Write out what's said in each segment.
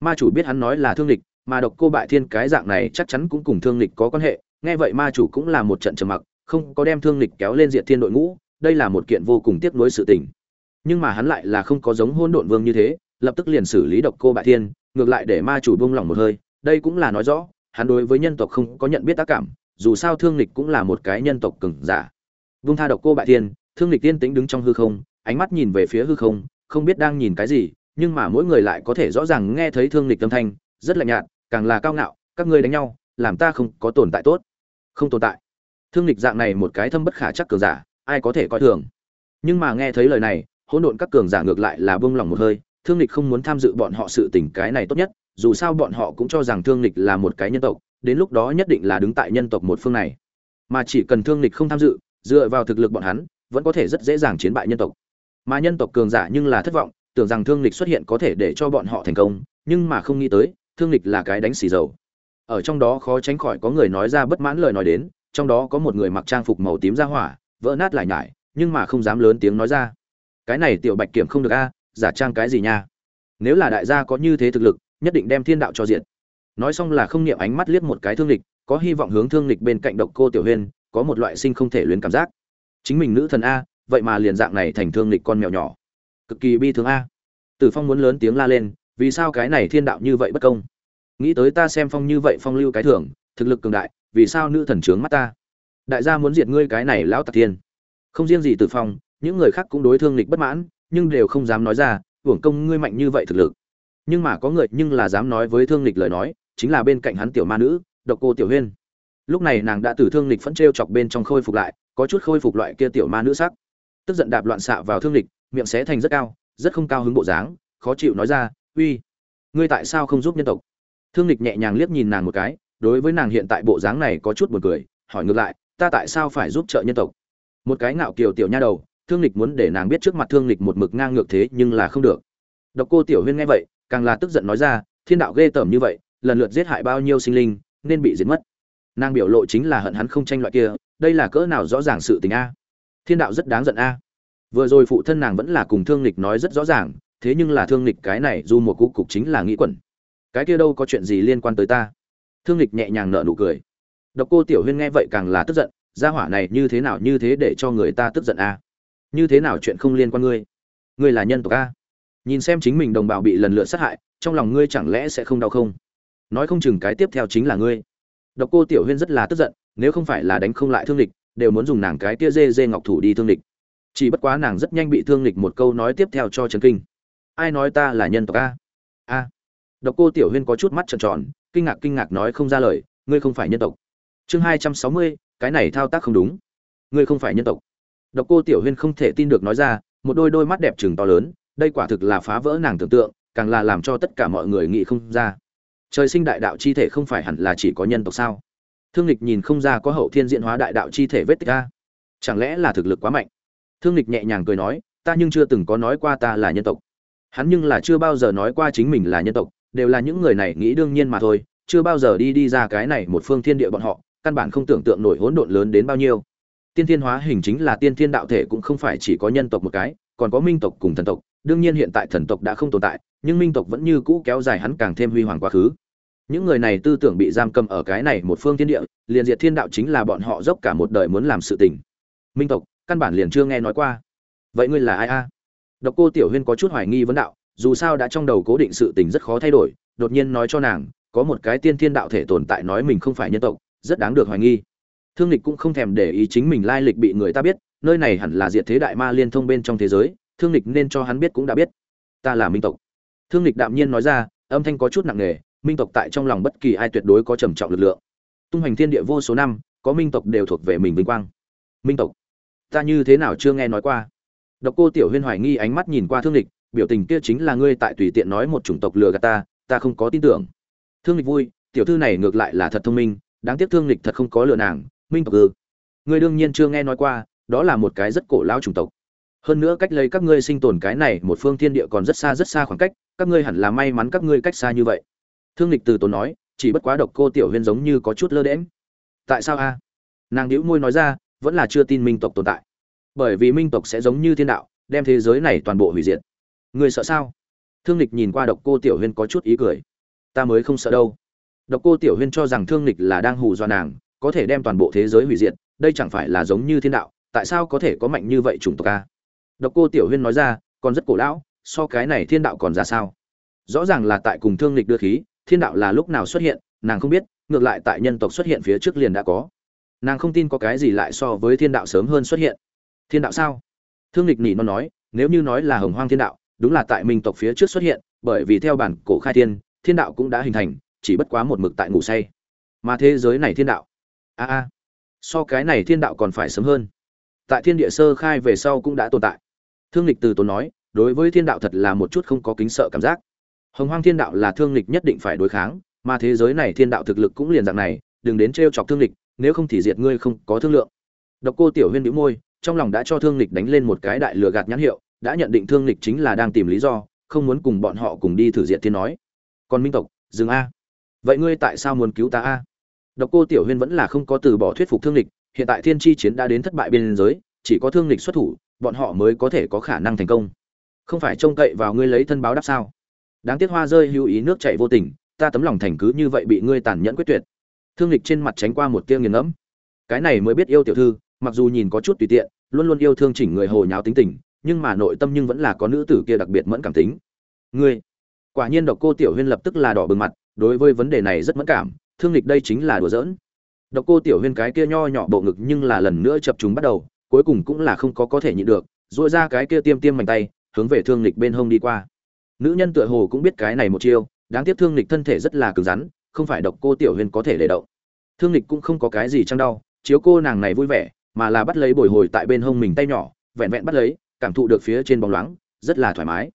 ma chủ biết hắn nói là thương lịch mà độc cô bại thiên cái dạng này chắc chắn cũng cùng thương lịch có quan hệ. Nghe vậy ma chủ cũng là một trận trầm mặc, không có đem thương lịch kéo lên diện thiên đội ngũ, đây là một kiện vô cùng tiếc nuối sự tình. Nhưng mà hắn lại là không có giống hôn độn vương như thế, lập tức liền xử lý độc cô bại thiên, ngược lại để ma chủ buông lỏng một hơi, đây cũng là nói rõ, hắn đối với nhân tộc không có nhận biết tác cảm, dù sao thương lịch cũng là một cái nhân tộc cứng giả. Vung tha độc cô bại thiên, thương lịch tiên tĩnh đứng trong hư không, ánh mắt nhìn về phía hư không không biết đang nhìn cái gì nhưng mà mỗi người lại có thể rõ ràng nghe thấy thương lịch âm thanh, rất lạnh nhạt, càng là cao ngạo, các ngươi đánh nhau, làm ta không có tồn tại tốt. Không tồn tại. Thương lịch dạng này một cái thâm bất khả chắc cường giả, ai có thể coi thường. Nhưng mà nghe thấy lời này, hỗn độn các cường giả ngược lại là buông lòng một hơi, thương lịch không muốn tham dự bọn họ sự tình cái này tốt nhất, dù sao bọn họ cũng cho rằng thương lịch là một cái nhân tộc, đến lúc đó nhất định là đứng tại nhân tộc một phương này. Mà chỉ cần thương lịch không tham dự, dựa vào thực lực bọn hắn, vẫn có thể rất dễ dàng chiến bại nhân tộc. Mà nhân tộc cường giả nhưng là thất vọng tưởng rằng thương lịch xuất hiện có thể để cho bọn họ thành công, nhưng mà không nghĩ tới, thương lịch là cái đánh xì dầu. Ở trong đó khó tránh khỏi có người nói ra bất mãn lời nói đến, trong đó có một người mặc trang phục màu tím ra hỏa, vỡ nát lại nhải, nhưng mà không dám lớn tiếng nói ra. Cái này tiểu bạch kiểm không được a, giả trang cái gì nha? Nếu là đại gia có như thế thực lực, nhất định đem thiên đạo cho diện nói xong là không niệm ánh mắt liếc một cái thương lịch, có hy vọng hướng thương lịch bên cạnh độc cô tiểu huyên, có một loại sinh không thể luyến cảm giác. Chính mình nữ thần a, vậy mà liền dạng này thành thương lịch con mèo nhỏ cực kỳ bi thương a. Tử phong muốn lớn tiếng la lên, vì sao cái này thiên đạo như vậy bất công? Nghĩ tới ta xem phong như vậy phong lưu cái thưởng thực lực cường đại, vì sao nữ thần trướng mắt ta? Đại gia muốn diệt ngươi cái này lão tạc thiên. Không riêng gì tử phong, những người khác cũng đối thương lịch bất mãn, nhưng đều không dám nói ra, hưởng công ngươi mạnh như vậy thực lực. Nhưng mà có người nhưng là dám nói với thương lịch lời nói, chính là bên cạnh hắn tiểu ma nữ, độc cô tiểu huyên. Lúc này nàng đã từ thương lịch phẫn t chọc bên trong khôi phục lại, có chút khôi phục loại kia tiểu ma nữ sắc. Tức giận đạp loạn xạ vào thương lịch miệng xé thành rất cao, rất không cao hứng bộ dáng, khó chịu nói ra, uy, ngươi tại sao không giúp nhân tộc? Thương lịch nhẹ nhàng liếc nhìn nàng một cái, đối với nàng hiện tại bộ dáng này có chút buồn cười, hỏi ngược lại, ta tại sao phải giúp trợ nhân tộc? Một cái ngạo kiều tiểu nha đầu, thương lịch muốn để nàng biết trước mặt thương lịch một mực ngang ngược thế nhưng là không được. Độc cô tiểu huyên nghe vậy, càng là tức giận nói ra, thiên đạo ghê tởm như vậy, lần lượt giết hại bao nhiêu sinh linh, nên bị diệt mất. Nàng biểu lộ chính là hận hắn không tranh loại kia, đây là cỡ nào rõ ràng sự tình a. Thiên đạo rất đáng giận a vừa rồi phụ thân nàng vẫn là cùng thương lịch nói rất rõ ràng, thế nhưng là thương lịch cái này dù một cú cục chính là nghĩ quẩn. Cái kia đâu có chuyện gì liên quan tới ta? Thương lịch nhẹ nhàng nở nụ cười. Độc cô tiểu huyên nghe vậy càng là tức giận, gia hỏa này như thế nào như thế để cho người ta tức giận a như thế nào chuyện không liên quan ngươi? Ngươi là nhân tộc a nhìn xem chính mình đồng bào bị lần lượt sát hại, trong lòng ngươi chẳng lẽ sẽ không đau không? Nói không chừng cái tiếp theo chính là ngươi. Độc cô tiểu huyên rất là tức giận, nếu không phải là đánh không lại thương lịch đều muốn dùng nàng cái tia dê dê ngọc thủ đi thương lịch chỉ bất quá nàng rất nhanh bị thương lịch một câu nói tiếp theo cho trần kinh. Ai nói ta là nhân tộc a? A. Độc cô tiểu huyên có chút mắt tròn tròn, kinh ngạc kinh ngạc nói không ra lời, ngươi không phải nhân tộc. Chương hai trăm sáu mươi, cái này thao tác không đúng. Ngươi không phải nhân tộc. Độc cô tiểu huyên không thể tin được nói ra, một đôi đôi mắt đẹp chừng to lớn, đây quả thực là phá vỡ nàng tưởng tượng, càng là làm cho tất cả mọi người nghĩ không ra. Trời sinh đại đạo chi thể không phải hẳn là chỉ có nhân tộc sao? Thương lịch nhìn không ra có hậu thiên diễn hóa đại đạo chi thể vết tích a. Chẳng lẽ là thực lực quá mạnh? Thương lịch nhẹ nhàng cười nói, ta nhưng chưa từng có nói qua ta là nhân tộc. Hắn nhưng là chưa bao giờ nói qua chính mình là nhân tộc, đều là những người này nghĩ đương nhiên mà thôi, chưa bao giờ đi đi ra cái này một phương thiên địa bọn họ, căn bản không tưởng tượng nổi hỗn độn lớn đến bao nhiêu. Tiên thiên hóa hình chính là tiên thiên đạo thể cũng không phải chỉ có nhân tộc một cái, còn có minh tộc cùng thần tộc, đương nhiên hiện tại thần tộc đã không tồn tại, nhưng minh tộc vẫn như cũ kéo dài hắn càng thêm huy hoàng quá khứ. Những người này tư tưởng bị giam cầm ở cái này một phương thiên địa, liền diệt thiên đạo chính là bọn họ dốc cả một đời muốn làm sự tình. Minh tộc căn bản liền chưa nghe nói qua. Vậy ngươi là ai a? Độc cô tiểu huyên có chút hoài nghi vấn đạo, dù sao đã trong đầu cố định sự tình rất khó thay đổi, đột nhiên nói cho nàng, có một cái tiên thiên đạo thể tồn tại nói mình không phải nhân tộc, rất đáng được hoài nghi. Thương lịch cũng không thèm để ý chính mình lai lịch bị người ta biết, nơi này hẳn là diệt thế đại ma liên thông bên trong thế giới, thương lịch nên cho hắn biết cũng đã biết. Ta là minh tộc. Thương lịch đạm nhiên nói ra, âm thanh có chút nặng nề, minh tộc tại trong lòng bất kỳ ai tuyệt đối có trầm trọng lực lượng. Tung hoành thiên địa vô số năm, có minh tộc đều thuộc về mình vinh quang. Minh tộc ta như thế nào chưa nghe nói qua. Độc cô tiểu huyên hoài nghi ánh mắt nhìn qua thương lịch, biểu tình kia chính là ngươi tại tùy tiện nói một chủng tộc lừa gạt ta ta không có tin tưởng. Thương lịch vui, tiểu thư này ngược lại là thật thông minh, đáng tiếc thương lịch thật không có lừa nàng, minh tộc ư. Ngươi đương nhiên chưa nghe nói qua, đó là một cái rất cổ lão chủng tộc. Hơn nữa cách lấy các ngươi sinh tồn cái này, một phương thiên địa còn rất xa rất xa khoảng cách, các ngươi hẳn là may mắn các ngươi cách xa như vậy. Thương lịch từ tốn nói, chỉ bất quá độc cô tiểu huyên giống như có chút lơ đễm tại sao a? Nàng đĩu môi nói ra vẫn là chưa tin minh tộc tồn tại. Bởi vì minh tộc sẽ giống như thiên đạo, đem thế giới này toàn bộ hủy diệt. Người sợ sao? Thương lịch nhìn qua độc cô tiểu huyên có chút ý cười. Ta mới không sợ đâu. Độc cô tiểu huyên cho rằng thương lịch là đang hù do nàng, có thể đem toàn bộ thế giới hủy diệt, đây chẳng phải là giống như thiên đạo, tại sao có thể có mạnh như vậy chủng tộc a? Độc cô tiểu huyên nói ra, còn rất cổ lão, so cái này thiên đạo còn ra sao? Rõ ràng là tại cùng thương lịch đưa khí, thiên đạo là lúc nào xuất hiện, nàng không biết, ngược lại tại nhân tộc xuất hiện phía trước liền đã có nàng không tin có cái gì lại so với thiên đạo sớm hơn xuất hiện. Thiên đạo sao? Thương lịch nỉ nó nói, nếu như nói là hồng hoang thiên đạo, đúng là tại minh tộc phía trước xuất hiện, bởi vì theo bản cổ khai thiên thiên đạo cũng đã hình thành, chỉ bất quá một mực tại ngủ say. Mà thế giới này thiên đạo? A a. So cái này thiên đạo còn phải sớm hơn. Tại thiên địa sơ khai về sau cũng đã tồn tại. Thương lịch từ tốn nói, đối với thiên đạo thật là một chút không có kính sợ cảm giác. Hồng hoang thiên đạo là thương lịch nhất định phải đối kháng, mà thế giới này thiên đạo thực lực cũng liền dạng này, đừng đến t chọc thương lịch nếu không thì diệt ngươi không có thương lượng. Độc cô tiểu huyên đĩu môi, trong lòng đã cho thương lịch đánh lên một cái đại lừa gạt nhãn hiệu, đã nhận định thương lịch chính là đang tìm lý do, không muốn cùng bọn họ cùng đi thử diệt thiên nói. Còn minh tộc, dừng a. Vậy ngươi tại sao muốn cứu ta a? Độc cô tiểu huyên vẫn là không có từ bỏ thuyết phục thương lịch hiện tại thiên chi chiến đã đến thất bại biên giới, chỉ có thương lịch xuất thủ, bọn họ mới có thể có khả năng thành công. Không phải trông cậy vào ngươi lấy thân báo đáp sao? Đáng tiếc hoa rơi hữu ý nước chảy vô tình, ta tấm lòng thành cứ như vậy bị ngươi tàn nhẫn quyết tuyệt thương lịch trên mặt tránh qua một tia nghiền ngẫm. Cái này mới biết yêu tiểu thư, mặc dù nhìn có chút tùy tiện, luôn luôn yêu thương chỉnh người hồ nháo tính tình, nhưng mà nội tâm nhưng vẫn là có nữ tử kia đặc biệt mẫn cảm tính. Ngươi, quả nhiên độc cô tiểu huyên lập tức là đỏ bừng mặt, đối với vấn đề này rất mẫn cảm, thương lịch đây chính là đùa giỡn. Độc cô tiểu huyên cái kia nho nhỏ bộ ngực nhưng là lần nữa chập chúng bắt đầu, cuối cùng cũng là không có có thể nhịn được dội ra cái kia tiêm tiêm mạnh tay, hướng về thương lịch bên hông đi qua. Nữ nhân tựa hồ cũng biết cái này một chiêu, đáng tiếc thương lịch thân thể rất là cứng rắn không phải độc cô tiểu huyền có thể để động. Thương lịch cũng không có cái gì chăng đau, chiếu cô nàng này vui vẻ, mà là bắt lấy bồi hồi tại bên hông mình tay nhỏ, vẹn vẹn bắt lấy, cảm thụ được phía trên bóng loáng, rất là thoải mái.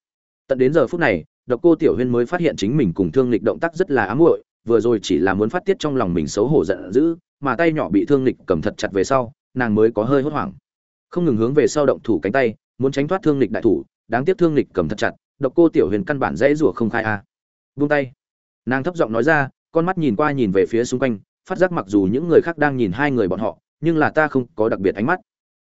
Tận đến giờ phút này, độc cô tiểu huyên mới phát hiện chính mình cùng thương lịch động tác rất là ám muội, vừa rồi chỉ là muốn phát tiết trong lòng mình xấu hổ giận dữ, mà tay nhỏ bị thương lịch cầm thật chặt về sau, nàng mới có hơi hốt hoảng. Không ngừng hướng về sau động thủ cánh tay, muốn tránh thoát thương lịch đại thủ, đáng tiếc thương lịch cầm thật chặt, độc cô tiểu huyền căn bản dễ rủa không khai a. À. vung tay. Nàng thấp giọng nói ra con mắt nhìn qua nhìn về phía xung quanh, phát giác mặc dù những người khác đang nhìn hai người bọn họ, nhưng là ta không có đặc biệt ánh mắt.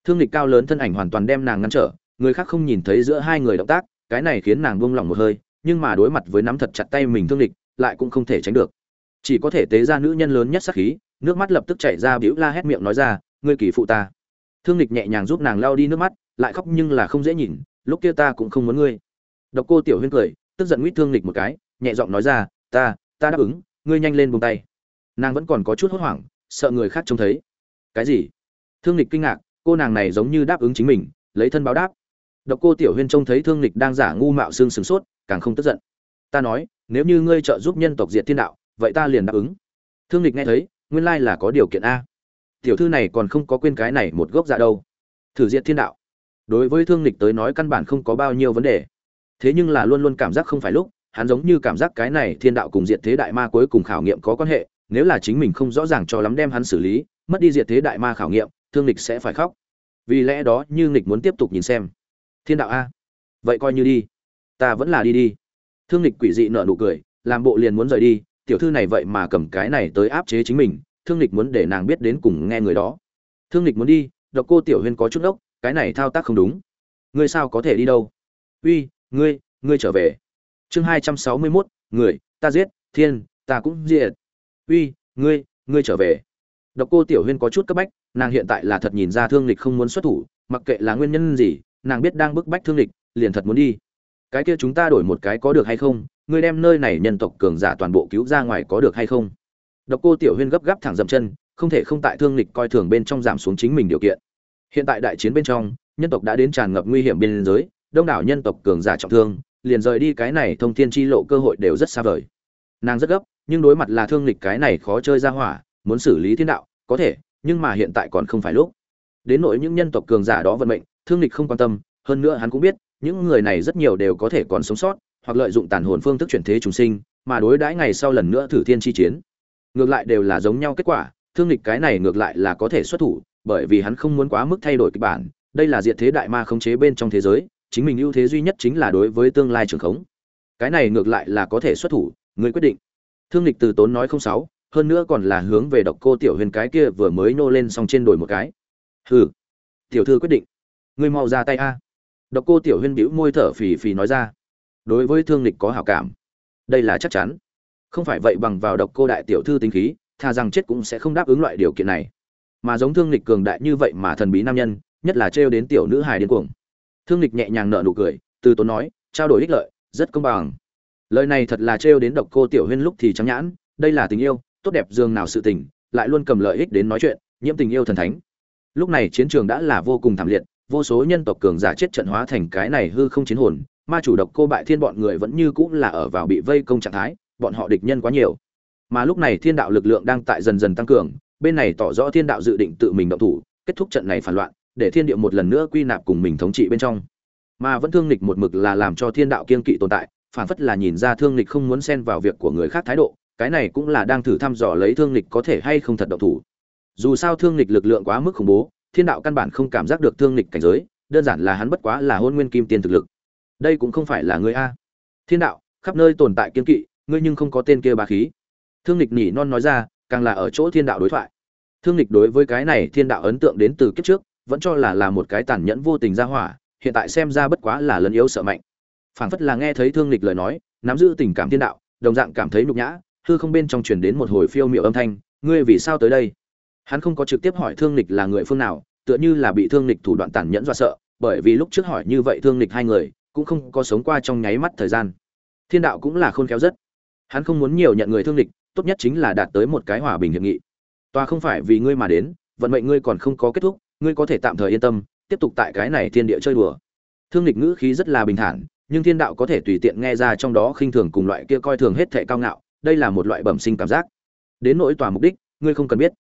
Thương lịch cao lớn thân ảnh hoàn toàn đem nàng ngăn trở, người khác không nhìn thấy giữa hai người động tác, cái này khiến nàng buông lỏng một hơi, nhưng mà đối mặt với nắm thật chặt tay mình thương lịch, lại cũng không thể tránh được. Chỉ có thể tế ra nữ nhân lớn nhất sắc khí, nước mắt lập tức chảy ra bĩu la hét miệng nói ra, ngươi kỳ phụ ta. Thương lịch nhẹ nhàng giúp nàng lau đi nước mắt, lại khóc nhưng là không dễ nhìn, lúc kia ta cũng không muốn ngươi. Độc cô tiểu huyên cười, tức giận nguyết thương lịch một cái, nhẹ giọng nói ra, ta ta đáp ứng ngươi nhanh lên buông tay. Nàng vẫn còn có chút hốt hoảng, sợ người khác trông thấy. Cái gì? Thương lịch kinh ngạc, cô nàng này giống như đáp ứng chính mình, lấy thân báo đáp. Độc cô tiểu huyên trông thấy thương lịch đang giả ngu mạo xương sửng sốt, càng không tức giận. Ta nói, nếu như ngươi trợ giúp nhân tộc diệt thiên đạo, vậy ta liền đáp ứng. Thương lịch nghe thấy, nguyên lai là có điều kiện a. Tiểu thư này còn không có quên cái này một gốc dạ đâu. Thử diệt thiên đạo. Đối với thương lịch tới nói căn bản không có bao nhiêu vấn đề. Thế nhưng là luôn luôn cảm giác không phải lúc hắn giống như cảm giác cái này thiên đạo cùng diệt thế đại ma cuối cùng khảo nghiệm có quan hệ, nếu là chính mình không rõ ràng cho lắm đem hắn xử lý, mất đi diệt thế đại ma khảo nghiệm, thương lịch sẽ phải khóc. Vì lẽ đó như nghịch muốn tiếp tục nhìn xem. Thiên đạo a. Vậy coi như đi. Ta vẫn là đi đi. Thương lịch quỷ dị nợ nụ cười, làm bộ liền muốn rời đi, tiểu thư này vậy mà cầm cái này tới áp chế chính mình, thương lịch muốn để nàng biết đến cùng nghe người đó. Thương lịch muốn đi, độc cô tiểu huyên có chút ốc cái này thao tác không đúng. Ngươi sao có thể đi đâu? Uy, ngươi ngươi trở về chương hai trăm sáu mươi mốt, người, ta giết, thiên, ta cũng diệt. Uy, ngươi ngươi trở về. Độc cô tiểu huyên có chút cấp bách, nàng hiện tại là thật nhìn ra thương lịch không muốn xuất thủ, mặc kệ là nguyên nhân gì, nàng biết đang bức bách thương lịch, liền thật muốn đi. Cái kia chúng ta đổi một cái có được hay không? Ngươi đem nơi này nhân tộc cường giả toàn bộ cứu ra ngoài có được hay không? Độc cô tiểu huyên gấp gáp thẳng dậm chân, không thể không tại thương lịch coi thường bên trong giảm xuống chính mình điều kiện. Hiện tại đại chiến bên trong, nhân tộc đã đến tràn ngập nguy hiểm biên giới đông đảo nhân tộc cường giả trọng thương liền rời đi cái này thông thiên chi lộ cơ hội đều rất xa vời. Nàng rất gấp, nhưng đối mặt là thương lịch cái này khó chơi ra hỏa, muốn xử lý thiên đạo, có thể, nhưng mà hiện tại còn không phải lúc. Đến nỗi những nhân tộc cường giả đó vận mệnh, thương lịch không quan tâm, hơn nữa hắn cũng biết, những người này rất nhiều đều có thể còn sống sót, hoặc lợi dụng tàn hồn phương thức chuyển thế trùng sinh, mà đối đãi ngày sau lần nữa thử thiên chi chiến. Ngược lại đều là giống nhau kết quả, thương lịch cái này ngược lại là có thể xuất thủ, bởi vì hắn không muốn quá mức thay đổi kịch bản, đây là diệt thế đại ma khống chế bên trong thế giới chính mình ưu thế duy nhất chính là đối với tương lai trường khống. Cái này ngược lại là có thể xuất thủ, người quyết định. Thương lịch từ tốn nói không sáu, hơn nữa còn là hướng về độc cô tiểu huyền cái kia vừa mới nô lên xong trên đồi một cái. Hừ, tiểu thư quyết định. Ngươi mau ra tay a. Độc cô tiểu huyền bĩu môi thở phì phì nói ra. Đối với thương lịch có hảo cảm. Đây là chắc chắn. Không phải vậy bằng vào độc cô đại tiểu thư tính khí, thà rằng chết cũng sẽ không đáp ứng loại điều kiện này. Mà giống thương lịch cường đại như vậy mà thần bí nam nhân, nhất là trêu đến tiểu nữ hài điên cuồng thương lịch nhẹ nhàng nở nụ cười, từ tốn nói, trao đổi ích lợi, rất công bằng. Lời này thật là trêu đến độc cô tiểu huyên lúc thì trắng nhãn, đây là tình yêu, tốt đẹp dương nào sự tình, lại luôn cầm lợi ích đến nói chuyện, nhiễm tình yêu thần thánh. Lúc này chiến trường đã là vô cùng thảm liệt, vô số nhân tộc cường giả chết trận hóa thành cái này hư không chiến hồn, ma chủ độc cô bại thiên bọn người vẫn như cũng là ở vào bị vây công trạng thái, bọn họ địch nhân quá nhiều. Mà lúc này thiên đạo lực lượng đang tại dần dần tăng cường, bên này tỏ rõ thiên đạo dự định tự mình động thủ, kết thúc trận này phản loạn để thiên địa một lần nữa quy nạp cùng mình thống trị bên trong. Mà vẫn thương lịch một mực là làm cho thiên đạo kiên kỵ tồn tại, phản phất là nhìn ra thương lịch không muốn xen vào việc của người khác thái độ, cái này cũng là đang thử thăm dò lấy thương lịch có thể hay không thật động thủ. Dù sao thương lịch lực lượng quá mức khủng bố, thiên đạo căn bản không cảm giác được thương lịch cảnh giới, đơn giản là hắn bất quá là hôn nguyên kim tiên thực lực. Đây cũng không phải là người a. Thiên đạo, khắp nơi tồn tại kiên kỵ, ngươi nhưng không có tên kia bá khí. Thương lịch nhỉ non nói ra, càng là ở chỗ thiên đạo đối thoại. Thương lịch đối với cái này thiên đạo ấn tượng đến từ kiếp trước vẫn cho là là một cái tàn nhẫn vô tình ra hỏa, hiện tại xem ra bất quá là lấn yếu sợ mạnh. Phảng phất là nghe thấy thương lịch lời nói, nắm giữ tình cảm thiên đạo, đồng dạng cảm thấy nhục nhã, hư không bên trong truyền đến một hồi phiêu miệu âm thanh, ngươi vì sao tới đây? Hắn không có trực tiếp hỏi thương lịch là người phương nào, tựa như là bị thương lịch thủ đoạn tàn nhẫn do sợ, bởi vì lúc trước hỏi như vậy thương lịch hai người, cũng không có sống qua trong nháy mắt thời gian. Thiên đạo cũng là khôn khéo rất. Hắn không muốn nhiều nhận người thương lịch tốt nhất chính là đạt tới một cái hòa bình hiệp nghị. Tòa không phải vì ngươi mà đến, vận mệnh ngươi còn không có kết thúc ngươi có thể tạm thời yên tâm, tiếp tục tại cái này thiên địa chơi đùa. Thương lịch ngữ khí rất là bình thản, nhưng thiên đạo có thể tùy tiện nghe ra trong đó khinh thường cùng loại kia coi thường hết thệ cao ngạo, đây là một loại bẩm sinh cảm giác. Đến nỗi tòa mục đích, ngươi không cần biết.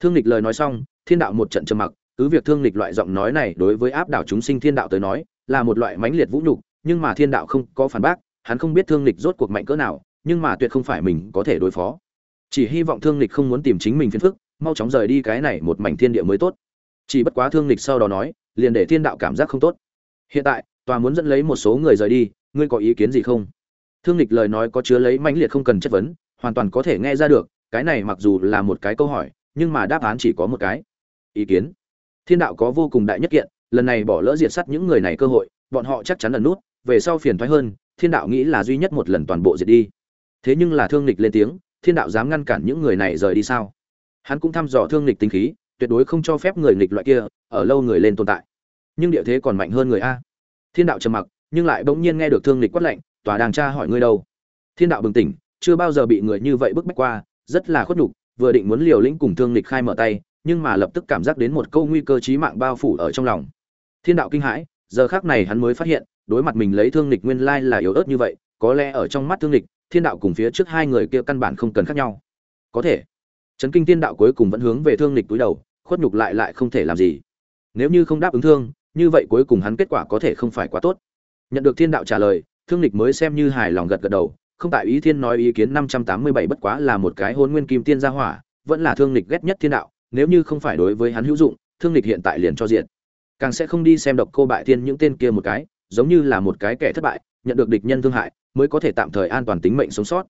Thương lịch lời nói xong, thiên đạo một trận trầm mặc, cứ việc thương lịch loại giọng nói này đối với áp đảo chúng sinh thiên đạo tới nói, là một loại mãnh liệt vũ nhục, nhưng mà thiên đạo không có phản bác, hắn không biết thương lịch rốt cuộc mạnh cỡ nào, nhưng mà tuyệt không phải mình có thể đối phó. Chỉ hy vọng thương lịch không muốn tìm chính mình phiền phức, mau chóng rời đi cái này một mảnh thiên địa mới tốt chỉ bất quá thương lịch sau đó nói, liền để thiên đạo cảm giác không tốt. Hiện tại, tòa muốn dẫn lấy một số người rời đi, ngươi có ý kiến gì không? Thương lịch lời nói có chứa lấy mãnh liệt không cần chất vấn, hoàn toàn có thể nghe ra được, cái này mặc dù là một cái câu hỏi, nhưng mà đáp án chỉ có một cái. Ý kiến? Thiên đạo có vô cùng đại nhất kiện, lần này bỏ lỡ diệt sắt những người này cơ hội, bọn họ chắc chắn lần nút, về sau phiền thoái hơn, thiên đạo nghĩ là duy nhất một lần toàn bộ diệt đi. Thế nhưng là thương lịch lên tiếng, thiên đạo dám ngăn cản những người này rời đi sao? Hắn cũng thăm dò thương lịch tính khí tuyệt đối không cho phép người nghịch loại kia ở lâu người lên tồn tại. Nhưng địa thế còn mạnh hơn người a. Thiên đạo trầm mặc, nhưng lại bỗng nhiên nghe được thương lịch quát lệnh tòa đàng tra hỏi ngươi đâu? Thiên đạo bừng tỉnh, chưa bao giờ bị người như vậy bức bách qua, rất là khuất nhục, vừa định muốn liều lĩnh cùng thương lịch khai mở tay, nhưng mà lập tức cảm giác đến một câu nguy cơ chí mạng bao phủ ở trong lòng. Thiên đạo kinh hãi, giờ khác này hắn mới phát hiện, đối mặt mình lấy thương lịch nguyên lai là yếu ớt như vậy, có lẽ ở trong mắt thương lịch, thiên đạo cùng phía trước hai người kia căn bản không cần khác nhau. Có thể, chấn kinh thiên đạo cuối cùng vẫn hướng về thương lịch túi đầu khuất nhục lại lại không thể làm gì. Nếu như không đáp ứng thương, như vậy cuối cùng hắn kết quả có thể không phải quá tốt. Nhận được thiên đạo trả lời, thương lịch mới xem như hài lòng gật gật đầu, không tại ý thiên nói ý kiến năm trăm tám mươi bảy bất quá là một cái hôn nguyên kim tiên gia hỏa, vẫn là thương lịch ghét nhất thiên đạo, nếu như không phải đối với hắn hữu dụng, thương lịch hiện tại liền cho diện. Càng sẽ không đi xem độc cô bại thiên những tên kia một cái, giống như là một cái kẻ thất bại, nhận được địch nhân thương hại, mới có thể tạm thời an toàn tính mệnh sống sót.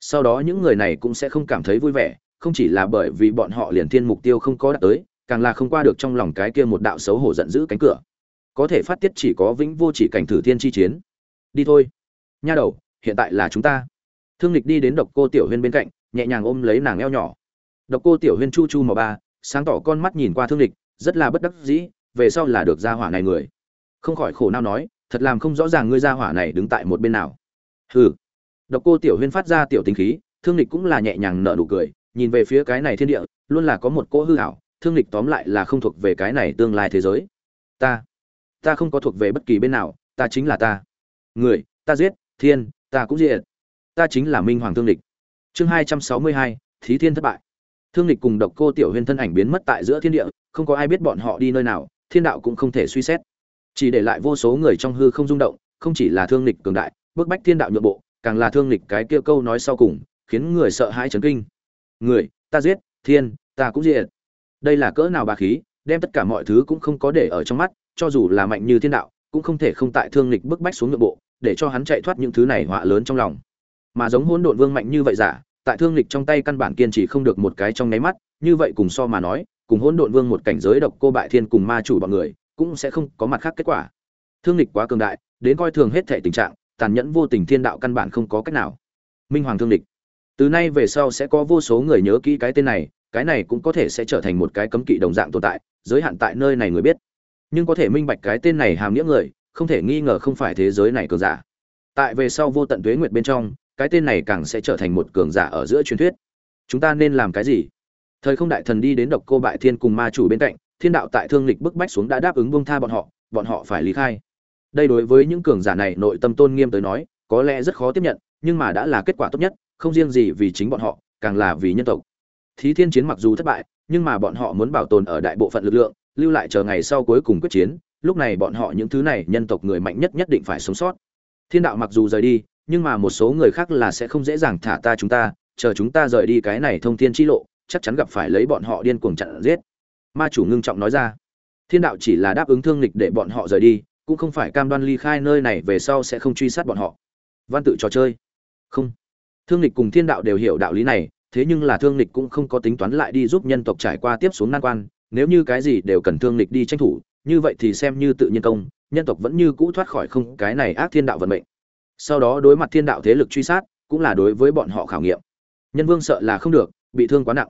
Sau đó những người này cũng sẽ không cảm thấy vui vẻ không chỉ là bởi vì bọn họ liền thiên mục tiêu không có đạt tới, càng là không qua được trong lòng cái kia một đạo xấu hổ giận dữ cánh cửa. Có thể phát tiết chỉ có vĩnh vô chỉ cảnh thử thiên chi chiến. Đi thôi. Nha đầu, hiện tại là chúng ta. Thương lịch đi đến độc cô tiểu huyên bên cạnh, nhẹ nhàng ôm lấy nàng eo nhỏ. Độc cô tiểu huyên chu chu mò ba, sáng tỏ con mắt nhìn qua thương lịch, rất là bất đắc dĩ, về sau là được gia hỏa này người. Không khỏi khổ nào nói, thật làm không rõ ràng ngươi gia hỏa này đứng tại một bên nào. Hừ. Độc cô tiểu huyên phát ra tiểu tinh khí, thương lịch cũng là nhẹ nhàng nở nụ cười nhìn về phía cái này thiên địa, luôn là có một cỗ hư ảo, thương lịch tóm lại là không thuộc về cái này tương lai thế giới. Ta ta không có thuộc về bất kỳ bên nào, ta chính là ta. Người, ta giết, thiên, ta cũng diệt. Ta chính là minh hoàng thương lịch chương hai trăm sáu mươi hai, thí thiên thất bại. Thương lịch cùng độc cô tiểu huyên thân ảnh biến mất tại giữa thiên địa, không có ai biết bọn họ đi nơi nào, thiên đạo cũng không thể suy xét. Chỉ để lại vô số người trong hư không rung động, không chỉ là thương lịch cường đại, bức bách thiên đạo nhượng bộ, càng là thương lịch cái kia câu nói sau cùng, khiến người sợ hãi chấn kinh người, ta giết, thiên, ta cũng diệt. Đây là cỡ nào bà khí, đem tất cả mọi thứ cũng không có để ở trong mắt, cho dù là mạnh như thiên đạo, cũng không thể không tại thương lịch bức bách xuống nội bộ, để cho hắn chạy thoát những thứ này họa lớn trong lòng. Mà giống hỗn độn vương mạnh như vậy giả, tại thương lịch trong tay căn bản kiên trì không được một cái trong nháy mắt, như vậy cùng so mà nói, cùng hỗn độn vương một cảnh giới độc cô bại thiên cùng ma chủ bọn người, cũng sẽ không có mặt khác kết quả. Thương lịch quá cường đại, đến coi thường hết thể tình trạng, tàn nhẫn vô tình thiên đạo căn bản không có cách nào. Minh hoàng thương lịch từ nay về sau sẽ có vô số người nhớ kỹ cái tên này, cái này cũng có thể sẽ trở thành một cái cấm kỵ đồng dạng tồn tại, giới hạn tại nơi này người biết. Nhưng có thể minh bạch cái tên này hàm nghĩa người, không thể nghi ngờ không phải thế giới này cường giả. Tại về sau vô tận tuế nguyệt bên trong, cái tên này càng sẽ trở thành một cường giả ở giữa truyền thuyết. Chúng ta nên làm cái gì? Thời không đại thần đi đến độc cô bại thiên cùng ma chủ bên cạnh, thiên đạo tại thương lịch bức bách xuống đã đáp ứng bông tha bọn họ bọn họ phải lý khai. Đây đối với những cường giả này nội tâm tôn nghiêm tới nói, có lẽ rất khó tiếp nhận, nhưng mà đã là kết quả tốt nhất không riêng gì vì chính bọn họ, càng là vì nhân tộc. Thí thiên chiến mặc dù thất bại, nhưng mà bọn họ muốn bảo tồn ở đại bộ phận lực lượng, lưu lại chờ ngày sau cuối cùng quyết chiến, lúc này bọn họ những thứ này nhân tộc người mạnh nhất nhất định phải sống sót. Thiên đạo mặc dù rời đi, nhưng mà một số người khác là sẽ không dễ dàng thả ta chúng ta, chờ chúng ta rời đi cái này thông thiên chi lộ, chắc chắn gặp phải lấy bọn họ điên cuồng chặn giết. Ma chủ ngưng trọng nói ra. Thiên đạo chỉ là đáp ứng thương lịch để bọn họ rời đi, cũng không phải cam đoan ly khai nơi này về sau sẽ không truy sát bọn họ. Văn tự trò chơi. Không thương lịch cùng thiên đạo đều hiểu đạo lý này, thế nhưng là thương lịch cũng không có tính toán lại đi giúp nhân tộc trải qua tiếp xuống nan quan, nếu như cái gì đều cần thương lịch đi tranh thủ, như vậy thì xem như tự nhiên công, nhân tộc vẫn như cũ thoát khỏi không cái này ác thiên đạo vận mệnh. Sau đó đối mặt thiên đạo thế lực truy sát, cũng là đối với bọn họ khảo nghiệm. Nhân vương sợ là không được, bị thương quá nặng.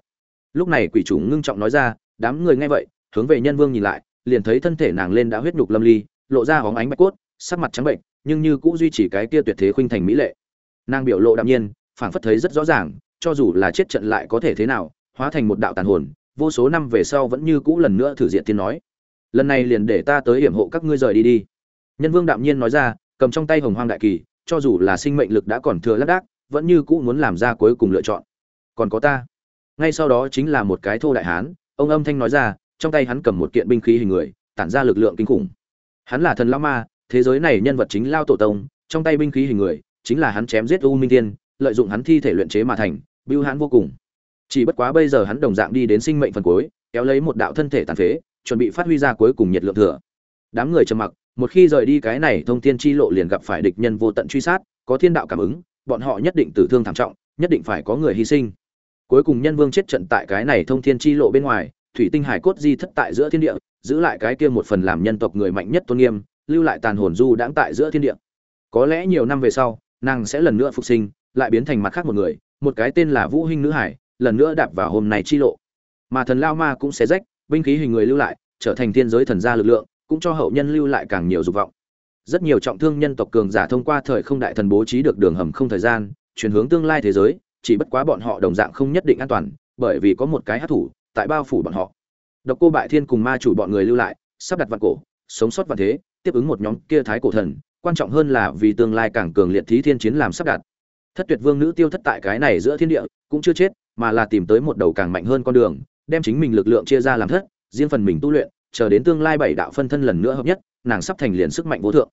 Lúc này quỷ chủ ngưng trọng nói ra, đám người nghe vậy, hướng về nhân vương nhìn lại, liền thấy thân thể nàng lên đã huyết nhục lâm ly, lộ ra hóng ánh bạch cốt, sắc mặt trắng bệnh, nhưng như cũ duy trì cái kia tuyệt thế khuynh thành mỹ lệ. Nàng biểu lộ đạm nhiên phảng phất thấy rất rõ ràng, cho dù là chết trận lại có thể thế nào, hóa thành một đạo tàn hồn, vô số năm về sau vẫn như cũ lần nữa thử diện tiên nói. Lần này liền để ta tới hiểm hộ các ngươi rời đi đi. Nhân vương đạm nhiên nói ra, cầm trong tay hồng hoang đại kỳ, cho dù là sinh mệnh lực đã còn thừa lác đác, vẫn như cũ muốn làm ra cuối cùng lựa chọn. Còn có ta. Ngay sau đó chính là một cái thô đại hán, ông âm thanh nói ra, trong tay hắn cầm một kiện binh khí hình người, tản ra lực lượng kinh khủng. Hắn là thần lao ma, thế giới này nhân vật chính lao tổ tông, trong tay binh khí hình người, chính là hắn chém giết u minh tiên lợi dụng hắn thi thể luyện chế mà thành, bưu hãn vô cùng. Chỉ bất quá bây giờ hắn đồng dạng đi đến sinh mệnh phần cuối, kéo lấy một đạo thân thể tàn phế, chuẩn bị phát huy ra cuối cùng nhiệt lượng thừa. Đám người trầm mặc, một khi rời đi cái này thông thiên chi lộ liền gặp phải địch nhân vô tận truy sát, có thiên đạo cảm ứng, bọn họ nhất định tử thương thảm trọng, nhất định phải có người hy sinh. Cuối cùng nhân vương chết trận tại cái này thông thiên chi lộ bên ngoài, thủy tinh hải cốt di thất tại giữa thiên địa, giữ lại cái kia một phần làm nhân tộc người mạnh nhất tôn nghiêm, lưu lại tàn hồn du đãng tại giữa thiên địa. Có lẽ nhiều năm về sau, nàng sẽ lần nữa phục sinh lại biến thành mặt khác một người, một cái tên là vũ hinh nữ hải, lần nữa đạp vào hôm này chi lộ. Mà thần lao ma cũng sẽ rách, binh khí hình người lưu lại, trở thành thiên giới thần gia lực lượng, cũng cho hậu nhân lưu lại càng nhiều dục vọng. Rất nhiều trọng thương nhân tộc cường giả thông qua thời không đại thần bố trí được đường hầm không thời gian, chuyển hướng tương lai thế giới, chỉ bất quá bọn họ đồng dạng không nhất định an toàn, bởi vì có một cái hát thủ tại bao phủ bọn họ. Độc cô bại thiên cùng ma chủ bọn người lưu lại, sắp đặt vạn cổ, sống sót vạn thế, tiếp ứng một nhóm kia thái cổ thần, quan trọng hơn là vì tương lai càng cường liệt thí thiên chiến làm sắp đặt thất tuyệt vương nữ tiêu thất tại cái này giữa thiên địa, cũng chưa chết, mà là tìm tới một đầu càng mạnh hơn con đường, đem chính mình lực lượng chia ra làm thất, riêng phần mình tu luyện, chờ đến tương lai bảy đạo phân thân lần nữa hợp nhất, nàng sắp thành liền sức mạnh vô thượng.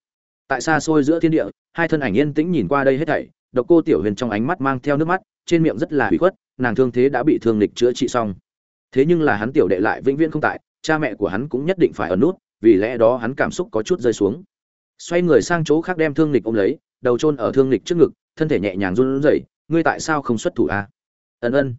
Tại xa xôi giữa thiên địa, hai thân ảnh yên tĩnh nhìn qua đây hết thảy, độc cô tiểu huyền trong ánh mắt mang theo nước mắt, trên miệng rất là hủy khuất, nàng thương thế đã bị thương lịch chữa trị xong. Thế nhưng là hắn tiểu đệ lại vĩnh viễn không tại, cha mẹ của hắn cũng nhất định phải ở nút, vì lẽ đó hắn cảm xúc có chút rơi xuống. Xoay người sang chỗ khác đem thương lịch ôm lấy, đầu chôn ở thương lịch trước ngực thân thể nhẹ nhàng run rẩy, ngươi tại sao không xuất thủ a? À? ân ân.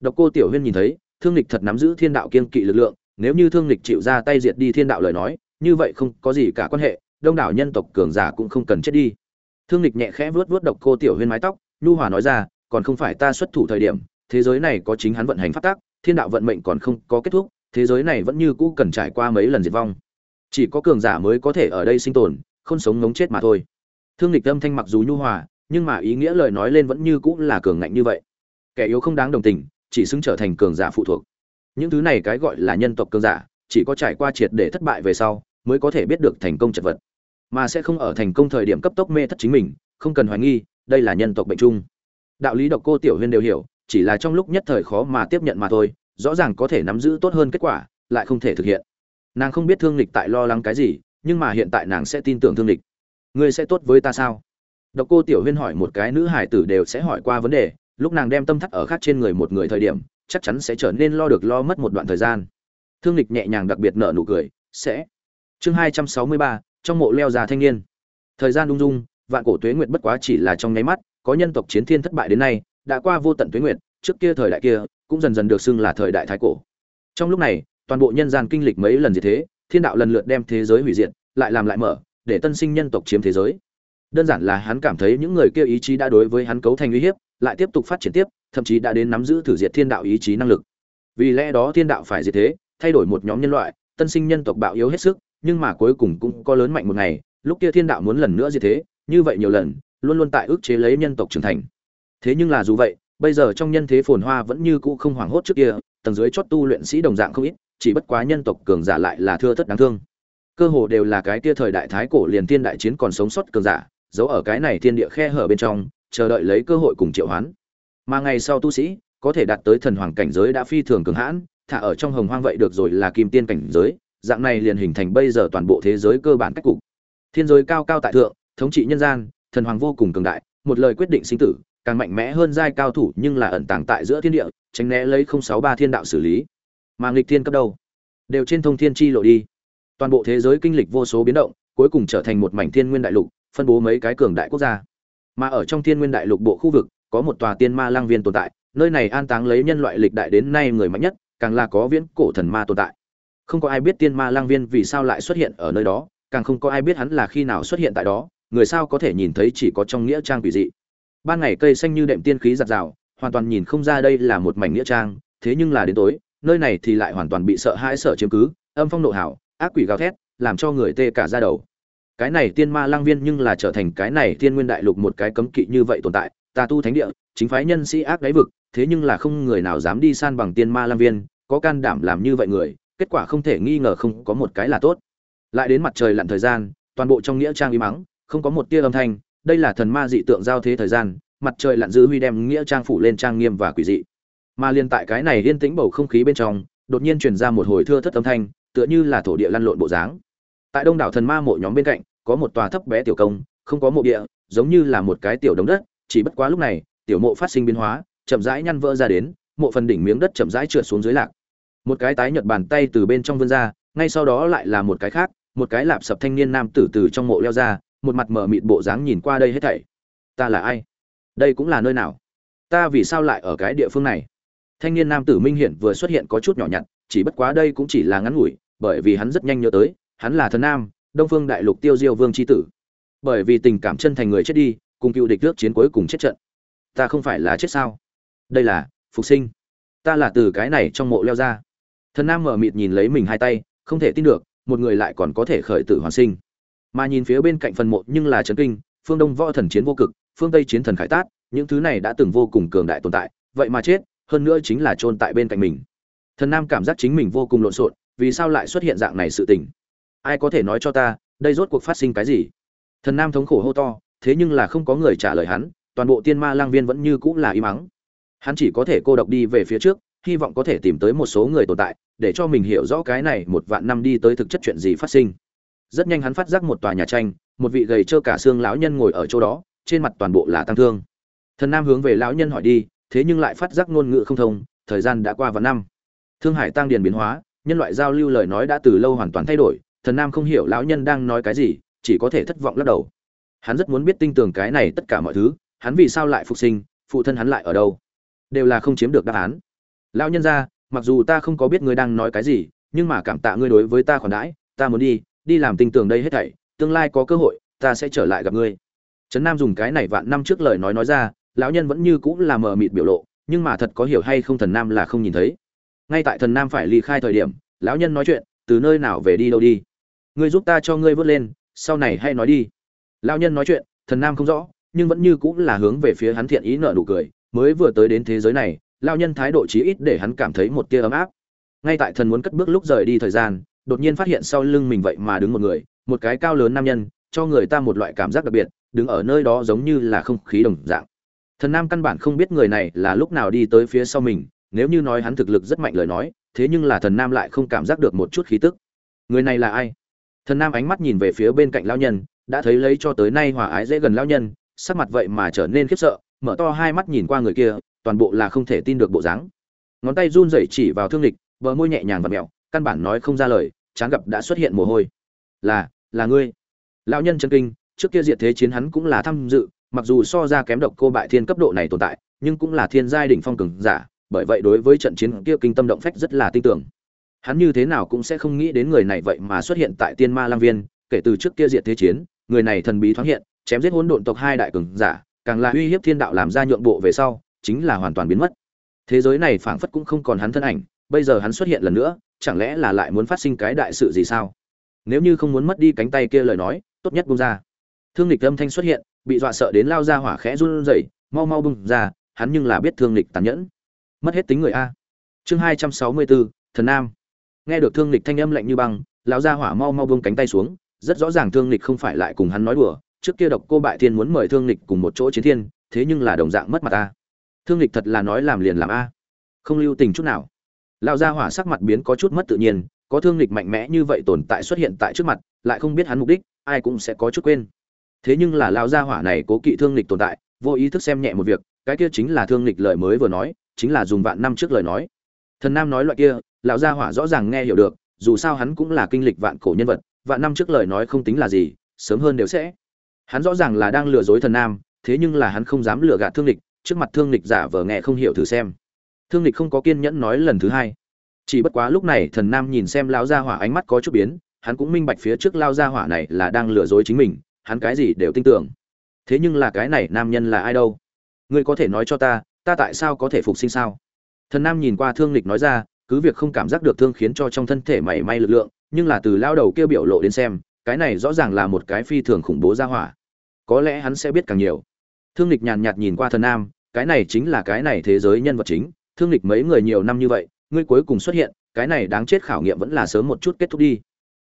Độc cô tiểu huyên nhìn thấy, thương lịch thật nắm giữ thiên đạo kiên kỵ lực lượng, nếu như thương lịch chịu ra tay diệt đi thiên đạo lời nói, như vậy không có gì cả quan hệ, đông đảo nhân tộc cường giả cũng không cần chết đi. Thương lịch nhẹ khẽ vuốt vuốt độc cô tiểu huyên mái tóc, nhu hòa nói ra, còn không phải ta xuất thủ thời điểm, thế giới này có chính hắn vận hành phát tác, thiên đạo vận mệnh còn không có kết thúc, thế giới này vẫn như cũ cần trải qua mấy lần diệt vong. Chỉ có cường giả mới có thể ở đây sinh tồn, không sống ngống chết mà thôi. Thương lịch âm thanh mặc dù nhu hòa nhưng mà ý nghĩa lời nói lên vẫn như cũ là cường ngạnh như vậy. Kẻ yếu không đáng đồng tình, chỉ xứng trở thành cường giả phụ thuộc. Những thứ này cái gọi là nhân tộc cường giả, chỉ có trải qua triệt để thất bại về sau, mới có thể biết được thành công chật vật. Mà sẽ không ở thành công thời điểm cấp tốc mê thất chính mình, không cần hoài nghi, đây là nhân tộc bệnh chung. Đạo lý độc cô tiểu huyên đều hiểu, chỉ là trong lúc nhất thời khó mà tiếp nhận mà thôi, rõ ràng có thể nắm giữ tốt hơn kết quả, lại không thể thực hiện. Nàng không biết thương lịch tại lo lắng cái gì, nhưng mà hiện tại nàng sẽ tin tưởng thương lịch. Ngươi sẽ tốt với ta sao? Độc cô tiểu huyên hỏi một cái nữ hải tử đều sẽ hỏi qua vấn đề, lúc nàng đem tâm thắt ở khác trên người một người thời điểm, chắc chắn sẽ trở nên lo được lo mất một đoạn thời gian. Thương lịch nhẹ nhàng đặc biệt nở nụ cười, sẽ. Chương hai trăm sáu mươi ba, trong mộ leo già thanh niên. Thời gian ung dung, vạn cổ tuế nguyệt bất quá chỉ là trong nháy mắt, có nhân tộc chiến thiên thất bại đến nay, đã qua vô tận tuế nguyệt, trước kia thời đại kia, cũng dần dần được xưng là thời đại thái cổ. Trong lúc này, toàn bộ nhân gian kinh lịch mấy lần gì thế, thiên đạo lần lượt đem thế giới hủy diệt, lại làm lại mở, để tân sinh nhân tộc chiếm thế giới đơn giản là hắn cảm thấy những người kia ý chí đã đối với hắn cấu thành uy hiếp, lại tiếp tục phát triển tiếp, thậm chí đã đến nắm giữ thử diệt thiên đạo ý chí năng lực. Vì lẽ đó thiên đạo phải diệt thế, thay đổi một nhóm nhân loại, tân sinh nhân tộc bạo yếu hết sức, nhưng mà cuối cùng cũng có lớn mạnh một ngày, lúc kia thiên đạo muốn lần nữa diệt thế, như vậy nhiều lần, luôn luôn tại ức chế lấy nhân tộc trưởng thành. Thế nhưng là dù vậy, bây giờ trong nhân thế phồn hoa vẫn như cũ không hoảng hốt trước kia, tầng dưới chót tu luyện sĩ đồng dạng không ít, chỉ bất quá nhân tộc cường giả lại là thưa thất đáng thương. Cơ hồ đều là cái kia thời đại thái cổ liền thiên đại chiến còn sống sót cường giả giấu ở cái này thiên địa khe hở bên trong, chờ đợi lấy cơ hội cùng triệu hoán. Mà ngày sau tu sĩ, có thể đạt tới thần hoàng cảnh giới đã phi thường cường hãn, thả ở trong hồng hoang vậy được rồi là kim tiên cảnh giới, dạng này liền hình thành bây giờ toàn bộ thế giới cơ bản cách cục. Thiên giới cao cao tại thượng, thống trị nhân gian, thần hoàng vô cùng cường đại, một lời quyết định sinh tử, càng mạnh mẽ hơn giai cao thủ nhưng là ẩn tàng tại giữa thiên địa, tránh né lấy không sáu ba thiên đạo xử lý. Mà nghịch thiên cấp đâu? Đều trên thông thiên chi lộ đi. Toàn bộ thế giới kinh lịch vô số biến động, cuối cùng trở thành một mảnh thiên nguyên đại lục phân bố mấy cái cường đại quốc gia. Mà ở trong thiên nguyên đại lục bộ khu vực, có một tòa tiên ma lang viên tồn tại, nơi này an táng lấy nhân loại lịch đại đến nay người mạnh nhất, càng là có viễn cổ thần ma tồn tại. Không có ai biết tiên ma lang viên vì sao lại xuất hiện ở nơi đó, càng không có ai biết hắn là khi nào xuất hiện tại đó, người sao có thể nhìn thấy chỉ có trong nghĩa trang quỷ dị. Ban ngày cây xanh như đệm tiên khí giặt rào, hoàn toàn nhìn không ra đây là một mảnh nghĩa trang, thế nhưng là đến tối, nơi này thì lại hoàn toàn bị sợ hãi sợ chiếm cứ, âm phong nộ hảo, ác quỷ gào thét, làm cho người tê cả ra đầu cái này tiên ma lang viên nhưng là trở thành cái này tiên nguyên đại lục một cái cấm kỵ như vậy tồn tại, tà tu thánh địa, chính phái nhân sĩ ác đáy vực, thế nhưng là không người nào dám đi san bằng tiên ma lang viên, có can đảm làm như vậy người, kết quả không thể nghi ngờ không có một cái là tốt. Lại đến mặt trời lặn thời gian, toàn bộ trong nghĩa trang im mắng không có một tia âm thanh, đây là thần ma dị tượng giao thế thời gian, mặt trời lặn dư huy đem nghĩa trang phủ lên trang nghiêm và quỷ dị. Mà liên tại cái này yên tĩnh bầu không khí bên trong, đột nhiên truyền ra một hồi thưa thất âm thanh, tựa như là thổ địa lăn lộn bộ dáng tại đông đảo thần ma mộ nhóm bên cạnh, có một tòa thấp bé tiểu công, không có mộ địa, giống như là một cái tiểu đống đất, chỉ bất quá lúc này, tiểu mộ phát sinh biến hóa, chậm rãi nhăn vỡ ra đến, mộ phần đỉnh miếng đất chậm rãi trượt xuống dưới lạc. Một cái tái nhợt bàn tay từ bên trong vươn ra, ngay sau đó lại là một cái khác, một cái lạp sập thanh niên nam tử từ trong mộ leo ra, một mặt mở mịt bộ dáng nhìn qua đây hết thảy. Ta là ai? Đây cũng là nơi nào? Ta vì sao lại ở cái địa phương này? Thanh niên nam tử minh hiển vừa xuất hiện có chút nhỏ nhặt, chỉ bất quá đây cũng chỉ là ngắn ngủi, bởi vì hắn rất nhanh nhớ tới hắn là thần nam, đông phương đại lục tiêu diêu vương c h i tử. Bởi vì tình cảm chân thành người chết đi, cùng cựu địch nước chiến cuối cùng chết trận. Ta không phải là chết sao? Đây là, phục sinh. Ta là từ cái này trong mộ leo ra. Thần nam mở mịt nhìn lấy mình hai tay, không thể tin được, một người lại còn có thể khởi tử hoàn sinh. Mà nhìn phía bên cạnh phần mộ nhưng là trấn kinh, phương đông võ thần chiến vô cực, phương tây chiến thần khải tát, những thứ này đã từng vô cùng cường đại tồn tại, vậy mà chết, hơn nữa chính là chôn tại bên cạnh mình. Thần nam cảm giác chính mình vô cùng lộn xộn, vì sao lại xuất hiện dạng này sự tình? Ai có thể nói cho ta, đây rốt cuộc phát sinh cái gì? Thần nam thống khổ hô to, thế nhưng là không có người trả lời hắn, toàn bộ tiên ma lang viên vẫn như cũng là im mắng hắn chỉ có thể cô độc đi về phía trước, hy vọng có thể tìm tới một số người tồn tại, để cho mình hiểu rõ cái này một vạn năm đi tới thực chất chuyện gì phát sinh. Rất nhanh hắn phát giác một tòa nhà tranh, một vị gầy trơ cả xương lão nhân ngồi ở chỗ đó, trên mặt toàn bộ là tăng thương. Thần nam hướng về lão nhân hỏi đi, thế nhưng lại phát giác ngôn ngữ không thông, thời gian đã qua vạn năm. Thương hải tăng điền biến hóa, nhân loại giao lưu lời nói đã từ lâu hoàn toàn thay đổi thần nam không hiểu lão nhân đang nói cái gì, chỉ có thể thất vọng lắc đầu. Hắn rất muốn biết tinh tường cái này tất cả mọi thứ, hắn vì sao lại phục sinh, phụ thân hắn lại ở đâu? Đều là không chiếm được đáp án. Lão nhân ra, mặc dù ta không có biết ngươi đang nói cái gì, nhưng mà cảm tạ ngươi đối với ta khoản đãi, ta muốn đi đi làm tinh tường đây hết thảy, tương lai có cơ hội, ta sẽ trở lại gặp ngươi. Trấn nam dùng cái này vạn năm trước lời nói nói ra, lão nhân vẫn như cũng là mờ mịt biểu lộ, nhưng mà thật có hiểu hay không thần nam là không nhìn thấy. Ngay tại thần nam phải ly khai thời điểm, lão nhân nói chuyện, từ nơi nào về đi đâu đi? Ngươi giúp ta cho ngươi vớt lên, sau này hay nói đi. Lão nhân nói chuyện, thần nam không rõ, nhưng vẫn như cũng là hướng về phía hắn thiện ý nợ nụ cười. Mới vừa tới đến thế giới này, lão nhân thái độ chí ít để hắn cảm thấy một tia ấm áp. Ngay tại thần muốn cất bước lúc rời đi thời gian, đột nhiên phát hiện sau lưng mình vậy mà đứng một người, một cái cao lớn nam nhân, cho người ta một loại cảm giác đặc biệt, đứng ở nơi đó giống như là không khí đồng dạng. Thần nam căn bản không biết người này là lúc nào đi tới phía sau mình, nếu như nói hắn thực lực rất mạnh lời nói, thế nhưng là thần nam lại không cảm giác được một chút khí tức. Người này là ai? Thần nam ánh mắt nhìn về phía bên cạnh lão nhân, đã thấy lấy cho tới nay hòa ái dễ gần lão nhân, sắc mặt vậy mà trở nên khiếp sợ, mở to hai mắt nhìn qua người kia, toàn bộ là không thể tin được bộ dáng. Ngón tay run rẩy chỉ vào thương lịch bờ môi nhẹ nhàng và mẹo, căn bản nói không ra lời, chán gặp đã xuất hiện mồ hôi. Là là ngươi. Lão nhân chân kinh, trước kia diệt thế chiến hắn cũng là tham dự, mặc dù so ra kém độc cô bại thiên cấp độ này tồn tại, nhưng cũng là thiên giai đỉnh phong cường giả, bởi vậy đối với trận chiến kia kinh tâm động phách rất là tin tưởng hắn như thế nào cũng sẽ không nghĩ đến người này vậy mà xuất hiện tại tiên ma lang viên, kể từ trước kia diệt thế chiến, người này thần bí thoáng hiện, chém giết hỗn độn tộc hai đại cường giả, càng là uy hiếp thiên đạo làm ra nhượng bộ về sau, chính là hoàn toàn biến mất. Thế giới này phảng phất cũng không còn hắn thân ảnh, bây giờ hắn xuất hiện lần nữa, chẳng lẽ là lại muốn phát sinh cái đại sự gì sao? Nếu như không muốn mất đi cánh tay kia lời nói, tốt nhất buông ra. Thương lịch âm thanh xuất hiện, bị dọa sợ đến lao ra hỏa khẽ run rẩy, mau mau bung ra, hắn nhưng là biết thương lịch tàn nhẫn. Mất hết tính người a. Chương hai trăm sáu mươi bốn, thần nam nghe được thương lịch thanh âm lạnh như băng, lão gia hỏa mau mau buông cánh tay xuống, rất rõ ràng thương lịch không phải lại cùng hắn nói đùa, trước kia độc cô bại thiên muốn mời thương lịch cùng một chỗ chiến thiên, thế nhưng là đồng dạng mất mặt ta thương lịch thật là nói làm liền làm a. Không lưu tình chút nào. Lão gia hỏa sắc mặt biến có chút mất tự nhiên, có thương lịch mạnh mẽ như vậy tồn tại xuất hiện tại trước mặt, lại không biết hắn mục đích, ai cũng sẽ có chút quên. Thế nhưng là lão gia hỏa này cố kỵ thương lịch tồn tại, vô ý thức xem nhẹ một việc, cái kia chính là thương lịch lời mới vừa nói, chính là dùng vạn năm trước lời nói. Thần nam nói loại kia lão gia hỏa rõ ràng nghe hiểu được, dù sao hắn cũng là kinh lịch vạn cổ nhân vật, vạn năm trước lời nói không tính là gì, sớm hơn đều sẽ. Hắn rõ ràng là đang lừa dối thần nam, thế nhưng là hắn không dám lừa gạt thương lịch, trước mặt thương lịch giả vờ nghe không hiểu thử xem. Thương lịch không có kiên nhẫn nói lần thứ hai. Chỉ bất quá lúc này thần nam nhìn xem lão gia hỏa ánh mắt có chút biến, hắn cũng minh bạch phía trước lao gia hỏa này là đang lừa dối chính mình, hắn cái gì đều tin tưởng. Thế nhưng là cái này nam nhân là ai đâu? Ngươi có thể nói cho ta ta tại sao có thể phục sinh sao? Thần nam nhìn qua thương lịch nói ra cứ việc không cảm giác được thương khiến cho trong thân thể mảy may lực lượng, nhưng là từ lao đầu kia biểu lộ đến xem, cái này rõ ràng là một cái phi thường khủng bố ra hỏa. Có lẽ hắn sẽ biết càng nhiều. Thương lịch nhàn nhạt nhìn qua thần nam, cái này chính là cái này thế giới nhân vật chính. Thương lịch mấy người nhiều năm như vậy, ngươi cuối cùng xuất hiện, cái này đáng chết khảo nghiệm vẫn là sớm một chút kết thúc đi.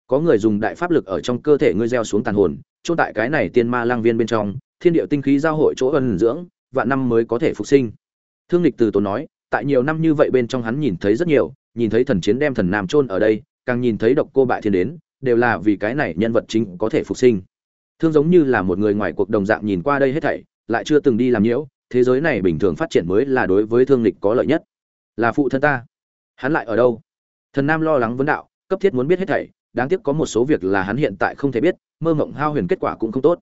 Có người dùng đại pháp lực ở trong cơ thể ngươi gieo xuống tàn hồn, chôn tại cái này tiên ma lang viên bên trong, thiên địa tinh khí giao hội chỗ ân dưỡng, vạn năm mới có thể phục sinh. Thương lịch từ tốn nói tại nhiều năm như vậy bên trong hắn nhìn thấy rất nhiều, nhìn thấy thần chiến đem thần nam chôn ở đây, càng nhìn thấy độc cô bại thiên đến, đều là vì cái này nhân vật chính có thể phục sinh. Thương giống như là một người ngoài cuộc đồng dạng nhìn qua đây hết thảy, lại chưa từng đi làm nhiễu, thế giới này bình thường phát triển mới là đối với thương lịch có lợi nhất. Là phụ thân ta. Hắn lại ở đâu? Thần nam lo lắng vấn đạo, cấp thiết muốn biết hết thảy, đáng tiếc có một số việc là hắn hiện tại không thể biết, mơ mộng hao huyền kết quả cũng không tốt.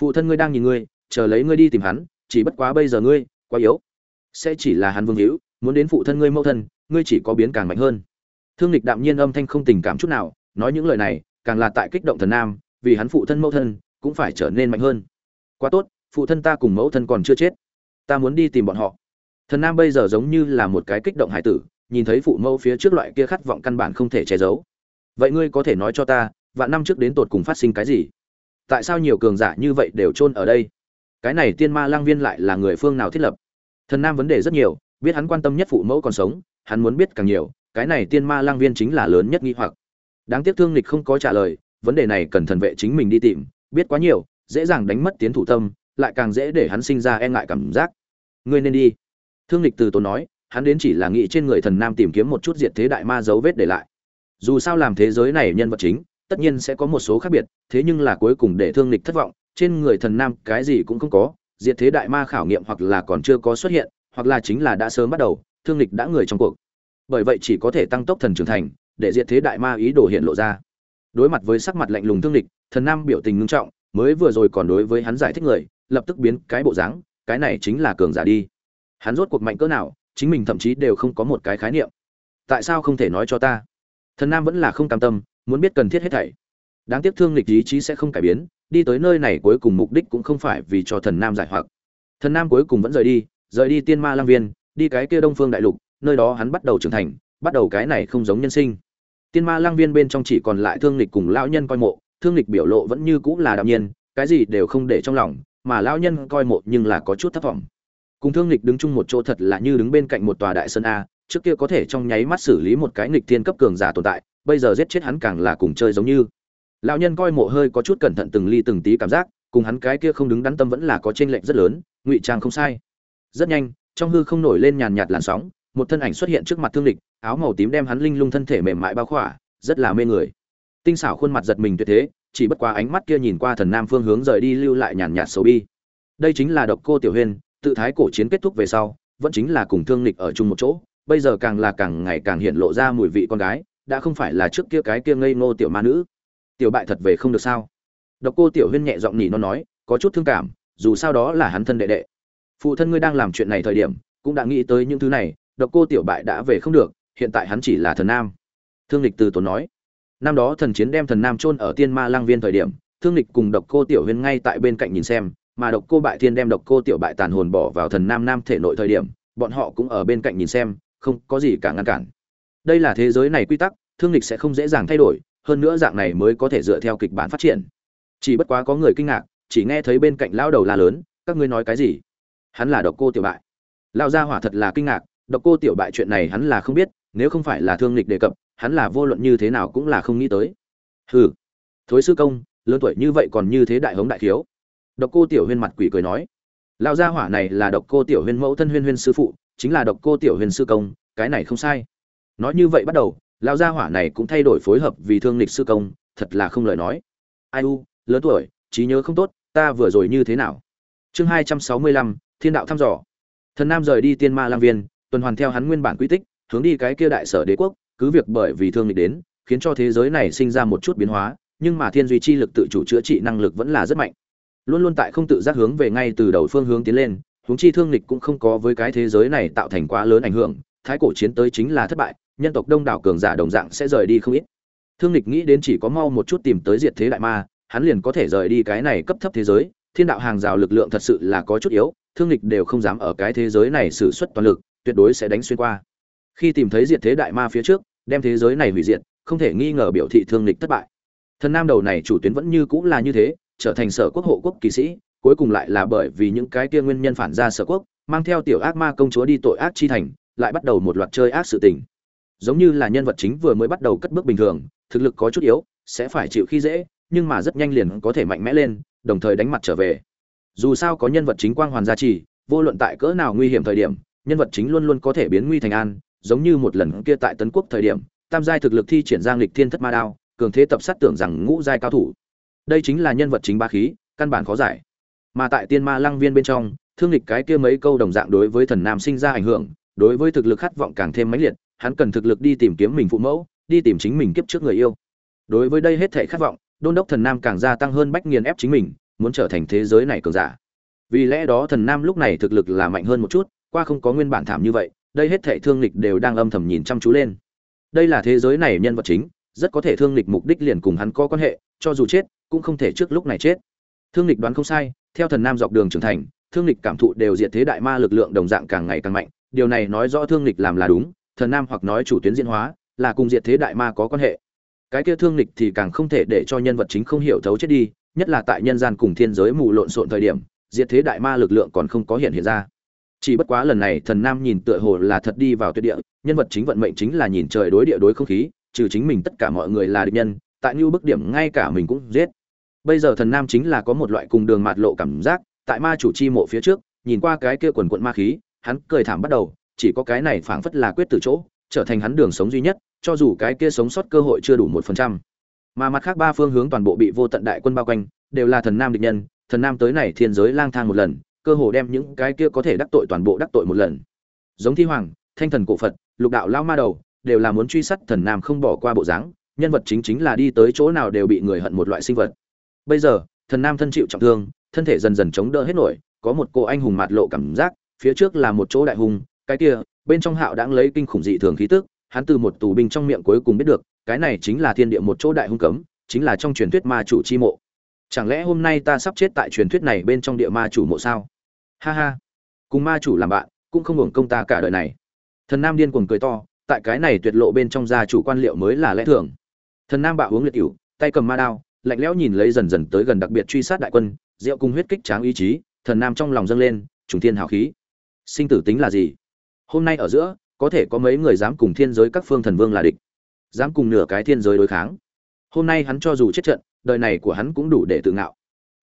Phụ thân ngươi đang nhìn ngươi, chờ lấy ngươi đi tìm hắn, chỉ bất quá bây giờ ngươi quá yếu sẽ chỉ là hắn vương hữu, muốn đến phụ thân ngươi mẫu thân, ngươi chỉ có biến càng mạnh hơn. Thương lịch đạm nhiên âm thanh không tình cảm chút nào, nói những lời này, càng là tại kích động thần nam, vì hắn phụ thân mẫu thân cũng phải trở nên mạnh hơn. Quá tốt, phụ thân ta cùng mẫu thân còn chưa chết. Ta muốn đi tìm bọn họ. Thần nam bây giờ giống như là một cái kích động hải tử, nhìn thấy phụ mẫu phía trước loại kia khát vọng căn bản không thể che giấu. Vậy ngươi có thể nói cho ta, vạn năm trước đến tột cùng phát sinh cái gì? Tại sao nhiều cường giả như vậy đều chôn ở đây? Cái này tiên ma lang viên lại là người phương nào thiết lập? Thần nam vấn đề rất nhiều, biết hắn quan tâm nhất phụ mẫu còn sống, hắn muốn biết càng nhiều, cái này tiên ma lang viên chính là lớn nhất nghi hoặc. Đáng tiếc thương lịch không có trả lời, vấn đề này cần thần vệ chính mình đi tìm, biết quá nhiều, dễ dàng đánh mất tiến thủ tâm, lại càng dễ để hắn sinh ra e ngại cảm giác. Ngươi nên đi. Thương lịch từ tốn nói, hắn đến chỉ là nghĩ trên người thần nam tìm kiếm một chút diệt thế đại ma dấu vết để lại. Dù sao làm thế giới này nhân vật chính, tất nhiên sẽ có một số khác biệt, thế nhưng là cuối cùng để thương lịch thất vọng, trên người thần nam cái gì cũng không có diệt thế đại ma khảo nghiệm hoặc là còn chưa có xuất hiện, hoặc là chính là đã sớm bắt đầu, thương lịch đã người trong cuộc. Bởi vậy chỉ có thể tăng tốc thần trưởng thành, để diệt thế đại ma ý đồ hiện lộ ra. Đối mặt với sắc mặt lạnh lùng thương lịch thần nam biểu tình ngưng trọng, mới vừa rồi còn đối với hắn giải thích người, lập tức biến cái bộ dáng, cái này chính là cường giả đi. Hắn rốt cuộc mạnh cỡ nào, chính mình thậm chí đều không có một cái khái niệm. Tại sao không thể nói cho ta? Thần nam vẫn là không cam tâm, muốn biết cần thiết hết thảy đáng tiếc thương lịch ý chí sẽ không cải biến, đi tới nơi này cuối cùng mục đích cũng không phải vì cho thần nam giải hoặc. Thần nam cuối cùng vẫn rời đi rời đi tiên ma lang viên, đi cái kia đông phương đại lục, nơi đó hắn bắt đầu trưởng thành, bắt đầu cái này không giống nhân sinh. Tiên ma lang viên bên trong chỉ còn lại thương lịch cùng lão nhân coi mộ, thương lịch biểu lộ vẫn như cũng là đạm nhiên, cái gì đều không để trong lòng, mà lão nhân coi mộ nhưng là có chút thất vọng. Cùng thương lịch đứng chung một chỗ thật là như đứng bên cạnh một tòa đại sơn a, trước kia có thể trong nháy mắt xử lý một cái nghịch thiên cấp cường giả tồn tại, bây giờ giết chết hắn càng là cùng chơi giống như lão nhân coi mộ hơi có chút cẩn thận từng ly từng tí cảm giác, cùng hắn cái kia không đứng đắn tâm vẫn là có trên lệnh rất lớn, ngụy trang không sai. Rất nhanh, trong hư không nổi lên nhàn nhạt làn sóng, một thân ảnh xuất hiện trước mặt thương lịch áo màu tím đem hắn linh lung thân thể mềm mại bao khỏa, rất là mê người. Tinh xảo khuôn mặt giật mình tuyệt thế, chỉ bất quá ánh mắt kia nhìn qua thần nam phương hướng rời đi lưu lại nhàn nhạt xấu bi. Đây chính là độc cô tiểu huyên tự thái cổ chiến kết thúc về sau, vẫn chính là cùng thương lịch ở chung một chỗ, bây giờ càng là càng ngày càng hiện lộ ra mùi vị con gái, đã không phải là trước kia cái kia ngây ngô tiểu ma nữ tiểu bại thật về không được sao? Độc cô tiểu huyên nhẹ giọng nhỉ nó nói, có chút thương cảm, dù sao đó là hắn thân đệ đệ. Phụ thân ngươi đang làm chuyện này thời điểm, cũng đã nghĩ tới những thứ này, độc cô tiểu bại đã về không được, hiện tại hắn chỉ là thần nam. Thương lịch từ tốn nói, năm đó thần chiến đem thần nam chôn ở tiên ma lang viên thời điểm, thương lịch cùng độc cô tiểu huyên ngay tại bên cạnh nhìn xem, mà độc cô bại thiên đem độc cô tiểu bại tàn hồn bỏ vào thần nam nam thể nội thời điểm, bọn họ cũng ở bên cạnh nhìn xem, không có gì cả ngăn cản. Đây là thế giới này quy tắc, thương lịch sẽ không dễ dàng thay đổi hơn nữa dạng này mới có thể dựa theo kịch bản phát triển. Chỉ bất quá có người kinh ngạc, chỉ nghe thấy bên cạnh lão đầu la lớn, các ngươi nói cái gì? Hắn là độc cô tiểu bại. Lão gia hỏa thật là kinh ngạc, độc cô tiểu bại chuyện này hắn là không biết, nếu không phải là thương lịch đề cập, hắn là vô luận như thế nào cũng là không nghĩ tới. Hừ. Thối sư công, lớn tuổi như vậy còn như thế đại hống đại thiếu. Độc cô tiểu huyên mặt quỷ cười nói. Lão gia hỏa này là độc cô tiểu huyên mẫu thân huyên huyên sư phụ, chính là độc cô tiểu huyên sư công, cái này không sai. Nói như vậy bắt đầu lão gia hỏa này cũng thay đổi phối hợp vì thương lịch sư công, thật là không lời nói. Ai u, lớn tuổi, trí nhớ không tốt, ta vừa rồi như thế nào? Chương hai trăm sáu mươi lăm, thiên đạo thăm dò. Thần nam rời đi tiên ma lang viên, tuần hoàn theo hắn nguyên bản quy tích, hướng đi cái kia đại sở đế quốc, cứ việc bởi vì thương lịch đến, khiến cho thế giới này sinh ra một chút biến hóa, nhưng mà thiên duy chi lực tự chủ chữa trị năng lực vẫn là rất mạnh. Luôn luôn tại không tự giác hướng về ngay từ đầu phương hướng tiến lên, huống chi thương lịch cũng không có với cái thế giới này tạo thành quá lớn ảnh hưởng, thái cổ chiến tới chính là thất bại nhân tộc đông đảo cường giả đồng dạng sẽ rời đi không ít. Thương lịch nghĩ đến chỉ có mau một chút tìm tới diệt thế đại ma, hắn liền có thể rời đi cái này cấp thấp thế giới, thiên đạo hàng rào lực lượng thật sự là có chút yếu, thương lịch đều không dám ở cái thế giới này sử xuất toàn lực, tuyệt đối sẽ đánh xuyên qua. Khi tìm thấy diệt thế đại ma phía trước, đem thế giới này hủy diệt, không thể nghi ngờ biểu thị thương lịch thất bại. Thần nam đầu này chủ tuyến vẫn như cũng là như thế, trở thành sở quốc hộ quốc kỳ sĩ, cuối cùng lại là bởi vì những cái kia nguyên nhân phản ra sở quốc, mang theo tiểu ác ma công chúa đi tội ác chi thành, lại bắt đầu một loạt chơi ác sự tình giống như là nhân vật chính vừa mới bắt đầu cất bước bình thường, thực lực có chút yếu, sẽ phải chịu khi dễ, nhưng mà rất nhanh liền có thể mạnh mẽ lên, đồng thời đánh mặt trở về. Dù sao có nhân vật chính quang hoàn gia trì, vô luận tại cỡ nào nguy hiểm thời điểm, nhân vật chính luôn luôn có thể biến nguy thành an, giống như một lần kia tại tấn quốc thời điểm, tam giai thực lực thi triển giang lịch thiên thất ma đao, cường thế tập sát tưởng rằng ngũ giai cao thủ. Đây chính là nhân vật chính ba khí, căn bản khó giải. Mà tại tiên ma lăng viên bên trong, thương lịch cái kia mấy câu đồng dạng đối với thần nam sinh ra ảnh hưởng, đối với thực lực khát vọng càng thêm mãnh liệt hắn cần thực lực đi tìm kiếm mình phụ mẫu, đi tìm chính mình kiếp trước người yêu. Đối với đây hết thể khát vọng, đôn đốc thần nam càng gia tăng hơn bách nghiền ép chính mình, muốn trở thành thế giới này cường giả. Vì lẽ đó thần nam lúc này thực lực là mạnh hơn một chút, qua không có nguyên bản thảm như vậy, đây hết thể thương lịch đều đang âm thầm nhìn chăm chú lên. Đây là thế giới này nhân vật chính, rất có thể thương lịch mục đích liền cùng hắn có quan hệ, cho dù chết, cũng không thể trước lúc này chết. Thương lịch đoán không sai, theo thần nam dọc đường trưởng thành, thương lịch cảm thụ đều diệt thế đại ma lực lượng đồng dạng càng ngày càng mạnh, điều này nói rõ thương lịch làm là đúng thần nam hoặc nói chủ tuyến diễn hóa, là cùng diệt thế đại ma có quan hệ. Cái kia thương lịch thì càng không thể để cho nhân vật chính không hiểu thấu chết đi, nhất là tại nhân gian cùng thiên giới mù lộn xộn thời điểm, diệt thế đại ma lực lượng còn không có hiện hiện ra. Chỉ bất quá lần này thần nam nhìn tựa hồ là thật đi vào tuyệt địa, nhân vật chính vận mệnh chính là nhìn trời đối địa đối không khí, trừ chính mình tất cả mọi người là địch nhân, tại như bức điểm ngay cả mình cũng giết. Bây giờ thần nam chính là có một loại cùng đường mạt lộ cảm giác, tại ma chủ chi mộ phía trước, nhìn qua cái kia quần quận ma khí, hắn cười thảm bắt đầu chỉ có cái này phảng phất là quyết từ chỗ, trở thành hắn đường sống duy nhất, cho dù cái kia sống sót cơ hội chưa đủ một phần trăm. Mà mặt khác ba phương hướng toàn bộ bị vô tận đại quân bao quanh, đều là thần nam địch nhân, thần nam tới này thiên giới lang thang một lần, cơ hồ đem những cái kia có thể đắc tội toàn bộ đắc tội một lần. Giống thi hoàng, thanh thần cổ phật, lục đạo lao ma đầu, đều là muốn truy sát thần nam không bỏ qua bộ dáng, nhân vật chính chính là đi tới chỗ nào đều bị người hận một loại sinh vật. Bây giờ, thần nam thân chịu trọng thương, thân thể dần dần chống đỡ hết nổi, có một cô anh hùng mạt lộ cảm giác, phía trước là một chỗ đại hùng cái kia, bên trong hạo đang lấy kinh khủng dị thường khí tức, hắn từ một tù binh trong miệng cuối cùng biết được, cái này chính là thiên địa một chỗ đại hung cấm, chính là trong truyền thuyết ma chủ chi mộ. Chẳng lẽ hôm nay ta sắp chết tại truyền thuyết này bên trong địa ma chủ mộ sao? Ha ha. Cùng ma chủ làm bạn, cũng không hưởng công ta cả đời này. Thần nam điên cuồng cười to, tại cái này tuyệt lộ bên trong gia chủ quan liệu mới là lẽ thường. Thần nam bạo uống liệt cửu, tay cầm ma đao, lạnh lẽo nhìn lấy dần dần tới gần đặc biệt truy sát đại quân, rượu cùng huyết kích tráng ý chí, thần nam trong lòng dâng lên, trùng thiên hào khí. Sinh tử tính là gì? Hôm nay ở giữa, có thể có mấy người dám cùng thiên giới các phương thần vương là địch. Dám cùng nửa cái thiên giới đối kháng. Hôm nay hắn cho dù chết trận, đời này của hắn cũng đủ để tự ngạo.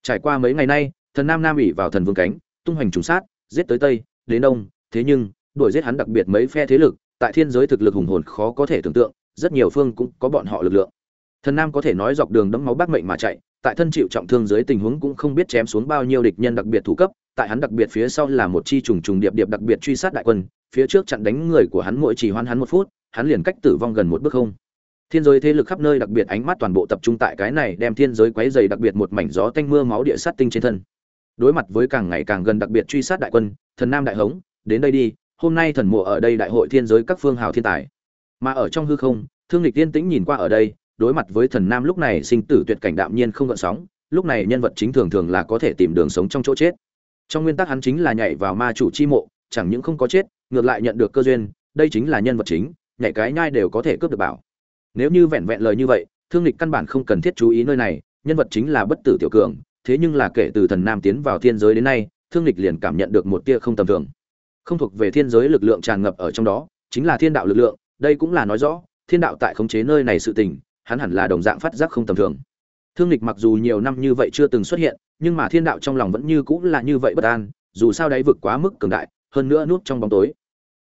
Trải qua mấy ngày nay, thần nam nam ủy vào thần vương cánh, tung hoành trùng sát, giết tới tây, đến đông, thế nhưng, đuổi giết hắn đặc biệt mấy phe thế lực, tại thiên giới thực lực hùng hồn khó có thể tưởng tượng, rất nhiều phương cũng có bọn họ lực lượng. Thần nam có thể nói dọc đường đẫm máu bác mệnh mà chạy, tại thân chịu trọng thương dưới tình huống cũng không biết chém xuống bao nhiêu địch nhân đặc biệt thủ cấp, tại hắn đặc biệt phía sau là một chi trùng trùng điệp điệp đặc biệt truy sát đại quân phía trước chặn đánh người của hắn mỗi chỉ hoan hắn một phút, hắn liền cách tử vong gần một bước không. Thiên giới thế lực khắp nơi đặc biệt ánh mắt toàn bộ tập trung tại cái này đem thiên giới quấy dày đặc biệt một mảnh gió tanh mưa máu địa sát tinh trên thân. Đối mặt với càng ngày càng gần đặc biệt truy sát đại quân, thần nam đại hống, đến đây đi, hôm nay thần mộ ở đây đại hội thiên giới các phương hào thiên tài. Mà ở trong hư không, thương lịch tiên tĩnh nhìn qua ở đây, đối mặt với thần nam lúc này sinh tử tuyệt cảnh đạm nhiên không gợn sóng, lúc này nhân vật chính thường thường là có thể tìm đường sống trong chỗ chết. Trong nguyên tắc hắn chính là nhảy vào ma chủ chi mộ, chẳng những không có chết ngược lại nhận được cơ duyên, đây chính là nhân vật chính, nhảy cái nhai đều có thể cướp được bảo. Nếu như vẹn vẹn lời như vậy, thương lịch căn bản không cần thiết chú ý nơi này, nhân vật chính là bất tử tiểu cường, thế nhưng là kể từ thần nam tiến vào thiên giới đến nay, thương lịch liền cảm nhận được một tia không tầm thường. Không thuộc về thiên giới lực lượng tràn ngập ở trong đó, chính là thiên đạo lực lượng, đây cũng là nói rõ, thiên đạo tại khống chế nơi này sự tình, hắn hẳn là đồng dạng phát giác không tầm thường. Thương lịch mặc dù nhiều năm như vậy chưa từng xuất hiện, nhưng mà thiên đạo trong lòng vẫn như cũng là như vậy bất an, dù sao đáy vực quá mức cường đại, hơn nữa núp trong bóng tối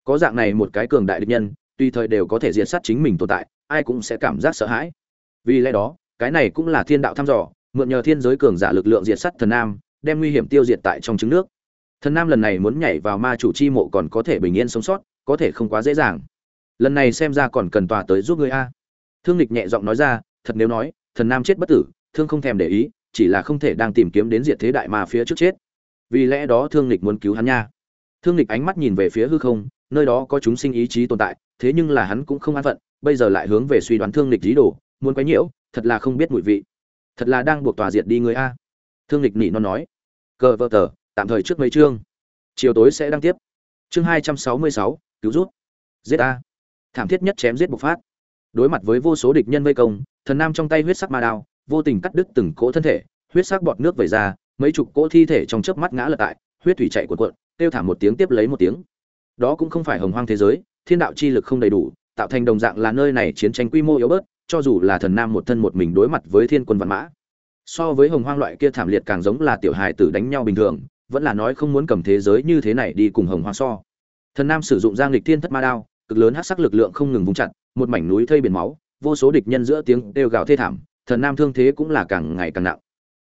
có dạng này một cái cường đại địch nhân, tùy thời đều có thể diệt sát chính mình tồn tại, ai cũng sẽ cảm giác sợ hãi. Vì lẽ đó, cái này cũng là thiên đạo thăm dò, mượn nhờ thiên giới cường giả lực lượng diệt sát thần nam, đem nguy hiểm tiêu diệt tại trong trứng nước. Thần nam lần này muốn nhảy vào ma chủ chi mộ còn có thể bình yên sống sót, có thể không quá dễ dàng. Lần này xem ra còn cần tòa tới giúp ngươi a. Thương lịch nhẹ giọng nói ra, thật nếu nói, thần nam chết bất tử, thương không thèm để ý, chỉ là không thể đang tìm kiếm đến diệt thế đại ma phía trước chết. Vì lẽ đó thương lịch muốn cứu hắn nha. Thương lịch ánh mắt nhìn về phía hư không nơi đó có chúng sinh ý chí tồn tại, thế nhưng là hắn cũng không an phận, bây giờ lại hướng về suy đoán thương lịch lý đồ, muốn quấy nhiễu, thật là không biết mùi vị. Thật là đang buộc tòa diệt đi người a. Thương lịch nị nó nói. Cờ vơ tờ, tạm thời trước mấy chương. Chiều tối sẽ đăng tiếp. Chương hai trăm sáu mươi sáu, cứu rút. Giết a. Thảm thiết nhất chém giết bộc phát. Đối mặt với vô số địch nhân vây công, thần nam trong tay huyết sắc ma đao, vô tình cắt đứt từng cỗ thân thể, huyết sắc bọt nước vẩy ra, mấy chục cỗ thi thể trong chớp mắt ngã lật tại, huyết thủy chảy cuộn cuộn, kêu thảm một tiếng tiếp lấy một tiếng đó cũng không phải hồng hoang thế giới, thiên đạo chi lực không đầy đủ, tạo thành đồng dạng là nơi này chiến tranh quy mô yếu bớt, cho dù là thần nam một thân một mình đối mặt với thiên quân văn mã. So với hồng hoang loại kia thảm liệt càng giống là tiểu hài tử đánh nhau bình thường, vẫn là nói không muốn cầm thế giới như thế này đi cùng hồng hoang so. Thần nam sử dụng giang lịch thiên thất ma đao, cực lớn hắc sắc lực lượng không ngừng vung chặt, một mảnh núi thây biển máu, vô số địch nhân giữa tiếng đều gào thê thảm, thần nam thương thế cũng là càng ngày càng nặng.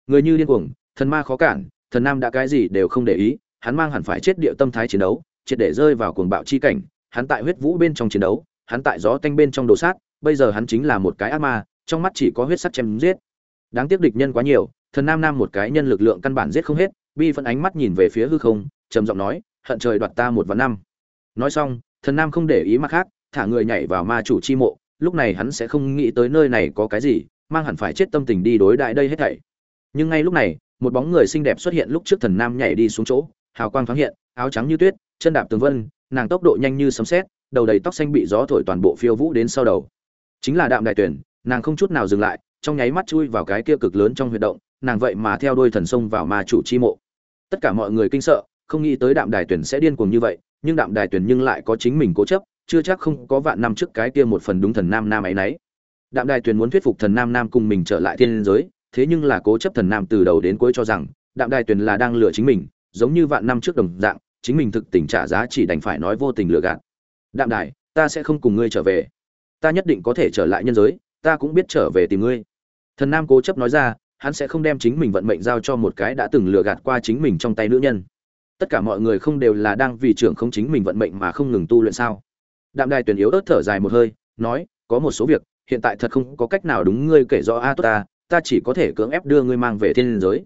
Người như điên cuồng, thần ma khó cản, thần nam đã cái gì đều không để ý, hắn mang hẳn phải chết địa tâm thái chiến đấu triệt để rơi vào cuồng bạo chi cảnh, hắn tại huyết vũ bên trong chiến đấu, hắn tại gió tanh bên trong đồ sát, bây giờ hắn chính là một cái ác ma, trong mắt chỉ có huyết sắc chém giết. Đáng tiếc địch nhân quá nhiều, thần nam nam một cái nhân lực lượng căn bản giết không hết, bi phân ánh mắt nhìn về phía hư không, trầm giọng nói, hận trời đoạt ta một vạn năm. Nói xong, thần nam không để ý mặt khác, thả người nhảy vào ma chủ chi mộ, lúc này hắn sẽ không nghĩ tới nơi này có cái gì, mang hẳn phải chết tâm tình đi đối đại đây hết thảy. Nhưng ngay lúc này, một bóng người xinh đẹp xuất hiện lúc trước thần nam nhảy đi xuống chỗ, hào quang thoáng hiện, áo trắng như tuyết chân đạp tường vân, nàng tốc độ nhanh như sấm sét, đầu đầy tóc xanh bị gió thổi toàn bộ phiêu vũ đến sau đầu. Chính là đạm đại tuyển, nàng không chút nào dừng lại, trong nháy mắt chui vào cái kia cực lớn trong huyệt động, nàng vậy mà theo đôi thần sông vào ma chủ chi mộ. Tất cả mọi người kinh sợ, không nghĩ tới đạm đài tuyển sẽ điên cuồng như vậy, nhưng đạm đài tuyển nhưng lại có chính mình cố chấp, chưa chắc không có vạn năm trước cái kia một phần đúng thần nam nam ấy nấy. Đạm đài tuyển muốn thuyết phục thần nam nam cùng mình trở lại thiên giới, thế nhưng là cố chấp thần nam từ đầu đến cuối cho rằng, đạm đài tuyển là đang lừa chính mình, giống như vạn năm trước đồng dạng chính mình thực tình trả giá chỉ đành phải nói vô tình lừa gạt. Đạm đài, ta sẽ không cùng ngươi trở về. Ta nhất định có thể trở lại nhân giới, ta cũng biết trở về tìm ngươi. Thần nam cố chấp nói ra, hắn sẽ không đem chính mình vận mệnh giao cho một cái đã từng lừa gạt qua chính mình trong tay nữ nhân. Tất cả mọi người không đều là đang vì trưởng không chính mình vận mệnh mà không ngừng tu luyện sao? Đạm đài tuyển yếu ớt thở dài một hơi, nói, có một số việc, hiện tại thật không có cách nào đúng ngươi kể rõ a, tốt ta ta chỉ có thể cưỡng ép đưa ngươi mang về thiên giới.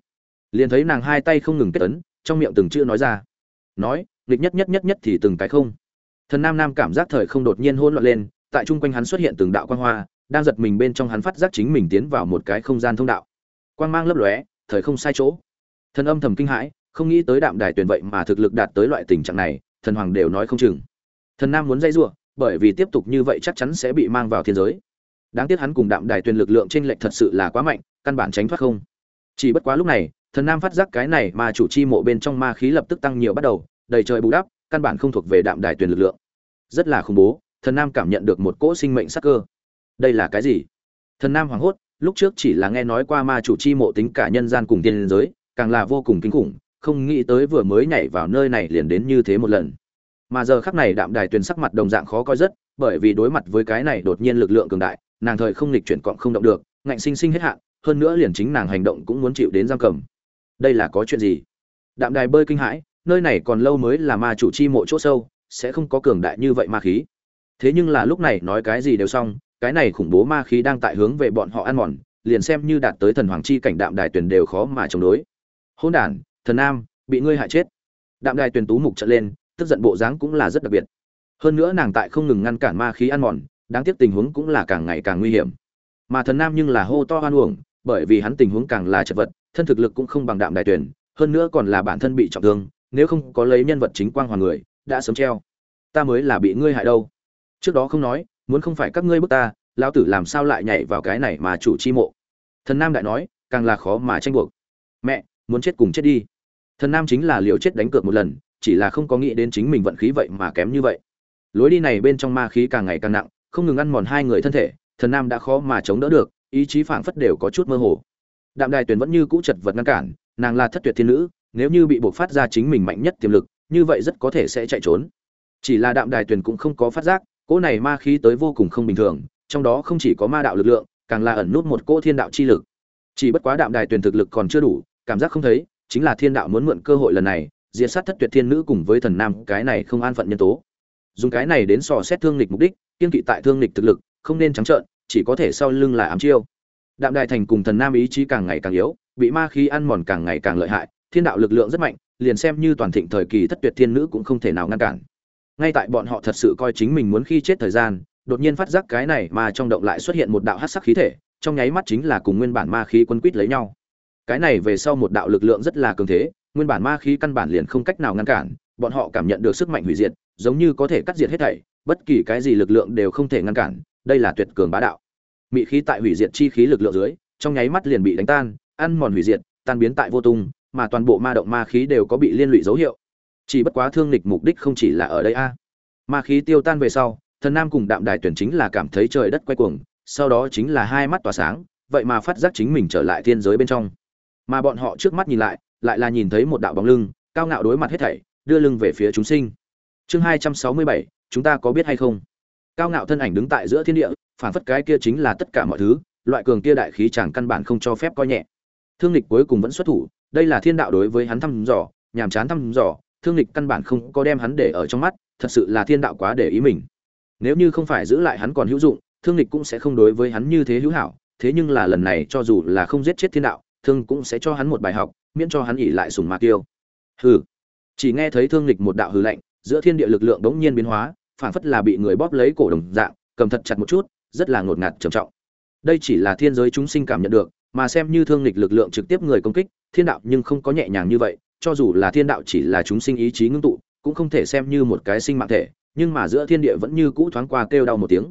Liền thấy nàng hai tay không ngừng kết ấn, trong miệng từng chữ nói ra nói, nghịch nhất nhất nhất nhất thì từng cái không. Thần nam nam cảm giác thời không đột nhiên hỗn loạn lên, tại chung quanh hắn xuất hiện từng đạo quan hoa, đang giật mình bên trong hắn phát giác chính mình tiến vào một cái không gian thông đạo. Quang mang lấp lóe, thời không sai chỗ. Thần âm thầm kinh hãi, không nghĩ tới đạm đài tuyển vậy mà thực lực đạt tới loại tình trạng này, thần hoàng đều nói không chừng. Thần nam muốn dây giụa bởi vì tiếp tục như vậy chắc chắn sẽ bị mang vào thiên giới. Đáng tiếc hắn cùng đạm đài tuyển lực lượng trên lệch thật sự là quá mạnh, căn bản tránh thoát không. Chỉ bất quá lúc này thần nam phát giác cái này mà chủ chi mộ bên trong ma khí lập tức tăng nhiều bắt đầu, đầy trời bù đắp, căn bản không thuộc về đạm đài tuyển lực lượng. Rất là khủng bố, thần nam cảm nhận được một cỗ sinh mệnh sắc cơ. Đây là cái gì? Thần nam hoảng hốt, lúc trước chỉ là nghe nói qua ma chủ chi mộ tính cả nhân gian cùng tiên giới, càng là vô cùng kinh khủng, không nghĩ tới vừa mới nhảy vào nơi này liền đến như thế một lần. Mà giờ khắc này đạm đài tuyền sắc mặt đồng dạng khó coi rất, bởi vì đối mặt với cái này đột nhiên lực lượng cường đại, nàng thời không lịch chuyển cọng không động được, ngạnh sinh sinh hết hạn, hơn nữa liền chính nàng hành động cũng muốn chịu đến giam cầm đây là có chuyện gì? Đạm đài bơi kinh hãi, nơi này còn lâu mới là ma chủ chi mộ chỗ sâu, sẽ không có cường đại như vậy ma khí. Thế nhưng là lúc này nói cái gì đều xong, cái này khủng bố ma khí đang tại hướng về bọn họ ăn mòn, liền xem như đạt tới thần hoàng chi cảnh đạm đài tuyển đều khó mà chống đối. Hôn đản, thần nam bị ngươi hại chết. Đạm đài tuyển tú mục trận lên, tức giận bộ dáng cũng là rất đặc biệt. Hơn nữa nàng tại không ngừng ngăn cản ma khí ăn mòn, đáng tiếc tình huống cũng là càng ngày càng nguy hiểm. Mà thần nam nhưng là hô to hoan uổng, bởi vì hắn tình huống càng là chật vật thân thực lực cũng không bằng đạm đại tuyển, hơn nữa còn là bản thân bị trọng thương, nếu không có lấy nhân vật chính quang hoàng người, đã sớm treo. Ta mới là bị ngươi hại đâu. Trước đó không nói, muốn không phải các ngươi bức ta, lão tử làm sao lại nhảy vào cái này mà chủ chi mộ? Thần nam đại nói, càng là khó mà tranh buộc. Mẹ, muốn chết cùng chết đi. Thần nam chính là liều chết đánh cược một lần, chỉ là không có nghĩ đến chính mình vận khí vậy mà kém như vậy. Lối đi này bên trong ma khí càng ngày càng nặng, không ngừng ăn mòn hai người thân thể, thần nam đã khó mà chống đỡ được, ý chí phảng phất đều có chút mơ hồ đạm đài tuyền vẫn như cũ chật vật ngăn cản, nàng là thất tuyệt thiên nữ, nếu như bị buộc phát ra chính mình mạnh nhất tiềm lực, như vậy rất có thể sẽ chạy trốn. Chỉ là đạm đài tuyền cũng không có phát giác, cỗ này ma khí tới vô cùng không bình thường, trong đó không chỉ có ma đạo lực lượng, càng là ẩn nút một cỗ thiên đạo chi lực. Chỉ bất quá đạm đài tuyền thực lực còn chưa đủ, cảm giác không thấy, chính là thiên đạo muốn mượn cơ hội lần này, diệt sát thất tuyệt thiên nữ cùng với thần nam, cái này không an phận nhân tố. Dùng cái này đến sò xét thương lịch mục đích, kiên kỵ tại thương lịch thực lực, không nên trắng trợn, chỉ có thể sau lưng là ám chiêu đạm đài thành cùng thần nam ý chí càng ngày càng yếu, bị ma khí ăn mòn càng ngày càng lợi hại, thiên đạo lực lượng rất mạnh, liền xem như toàn thịnh thời kỳ thất tuyệt thiên nữ cũng không thể nào ngăn cản. Ngay tại bọn họ thật sự coi chính mình muốn khi chết thời gian, đột nhiên phát giác cái này mà trong động lại xuất hiện một đạo hắc sắc khí thể, trong nháy mắt chính là cùng nguyên bản ma khí quân quýt lấy nhau. Cái này về sau một đạo lực lượng rất là cường thế, nguyên bản ma khí căn bản liền không cách nào ngăn cản, bọn họ cảm nhận được sức mạnh hủy diệt, giống như có thể cắt diệt hết thảy, bất kỳ cái gì lực lượng đều không thể ngăn cản, đây là tuyệt cường bá đạo mị khí tại hủy diệt chi khí lực lượng dưới, trong nháy mắt liền bị đánh tan, ăn mòn hủy diệt, tan biến tại vô tung, mà toàn bộ ma động ma khí đều có bị liên lụy dấu hiệu. Chỉ bất quá thương lịch mục đích không chỉ là ở đây a. Ma khí tiêu tan về sau, thần nam cùng đạm đài tuyển chính là cảm thấy trời đất quay cuồng, sau đó chính là hai mắt tỏa sáng, vậy mà phát giác chính mình trở lại thiên giới bên trong. Mà bọn họ trước mắt nhìn lại lại là nhìn thấy một đạo bóng lưng, cao ngạo đối mặt hết thảy, đưa lưng về phía chúng sinh. Chương hai trăm sáu mươi bảy, chúng ta có biết hay không? Cao ngạo thân ảnh đứng tại giữa thiên địa phản phất cái kia chính là tất cả mọi thứ, loại cường kia đại khí chẳng căn bản không cho phép coi nhẹ. Thương lịch cuối cùng vẫn xuất thủ, đây là thiên đạo đối với hắn thăm dò, nhàm chán thăm dò, thương lịch căn bản không có đem hắn để ở trong mắt, thật sự là thiên đạo quá để ý mình. Nếu như không phải giữ lại hắn còn hữu dụng, thương lịch cũng sẽ không đối với hắn như thế hữu hảo, thế nhưng là lần này cho dù là không giết chết thiên đạo, thương cũng sẽ cho hắn một bài học, miễn cho hắn ỉ lại sùng mạc tiêu hừ. Chỉ nghe thấy thương lịch một đạo hừ lạnh, giữa thiên địa lực lượng bỗng nhiên biến hóa, phản phất là bị người bóp lấy cổ đồng dạng, cầm thật chặt một chút rất là ngột ngạt, trầm trọng. Đây chỉ là thiên giới chúng sinh cảm nhận được, mà xem như thương lịch lực lượng trực tiếp người công kích, thiên đạo nhưng không có nhẹ nhàng như vậy, cho dù là thiên đạo chỉ là chúng sinh ý chí ngưng tụ, cũng không thể xem như một cái sinh mạng thể, nhưng mà giữa thiên địa vẫn như cũ thoáng qua kêu đau một tiếng.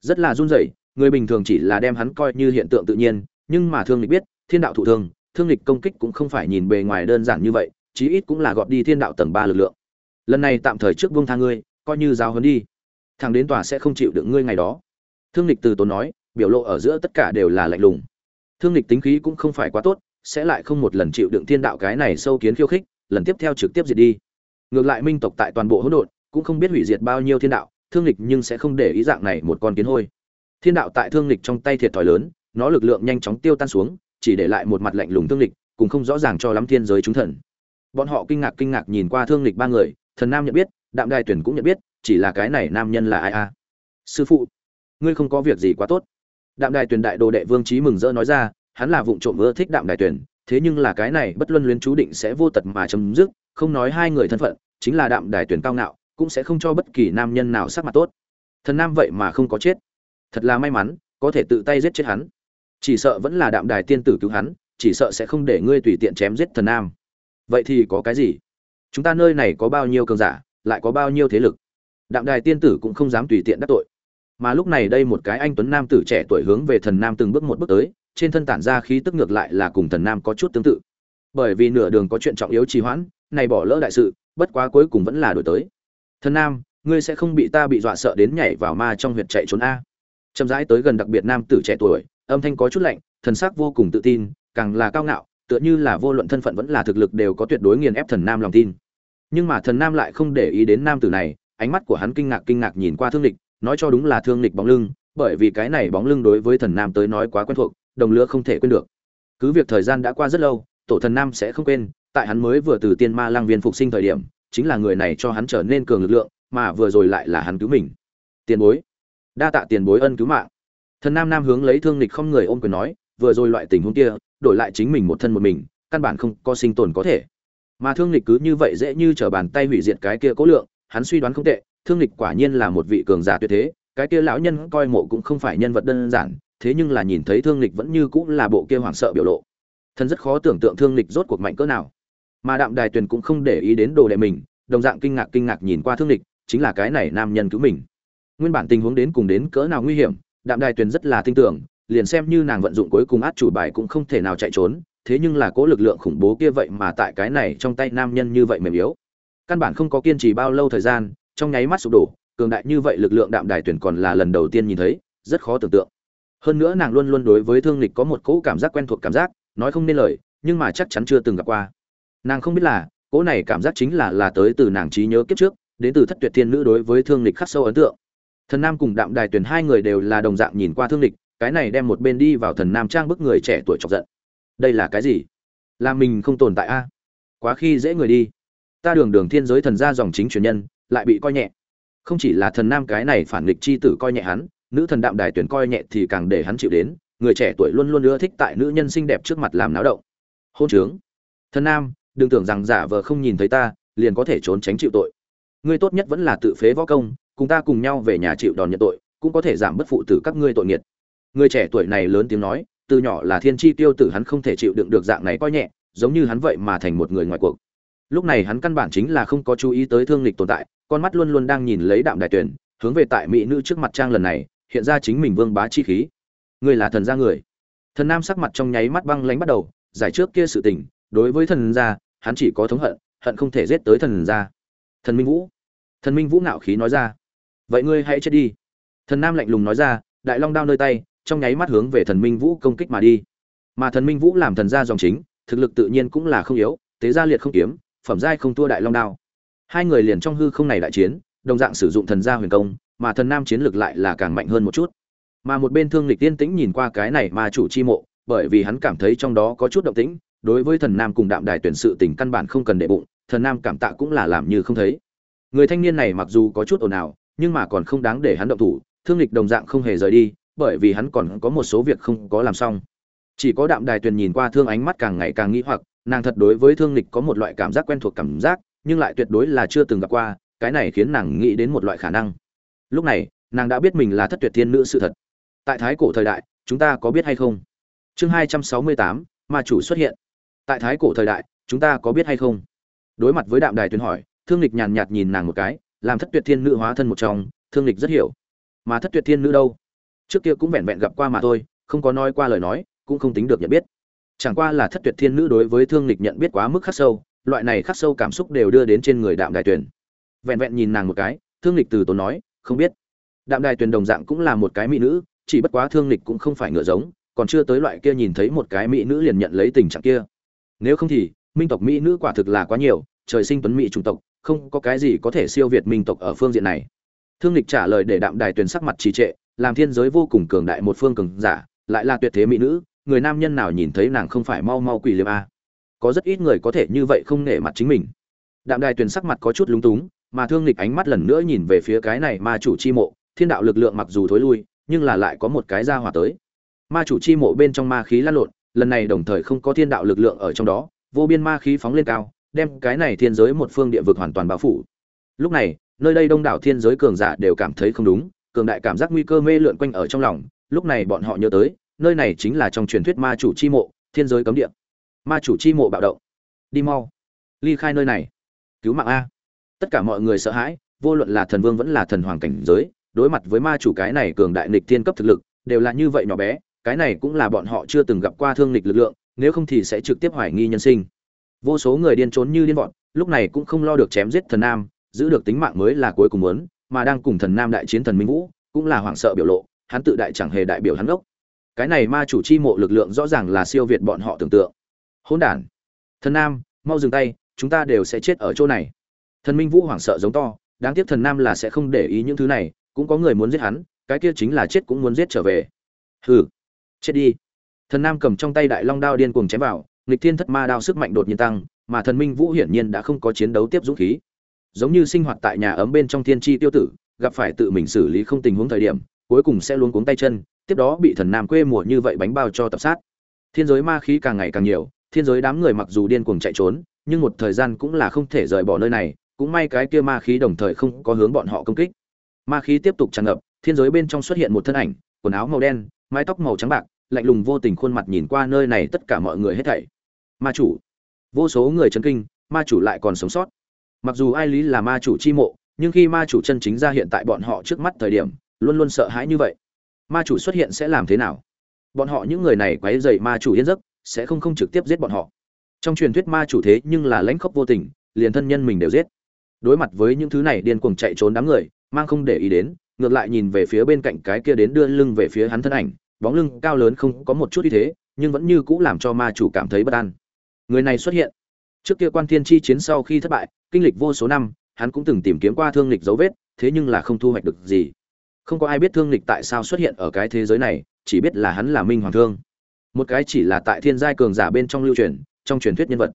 Rất là run rẩy, người bình thường chỉ là đem hắn coi như hiện tượng tự nhiên, nhưng mà thương lịch biết, thiên đạo thụ thương thương lịch công kích cũng không phải nhìn bề ngoài đơn giản như vậy, chí ít cũng là gọt đi thiên đạo tầng ba lực lượng. Lần này tạm thời trước vương tha ngươi, coi như giáo huấn đi. Thằng đến tòa sẽ không chịu được ngươi ngày đó thương lịch từ tốn nói, biểu lộ ở giữa tất cả đều là lạnh lùng. Thương lịch tính khí cũng không phải quá tốt, sẽ lại không một lần chịu đựng thiên đạo cái này sâu kiến khiêu khích, lần tiếp theo trực tiếp diệt đi. Ngược lại minh tộc tại toàn bộ hỗn độn, cũng không biết hủy diệt bao nhiêu thiên đạo, thương lịch nhưng sẽ không để ý dạng này một con kiến hôi. Thiên đạo tại thương lịch trong tay thiệt thòi lớn, nó lực lượng nhanh chóng tiêu tan xuống, chỉ để lại một mặt lạnh lùng thương lịch cũng không rõ ràng cho lắm thiên giới chúng thần. Bọn họ kinh ngạc kinh ngạc nhìn qua thương lịch ba người, thần nam nhận biết, đạm đài tuyển cũng nhận biết, chỉ là cái này nam nhân là ai a? Sư phụ ngươi không có việc gì quá tốt. Đạm đài tuyển đại đồ đệ vương trí mừng rỡ nói ra, hắn là vụ trộm ưa thích đạm đài tuyển, thế nhưng là cái này bất luân luyến chú định sẽ vô tật mà chấm dứt, không nói hai người thân phận, chính là đạm đài tuyển cao ngạo, cũng sẽ không cho bất kỳ nam nhân nào sắc mặt tốt. Thần nam vậy mà không có chết. Thật là may mắn, có thể tự tay giết chết hắn. Chỉ sợ vẫn là đạm đài tiên tử cứu hắn, chỉ sợ sẽ không để ngươi tùy tiện chém giết thần nam. Vậy thì có cái gì? Chúng ta nơi này có bao nhiêu cường giả, lại có bao nhiêu thế lực? Đạm đài tiên tử cũng không dám tùy tiện đắc tội mà lúc này đây một cái anh tuấn nam tử trẻ tuổi hướng về thần nam từng bước một bước tới, trên thân tản ra khí tức ngược lại là cùng thần nam có chút tương tự. Bởi vì nửa đường có chuyện trọng yếu trì hoãn, này bỏ lỡ đại sự, bất quá cuối cùng vẫn là đổi tới. Thần nam, ngươi sẽ không bị ta bị dọa sợ đến nhảy vào ma trong huyệt chạy trốn a. Chậm rãi tới gần đặc biệt nam tử trẻ tuổi, âm thanh có chút lạnh, thần sắc vô cùng tự tin, càng là cao ngạo, tựa như là vô luận thân phận vẫn là thực lực đều có tuyệt đối nghiền ép thần nam lòng tin. Nhưng mà thần nam lại không để ý đến nam tử này, ánh mắt của hắn kinh ngạc kinh ngạc nhìn qua thương lịch nói cho đúng là thương lịch bóng lưng, bởi vì cái này bóng lưng đối với thần nam tới nói quá quen thuộc, đồng lứa không thể quên được. Cứ việc thời gian đã qua rất lâu, tổ thần nam sẽ không quên, tại hắn mới vừa từ tiên ma lang viên phục sinh thời điểm, chính là người này cho hắn trở nên cường lực lượng, mà vừa rồi lại là hắn cứu mình. Tiền bối. Đa tạ tiền bối ân cứu mạng. Thần nam nam hướng lấy thương lịch không người ôm quyền nói, vừa rồi loại tình huống kia, đổi lại chính mình một thân một mình, căn bản không có sinh tồn có thể. Mà thương lịch cứ như vậy dễ như trở bàn tay hủy diệt cái kia cố lượng, hắn suy đoán không tệ thương lịch quả nhiên là một vị cường giả tuyệt thế, cái kia lão nhân coi mộ cũng không phải nhân vật đơn giản, thế nhưng là nhìn thấy thương lịch vẫn như cũng là bộ kia hoảng sợ biểu lộ. Thân rất khó tưởng tượng thương lịch rốt cuộc mạnh cỡ nào. Mà đạm đài tuyền cũng không để ý đến đồ đệ mình, đồng dạng kinh ngạc kinh ngạc nhìn qua thương lịch, chính là cái này nam nhân cứu mình. Nguyên bản tình huống đến cùng đến cỡ nào nguy hiểm, đạm đài tuyền rất là tin tưởng, liền xem như nàng vận dụng cuối cùng át chủ bài cũng không thể nào chạy trốn, thế nhưng là cố lực lượng khủng bố kia vậy mà tại cái này trong tay nam nhân như vậy mềm yếu. Căn bản không có kiên trì bao lâu thời gian trong nháy mắt sụp đổ, cường đại như vậy lực lượng đạm đài tuyển còn là lần đầu tiên nhìn thấy, rất khó tưởng tượng. Hơn nữa nàng luôn luôn đối với thương lịch có một cỗ cảm giác quen thuộc cảm giác, nói không nên lời, nhưng mà chắc chắn chưa từng gặp qua. Nàng không biết là, cỗ này cảm giác chính là là tới từ nàng trí nhớ kiếp trước, đến từ thất tuyệt thiên nữ đối với thương lịch khắc sâu ấn tượng. Thần nam cùng đạm đài tuyển hai người đều là đồng dạng nhìn qua thương lịch, cái này đem một bên đi vào thần nam trang bức người trẻ tuổi chọc giận. Đây là cái gì? Là mình không tồn tại a? Quá khi dễ người đi. Ta đường đường thiên giới thần gia dòng chính truyền nhân lại bị coi nhẹ. Không chỉ là thần nam cái này phản nghịch chi tử coi nhẹ hắn, nữ thần đạm đài tuyển coi nhẹ thì càng để hắn chịu đến, người trẻ tuổi luôn luôn ưa thích tại nữ nhân xinh đẹp trước mặt làm náo động. Hôn trướng. Thần nam, đừng tưởng rằng giả vờ không nhìn thấy ta, liền có thể trốn tránh chịu tội. Ngươi tốt nhất vẫn là tự phế võ công, cùng ta cùng nhau về nhà chịu đòn nhận tội, cũng có thể giảm bất phụ tử các ngươi tội nghiệt. Người trẻ tuổi này lớn tiếng nói, từ nhỏ là thiên chi tiêu tử hắn không thể chịu đựng được dạng này coi nhẹ, giống như hắn vậy mà thành một người ngoài cuộc. Lúc này hắn căn bản chính là không có chú ý tới thương lịch tồn tại con mắt luôn luôn đang nhìn lấy đạm đại tuyển, hướng về tại mỹ nữ trước mặt trang lần này, hiện ra chính mình vương bá chi khí. Người là thần gia người. Thần nam sắc mặt trong nháy mắt băng lánh bắt đầu, giải trước kia sự tình, đối với thần gia, hắn chỉ có thống hận hận không thể giết tới thần gia. Thần minh vũ. Thần minh vũ ngạo khí nói ra. Vậy ngươi hãy chết đi. Thần nam lạnh lùng nói ra, đại long đao nơi tay, trong nháy mắt hướng về thần minh vũ công kích mà đi. Mà thần minh vũ làm thần gia dòng chính, thực lực tự nhiên cũng là không yếu, tế gia liệt không kiếm, phẩm giai không thua đại long đao hai người liền trong hư không này đại chiến, đồng dạng sử dụng thần gia huyền công, mà thần nam chiến lực lại là càng mạnh hơn một chút. Mà một bên thương lịch tiên tĩnh nhìn qua cái này mà chủ chi mộ, bởi vì hắn cảm thấy trong đó có chút động tĩnh, đối với thần nam cùng đạm đài tuyển sự tình căn bản không cần để bụng, thần nam cảm tạ cũng là làm như không thấy. Người thanh niên này mặc dù có chút ồn ào, nhưng mà còn không đáng để hắn động thủ, thương lịch đồng dạng không hề rời đi, bởi vì hắn còn có một số việc không có làm xong. Chỉ có đạm đài tuyền nhìn qua thương ánh mắt càng ngày càng nghĩ hoặc, nàng thật đối với thương lịch có một loại cảm giác quen thuộc cảm giác nhưng lại tuyệt đối là chưa từng gặp qua, cái này khiến nàng nghĩ đến một loại khả năng. Lúc này, nàng đã biết mình là thất tuyệt thiên nữ sự thật. Tại thái cổ thời đại, chúng ta có biết hay không? Chương hai trăm sáu mươi tám mà chủ xuất hiện. Tại thái cổ thời đại, chúng ta có biết hay không? Đối mặt với đạm đài tuyến hỏi, thương lịch nhàn nhạt nhìn nàng một cái, làm thất tuyệt thiên nữ hóa thân một trong, thương lịch rất hiểu. Mà thất tuyệt thiên nữ đâu? Trước kia cũng vẹn vẹn gặp qua mà thôi, không có nói qua lời nói, cũng không tính được nhận biết. Chẳng qua là thất tuyệt thiên nữ đối với thương lịch nhận biết quá mức khắc sâu loại này khắc sâu cảm xúc đều đưa đến trên người đạm đài tuyền. vẹn vẹn nhìn nàng một cái, thương lịch từ tốn nói, không biết. Đạm đài tuyền đồng dạng cũng là một cái mỹ nữ, chỉ bất quá thương lịch cũng không phải ngựa giống, còn chưa tới loại kia nhìn thấy một cái mỹ nữ liền nhận lấy tình trạng kia. Nếu không thì, minh tộc mỹ nữ quả thực là quá nhiều, trời sinh tuấn mỹ chủng tộc, không có cái gì có thể siêu việt minh tộc ở phương diện này. Thương lịch trả lời để đạm đài tuyền sắc mặt trì trệ, làm thiên giới vô cùng cường đại một phương cường giả, lại là tuyệt thế mỹ nữ, người nam nhân nào nhìn thấy nàng không phải mau mau quỳ liêm a có rất ít người có thể như vậy không nể mặt chính mình. Đạm đài tuyền sắc mặt có chút lúng túng, mà thương lịch ánh mắt lần nữa nhìn về phía cái này ma chủ chi mộ, thiên đạo lực lượng mặc dù thối lui, nhưng là lại có một cái ra hỏa tới. Ma chủ chi mộ bên trong ma khí lăn lộn, lần này đồng thời không có thiên đạo lực lượng ở trong đó, vô biên ma khí phóng lên cao, đem cái này thiên giới một phương địa vực hoàn toàn bao phủ. Lúc này, nơi đây đông đảo thiên giới cường giả đều cảm thấy không đúng, cường đại cảm giác nguy cơ mê lượn quanh ở trong lòng, lúc này bọn họ nhớ tới, nơi này chính là trong truyền thuyết ma chủ chi mộ, thiên giới cấm địa ma chủ chi mộ bạo động. Đi mau. Ly khai nơi này. Cứu mạng a. Tất cả mọi người sợ hãi, vô luận là thần vương vẫn là thần hoàng cảnh giới, đối mặt với ma chủ cái này cường đại nịch thiên cấp thực lực, đều là như vậy nhỏ bé, cái này cũng là bọn họ chưa từng gặp qua thương nịch lực lượng, nếu không thì sẽ trực tiếp hoài nghi nhân sinh. Vô số người điên trốn như điên vọt, lúc này cũng không lo được chém giết thần nam, giữ được tính mạng mới là cuối cùng muốn, mà đang cùng thần nam đại chiến thần minh vũ, cũng là hoảng sợ biểu lộ, hắn tự đại chẳng hề đại biểu hắn gốc cái này ma chủ chi mộ lực lượng rõ ràng là siêu việt bọn họ tưởng tượng hỗn đản. Thần nam, mau dừng tay, chúng ta đều sẽ chết ở chỗ này. Thần minh vũ hoảng sợ giống to, đáng tiếc thần nam là sẽ không để ý những thứ này, cũng có người muốn giết hắn, cái kia chính là chết cũng muốn giết trở về. Hừ, chết đi. Thần nam cầm trong tay đại long đao điên cuồng chém vào, nghịch thiên thất ma đao sức mạnh đột nhiên tăng, mà thần minh vũ hiển nhiên đã không có chiến đấu tiếp dũng khí. Giống như sinh hoạt tại nhà ấm bên trong thiên tri tiêu tử, gặp phải tự mình xử lý không tình huống thời điểm, cuối cùng sẽ luôn cuống tay chân, tiếp đó bị thần nam quê mùa như vậy bánh bao cho tập sát. Thiên giới ma khí càng ngày càng nhiều thiên giới đám người mặc dù điên cuồng chạy trốn, nhưng một thời gian cũng là không thể rời bỏ nơi này, cũng may cái kia ma khí đồng thời không có hướng bọn họ công kích. Ma khí tiếp tục tràn ngập, thiên giới bên trong xuất hiện một thân ảnh, quần áo màu đen, mái tóc màu trắng bạc, lạnh lùng vô tình khuôn mặt nhìn qua nơi này tất cả mọi người hết thảy. Ma chủ. Vô số người chấn kinh, ma chủ lại còn sống sót. Mặc dù ai lý là ma chủ chi mộ, nhưng khi ma chủ chân chính ra hiện tại bọn họ trước mắt thời điểm, luôn luôn sợ hãi như vậy. Ma chủ xuất hiện sẽ làm thế nào? Bọn họ những người này quấy dày ma chủ yên giấc sẽ không không trực tiếp giết bọn họ. Trong truyền thuyết ma chủ thế nhưng là lãnh khốc vô tình, liền thân nhân mình đều giết. Đối mặt với những thứ này điên cuồng chạy trốn đám người, mang không để ý đến, ngược lại nhìn về phía bên cạnh cái kia đến đưa lưng về phía hắn thân ảnh, bóng lưng cao lớn không có một chút ý thế, nhưng vẫn như cũ làm cho ma chủ cảm thấy bất an. Người này xuất hiện. Trước kia quan thiên chi chiến sau khi thất bại, kinh lịch vô số năm, hắn cũng từng tìm kiếm qua thương lịch dấu vết, thế nhưng là không thu hoạch được gì. Không có ai biết thương lịch tại sao xuất hiện ở cái thế giới này, chỉ biết là hắn là minh hoàng thương một cái chỉ là tại thiên giai cường giả bên trong lưu truyền, trong truyền thuyết nhân vật.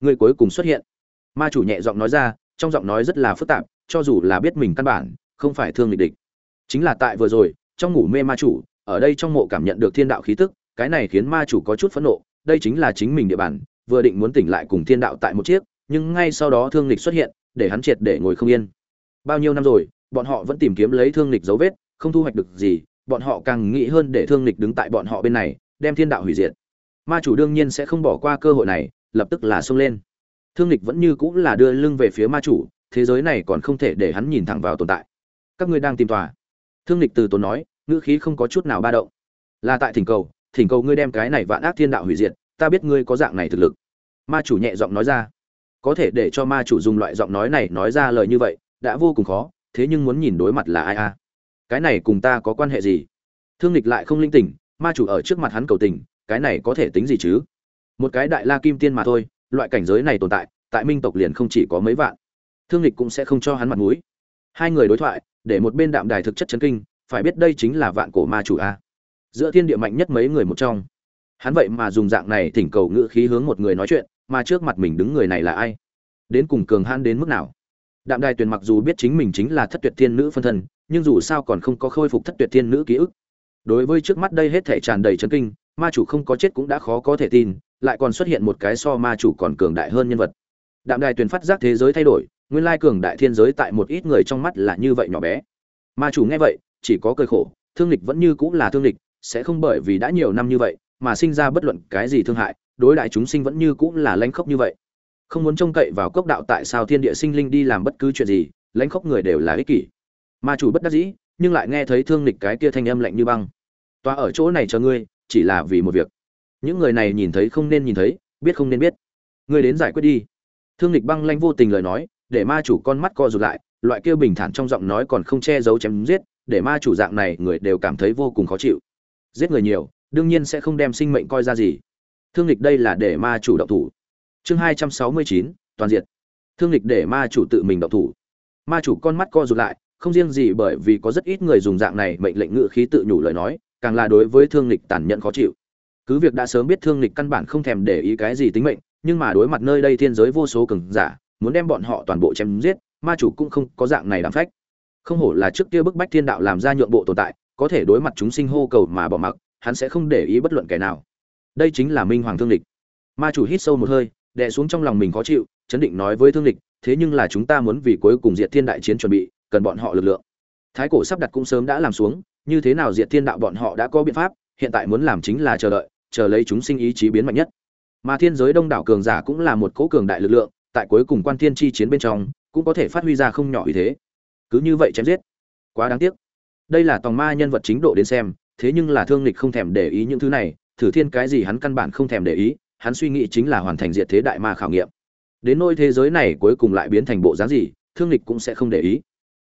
Người cuối cùng xuất hiện. Ma chủ nhẹ giọng nói ra, trong giọng nói rất là phức tạp, cho dù là biết mình căn bản, không phải thương lịch địch. Chính là tại vừa rồi, trong ngủ mê ma chủ, ở đây trong mộ cảm nhận được thiên đạo khí tức, cái này khiến ma chủ có chút phẫn nộ, đây chính là chính mình địa bàn, vừa định muốn tỉnh lại cùng thiên đạo tại một chiếc, nhưng ngay sau đó thương lịch xuất hiện, để hắn triệt để ngồi không yên. Bao nhiêu năm rồi, bọn họ vẫn tìm kiếm lấy thương lịch dấu vết, không thu hoạch được gì, bọn họ càng nghĩ hơn để thương lịch đứng tại bọn họ bên này đem thiên đạo hủy diệt. Ma chủ đương nhiên sẽ không bỏ qua cơ hội này, lập tức là xông lên. Thương lịch vẫn như cũng là đưa lưng về phía ma chủ, thế giới này còn không thể để hắn nhìn thẳng vào tồn tại. Các ngươi đang tìm tòa. Thương lịch từ tốn nói, ngữ khí không có chút nào ba động. Là tại thỉnh cầu thỉnh cầu ngươi đem cái này vạn ác thiên đạo hủy diệt, ta biết ngươi có dạng này thực lực. Ma chủ nhẹ giọng nói ra. Có thể để cho ma chủ dùng loại giọng nói này nói ra lời như vậy, đã vô cùng khó, thế nhưng muốn nhìn đối mặt là ai a? Cái này cùng ta có quan hệ gì? Thương lịch lại không linh tỉnh ma chủ ở trước mặt hắn cầu tình, cái này có thể tính gì chứ? Một cái đại la kim tiên mà thôi, loại cảnh giới này tồn tại tại minh tộc liền không chỉ có mấy vạn. Thương lịch cũng sẽ không cho hắn mặt mũi. Hai người đối thoại, để một bên đạm đài thực chất chấn kinh, phải biết đây chính là vạn cổ ma chủ a. Giữa thiên địa mạnh nhất mấy người một trong. Hắn vậy mà dùng dạng này thỉnh cầu ngữ khí hướng một người nói chuyện, mà trước mặt mình đứng người này là ai? Đến cùng cường han đến mức nào? Đạm đài tuyền mặc dù biết chính mình chính là thất tuyệt thiên nữ phân thân, nhưng dù sao còn không có khôi phục thất tuyệt thiên nữ ký ức đối với trước mắt đây hết thể tràn đầy chấn kinh, ma chủ không có chết cũng đã khó có thể tin, lại còn xuất hiện một cái so ma chủ còn cường đại hơn nhân vật. Đạm đài tuyền phát giác thế giới thay đổi, nguyên lai cường đại thiên giới tại một ít người trong mắt là như vậy nhỏ bé. Ma chủ nghe vậy, chỉ có cơi khổ, thương lịch vẫn như cũng là thương lịch sẽ không bởi vì đã nhiều năm như vậy mà sinh ra bất luận cái gì thương hại, đối đại chúng sinh vẫn như cũng là lãnh khốc như vậy. Không muốn trông cậy vào cốc đạo tại sao thiên địa sinh linh đi làm bất cứ chuyện gì, lãnh khốc người đều là ích kỷ. Ma chủ bất đắc dĩ, nhưng lại nghe thấy thương lịch cái kia thanh âm lạnh như băng tòa ở chỗ này cho ngươi, chỉ là vì một việc. Những người này nhìn thấy không nên nhìn thấy, biết không nên biết. Ngươi đến giải quyết đi. Thương lịch băng lanh vô tình lời nói, để ma chủ con mắt co rụt lại, loại kia bình thản trong giọng nói còn không che giấu chém giết, để ma chủ dạng này người đều cảm thấy vô cùng khó chịu. Giết người nhiều, đương nhiên sẽ không đem sinh mệnh coi ra gì. Thương lịch đây là để ma chủ động thủ. Chương hai trăm sáu mươi chín, toàn diệt. Thương lịch để ma chủ tự mình động thủ. Ma chủ con mắt co rụt lại, không riêng gì bởi vì có rất ít người dùng dạng này mệnh lệnh ngự khí tự nhủ lời nói càng là đối với thương lịch tàn nhẫn khó chịu. Cứ việc đã sớm biết thương lịch căn bản không thèm để ý cái gì tính mệnh, nhưng mà đối mặt nơi đây thiên giới vô số cường giả, muốn đem bọn họ toàn bộ chém giết, ma chủ cũng không có dạng này làm phách. Không hổ là trước kia bức bách thiên đạo làm ra nhượng bộ tồn tại, có thể đối mặt chúng sinh hô cầu mà bỏ mặc, hắn sẽ không để ý bất luận kẻ nào. Đây chính là minh hoàng thương lịch ma chủ hít sâu một hơi, đè xuống trong lòng mình khó chịu, chấn định nói với thương lịch thế nhưng là chúng ta muốn vì cuối cùng diệt thiên đại chiến chuẩn bị, cần bọn họ lực lượng. Thái cổ sắp đặt cũng sớm đã làm xuống như thế nào diệt thiên đạo bọn họ đã có biện pháp, hiện tại muốn làm chính là chờ đợi, chờ lấy chúng sinh ý chí biến mạnh nhất. Mà thiên giới đông đảo cường giả cũng là một cố cường đại lực lượng, tại cuối cùng quan thiên chi chiến bên trong, cũng có thể phát huy ra không nhỏ ý thế. Cứ như vậy chém giết. Quá đáng tiếc. Đây là tòng ma nhân vật chính độ đến xem, thế nhưng là thương lịch không thèm để ý những thứ này, thử thiên cái gì hắn căn bản không thèm để ý, hắn suy nghĩ chính là hoàn thành diệt thế đại ma khảo nghiệm. Đến nôi thế giới này cuối cùng lại biến thành bộ dáng gì, thương lịch cũng sẽ không để ý.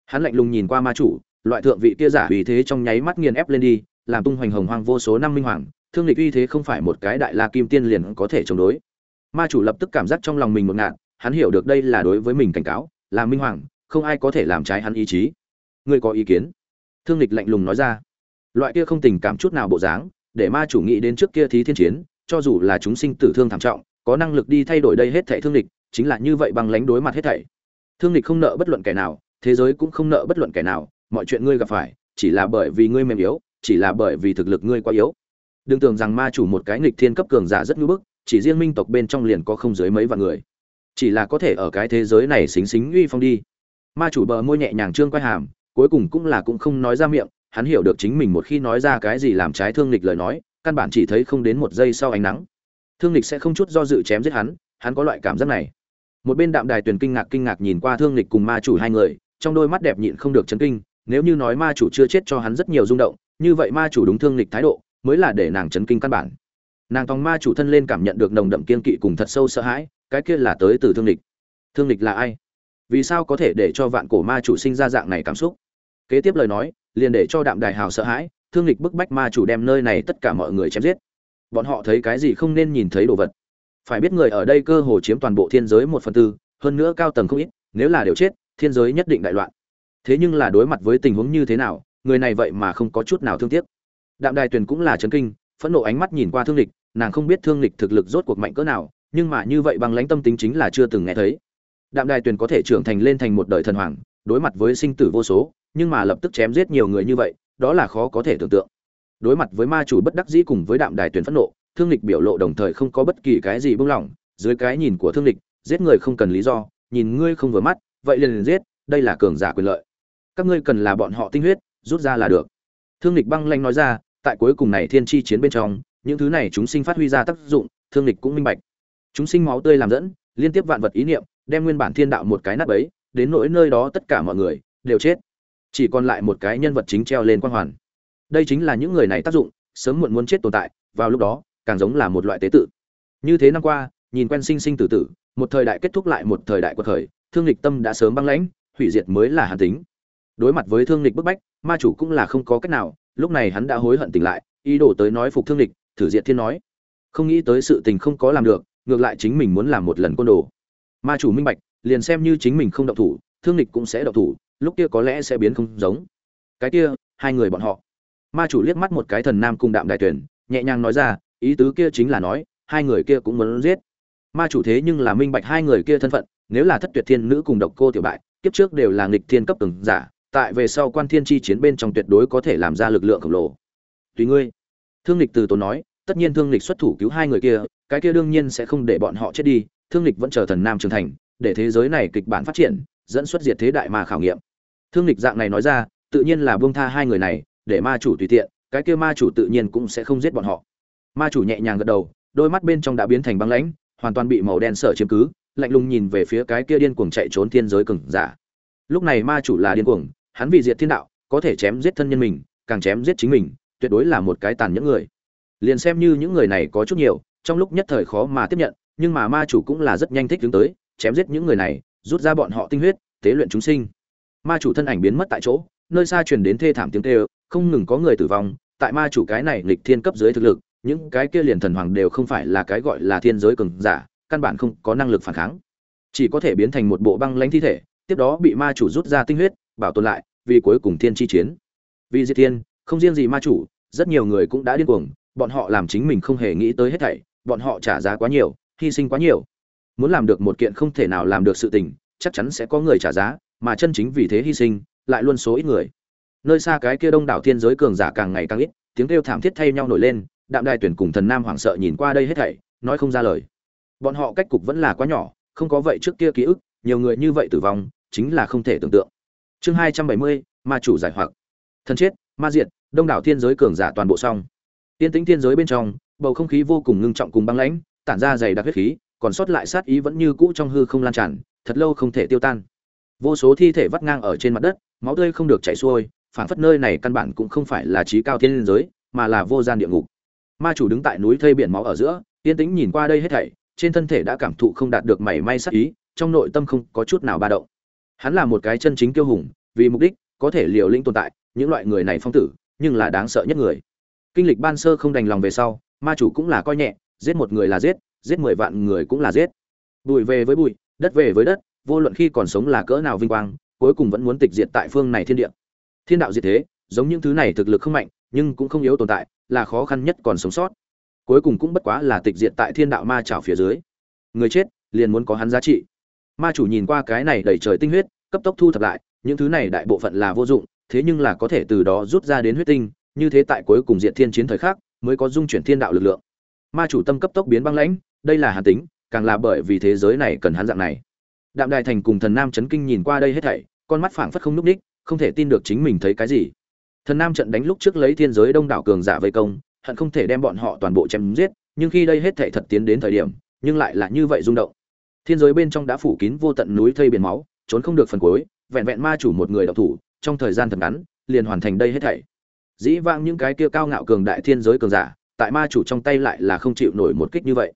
Hắn lạnh lùng nhìn qua ma chủ loại thượng vị kia giả uy thế trong nháy mắt nghiền ép lên đi, làm tung hoành hồng hoang vô số năm minh hoàng, thương lịch uy thế không phải một cái đại la kim tiên liền có thể chống đối. Ma chủ lập tức cảm giác trong lòng mình một ngạn hắn hiểu được đây là đối với mình cảnh cáo, là minh hoàng, không ai có thể làm trái hắn ý chí. Ngươi có ý kiến? Thương lịch lạnh lùng nói ra. Loại kia không tình cảm chút nào bộ dáng, để ma chủ nghĩ đến trước kia thí thiên chiến, cho dù là chúng sinh tử thương thảm trọng, có năng lực đi thay đổi đây hết thảy thương lịch chính là như vậy bằng lánh đối mặt hết thảy. Thương lịch không nợ bất luận kẻ nào, thế giới cũng không nợ bất luận kẻ nào mọi chuyện ngươi gặp phải, chỉ là bởi vì ngươi mềm yếu, chỉ là bởi vì thực lực ngươi quá yếu. Đừng tưởng rằng ma chủ một cái nghịch thiên cấp cường giả rất ngưỡng bức, chỉ riêng minh tộc bên trong liền có không dưới mấy vạn người. Chỉ là có thể ở cái thế giới này xính xính uy phong đi. Ma chủ bờ môi nhẹ nhàng trương quay hàm, cuối cùng cũng là cũng không nói ra miệng, hắn hiểu được chính mình một khi nói ra cái gì làm trái thương lịch lời nói, căn bản chỉ thấy không đến một giây sau ánh nắng. Thương lịch sẽ không chút do dự chém giết hắn hắn có loại cảm giác này. Một bên đạm đài tuyền kinh ngạc kinh ngạc nhìn qua thương lịch cùng ma chủ hai người, trong đôi mắt đẹp nhịn không được chấn kinh nếu như nói ma chủ chưa chết cho hắn rất nhiều rung động, như vậy ma chủ đúng thương lịch thái độ, mới là để nàng chấn kinh căn bản. Nàng tòng ma chủ thân lên cảm nhận được nồng đậm kiên kỵ cùng thật sâu sợ hãi, cái kia là tới từ thương lịch thương lịch là ai? Vì sao có thể để cho vạn cổ ma chủ sinh ra dạng này cảm xúc? Kế tiếp lời nói, liền để cho đạm đài hào sợ hãi, thương lịch bức bách ma chủ đem nơi này tất cả mọi người chém giết. Bọn họ thấy cái gì không nên nhìn thấy đồ vật. Phải biết người ở đây cơ hồ chiếm toàn bộ thiên giới một phần tư, hơn nữa cao tầng không ít, nếu là đều chết, thiên giới nhất định đại loạn thế nhưng là đối mặt với tình huống như thế nào, người này vậy mà không có chút nào thương tiếc. Đạm đài tuyền cũng là chấn kinh, phẫn nộ ánh mắt nhìn qua thương lịch, nàng không biết thương lịch thực lực rốt cuộc mạnh cỡ nào, nhưng mà như vậy bằng lãnh tâm tính chính là chưa từng nghe thấy. Đạm đài tuyền có thể trưởng thành lên thành một đời thần hoàng, đối mặt với sinh tử vô số, nhưng mà lập tức chém giết nhiều người như vậy, đó là khó có thể tưởng tượng. Đối mặt với ma chủ bất đắc dĩ cùng với đạm đài tuyền phẫn nộ, thương lịch biểu lộ đồng thời không có bất kỳ cái gì buông lỏng dưới cái nhìn của thương lịch, giết người không cần lý do, nhìn ngươi không vừa mắt, vậy liền liền giết, đây là cường giả quyền lợi các ngươi cần là bọn họ tinh huyết, rút ra là được. Thương lịch băng lanh nói ra, tại cuối cùng này thiên chi chiến bên trong, những thứ này chúng sinh phát huy ra tác dụng, thương lịch cũng minh bạch. Chúng sinh máu tươi làm dẫn, liên tiếp vạn vật ý niệm, đem nguyên bản thiên đạo một cái nát ấy đến nỗi nơi đó tất cả mọi người, đều chết. Chỉ còn lại một cái nhân vật chính treo lên quan hoàn. Đây chính là những người này tác dụng, sớm muộn muốn chết tồn tại, vào lúc đó, càng giống là một loại tế tự. Như thế năm qua, nhìn quen sinh sinh tử tử, một thời đại kết thúc lại một thời đại của khởi thương lịch tâm đã sớm băng lãnh, hủy diệt mới là hàn tính đối mặt với thương lịch bức bách, ma chủ cũng là không có cách nào, lúc này hắn đã hối hận tỉnh lại, ý đồ tới nói phục thương lịch thử diệt thiên nói. Không nghĩ tới sự tình không có làm được, ngược lại chính mình muốn làm một lần côn đồ. Ma chủ minh bạch, liền xem như chính mình không động thủ, thương lịch cũng sẽ động thủ, lúc kia có lẽ sẽ biến không giống. Cái kia, hai người bọn họ. Ma chủ liếc mắt một cái thần nam cung đạm đại tuyển, nhẹ nhàng nói ra, ý tứ kia chính là nói, hai người kia cũng muốn giết. Ma chủ thế nhưng là minh bạch hai người kia thân phận, nếu là thất tuyệt thiên nữ cùng độc cô tiểu bại, kiếp trước đều là nghịch thiên cấp từng giả tại về sau quan thiên chi chiến bên trong tuyệt đối có thể làm ra lực lượng khổng lồ. Tùy ngươi. Thương lịch từ tốn nói, tất nhiên thương lịch xuất thủ cứu hai người kia, cái kia đương nhiên sẽ không để bọn họ chết đi, thương lịch vẫn chờ thần nam trưởng thành, để thế giới này kịch bản phát triển, dẫn xuất diệt thế đại ma khảo nghiệm. Thương lịch dạng này nói ra, tự nhiên là buông tha hai người này, để ma chủ tùy tiện, cái kia ma chủ tự nhiên cũng sẽ không giết bọn họ. Ma chủ nhẹ nhàng gật đầu, đôi mắt bên trong đã biến thành băng lãnh, hoàn toàn bị màu đen sợ chiếm cứ, lạnh lùng nhìn về phía cái kia điên cuồng chạy trốn thiên giới cường giả. Lúc này ma chủ là điên cuồng hắn vì diệt thiên đạo, có thể chém giết thân nhân mình, càng chém giết chính mình, tuyệt đối là một cái tàn nhẫn người. Liền xem như những người này có chút nhiều, trong lúc nhất thời khó mà tiếp nhận, nhưng mà ma chủ cũng là rất nhanh thích đứng tới, chém giết những người này, rút ra bọn họ tinh huyết, tế luyện chúng sinh. Ma chủ thân ảnh biến mất tại chỗ, nơi xa truyền đến thê thảm tiếng kêu, không ngừng có người tử vong, tại ma chủ cái này nghịch thiên cấp dưới thực lực, những cái kia liền thần hoàng đều không phải là cái gọi là thiên giới cường giả, căn bản không có năng lực phản kháng. Chỉ có thể biến thành một bộ băng lãnh thi thể, tiếp đó bị ma chủ rút ra tinh huyết, bảo tồn lại vì cuối cùng thiên chi chiến. Vì diệt thiên, không riêng gì ma chủ, rất nhiều người cũng đã điên cuồng, bọn họ làm chính mình không hề nghĩ tới hết thảy, bọn họ trả giá quá nhiều, hy sinh quá nhiều. Muốn làm được một kiện không thể nào làm được sự tình, chắc chắn sẽ có người trả giá, mà chân chính vì thế hy sinh, lại luôn số ít người. Nơi xa cái kia đông đảo thiên giới cường giả càng ngày càng ít, tiếng kêu thảm thiết thay nhau nổi lên, đạm đài tuyển cùng thần nam hoảng sợ nhìn qua đây hết thảy, nói không ra lời. Bọn họ cách cục vẫn là quá nhỏ, không có vậy trước kia ký ức, nhiều người như vậy tử vong, chính là không thể tưởng tượng chương hai trăm bảy mươi ma chủ giải hoặc. Thân chết ma diện, đông đảo thiên giới cường giả toàn bộ xong. Tiên tĩnh thiên giới bên trong bầu không khí vô cùng ngưng trọng cùng băng lãnh tản ra dày đặc huyết khí còn sót lại sát ý vẫn như cũ trong hư không lan tràn thật lâu không thể tiêu tan. Vô số thi thể vắt ngang ở trên mặt đất máu tươi không được chảy xuôi phản phất nơi này căn bản cũng không phải là trí cao thiên giới mà là vô gian địa ngục. Ma chủ đứng tại núi thây biển máu ở giữa yên tĩnh nhìn qua đây hết thảy trên thân thể đã cảm thụ không đạt được mảy may sát ý trong nội tâm không có chút nào ba động hắn là một cái chân chính kiêu hùng, vì mục đích có thể liều lĩnh tồn tại, những loại người này phong tử, nhưng là đáng sợ nhất người. Kinh lịch ban sơ không đành lòng về sau, ma chủ cũng là coi nhẹ, giết một người là giết giết mười vạn người cũng là giết. Bụi về với bụi đất về với đất, vô luận khi còn sống là cỡ nào vinh quang, cuối cùng vẫn muốn tịch diệt tại phương này thiên địa. Thiên đạo diệt thế, giống những thứ này thực lực không mạnh, nhưng cũng không yếu tồn tại, là khó khăn nhất còn sống sót. Cuối cùng cũng bất quá là tịch diệt tại thiên đạo ma trảo phía dưới. Người chết, liền muốn có hắn giá trị ma chủ nhìn qua cái này đầy trời tinh huyết, cấp tốc thu thập lại, những thứ này đại bộ phận là vô dụng, thế nhưng là có thể từ đó rút ra đến huyết tinh, như thế tại cuối cùng diệt thiên chiến thời khắc, mới có dung chuyển thiên đạo lực lượng. Ma chủ tâm cấp tốc biến băng lãnh, đây là hàn tính, càng là bởi vì thế giới này cần hắn dạng này. Đạm đại thành cùng thần nam chấn kinh nhìn qua đây hết thảy, con mắt phảng phất không núp đích không thể tin được chính mình thấy cái gì. Thần nam trận đánh lúc trước lấy thiên giới đông đảo cường giả vây công, hận không thể đem bọn họ toàn bộ chém giết, nhưng khi đây hết thảy thật tiến đến thời điểm, nhưng lại là như vậy rung động thiên giới bên trong đã phủ kín vô tận núi thây biển máu, trốn không được phần cuối, vẹn vẹn ma chủ một người đạo thủ, trong thời gian thật ngắn, liền hoàn thành đây hết thảy. Dĩ vãng những cái kia cao ngạo cường đại thiên giới cường giả, tại ma chủ trong tay lại là không chịu nổi một kích như vậy.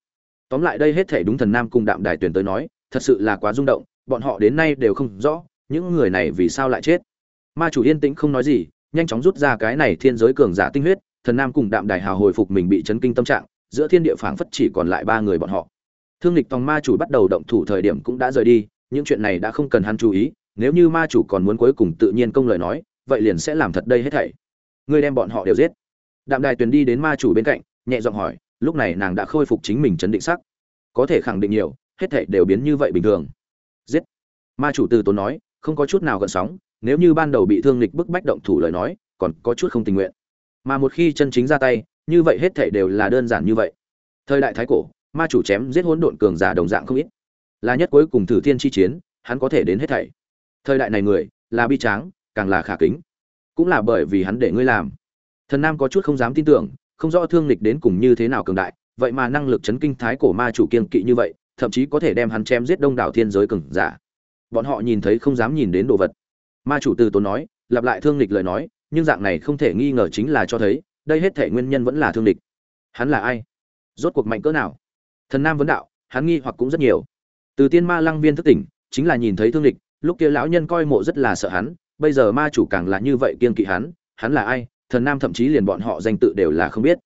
Tóm lại đây hết thảy đúng thần nam cùng đạm đài tuyển tới nói, thật sự là quá rung động, bọn họ đến nay đều không rõ, những người này vì sao lại chết. Ma chủ yên tĩnh không nói gì, nhanh chóng rút ra cái này thiên giới cường giả tinh huyết, thần nam cùng đạm đài hào hồi phục mình bị chấn kinh tâm trạng, giữa thiên địa phảng phất chỉ còn lại ba người bọn họ thương lịch tòng ma chủ bắt đầu động thủ thời điểm cũng đã rời đi, những chuyện này đã không cần hắn chú ý, nếu như ma chủ còn muốn cuối cùng tự nhiên công lời nói, vậy liền sẽ làm thật đây hết thảy. Ngươi đem bọn họ đều giết. Đạm đài tuyền đi đến ma chủ bên cạnh, nhẹ giọng hỏi, lúc này nàng đã khôi phục chính mình chấn định sắc. Có thể khẳng định nhiều, hết thảy đều biến như vậy bình thường. Giết. Ma chủ từ tốn nói, không có chút nào gợn sóng, nếu như ban đầu bị thương lịch bức bách động thủ lời nói, còn có chút không tình nguyện. Mà một khi chân chính ra tay, như vậy hết thảy đều là đơn giản như vậy. Thời đại thái cổ ma chủ chém giết hỗn độn cường giả đồng dạng không ít. Là nhất cuối cùng thử thiên chi chiến, hắn có thể đến hết thảy. Thời đại này người, là bi tráng, càng là khả kính. Cũng là bởi vì hắn để ngươi làm. Thần nam có chút không dám tin tưởng, không rõ thương lịch đến cùng như thế nào cường đại, vậy mà năng lực chấn kinh thái cổ ma chủ kiên kỵ như vậy, thậm chí có thể đem hắn chém giết đông đảo thiên giới cường giả. Bọn họ nhìn thấy không dám nhìn đến đồ vật. Ma chủ từ tốn nói, lặp lại thương lịch lời nói, nhưng dạng này không thể nghi ngờ chính là cho thấy, đây hết thể nguyên nhân vẫn là thương lịch hắn là ai? Rốt cuộc mạnh cỡ nào? Thần nam vấn đạo, hắn nghi hoặc cũng rất nhiều. Từ tiên ma lăng viên thức tỉnh, chính là nhìn thấy thương lịch, lúc kia lão nhân coi mộ rất là sợ hắn, bây giờ ma chủ càng là như vậy kiên kỵ hắn hắn là ai, thần nam thậm chí liền bọn họ danh tự đều là không biết.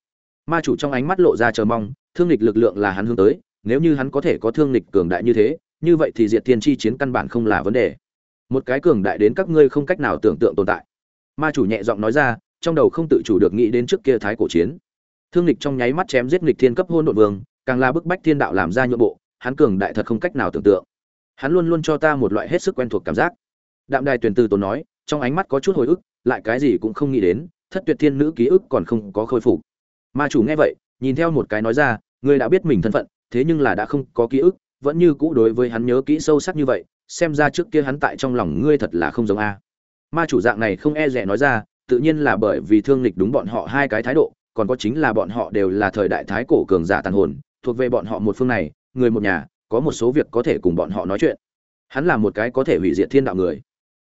Ma chủ trong ánh mắt lộ ra chờ mong, thương lịch lực lượng là hắn hướng tới, nếu như hắn có thể có thương lịch cường đại như thế, như vậy thì diệt tiên chi chiến căn bản không là vấn đề. Một cái cường đại đến các ngươi không cách nào tưởng tượng tồn tại. Ma chủ nhẹ giọng nói ra, trong đầu không tự chủ được nghĩ đến trước kia thái cổ chiến. Thương lịch trong nháy mắt chém giết nghịch thiên cấp hôn đội vương càng là bức bách thiên đạo làm ra nhượng bộ, hắn cường đại thật không cách nào tưởng tượng. Hắn luôn luôn cho ta một loại hết sức quen thuộc cảm giác. Đạm đài tuyển từ tốn nói, trong ánh mắt có chút hồi ức, lại cái gì cũng không nghĩ đến, thất tuyệt thiên nữ ký ức còn không có khôi phục. Ma chủ nghe vậy, nhìn theo một cái nói ra, ngươi đã biết mình thân phận, thế nhưng là đã không có ký ức, vẫn như cũ đối với hắn nhớ kỹ sâu sắc như vậy, xem ra trước kia hắn tại trong lòng ngươi thật là không giống a. Ma chủ dạng này không e rẻ nói ra, tự nhiên là bởi vì thương lịch đúng bọn họ hai cái thái độ, còn có chính là bọn họ đều là thời đại thái cổ cường giả tàn hồn thuộc về bọn họ một phương này, người một nhà, có một số việc có thể cùng bọn họ nói chuyện. Hắn là một cái có thể hủy diệt thiên đạo người.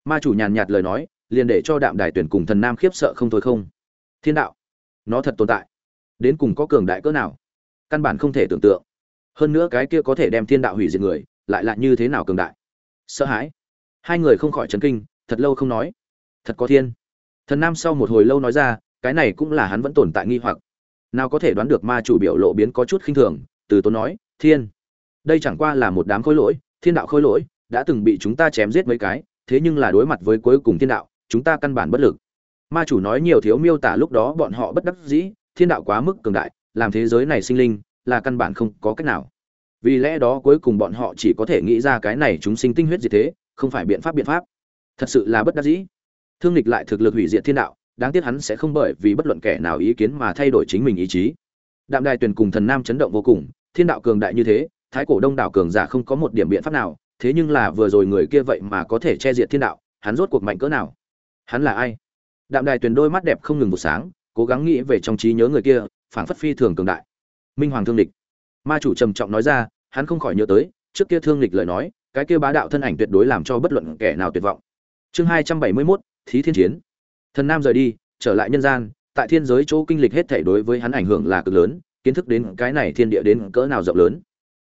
Ma chủ nhàn nhạt lời nói, liền để cho đạm đài tuyển cùng thần nam khiếp sợ không thôi không. Thiên đạo, nó thật tồn tại. Đến cùng có cường đại cỡ nào? Căn bản không thể tưởng tượng. Hơn nữa cái kia có thể đem thiên đạo hủy diệt người, lại là như thế nào cường đại? Sợ hãi. Hai người không khỏi chấn kinh, thật lâu không nói. Thật có thiên. Thần nam sau một hồi lâu nói ra, cái này cũng là hắn vẫn tồn tại nghi hoặc nào có thể đoán được ma chủ biểu lộ biến có chút khinh thường, từ tốn nói, thiên, đây chẳng qua là một đám khối lỗi, thiên đạo khối lỗi, đã từng bị chúng ta chém giết mấy cái, thế nhưng là đối mặt với cuối cùng thiên đạo, chúng ta căn bản bất lực. Ma chủ nói nhiều thiếu miêu tả lúc đó bọn họ bất đắc dĩ, thiên đạo quá mức cường đại, làm thế giới này sinh linh, là căn bản không có cách nào. Vì lẽ đó cuối cùng bọn họ chỉ có thể nghĩ ra cái này chúng sinh tinh huyết gì thế, không phải biện pháp biện pháp. Thật sự là bất đắc dĩ. Thương lịch lại thực lực hủy diệt thiên đạo đáng tiếc hắn sẽ không bởi vì bất luận kẻ nào ý kiến mà thay đổi chính mình ý chí. Đạm đài Tuyền cùng thần nam chấn động vô cùng thiên đạo cường đại như thế thái cổ đông đảo cường giả không có một điểm biện pháp nào thế nhưng là vừa rồi người kia vậy mà có thể che diệt thiên đạo hắn rốt cuộc mạnh cỡ nào? Hắn là ai? Đạm đài tuyền đôi mắt đẹp không ngừng một sáng cố gắng nghĩ về trong trí nhớ người kia phảng phất phi thường cường đại. Minh hoàng thương địch ma chủ trầm trọng nói ra hắn không khỏi nhớ tới trước kia thương địch lời nói cái kia bá đạo thân ảnh tuyệt đối làm cho bất luận kẻ nào tuyệt vọng. Chương hai trăm bảy mươi 271, thí thiên chiến thần nam rời đi, trở lại nhân gian, tại thiên giới chỗ kinh lịch hết thảy đối với hắn ảnh hưởng là cực lớn, kiến thức đến cái này thiên địa đến cỡ nào rộng lớn.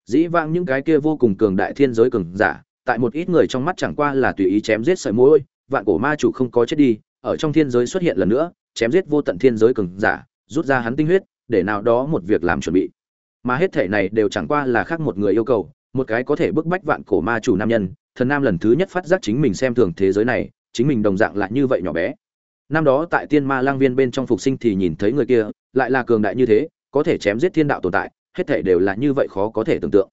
Dĩ vãng những cái kia vô cùng cường đại thiên giới cường giả, tại một ít người trong mắt chẳng qua là tùy ý chém giết sợi mối vạn cổ ma chủ không có chết đi, ở trong thiên giới xuất hiện lần nữa, chém giết vô tận thiên giới cường giả, rút ra hắn tinh huyết, để nào đó một việc làm chuẩn bị. Mà hết thể này đều chẳng qua là khác một người yêu cầu, một cái có thể bức bách vạn cổ ma chủ nam nhân. Thần nam lần thứ nhất phát giác chính mình xem thường thế giới này, chính mình đồng dạng lại như vậy nhỏ bé năm đó tại tiên ma lang viên bên trong phục sinh thì nhìn thấy người kia, lại là cường đại như thế, có thể chém giết thiên đạo tồn tại, hết thể đều là như vậy khó có thể tưởng tượng.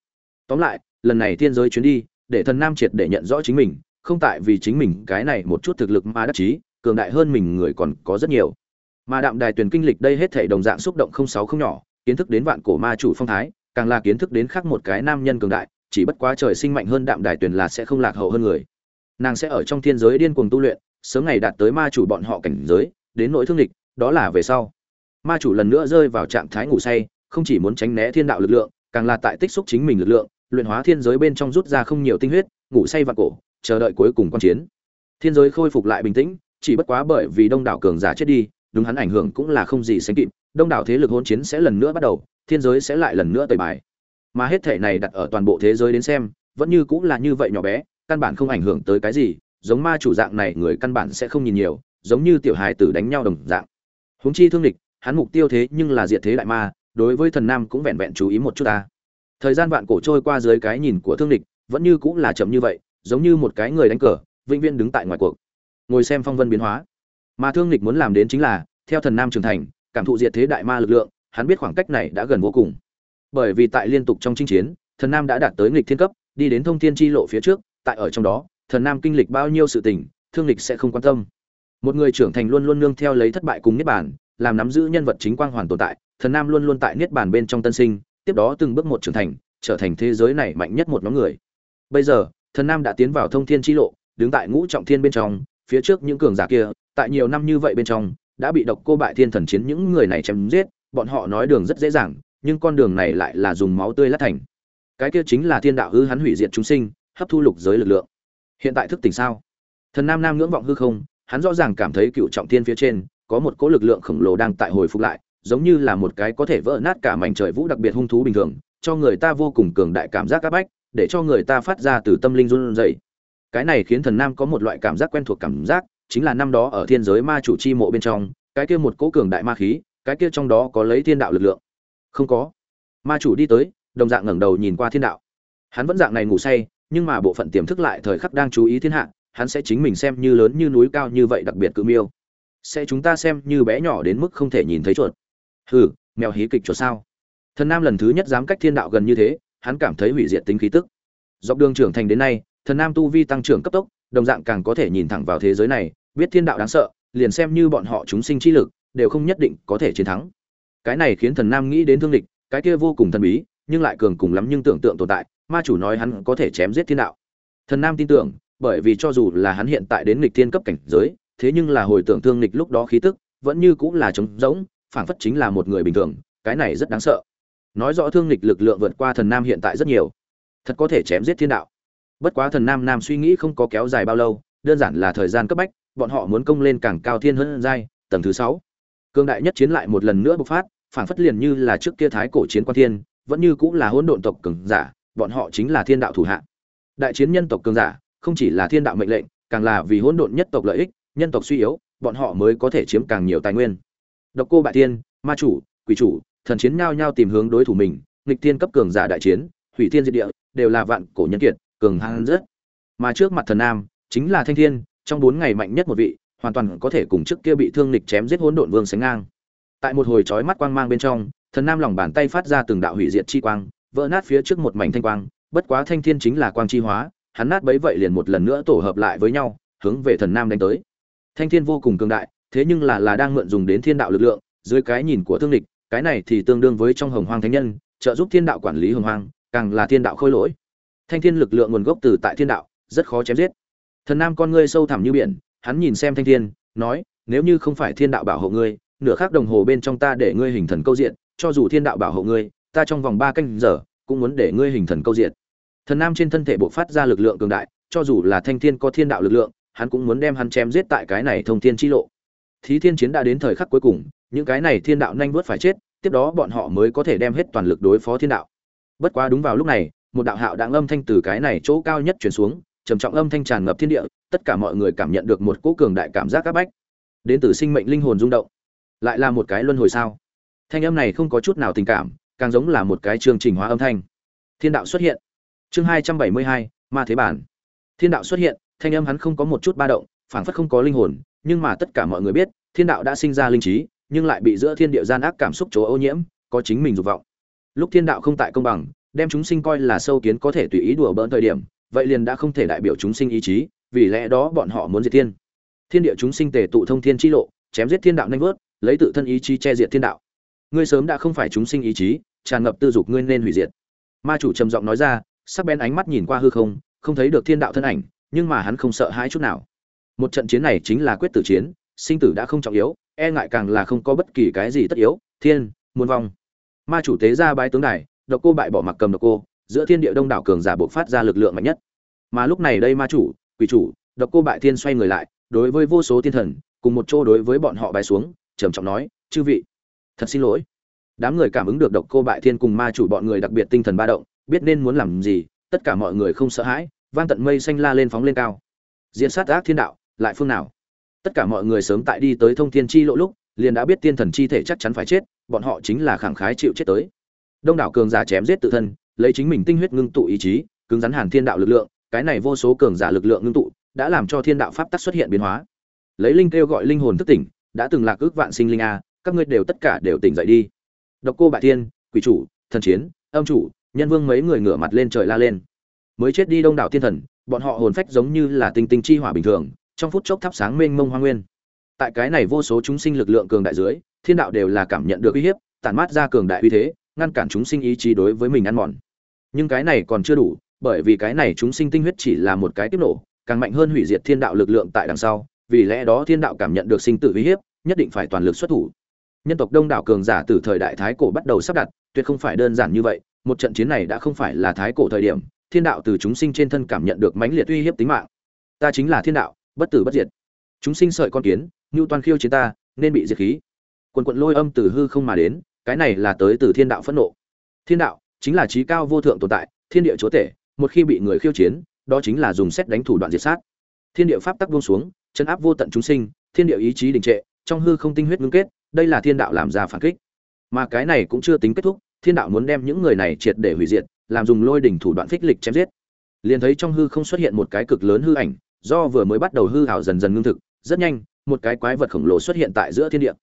Tóm lại, lần này thiên giới chuyến đi, để thần nam triệt để nhận rõ chính mình, không tại vì chính mình cái này một chút thực lực mà đắc chí, cường đại hơn mình người còn có rất nhiều. Mà đạm đài tuyển kinh lịch đây hết thể đồng dạng xúc động không sáu không nhỏ, kiến thức đến vạn cổ ma chủ phong thái, càng là kiến thức đến khác một cái nam nhân cường đại, chỉ bất quá trời sinh mạnh hơn đạm đài tuyển là sẽ không lạc hậu hơn người. Nàng sẽ ở trong thiên giới điên cuồng tu luyện sớm ngày đạt tới ma chủ bọn họ cảnh giới, đến nỗi thương lịch đó là về sau. Ma chủ lần nữa rơi vào trạng thái ngủ say, không chỉ muốn tránh né thiên đạo lực lượng, càng là tại tích xúc chính mình lực lượng, luyện hóa thiên giới bên trong rút ra không nhiều tinh huyết, ngủ say vạn cổ, chờ đợi cuối cùng quan chiến. Thiên giới khôi phục lại bình tĩnh, chỉ bất quá bởi vì đông đảo cường giả chết đi, đúng hắn ảnh hưởng cũng là không gì sánh kịp, đông đảo thế lực hỗn chiến sẽ lần nữa bắt đầu, thiên giới sẽ lại lần nữa tẩy bài. Mà hết thể này đặt ở toàn bộ thế giới đến xem, vẫn như cũng là như vậy nhỏ bé, căn bản không ảnh hưởng tới cái gì giống ma chủ dạng này người căn bản sẽ không nhìn nhiều, giống như tiểu hài tử đánh nhau đồng dạng. Huống chi thương địch, hắn mục tiêu thế nhưng là diệt thế đại ma, đối với thần nam cũng vẹn vẹn chú ý một chút ta. Thời gian vạn cổ trôi qua dưới cái nhìn của thương địch, vẫn như cũng là chậm như vậy, giống như một cái người đánh cờ, vĩnh viễn đứng tại ngoài cuộc. Ngồi xem phong vân biến hóa. Mà thương địch muốn làm đến chính là, theo thần nam trưởng thành, cảm thụ diệt thế đại ma lực lượng, hắn biết khoảng cách này đã gần vô cùng. Bởi vì tại liên tục trong chinh chiến, thần nam đã đạt tới nghịch thiên cấp, đi đến thông thiên chi lộ phía trước, tại ở trong đó thần nam kinh lịch bao nhiêu sự tình, thương lịch sẽ không quan tâm. Một người trưởng thành luôn luôn nương theo lấy thất bại cùng niết bàn, làm nắm giữ nhân vật chính quang hoàn tồn tại, thần nam luôn luôn tại niết bàn bên trong tân sinh, tiếp đó từng bước một trưởng thành, trở thành thế giới này mạnh nhất một nhóm người. Bây giờ, thần nam đã tiến vào thông thiên chi lộ, đứng tại ngũ trọng thiên bên trong, phía trước những cường giả kia, tại nhiều năm như vậy bên trong, đã bị độc cô bại thiên thần chiến những người này chém giết, bọn họ nói đường rất dễ dàng, nhưng con đường này lại là dùng máu tươi lát thành. Cái kia chính là thiên đạo hư hắn hủy diệt chúng sinh, hấp thu lục giới lực lượng hiện tại thức tỉnh sao? Thần nam nam ngưỡng vọng hư không, hắn rõ ràng cảm thấy cựu trọng thiên phía trên có một cỗ lực lượng khổng lồ đang tại hồi phục lại, giống như là một cái có thể vỡ nát cả mảnh trời vũ đặc biệt hung thú bình thường, cho người ta vô cùng cường đại cảm giác áp bách, để cho người ta phát ra từ tâm linh run rẩy. Cái này khiến thần nam có một loại cảm giác quen thuộc cảm giác, chính là năm đó ở thiên giới ma chủ chi mộ bên trong, cái kia một cỗ cường đại ma khí, cái kia trong đó có lấy thiên đạo lực lượng. Không có. Ma chủ đi tới, đồng dạng ngẩng đầu nhìn qua thiên đạo. Hắn vẫn dạng này ngủ say nhưng mà bộ phận tiềm thức lại thời khắc đang chú ý thiên hạ, hắn sẽ chính mình xem như lớn như núi cao như vậy đặc biệt cự miêu. Sẽ chúng ta xem như bé nhỏ đến mức không thể nhìn thấy chuột. Hừ, mèo hí kịch chuột sao? Thần nam lần thứ nhất dám cách thiên đạo gần như thế, hắn cảm thấy hủy diệt tính khí tức. Dọc đường trưởng thành đến nay, thần nam tu vi tăng trưởng cấp tốc, đồng dạng càng có thể nhìn thẳng vào thế giới này, biết thiên đạo đáng sợ, liền xem như bọn họ chúng sinh chi lực, đều không nhất định có thể chiến thắng. Cái này khiến thần nam nghĩ đến thương địch, cái kia vô cùng thần bí, nhưng lại cường cùng lắm nhưng tưởng tượng tồn tại ma chủ nói hắn có thể chém giết thiên đạo. Thần nam tin tưởng, bởi vì cho dù là hắn hiện tại đến nghịch thiên cấp cảnh giới, thế nhưng là hồi tưởng thương nghịch lúc đó khí tức, vẫn như cũng là trống rỗng, phảng phất chính là một người bình thường, cái này rất đáng sợ. Nói rõ thương nghịch lực lượng vượt qua thần nam hiện tại rất nhiều, thật có thể chém giết thiên đạo. Bất quá thần nam nam suy nghĩ không có kéo dài bao lâu, đơn giản là thời gian cấp bách, bọn họ muốn công lên càng cao thiên hơn giai, tầng thứ sáu. Cương đại nhất chiến lại một lần nữa bộc phát, phảng phất liền như là trước kia thái cổ chiến quan thiên, vẫn như cũng là hỗn độn tộc cường giả bọn họ chính là thiên đạo thủ hạ. Đại chiến nhân tộc cường giả, không chỉ là thiên đạo mệnh lệnh, càng là vì hỗn độn nhất tộc lợi ích, nhân tộc suy yếu, bọn họ mới có thể chiếm càng nhiều tài nguyên. Độc cô bại tiên, ma chủ, quỷ chủ, thần chiến nhau nhau tìm hướng đối thủ mình, nghịch thiên cấp cường giả đại chiến, hủy thiên diệt địa, đều là vạn cổ nhân kiệt, cường hãn rất. Mà trước mặt thần nam, chính là thanh thiên, trong bốn ngày mạnh nhất một vị, hoàn toàn có thể cùng trước kia bị thương lịch chém giết hỗn độn vương sánh ngang. Tại một hồi chói mắt quang mang bên trong, thần nam lòng bàn tay phát ra từng đạo hủy diệt chi quang vỡ nát phía trước một mảnh thanh quang, bất quá thanh thiên chính là quang chi hóa, hắn nát bấy vậy liền một lần nữa tổ hợp lại với nhau, hướng về thần nam đánh tới. Thanh thiên vô cùng cường đại, thế nhưng là là đang mượn dùng đến thiên đạo lực lượng, dưới cái nhìn của thương địch, cái này thì tương đương với trong hồng hoang thánh nhân, trợ giúp thiên đạo quản lý hồng hoang, càng là thiên đạo khôi lỗi. Thanh thiên lực lượng nguồn gốc từ tại thiên đạo, rất khó chém giết. Thần nam con ngươi sâu thẳm như biển, hắn nhìn xem thanh thiên, nói, nếu như không phải thiên đạo bảo hộ ngươi, nửa khắc đồng hồ bên trong ta để ngươi hình thần câu diện, cho dù thiên đạo bảo hộ ngươi ta trong vòng ba canh giờ, cũng muốn để ngươi hình thần câu diện thần nam trên thân thể bộc phát ra lực lượng cường đại, cho dù là thanh thiên có thiên đạo lực lượng, hắn cũng muốn đem hắn chém giết tại cái này thông thiên chi lộ. Thí thiên chiến đã đến thời khắc cuối cùng, những cái này thiên đạo nhanh vớt phải chết, tiếp đó bọn họ mới có thể đem hết toàn lực đối phó thiên đạo. Bất quá đúng vào lúc này, một đạo hạo đang âm thanh từ cái này chỗ cao nhất chuyển xuống, trầm trọng âm thanh tràn ngập thiên địa, tất cả mọi người cảm nhận được một cỗ cường đại cảm giác các bách. Đến từ sinh mệnh linh hồn rung động. Lại là một cái luân hồi sao? Thanh âm này không có chút nào tình cảm càng giống là một cái chương trình hóa âm thanh. Thiên đạo xuất hiện. Chương hai trăm bảy mươi hai, ma thế bản. Thiên đạo xuất hiện, thanh âm hắn không có một chút ba động, phảng phất không có linh hồn, nhưng mà tất cả mọi người biết, thiên đạo đã sinh ra linh trí, nhưng lại bị giữa thiên địa gian ác cảm xúc chỗ ô nhiễm, có chính mình dục vọng. Lúc thiên đạo không tại công bằng, đem chúng sinh coi là sâu kiến có thể tùy ý đùa bỡn thời điểm, vậy liền đã không thể đại biểu chúng sinh ý chí, vì lẽ đó bọn họ muốn diệt thiên. Thiên địa chúng sinh tề tụ thông thiên chi lộ, chém giết thiên đạo nhanh vớt, lấy tự thân ý chí che diệt thiên đạo ngươi sớm đã không phải chúng sinh ý chí, tràn ngập tư dục ngươi nên hủy diệt. Ma chủ trầm giọng nói ra, sắc bén ánh mắt nhìn qua hư không không thấy được thiên đạo thân ảnh, nhưng mà hắn không sợ hãi chút nào. Một trận chiến này chính là quyết tử chiến, sinh tử đã không trọng yếu e ngại càng là không có bất kỳ cái gì tất yếu, thiên, muôn vong. Ma chủ tế ra bái tướng đài, độc cô bại bỏ mặc cầm độc cô, giữa thiên địa đông đảo cường giả buộc phát ra lực lượng mạnh nhất. Mà lúc này đây ma chủ, quỷ chủ, độc cô bại thiên xoay người lại, đối với vô số thiên thần, cùng một chỗ đối với bọn họ bái xuống, trầm trọng nói, chư vị thật xin lỗi. Đám người cảm ứng được độc cô bại thiên cùng ma chủ bọn người đặc biệt tinh thần ba động, biết nên muốn làm gì, tất cả mọi người không sợ hãi, vang tận mây xanh la lên phóng lên cao. Diễn sát ác thiên đạo, lại phương nào? Tất cả mọi người sớm tại đi tới thông thiên chi lộ lúc, liền đã biết tiên thần chi thể chắc chắn phải chết, bọn họ chính là khẳng khái chịu chết tới. Đông đảo cường giả chém giết tự thân, lấy chính mình tinh huyết ngưng tụ ý chí, cứng rắn hàn thiên đạo lực lượng, cái này vô số cường giả lực lượng ngưng tụ, đã làm cho thiên đạo pháp tắc xuất hiện biến hóa. Lấy linh kêu gọi linh hồn thức tỉnh, đã từng lạc ước vạn sinh linh a các ngươi đều tất cả đều tỉnh dậy đi. Độc cô bại thiên, quỷ chủ, thần chiến, âm chủ, nhân vương mấy người ngửa mặt lên trời la lên. Mới chết đi đông đảo thiên thần, bọn họ hồn phách giống như là tinh tinh chi hỏa bình thường, trong phút chốc thắp sáng mênh mông hoa nguyên. Tại cái này vô số chúng sinh lực lượng cường đại dưới, thiên đạo đều là cảm nhận được uy hiếp, tản mát ra cường đại uy thế, ngăn cản chúng sinh ý chí đối với mình ăn mòn. Nhưng cái này còn chưa đủ, bởi vì cái này chúng sinh tinh huyết chỉ là một cái tiếp nổ, càng mạnh hơn hủy diệt thiên đạo lực lượng tại đằng sau, vì lẽ đó thiên đạo cảm nhận được sinh tử uy hiếp, nhất định phải toàn lực xuất thủ nhân tộc đông đảo cường giả từ thời đại thái cổ bắt đầu sắp đặt, tuyệt không phải đơn giản như vậy, một trận chiến này đã không phải là thái cổ thời điểm, thiên đạo từ chúng sinh trên thân cảm nhận được mãnh liệt uy hiếp tính mạng. Ta chính là thiên đạo, bất tử bất diệt. Chúng sinh sợi con kiến như toàn khiêu chiến ta, nên bị diệt khí. Quần quận lôi âm từ hư không mà đến, cái này là tới từ thiên đạo phẫn nộ. Thiên đạo chính là trí cao vô thượng tồn tại, thiên địa chúa tể, một khi bị người khiêu chiến, đó chính là dùng xét đánh thủ đoạn diệt sát. Thiên địa pháp tắc buông xuống, chấn áp vô tận chúng sinh, thiên địa ý chí đình trệ, trong hư không tinh huyết ngưng kết đây là thiên đạo làm ra phản kích. Mà cái này cũng chưa tính kết thúc, thiên đạo muốn đem những người này triệt để hủy diệt, làm dùng lôi đỉnh thủ đoạn phích lịch chém giết. Liền thấy trong hư không xuất hiện một cái cực lớn hư ảnh, do vừa mới bắt đầu hư hảo dần dần ngưng thực, rất nhanh, một cái quái vật khổng lồ xuất hiện tại giữa thiên địa.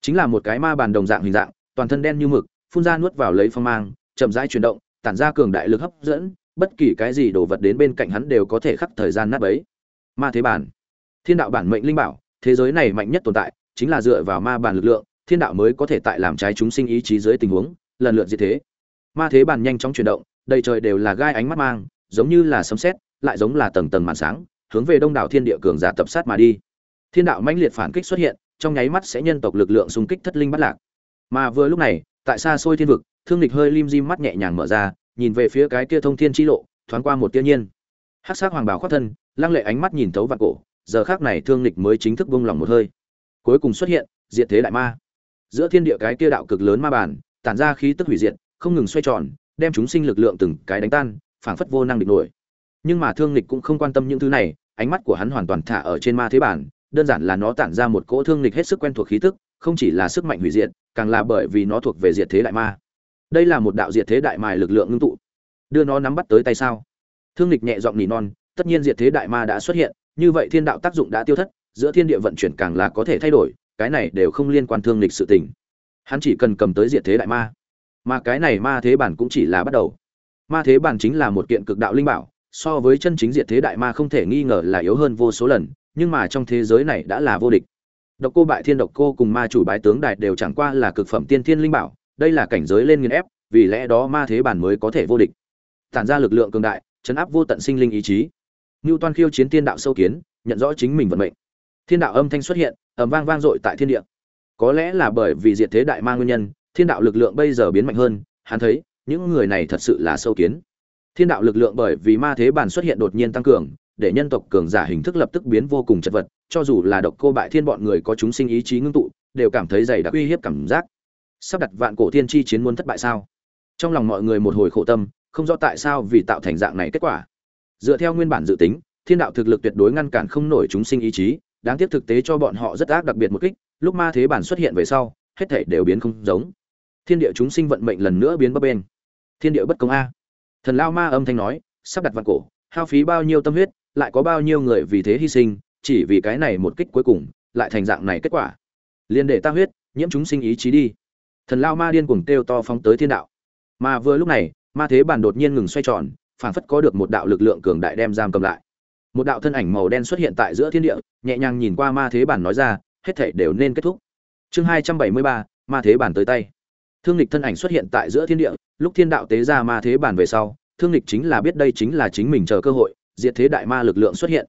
Chính là một cái ma bàn đồng dạng hình dạng, toàn thân đen như mực, phun ra nuốt vào lấy phong mang, chậm rãi chuyển động, tản ra cường đại lực hấp dẫn, bất kỳ cái gì đồ vật đến bên cạnh hắn đều có thể khắc thời gian nát bấy. Ma thế bản, thiên đạo bản mệnh linh bảo, thế giới này mạnh nhất tồn tại chính là dựa vào ma bàn lực lượng, thiên đạo mới có thể tại làm trái chúng sinh ý chí dưới tình huống, lần lượt diệt thế. Ma thế bàn nhanh chóng chuyển động, đầy trời đều là gai ánh mắt mang, giống như là sấm sét, lại giống là tầng tầng màn sáng, hướng về đông đảo thiên địa cường giả tập sát mà đi. Thiên đạo mãnh liệt phản kích xuất hiện, trong nháy mắt sẽ nhân tộc lực lượng xung kích thất linh bát lạc. Mà vừa lúc này, tại xa xôi thiên vực, thương lịch hơi lim dim mắt nhẹ nhàng mở ra, nhìn về phía cái kia thông thiên chi lộ, thoáng qua một tia nhiên. Hắc sắc hoàng bào khoát thân, lăng lệ ánh mắt nhìn thấu vạn cổ, giờ khắc này thương lịch mới chính thức buông lòng một hơi cuối cùng xuất hiện, diệt thế đại ma. Giữa thiên địa cái kia đạo cực lớn ma bản tản ra khí tức hủy diệt, không ngừng xoay tròn, đem chúng sinh lực lượng từng cái đánh tan, phảng phất vô năng địch nổi. Nhưng mà thương lịch cũng không quan tâm những thứ này, ánh mắt của hắn hoàn toàn thả ở trên ma thế bản, đơn giản là nó tản ra một cỗ thương lịch hết sức quen thuộc khí tức, không chỉ là sức mạnh hủy diệt, càng là bởi vì nó thuộc về diệt thế đại ma. Đây là một đạo diệt thế đại mài lực lượng ngưng tụ. Đưa nó nắm bắt tới tay sao? Thương lịch nhẹ giọng nỉ non, tất nhiên diệt thế đại ma đã xuất hiện, như vậy thiên đạo tác dụng đã tiêu thất giữa thiên địa vận chuyển càng là có thể thay đổi, cái này đều không liên quan thương lịch sự tình. Hắn chỉ cần cầm tới diệt thế đại ma. Mà cái này ma thế bản cũng chỉ là bắt đầu. Ma thế bản chính là một kiện cực đạo linh bảo, so với chân chính diệt thế đại ma không thể nghi ngờ là yếu hơn vô số lần, nhưng mà trong thế giới này đã là vô địch. Độc cô bại thiên độc cô cùng ma chủ bái tướng đại đều chẳng qua là cực phẩm tiên thiên linh bảo, đây là cảnh giới lên nghiền ép, vì lẽ đó ma thế bản mới có thể vô địch. Tản ra lực lượng cường đại, chấn áp vô tận sinh linh ý chí. Ngưu toan khiêu chiến tiên đạo sâu kiến, nhận rõ chính mình vận mệnh thiên đạo âm thanh xuất hiện, ầm vang vang dội tại thiên địa. Có lẽ là bởi vì diệt thế đại ma nguyên nhân, thiên đạo lực lượng bây giờ biến mạnh hơn, hắn thấy, những người này thật sự là sâu kiến. Thiên đạo lực lượng bởi vì ma thế bản xuất hiện đột nhiên tăng cường, để nhân tộc cường giả hình thức lập tức biến vô cùng chật vật, cho dù là độc cô bại thiên bọn người có chúng sinh ý chí ngưng tụ, đều cảm thấy dày đặc uy hiếp cảm giác. Sắp đặt vạn cổ thiên chi chiến muốn thất bại sao? Trong lòng mọi người một hồi khổ tâm, không rõ tại sao vì tạo thành dạng này kết quả. Dựa theo nguyên bản dự tính, thiên đạo thực lực tuyệt đối ngăn cản không nổi chúng sinh ý chí đáng tiếc thực tế cho bọn họ rất ác đặc biệt một kích, lúc ma thế bản xuất hiện về sau, hết thảy đều biến không giống. Thiên địa chúng sinh vận mệnh lần nữa biến bấp bênh. thiên địa bất công a. Thần lao ma âm thanh nói, sắp đặt vạn cổ, hao phí bao nhiêu tâm huyết, lại có bao nhiêu người vì thế hy sinh, chỉ vì cái này một kích cuối cùng, lại thành dạng này kết quả. Liên để ta huyết, nhiễm chúng sinh ý chí đi. Thần lao ma điên cuồng kêu to phóng tới thiên đạo. Mà vừa lúc này, ma thế bản đột nhiên ngừng xoay tròn, phản phất có được một đạo lực lượng cường đại đem giam cầm lại một đạo thân ảnh màu đen xuất hiện tại giữa thiên địa, nhẹ nhàng nhìn qua ma thế bản nói ra, hết thể đều nên kết thúc. Chương hai trăm bảy mươi ba, ma thế bản tới tay. Thương lịch thân ảnh xuất hiện tại giữa thiên địa, lúc thiên đạo tế ra ma thế bản về sau, thương lịch chính là biết đây chính là chính mình chờ cơ hội, diệt thế đại ma lực lượng xuất hiện.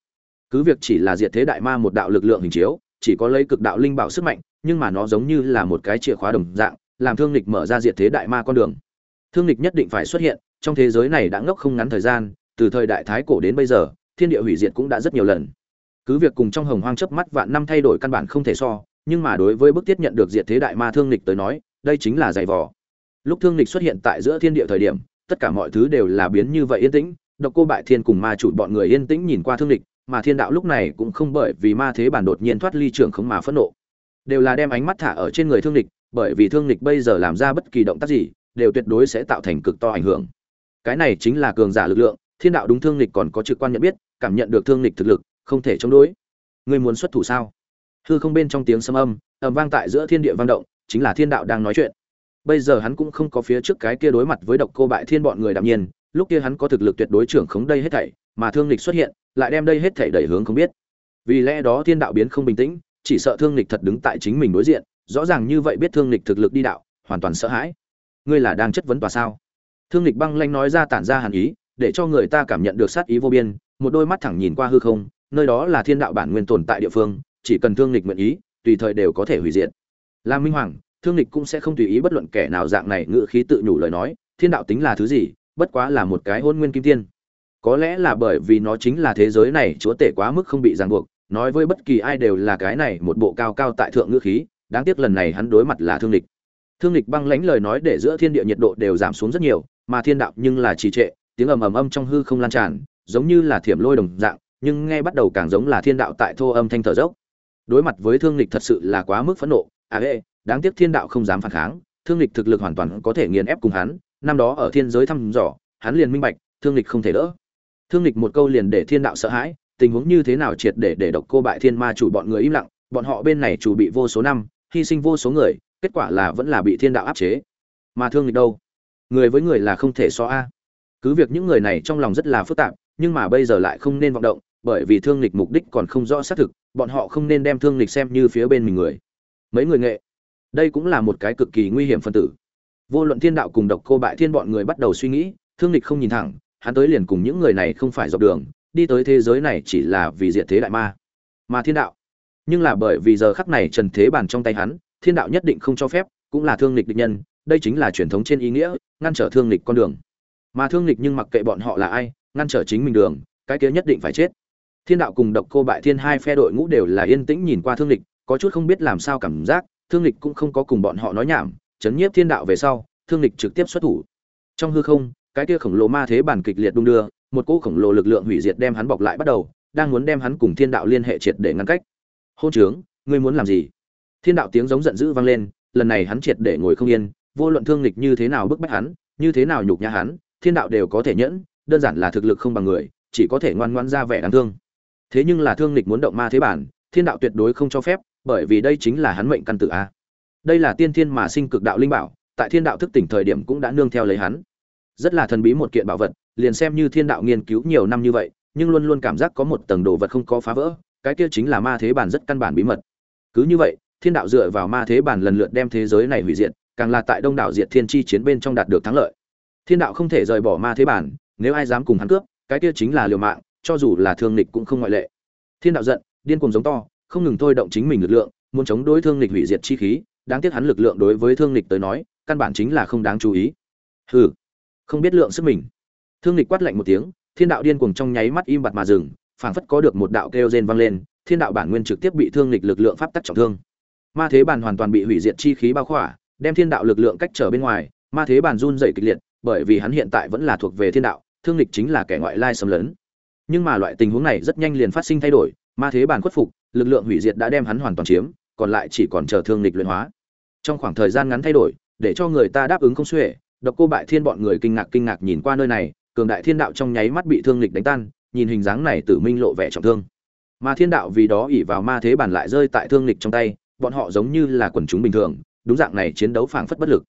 Cứ việc chỉ là diệt thế đại ma một đạo lực lượng hình chiếu, chỉ có lấy cực đạo linh bảo sức mạnh, nhưng mà nó giống như là một cái chìa khóa đồng dạng, làm thương lịch mở ra diệt thế đại ma con đường. Thương lịch nhất định phải xuất hiện, trong thế giới này đã ngốc không ngắn thời gian, từ thời đại thái cổ đến bây giờ thiên địa hủy diệt cũng đã rất nhiều lần. Cứ việc cùng trong hồng hoang chớp mắt vạn năm thay đổi căn bản không thể so, nhưng mà đối với bức tiết nhận được diệt thế đại ma thương lịch tới nói, đây chính là giày vò. Lúc thương lịch xuất hiện tại giữa thiên địa thời điểm, tất cả mọi thứ đều là biến như vậy yên tĩnh, độc cô bại thiên cùng ma chủ bọn người yên tĩnh nhìn qua thương lịch mà thiên đạo lúc này cũng không bởi vì ma thế bản đột nhiên thoát ly trưởng không mà phẫn nộ. Đều là đem ánh mắt thả ở trên người thương lịch bởi vì thương lịch bây giờ làm ra bất kỳ động tác gì, đều tuyệt đối sẽ tạo thành cực to ảnh hưởng. Cái này chính là cường giả lực lượng, thiên đạo đúng thương lịch còn có trực quan nhận biết cảm nhận được thương lịch thực lực, không thể chống đối. Ngươi muốn xuất thủ sao? Hư không bên trong tiếng sấm âm, ầm vang tại giữa thiên địa vang động, chính là thiên đạo đang nói chuyện. Bây giờ hắn cũng không có phía trước cái kia đối mặt với độc cô bại thiên bọn người đạm nhiên, lúc kia hắn có thực lực tuyệt đối trưởng khống đây hết thảy, mà thương lịch xuất hiện, lại đem đây hết thảy đẩy hướng không biết. Vì lẽ đó thiên đạo biến không bình tĩnh, chỉ sợ thương lịch thật đứng tại chính mình đối diện, rõ ràng như vậy biết thương lịch thực lực đi đạo, hoàn toàn sợ hãi. Ngươi là đang chất vấn tòa sao? Thương lịch băng lanh nói ra tản ra hàn ý để cho người ta cảm nhận được sát ý vô biên, một đôi mắt thẳng nhìn qua hư không, nơi đó là thiên đạo bản nguyên tồn tại địa phương, chỉ cần thương lịch nguyện ý, tùy thời đều có thể hủy diệt. Lam minh hoàng, thương lịch cũng sẽ không tùy ý bất luận kẻ nào dạng này ngự khí tự nhủ lời nói, thiên đạo tính là thứ gì, bất quá là một cái hôn nguyên kim tiên. Có lẽ là bởi vì nó chính là thế giới này chúa tể quá mức không bị ràng buộc, nói với bất kỳ ai đều là cái này một bộ cao cao tại thượng ngữ khí, đáng tiếc lần này hắn đối mặt là thương lịch thương lịch băng lãnh lời nói để giữa thiên địa nhiệt độ đều giảm xuống rất nhiều, mà thiên đạo nhưng là trì trệ tiếng ầm ầm âm trong hư không lan tràn, giống như là thiểm lôi đồng dạng, nhưng nghe bắt đầu càng giống là thiên đạo tại thô âm thanh thở dốc. Đối mặt với thương lịch thật sự là quá mức phẫn nộ à ê đáng tiếc thiên đạo không dám phản kháng, thương lịch thực lực hoàn toàn có thể nghiền ép cùng hắn, năm đó ở thiên giới thăm dò, hắn liền minh bạch, thương lịch không thể đỡ. Thương lịch một câu liền để thiên đạo sợ hãi, tình huống như thế nào triệt để để độc cô bại thiên ma chủ bọn người im lặng, bọn họ bên này chủ bị vô số năm, hy sinh vô số người, kết quả là vẫn là bị thiên đạo áp chế. Mà thương lịch đâu? Người với người là không thể so a cứ việc những người này trong lòng rất là phức tạp, nhưng mà bây giờ lại không nên vọng động, bởi vì thương lịch mục đích còn không rõ xác thực, bọn họ không nên đem thương lịch xem như phía bên mình người. Mấy người nghệ, đây cũng là một cái cực kỳ nguy hiểm phân tử. Vô luận thiên đạo cùng độc cô bại thiên bọn người bắt đầu suy nghĩ, thương lịch không nhìn thẳng, hắn tới liền cùng những người này không phải dọc đường, đi tới thế giới này chỉ là vì diện thế đại ma. Mà thiên đạo, nhưng là bởi vì giờ khắc này trần thế bàn trong tay hắn, thiên đạo nhất định không cho phép, cũng là thương lịch địch nhân, đây chính là truyền thống trên ý nghĩa, ngăn trở thương lịch con đường mà thương lịch nhưng mặc kệ bọn họ là ai, ngăn trở chính mình đường, cái kia nhất định phải chết. Thiên đạo cùng độc cô bại thiên hai phe đội ngũ đều là yên tĩnh nhìn qua thương lịch có chút không biết làm sao cảm giác, thương lịch cũng không có cùng bọn họ nói nhảm, chấn nhiếp thiên đạo về sau, thương lịch trực tiếp xuất thủ. Trong hư không, cái kia khổng lồ ma thế bản kịch liệt đung đưa, một cỗ khổng lồ lực lượng hủy diệt đem hắn bọc lại bắt đầu, đang muốn đem hắn cùng thiên đạo liên hệ triệt để ngăn cách. Hôn trướng, ngươi muốn làm gì? Thiên đạo tiếng giống giận dữ vang lên, lần này hắn triệt để ngồi không yên, vô luận thương lịch như thế nào bức bách hắn, như thế nào nhục nhã hắn thiên đạo đều có thể nhẫn, đơn giản là thực lực không bằng người, chỉ có thể ngoan ngoãn ra vẻ đáng thương. Thế nhưng là thương lịch muốn động ma thế bản, thiên đạo tuyệt đối không cho phép, bởi vì đây chính là hắn mệnh căn tử a. Đây là tiên thiên mà sinh cực đạo linh bảo, tại thiên đạo thức tỉnh thời điểm cũng đã nương theo lấy hắn. Rất là thần bí một kiện bảo vật, liền xem như thiên đạo nghiên cứu nhiều năm như vậy, nhưng luôn luôn cảm giác có một tầng đồ vật không có phá vỡ, cái kia chính là ma thế bản rất căn bản bí mật. Cứ như vậy, thiên đạo dựa vào ma thế bản lần lượt đem thế giới này hủy diệt, càng là tại đông đảo diệt thiên chi chiến bên trong đạt được thắng lợi thiên đạo không thể rời bỏ ma thế bản, nếu ai dám cùng hắn cướp, cái kia chính là liều mạng, cho dù là thương lịch cũng không ngoại lệ. Thiên đạo giận, điên cuồng giống to, không ngừng thôi động chính mình lực lượng, muốn chống đối thương lịch hủy diệt chi khí, đáng tiếc hắn lực lượng đối với thương lịch tới nói, căn bản chính là không đáng chú ý. Hừ, không biết lượng sức mình. Thương lịch quát lạnh một tiếng, thiên đạo điên cuồng trong nháy mắt im bặt mà dừng, phảng phất có được một đạo kêu rên vang lên, thiên đạo bản nguyên trực tiếp bị thương lịch lực lượng pháp tắc trọng thương. Ma thế bàn hoàn toàn bị hủy diệt chi khí bao khỏa, đem thiên đạo lực lượng cách trở bên ngoài, ma thế bàn run dày kịch liệt bởi vì hắn hiện tại vẫn là thuộc về thiên đạo, thương lịch chính là kẻ ngoại lai xâm lấn. Nhưng mà loại tình huống này rất nhanh liền phát sinh thay đổi, ma thế bản khuất phục, lực lượng hủy diệt đã đem hắn hoàn toàn chiếm, còn lại chỉ còn chờ thương lịch luyện hóa. Trong khoảng thời gian ngắn thay đổi, để cho người ta đáp ứng không xuể, độc cô bại thiên bọn người kinh ngạc kinh ngạc nhìn qua nơi này, cường đại thiên đạo trong nháy mắt bị thương lịch đánh tan, nhìn hình dáng này tử minh lộ vẻ trọng thương. Mà thiên đạo vì đó ỉ vào ma thế bản lại rơi tại thương lịch trong tay, bọn họ giống như là quần chúng bình thường, đúng dạng này chiến đấu phảng phất bất lực.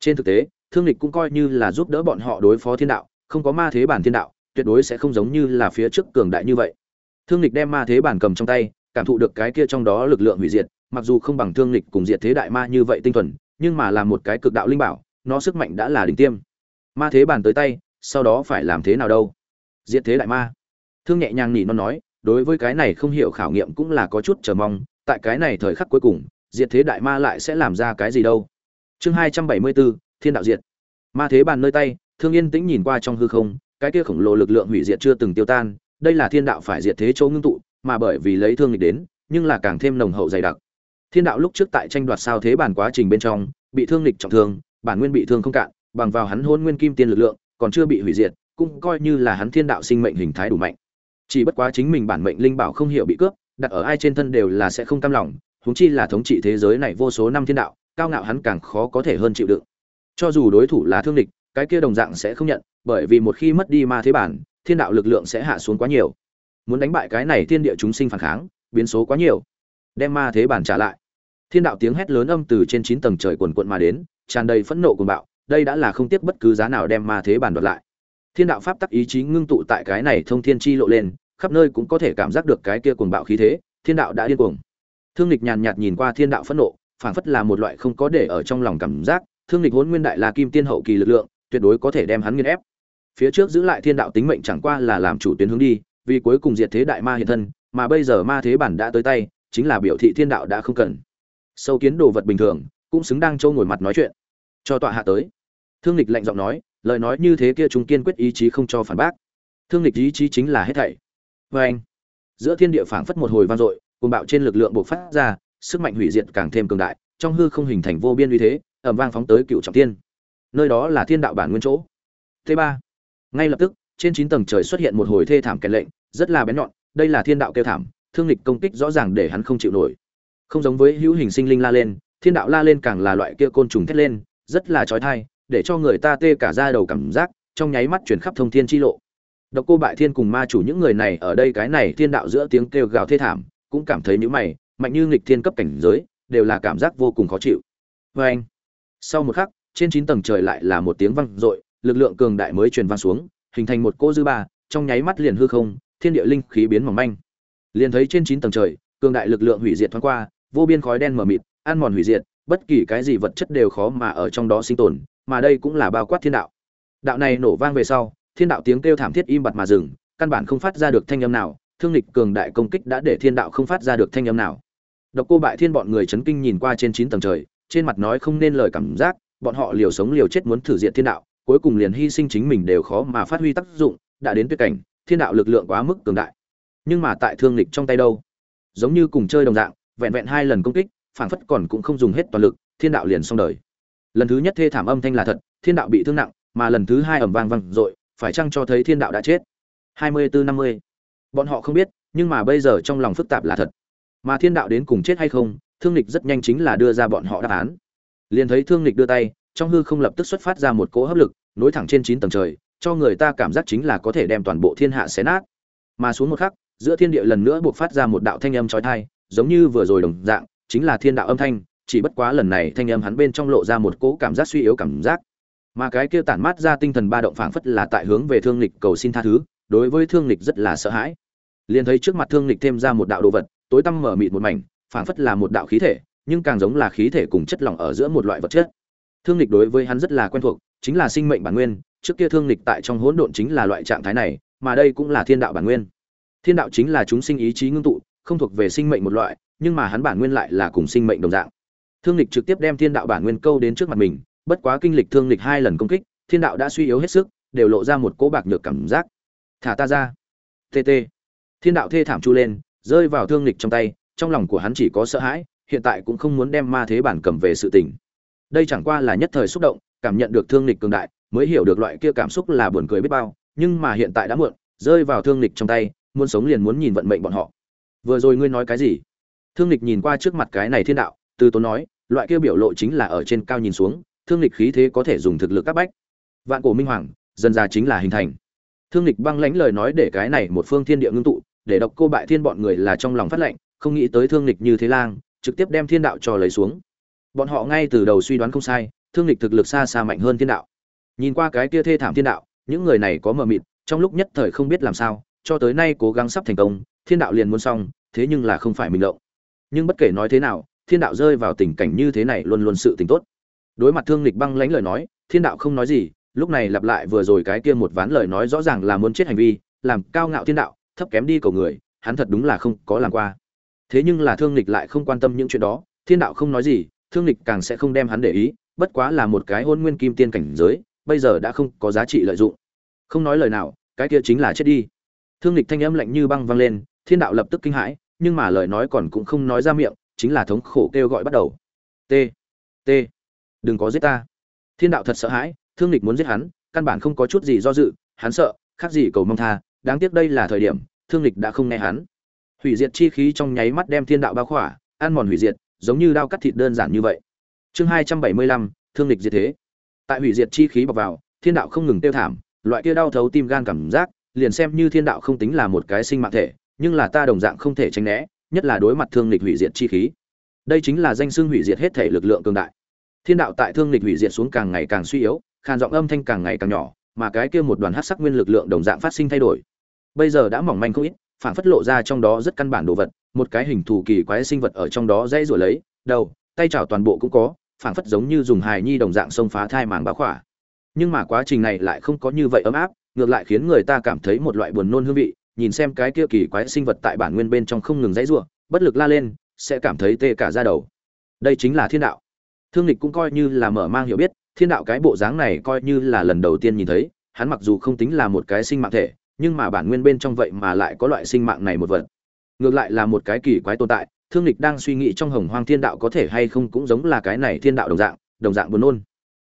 Trên thực tế thương lịch cũng coi như là giúp đỡ bọn họ đối phó thiên đạo, không có ma thế bản thiên đạo, tuyệt đối sẽ không giống như là phía trước cường đại như vậy. Thương lịch đem ma thế bản cầm trong tay, cảm thụ được cái kia trong đó lực lượng hủy diệt, mặc dù không bằng thương lịch cùng diệt thế đại ma như vậy tinh thuần, nhưng mà là một cái cực đạo linh bảo, nó sức mạnh đã là đỉnh tiêm. Ma thế bản tới tay, sau đó phải làm thế nào đâu? Diệt thế đại ma. Thương nhẹ nhàng nhỉ nó nói, đối với cái này không hiểu khảo nghiệm cũng là có chút chờ mong, tại cái này thời khắc cuối cùng, diệt thế đại ma lại sẽ làm ra cái gì đâu? Chương hai trăm bảy mươi bốn thiên đạo diệt. Ma thế bàn nơi tay, thương yên tĩnh nhìn qua trong hư không, cái kia khổng lồ lực lượng hủy diệt chưa từng tiêu tan, đây là thiên đạo phải diệt thế chỗ ngưng tụ, mà bởi vì lấy thương nghịch đến, nhưng là càng thêm nồng hậu dày đặc. Thiên đạo lúc trước tại tranh đoạt sao thế bản quá trình bên trong, bị thương nghịch trọng thương, bản nguyên bị thương không cạn, bằng vào hắn hôn nguyên kim tiên lực lượng, còn chưa bị hủy diệt, cũng coi như là hắn thiên đạo sinh mệnh hình thái đủ mạnh. Chỉ bất quá chính mình bản mệnh linh bảo không hiểu bị cướp, đặt ở ai trên thân đều là sẽ không cam lòng, huống chi là thống trị thế giới này vô số năm thiên đạo, cao ngạo hắn càng khó có thể hơn chịu đựng cho dù đối thủ là thương địch, cái kia đồng dạng sẽ không nhận, bởi vì một khi mất đi ma thế bản, thiên đạo lực lượng sẽ hạ xuống quá nhiều. Muốn đánh bại cái này thiên địa chúng sinh phản kháng, biến số quá nhiều. Đem ma thế bản trả lại. Thiên đạo tiếng hét lớn âm từ trên chín tầng trời quần quận mà đến, tràn đầy phẫn nộ cuồng bạo, đây đã là không tiếc bất cứ giá nào đem ma thế bản đoạt lại. Thiên đạo pháp tắc ý chí ngưng tụ tại cái này thông thiên chi lộ lên, khắp nơi cũng có thể cảm giác được cái kia cuồng bạo khí thế, thiên đạo đã điên cuồng. Thương lịch nhàn nhạt nhìn qua thiên đạo phẫn nộ phảng phất là một loại không có để ở trong lòng cảm giác thương lịch hôn nguyên đại là kim tiên hậu kỳ lực lượng, tuyệt đối có thể đem hắn nghiền ép. Phía trước giữ lại thiên đạo tính mệnh chẳng qua là làm chủ tuyến hướng đi, vì cuối cùng diệt thế đại ma hiện thân, mà bây giờ ma thế bản đã tới tay, chính là biểu thị thiên đạo đã không cần. Sâu kiến đồ vật bình thường, cũng xứng đang trâu ngồi mặt nói chuyện. Cho tọa hạ tới. Thương lịch lạnh giọng nói, lời nói như thế kia chúng kiên quyết ý chí không cho phản bác. Thương lịch ý chí chính là hết thảy. Vê anh, giữa thiên địa phảng phất một hồi vang dội cùng bạo trên lực lượng bộc phát ra, sức mạnh hủy diệt càng thêm cường đại, trong hư không hình thành vô biên uy thế ẩm vang phóng tới cựu trọng thiên. Nơi đó là thiên đạo bản nguyên chỗ. T ba. Ngay lập tức, trên chín tầng trời xuất hiện một hồi thê thảm kèn lệnh, rất là bén nhọn, đây là thiên đạo kêu thảm, thương lịch công kích rõ ràng để hắn không chịu nổi. Không giống với hữu hình sinh linh la lên, thiên đạo la lên càng là loại kia côn trùng thét lên, rất là trói thai, để cho người ta tê cả ra đầu cảm giác, trong nháy mắt chuyển khắp thông thiên chi lộ. Độc cô bại thiên cùng ma chủ những người này ở đây cái này thiên đạo giữa tiếng kêu gào thê thảm, cũng cảm thấy những mày, mạnh như nghịch thiên cấp cảnh giới, đều là cảm giác vô cùng khó chịu. Vê anh sau một khắc, trên chín tầng trời lại là một tiếng vang dội, lực lượng cường đại mới truyền vang xuống, hình thành một cô dư ba, trong nháy mắt liền hư không, thiên địa linh khí biến mỏng manh. Liền thấy trên chín tầng trời, cường đại lực lượng hủy diệt thoáng qua, vô biên khói đen mờ mịt, ăn mòn hủy diệt, bất kỳ cái gì vật chất đều khó mà ở trong đó sinh tồn, mà đây cũng là bao quát thiên đạo. Đạo này nổ vang về sau, thiên đạo tiếng kêu thảm thiết im bặt mà dừng, căn bản không phát ra được thanh âm nào, thương lịch cường đại công kích đã để thiên đạo không phát ra được thanh âm nào. Độc cô bại thiên bọn người chấn kinh nhìn qua trên chín tầng trời trên mặt nói không nên lời cảm giác, bọn họ liều sống liều chết muốn thử diện thiên đạo, cuối cùng liền hy sinh chính mình đều khó mà phát huy tác dụng, đã đến tuyệt cảnh, thiên đạo lực lượng quá mức cường đại. Nhưng mà tại thương lịch trong tay đâu? Giống như cùng chơi đồng dạng, vẹn vẹn hai lần công kích, phản phất còn cũng không dùng hết toàn lực, thiên đạo liền xong đời. Lần thứ nhất thê thảm âm thanh là thật, thiên đạo bị thương nặng, mà lần thứ hai ẩm vang vang dội, phải chăng cho thấy thiên đạo đã chết? Hai mươi bốn năm mươi. Bọn họ không biết, nhưng mà bây giờ trong lòng phức tạp là thật. Mà thiên đạo đến cùng chết hay không thương lịch rất nhanh chính là đưa ra bọn họ đáp án. Liền thấy thương lịch đưa tay, trong hư không lập tức xuất phát ra một cỗ hấp lực, nối thẳng trên chín tầng trời, cho người ta cảm giác chính là có thể đem toàn bộ thiên hạ xé nát. Mà xuống một khắc, giữa thiên địa lần nữa buộc phát ra một đạo thanh âm trói thai giống như vừa rồi đồng dạng, chính là thiên đạo âm thanh, chỉ bất quá lần này thanh âm hắn bên trong lộ ra một cỗ cảm giác suy yếu cảm giác. Mà cái kia tản mát ra tinh thần ba động phảng phất là tại hướng về thương lịch cầu xin tha thứ, đối với thương lịch rất là sợ hãi. Liền thấy trước mặt thương lịch thêm ra một đạo đồ vật, tối tăm mở mịt một mảnh phảng phất là một đạo khí thể, nhưng càng giống là khí thể cùng chất lỏng ở giữa một loại vật chất. Thương lịch đối với hắn rất là quen thuộc, chính là sinh mệnh bản nguyên, trước kia thương lịch tại trong hỗn độn chính là loại trạng thái này, mà đây cũng là thiên đạo bản nguyên. Thiên đạo chính là chúng sinh ý chí ngưng tụ, không thuộc về sinh mệnh một loại, nhưng mà hắn bản nguyên lại là cùng sinh mệnh đồng dạng. Thương lịch trực tiếp đem thiên đạo bản nguyên câu đến trước mặt mình, bất quá kinh lịch thương lịch hai lần công kích, thiên đạo đã suy yếu hết sức, đều lộ ra một cỗ bạc nhược cảm giác. Thả ta ra. Tt thiên đạo thê thảm chu lên, rơi vào thương lịch trong tay trong lòng của hắn chỉ có sợ hãi, hiện tại cũng không muốn đem ma thế bản cầm về sự tình. Đây chẳng qua là nhất thời xúc động, cảm nhận được thương lịch cường đại, mới hiểu được loại kia cảm xúc là buồn cười biết bao, nhưng mà hiện tại đã muộn, rơi vào thương lịch trong tay, muốn sống liền muốn nhìn vận mệnh bọn họ. Vừa rồi ngươi nói cái gì? Thương lịch nhìn qua trước mặt cái này thiên đạo, từ tốn nói, loại kia biểu lộ chính là ở trên cao nhìn xuống, thương lịch khí thế có thể dùng thực lực các bách. Vạn cổ minh hoàng, dần ra chính là hình thành. Thương lịch băng lãnh lời nói để cái này một phương thiên địa ngưng tụ để độc cô bại thiên bọn người là trong lòng phát lệnh, không nghĩ tới thương lịch như thế lang, trực tiếp đem thiên đạo cho lấy xuống. Bọn họ ngay từ đầu suy đoán không sai, thương lịch thực lực xa xa mạnh hơn thiên đạo. Nhìn qua cái kia thê thảm thiên đạo, những người này có mờ mịt, trong lúc nhất thời không biết làm sao, cho tới nay cố gắng sắp thành công, thiên đạo liền muốn xong, thế nhưng là không phải mình động. Nhưng bất kể nói thế nào, thiên đạo rơi vào tình cảnh như thế này luôn luôn sự tình tốt. Đối mặt thương lịch băng lãnh lời nói, thiên đạo không nói gì, lúc này lặp lại vừa rồi cái kia một ván lời nói rõ ràng là muốn chết hành vi, làm cao ngạo thiên đạo thấp kém đi cầu người, hắn thật đúng là không có làm qua. Thế nhưng là thương lịch lại không quan tâm những chuyện đó, thiên đạo không nói gì, thương lịch càng sẽ không đem hắn để ý, bất quá là một cái hôn nguyên kim tiên cảnh giới, bây giờ đã không có giá trị lợi dụng. Không nói lời nào, cái kia chính là chết đi. Thương lịch thanh âm lạnh như băng vang lên, thiên đạo lập tức kinh hãi, nhưng mà lời nói còn cũng không nói ra miệng, chính là thống khổ kêu gọi bắt đầu. T t, đừng có giết ta. Thiên đạo thật sợ hãi, thương lịch muốn giết hắn, căn bản không có chút gì do dự, hắn sợ, khác gì cầu mong tha, đáng tiếc đây là thời điểm thương lịch đã không nghe hắn. Hủy diệt chi khí trong nháy mắt đem thiên đạo bao khỏa, ăn mòn hủy diệt, giống như đao cắt thịt đơn giản như vậy. Chương hai trăm bảy mươi lăm, thương lịch diệt thế. Tại hủy diệt chi khí bọc vào, thiên đạo không ngừng tiêu thảm, loại kia đau thấu tim gan cảm giác, liền xem như thiên đạo không tính là một cái sinh mạng thể, nhưng là ta đồng dạng không thể tránh né, nhất là đối mặt thương lịch hủy diệt chi khí. Đây chính là danh xưng hủy diệt hết thể lực lượng cường đại. Thiên đạo tại thương lịch hủy diệt xuống càng ngày càng suy yếu, khàn giọng âm thanh càng ngày càng nhỏ, mà cái kia một đoàn hát sắc nguyên lực lượng đồng dạng phát sinh thay đổi bây giờ đã mỏng manh không ít phản phất lộ ra trong đó rất căn bản đồ vật, một cái hình thù kỳ quái sinh vật ở trong đó dễ rủa lấy, đầu, tay chảo toàn bộ cũng có phản phất giống như dùng hài nhi đồng dạng xông phá thai màng bá khỏa. Nhưng mà quá trình này lại không có như vậy ấm áp, ngược lại khiến người ta cảm thấy một loại buồn nôn hương vị, nhìn xem cái kia kỳ quái sinh vật tại bản nguyên bên trong không ngừng dãy rủa, bất lực la lên, sẽ cảm thấy tê cả da đầu. Đây chính là thiên đạo. Thương lịch cũng coi như là mở mang hiểu biết, thiên đạo cái bộ dáng này coi như là lần đầu tiên nhìn thấy, hắn mặc dù không tính là một cái sinh mạng thể nhưng mà bản nguyên bên trong vậy mà lại có loại sinh mạng này một vật. Ngược lại là một cái kỳ quái tồn tại, thương lịch đang suy nghĩ trong hồng hoang thiên đạo có thể hay không cũng giống là cái này thiên đạo đồng dạng đồng dạng buồn nôn.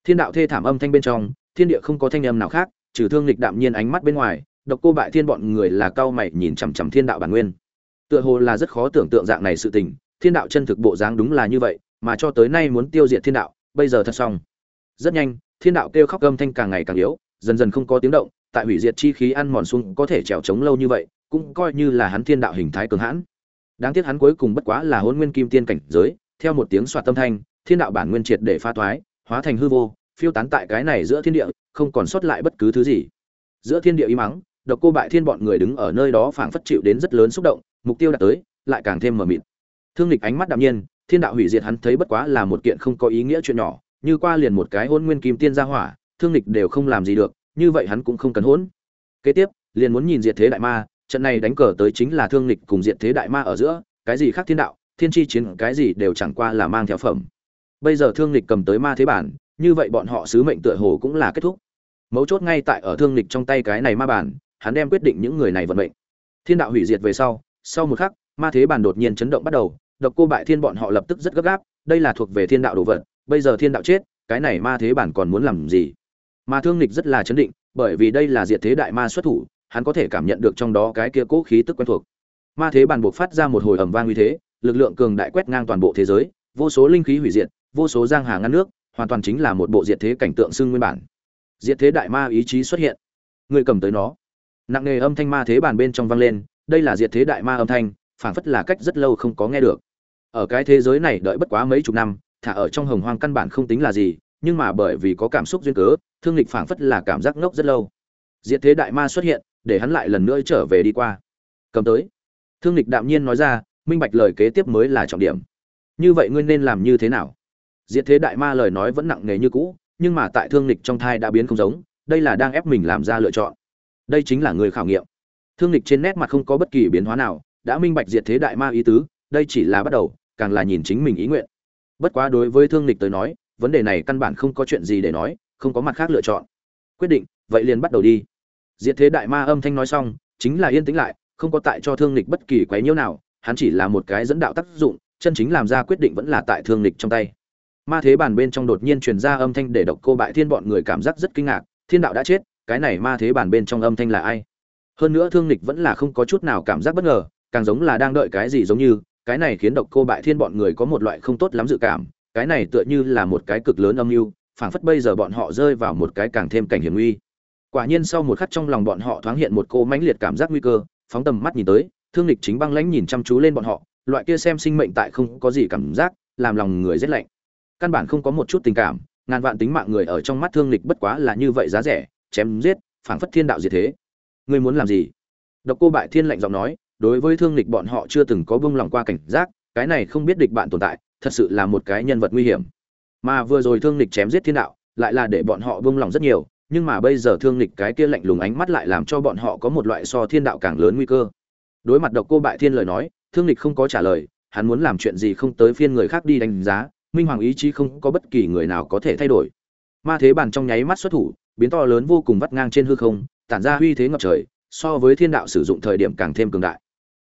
Thiên đạo thê thảm âm thanh bên trong, thiên địa không có thanh âm nào khác, trừ thương lịch đạm nhiên ánh mắt bên ngoài, độc cô bại thiên bọn người là cao mày nhìn chằm chằm thiên đạo bản nguyên. Tựa hồ là rất khó tưởng tượng dạng này sự tình, thiên đạo chân thực bộ dáng đúng là như vậy, mà cho tới nay muốn tiêu diệt thiên đạo, bây giờ thật xong. Rất nhanh, thiên đạo kêu khóc âm thanh càng ngày càng yếu, dần dần không có tiếng động tại hủy diệt chi khí ăn mòn xuống có thể trèo trống lâu như vậy, cũng coi như là hắn thiên đạo hình thái cường hãn. Đáng tiếc hắn cuối cùng bất quá là hôn nguyên kim tiên cảnh giới, theo một tiếng xoạt tâm thanh, thiên đạo bản nguyên triệt để pha thoái, hóa thành hư vô, phiêu tán tại cái này giữa thiên địa, không còn sót lại bất cứ thứ gì. Giữa thiên địa ý mắng, độc cô bại thiên bọn người đứng ở nơi đó phảng phất chịu đến rất lớn xúc động, mục tiêu đạt tới, lại càng thêm mờ mịt. Thương lịch ánh mắt đạm nhiên, thiên đạo hủy diệt hắn thấy bất quá là một kiện không có ý nghĩa chuyện nhỏ, như qua liền một cái hôn nguyên kim tiên gia hỏa, thương lịch đều không làm gì được như vậy hắn cũng không cần hỗn. Kế tiếp, liền muốn nhìn diệt thế đại ma, trận này đánh cờ tới chính là thương lịch cùng diệt thế đại ma ở giữa, cái gì khác thiên đạo, thiên chi chiến, cái gì đều chẳng qua là mang theo phẩm. Bây giờ thương lịch cầm tới ma thế bản, như vậy bọn họ sứ mệnh tựa hồ cũng là kết thúc. Mấu chốt ngay tại ở thương lịch trong tay cái này ma bản, hắn đem quyết định những người này vận mệnh. Thiên đạo hủy diệt về sau sau một khắc, ma thế bản đột nhiên chấn động bắt đầu, độc cô bại thiên bọn họ lập tức rất gấp gáp, đây là thuộc về thiên đạo đồ vật, bây giờ thiên đạo chết, cái này ma thế bản còn muốn làm gì? Mà thương lịch rất là chấn định, bởi vì đây là diệt thế đại ma xuất thủ, hắn có thể cảm nhận được trong đó cái kia cố khí tức quen thuộc. Ma thế bàn buộc phát ra một hồi ầm vang uy thế, lực lượng cường đại quét ngang toàn bộ thế giới, vô số linh khí hủy diệt, vô số giang hà ngăn nước, hoàn toàn chính là một bộ diệt thế cảnh tượng xưng nguyên bản. Diệt thế đại ma ý chí xuất hiện. Người cầm tới nó. Nặng nề âm thanh ma thế bàn bên trong vang lên, đây là diệt thế đại ma âm thanh, phảng phất là cách rất lâu không có nghe được. Ở cái thế giới này đợi bất quá mấy chục năm, thả ở trong hồng hoang căn bản không tính là gì, nhưng mà bởi vì có cảm xúc duyên cớ thương lịch phảng phất là cảm giác ngốc rất lâu. Diệt thế đại ma xuất hiện, để hắn lại lần nữa trở về đi qua. Cầm tới. Thương lịch đạm nhiên nói ra, minh bạch lời kế tiếp mới là trọng điểm. Như vậy ngươi nên làm như thế nào? Diệt thế đại ma lời nói vẫn nặng nề như cũ, nhưng mà tại thương lịch trong thai đã biến không giống, đây là đang ép mình làm ra lựa chọn. Đây chính là người khảo nghiệm. Thương lịch trên nét mặt không có bất kỳ biến hóa nào, đã minh bạch diệt thế đại ma ý tứ, đây chỉ là bắt đầu, càng là nhìn chính mình ý nguyện. Bất quá đối với thương lịch tới nói, vấn đề này căn bản không có chuyện gì để nói không có mặt khác lựa chọn. Quyết định, vậy liền bắt đầu đi. Diệt thế đại ma âm thanh nói xong, chính là yên tĩnh lại, không có tại cho thương lịch bất kỳ quấy nhiễu nào, hắn chỉ là một cái dẫn đạo tác dụng, chân chính làm ra quyết định vẫn là tại thương lịch trong tay. Ma thế bàn bên trong đột nhiên truyền ra âm thanh để độc cô bại thiên bọn người cảm giác rất kinh ngạc, thiên đạo đã chết, cái này ma thế bàn bên trong âm thanh là ai? Hơn nữa thương lịch vẫn là không có chút nào cảm giác bất ngờ, càng giống là đang đợi cái gì giống như, cái này khiến độc cô bại thiên bọn người có một loại không tốt lắm dự cảm, cái này tựa như là một cái cực lớn âm mưu phảng phất bây giờ bọn họ rơi vào một cái càng thêm cảnh hiểm nguy. Quả nhiên sau một khắc trong lòng bọn họ thoáng hiện một cô mãnh liệt cảm giác nguy cơ, phóng tầm mắt nhìn tới, thương lịch chính băng lãnh nhìn chăm chú lên bọn họ, loại kia xem sinh mệnh tại không có gì cảm giác, làm lòng người rét lạnh. Căn bản không có một chút tình cảm, ngàn vạn tính mạng người ở trong mắt thương lịch bất quá là như vậy giá rẻ, chém giết, phảng phất thiên đạo diệt thế. Ngươi muốn làm gì? Độc cô bại thiên lạnh giọng nói, đối với thương lịch bọn họ chưa từng có buông lòng qua cảnh giác, cái này không biết địch bạn tồn tại, thật sự là một cái nhân vật nguy hiểm mà vừa rồi thương lịch chém giết thiên đạo, lại là để bọn họ buông lòng rất nhiều, nhưng mà bây giờ thương lịch cái kia lạnh lùng ánh mắt lại làm cho bọn họ có một loại so thiên đạo càng lớn nguy cơ. Đối mặt độc cô bại thiên lời nói, thương lịch không có trả lời, hắn muốn làm chuyện gì không tới phiên người khác đi đánh giá, minh hoàng ý chí không có bất kỳ người nào có thể thay đổi. Ma thế bàn trong nháy mắt xuất thủ, biến to lớn vô cùng vắt ngang trên hư không, tản ra uy thế ngập trời, so với thiên đạo sử dụng thời điểm càng thêm cường đại.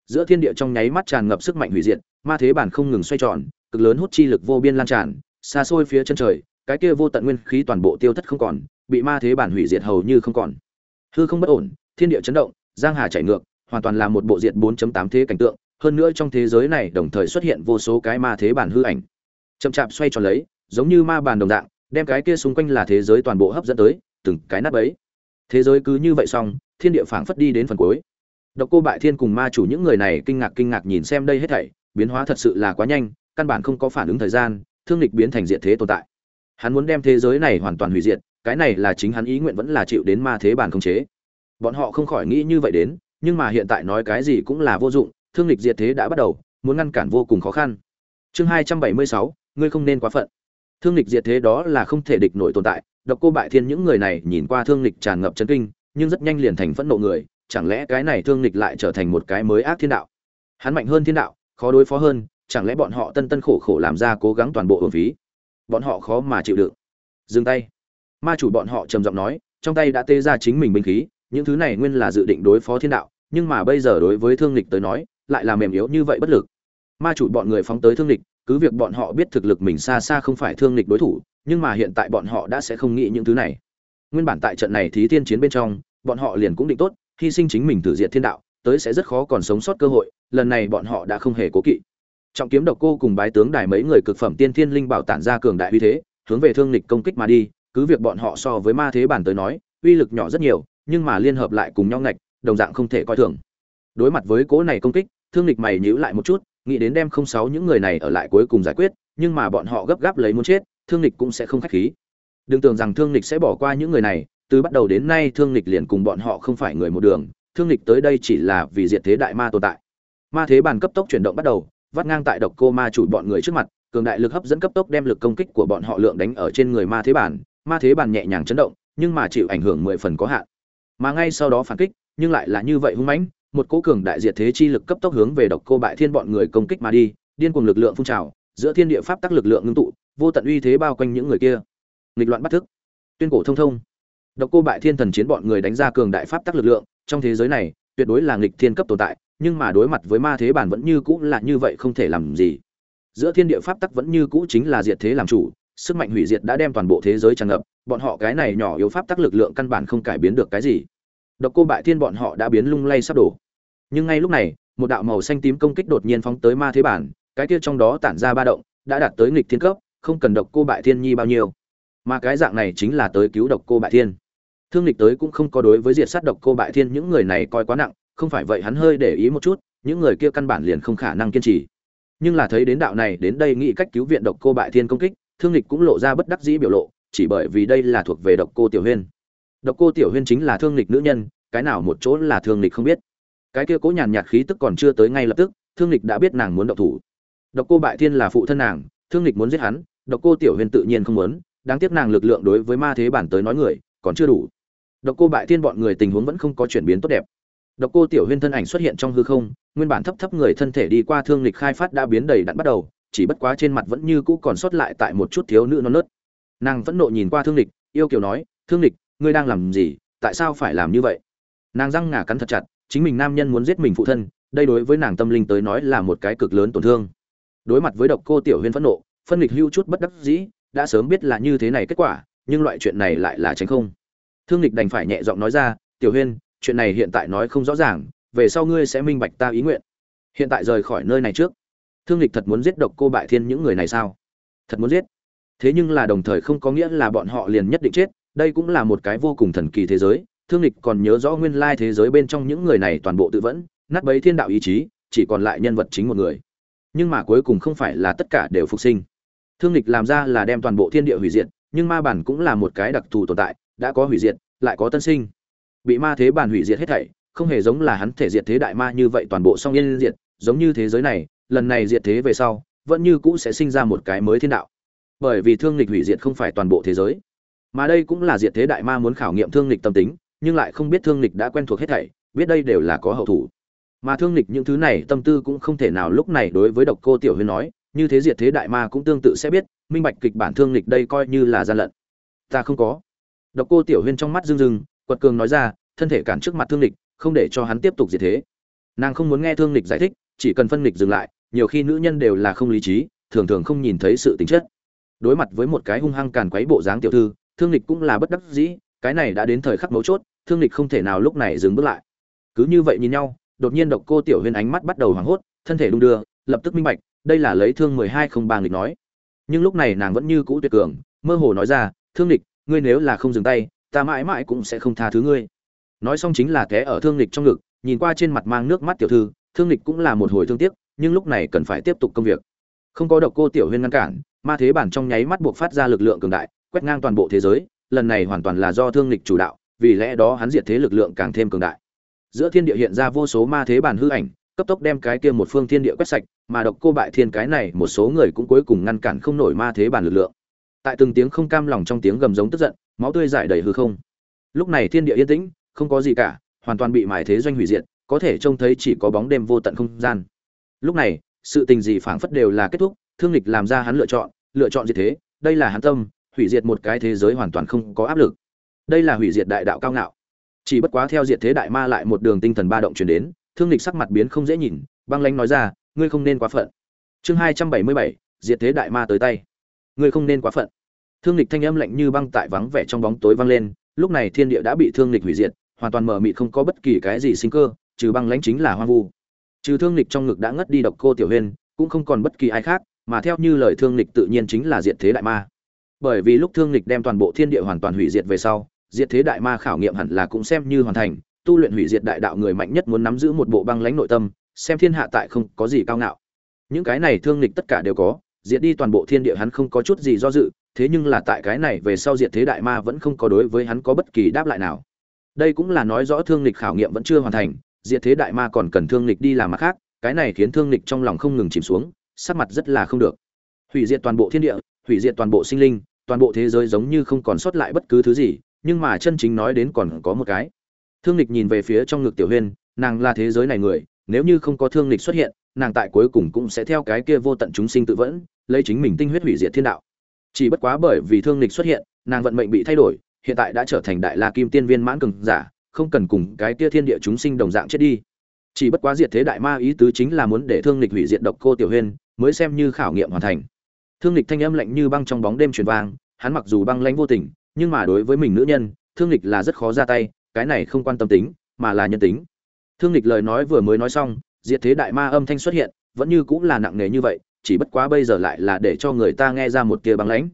Giữa thiên địa trong nháy mắt tràn ngập sức mạnh hủy diệt, ma thế bàn không ngừng xoay tròn, cực lớn hút chi lực vô biên lan tràn xa xôi phía chân trời, cái kia vô tận nguyên khí toàn bộ tiêu thất không còn, bị ma thế bản hủy diệt hầu như không còn. Hư không bất ổn, thiên địa chấn động, giang hà chảy ngược, hoàn toàn là một bộ diện 4.8 thế cảnh tượng, hơn nữa trong thế giới này đồng thời xuất hiện vô số cái ma thế bản hư ảnh. Chậm chạp xoay tròn lấy, giống như ma bàn đồng dạng, đem cái kia xung quanh là thế giới toàn bộ hấp dẫn tới, từng cái nát bấy. Thế giới cứ như vậy xong, thiên địa phảng phất đi đến phần cuối. Độc cô bại thiên cùng ma chủ những người này kinh ngạc kinh ngạc nhìn xem đây hết thảy, biến hóa thật sự là quá nhanh, căn bản không có phản ứng thời gian thương lịch biến thành diện thế tồn tại. Hắn muốn đem thế giới này hoàn toàn hủy diệt, cái này là chính hắn ý nguyện vẫn là chịu đến ma thế bản không chế. Bọn họ không khỏi nghĩ như vậy đến, nhưng mà hiện tại nói cái gì cũng là vô dụng, thương lịch diệt thế đã bắt đầu, muốn ngăn cản vô cùng khó khăn. Chương hai trăm bảy mươi sáu, ngươi không nên quá phận. Thương lịch diệt thế đó là không thể địch nổi tồn tại, độc cô bại thiên những người này nhìn qua thương lịch tràn ngập chấn kinh, nhưng rất nhanh liền thành phẫn nộ người, chẳng lẽ cái này thương lịch lại trở thành một cái mới ác thiên đạo? Hắn mạnh hơn thiên đạo, khó đối phó hơn chẳng lẽ bọn họ tân tân khổ khổ làm ra cố gắng toàn bộ hưởng phí? Bọn họ khó mà chịu đựng. Dừng tay. Ma chủ bọn họ trầm giọng nói, trong tay đã tê ra chính mình binh khí, những thứ này nguyên là dự định đối phó thiên đạo, nhưng mà bây giờ đối với thương lịch tới nói, lại là mềm yếu như vậy bất lực. Ma chủ bọn người phóng tới thương lịch cứ việc bọn họ biết thực lực mình xa xa không phải thương lịch đối thủ, nhưng mà hiện tại bọn họ đã sẽ không nghĩ những thứ này. Nguyên bản tại trận này thí thiên chiến bên trong, bọn họ liền cũng định tốt, hy sinh chính mình thử diệt thiên đạo, tới sẽ rất khó còn sống sót cơ hội, lần này bọn họ đã không hề cố kỵ trọng kiếm độc cô cùng bái tướng đài mấy người cực phẩm tiên thiên linh bảo tản ra cường đại uy thế, hướng về thương lịch công kích mà đi, cứ việc bọn họ so với ma thế bản tới nói, uy lực nhỏ rất nhiều, nhưng mà liên hợp lại cùng nhau ngạch, đồng dạng không thể coi thường. Đối mặt với cố này công kích, thương lịch mày nhíu lại một chút, nghĩ đến đem không sáu những người này ở lại cuối cùng giải quyết, nhưng mà bọn họ gấp gáp lấy muốn chết, thương lịch cũng sẽ không khách khí. Đừng tưởng rằng thương lịch sẽ bỏ qua những người này, từ bắt đầu đến nay thương lịch liền cùng bọn họ không phải người một đường, thương lịch tới đây chỉ là vì diệt thế đại ma tồn tại. Ma thế bàn cấp tốc chuyển động bắt đầu vắt ngang tại độc cô ma chủ bọn người trước mặt cường đại lực hấp dẫn cấp tốc đem lực công kích của bọn họ lượng đánh ở trên người ma thế bản, ma thế bản nhẹ nhàng chấn động nhưng mà chịu ảnh hưởng mười phần có hạn. Mà ngay sau đó phản kích nhưng lại là như vậy hung mãnh một cỗ cường đại diệt thế chi lực cấp tốc hướng về độc cô bại thiên bọn người công kích mà đi điên cuồng lực lượng phun trào giữa thiên địa pháp tắc lực lượng ngưng tụ vô tận uy thế bao quanh những người kia. Nghịch loạn bắt thức. Tuyên cổ thông thông. Độc cô bại thiên thần chiến bọn người đánh ra cường đại pháp tắc lực lượng trong thế giới này tuyệt đối là nghịch thiên cấp tồn tại nhưng mà đối mặt với ma thế bản vẫn như cũ là như vậy không thể làm gì. Giữa thiên địa pháp tắc vẫn như cũ chính là diệt thế làm chủ, sức mạnh hủy diệt đã đem toàn bộ thế giới tràn ngập, bọn họ cái này nhỏ yếu pháp tắc lực lượng căn bản không cải biến được cái gì. Độc cô bại thiên bọn họ đã biến lung lay sắp đổ. Nhưng ngay lúc này, một đạo màu xanh tím công kích đột nhiên phóng tới ma thế bản, cái kia trong đó tản ra ba động, đã đạt tới nghịch thiên cấp, không cần độc cô bại thiên nhi bao nhiêu. Mà cái dạng này chính là tới cứu độc cô bại thiên. Thương lịch tới cũng không có đối với diệt sát độc cô bại thiên những người này coi quá nặng không phải vậy hắn hơi để ý một chút, những người kia căn bản liền không khả năng kiên trì. Nhưng là thấy đến đạo này, đến đây nghĩ cách cứu viện độc cô bại thiên công kích, thương lịch cũng lộ ra bất đắc dĩ biểu lộ, chỉ bởi vì đây là thuộc về độc cô tiểu huyên. Độc cô tiểu huyên chính là thương lịch nữ nhân, cái nào một chỗ là thương lịch không biết. Cái kia cố nhàn nhạt khí tức còn chưa tới ngay lập tức, thương lịch đã biết nàng muốn độc thủ. Độc cô bại thiên là phụ thân nàng, thương lịch muốn giết hắn, độc cô tiểu huyên tự nhiên không muốn, đáng tiếc nàng lực lượng đối với ma thế bản tới nói người, còn chưa đủ. Độc cô bại thiên bọn người tình huống vẫn không có chuyển biến tốt đẹp độc cô tiểu huyên thân ảnh xuất hiện trong hư không, nguyên bản thấp thấp người thân thể đi qua thương lịch khai phát đã biến đầy đặn bắt đầu, chỉ bất quá trên mặt vẫn như cũ còn sót lại tại một chút thiếu nữ non nớt. Nàng vẫn nộ nhìn qua thương lịch, yêu kiều nói, thương lịch, ngươi đang làm gì? Tại sao phải làm như vậy? Nàng răng ngà cắn thật chặt, chính mình nam nhân muốn giết mình phụ thân, đây đối với nàng tâm linh tới nói là một cái cực lớn tổn thương. Đối mặt với độc cô tiểu huyên phẫn nộ, phân lịch hưu chút bất đắc dĩ, đã sớm biết là như thế này kết quả, nhưng loại chuyện này lại là tránh không. Thương lịch đành phải nhẹ giọng nói ra, tiểu huyên chuyện này hiện tại nói không rõ ràng, về sau ngươi sẽ minh bạch ta ý nguyện. Hiện tại rời khỏi nơi này trước. Thương lịch thật muốn giết độc cô bại thiên những người này sao? Thật muốn giết. Thế nhưng là đồng thời không có nghĩa là bọn họ liền nhất định chết, đây cũng là một cái vô cùng thần kỳ thế giới. Thương lịch còn nhớ rõ nguyên lai thế giới bên trong những người này toàn bộ tự vẫn, nát bấy thiên đạo ý chí, chỉ còn lại nhân vật chính một người. Nhưng mà cuối cùng không phải là tất cả đều phục sinh. Thương lịch làm ra là đem toàn bộ thiên địa hủy diệt, nhưng ma bản cũng là một cái đặc thù tồn tại, đã có hủy diệt, lại có tân sinh bị ma thế bàn hủy diệt hết thảy, không hề giống là hắn thể diệt thế đại ma như vậy toàn bộ song yên diệt, giống như thế giới này, lần này diệt thế về sau, vẫn như cũ sẽ sinh ra một cái mới thiên đạo. Bởi vì thương lịch hủy diệt không phải toàn bộ thế giới, mà đây cũng là diệt thế đại ma muốn khảo nghiệm thương lịch tâm tính, nhưng lại không biết thương lịch đã quen thuộc hết thảy, biết đây đều là có hậu thủ. Mà thương lịch những thứ này, tâm tư cũng không thể nào lúc này đối với độc cô tiểu huyên nói, như thế diệt thế đại ma cũng tương tự sẽ biết, minh bạch kịch bản thương lịch đây coi như là gian lận. Ta không có. Độc cô tiểu huyên trong mắt rưng rưng quật cường nói ra, thân thể cản trước mặt thương lịch, không để cho hắn tiếp tục diệt thế. Nàng không muốn nghe thương lịch giải thích, chỉ cần phân lịch dừng lại, nhiều khi nữ nhân đều là không lý trí, thường thường không nhìn thấy sự tính chất. Đối mặt với một cái hung hăng càn quấy bộ dáng tiểu thư, thương lịch cũng là bất đắc dĩ, cái này đã đến thời khắc mấu chốt, thương lịch không thể nào lúc này dừng bước lại. Cứ như vậy nhìn nhau, đột nhiên độc cô tiểu huyên ánh mắt bắt đầu hoảng hốt, thân thể đung đưa, lập tức minh bạch, đây là lấy thương mười hai không ba nghịch nói. Nhưng lúc này nàng vẫn như cũ tuyệt cường, mơ hồ nói ra, thương lịch, ngươi nếu là không dừng tay ta mãi mãi cũng sẽ không tha thứ ngươi. Nói xong chính là té ở thương lịch trong ngực, nhìn qua trên mặt mang nước mắt tiểu thư, thương lịch cũng là một hồi thương tiếc, nhưng lúc này cần phải tiếp tục công việc. Không có độc cô tiểu huyên ngăn cản, ma thế bản trong nháy mắt buộc phát ra lực lượng cường đại, quét ngang toàn bộ thế giới, lần này hoàn toàn là do thương lịch chủ đạo, vì lẽ đó hắn diệt thế lực lượng càng thêm cường đại. Giữa thiên địa hiện ra vô số ma thế bản hư ảnh, cấp tốc đem cái kia một phương thiên địa quét sạch, mà độc cô bại thiên cái này một số người cũng cuối cùng ngăn cản không nổi ma thế bản lực lượng tại từng tiếng không cam lòng trong tiếng gầm giống tức giận, máu tươi giải đầy hư không. Lúc này thiên địa yên tĩnh, không có gì cả, hoàn toàn bị mài thế doanh hủy diệt, có thể trông thấy chỉ có bóng đêm vô tận không gian. Lúc này, sự tình gì phảng phất đều là kết thúc, thương lịch làm ra hắn lựa chọn lựa chọn gì thế, đây là hắn tâm, hủy diệt một cái thế giới hoàn toàn không có áp lực. Đây là hủy diệt đại đạo cao ngạo. Chỉ bất quá theo diệt thế đại ma lại một đường tinh thần ba động chuyển đến, thương lịch sắc mặt biến không dễ nhìn, băng lanh nói ra, ngươi không nên quá phận. Chương hai trăm bảy mươi bảy, diệt thế đại ma tới tay ngươi không nên quá phận. Thương lịch thanh âm lạnh như băng tại vắng vẻ trong bóng tối vang lên, lúc này thiên địa đã bị thương lịch hủy diệt, hoàn toàn mờ mịt không có bất kỳ cái gì sinh cơ, trừ băng lãnh chính là hoang vu. Trừ thương lịch trong ngực đã ngất đi độc cô tiểu huyên, cũng không còn bất kỳ ai khác, mà theo như lời thương lịch tự nhiên chính là diệt thế đại ma. Bởi vì lúc thương lịch đem toàn bộ thiên địa hoàn toàn hủy diệt về sau, diệt thế đại ma khảo nghiệm hẳn là cũng xem như hoàn thành, tu luyện hủy diệt đại đạo người mạnh nhất muốn nắm giữ một bộ băng lãnh nội tâm, xem thiên hạ tại không có gì cao ngạo. Những cái này thương lịch tất cả đều có diệt đi toàn bộ thiên địa hắn không có chút gì do dự, thế nhưng là tại cái này về sau diệt thế đại ma vẫn không có đối với hắn có bất kỳ đáp lại nào. Đây cũng là nói rõ thương lịch khảo nghiệm vẫn chưa hoàn thành, diệt thế đại ma còn cần thương lịch đi làm mặt khác, cái này khiến thương lịch trong lòng không ngừng chìm xuống, sắc mặt rất là không được. Hủy diệt toàn bộ thiên địa, hủy diệt toàn bộ sinh linh, toàn bộ thế giới giống như không còn sót lại bất cứ thứ gì, nhưng mà chân chính nói đến còn có một cái. Thương lịch nhìn về phía trong ngực tiểu huyên, nàng là thế giới này người, nếu như không có thương lịch xuất hiện nàng tại cuối cùng cũng sẽ theo cái kia vô tận chúng sinh tự vẫn, lấy chính mình tinh huyết hủy diệt thiên đạo. Chỉ bất quá bởi vì thương lịch xuất hiện, nàng vận mệnh bị thay đổi, hiện tại đã trở thành đại la kim tiên viên mãn cường giả, không cần cùng cái kia thiên địa chúng sinh đồng dạng chết đi. Chỉ bất quá diệt thế đại ma ý tứ chính là muốn để thương lịch hủy diệt độc cô tiểu huyên, mới xem như khảo nghiệm hoàn thành. Thương lịch thanh âm lạnh như băng trong bóng đêm truyền vang, hắn mặc dù băng lãnh vô tình, nhưng mà đối với mình nữ nhân, thương lịch là rất khó ra tay, cái này không quan tâm tính, mà là nhân tính. Thương lịch lời nói vừa mới nói xong diệt thế đại ma âm thanh xuất hiện, vẫn như cũng là nặng nề như vậy, chỉ bất quá bây giờ lại là để cho người ta nghe ra một tia băng lãnh.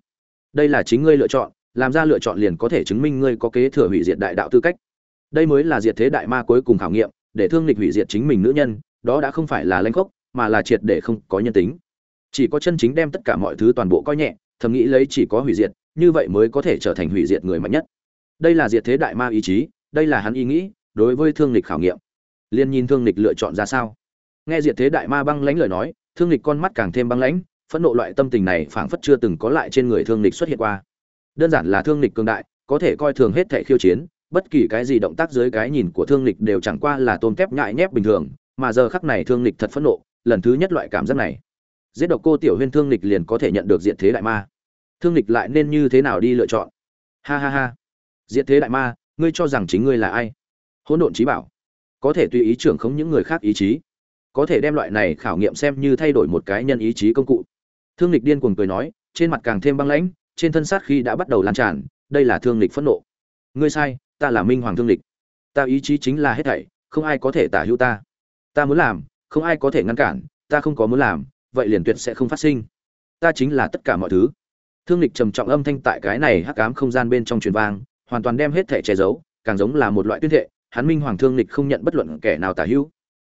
Đây là chính ngươi lựa chọn, làm ra lựa chọn liền có thể chứng minh ngươi có kế thừa hủy diệt đại đạo tư cách. Đây mới là diệt thế đại ma cuối cùng khảo nghiệm, để thương lịch hủy diệt chính mình nữ nhân, đó đã không phải là lanh khốc mà là triệt để không có nhân tính. Chỉ có chân chính đem tất cả mọi thứ toàn bộ coi nhẹ, thầm nghĩ lấy chỉ có hủy diệt, như vậy mới có thể trở thành hủy diệt người mạnh nhất. Đây là diệt thế đại ma ý chí, đây là hắn ý nghĩ đối với thương lịch khảo nghiệm. Liên nhìn thương lịch lựa chọn ra sao? Nghe diệt thế đại ma băng lãnh lời nói, thương lịch con mắt càng thêm băng lãnh, phẫn nộ loại tâm tình này phảng phất chưa từng có lại trên người thương lịch xuất hiện qua. Đơn giản là thương lịch cường đại, có thể coi thường hết thể khiêu chiến, bất kỳ cái gì động tác dưới cái nhìn của thương lịch đều chẳng qua là tôm tép nhại nhép bình thường, mà giờ khắc này thương lịch thật phẫn nộ, lần thứ nhất loại cảm giác này. Giết độc cô tiểu huyên thương lịch liền có thể nhận được diện thế đại ma. Thương lịch lại nên như thế nào đi lựa chọn? Ha ha ha. Diện thế đại ma, ngươi cho rằng chính ngươi là ai? Hỗn độn trí bảo. Có thể tùy ý trưởng không những người khác ý chí có thể đem loại này khảo nghiệm xem như thay đổi một cái nhân ý chí công cụ. Thương lịch điên cuồng cười nói, trên mặt càng thêm băng lãnh, trên thân sát khi đã bắt đầu lan tràn, đây là thương lịch phẫn nộ. Ngươi sai, ta là minh hoàng thương lịch. Ta ý chí chính là hết thảy, không ai có thể tả hữu ta. Ta muốn làm, không ai có thể ngăn cản, ta không có muốn làm, vậy liền tuyệt sẽ không phát sinh. Ta chính là tất cả mọi thứ. Thương lịch trầm trọng âm thanh tại cái này hắc ám không gian bên trong truyền vang, hoàn toàn đem hết thẻ che giấu, càng giống là một loại tuyên thệ, hắn minh hoàng thương lịch không nhận bất luận kẻ nào tả hữu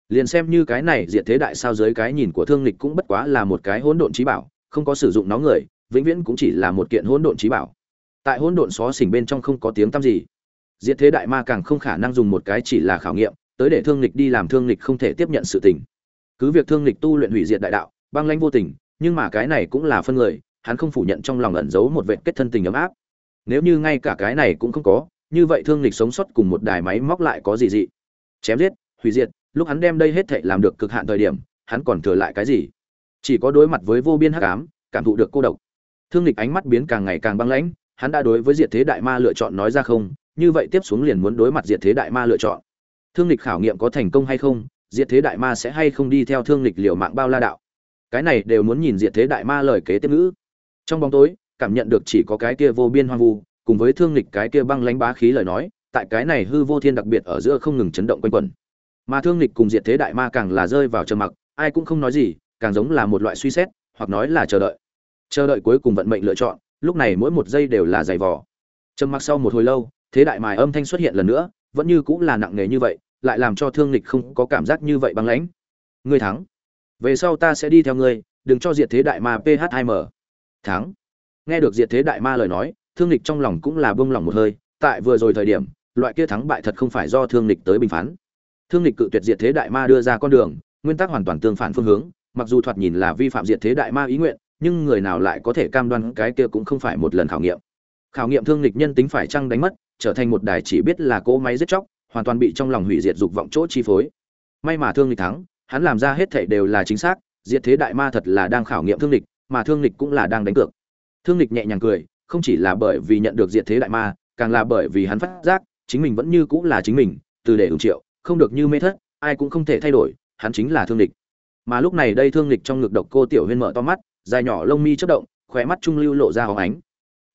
liền xem như cái này diệt thế đại sao dưới cái nhìn của thương lịch cũng bất quá là một cái hỗn độn trí bảo, không có sử dụng nó người, vĩnh viễn cũng chỉ là một kiện hỗn độn trí bảo. Tại hỗn độn xó xỉnh bên trong không có tiếng tăm gì. Diệt thế đại ma càng không khả năng dùng một cái chỉ là khảo nghiệm, tới để thương lịch đi làm thương lịch không thể tiếp nhận sự tình. Cứ việc thương lịch tu luyện hủy diệt đại đạo, băng lãnh vô tình, nhưng mà cái này cũng là phân người, hắn không phủ nhận trong lòng ẩn giấu một vệ kết thân tình ấm áp. Nếu như ngay cả cái này cũng không có, như vậy thương lịch sống sót cùng một đài máy móc lại có gì dị? Chém giết, hủy diệt lúc hắn đem đây hết thảy làm được cực hạn thời điểm, hắn còn thừa lại cái gì? Chỉ có đối mặt với vô biên hắc ám, cảm thụ được cô độc. Thương lịch ánh mắt biến càng ngày càng băng lãnh, hắn đã đối với diệt thế đại ma lựa chọn nói ra không, như vậy tiếp xuống liền muốn đối mặt diệt thế đại ma lựa chọn. Thương lịch khảo nghiệm có thành công hay không, diệt thế đại ma sẽ hay không đi theo thương lịch liều mạng bao la đạo. Cái này đều muốn nhìn diệt thế đại ma lời kế tiếp ngữ. Trong bóng tối, cảm nhận được chỉ có cái kia vô biên hoang vu, cùng với thương lịch cái kia băng lãnh bá khí lời nói, tại cái này hư vô thiên đặc biệt ở giữa không ngừng chấn động quanh quẩn mà thương lịch cùng diệt thế đại ma càng là rơi vào trầm mặc, ai cũng không nói gì, càng giống là một loại suy xét, hoặc nói là chờ đợi. Chờ đợi cuối cùng vận mệnh lựa chọn, lúc này mỗi một giây đều là giày vò. Trầm mặc sau một hồi lâu, thế đại mài âm thanh xuất hiện lần nữa, vẫn như cũng là nặng nề như vậy, lại làm cho thương lịch không có cảm giác như vậy băng lãnh. Ngươi thắng. Về sau ta sẽ đi theo ngươi, đừng cho diệt thế đại ma ph 2 m. Thắng. Nghe được diệt thế đại ma lời nói, thương lịch trong lòng cũng là bông lòng một hơi, tại vừa rồi thời điểm, loại kia thắng bại thật không phải do thương lịch tới bình phán thương lịch cự tuyệt diệt thế đại ma đưa ra con đường, nguyên tắc hoàn toàn tương phản phương hướng, mặc dù thoạt nhìn là vi phạm diệt thế đại ma ý nguyện, nhưng người nào lại có thể cam đoan cái kia cũng không phải một lần khảo nghiệm. Khảo nghiệm thương lịch nhân tính phải chăng đánh mất, trở thành một đài chỉ biết là cỗ máy giết chóc, hoàn toàn bị trong lòng hủy diệt dục vọng chỗ chi phối. May mà thương lịch thắng, hắn làm ra hết thảy đều là chính xác, diệt thế đại ma thật là đang khảo nghiệm thương lịch mà thương lịch cũng là đang đánh cược. Thương lịch nhẹ nhàng cười, không chỉ là bởi vì nhận được diệt thế đại ma, càng là bởi vì hắn phát giác, chính mình vẫn như cũng là chính mình, từ để ứng triệu không được như mê thất, ai cũng không thể thay đổi, hắn chính là thương lịch mà lúc này đây thương lịch trong ngực độc cô tiểu huyên mở to mắt, dài nhỏ lông mi chớp động, khóe mắt trung lưu lộ ra hóng ánh.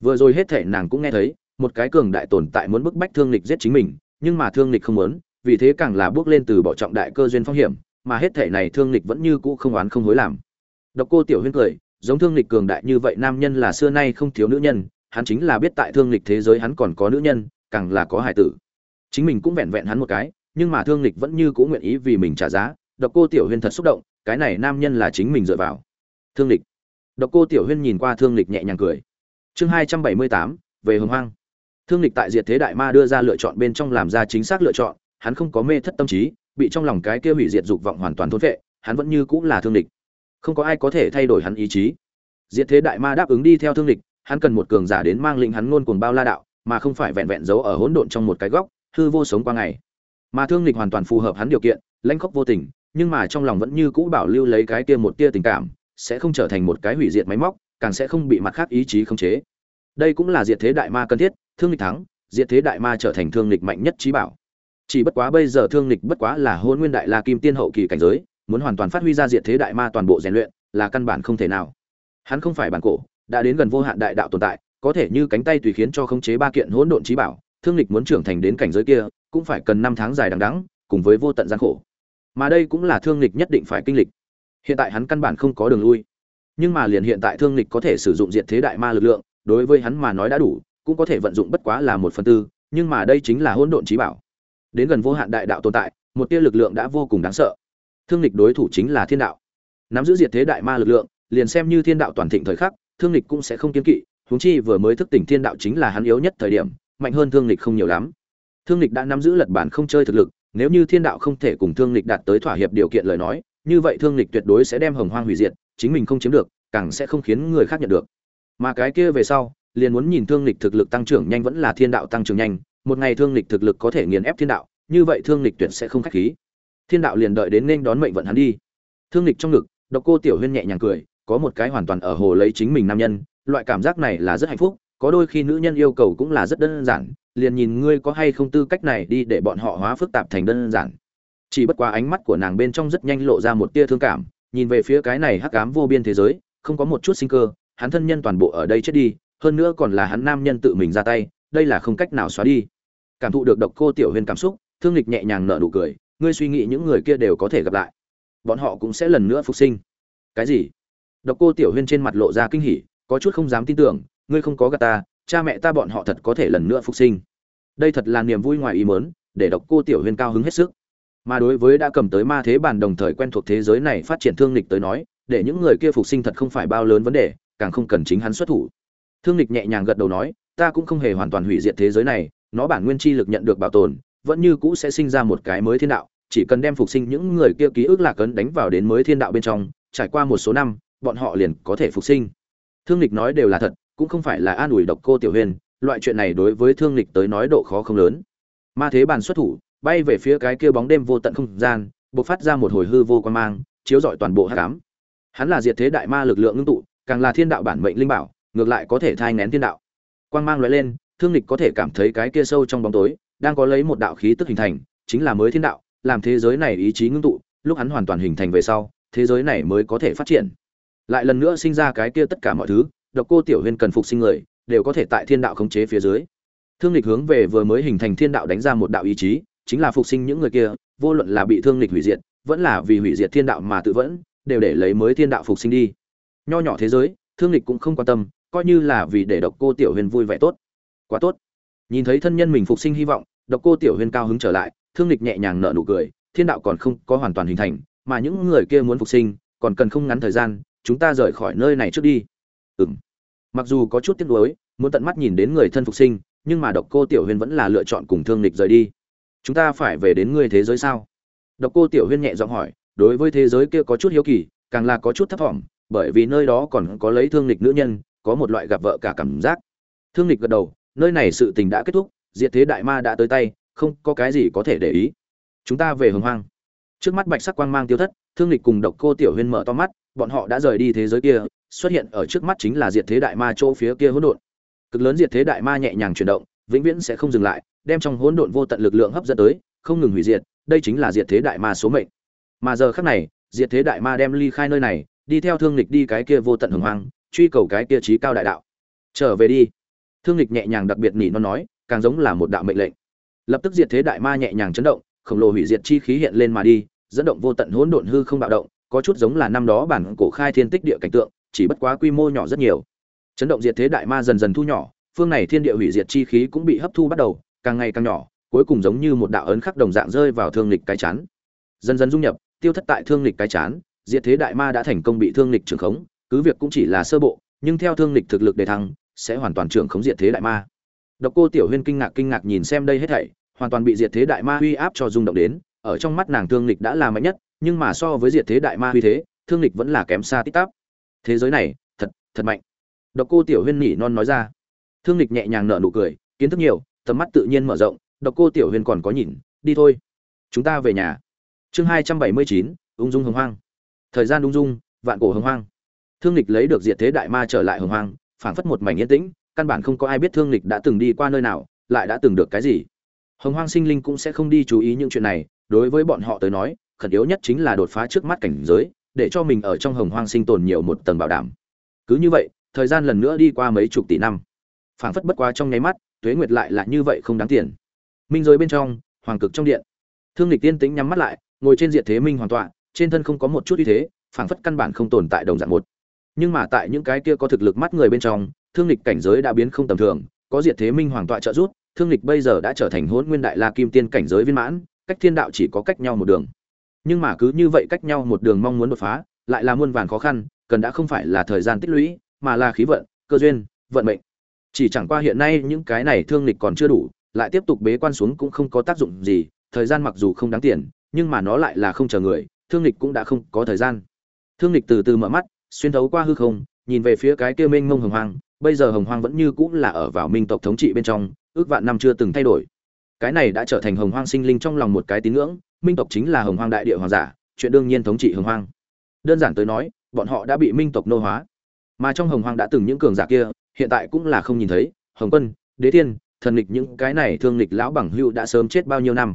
Vừa rồi hết thể nàng cũng nghe thấy, một cái cường đại tồn tại muốn bức bách thương lịch giết chính mình, nhưng mà thương lịch không muốn, vì thế càng là bước lên từ bỏ trọng đại cơ duyên phong hiểm, mà hết thể này thương lịch vẫn như cũ không oán không hối làm. Độc cô tiểu huyên cười, giống thương lịch cường đại như vậy nam nhân là xưa nay không thiếu nữ nhân, hắn chính là biết tại thương lịch thế giới hắn còn có nữ nhân, càng là có hải tử. Chính mình cũng vẹn vẹn hắn một cái nhưng mà thương lịch vẫn như cũng nguyện ý vì mình trả giá. Độc cô tiểu huyên thật xúc động, cái này nam nhân là chính mình dựa vào. Thương lịch độc cô tiểu huyên nhìn qua thương lịch nhẹ nhàng cười. Chương hai trăm bảy mươi tám, về hồng hoang. Thương lịch tại diệt thế đại ma đưa ra lựa chọn bên trong làm ra chính xác lựa chọn, hắn không có mê thất tâm trí, bị trong lòng cái kia hủy diệt dục vọng hoàn toàn thôn vệ hắn vẫn như cũng là thương lịch không có ai có thể thay đổi hắn ý chí. Diệt thế đại ma đáp ứng đi theo thương lịch hắn cần một cường giả đến mang lĩnh hắn ngôn cuồng bao la đạo, mà không phải vẹn vẹn giấu ở hỗn độn trong một cái góc, hư vô sống qua ngày mà thương lịch hoàn toàn phù hợp hắn điều kiện, lãnh khóc vô tình, nhưng mà trong lòng vẫn như cũ bảo lưu lấy cái kia một tia tình cảm, sẽ không trở thành một cái hủy diệt máy móc, càng sẽ không bị mặt khác ý chí khống chế. Đây cũng là diệt thế đại ma cần thiết, thương lịch thắng, diệt thế đại ma trở thành thương lịch mạnh nhất trí bảo. Chỉ bất quá bây giờ thương lịch bất quá là hôn nguyên đại la kim tiên hậu kỳ cảnh giới, muốn hoàn toàn phát huy ra diệt thế đại ma toàn bộ rèn luyện, là căn bản không thể nào. Hắn không phải bản cổ, đã đến gần vô hạn đại đạo tồn tại, có thể như cánh tay tùy khiến cho khống chế ba kiện hỗn độn trí bảo, thương lịch muốn trưởng thành đến cảnh giới kia cũng phải cần năm tháng dài đằng đẵng, cùng với vô tận gian khổ. Mà đây cũng là thương lịch nhất định phải kinh lịch. Hiện tại hắn căn bản không có đường lui. Nhưng mà liền hiện tại thương lịch có thể sử dụng diện thế đại ma lực lượng, đối với hắn mà nói đã đủ, cũng có thể vận dụng bất quá là một phần tư, nhưng mà đây chính là hỗn độn trí bảo. Đến gần vô hạn đại đạo tồn tại, một tia lực lượng đã vô cùng đáng sợ. Thương lịch đối thủ chính là thiên đạo. Nắm giữ diệt thế đại ma lực lượng, liền xem như thiên đạo toàn thịnh thời khắc, thương lịch cũng sẽ không kiên kỵ, huống chi vừa mới thức tỉnh thiên đạo chính là hắn yếu nhất thời điểm, mạnh hơn thương lịch không nhiều lắm thương lịch đã nắm giữ lật bản không chơi thực lực, nếu như thiên đạo không thể cùng thương lịch đạt tới thỏa hiệp điều kiện lời nói, như vậy thương lịch tuyệt đối sẽ đem hồng hoang hủy diệt, chính mình không chiếm được, càng sẽ không khiến người khác nhận được. Mà cái kia về sau, liền muốn nhìn thương lịch thực lực tăng trưởng nhanh vẫn là thiên đạo tăng trưởng nhanh, một ngày thương lịch thực lực có thể nghiền ép thiên đạo, như vậy thương lịch tuyệt sẽ không khách khí. Thiên đạo liền đợi đến nên đón mệnh vận hắn đi. Thương lịch trong ngực, độc cô tiểu huyên nhẹ nhàng cười, có một cái hoàn toàn ở hồ lấy chính mình nam nhân, loại cảm giác này là rất hạnh phúc có đôi khi nữ nhân yêu cầu cũng là rất đơn giản, liền nhìn ngươi có hay không tư cách này đi để bọn họ hóa phức tạp thành đơn giản. Chỉ bất quá ánh mắt của nàng bên trong rất nhanh lộ ra một tia thương cảm, nhìn về phía cái này hắc ám vô biên thế giới, không có một chút sinh cơ, hắn thân nhân toàn bộ ở đây chết đi, hơn nữa còn là hắn nam nhân tự mình ra tay, đây là không cách nào xóa đi. Cảm thụ được độc cô tiểu huyền cảm xúc, thương lịch nhẹ nhàng nở nụ cười, ngươi suy nghĩ những người kia đều có thể gặp lại. Bọn họ cũng sẽ lần nữa phục sinh. Cái gì? Độc cô tiểu huyên trên mặt lộ ra kinh hỉ, có chút không dám tin tưởng ngươi không có gạt ta, cha mẹ ta bọn họ thật có thể lần nữa phục sinh. Đây thật là niềm vui ngoài ý mớn để độc cô tiểu huyên cao hứng hết sức. Mà đối với đã cầm tới ma thế bản đồng thời quen thuộc thế giới này phát triển thương lịch tới nói, để những người kia phục sinh thật không phải bao lớn vấn đề, càng không cần chính hắn xuất thủ. Thương lịch nhẹ nhàng gật đầu nói, ta cũng không hề hoàn toàn hủy diệt thế giới này, nó bản nguyên chi lực nhận được bảo tồn, vẫn như cũ sẽ sinh ra một cái mới thiên đạo, chỉ cần đem phục sinh những người kia ký ức lạc ấn đánh vào đến mới thiên đạo bên trong, trải qua một số năm, bọn họ liền có thể phục sinh. Thương lịch nói đều là thật cũng không phải là an ủi độc cô tiểu huyền, loại chuyện này đối với thương lịch tới nói độ khó không lớn. Ma thế bàn xuất thủ, bay về phía cái kia bóng đêm vô tận không gian, bộc phát ra một hồi hư vô quan mang, chiếu rọi toàn bộ hắc ám. Hắn là diệt thế đại ma lực lượng ngưng tụ, càng là thiên đạo bản mệnh linh bảo, ngược lại có thể thai nén thiên đạo. Quang mang loại lên, thương lịch có thể cảm thấy cái kia sâu trong bóng tối, đang có lấy một đạo khí tức hình thành, chính là mới thiên đạo, làm thế giới này ý chí ngưng tụ, lúc hắn hoàn toàn hình thành về sau, thế giới này mới có thể phát triển. Lại lần nữa sinh ra cái kia tất cả mọi thứ độc cô tiểu huyên cần phục sinh người, đều có thể tại thiên đạo khống chế phía dưới. Thương lịch hướng về vừa mới hình thành thiên đạo đánh ra một đạo ý chí, chính là phục sinh những người kia, vô luận là bị thương lịch hủy diệt, vẫn là vì hủy diệt thiên đạo mà tự vẫn, đều để lấy mới thiên đạo phục sinh đi. Nho nhỏ thế giới, thương lịch cũng không quan tâm, coi như là vì để độc cô tiểu huyền vui vẻ tốt. Quá tốt. Nhìn thấy thân nhân mình phục sinh hy vọng, độc cô tiểu huyền cao hứng trở lại, thương lịch nhẹ nhàng nở nụ cười, thiên đạo còn không có hoàn toàn hình thành, mà những người kia muốn phục sinh, còn cần không ngắn thời gian, chúng ta rời khỏi nơi này trước đi ừm. Mặc dù có chút tiếc nuối, muốn tận mắt nhìn đến người thân phục sinh, nhưng mà độc cô tiểu huyền vẫn là lựa chọn cùng thương lịch rời đi. Chúng ta phải về đến ngươi thế giới sao? Độc cô tiểu huyền nhẹ giọng hỏi, đối với thế giới kia có chút hiếu kỳ, càng là có chút thấp thỏm, bởi vì nơi đó còn có lấy thương lịch nữ nhân, có một loại gặp vợ cả cảm giác. Thương lịch gật đầu, nơi này sự tình đã kết thúc, diệt thế đại ma đã tới tay, không có cái gì có thể để ý. Chúng ta về hồng hoang. Trước mắt bạch sắc quang mang tiêu thất, thương lịch cùng độc cô tiểu huyên mở to mắt, bọn họ đã rời đi thế giới kia xuất hiện ở trước mắt chính là diệt thế đại ma chỗ phía kia hỗn độn. Cực lớn diệt thế đại ma nhẹ nhàng chuyển động, vĩnh viễn sẽ không dừng lại, đem trong hỗn độn vô tận lực lượng hấp dẫn tới, không ngừng hủy diệt, đây chính là diệt thế đại ma số mệnh. Mà giờ khắc này, diệt thế đại ma đem ly khai nơi này, đi theo thương lịch đi cái kia vô tận hồng hoang, truy cầu cái kia trí cao đại đạo. Trở về đi. Thương lịch nhẹ nhàng đặc biệt nỉ nó nói, càng giống là một đạo mệnh lệnh. Lập tức diệt thế đại ma nhẹ nhàng chấn động, khổng lồ hủy diệt chi khí hiện lên mà đi, dẫn động vô tận hỗn độn hư không bạo động, có chút giống là năm đó bản cổ khai thiên tích địa cảnh tượng chỉ bất quá quy mô nhỏ rất nhiều. Chấn động diệt thế đại ma dần dần thu nhỏ, phương này thiên địa hủy diệt chi khí cũng bị hấp thu bắt đầu, càng ngày càng nhỏ, cuối cùng giống như một đạo ấn khắc đồng dạng rơi vào thương lịch cái chán. Dần dần dung nhập, tiêu thất tại thương lịch cái chán, diệt thế đại ma đã thành công bị thương lịch trưởng khống, cứ việc cũng chỉ là sơ bộ, nhưng theo thương lịch thực lực đề thăng, sẽ hoàn toàn trưởng khống diệt thế đại ma. Độc cô tiểu huyên kinh ngạc kinh ngạc nhìn xem đây hết thảy, hoàn toàn bị diệt thế đại ma uy áp cho rung động đến, ở trong mắt nàng thương lịch đã là mạnh nhất, nhưng mà so với diệt thế đại ma uy thế, thương lịch vẫn là kém xa tít tắp thế giới này, thật thật mạnh. Độc cô tiểu huyên nhỉ non nói ra. Thương lịch nhẹ nhàng nở nụ cười, kiến thức nhiều, tầm mắt tự nhiên mở rộng, độc cô tiểu huyên còn có nhìn, đi thôi. Chúng ta về nhà. Chương hai trăm bảy mươi chín, ung dung hồng hoang. Thời gian ung dung, vạn cổ hồng hoang. Thương lịch lấy được diệt thế đại ma trở lại hồng hoang, phảng phất một mảnh yên tĩnh, căn bản không có ai biết thương lịch đã từng đi qua nơi nào, lại đã từng được cái gì. Hồng hoang sinh linh cũng sẽ không đi chú ý những chuyện này, đối với bọn họ tới nói, khẩn yếu nhất chính là đột phá trước mắt cảnh giới để cho mình ở trong hồng hoang sinh tồn nhiều một tầng bảo đảm. Cứ như vậy, thời gian lần nữa đi qua mấy chục tỷ năm. Phảng phất bất quá trong nháy mắt, tuế nguyệt lại là như vậy không đáng tiền. Minh giới bên trong, hoàng cực trong điện. Thương lịch tiên tĩnh nhắm mắt lại, ngồi trên diện thế minh hoàn tọa, trên thân không có một chút uy thế, phảng phất căn bản không tồn tại đồng dạng một. Nhưng mà tại những cái kia có thực lực mắt người bên trong, thương lịch cảnh giới đã biến không tầm thường, có diệt thế minh hoàng tọa trợ giúp, thương lịch bây giờ đã trở thành hỗn nguyên đại la kim tiên cảnh giới viên mãn, cách thiên đạo chỉ có cách nhau một đường nhưng mà cứ như vậy cách nhau một đường mong muốn đột phá, lại là muôn vàn khó khăn, cần đã không phải là thời gian tích lũy, mà là khí vận, cơ duyên, vận mệnh. Chỉ chẳng qua hiện nay những cái này thương lịch còn chưa đủ, lại tiếp tục bế quan xuống cũng không có tác dụng gì, thời gian mặc dù không đáng tiền, nhưng mà nó lại là không chờ người, thương lịch cũng đã không có thời gian. Thương lịch từ từ mở mắt, xuyên thấu qua hư không, nhìn về phía cái kia mênh mông hồng hoang, bây giờ hồng hoang vẫn như cũng là ở vào minh tộc thống trị bên trong, ước vạn năm chưa từng thay đổi. Cái này đã trở thành hồng hoang sinh linh trong lòng một cái tín ngưỡng minh tộc chính là hồng hoang đại địa hoàng giả, chuyện đương nhiên thống trị hồng hoang. Đơn giản tới nói, bọn họ đã bị minh tộc nô hóa. Mà trong hồng hoang đã từng những cường giả kia, hiện tại cũng là không nhìn thấy, hồng quân, đế thiên, thần lịch những cái này thương lịch lão bằng hưu đã sớm chết bao nhiêu năm.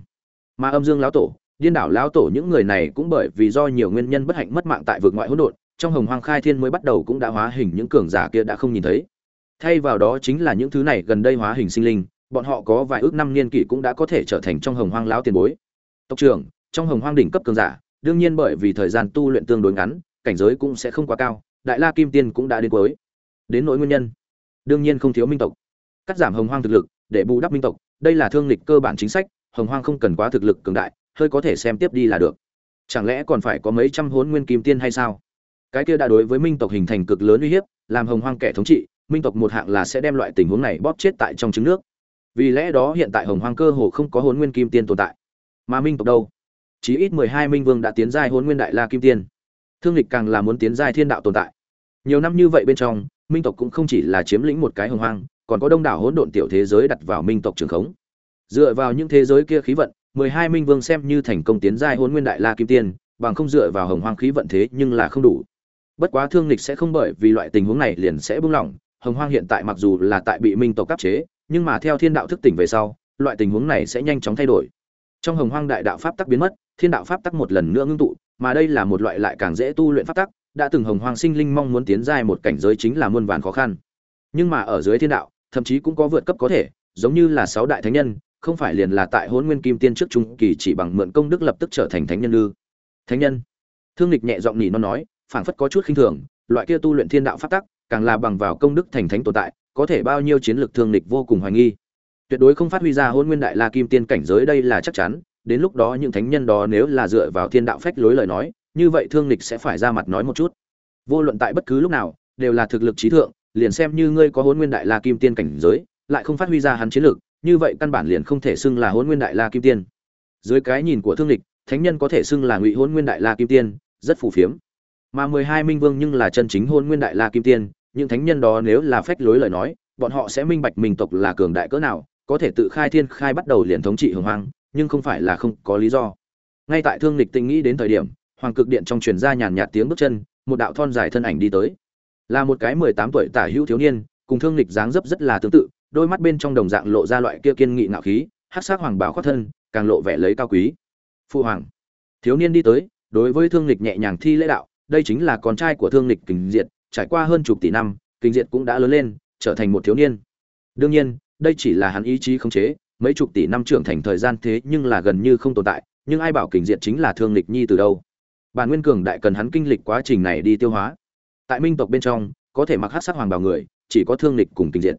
Mà âm dương lão tổ, điên đảo lão tổ những người này cũng bởi vì do nhiều nguyên nhân bất hạnh mất mạng tại vực ngoại hỗn độn, trong hồng hoang khai thiên mới bắt đầu cũng đã hóa hình những cường giả kia đã không nhìn thấy. Thay vào đó chính là những thứ này gần đây hóa hình sinh linh, bọn họ có vài ước năm niên kỷ cũng đã có thể trở thành trong hồng hoang lão tiền bối tộc trưởng, trong hồng hoang đỉnh cấp cường giả, đương nhiên bởi vì thời gian tu luyện tương đối ngắn, cảnh giới cũng sẽ không quá cao, đại la kim tiên cũng đã đến cuối. Đến nỗi nguyên nhân? Đương nhiên không thiếu minh tộc. Cắt giảm hồng hoang thực lực, để bù đắp minh tộc, đây là thương lịch cơ bản chính sách, hồng hoang không cần quá thực lực cường đại, hơi có thể xem tiếp đi là được. Chẳng lẽ còn phải có mấy trăm hốn nguyên kim tiên hay sao? Cái kia đã đối với minh tộc hình thành cực lớn uy hiếp, làm hồng hoang kẻ thống trị, minh tộc một hạng là sẽ đem loại tình huống này bóp chết tại trong trứng nước. Vì lẽ đó hiện tại hồng hoang cơ hồ không có hốn nguyên kim tiên tồn tại mà minh tộc đâu? Chí ít mười hai minh vương đã tiến giai hôn nguyên đại la kim tiên. Thương lịch càng là muốn tiến giai thiên đạo tồn tại. Nhiều năm như vậy bên trong, minh tộc cũng không chỉ là chiếm lĩnh một cái hồng hoang, còn có đông đảo hỗn độn tiểu thế giới đặt vào minh tộc trường khống. Dựa vào những thế giới kia khí vận, mười hai minh vương xem như thành công tiến giai hôn nguyên đại la kim tiên, bằng không dựa vào hồng hoang khí vận thế nhưng là không đủ. Bất quá thương lịch sẽ không bởi vì loại tình huống này liền sẽ buông lỏng. Hồng hoang hiện tại mặc dù là tại bị minh tộc áp chế, nhưng mà theo thiên đạo thức tỉnh về sau, loại tình huống này sẽ nhanh chóng thay đổi trong hồng hoang đại đạo pháp tắc biến mất, thiên đạo pháp tắc một lần nữa ngưng tụ, mà đây là một loại lại càng dễ tu luyện pháp tắc, đã từng hồng hoang sinh linh mong muốn tiến dài một cảnh giới chính là muôn vàn khó khăn. Nhưng mà ở dưới thiên đạo, thậm chí cũng có vượt cấp có thể, giống như là sáu đại thánh nhân, không phải liền là tại hôn nguyên kim tiên trước trung kỳ chỉ bằng mượn công đức lập tức trở thành thánh nhân ư? Thánh nhân? Thương lịch nhẹ giọng nhỉ nó nói, phảng phất có chút khinh thường, loại kia tu luyện thiên đạo pháp tắc, càng là bằng vào công đức thành thánh tồn tại, có thể bao nhiêu chiến lược thương lịch vô cùng hoài nghi tuyệt đối không phát huy ra hôn nguyên đại la kim tiên cảnh giới đây là chắc chắn, đến lúc đó những thánh nhân đó nếu là dựa vào thiên đạo phách lối lời nói, như vậy thương lịch sẽ phải ra mặt nói một chút. Vô luận tại bất cứ lúc nào, đều là thực lực trí thượng, liền xem như ngươi có hôn nguyên đại la kim tiên cảnh giới, lại không phát huy ra hắn chiến lược, như vậy căn bản liền không thể xưng là hôn nguyên đại la kim tiên. Dưới cái nhìn của thương lịch thánh nhân có thể xưng là ngụy hôn nguyên đại la kim tiên, rất phù phiếm. Mà mười hai minh vương nhưng là chân chính hôn nguyên đại la kim tiên, những thánh nhân đó nếu là phách lối lời nói, bọn họ sẽ minh bạch mình tộc là cường đại cỡ nào có thể tự khai thiên khai bắt đầu liền thống trị hồng hoang, nhưng không phải là không có lý do. Ngay tại thương lịch tinh nghĩ đến thời điểm, hoàng cực điện trong truyền ra nhàn nhạt tiếng bước chân, một đạo thon dài thân ảnh đi tới. Là một cái mười tám tuổi tả hữu thiếu niên, cùng thương lịch dáng dấp rất là tương tự, đôi mắt bên trong đồng dạng lộ ra loại kia kiên nghị ngạo khí hát sắc hoàng bảo khoác thân, càng lộ vẻ lấy cao quý. Phụ hoàng. Thiếu niên đi tới, đối với thương lịch nhẹ nhàng thi lễ đạo, đây chính là con trai của thương lịch kình diệt, trải qua hơn chục tỷ năm, kình diệt cũng đã lớn lên, trở thành một thiếu niên. Đương nhiên đây chỉ là hắn ý chí khống chế, mấy chục tỷ năm trưởng thành thời gian thế nhưng là gần như không tồn tại, nhưng ai bảo kình diệt chính là thương lịch nhi từ đâu? Bản nguyên cường đại cần hắn kinh lịch quá trình này đi tiêu hóa. Tại minh tộc bên trong, có thể mặc hát sắc hoàng bào người, chỉ có thương lịch cùng kình diệt.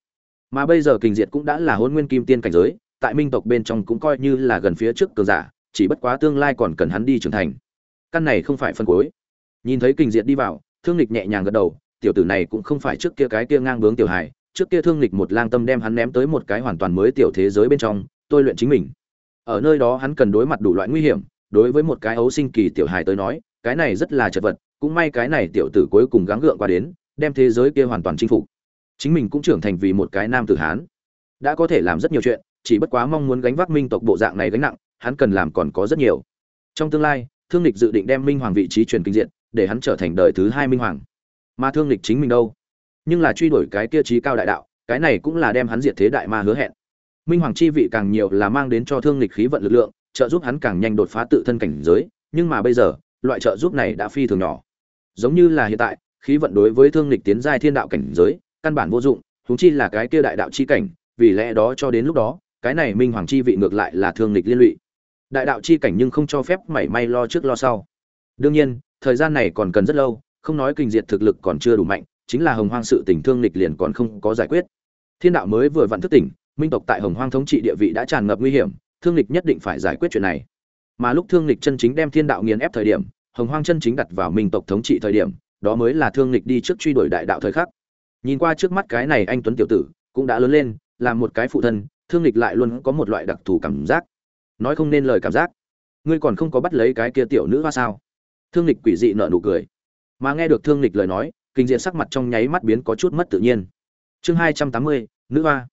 Mà bây giờ kình diệt cũng đã là hôn nguyên kim tiên cảnh giới, tại minh tộc bên trong cũng coi như là gần phía trước cường giả, chỉ bất quá tương lai còn cần hắn đi trưởng thành. Căn này không phải phân cuối nhìn thấy kình diệt đi vào, thương lịch nhẹ nhàng gật đầu, tiểu tử này cũng không phải trước kia cái kia ngang bướng tiểu hài trước kia thương lịch một lang tâm đem hắn ném tới một cái hoàn toàn mới tiểu thế giới bên trong, tôi luyện chính mình. Ở nơi đó hắn cần đối mặt đủ loại nguy hiểm, đối với một cái ấu sinh kỳ tiểu hài tới nói, cái này rất là chật vật, cũng may cái này tiểu tử cuối cùng gắng gượng qua đến, đem thế giới kia hoàn toàn chinh phục. Chính mình cũng trưởng thành vì một cái nam tử hán. Đã có thể làm rất nhiều chuyện, chỉ bất quá mong muốn gánh vác minh tộc bộ dạng này gánh nặng, hắn cần làm còn có rất nhiều. Trong tương lai, thương lịch dự định đem minh hoàng vị trí truyền kinh diện, để hắn trở thành đời thứ hai minh hoàng. Mà thương lịch chính mình đâu? Nhưng là truy đuổi cái kia trí cao đại đạo, cái này cũng là đem hắn diệt thế đại ma hứa hẹn. Minh hoàng chi vị càng nhiều là mang đến cho thương lịch khí vận lực lượng, trợ giúp hắn càng nhanh đột phá tự thân cảnh giới, nhưng mà bây giờ, loại trợ giúp này đã phi thường nhỏ. Giống như là hiện tại, khí vận đối với thương lịch tiến giai thiên đạo cảnh giới, căn bản vô dụng thúng chi là cái kia đại đạo chi cảnh, vì lẽ đó cho đến lúc đó, cái này minh hoàng chi vị ngược lại là thương lịch liên lụy. Đại đạo chi cảnh nhưng không cho phép mảy may lo trước lo sau. Đương nhiên, thời gian này còn cần rất lâu, không nói kinh diệt thực lực còn chưa đủ mạnh chính là hồng hoang sự tình thương lịch liền còn không có giải quyết. Thiên đạo mới vừa vặn thức tỉnh, minh tộc tại hồng hoang thống trị địa vị đã tràn ngập nguy hiểm, thương lịch nhất định phải giải quyết chuyện này. Mà lúc thương lịch chân chính đem thiên đạo nghiền ép thời điểm, hồng hoang chân chính đặt vào minh tộc thống trị thời điểm, đó mới là thương lịch đi trước truy đuổi đại đạo thời khắc. Nhìn qua trước mắt cái này anh tuấn tiểu tử, cũng đã lớn lên, là một cái phụ thân, thương lịch lại luôn có một loại đặc thù cảm giác. Nói không nên lời cảm giác. Ngươi còn không có bắt lấy cái kia tiểu nữ hoa sao? Thương lịch quỷ dị nợ nụ cười. Mà nghe được thương lịch lời nói kinh diện sắc mặt trong nháy mắt biến có chút mất tự nhiên. Chương hai trăm tám mươi, nữ hoa.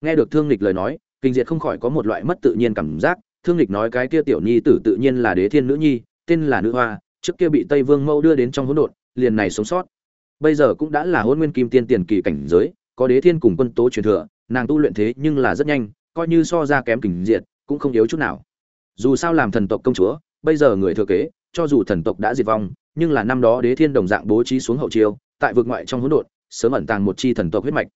Nghe được thương lịch lời nói, kinh diệt không khỏi có một loại mất tự nhiên cảm giác. Thương lịch nói cái kia tiểu nhi tử tự nhiên là đế thiên nữ nhi, tên là nữ hoa, trước kia bị tây vương mẫu đưa đến trong hỗn độn, liền này sống sót. Bây giờ cũng đã là hôn nguyên kim tiên tiền kỳ cảnh giới, có đế thiên cùng quân tố truyền thừa, nàng tu luyện thế nhưng là rất nhanh, coi như so ra kém kình diệt, cũng không yếu chút nào. Dù sao làm thần tộc công chúa, bây giờ người thừa kế, cho dù thần tộc đã diệt vong, nhưng là năm đó đế thiên đồng dạng bố trí xuống hậu chiêu tại vực ngoại trong hỗn độn, sớm ẩn tàng một chi thần tộc huyết mạch.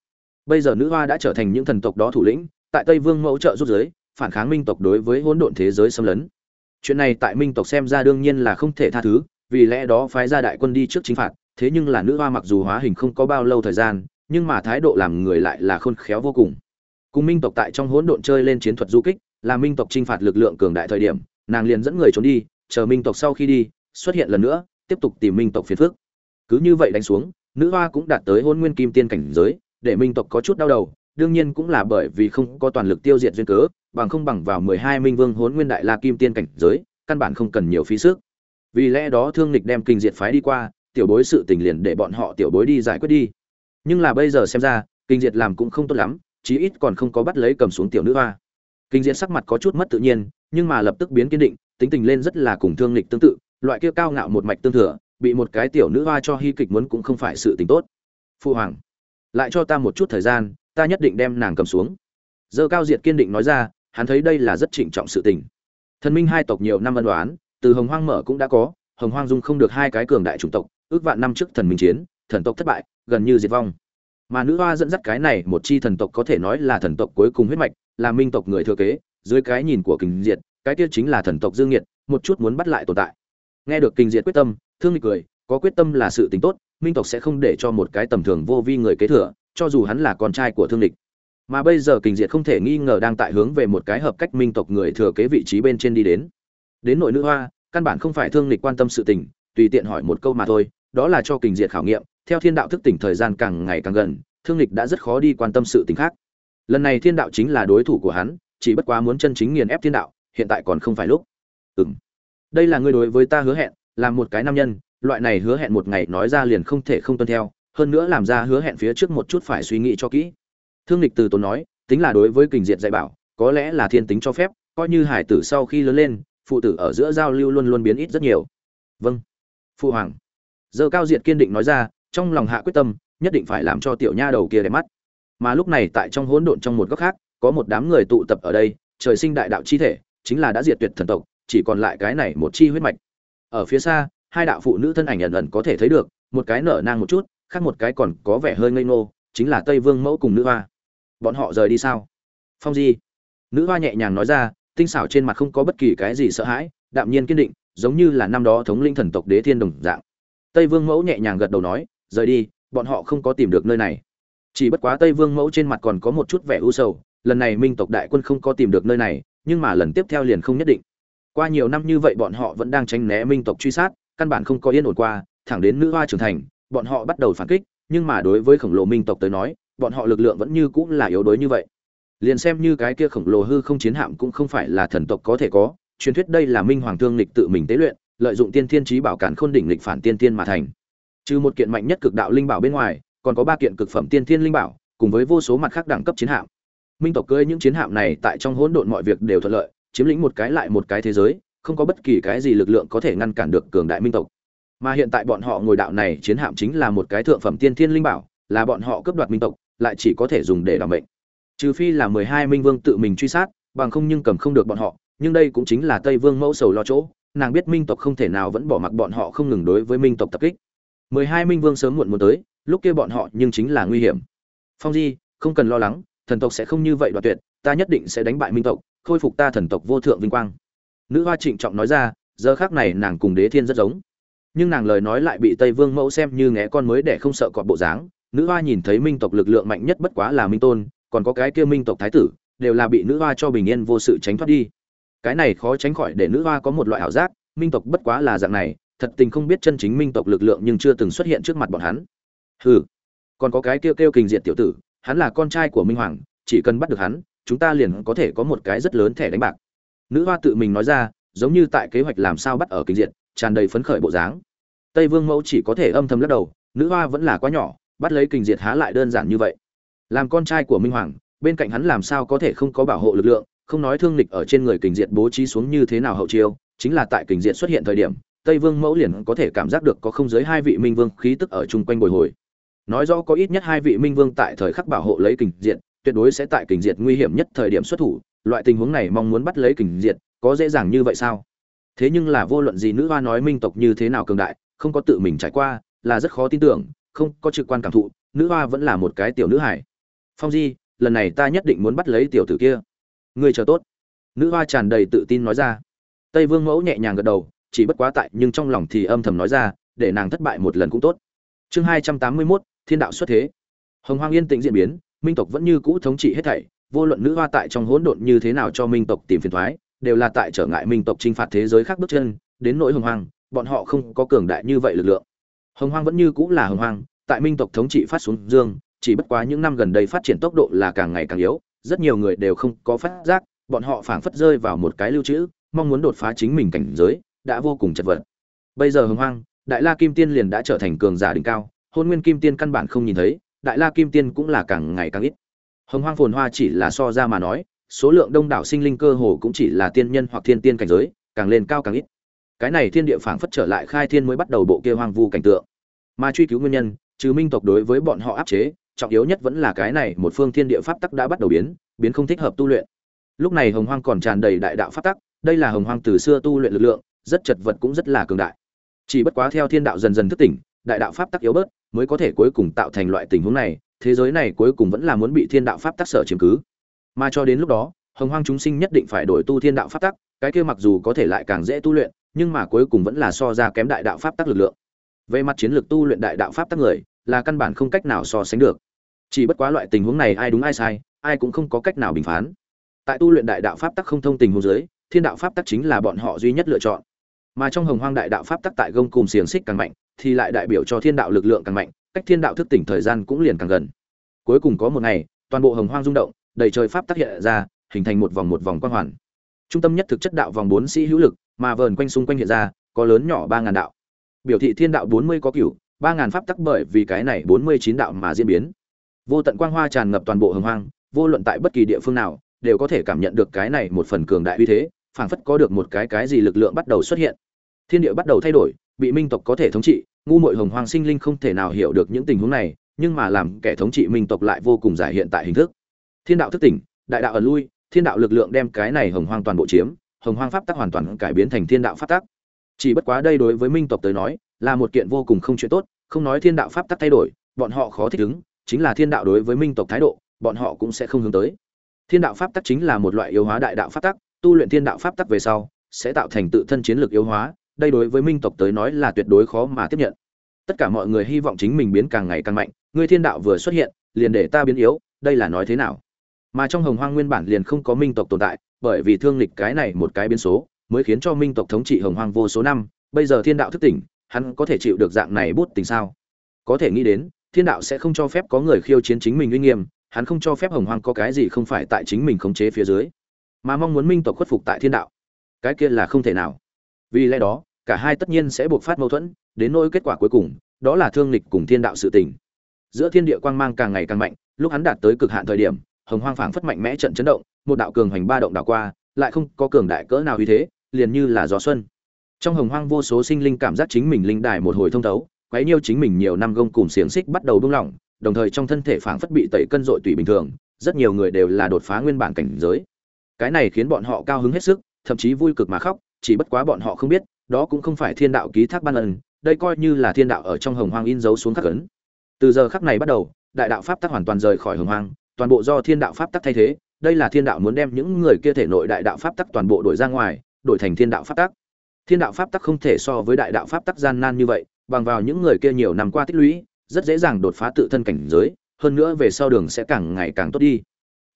Bây giờ nữ hoa đã trở thành những thần tộc đó thủ lĩnh, tại tây vương mẫu trợ rút giới, phản kháng minh tộc đối với hỗn độn thế giới xâm lấn. Chuyện này tại minh tộc xem ra đương nhiên là không thể tha thứ, vì lẽ đó phái ra đại quân đi trước chính phạt, thế nhưng là nữ hoa mặc dù hóa hình không có bao lâu thời gian, nhưng mà thái độ làm người lại là khôn khéo vô cùng. Cùng minh tộc tại trong hỗn độn chơi lên chiến thuật du kích, là minh tộc chinh phạt lực lượng cường đại thời điểm, nàng liền dẫn người trốn đi, chờ minh tộc sau khi đi, xuất hiện lần nữa, tiếp tục tìm minh tộc phiền phước cứ như vậy đánh xuống, nữ hoa cũng đạt tới hôn nguyên kim tiên cảnh giới, để minh tộc có chút đau đầu, đương nhiên cũng là bởi vì không có toàn lực tiêu diệt duyên cớ, bằng không bằng vào mười hai minh vương hôn nguyên đại la kim tiên cảnh giới, căn bản không cần nhiều phí sức. Vì lẽ đó thương lịch đem kinh diệt phái đi qua, tiểu bối sự tình liền để bọn họ tiểu bối đi giải quyết đi. Nhưng là bây giờ xem ra, kinh diệt làm cũng không tốt lắm, chí ít còn không có bắt lấy cầm xuống tiểu nữ hoa. Kinh diệt sắc mặt có chút mất tự nhiên, nhưng mà lập tức biến kiên định, tính tình lên rất là cùng thương lịch tương tự, loại kia cao ngạo một mạch tương thừa bị một cái tiểu nữ hoa cho hy kịch muốn cũng không phải sự tình tốt. Phu hoàng, lại cho ta một chút thời gian, ta nhất định đem nàng cầm xuống. Dơ cao diệt kiên định nói ra, hắn thấy đây là rất trịnh trọng sự tình. Thần minh hai tộc nhiều năm ân đoán từ hồng hoang mở cũng đã có, hồng hoang dung không được hai cái cường đại chủng tộc, ước vạn năm trước thần minh chiến, thần tộc thất bại, gần như diệt vong. Mà nữ hoa dẫn dắt cái này một chi thần tộc có thể nói là thần tộc cuối cùng huyết mạch, là minh tộc người thừa kế, dưới cái nhìn của kình diệt, cái kia chính là thần tộc dương nhiệt một chút muốn bắt lại tồn tại. Nghe được kình diệt quyết tâm thương lịch cười, có quyết tâm là sự tính tốt, minh tộc sẽ không để cho một cái tầm thường vô vi người kế thừa, cho dù hắn là con trai của thương lịch. mà bây giờ kình diệt không thể nghi ngờ đang tại hướng về một cái hợp cách minh tộc người thừa kế vị trí bên trên đi đến. Đến nội nữ hoa, căn bản không phải thương lịch quan tâm sự tình, tùy tiện hỏi một câu mà thôi, đó là cho kình diệt khảo nghiệm, theo thiên đạo thức tỉnh thời gian càng ngày càng gần, thương lịch đã rất khó đi quan tâm sự tình khác. Lần này thiên đạo chính là đối thủ của hắn, chỉ bất quá muốn chân chính nghiền ép thiên đạo, hiện tại còn không phải lúc. Ừm. Đây là ngươi đối với ta hứa hẹn là một cái nam nhân, loại này hứa hẹn một ngày nói ra liền không thể không tuân theo, hơn nữa làm ra hứa hẹn phía trước một chút phải suy nghĩ cho kỹ. Thương lịch từ tốn nói, tính là đối với kình diệt dạy bảo, có lẽ là thiên tính cho phép, coi như hải tử sau khi lớn lên, phụ tử ở giữa giao lưu luôn luôn biến ít rất nhiều. Vâng. Phụ hoàng. Giờ cao diệt kiên định nói ra, trong lòng hạ quyết tâm, nhất định phải làm cho tiểu nha đầu kia đẹp mắt. Mà lúc này tại trong hỗn độn trong một góc khác, có một đám người tụ tập ở đây, trời sinh đại đạo chi thể, chính là đã diệt tuyệt thần tộc, chỉ còn lại cái này một chi huyết mạch ở phía xa, hai đạo phụ nữ thân ảnh ẩn ẩn có thể thấy được, một cái nở nang một chút, khác một cái còn có vẻ hơi ngây ngô, chính là tây vương mẫu cùng nữ hoa. Bọn họ rời đi sao? Phong di. Nữ hoa nhẹ nhàng nói ra, tinh xảo trên mặt không có bất kỳ cái gì sợ hãi, đạm nhiên kiên định, giống như là năm đó thống linh thần tộc đế thiên đồng dạng. Tây vương mẫu nhẹ nhàng gật đầu nói, rời đi, bọn họ không có tìm được nơi này. Chỉ bất quá tây vương mẫu trên mặt còn có một chút vẻ u sầu, lần này minh tộc đại quân không có tìm được nơi này, nhưng mà lần tiếp theo liền không nhất định qua nhiều năm như vậy bọn họ vẫn đang tránh né minh tộc truy sát, căn bản không có yên ổn qua, thẳng đến nữ hoa trưởng thành, bọn họ bắt đầu phản kích, nhưng mà đối với khổng lồ minh tộc tới nói, bọn họ lực lượng vẫn như cũng là yếu đuối như vậy. Liền xem như cái kia khổng lồ hư không chiến hạm cũng không phải là thần tộc có thể có, truyền thuyết đây là minh hoàng thương lịch tự mình tế luyện, lợi dụng tiên thiên trí bảo cản khôn đỉnh lịch phản tiên tiên mà thành. Trừ một kiện mạnh nhất cực đạo linh bảo bên ngoài, còn có ba kiện cực phẩm tiên thiên linh bảo, cùng với vô số mặt khác đẳng cấp chiến hạm. Minh tộc cưỡi những chiến hạm này tại trong hỗn độn mọi việc đều thuận lợi chiếm lĩnh một cái lại một cái thế giới, không có bất kỳ cái gì lực lượng có thể ngăn cản được cường đại minh tộc. Mà hiện tại bọn họ ngồi đạo này chiến hạm chính là một cái thượng phẩm tiên thiên linh bảo, là bọn họ cướp đoạt minh tộc, lại chỉ có thể dùng để đảm mệnh. Trừ phi là mười hai minh vương tự mình truy sát, bằng không nhưng cầm không được bọn họ, nhưng đây cũng chính là tây vương mẫu sầu lo chỗ, nàng biết minh tộc không thể nào vẫn bỏ mặc bọn họ không ngừng đối với minh tộc tập kích. Mười hai minh vương sớm muộn muốn tới, lúc kia bọn họ nhưng chính là nguy hiểm. Phong di, không cần lo lắng, thần tộc sẽ không như vậy đoạt tuyệt, ta nhất định sẽ đánh bại minh tộc khôi phục ta thần tộc vô thượng vinh quang. Nữ hoa trịnh trọng nói ra, giờ khác này nàng cùng đế thiên rất giống. Nhưng nàng lời nói lại bị tây vương mẫu xem như ngẽ con mới để không sợ cọp bộ dáng. Nữ hoa nhìn thấy minh tộc lực lượng mạnh nhất bất quá là minh tôn, còn có cái kia minh tộc thái tử, đều là bị nữ hoa cho bình yên vô sự tránh thoát đi. Cái này khó tránh khỏi để nữ hoa có một loại ảo giác, minh tộc bất quá là dạng này, thật tình không biết chân chính minh tộc lực lượng nhưng chưa từng xuất hiện trước mặt bọn hắn. Hừ. Còn có cái kêu kêu kình diệt tiểu tử, hắn là con trai của minh hoàng, chỉ cần bắt được hắn chúng ta liền có thể có một cái rất lớn thẻ đánh bạc. Nữ hoa tự mình nói ra, giống như tại kế hoạch làm sao bắt ở kình diệt, tràn đầy phấn khởi bộ dáng. Tây vương mẫu chỉ có thể âm thầm lắc đầu, nữ hoa vẫn là quá nhỏ, bắt lấy kình diệt há lại đơn giản như vậy. Làm con trai của minh hoàng, bên cạnh hắn làm sao có thể không có bảo hộ lực lượng, không nói thương lịch ở trên người kình diệt bố trí xuống như thế nào hậu chiêu, chính là tại kình diệt xuất hiện thời điểm, tây vương mẫu liền có thể cảm giác được có không dưới hai vị minh vương khí tức ở chung quanh bồi hồi. Nói rõ có ít nhất hai vị minh vương tại thời khắc bảo hộ lấy kình diệt tuyệt đối sẽ tại kình diệt nguy hiểm nhất thời điểm xuất thủ, loại tình huống này mong muốn bắt lấy kình diệt, có dễ dàng như vậy sao? Thế nhưng là vô luận gì nữ hoa nói minh tộc như thế nào cường đại, không có tự mình trải qua, là rất khó tin tưởng, không có trực quan cảm thụ, nữ hoa vẫn là một cái tiểu nữ hải phong di, lần này ta nhất định muốn bắt lấy tiểu tử kia. Ngươi chờ tốt. Nữ hoa tràn đầy tự tin nói ra. Tây vương mẫu nhẹ nhàng gật đầu, chỉ bất quá tại nhưng trong lòng thì âm thầm nói ra, để nàng thất bại một lần cũng tốt. Chương hai trăm tám mươi mốt, thiên đạo xuất thế. Hồng hoang yên tĩnh diễn biến minh tộc vẫn như cũ thống trị hết thảy, vô luận nữ hoa tại trong hỗn độn như thế nào cho minh tộc tìm phiền thoái, đều là tại trở ngại minh tộc chinh phạt thế giới khác bước chân, đến nỗi hồng hoang, bọn họ không có cường đại như vậy lực lượng. Hồng hoang vẫn như cũ là hồng hoang, tại minh tộc thống trị phát xuống dương, chỉ bất quá những năm gần đây phát triển tốc độ là càng ngày càng yếu, rất nhiều người đều không có phát giác, bọn họ phảng phất rơi vào một cái lưu trữ, mong muốn đột phá chính mình cảnh giới, đã vô cùng chật vật. Bây giờ hồng hoang, đại la kim tiên liền đã trở thành cường giả đỉnh cao, hôn nguyên kim tiên căn bản không nhìn thấy đại la kim tiên cũng là càng ngày càng ít. Hồng hoang phồn hoa chỉ là so ra mà nói, số lượng đông đảo sinh linh cơ hồ cũng chỉ là tiên nhân hoặc thiên tiên cảnh giới, càng lên cao càng ít. Cái này thiên địa phảng phất trở lại khai thiên mới bắt đầu bộ kia hoang vu cảnh tượng. Mà truy cứu nguyên nhân, trừ minh tộc đối với bọn họ áp chế, trọng yếu nhất vẫn là cái này một phương thiên địa pháp tắc đã bắt đầu biến biến không thích hợp tu luyện. Lúc này hồng hoang còn tràn đầy đại đạo pháp tắc, đây là hồng hoang từ xưa tu luyện lực lượng, rất chật vật cũng rất là cường đại. Chỉ bất quá theo thiên đạo dần dần thức tỉnh, đại đạo pháp tắc yếu bớt mới có thể cuối cùng tạo thành loại tình huống này, thế giới này cuối cùng vẫn là muốn bị thiên đạo pháp tắc sở chiếm cứ. Mà cho đến lúc đó, hồng hoang chúng sinh nhất định phải đổi tu thiên đạo pháp tắc, cái kia mặc dù có thể lại càng dễ tu luyện, nhưng mà cuối cùng vẫn là so ra kém đại đạo pháp tắc lực lượng. Về mặt chiến lược tu luyện đại đạo pháp tắc người, là căn bản không cách nào so sánh được. Chỉ bất quá loại tình huống này ai đúng ai sai, ai cũng không có cách nào bình phán. Tại tu luyện đại đạo pháp tắc không thông tình huống giới thiên đạo pháp tắc chính là bọn họ duy nhất lựa chọn mà trong hồng hoang đại đạo pháp tắc tại gông cùng xiềng xích càng mạnh, thì lại đại biểu cho thiên đạo lực lượng càng mạnh, cách thiên đạo thức tỉnh thời gian cũng liền càng gần. Cuối cùng có một ngày, toàn bộ hồng hoang rung động, đầy trời pháp tắc hiện ra, hình thành một vòng một vòng quang hoàn. Trung tâm nhất thực chất đạo vòng bốn sĩ hữu lực, mà vờn quanh xung quanh hiện ra, có lớn nhỏ ba ngàn đạo. Biểu thị thiên đạo bốn mươi có cửu, ba ngàn pháp tắc bởi vì cái này bốn mươi chín đạo mà diễn biến. Vô tận quang hoa tràn ngập toàn bộ hồng hoang, vô luận tại bất kỳ địa phương nào, đều có thể cảm nhận được cái này một phần cường đại uy thế, phảng phất có được một cái cái gì lực lượng bắt đầu xuất hiện thiên địa bắt đầu thay đổi, bị minh tộc có thể thống trị, ngu muội hồng hoang sinh linh không thể nào hiểu được những tình huống này, nhưng mà làm kẻ thống trị minh tộc lại vô cùng giải hiện tại hình thức. Thiên đạo thức tỉnh, đại đạo ẩn lui, thiên đạo lực lượng đem cái này hồng hoang toàn bộ chiếm, hồng hoang pháp tắc hoàn toàn cải biến thành thiên đạo pháp tắc. Chỉ bất quá đây đối với minh tộc tới nói, là một kiện vô cùng không chuyện tốt, không nói thiên đạo pháp tắc thay đổi, bọn họ khó thích ứng, chính là thiên đạo đối với minh tộc thái độ, bọn họ cũng sẽ không hướng tới. Thiên đạo pháp tắc chính là một loại yếu hóa đại đạo pháp tắc, tu luyện thiên đạo pháp tắc về sau, sẽ tạo thành tự thân chiến lược yếu hóa đây đối với minh tộc tới nói là tuyệt đối khó mà tiếp nhận. Tất cả mọi người hy vọng chính mình biến càng ngày càng mạnh, ngươi thiên đạo vừa xuất hiện, liền để ta biến yếu, đây là nói thế nào? Mà trong hồng hoang nguyên bản liền không có minh tộc tồn tại, bởi vì thương lịch cái này một cái biến số, mới khiến cho minh tộc thống trị hồng hoang vô số năm, bây giờ thiên đạo thức tỉnh, hắn có thể chịu được dạng này bút tình sao? Có thể nghĩ đến, thiên đạo sẽ không cho phép có người khiêu chiến chính mình uy nghiêm, hắn không cho phép hồng hoang có cái gì không phải tại chính mình khống chế phía dưới. Mà mong muốn minh tộc khuất phục tại thiên đạo, cái kia là không thể nào. Vì lẽ đó cả hai tất nhiên sẽ buộc phát mâu thuẫn, đến nỗi kết quả cuối cùng, đó là thương lịch cùng thiên đạo sự tình. Giữa thiên địa quang mang càng ngày càng mạnh, lúc hắn đạt tới cực hạn thời điểm, hồng hoang phảng phất mạnh mẽ trận chấn động, một đạo cường hoành ba động đảo qua, lại không có cường đại cỡ nào như thế, liền như là gió xuân. Trong hồng hoang vô số sinh linh cảm giác chính mình linh đài một hồi thông thấu, quấy nhiêu chính mình nhiều năm gông cùng xiềng xích bắt đầu buông lỏng, đồng thời trong thân thể phảng phất bị tẩy cân dội tùy bình thường, rất nhiều người đều là đột phá nguyên bản cảnh giới. Cái này khiến bọn họ cao hứng hết sức, thậm chí vui cực mà khóc, chỉ bất quá bọn họ không biết đó cũng không phải thiên đạo ký thác ban ân, đây coi như là thiên đạo ở trong hồng hoang in dấu xuống khắc ấn. Từ giờ khắc này bắt đầu, đại đạo pháp tắc hoàn toàn rời khỏi hồng hoang, toàn bộ do thiên đạo pháp tắc thay thế, đây là thiên đạo muốn đem những người kia thể nội đại đạo pháp tắc toàn bộ đổi ra ngoài, đổi thành thiên đạo pháp tắc. Thiên đạo pháp tắc không thể so với đại đạo pháp tắc gian nan như vậy, bằng vào những người kia nhiều năm qua tích lũy, rất dễ dàng đột phá tự thân cảnh giới, hơn nữa về sau đường sẽ càng ngày càng tốt đi.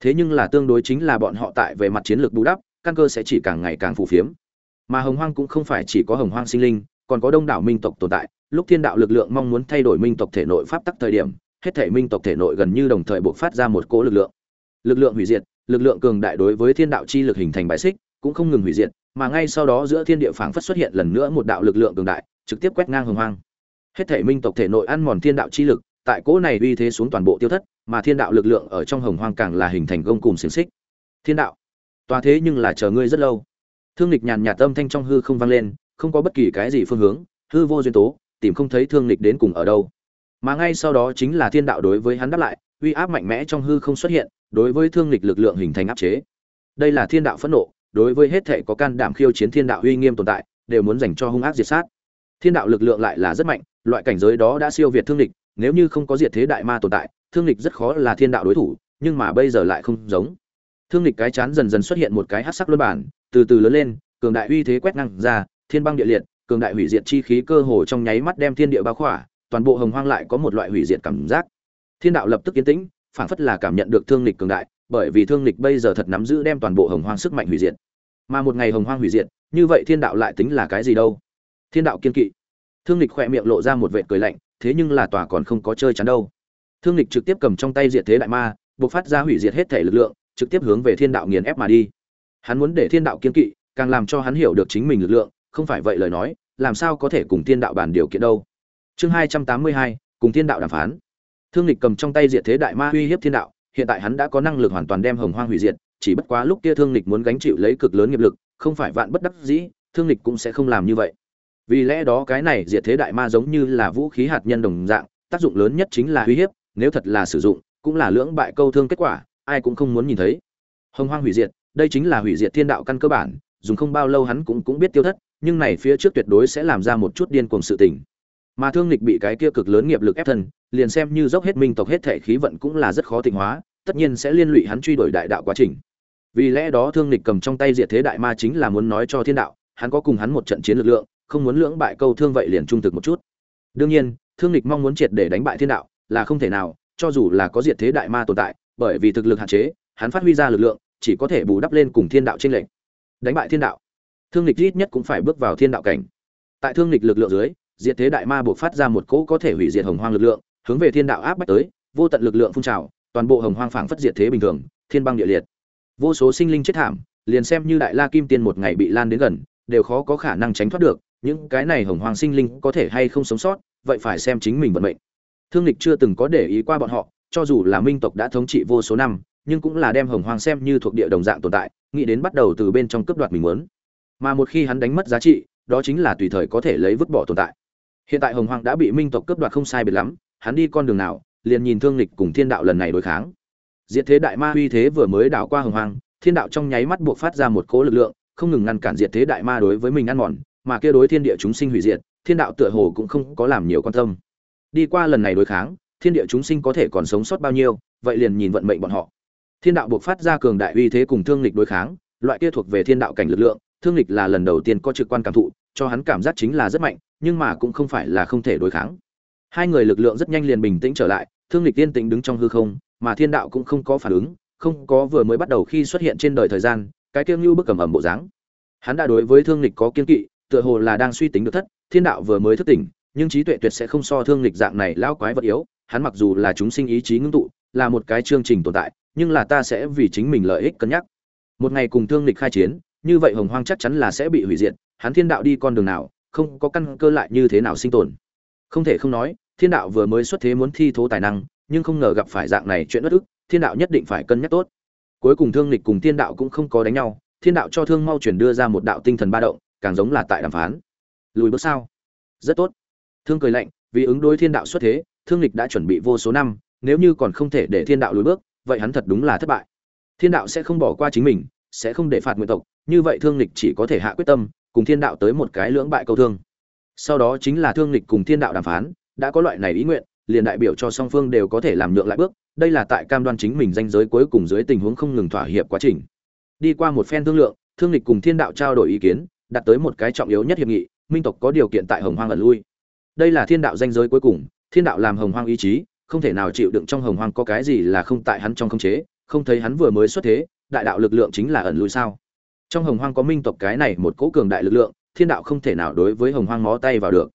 Thế nhưng là tương đối chính là bọn họ tại về mặt chiến lược bù đắp, căn cơ sẽ chỉ càng ngày càng phù phiếm mà hồng hoang cũng không phải chỉ có hồng hoang sinh linh, còn có đông đảo minh tộc tồn tại. Lúc thiên đạo lực lượng mong muốn thay đổi minh tộc thể nội pháp tắc thời điểm, hết thể minh tộc thể nội gần như đồng thời buộc phát ra một cỗ lực lượng. Lực lượng hủy diệt, lực lượng cường đại đối với thiên đạo chi lực hình thành bài xích, cũng không ngừng hủy diệt, mà ngay sau đó giữa thiên địa phảng phất xuất hiện lần nữa một đạo lực lượng cường đại, trực tiếp quét ngang hồng hoang. Hết thể minh tộc thể nội ăn mòn thiên đạo chi lực, tại cỗ này uy thế xuống toàn bộ tiêu thất, mà thiên đạo lực lượng ở trong hồng hoang càng là hình thành gông cùng xiềng xích. Thiên đạo, tòa thế nhưng là chờ ngươi rất lâu thương lịch nhàn nhạt âm thanh trong hư không vang lên, không có bất kỳ cái gì phương hướng, hư vô duyên tố, tìm không thấy thương lịch đến cùng ở đâu. Mà ngay sau đó chính là thiên đạo đối với hắn đáp lại, uy áp mạnh mẽ trong hư không xuất hiện, đối với thương lịch lực lượng hình thành áp chế. Đây là thiên đạo phẫn nộ, đối với hết thể có can đảm khiêu chiến thiên đạo uy nghiêm tồn tại, đều muốn dành cho hung ác diệt sát. Thiên đạo lực lượng lại là rất mạnh, loại cảnh giới đó đã siêu việt thương lịch nếu như không có diệt thế đại ma tồn tại, thương lịch rất khó là thiên đạo đối thủ, nhưng mà bây giờ lại không giống. Thương lịch cái chán dần dần xuất hiện một cái hát sắc luân bản từ từ lớn lên, cường đại uy thế quét ngang ra, thiên băng địa liệt, cường đại hủy diệt chi khí cơ hồ trong nháy mắt đem thiên địa bao khỏa, toàn bộ hồng hoang lại có một loại hủy diệt cảm giác. Thiên đạo lập tức yên tĩnh phản phất là cảm nhận được thương lịch cường đại, bởi vì thương lịch bây giờ thật nắm giữ đem toàn bộ hồng hoang sức mạnh hủy diệt. Mà một ngày hồng hoang hủy diệt, như vậy thiên đạo lại tính là cái gì đâu? Thiên đạo kiên kỵ. Thương lịch khỏe miệng lộ ra một vệ cười lạnh, thế nhưng là tòa còn không có chơi chắn đâu. Thương lịch trực tiếp cầm trong tay diệt thế đại ma, buộc phát ra hủy diệt hết thể lực lượng, trực tiếp hướng về thiên đạo nghiền ép mà đi hắn muốn để thiên đạo kiên kỵ, càng làm cho hắn hiểu được chính mình lực lượng, không phải vậy lời nói, làm sao có thể cùng thiên đạo bàn điều kiện đâu. Chương hai trăm tám mươi hai, cùng thiên đạo đàm phán. Thương lịch cầm trong tay diệt thế đại ma uy hiếp thiên đạo, hiện tại hắn đã có năng lực hoàn toàn đem hồng hoang hủy diệt, chỉ bất quá lúc kia thương lịch muốn gánh chịu lấy cực lớn nghiệp lực, không phải vạn bất đắc dĩ, thương lịch cũng sẽ không làm như vậy. Vì lẽ đó cái này diệt thế đại ma giống như là vũ khí hạt nhân đồng dạng, tác dụng lớn nhất chính là uy hiếp, nếu thật là sử dụng, cũng là lưỡng bại câu thương kết quả, ai cũng không muốn nhìn thấy. Hồng hoang hủy diệt đây chính là hủy diệt thiên đạo căn cơ bản, dùng không bao lâu hắn cũng cũng biết tiêu thất, nhưng này phía trước tuyệt đối sẽ làm ra một chút điên cuồng sự tình. Mà thương lịch bị cái kia cực lớn nghiệp lực ép thân, liền xem như dốc hết minh tộc hết thể khí vận cũng là rất khó tịnh hóa, tất nhiên sẽ liên lụy hắn truy đuổi đại đạo quá trình. Vì lẽ đó thương lịch cầm trong tay diệt thế đại ma chính là muốn nói cho thiên đạo, hắn có cùng hắn một trận chiến lực lượng, không muốn lưỡng bại câu thương vậy liền trung thực một chút. Đương nhiên, thương lịch mong muốn triệt để đánh bại thiên đạo là không thể nào, cho dù là có diệt thế đại ma tồn tại, bởi vì thực lực hạn chế, hắn phát huy ra lực lượng chỉ có thể bù đắp lên cùng thiên đạo trên lệnh đánh bại thiên đạo, thương lịch ít nhất cũng phải bước vào thiên đạo cảnh. Tại thương lịch lực lượng dưới, diệt thế đại ma buộc phát ra một cỗ có thể hủy diệt hồng hoang lực lượng, hướng về thiên đạo áp bách tới, vô tận lực lượng phun trào, toàn bộ hồng hoang phảng phất diệt thế bình thường, thiên băng địa liệt. Vô số sinh linh chết thảm, liền xem như đại la kim tiên một ngày bị lan đến gần, đều khó có khả năng tránh thoát được, những cái này hồng hoang sinh linh có thể hay không sống sót, vậy phải xem chính mình vận mệnh. Thương lịch chưa từng có để ý qua bọn họ, cho dù là minh tộc đã thống trị vô số năm nhưng cũng là đem hồng hoang xem như thuộc địa đồng dạng tồn tại, nghĩ đến bắt đầu từ bên trong cướp đoạt mình muốn. Mà một khi hắn đánh mất giá trị, đó chính là tùy thời có thể lấy vứt bỏ tồn tại. Hiện tại hồng hoang đã bị minh tộc cướp đoạt không sai biệt lắm, hắn đi con đường nào, liền nhìn thương lịch cùng thiên đạo lần này đối kháng. Diệt thế đại ma uy thế vừa mới đảo qua hồng hoang, thiên đạo trong nháy mắt buộc phát ra một cỗ lực lượng, không ngừng ngăn cản diệt thế đại ma đối với mình ăn mòn, mà kia đối thiên địa chúng sinh hủy diệt, thiên đạo tựa hồ cũng không có làm nhiều quan tâm. Đi qua lần này đối kháng, thiên địa chúng sinh có thể còn sống sót bao nhiêu, vậy liền nhìn vận mệnh bọn họ thiên đạo buộc phát ra cường đại uy thế cùng thương lịch đối kháng, loại kia thuộc về thiên đạo cảnh lực lượng, thương lịch là lần đầu tiên có trực quan cảm thụ, cho hắn cảm giác chính là rất mạnh, nhưng mà cũng không phải là không thể đối kháng. Hai người lực lượng rất nhanh liền bình tĩnh trở lại, thương lịch tiên tĩnh đứng trong hư không, mà thiên đạo cũng không có phản ứng, không có vừa mới bắt đầu khi xuất hiện trên đời thời gian, cái kiêng như bức cầm ẩm bộ dáng. Hắn đã đối với thương lịch có kiên kỵ, tựa hồ là đang suy tính được thất, thiên đạo vừa mới thức tỉnh, nhưng trí tuệ tuyệt sẽ không so thương lịch dạng này lao quái vật yếu, hắn mặc dù là chúng sinh ý chí ngưng tụ, là một cái chương trình tồn tại nhưng là ta sẽ vì chính mình lợi ích cân nhắc. Một ngày cùng thương lịch khai chiến, như vậy hồng hoang chắc chắn là sẽ bị hủy diệt, hắn thiên đạo đi con đường nào, không có căn cơ lại như thế nào sinh tồn. Không thể không nói, thiên đạo vừa mới xuất thế muốn thi thố tài năng, nhưng không ngờ gặp phải dạng này chuyện bất ức, thiên đạo nhất định phải cân nhắc tốt. Cuối cùng thương lịch cùng thiên đạo cũng không có đánh nhau, thiên đạo cho thương mau chuyển đưa ra một đạo tinh thần ba động, càng giống là tại đàm phán. Lùi bước sao? Rất tốt. Thương cười lạnh, vì ứng đối thiên đạo xuất thế, thương lịch đã chuẩn bị vô số năm, nếu như còn không thể để thiên đạo lùi bước vậy hắn thật đúng là thất bại. Thiên đạo sẽ không bỏ qua chính mình, sẽ không để phạt nguyện tộc, như vậy thương lịch chỉ có thể hạ quyết tâm, cùng thiên đạo tới một cái lưỡng bại câu thương. Sau đó chính là thương lịch cùng thiên đạo đàm phán, đã có loại này ý nguyện, liền đại biểu cho song phương đều có thể làm nhượng lại bước, đây là tại cam đoan chính mình danh giới cuối cùng dưới tình huống không ngừng thỏa hiệp quá trình. Đi qua một phen thương lượng, thương lịch cùng thiên đạo trao đổi ý kiến đạt tới một cái trọng yếu nhất hiệp nghị, minh tộc có điều kiện tại hồng hoang ẩn lui. Đây là thiên đạo danh giới cuối cùng, thiên đạo làm hồng hoang ý chí không thể nào chịu đựng trong hồng hoang có cái gì là không tại hắn trong không chế, không thấy hắn vừa mới xuất thế, đại đạo lực lượng chính là ẩn lui sao? Trong hồng hoang có minh tộc cái này một cỗ cường đại lực lượng, thiên đạo không thể nào đối với hồng hoang ngó tay vào được.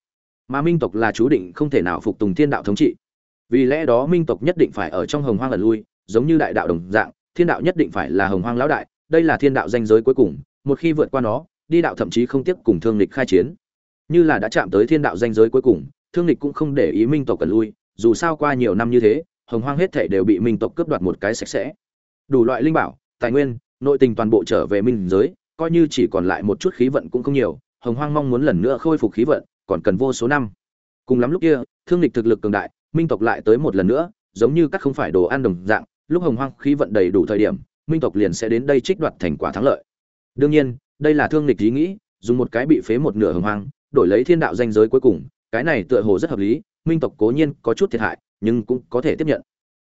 Mà minh tộc là chú định không thể nào phục tùng thiên đạo thống trị. Vì lẽ đó minh tộc nhất định phải ở trong hồng hoang ẩn lui, giống như đại đạo đồng dạng, thiên đạo nhất định phải là hồng hoang lão đại, đây là thiên đạo danh giới cuối cùng, một khi vượt qua nó, đi đạo thậm chí không tiếp cùng thương lịch khai chiến. Như là đã chạm tới thiên đạo danh giới cuối cùng, thương lịch cũng không để ý minh tộc ẩn lui dù sao qua nhiều năm như thế, hồng hoang hết thể đều bị minh tộc cướp đoạt một cái sạch sẽ. Đủ loại linh bảo, tài nguyên, nội tình toàn bộ trở về minh giới, coi như chỉ còn lại một chút khí vận cũng không nhiều, hồng hoang mong muốn lần nữa khôi phục khí vận, còn cần vô số năm. Cùng lắm lúc kia, thương lịch thực lực cường đại, minh tộc lại tới một lần nữa, giống như các không phải đồ ăn đồng dạng, lúc hồng hoang khí vận đầy đủ thời điểm, minh tộc liền sẽ đến đây trích đoạt thành quả thắng lợi. Đương nhiên, đây là thương lịch ý nghĩ, dùng một cái bị phế một nửa hồng hoang, đổi lấy thiên đạo danh giới cuối cùng, cái này tựa hồ rất hợp lý minh tộc cố nhiên có chút thiệt hại, nhưng cũng có thể tiếp nhận.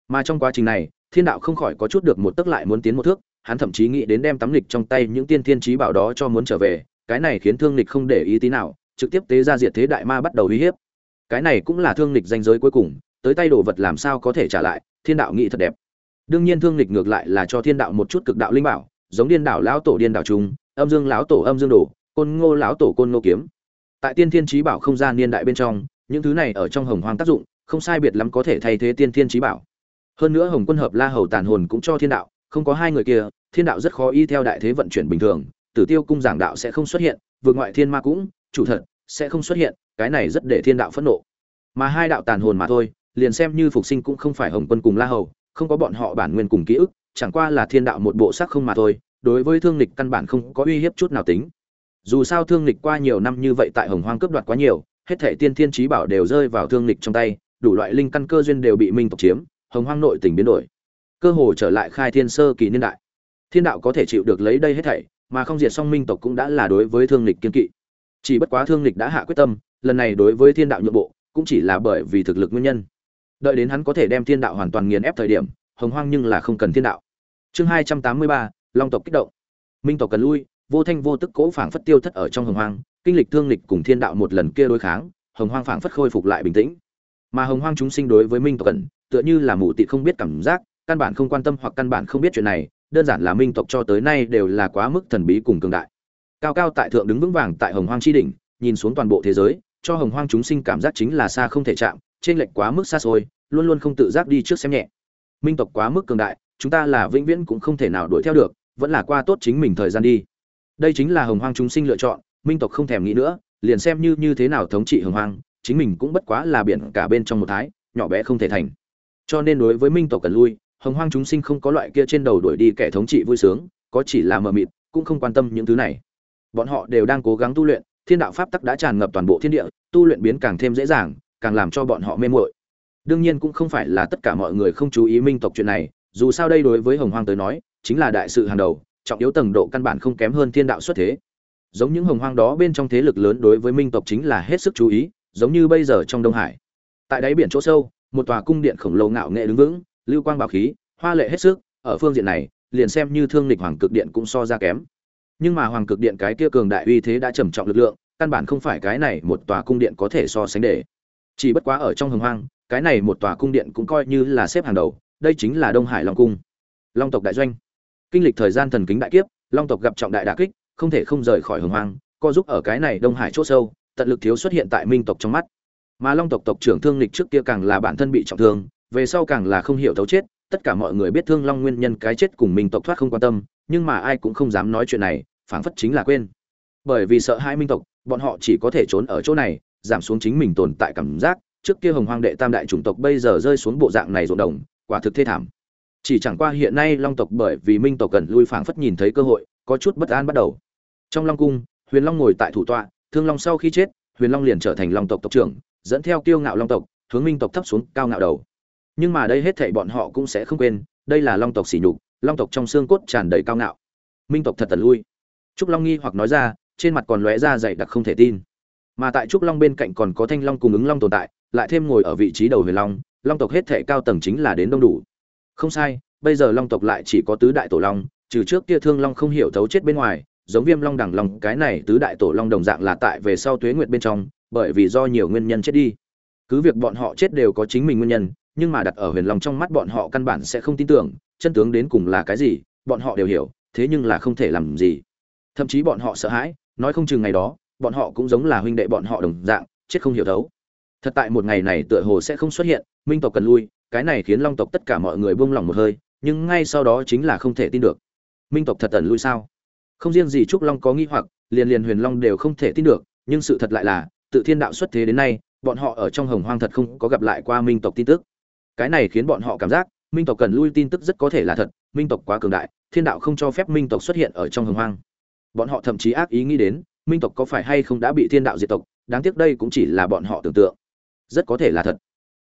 Mà trong quá trình này, thiên đạo không khỏi có chút được một tức lại muốn tiến một thước, hắn thậm chí nghĩ đến đem tắm lịch trong tay những tiên thiên trí bảo đó cho muốn trở về, cái này khiến thương lịch không để ý tí nào, trực tiếp tế ra diệt thế đại ma bắt đầu uy hiếp. Cái này cũng là thương lịch danh giới cuối cùng, tới tay đồ vật làm sao có thể trả lại, thiên đạo nghĩ thật đẹp. Đương nhiên thương lịch ngược lại là cho thiên đạo một chút cực đạo linh bảo, giống điên đảo lão tổ điên đảo trung âm dương lão tổ âm dương đồ côn ngô lão tổ côn ngô kiếm. Tại tiên thiên trí bảo không gian niên đại bên trong những thứ này ở trong hồng hoang tác dụng, không sai biệt lắm có thể thay thế tiên thiên trí bảo. Hơn nữa hồng quân hợp la hầu tàn hồn cũng cho thiên đạo, không có hai người kia, thiên đạo rất khó y theo đại thế vận chuyển bình thường, tử tiêu cung giảng đạo sẽ không xuất hiện, vượt ngoại thiên ma cũng, chủ thật, sẽ không xuất hiện, cái này rất để thiên đạo phẫn nộ. Mà hai đạo tàn hồn mà thôi, liền xem như phục sinh cũng không phải hồng quân cùng la hầu, không có bọn họ bản nguyên cùng ký ức, chẳng qua là thiên đạo một bộ sắc không mà thôi, đối với thương lịch căn bản không có uy hiếp chút nào tính. Dù sao thương lịch qua nhiều năm như vậy tại hồng hoang cướp đoạt quá nhiều hết thể tiên thiên trí bảo đều rơi vào thương lịch trong tay, đủ loại linh căn cơ duyên đều bị minh tộc chiếm, hồng hoang nội tình biến đổi. Cơ hồ trở lại khai thiên sơ kỳ niên đại. Thiên đạo có thể chịu được lấy đây hết thảy, mà không diệt song minh tộc cũng đã là đối với thương lịch kiên kỵ. Chỉ bất quá thương lịch đã hạ quyết tâm, lần này đối với thiên đạo nhượng bộ, cũng chỉ là bởi vì thực lực nguyên nhân. Đợi đến hắn có thể đem thiên đạo hoàn toàn nghiền ép thời điểm, hồng hoang nhưng là không cần thiên đạo. Chương hai trăm tám mươi ba, long tộc kích động. Minh tộc cần lui, vô thanh vô tức cố phảng phất tiêu thất ở trong hồng hoang kinh lịch thương lịch cùng thiên đạo một lần kia đối kháng, hồng hoang phảng phất khôi phục lại bình tĩnh. Mà hồng hoang chúng sinh đối với minh tộc cần tựa như là mù tịt không biết cảm giác, căn bản không quan tâm hoặc căn bản không biết chuyện này, đơn giản là minh tộc cho tới nay đều là quá mức thần bí cùng cường đại. Cao cao tại thượng đứng vững vàng tại hồng hoang chi đỉnh, nhìn xuống toàn bộ thế giới, cho hồng hoang chúng sinh cảm giác chính là xa không thể chạm, trên lệch quá mức xa xôi, luôn luôn không tự giác đi trước xem nhẹ. Minh tộc quá mức cường đại, chúng ta là vĩnh viễn cũng không thể nào đuổi theo được, vẫn là qua tốt chính mình thời gian đi. Đây chính là hồng hoang chúng sinh lựa chọn minh tộc không thèm nghĩ nữa, liền xem như như thế nào thống trị hồng hoang, chính mình cũng bất quá là biển cả bên trong một thái, nhỏ bé không thể thành. Cho nên đối với minh tộc cần lui, hồng hoang chúng sinh không có loại kia trên đầu đuổi đi kẻ thống trị vui sướng, có chỉ là mờ mịt, cũng không quan tâm những thứ này. Bọn họ đều đang cố gắng tu luyện, thiên đạo pháp tắc đã tràn ngập toàn bộ thiên địa, tu luyện biến càng thêm dễ dàng, càng làm cho bọn họ mê muội. Đương nhiên cũng không phải là tất cả mọi người không chú ý minh tộc chuyện này, dù sao đây đối với hồng hoang tới nói, chính là đại sự hàng đầu, trọng yếu tầng độ căn bản không kém hơn thiên đạo xuất thế giống những hồng hoang đó bên trong thế lực lớn đối với minh tộc chính là hết sức chú ý, giống như bây giờ trong đông hải. Tại đáy biển chỗ sâu, một tòa cung điện khổng lồ ngạo nghệ đứng vững, lưu quang bảo khí, hoa lệ hết sức, ở phương diện này, liền xem như thương lịch hoàng cực điện cũng so ra kém. Nhưng mà hoàng cực điện cái kia cường đại uy thế đã trầm trọng lực lượng, căn bản không phải cái này một tòa cung điện có thể so sánh để. Chỉ bất quá ở trong hồng hoang, cái này một tòa cung điện cũng coi như là xếp hàng đầu, đây chính là đông hải long cung. Long tộc đại doanh. Kinh lịch thời gian thần kính đại kiếp, long tộc gặp trọng đại đà kích không thể không rời khỏi hồng hoang, co giúp ở cái này đông hải c h ỗ sâu, tận lực thiếu xuất hiện tại minh tộc trong mắt. Mà long tộc tộc trưởng thương lịch trước kia càng là bản thân bị trọng thương, về sau càng là không hiểu thấu chết, tất cả mọi người biết thương long nguyên nhân cái chết cùng minh tộc thoát không quan tâm, nhưng mà ai cũng không dám nói chuyện này, phảng phất chính là quên. Bởi vì sợ hai minh tộc, bọn họ chỉ có thể trốn ở chỗ này, giảm xuống chính mình tồn tại cảm giác, trước kia hồng hoang đệ tam đại chủng tộc bây giờ rơi xuống bộ dạng này rộn đồng, quả thực thê thảm. Chỉ chẳng qua hiện nay long tộc bởi vì minh tộc cần lui phảng phất nhìn thấy cơ hội, có chút bất an bắt đầu trong long cung, huyền long ngồi tại thủ tọa, thương long sau khi chết, huyền long liền trở thành long tộc tộc trưởng, dẫn theo kiêu ngạo long tộc, hướng minh tộc thấp xuống cao ngạo đầu. Nhưng mà đây hết thảy bọn họ cũng sẽ không quên, đây là long tộc sỉ nhục, long tộc trong xương cốt tràn đầy cao ngạo. Minh tộc thật tật lui. Trúc long nghi hoặc nói ra, trên mặt còn lóe ra dày đặc không thể tin. Mà tại trúc long bên cạnh còn có thanh long cùng ứng long tồn tại, lại thêm ngồi ở vị trí đầu huyền long long tộc hết thệ cao tầng chính là đến đông đủ. Không sai, bây giờ long tộc lại chỉ có tứ đại tổ long, trừ trước kia thương long không hiểu thấu chết bên ngoài giống viêm long đẳng long, cái này tứ đại tổ long đồng dạng là tại về sau tuế nguyệt bên trong, bởi vì do nhiều nguyên nhân chết đi. Cứ việc bọn họ chết đều có chính mình nguyên nhân, nhưng mà đặt ở huyền long trong mắt bọn họ căn bản sẽ không tin tưởng, chân tướng đến cùng là cái gì, bọn họ đều hiểu, thế nhưng là không thể làm gì. Thậm chí bọn họ sợ hãi, nói không chừng ngày đó, bọn họ cũng giống là huynh đệ bọn họ đồng dạng, chết không hiểu thấu. Thật tại một ngày này tựa hồ sẽ không xuất hiện, minh tộc cần lui, cái này khiến long tộc tất cả mọi người buông lỏng một hơi, nhưng ngay sau đó chính là không thể tin được. Minh tộc thật tần lui sao? Không riêng gì trúc long có nghi hoặc, liền liền huyền long đều không thể tin được, nhưng sự thật lại là, tự thiên đạo xuất thế đến nay, bọn họ ở trong hồng hoang thật không có gặp lại qua minh tộc tin tức. Cái này khiến bọn họ cảm giác, minh tộc cần lui tin tức rất có thể là thật, minh tộc quá cường đại, thiên đạo không cho phép minh tộc xuất hiện ở trong hồng hoang. Bọn họ thậm chí ác ý nghĩ đến, minh tộc có phải hay không đã bị thiên đạo diệt tộc, đáng tiếc đây cũng chỉ là bọn họ tưởng tượng. Rất có thể là thật.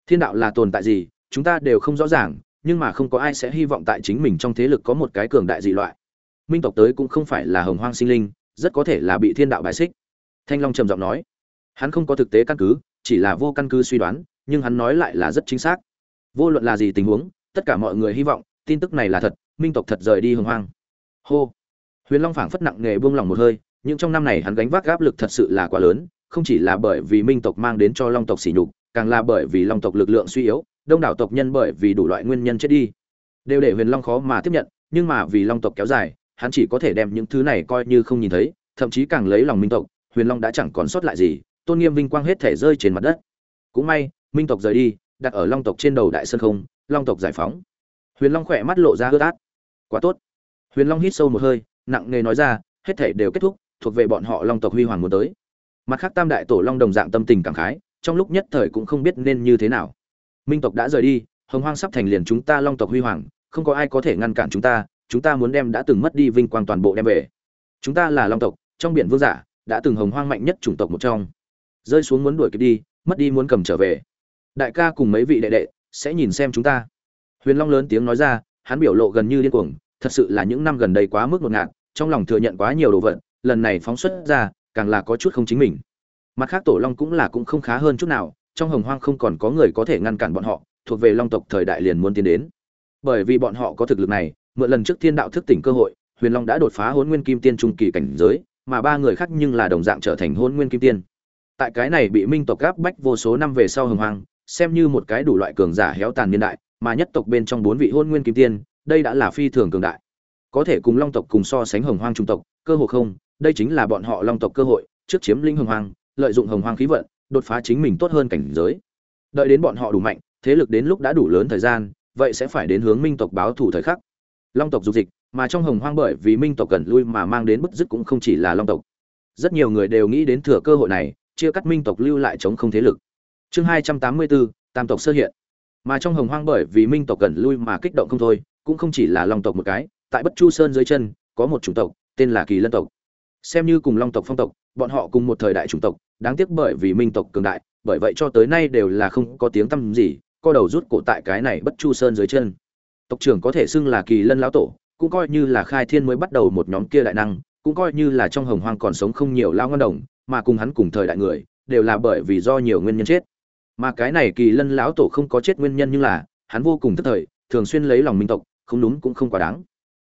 Thiên đạo là tồn tại gì, chúng ta đều không rõ ràng, nhưng mà không có ai sẽ hy vọng tại chính mình trong thế lực có một cái cường đại dị loại minh tộc tới cũng không phải là hồng hoang sinh linh, rất có thể là bị thiên đạo bài xích. Thanh long trầm giọng nói, hắn không có thực tế căn cứ, chỉ là vô căn cứ suy đoán, nhưng hắn nói lại là rất chính xác. Vô luận là gì tình huống, tất cả mọi người hy vọng, tin tức này là thật, minh tộc thật rời đi hồng hoang. Hô. Huyền long phảng phất nặng nghề buông lỏng một hơi, nhưng trong năm này hắn gánh vác áp lực thật sự là quá lớn, không chỉ là bởi vì minh tộc mang đến cho long tộc sỉ nhục, càng là bởi vì long tộc lực lượng suy yếu, đông đảo tộc nhân bởi vì đủ loại nguyên nhân chết đi. Đều để huyền long khó mà tiếp nhận, nhưng mà vì long tộc kéo dài hắn chỉ có thể đem những thứ này coi như không nhìn thấy, thậm chí càng lấy lòng minh tộc, huyền long đã chẳng còn sót lại gì, tôn nghiêm vinh quang hết thể rơi trên mặt đất. Cũng may, minh tộc rời đi, đặt ở long tộc trên đầu đại sơn không, long tộc giải phóng. Huyền long khỏe mắt lộ ra hớt át. Quá tốt. Huyền long hít sâu một hơi, nặng nề nói ra, hết thể đều kết thúc, thuộc về bọn họ long tộc huy hoàng muốn tới. Mặt khác tam đại tổ long đồng dạng tâm tình cảm khái, trong lúc nhất thời cũng không biết nên như thế nào. Minh tộc đã rời đi, hồng hoang sắp thành liền chúng ta long tộc huy hoàng, không có ai có thể ngăn cản chúng ta chúng ta muốn đem đã từng mất đi vinh quang toàn bộ đem về. Chúng ta là long tộc, trong biển vương giả, đã từng hồng hoang mạnh nhất chủng tộc một trong. Rơi xuống muốn đuổi kịp đi, mất đi muốn cầm trở về. Đại ca cùng mấy vị đệ đệ sẽ nhìn xem chúng ta. Huyền long lớn tiếng nói ra, hắn biểu lộ gần như điên cuồng, thật sự là những năm gần đây quá mức ngột ngạt, trong lòng thừa nhận quá nhiều đồ vật, lần này phóng xuất ra, càng là có chút không chính mình. Mặt khác tổ long cũng là cũng không khá hơn chút nào, trong hồng hoang không còn có người có thể ngăn cản bọn họ, thuộc về long tộc thời đại liền muốn tiến đến. Bởi vì bọn họ có thực lực này mượn lần trước thiên đạo thức tỉnh cơ hội, huyền long đã đột phá hôn nguyên kim tiên trung kỳ cảnh giới, mà ba người khác nhưng là đồng dạng trở thành hôn nguyên kim tiên. Tại cái này bị minh tộc gáp bách vô số năm về sau hồng hoang, xem như một cái đủ loại cường giả héo tàn niên đại, mà nhất tộc bên trong bốn vị hôn nguyên kim tiên, đây đã là phi thường cường đại. Có thể cùng long tộc cùng so sánh hồng hoang trung tộc, cơ hội không, đây chính là bọn họ long tộc cơ hội, trước chiếm linh hồng hoang, lợi dụng hồng hoang khí vận, đột phá chính mình tốt hơn cảnh giới. Đợi đến bọn họ đủ mạnh, thế lực đến lúc đã đủ lớn thời gian, vậy sẽ phải đến hướng minh tộc báo thủ thời khắc long tộc dục dịch, mà trong hồng hoang bởi vì minh tộc cần lui mà mang đến bất dứt cũng không chỉ là long tộc. Rất nhiều người đều nghĩ đến thừa cơ hội này, chia cắt minh tộc lưu lại chống không thế lực. Chương hai trăm tám mươi bốn, tam tộc sơ hiện. Mà trong hồng hoang bởi vì minh tộc cần lui mà kích động không thôi, cũng không chỉ là long tộc một cái, tại bất chu sơn dưới chân, có một chủng tộc, tên là kỳ lân tộc. Xem như cùng long tộc phong tộc, bọn họ cùng một thời đại chủng tộc, đáng tiếc bởi vì minh tộc cường đại, bởi vậy cho tới nay đều là không có tiếng tăm gì, co đầu rút cổ tại cái này bất chu sơn dưới chân tộc trưởng có thể xưng là kỳ lân lão tổ, cũng coi như là khai thiên mới bắt đầu một nhóm kia đại năng, cũng coi như là trong hồng hoang còn sống không nhiều lao ngân đồng, mà cùng hắn cùng thời đại người, đều là bởi vì do nhiều nguyên nhân chết. Mà cái này kỳ lân lão tổ không có chết nguyên nhân nhưng là, hắn vô cùng tức thời, thường xuyên lấy lòng minh tộc, không đúng cũng không quá đáng.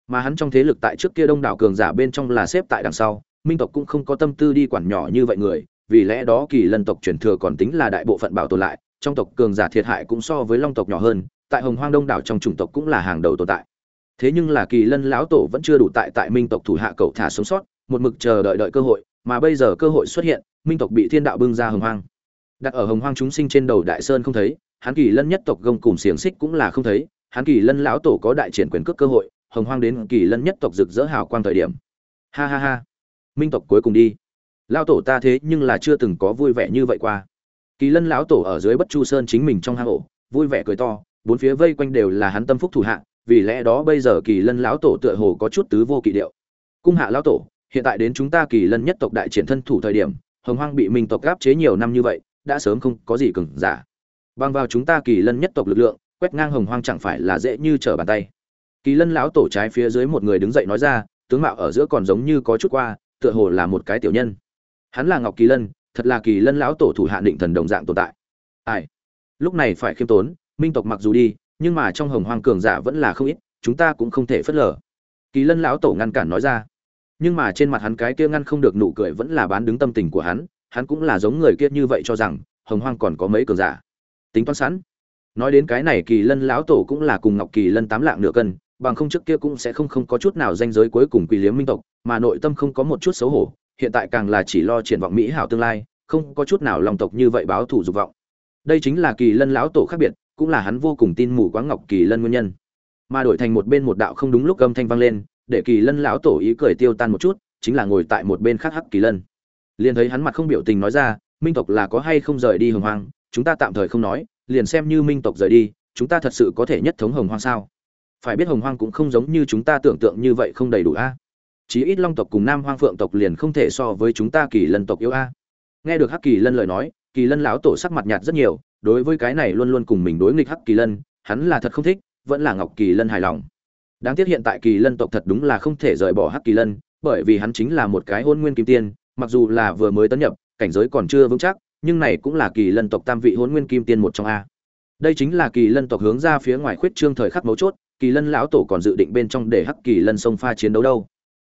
Mà hắn trong thế lực tại trước kia đông đảo cường giả bên trong là xếp tại đằng sau, minh tộc cũng không có tâm tư đi quản nhỏ như vậy người, vì lẽ đó kỳ lân tộc truyền thừa còn tính là đại bộ phận bảo tồn lại, trong tộc cường giả thiệt hại cũng so với long tộc nhỏ hơn tại hồng hoang đông đảo trong chủng tộc cũng là hàng đầu tồn tại. Thế nhưng là kỳ lân lão tổ vẫn chưa đủ tại tại minh tộc thủ hạ cậu thả sống sót, một mực chờ đợi đợi cơ hội, mà bây giờ cơ hội xuất hiện, minh tộc bị thiên đạo bưng ra hồng hoang. Đặt ở hồng hoang chúng sinh trên đầu đại sơn không thấy, hắn kỳ lân nhất tộc gông cùng xiềng xích cũng là không thấy, hắn kỳ lân lão tổ có đại triển quyền cước cơ hội, hồng hoang đến kỳ lân nhất tộc rực rỡ hào quang thời điểm. Ha ha ha. Minh tộc cuối cùng đi. Lao tổ ta thế nhưng là chưa từng có vui vẻ như vậy qua. Kỳ lân lão tổ ở dưới bất chu sơn chính mình trong hang ổ, vui vẻ cười to bốn phía vây quanh đều là hắn tâm phúc thủ hạ, vì lẽ đó bây giờ kỳ lân lão tổ tựa hồ có chút tứ vô kỵ điệu. Cung hạ lão tổ, hiện tại đến chúng ta kỳ lân nhất tộc đại triển thân thủ thời điểm, hồng hoang bị mình tộc gáp chế nhiều năm như vậy, đã sớm không có gì cứng giả. Bằng vào chúng ta kỳ lân nhất tộc lực lượng, quét ngang hồng hoang chẳng phải là dễ như trở bàn tay. Kỳ lân lão tổ trái phía dưới một người đứng dậy nói ra, tướng mạo ở giữa còn giống như có chút qua, tựa hồ là một cái tiểu nhân. Hắn là ngọc kỳ lân, thật là kỳ lân lão tổ thủ hạ định thần đồng dạng tồn tại. Ai? Lúc này phải khiêm tốn minh tộc mặc dù đi, nhưng mà trong hồng hoang cường giả vẫn là không ít, chúng ta cũng không thể phớt lờ. Kỳ lân lão tổ ngăn cản nói ra. Nhưng mà trên mặt hắn cái kia ngăn không được nụ cười vẫn là bán đứng tâm tình của hắn hắn cũng là giống người kia như vậy cho rằng, hồng hoang còn có mấy cường giả. Tính toán sẵn. Nói đến cái này kỳ lân lão tổ cũng là cùng ngọc kỳ lân tám lạng nửa cân, bằng không trước kia cũng sẽ không không có chút nào danh giới cuối cùng quỳ liếm minh tộc, mà nội tâm không có một chút xấu hổ, hiện tại càng là chỉ lo triển vọng mỹ hảo tương lai, không có chút nào lòng tộc như vậy báo thủ dục vọng đây chính là kỳ lân lão tổ khác biệt, cũng là hắn vô cùng tin mù quáng ngọc kỳ lân nguyên nhân. Mà đổi thành một bên một đạo không đúng lúc âm thanh vang lên, để kỳ lân lão tổ ý cười tiêu tan một chút, chính là ngồi tại một bên khác hắc kỳ lân. Liền thấy hắn mặt không biểu tình nói ra, minh tộc là có hay không rời đi hồng hoang? Chúng ta tạm thời không nói, liền xem như minh tộc rời đi, chúng ta thật sự có thể nhất thống hồng hoang sao? Phải biết hồng hoang cũng không giống như chúng ta tưởng tượng như vậy không đầy đủ a. Chí ít long tộc cùng nam hoang phượng tộc liền không thể so với chúng ta kỳ lân tộc yêu a. Nghe được hắc kỳ lân lời nói kỳ lân lão tổ sắc mặt nhạt rất nhiều, đối với cái này luôn luôn cùng mình đối nghịch hắc kỳ lân, hắn là thật không thích, vẫn là ngọc kỳ lân hài lòng. Đáng tiếc hiện tại kỳ lân tộc thật đúng là không thể rời bỏ hắc kỳ lân, bởi vì hắn chính là một cái hôn nguyên kim tiên, mặc dù là vừa mới tấn nhập, cảnh giới còn chưa vững chắc, nhưng này cũng là kỳ lân tộc tam vị hôn nguyên kim tiên một trong a. Đây chính là kỳ lân tộc hướng ra phía ngoài khuyết trương thời khắc mấu chốt, kỳ lân lão tổ còn dự định bên trong để hắc kỳ lân sông pha chiến đấu đâu.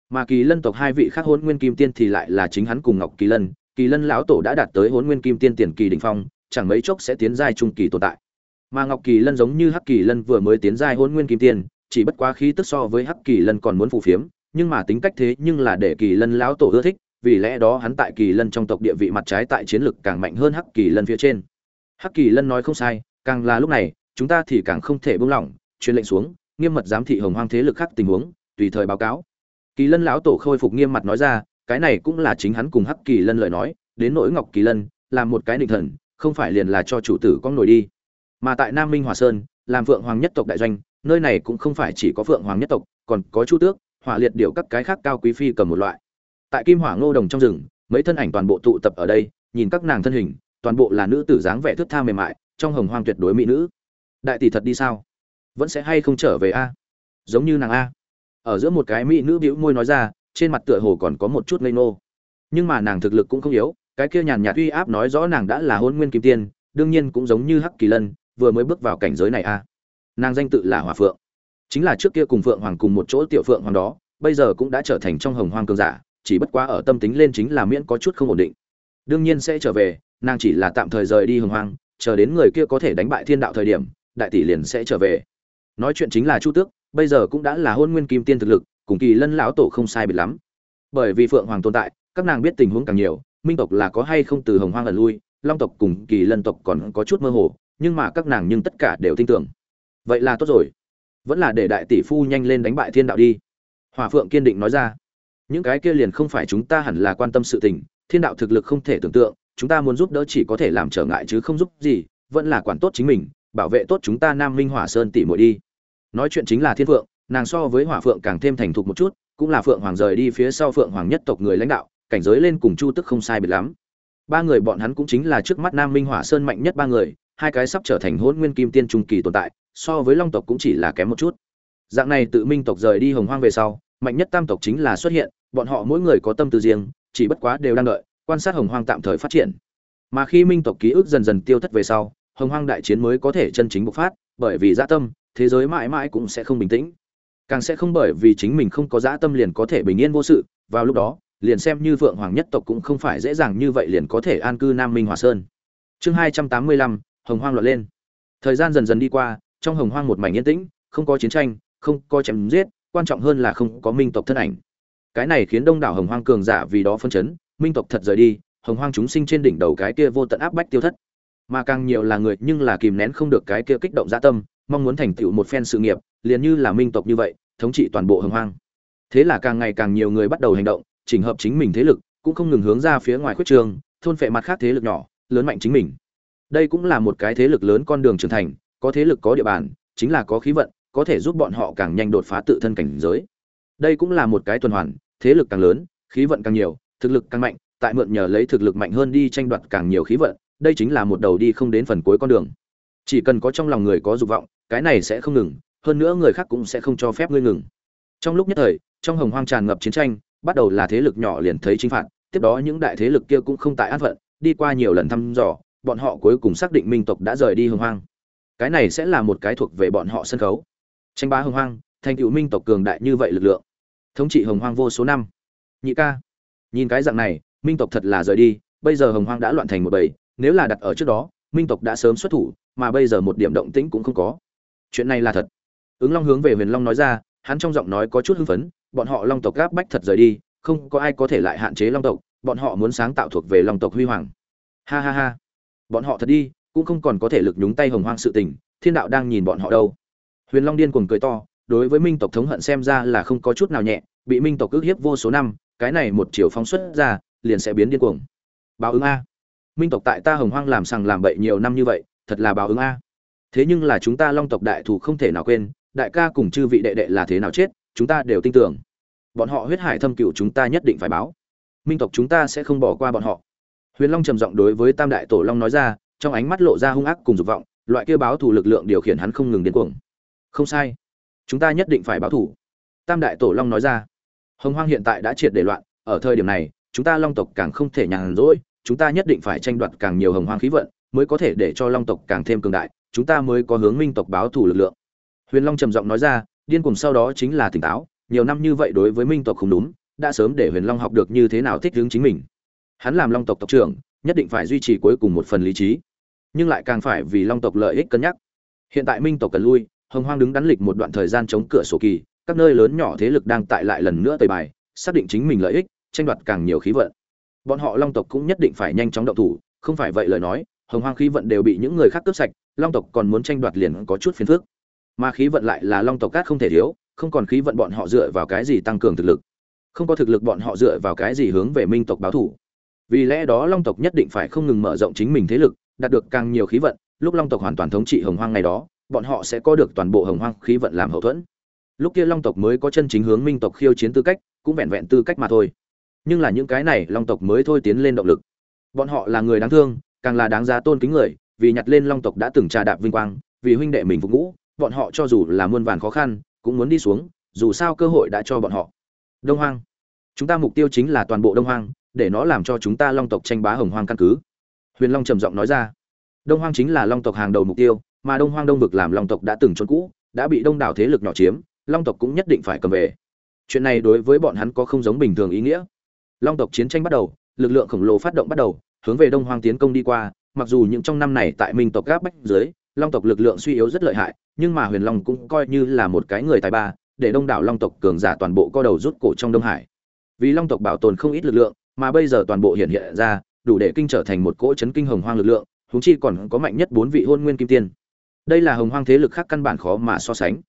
Mà kỳ lân tộc hai vị khác hôn nguyên kim tiên thì lại là chính hắn cùng ngọc kỳ lân kỳ lân lão tổ đã đạt tới hôn nguyên kim tiên tiền kỳ đỉnh phong, chẳng mấy chốc sẽ tiến giai trung kỳ tồn tại. Mà ngọc kỳ lân giống như hắc kỳ lân vừa mới tiến giai hôn nguyên kim tiên, chỉ bất quá khí tức so với hắc kỳ lân còn muốn phù phiếm, nhưng mà tính cách thế nhưng là để kỳ lân lão tổ ưa thích, vì lẽ đó hắn tại kỳ lân trong tộc địa vị mặt trái tại chiến lực càng mạnh hơn hắc kỳ lân phía trên. Hắc kỳ lân nói không sai, càng là lúc này, chúng ta thì càng không thể buông lỏng, truyền lệnh xuống, nghiêm mật giám thị hồng hoang thế lực khác tình huống, tùy thời báo cáo. Kỳ lân lão tổ khôi phục nghiêm mặt nói ra cái này cũng là chính hắn cùng hắc kỳ lân lời nói, đến nỗi ngọc kỳ lân làm một cái định thần, không phải liền là cho chủ tử con nổi đi. Mà tại nam minh hòa sơn, làm vượng hoàng nhất tộc đại doanh, nơi này cũng không phải chỉ có phượng hoàng nhất tộc, còn có chu tước, hỏa liệt điệu các cái khác cao quý phi cầm một loại. Tại kim hỏa ngô đồng trong rừng, mấy thân ảnh toàn bộ tụ tập ở đây, nhìn các nàng thân hình, toàn bộ là nữ tử dáng vẻ thước tha mềm mại, trong hồng hoang tuyệt đối mỹ nữ. Đại tỷ thật đi sao? Vẫn sẽ hay không trở về a? Giống như nàng a. Ở giữa một cái mỹ nữ bĩu môi nói ra trên mặt tựa hồ còn có một chút ngây ngô. Nhưng mà nàng thực lực cũng không yếu, cái kia nhàn nhạt uy áp nói rõ nàng đã là hôn nguyên kim tiên, đương nhiên cũng giống như hắc kỳ lân, vừa mới bước vào cảnh giới này a nàng danh tự là hỏa phượng. Chính là trước kia cùng phượng hoàng cùng một chỗ tiểu phượng hoàng đó, bây giờ cũng đã trở thành trong hồng hoang cường giả, chỉ bất quá ở tâm tính lên chính là miễn có chút không ổn định. Đương nhiên sẽ trở về, nàng chỉ là tạm thời rời đi hồng hoang, chờ đến người kia có thể đánh bại thiên đạo thời điểm, đại tỷ liền sẽ trở về. Nói chuyện chính là chu tước, bây giờ cũng đã là hôn nguyên kim tiên thực lực cùng kỳ lân lão tổ không sai biệt lắm. Bởi vì phượng hoàng tồn tại, các nàng biết tình huống càng nhiều, minh tộc là có hay không từ hồng hoang ẩn lui, long tộc cùng kỳ lân tộc còn có chút mơ hồ, nhưng mà các nàng nhưng tất cả đều tin tưởng. Vậy là tốt rồi. Vẫn là để đại tỷ phu nhanh lên đánh bại thiên đạo đi. Hòa phượng kiên định nói ra. Những cái kia liền không phải chúng ta hẳn là quan tâm sự tình, thiên đạo thực lực không thể tưởng tượng, chúng ta muốn giúp đỡ chỉ có thể làm trở ngại chứ không giúp gì, vẫn là quản tốt chính mình, bảo vệ tốt chúng ta nam minh hỏa sơn tỷ muội đi. Nói chuyện chính là thiên phượng nàng so với hỏa phượng càng thêm thành thục một chút, cũng là phượng hoàng rời đi phía sau phượng hoàng nhất tộc người lãnh đạo, cảnh giới lên cùng chu tức không sai biệt lắm. Ba người bọn hắn cũng chính là trước mắt nam minh hỏa sơn mạnh nhất ba người, hai cái sắp trở thành hôn nguyên kim tiên trung kỳ tồn tại, so với long tộc cũng chỉ là kém một chút. Dạng này tự minh tộc rời đi hồng hoang về sau, mạnh nhất tam tộc chính là xuất hiện, bọn họ mỗi người có tâm tư riêng, chỉ bất quá đều đang đợi, quan sát hồng hoang tạm thời phát triển. Mà khi minh tộc ký ức dần dần tiêu thất về sau, hồng hoang đại chiến mới có thể chân chính bộc phát, bởi vì gia tâm, thế giới mãi mãi cũng sẽ không bình tĩnh càng sẽ không bởi vì chính mình không có dã tâm liền có thể bình yên vô sự, vào lúc đó, liền xem như vượng hoàng nhất tộc cũng không phải dễ dàng như vậy liền có thể an cư nam minh hòa sơn. Chương hai trăm tám mươi lăm, hồng hoang loạn lên. Thời gian dần dần đi qua, trong hồng hoang một mảnh yên tĩnh, không có chiến tranh, không có chém giết, quan trọng hơn là không có minh tộc thân ảnh. Cái này khiến đông đảo hồng hoang cường giả vì đó phân chấn, minh tộc thật rời đi, hồng hoang chúng sinh trên đỉnh đầu cái kia vô tận áp bách tiêu thất. Mà càng nhiều là người nhưng là kìm nén không được cái kia kích động dã tâm mong muốn thành tựu một phen sự nghiệp, liền như là minh tộc như vậy, thống trị toàn bộ hồng hoang. Thế là càng ngày càng nhiều người bắt đầu hành động, chỉnh hợp chính mình thế lực, cũng không ngừng hướng ra phía ngoài khuyết trường, thôn phệ mặt khác thế lực nhỏ, lớn mạnh chính mình. Đây cũng là một cái thế lực lớn con đường trưởng thành, có thế lực có địa bàn, chính là có khí vận, có thể giúp bọn họ càng nhanh đột phá tự thân cảnh giới. Đây cũng là một cái tuần hoàn, thế lực càng lớn, khí vận càng nhiều, thực lực càng mạnh, tại mượn nhờ lấy thực lực mạnh hơn đi tranh đoạt càng nhiều khí vận, đây chính là một đầu đi không đến phần cuối con đường. Chỉ cần có trong lòng người có dục vọng cái này sẽ không ngừng, hơn nữa người khác cũng sẽ không cho phép ngươi ngừng. Trong lúc nhất thời, trong hồng hoang tràn ngập chiến tranh, bắt đầu là thế lực nhỏ liền thấy chính phạt, tiếp đó những đại thế lực kia cũng không tại an phận, đi qua nhiều lần thăm dò, bọn họ cuối cùng xác định minh tộc đã rời đi hồng hoang. Cái này sẽ là một cái thuộc về bọn họ sân khấu. Tranh bá hồng hoang, thành tựu minh tộc cường đại như vậy lực lượng. Thống trị hồng hoang vô số năm. Nhị ca, nhìn cái dạng này, minh tộc thật là rời đi, bây giờ hồng hoang đã loạn thành một bầy, nếu là đặt ở trước đó, minh tộc đã sớm xuất thủ, mà bây giờ một điểm động tĩnh cũng không có chuyện này là thật. Ứng long hướng về huyền long nói ra, hắn trong giọng nói có chút hưng phấn, bọn họ long tộc gáp bách thật rời đi, không có ai có thể lại hạn chế long tộc, bọn họ muốn sáng tạo thuộc về long tộc huy hoàng. Ha ha ha. Bọn họ thật đi, cũng không còn có thể lực nhúng tay hồng hoang sự tình, thiên đạo đang nhìn bọn họ đâu. Huyền long điên cuồng cười to, đối với minh tộc thống hận xem ra là không có chút nào nhẹ, bị minh tộc ước hiếp vô số năm, cái này một chiều phóng xuất ra, liền sẽ biến điên cuồng. Báo ứng a. Minh tộc tại ta hồng hoang làm sằng làm bậy nhiều năm như vậy, thật là báo ứng a thế nhưng là chúng ta long tộc đại thủ không thể nào quên, đại ca cùng chư vị đệ đệ là thế nào chết, chúng ta đều tin tưởng. Bọn họ huyết hải thâm cựu chúng ta nhất định phải báo. Minh tộc chúng ta sẽ không bỏ qua bọn họ. Huyền long trầm giọng đối với tam đại tổ long nói ra, trong ánh mắt lộ ra hung ác cùng dục vọng, loại kia báo thủ lực lượng điều khiển hắn không ngừng điên cuồng. Không sai. Chúng ta nhất định phải báo thủ tam đại tổ long nói ra. Hồng hoang hiện tại đã triệt để loạn, ở thời điểm này, chúng ta long tộc càng không thể nhàn rỗi, chúng ta nhất định phải tranh đoạt càng nhiều hồng hoang khí vận, mới có thể để cho long tộc càng thêm cường đại chúng ta mới có hướng minh tộc báo thủ lực lượng. Huyền long trầm giọng nói ra, điên cuồng sau đó chính là tỉnh táo, nhiều năm như vậy đối với minh tộc không đúng, đã sớm để huyền long học được như thế nào thích hướng chính mình. Hắn làm long tộc tộc trưởng, nhất định phải duy trì cuối cùng một phần lý trí, nhưng lại càng phải vì long tộc lợi ích cân nhắc. Hiện tại minh tộc cần lui, hồng hoang đứng đắn lịch một đoạn thời gian chống cửa sổ kỳ, các nơi lớn nhỏ thế lực đang tại lại lần nữa tời bài, xác định chính mình lợi ích, tranh đoạt càng nhiều khí vận. Bọn họ long tộc cũng nhất định phải nhanh chóng động thủ, không phải vậy lời nói, hồng hoang khí vận đều bị những người khác cướp sạch long tộc còn muốn tranh đoạt liền có chút phiền phức. Mà khí vận lại là long tộc cát không thể thiếu, không còn khí vận bọn họ dựa vào cái gì tăng cường thực lực. Không có thực lực bọn họ dựa vào cái gì hướng về minh tộc báo thủ vì lẽ đó long tộc nhất định phải không ngừng mở rộng chính mình thế lực, đạt được càng nhiều khí vận, lúc long tộc hoàn toàn thống trị hồng hoang ngày đó, bọn họ sẽ có được toàn bộ hồng hoang khí vận làm hậu thuẫn. Lúc kia long tộc mới có chân chính hướng minh tộc khiêu chiến tư cách, cũng vẹn vẹn tư cách mà thôi. Nhưng là những cái này long tộc mới thôi tiến lên động lực. Bọn họ là người đáng thương, càng là đáng giá tôn kính người vì nhặt lên long tộc đã từng trà đạp vinh quang, vì huynh đệ mình phục ngũ, bọn họ cho dù là muôn vàn khó khăn, cũng muốn đi xuống, dù sao cơ hội đã cho bọn họ. Đông hoang. Chúng ta mục tiêu chính là toàn bộ đông hoang, để nó làm cho chúng ta long tộc tranh bá hồng hoang căn cứ. Huyền long trầm giọng nói ra. Đông hoang chính là long tộc hàng đầu mục tiêu, mà đông hoang đông vực làm long tộc đã từng trốn cũ, đã bị đông đảo thế lực nhỏ chiếm, long tộc cũng nhất định phải cầm về. Chuyện này đối với bọn hắn có không giống bình thường ý nghĩa. Long tộc chiến tranh bắt đầu, lực lượng khổng lồ phát động bắt đầu, hướng về đông hoang tiến công đi qua mặc dù những trong năm này tại minh tộc gáp bách dưới, long tộc lực lượng suy yếu rất lợi hại, nhưng mà huyền long cũng coi như là một cái người tài ba, để đông đảo long tộc cường giả toàn bộ co đầu rút cổ trong đông hải. Vì long tộc bảo tồn không ít lực lượng, mà bây giờ toàn bộ hiện hiện ra, đủ để kinh trở thành một cỗ chấn kinh hồng hoang lực lượng húng chi còn có mạnh nhất bốn vị hôn nguyên kim tiên. Đây là hồng hoang thế lực khác căn bản khó mà so sánh.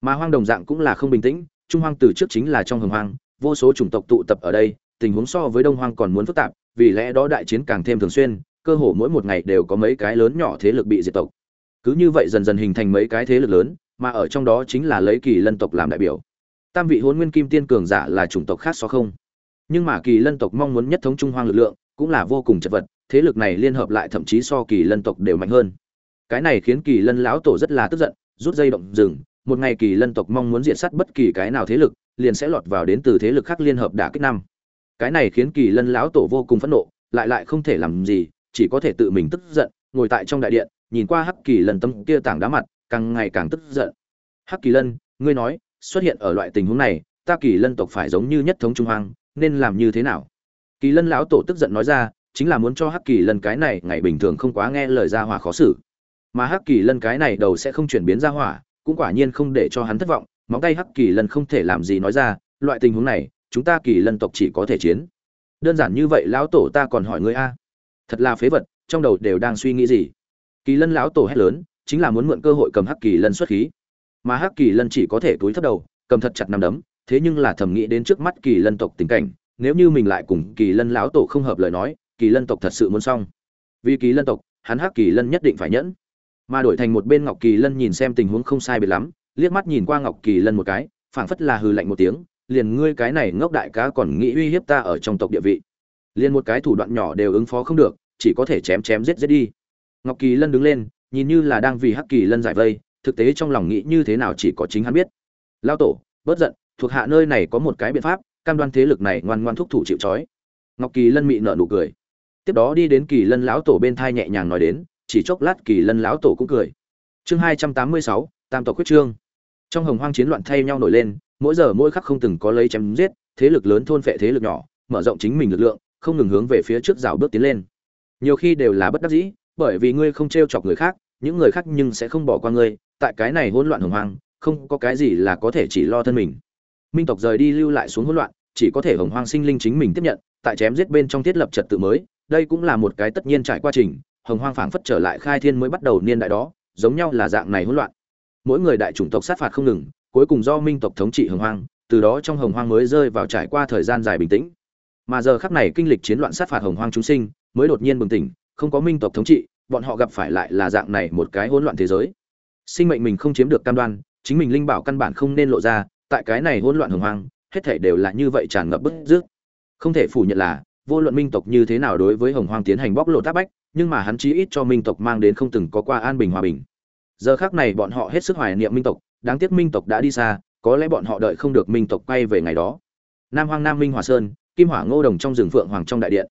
Mà hoang đồng dạng cũng là không bình tĩnh, trung hoang từ trước chính là trong hồng hoang, vô số chủng tộc tụ tập ở đây, tình huống so với đông hoang còn muốn phức tạp, vì lẽ đó đại chiến càng thêm thường xuyên cơ hồ mỗi một ngày đều có mấy cái lớn nhỏ thế lực bị diệt tộc. Cứ như vậy dần dần hình thành mấy cái thế lực lớn, mà ở trong đó chính là lấy kỳ lân tộc làm đại biểu. Tam vị hôn nguyên kim tiên cường giả là chủng tộc khác so không. Nhưng mà kỳ lân tộc mong muốn nhất thống trung hoang lực lượng, cũng là vô cùng chật vật, thế lực này liên hợp lại thậm chí so kỳ lân tộc đều mạnh hơn. Cái này khiến kỳ lân lão tổ rất là tức giận, rút dây động rừng, một ngày kỳ lân tộc mong muốn diệt sát bất kỳ cái nào thế lực, liền sẽ lọt vào đến từ thế lực khác liên hợp đả kích năm. Cái này khiến kỳ lân lão tổ vô cùng phẫn nộ, lại lại không thể làm gì chỉ có thể tự mình tức giận ngồi tại trong đại điện nhìn qua hắc kỳ lân tâm kia tảng đá mặt càng ngày càng tức giận. Hắc kỳ lân ngươi nói xuất hiện ở loại tình huống này ta kỳ lân tộc phải giống như nhất thống trung Hoang, nên làm như thế nào? Kỳ lân lão tổ tức giận nói ra chính là muốn cho hắc kỳ lân cái này ngày bình thường không quá nghe lời ra hỏa khó xử. Mà hắc kỳ lân cái này đầu sẽ không chuyển biến ra hỏa cũng quả nhiên không để cho hắn thất vọng móng tay hắc kỳ lân không thể làm gì nói ra loại tình huống này chúng ta kỳ lân tộc chỉ có thể chiến. Đơn giản như vậy lão tổ ta còn hỏi ngươi a thật là phế vật trong đầu đều đang suy nghĩ gì kỳ lân lão tổ hét lớn chính là muốn mượn cơ hội cầm hắc kỳ lân xuất khí mà hắc kỳ lân chỉ có thể túi thấp đầu cầm thật chặt nằm đấm thế nhưng là thầm nghĩ đến trước mắt kỳ lân tộc tình cảnh nếu như mình lại cùng kỳ lân lão tổ không hợp lời nói kỳ lân tộc thật sự muốn xong vì kỳ lân tộc hắn hắc kỳ lân nhất định phải nhẫn mà đổi thành một bên ngọc kỳ lân nhìn xem tình huống không sai biệt lắm liếc mắt nhìn qua ngọc kỳ lân một cái phảng phất là hừ lạnh một tiếng liền ngươi cái này ngốc đại cá còn nghĩ uy hiếp ta ở trong tộc địa vị liền một cái thủ đoạn nhỏ đều ứng phó không được, chỉ có thể chém chém giết giết đi. Ngọc kỳ lân đứng lên, nhìn như là đang vì hắc kỳ lân giải vây, thực tế trong lòng nghĩ như thế nào chỉ có chính hắn biết. Lao tổ, bớt giận, thuộc hạ nơi này có một cái biện pháp, cam đoan thế lực này ngoan ngoan thúc thủ chịu trói. Ngọc kỳ lân mị nợ nụ cười. Tiếp đó đi đến kỳ lân lão tổ bên thai nhẹ nhàng nói đến, chỉ chốc lát kỳ lân lão tổ cũng cười. Chương hai trăm tám mươi sáu, tam tộc quyết trương. Trong hồng hoang chiến loạn thay nhau nổi lên, mỗi giờ mỗi khắc không từng có lấy chém giết, thế lực lớn thôn phệ thế lực nhỏ, mở rộng chính mình lực lượng không ngừng hướng về phía trước rào bước tiến lên. Nhiều khi đều là bất đắc dĩ, bởi vì ngươi không t r e o chọc người khác, những người khác nhưng sẽ không bỏ qua ngươi, tại cái này hỗn loạn hồng hoang, không có cái gì là có thể chỉ lo thân mình. Minh tộc rời đi lưu lại xuống hỗn loạn, chỉ có thể hồng hoang sinh linh chính mình tiếp nhận, tại chém giết bên trong thiết lập trật tự mới, đây cũng là một cái tất nhiên trải qua trình, hồng hoang phảng phất trở lại khai thiên mới bắt đầu niên đại đó, giống nhau là dạng này hỗn loạn. Mỗi người đại chủng tộc sát phạt không ngừng, cuối cùng do minh tộc thống trị hồng hoang, từ đó trong hồng hoang mới rơi vào trải qua thời gian dài bình tĩnh mà giờ khắc này kinh lịch chiến loạn sát phạt hồng hoang chúng sinh mới đột nhiên bừng tỉnh, không có minh tộc thống trị, bọn họ gặp phải lại là dạng này một cái hỗn loạn thế giới. Sinh mệnh mình không chiếm được cam đoan, chính mình linh bảo căn bản không nên lộ ra, tại cái này hỗn loạn hồng hoang, hết thể đều là như vậy tràn ngập bức rước không thể phủ nhận là, vô luận minh tộc như thế nào đối với hồng hoang tiến hành bóc lột áp bách, nhưng mà hắn chí ít cho minh tộc mang đến không từng có qua an bình hòa bình. Giờ khác này bọn họ hết sức hoài niệm minh tộc, đáng tiếc minh tộc đã đi xa, có lẽ bọn họ đợi không được minh tộc quay về ngày đó. Nam hoang nam minh hòa sơn kim hỏa ngô đồng trong rừng phượng hoàng trong đại điện.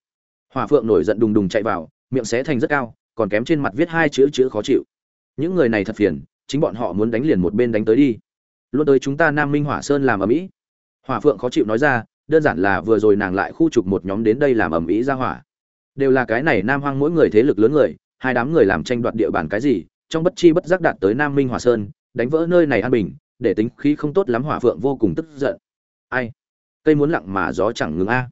Hỏa phượng nổi giận đùng đùng chạy vào, miệng xé thành rất cao, còn kém trên mặt viết hai chữ chữ khó chịu. Những người này thật phiền, chính bọn họ muốn đánh liền một bên đánh tới đi. Luôn tới chúng ta nam minh hỏa sơn làm ở mỹ hỏa phượng khó chịu nói ra, đơn giản là vừa rồi nàng lại khu trục một nhóm đến đây làm ầm ĩ ra hỏa. Đều là cái này nam hoang mỗi người thế lực lớn người, hai đám người làm tranh đoạt địa bàn cái gì, trong bất chi bất giác đạt tới nam minh hỏa sơn, đánh vỡ nơi này an bình, để tính khí không tốt lắm hỏa phượng vô cùng tức giận. Ai? Cây muốn lặng mà gió chẳng ngừng a.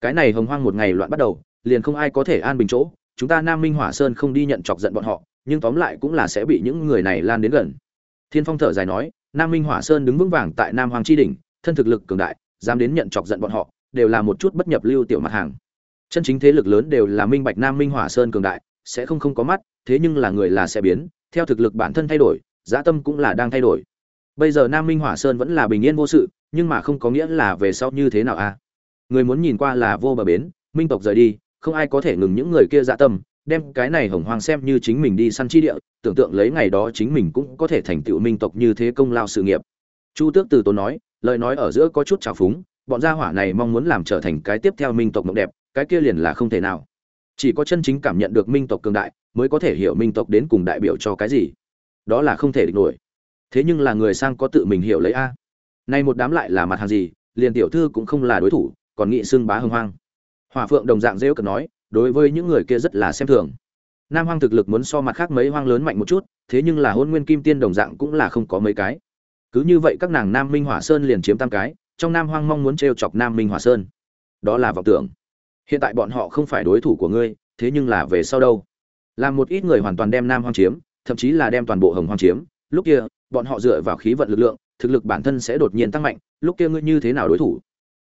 Cái này hồng hoang một ngày loạn bắt đầu, liền không ai có thể an bình chỗ. Chúng ta nam minh hỏa sơn không đi nhận chọc giận bọn họ, nhưng tóm lại cũng là sẽ bị những người này lan đến gần. Thiên phong thở dài nói, nam minh hỏa sơn đứng vững vàng tại nam hoàng tri đỉnh, thân thực lực cường đại, dám đến nhận chọc giận bọn họ, đều là một chút bất nhập lưu tiểu mặt hàng. Chân chính thế lực lớn đều là minh bạch nam minh hỏa sơn cường đại, sẽ không không có mắt, thế nhưng là người là sẽ biến, theo thực lực bản thân thay đổi dã tâm cũng là đang thay đổi. Bây giờ nam minh hỏa sơn vẫn là bình yên vô sự nhưng mà không có nghĩa là về sau như thế nào a người muốn nhìn qua là vô bờ bến, minh tộc rời đi, không ai có thể ngừng những người kia dạ tâm, đem cái này hồng hoang xem như chính mình đi săn chi địa, tưởng tượng lấy ngày đó chính mình cũng có thể thành tựu minh tộc như thế công lao sự nghiệp. Chu tước từ tốn nói, lời nói ở giữa có chút trào phúng, bọn gia hỏa này mong muốn làm trở thành cái tiếp theo minh tộc mộng đẹp, cái kia liền là không thể nào. Chỉ có chân chính cảm nhận được minh tộc cường đại, mới có thể hiểu minh tộc đến cùng đại biểu cho cái gì. Đó là không thể địch nổi. Thế nhưng là người sang có tự mình hiểu lấy a? Nay một đám lại là mặt hàng gì, liền tiểu thư cũng không là đối thủ, còn nghị xưng bá hưng hoang. Hòa phượng đồng dạng rêu cần nói, đối với những người kia rất là xem thường. Nam hoang thực lực muốn so mặt khác mấy hoang lớn mạnh một chút, thế nhưng là hôn nguyên kim tiên đồng dạng cũng là không có mấy cái. Cứ như vậy các nàng nam minh hỏa sơn liền chiếm tam cái, trong nam hoang mong muốn t chọc nam minh hỏa sơn. Đó là vọng tưởng. Hiện tại bọn họ không phải đối thủ của ngươi, thế nhưng là về sau đâu? Làm một ít người hoàn toàn đem nam hoang chiếm, thậm chí là đem toàn bộ hồng hoang chiếm. Lúc kia, bọn họ dựa vào khí vận lực lượng thực lực bản thân sẽ đột nhiên tăng mạnh, lúc kia ngươi như thế nào đối thủ?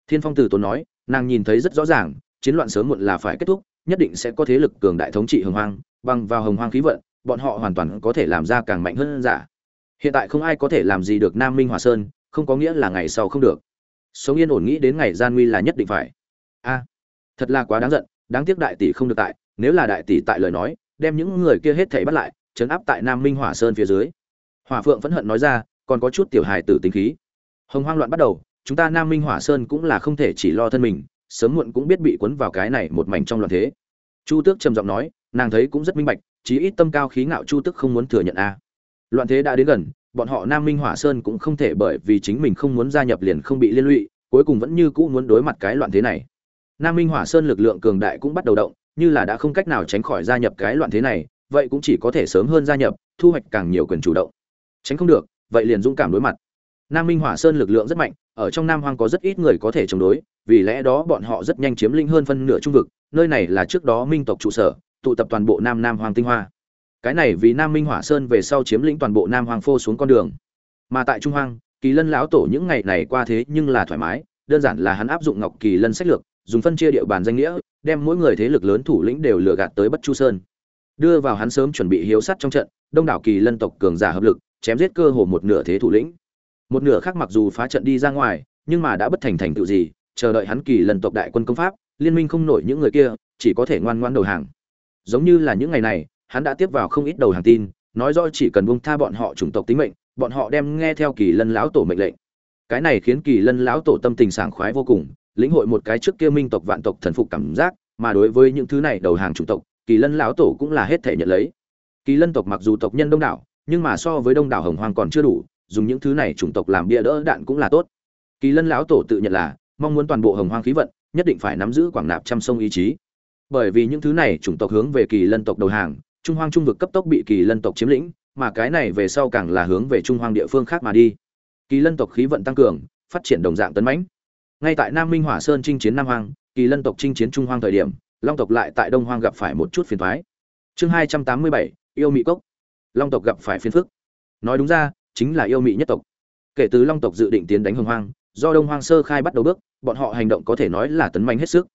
Thiên phong từ tốn nói, nàng nhìn thấy rất rõ ràng, chiến loạn sớm muộn là phải kết thúc, nhất định sẽ có thế lực cường đại thống trị hồng hoang, bằng vào hồng hoang khí vận, bọn họ hoàn toàn có thể làm ra càng mạnh hơn giả. Hiện tại không ai có thể làm gì được nam minh hòa sơn, không có nghĩa là ngày sau không được. Sống yên ổn nghĩ đến ngày gian nguy là nhất định phải. A, thật là quá đáng giận, đáng tiếc đại tỷ không được tại, nếu là đại tỷ tại lời nói, đem những người kia hết thảy bắt lại chấn áp tại nam minh hỏa sơn phía dưới. Hỏa phượng phẫn hận nói ra còn có chút tiểu hài tử tính khí. Hồng hoang loạn bắt đầu, chúng ta nam minh hỏa sơn cũng là không thể chỉ lo thân mình, sớm muộn cũng biết bị cuốn vào cái này một mảnh trong loạn thế. Chu tước trầm giọng nói, nàng thấy cũng rất minh bạch, chí ít tâm cao khí ngạo chu tước không muốn thừa nhận a. Loạn thế đã đến gần, bọn họ nam minh hỏa sơn cũng không thể bởi vì chính mình không muốn gia nhập liền không bị liên lụy, cuối cùng vẫn như cũ muốn đối mặt cái loạn thế này. Nam minh hỏa sơn lực lượng cường đại cũng bắt đầu động, như là đã không cách nào tránh khỏi gia nhập cái loạn thế này, vậy cũng chỉ có thể sớm hơn gia nhập, thu hoạch càng nhiều quyền chủ động. Tránh không được vậy liền dũng cảm đối mặt. Nam minh hỏa sơn lực lượng rất mạnh, ở trong nam hoang có rất ít người có thể chống đối, vì lẽ đó bọn họ rất nhanh chiếm lĩnh hơn phân nửa trung vực, nơi này là trước đó minh tộc trụ sở, tụ tập toàn bộ nam nam hoàng tinh hoa. Cái này vì nam minh hỏa sơn về sau chiếm lĩnh toàn bộ nam hoàng phô xuống con đường. Mà tại trung hoang, kỳ lân lão tổ những ngày này qua thế nhưng là thoải mái, đơn giản là hắn áp dụng ngọc kỳ lân sách lược, dùng phân chia địa bàn danh nghĩa, đem mỗi người thế lực lớn thủ lĩnh đều lừa gạt tới bất chu sơn. Đưa vào hắn sớm chuẩn bị hiếu sát trong trận, đông đảo kỳ lân tộc cường giả hợp lực chém giết cơ hồ một nửa thế thủ lĩnh. Một nửa khác mặc dù phá trận đi ra ngoài, nhưng mà đã bất thành thành tựu gì, chờ đợi hắn kỳ lân tộc đại quân công pháp, liên minh không nổi những người kia, chỉ có thể ngoan ngoãn đầu hàng. Giống như là những ngày này, hắn đã tiếp vào không ít đầu hàng tin, nói rõ chỉ cần buông tha bọn họ chủng tộc tính mệnh, bọn họ đem nghe theo kỳ lân lão tổ mệnh lệnh. Cái này khiến kỳ lân lão tổ tâm tình sảng khoái vô cùng, lĩnh hội một cái trước kia minh tộc vạn tộc thần phục cảm giác, mà đối với những thứ này đầu hàng chủng tộc, kỳ lân lão tổ cũng là hết thể nhận lấy. Kỳ lân tộc mặc dù tộc nhân đông đảo nhưng mà so với đông đảo hồng hoang còn chưa đủ, dùng những thứ này chủng tộc làm bia đỡ đạn cũng là tốt. Kỳ lân lão tổ tự nhận là, mong muốn toàn bộ hồng hoang khí vận, nhất định phải nắm giữ quảng nạp trăm sông ý chí. Bởi vì những thứ này chủng tộc hướng về kỳ lân tộc đầu hàng, trung hoang trung vực cấp tốc bị kỳ lân tộc chiếm lĩnh, mà cái này về sau càng là hướng về trung hoang địa phương khác mà đi. Kỳ lân tộc khí vận tăng cường, phát triển đồng dạng tấn mãnh. Ngay tại nam minh hỏa sơn chinh chiến nam hoang, kỳ lân tộc chinh chiến trung hoang thời điểm, long tộc lại tại đông hoang gặp phải một chút phiền thoái chương hai trăm tám mươi bảy, yêu mỹ cốc long tộc gặp phải phiền phức. Nói đúng ra, chính là yêu mị nhất tộc. Kể từ long tộc dự định tiến đánh hồng hoang, do đông hoang sơ khai bắt đầu bước, bọn họ hành động có thể nói là tấn mạnh hết sức.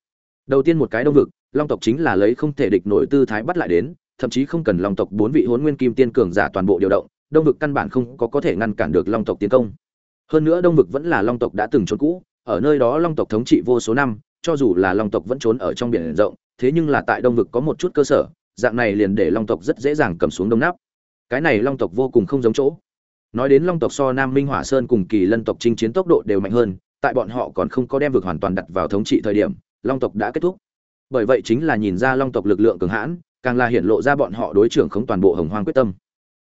Đầu tiên một cái đông vực, long tộc chính là lấy không thể địch nổi tư thái bắt lại đến, thậm chí không cần long tộc bốn vị hôn nguyên kim tiên cường giả toàn bộ điều động, đông vực căn bản không có có thể ngăn cản được long tộc tiến công. Hơn nữa đông vực vẫn là long tộc đã từng trốn cũ, ở nơi đó long tộc thống trị vô số năm, cho dù là long tộc vẫn trốn ở trong biển rộng, thế nhưng là tại đông vực có một chút cơ sở, dạng này liền để long tộc rất dễ dàng cầm xuống đông nắp cái này long tộc vô cùng không giống chỗ. Nói đến long tộc so nam minh hỏa sơn cùng kỳ lân tộc chinh chiến tốc độ đều mạnh hơn, tại bọn họ còn không có đem vực hoàn toàn đặt vào thống trị thời điểm, long tộc đã kết thúc. Bởi vậy chính là nhìn ra long tộc lực lượng cường hãn, càng là hiện lộ ra bọn họ đối trưởng không toàn bộ hồng hoang quyết tâm.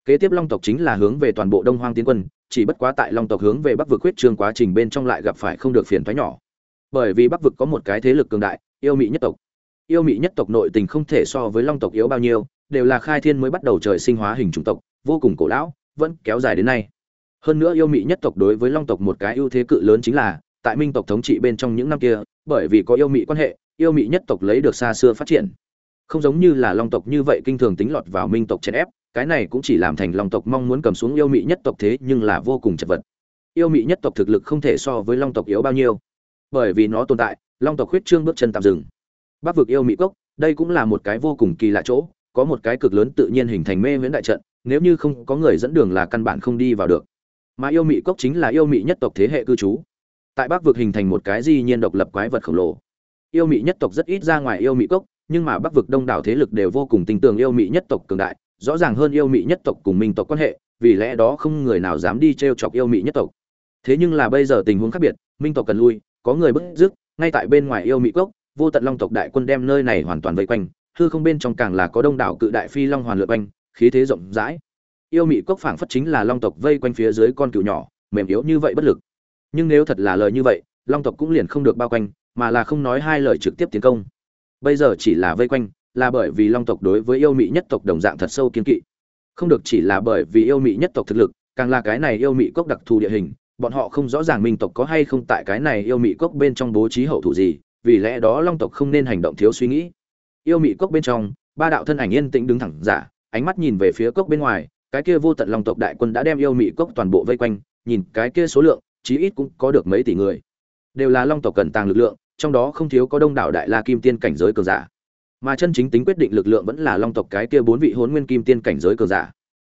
Kế tiếp long tộc chính là hướng về toàn bộ đông hoang tiến quân, chỉ bất quá tại long tộc hướng về bắc vực quyết trương quá trình bên trong lại gặp phải không được phiền thoái nhỏ. Bởi vì bắc vực có một cái thế lực cường đại, yêu mị nhất tộc. Yêu mị nhất tộc nội tình không thể so với long tộc yếu bao nhiêu đều là khai thiên mới bắt đầu trời sinh hóa hình chủng tộc, vô cùng cổ lão, vẫn kéo dài đến nay. Hơn nữa yêu mị nhất tộc đối với long tộc một cái ưu thế cự lớn chính là, tại minh tộc thống trị bên trong những năm kia, bởi vì có yêu mị quan hệ, yêu mị nhất tộc lấy được xa xưa phát triển. Không giống như là long tộc như vậy kinh thường tính lọt vào minh tộc chèn ép, cái này cũng chỉ làm thành long tộc mong muốn cầm xuống yêu mị nhất tộc thế nhưng là vô cùng chật vật. Yêu mị nhất tộc thực lực không thể so với long tộc yếu bao nhiêu. Bởi vì nó tồn tại, long tộc huyết trương bước chân tạm dừng. Bắc vực yêu mị cốc, đây cũng là một cái vô cùng kỳ lạ chỗ có một cái cực lớn tự nhiên hình thành mê huyễn đại trận, nếu như không có người dẫn đường là căn bản không đi vào được. Mà yêu mị cốc chính là yêu mị nhất tộc thế hệ cư trú. Tại bắc vực hình thành một cái di nhiên độc lập quái vật khổng lồ. Yêu mị nhất tộc rất ít ra ngoài yêu mị cốc, nhưng mà bắc vực đông đảo thế lực đều vô cùng tin tưởng yêu mị nhất tộc cường đại, rõ ràng hơn yêu mị nhất tộc cùng minh tộc quan hệ, vì lẽ đó không người nào dám đi trêu chọc yêu mị nhất tộc. Thế nhưng là bây giờ tình huống khác biệt, minh tộc cần lui, có người bức dứt ngay tại bên ngoài yêu mị cốc, vô tận long tộc đại quân đem nơi này hoàn toàn vây quanh hư không bên trong càng là có đông đảo cự đại phi long hoàn lượn quanh, khí thế rộng rãi. Yêu mị cốc phảng phất chính là long tộc vây quanh phía dưới con cừu nhỏ, mềm yếu như vậy bất lực. Nhưng nếu thật là lời như vậy, long tộc cũng liền không được bao quanh, mà là không nói hai lời trực tiếp tiến công. Bây giờ chỉ là vây quanh, là bởi vì long tộc đối với yêu mị nhất tộc đồng dạng thật sâu kiên kỵ. Không được chỉ là bởi vì yêu mị nhất tộc thực lực, càng là cái này yêu mị cốc đặc thù địa hình, bọn họ không rõ ràng minh tộc có hay không tại cái này yêu mị cốc bên trong bố trí hậu thủ gì, vì lẽ đó long tộc không nên hành động thiếu suy nghĩ yêu mị cốc bên trong, ba đạo thân ảnh yên tĩnh đứng thẳng giả, ánh mắt nhìn về phía cốc bên ngoài, cái kia vô tận long tộc đại quân đã đem yêu mị cốc toàn bộ vây quanh, nhìn cái kia số lượng, chí ít cũng có được mấy tỷ người. Đều là long tộc cần tàng lực lượng, trong đó không thiếu có đông đảo đại la kim tiên cảnh giới cường giả. Mà chân chính tính quyết định lực lượng vẫn là long tộc cái kia bốn vị hôn nguyên kim tiên cảnh giới cường giả.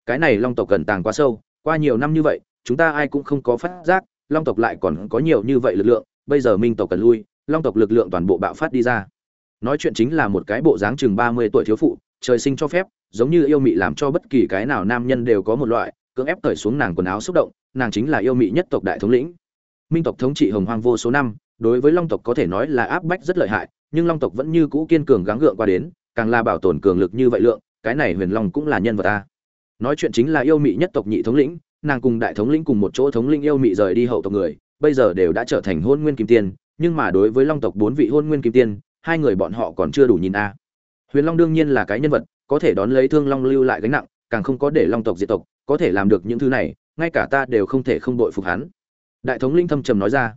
Cái này long tộc cần tàng quá sâu, qua nhiều năm như vậy, chúng ta ai cũng không có phát giác, long tộc lại còn có nhiều như vậy lực lượng, bây giờ minh tộc cần lui, long tộc lực lượng toàn bộ bạo phát đi ra nói chuyện chính là một cái bộ dáng chừng ba mươi tuổi thiếu phụ, trời sinh cho phép, giống như yêu mị làm cho bất kỳ cái nào nam nhân đều có một loại, cưỡng ép cởi xuống nàng quần áo xúc động, nàng chính là yêu mị nhất tộc đại thống lĩnh. Minh tộc thống trị hồng hoang vô số năm, đối với long tộc có thể nói là áp bách rất lợi hại, nhưng long tộc vẫn như cũ kiên cường gắng gượng qua đến, càng là bảo tồn cường lực như vậy lượng, cái này huyền long cũng là nhân vật ta. Nói chuyện chính là yêu mị nhất tộc nhị thống lĩnh, nàng cùng đại thống lĩnh cùng một chỗ thống lĩnh yêu mị rời đi hậu tộc người, bây giờ đều đã trở thành hôn nguyên kim tiên, nhưng mà đối với long tộc bốn vị hôn nguyên kim tiên hai người bọn họ còn chưa đủ nhìn a. Huyền long đương nhiên là cái nhân vật, có thể đón lấy thương long lưu lại gánh nặng, càng không có để long tộc diệt tộc, có thể làm được những thứ này, ngay cả ta đều không thể không đội phục hắn. Đại thống linh thâm trầm nói ra.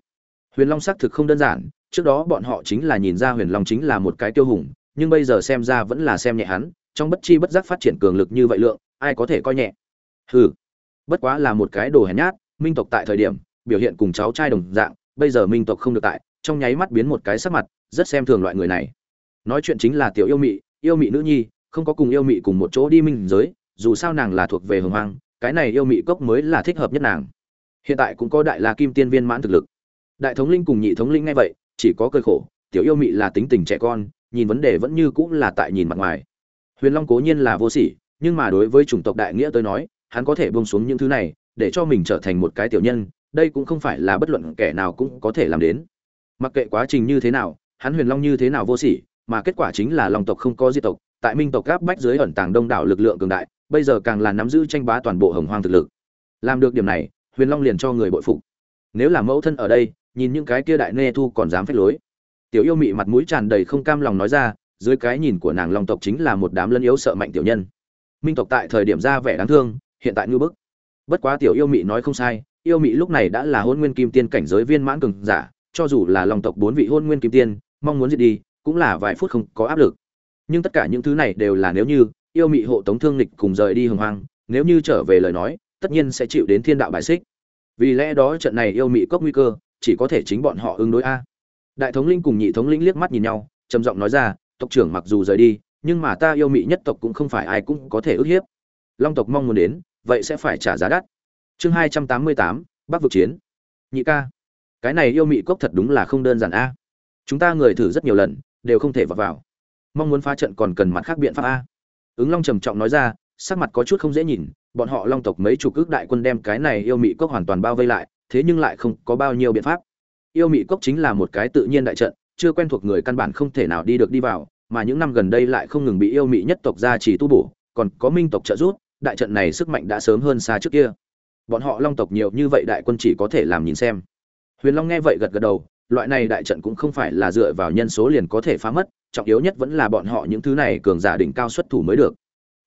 Huyền long xác thực không đơn giản, trước đó bọn họ chính là nhìn ra huyền long chính là một cái tiêu hùng, nhưng bây giờ xem ra vẫn là xem nhẹ hắn, trong bất chi bất giác phát triển cường lực như vậy lượng, ai có thể coi nhẹ. Hừ, bất quá là một cái đồ hèn nhát, minh tộc tại thời điểm, biểu hiện cùng cháu trai đồng dạng, bây giờ minh tộc không được tại, trong nháy mắt biến một cái sắc mặt rất xem thường loại người này. Nói chuyện chính là tiểu yêu mị yêu mị nữ nhi, không có cùng yêu mị cùng một chỗ đi minh giới, dù sao nàng là thuộc về hồng hoang, cái này yêu mị cốc mới là thích hợp nhất nàng. Hiện tại cũng có đại la kim tiên viên mãn thực lực. Đại thống linh cùng nhị thống linh ngay vậy, chỉ có cơi khổ, tiểu yêu mị là tính tình trẻ con, nhìn vấn đề vẫn như cũng là tại nhìn mặt ngoài. Huyền long cố nhiên là vô sỉ, nhưng mà đối với chủng tộc đại nghĩa tôi nói, hắn có thể buông xuống những thứ này, để cho mình trở thành một cái tiểu nhân, đây cũng không phải là bất luận kẻ nào cũng có thể làm đến. Mặc kệ quá trình như thế nào hắn huyền long như thế nào vô sỉ, mà kết quả chính là long tộc không có di tộc, tại minh tộc gáp bách dưới ẩn tàng đông đảo lực lượng cường đại, bây giờ càng là nắm giữ tranh bá toàn bộ hồng hoang thực lực. Làm được điểm này, huyền long liền cho người bội phục. Nếu là mẫu thân ở đây, nhìn những cái kia đại nê thu còn dám phép lối. Tiểu yêu mị mặt mũi tràn đầy không cam lòng nói ra, dưới cái nhìn của nàng long tộc chính là một đám lân yếu sợ mạnh tiểu nhân. Minh tộc tại thời điểm ra vẻ đáng thương, hiện tại ngư bức. Bất quá tiểu yêu mị nói không sai, yêu mị lúc này đã là hôn nguyên kim tiên cảnh giới viên mãn cường giả, cho dù là long tộc bốn vị hôn nguyên kim tiên mong muốn diệt đi, cũng là vài phút không có áp lực. Nhưng tất cả những thứ này đều là nếu như yêu mị hộ tống thương lịch cùng rời đi hồng hoang, nếu như trở về lời nói, tất nhiên sẽ chịu đến thiên đạo bài xích. Vì lẽ đó trận này yêu mị cốc nguy cơ, chỉ có thể chính bọn họ ứng đối a. Đại thống linh cùng nhị thống linh liếc mắt nhìn nhau, trầm giọng nói ra, tộc trưởng mặc dù rời đi, nhưng mà ta yêu mị nhất tộc cũng không phải ai cũng có thể ức hiếp. Long tộc mong muốn đến, vậy sẽ phải trả giá đắt. Chương hai trăm tám mươi tám, bắc vực chiến. Nhị ca, cái này yêu mị cốc thật đúng là không đơn giản a chúng ta người thử rất nhiều lần, đều không thể vào vào. Mong muốn phá trận còn cần mặt khác biện pháp a. Ứng long trầm trọng nói ra, sắc mặt có chút không dễ nhìn, bọn họ long tộc mấy chục ước đại quân đem cái này yêu mị cốc hoàn toàn bao vây lại, thế nhưng lại không có bao nhiêu biện pháp. Yêu mị cốc chính là một cái tự nhiên đại trận, chưa quen thuộc người căn bản không thể nào đi được đi vào, mà những năm gần đây lại không ngừng bị yêu mị nhất tộc gia trì tu bổ, còn có minh tộc trợ giúp, đại trận này sức mạnh đã sớm hơn xa trước kia. Bọn họ long tộc nhiều như vậy đại quân chỉ có thể làm nhìn xem. Huyền long nghe vậy gật gật đầu loại này đại trận cũng không phải là dựa vào nhân số liền có thể phá mất, trọng yếu nhất vẫn là bọn họ những thứ này cường giả đỉnh cao xuất thủ mới được.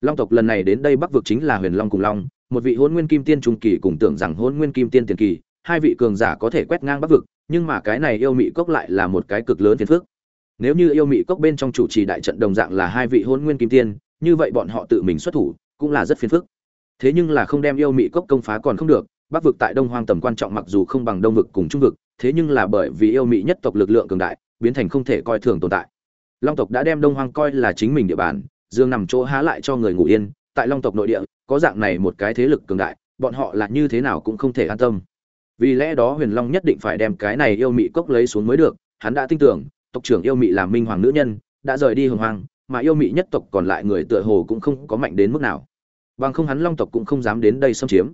Long tộc lần này đến đây bắc vực chính là huyền long cùng long, một vị hôn nguyên kim tiên trung kỳ cùng tưởng rằng hôn nguyên kim tiên tiền kỳ, hai vị cường giả có thể quét ngang bắc vực, nhưng mà cái này yêu mị cốc lại là một cái cực lớn phiền phức. Nếu như yêu mị cốc bên trong chủ trì đại trận đồng dạng là hai vị hôn nguyên kim tiên, như vậy bọn họ tự mình xuất thủ cũng là rất phiền phức. Thế nhưng là không đem yêu mị cốc công phá còn không được, bắc vực tại đông hoang tầm quan trọng mặc dù không bằng đông vực cùng trung vực thế nhưng là bởi vì yêu mị nhất tộc lực lượng cường đại, biến thành không thể coi thường tồn tại. Long tộc đã đem đông hoang coi là chính mình địa bàn, dương nằm chỗ há lại cho người ngủ yên, tại long tộc nội địa, có dạng này một cái thế lực cường đại, bọn họ là như thế nào cũng không thể an tâm. Vì lẽ đó huyền long nhất định phải đem cái này yêu mị cốc lấy xuống mới được, hắn đã tin tưởng, tộc trưởng yêu mị làm minh hoàng nữ nhân, đã rời đi hồng hoang, mà yêu mị nhất tộc còn lại người tựa hồ cũng không có mạnh đến mức nào. Bằng không hắn long tộc cũng không dám đến đây xâm chiếm.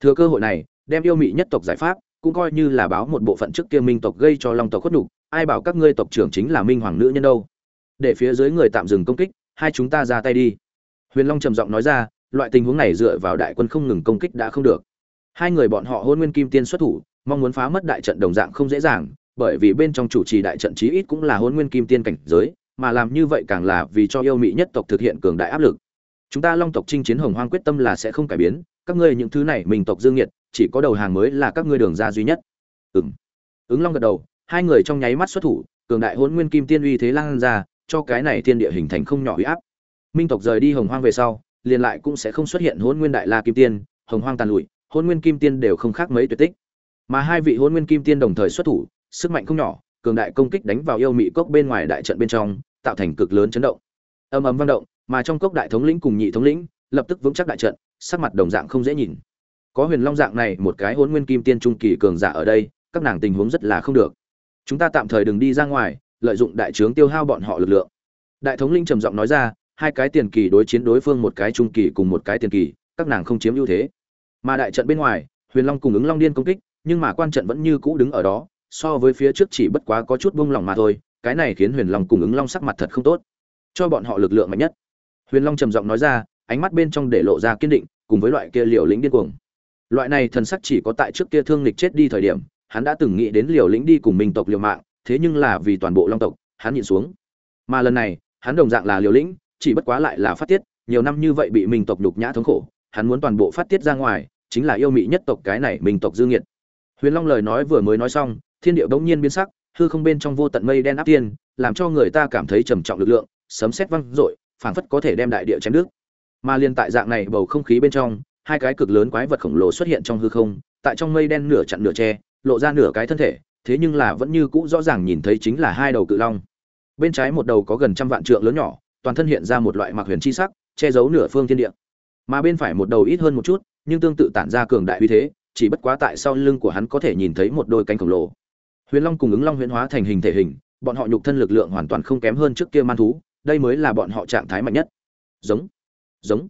Thừa cơ hội này, đem yêu mị nhất tộc giải pháp cũng coi như là báo một bộ phận trước kia minh tộc gây cho long tộc khuất nhục, ai bảo các ngươi tộc trưởng chính là minh hoàng nữ nhân đâu. Để phía dưới người tạm dừng công kích, hai chúng ta ra tay đi. Huyền long trầm giọng nói ra, loại tình huống này dựa vào đại quân không ngừng công kích đã không được. Hai người bọn họ hôn nguyên kim tiên xuất thủ, mong muốn phá mất đại trận đồng dạng không dễ dàng, bởi vì bên trong chủ trì đại trận chí ít cũng là hôn nguyên kim tiên cảnh giới, mà làm như vậy càng là vì cho yêu mị nhất tộc thực hiện cường đại áp lực. Chúng ta long tộc chinh chiến hồng hoang quyết tâm là sẽ không cải biến, các ngươi những thứ này mình tộc dương nhiệt chỉ có đầu hàng mới là các ngươi đường ra duy nhất. Ừng ứng long gật đầu, hai người trong nháy mắt xuất thủ, cường đại hôn nguyên kim tiên uy thế lan ra, cho cái này thiên địa hình thành không nhỏ uy áp. Minh tộc rời đi hồng hoang về sau, liền lại cũng sẽ không xuất hiện hôn nguyên đại la kim tiên, hồng hoang tàn lụi hôn nguyên kim tiên đều không khác mấy tuyệt tích. Mà hai vị hôn nguyên kim tiên đồng thời xuất thủ, sức mạnh không nhỏ, cường đại công kích đánh vào yêu mị cốc bên ngoài đại trận bên trong, tạo thành cực lớn chấn động. Âm ầm vang động, mà trong cốc đại thống lĩnh cùng nhị thống lĩnh, lập tức vững chắc đại trận, sắc mặt đồng dạng không dễ nhìn có huyền long dạng này, một cái hôn nguyên kim tiên trung kỳ cường giả ở đây, các nàng tình huống rất là không được. Chúng ta tạm thời đừng đi ra ngoài, lợi dụng đại trướng tiêu hao bọn họ lực lượng. Đại thống linh trầm giọng nói ra, hai cái tiền kỳ đối chiến đối phương một cái trung kỳ cùng một cái tiền kỳ, các nàng không chiếm ưu thế. Mà đại trận bên ngoài, huyền long cùng ứng long điên công kích, nhưng mà quan trận vẫn như cũ đứng ở đó, so với phía trước chỉ bất quá có chút buông lỏng mà thôi, cái này khiến huyền long cùng ứng long sắc mặt thật không tốt. Cho bọn họ lực lượng mạnh nhất. Huyền long trầm giọng nói ra, ánh mắt bên trong để lộ ra kiên định, cùng với loại kia liều lĩnh điên cuồng loại này thần sắc chỉ có tại trước kia thương lịch chết đi thời điểm, hắn đã từng nghĩ đến liều lĩnh đi cùng minh tộc liều mạng, thế nhưng là vì toàn bộ long tộc, hắn nhịn xuống. Mà lần này, hắn đồng dạng là liều lĩnh, chỉ bất quá lại là phát tiết, nhiều năm như vậy bị minh tộc nhục nhã thống khổ, hắn muốn toàn bộ phát tiết ra ngoài, chính là yêu mị nhất tộc cái này minh tộc dương nghiệt. Huyền long lời nói vừa mới nói xong, thiên địa bỗng nhiên biến sắc, hư không bên trong vô tận mây đen áp tiên, làm cho người ta cảm thấy trầm trọng lực lượng, sấm sét văng rội phảng phất có thể đem đại địa chém nước mà liên tại dạng này bầu không khí bên trong hai cái cực lớn quái vật khổng lồ xuất hiện trong hư không, tại trong mây đen nửa chặn nửa che, lộ ra nửa cái thân thể, thế nhưng là vẫn như cũ rõ ràng nhìn thấy chính là hai đầu cự long. Bên trái một đầu có gần trăm vạn trượng lớn nhỏ, toàn thân hiện ra một loại mặc huyền chi sắc, che giấu nửa phương thiên địa. Mà bên phải một đầu ít hơn một chút, nhưng tương tự tản ra cường đại uy thế, chỉ bất quá tại sau lưng của hắn có thể nhìn thấy một đôi cánh khổng lồ. Huyền long cùng ứng long huyễn hóa thành hình thể hình, bọn họ nhục thân lực lượng hoàn toàn không kém hơn trước kia man thú, đây mới là bọn họ trạng thái mạnh nhất. Giống giống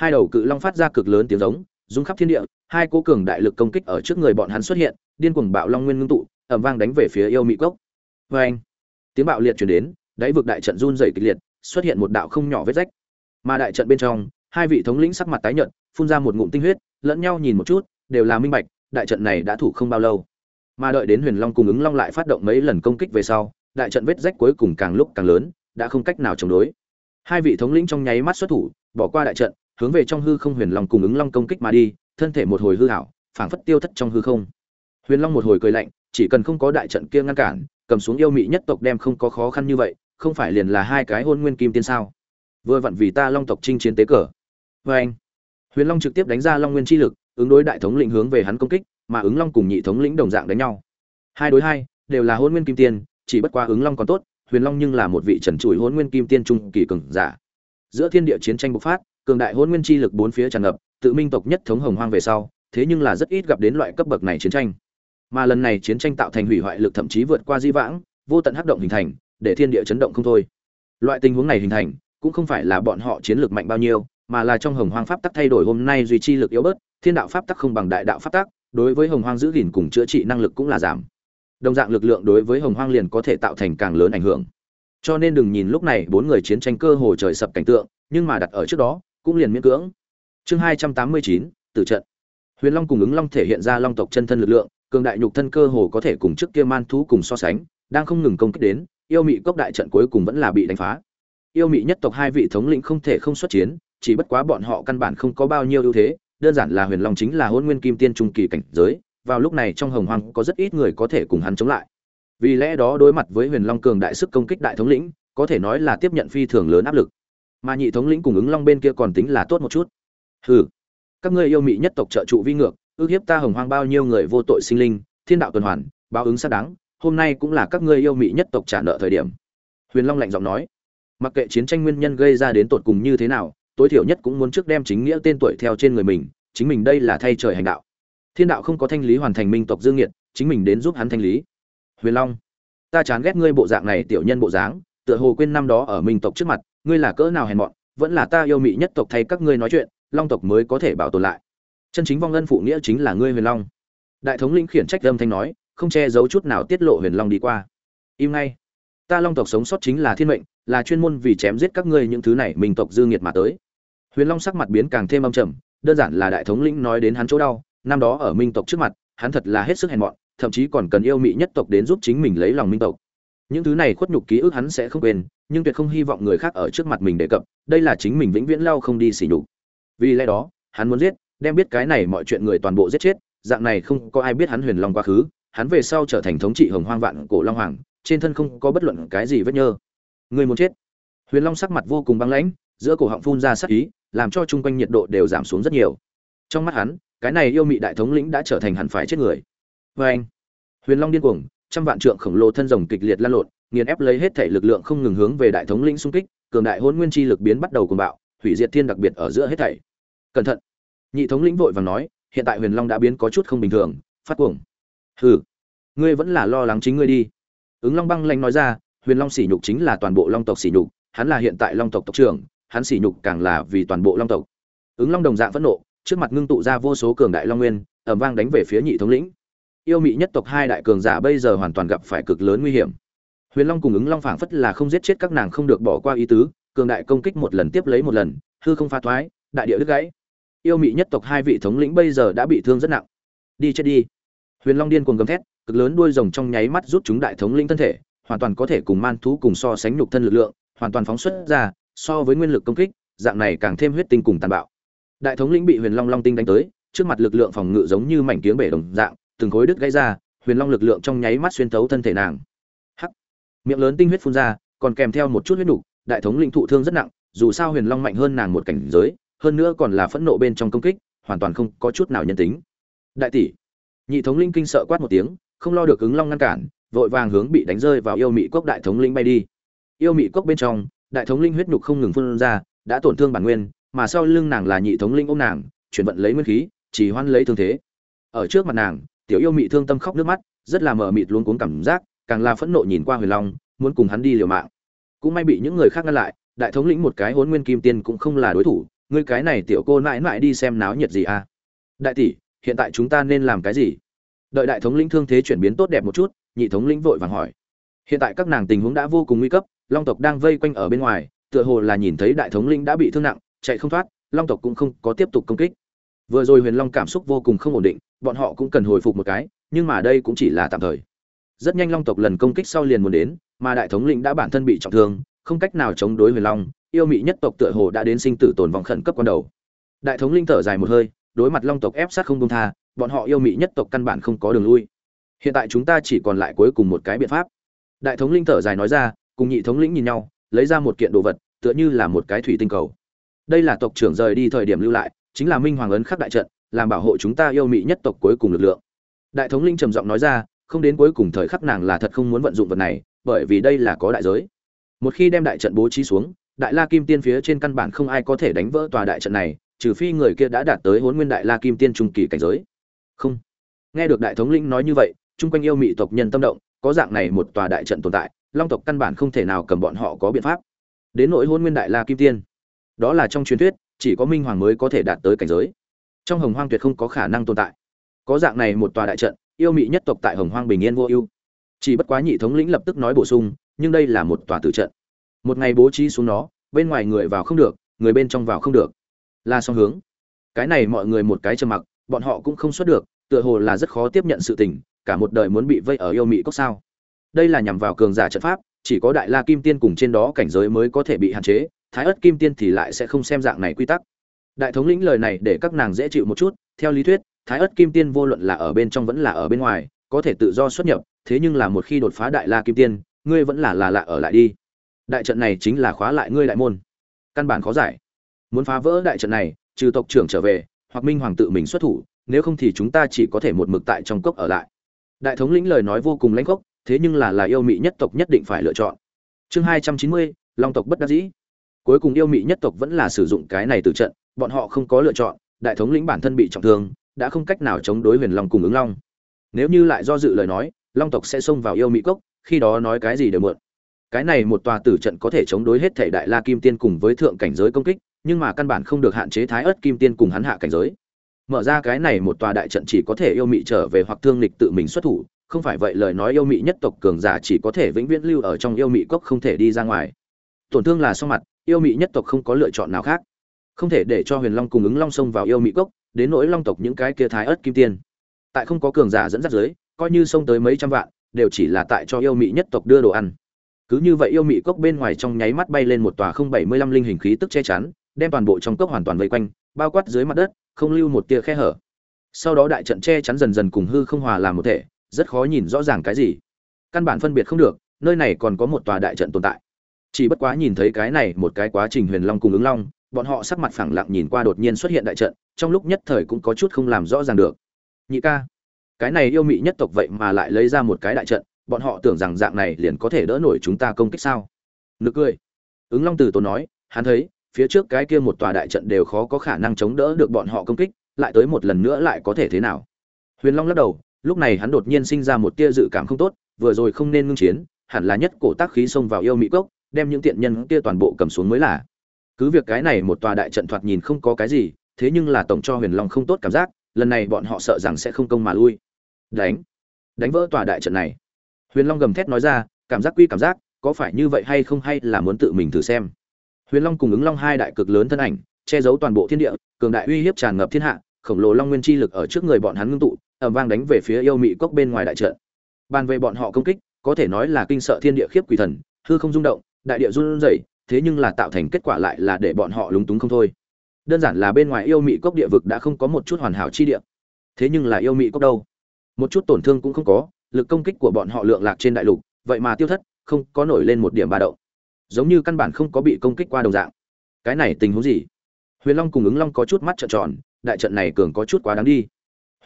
hai đầu cự long phát ra cực lớn tiếng giống, rung khắp thiên địa, hai cố cường đại lực công kích ở trước người bọn hắn xuất hiện, điên cuồng bạo long nguyên ngưng tụ ẩm vang đánh về phía yêu mỹ cốc. Vê anh tiếng bạo liệt chuyển đến, đáy vực đại trận run dày kịch liệt, xuất hiện một đạo không nhỏ vết rách. Mà đại trận bên trong, hai vị thống lĩnh sắc mặt tái nhợt, phun ra một ngụm tinh huyết, lẫn nhau nhìn một chút, đều là minh bạch, đại trận này đã thủ không bao lâu. Mà đợi đến huyền long cùng ứng long lại phát động mấy lần công kích về sau, đại trận vết rách cuối cùng càng lúc càng lớn, đã không cách nào chống đối. Hai vị thống lĩnh trong nháy mắt xuất thủ, bỏ qua đại trận hướng về trong hư không huyền long cùng ứng long công kích mà đi, thân thể một hồi hư hảo, phảng phất tiêu thất trong hư không. Huyền long một hồi cười lạnh, chỉ cần không có đại trận kia ngăn cản, cầm xuống yêu mị nhất tộc đem không có khó khăn như vậy, không phải liền là hai cái hôn nguyên kim tiên sao? Vừa vặn vì ta long tộc chinh chiến tế cờ. Vê anh, huyền long trực tiếp đánh ra long nguyên chi lực, ứng đối đại thống lĩnh hướng về hắn công kích, mà ứng long cùng nhị thống lĩnh đồng dạng đánh nhau. Hai đối hai, đều là hôn nguyên kim tiên, chỉ bất quá ứng long còn tốt, huyền long nhưng là một vị trần trụi hôn nguyên kim tiên trung kỳ cường giả. Giữa thiên địa chiến tranh bộc phát cường đại hôn nguyên chi lực bốn phía tràn ngập, tự minh tộc nhất thống hồng hoang về sau, thế nhưng là rất ít gặp đến loại cấp bậc này chiến tranh. Mà lần này chiến tranh tạo thành hủy hoại lực thậm chí vượt qua di vãng, vô tận hắc động hình thành, để thiên địa chấn động không thôi. Loại tình huống này hình thành, cũng không phải là bọn họ chiến lược mạnh bao nhiêu, mà là trong hồng hoang pháp tắc thay đổi hôm nay duy trì lực yếu bớt, thiên đạo pháp tắc không bằng đại đạo pháp tắc, đối với hồng hoang giữ gìn cùng chữa trị năng lực cũng là giảm. Đồng dạng lực lượng đối với hồng hoang liền có thể tạo thành càng lớn ảnh hưởng. Cho nên đừng nhìn lúc này bốn người chiến tranh cơ hồ trời sập cảnh tượng, nhưng mà đặt ở trước đó cũng liền miễn cưỡng. Chương hai trăm tám mươi chín, tử trận. Huyền long cùng ứng long thể hiện ra long tộc chân thân lực lượng, cường đại nhục thân cơ hồ có thể cùng trước kia man thú cùng so sánh, đang không ngừng công kích đến, yêu mị cốc đại trận cuối cùng vẫn là bị đánh phá. Yêu mị nhất tộc hai vị thống lĩnh không thể không xuất chiến, chỉ bất quá bọn họ căn bản không có bao nhiêu ưu thế, đơn giản là huyền long chính là Hỗn nguyên kim tiên trung kỳ cảnh giới, vào lúc này trong hồng hoang có rất ít người có thể cùng hắn chống lại. Vì lẽ đó đối mặt với huyền long cường đại sức công kích đại thống lĩnh, có thể nói là tiếp nhận phi thường lớn áp lực mà nhị thống lĩnh cùng ứng long bên kia còn tính là tốt một chút. Hừ, các ngươi yêu mị nhất tộc trợ trụ vi ngược, ước hiếp ta hồng hoang bao nhiêu người vô tội sinh linh, thiên đạo tuần hoàn, báo ứng xác đáng, hôm nay cũng là các ngươi yêu mị nhất tộc trả nợ thời điểm. Huyền long lạnh giọng nói. Mặc kệ chiến tranh nguyên nhân gây ra đến tột cùng như thế nào, tối thiểu nhất cũng muốn trước đem chính nghĩa tên tuổi theo trên người mình, chính mình đây là thay trời hành đạo. Thiên đạo không có thanh lý hoàn thành minh tộc dương nghiệt, chính mình đến giúp hắn thanh lý. Huyền long. Ta chán ghét ngươi bộ dạng này tiểu nhân bộ dáng, tựa hồ quên năm đó ở minh tộc trước mặt ngươi là cỡ nào hèn mọn, vẫn là ta yêu mị nhất tộc thay các ngươi nói chuyện, long tộc mới có thể bảo tồn lại. Chân chính vong ân phụ nghĩa chính là ngươi huyền long. Đại thống lĩnh khiển trách âm thanh nói, không che giấu chút nào tiết lộ huyền long đi qua. Im ngay. Ta long tộc sống sót chính là thiên mệnh, là chuyên môn vì chém giết các ngươi những thứ này minh tộc dư nghiệt mà tới. Huyền long sắc mặt biến càng thêm âm trầm, đơn giản là đại thống lĩnh nói đến hắn chỗ đau, năm đó ở minh tộc trước mặt, hắn thật là hết sức hèn mọn, thậm chí còn cần yêu mị nhất tộc đến giúp chính mình lấy lòng minh tộc. Những thứ này khuất nhục ký ức hắn sẽ không quên nhưng tuyệt không hy vọng người khác ở trước mặt mình đề cập, đây là chính mình vĩnh viễn lau không đi xỉ nhục. Vì lẽ đó, hắn muốn giết, đem biết cái này mọi chuyện người toàn bộ giết chết, dạng này không có ai biết hắn huyền long quá khứ, hắn về sau trở thành thống trị hồng hoang vạn cổ long hoàng, trên thân không có bất luận cái gì vết nhơ. Người muốn chết. Huyền long sắc mặt vô cùng băng lãnh, giữa cổ họng phun ra sát ý, làm cho chung quanh nhiệt độ đều giảm xuống rất nhiều. Trong mắt hắn, cái này yêu mị đại thống lĩnh đã trở thành hẳn phải chết người. Và anh huyền long điên cuồng, trăm vạn trượng khổng lồ thân rồng kịch liệt lan lộn nghiền ép lấy hết thể lực lượng không ngừng hướng về đại thống lĩnh xung kích, cường đại hỗn nguyên chi lực biến bắt đầu cuồng bạo, hủy diệt thiên đặc biệt ở giữa hết thảy. Cẩn thận. Nhị thống lĩnh vội vàng nói, hiện tại huyền long đã biến có chút không bình thường, phát cuồng. Hừ. Ngươi vẫn là lo lắng chính ngươi đi. Ứng long băng lạnh nói ra, huyền long sỉ nhục chính là toàn bộ long tộc sỉ nhục, hắn là hiện tại long tộc tộc trưởng, hắn sỉ nhục càng là vì toàn bộ long tộc. Ứng long đồng dạng phẫn nộ, trước mặt ngưng tụ ra vô số cường đại long nguyên, ầm vang đánh về phía nhị thống lĩnh. Yêu mị nhất tộc hai đại cường giả bây giờ hoàn toàn gặp phải cực lớn nguy hiểm huyền long cùng ứng long phảng phất là không giết chết các nàng không được bỏ qua ý tứ, cường đại công kích một lần tiếp lấy một lần, hư không phá thoái, đại địa đứt gãy. Yêu mị nhất tộc hai vị thống lĩnh bây giờ đã bị thương rất nặng. Đi chết đi. Huyền long điên cuồng gầm thét, cực lớn đuôi rồng trong nháy mắt rút chúng đại thống lĩnh thân thể, hoàn toàn có thể cùng man thú cùng so sánh nhục thân lực lượng, hoàn toàn phóng xuất ra, so với nguyên lực công kích, dạng này càng thêm huyết tinh cùng tàn bạo. Đại thống lĩnh bị huyền long long tinh đánh tới, trước mặt lực lượng phòng ngự giống như mảnh kiếng bể đồng dạng, từng khối đứt gãy ra, huyền long lực lượng trong nháy mắt xuyên thấu thân thể nàng miệng lớn tinh huyết phun ra, còn kèm theo một chút huyết nục, đại thống lĩnh thụ thương rất nặng, dù sao huyền long mạnh hơn nàng một cảnh giới, hơn nữa còn là phẫn nộ bên trong công kích, hoàn toàn không có chút nào nhân tính. Đại tỷ, nhị thống linh kinh sợ quát một tiếng, không lo được ứng long ngăn cản, vội vàng hướng bị đánh rơi vào yêu mị cốc đại thống linh bay đi. Yêu mị cốc bên trong, đại thống linh huyết nhục không ngừng phun ra, đã tổn thương bản nguyên, mà sau lưng nàng là nhị thống linh ôm nàng, chuyển vận lấy nguyên khí chỉ hoan lấy thương thế. Ở trước mặt nàng, tiểu yêu mị thương tâm khóc nước mắt, rất là mờ mịt luôn cuốn cảm giác càng là phẫn nộ nhìn qua huyền long, muốn cùng hắn đi liều mạng. Cũng may bị những người khác ngăn lại, đại thống lĩnh một cái hốn nguyên kim tiên cũng không là đối thủ, ngươi cái này tiểu cô mãi mãi đi xem náo nhiệt gì à? Đại tỷ, hiện tại chúng ta nên làm cái gì? Đợi đại thống lĩnh thương thế chuyển biến tốt đẹp một chút, nhị thống lĩnh vội vàng hỏi. Hiện tại các nàng tình huống đã vô cùng nguy cấp, long tộc đang vây quanh ở bên ngoài, tựa hồ là nhìn thấy đại thống lĩnh đã bị thương nặng, chạy không thoát, long tộc cũng không có tiếp tục công kích. Vừa rồi huyền long cảm xúc vô cùng không ổn định, bọn họ cũng cần hồi phục một cái, nhưng mà đây cũng chỉ là tạm thời rất nhanh long tộc lần công kích sau liền muốn đến, mà đại thống lĩnh đã bản thân bị trọng thương, không cách nào chống đối huyền long, yêu mị nhất tộc tựa hồ đã đến sinh tử tồn vong khẩn cấp quan đầu. Đại thống linh thở dài một hơi, đối mặt long tộc ép sát không buông tha, bọn họ yêu mị nhất tộc căn bản không có đường lui. Hiện tại chúng ta chỉ còn lại cuối cùng một cái biện pháp. Đại thống linh thở dài nói ra, cùng nhị thống lĩnh nhìn nhau, lấy ra một kiện đồ vật, tựa như là một cái thủy tinh cầu. Đây là tộc trưởng rời đi thời điểm lưu lại, chính là minh hoàng ấn khắc đại trận, làm bảo hộ chúng ta yêu mị nhất tộc cuối cùng lực lượng. Đại thống linh trầm giọng nói ra không đến cuối cùng thời khắc nàng là thật không muốn vận dụng vật này, bởi vì đây là có đại giới. Một khi đem đại trận bố trí xuống, đại la kim tiên phía trên căn bản không ai có thể đánh vỡ tòa đại trận này, trừ phi người kia đã đạt tới hôn nguyên đại la kim tiên trung kỳ cảnh giới. Không. Nghe được đại thống lĩnh nói như vậy, chung quanh yêu mị tộc nhân tâm động, có dạng này một tòa đại trận tồn tại, long tộc căn bản không thể nào cầm bọn họ có biện pháp. Đến nỗi hôn nguyên đại la kim tiên, đó là trong truyền thuyết, chỉ có minh hoàng mới có thể đạt tới cảnh giới. Trong hồng hoang tuyệt không có khả năng tồn tại. Có dạng này một tòa đại trận yêu mị nhất tộc tại hồng hoang bình yên vô ưu. Chỉ bất quá nhị thống lĩnh lập tức nói bổ sung, nhưng đây là một tòa tử trận. Một ngày bố trí xuống nó, bên ngoài người vào không được, người bên trong vào không được. Là song hướng. Cái này mọi người một cái trầm mặc, bọn họ cũng không xuất được, tựa hồ là rất khó tiếp nhận sự tình, cả một đời muốn bị vây ở yêu mị cốc sao. Đây là nhằm vào cường giả trận pháp, chỉ có đại la kim tiên cùng trên đó cảnh giới mới có thể bị hạn chế, thái ất kim tiên thì lại sẽ không xem dạng này quy tắc. Đại thống lĩnh lời này để các nàng dễ chịu một chút, theo lý thuyết thái ất kim tiên vô luận là ở bên trong vẫn là ở bên ngoài có thể tự do xuất nhập thế nhưng là một khi đột phá đại la kim tiên ngươi vẫn là là lạ ở lại đi. Đại trận này chính là khóa lại ngươi đại môn. Căn bản khó giải. Muốn phá vỡ đại trận này trừ tộc trưởng trở về hoặc minh hoàng tự mình xuất thủ nếu không thì chúng ta chỉ có thể một mực tại trong cốc ở lại. Đại thống lĩnh lời nói vô cùng lãnh cốc, thế nhưng là là yêu mị nhất tộc nhất định phải lựa chọn. Chương hai trăm chín mươi long tộc bất đắc dĩ. Cuối cùng yêu mị nhất tộc vẫn là sử dụng cái này từ trận bọn họ không có lựa chọn đại thống lĩnh bản thân bị trọng thương đã không cách nào chống đối huyền long cùng ứng long. Nếu như lại do dự lời nói, long tộc sẽ xông vào yêu mỹ cốc, khi đó nói cái gì đều mượn. Cái này một tòa tử trận có thể chống đối hết thể đại la kim tiên cùng với thượng cảnh giới công kích, nhưng mà căn bản không được hạn chế thái ớt kim tiên cùng hắn hạ cảnh giới. Mở ra cái này một tòa đại trận chỉ có thể yêu mị trở về hoặc thương lịch tự mình xuất thủ, không phải vậy lời nói yêu mị nhất tộc cường giả chỉ có thể vĩnh viễn lưu ở trong yêu mị cốc không thể đi ra ngoài. Tổn thương là so mặt, yêu mị nhất tộc không có lựa chọn nào khác. Không thể để cho huyền long cùng ứng long sông vào yêu mị cốc đến nỗi long tộc những cái kia thái ớt kim tiên. Tại không có cường giả dẫn dắt dưới, coi như xông tới mấy trăm vạn, đều chỉ là tại cho yêu mị nhất tộc đưa đồ ăn. Cứ như vậy yêu mị cốc bên ngoài trong nháy mắt bay lên một tòa không bảy mươi lăm linh hình khí tức che chắn, đem toàn bộ trong cốc hoàn toàn vây quanh, bao quát dưới mặt đất, không lưu một tia khe hở. Sau đó đại trận che chắn dần dần cùng hư không hòa làm một thể, rất khó nhìn rõ ràng cái gì. Căn bản phân biệt không được, nơi này còn có một tòa đại trận tồn tại. Chỉ bất quá nhìn thấy cái này một cái quá trình huyền long cùng ứng long bọn họ sắc mặt phẳng lặng nhìn qua đột nhiên xuất hiện đại trận, trong lúc nhất thời cũng có chút không làm rõ ràng được. Nhị ca, cái này yêu mị nhất tộc vậy mà lại lấy ra một cái đại trận, bọn họ tưởng rằng dạng này liền có thể đỡ nổi chúng ta công kích sao? Nực cười. Ứng long từ tốn nói, hắn thấy, phía trước cái kia một tòa đại trận đều khó có khả năng chống đỡ được bọn họ công kích, lại tới một lần nữa lại có thể thế nào? Huyền long lắc đầu, lúc này hắn đột nhiên sinh ra một tia dự cảm không tốt, vừa rồi không nên ngưng chiến, hẳn là nhất cổ tác khí xông vào yêu mỹ cốc, đem những tiện nhân kia toàn bộ cầm xuống mới là cứ việc cái này một tòa đại trận thoạt nhìn không có cái gì, thế nhưng là tổng cho huyền long không tốt cảm giác, lần này bọn họ sợ rằng sẽ không công mà lui. Đánh. Đánh vỡ tòa đại trận này. Huyền long gầm thét nói ra, cảm giác quy cảm giác, có phải như vậy hay không hay là muốn tự mình thử xem. Huyền long cùng ứng long hai đại cực lớn thân ảnh, che giấu toàn bộ thiên địa, cường đại uy hiếp tràn ngập thiên hạ, khổng lồ long nguyên chi lực ở trước người bọn hắn ngưng tụ ẩm vang đánh về phía yêu mị cốc bên ngoài đại trận. Bàn về bọn họ công kích, có thể nói là kinh sợ thiên địa khiếp quỷ thần, hư không rung động, đại địa run rẩy thế nhưng là tạo thành kết quả lại là để bọn họ lúng túng không thôi. Đơn giản là bên ngoài yêu mị cốc địa vực đã không có một chút hoàn hảo chi địa. Thế nhưng là yêu mị cốc đâu? Một chút tổn thương cũng không có, lực công kích của bọn họ lượng lạc trên đại lục, vậy mà tiêu thất, không có nổi lên một điểm ba đậu giống như căn bản không có bị công kích qua đồng dạng. Cái này tình huống gì? Huyền long cùng ứng long có chút mắt trợn tròn, đại trận này cường có chút quá đáng đi.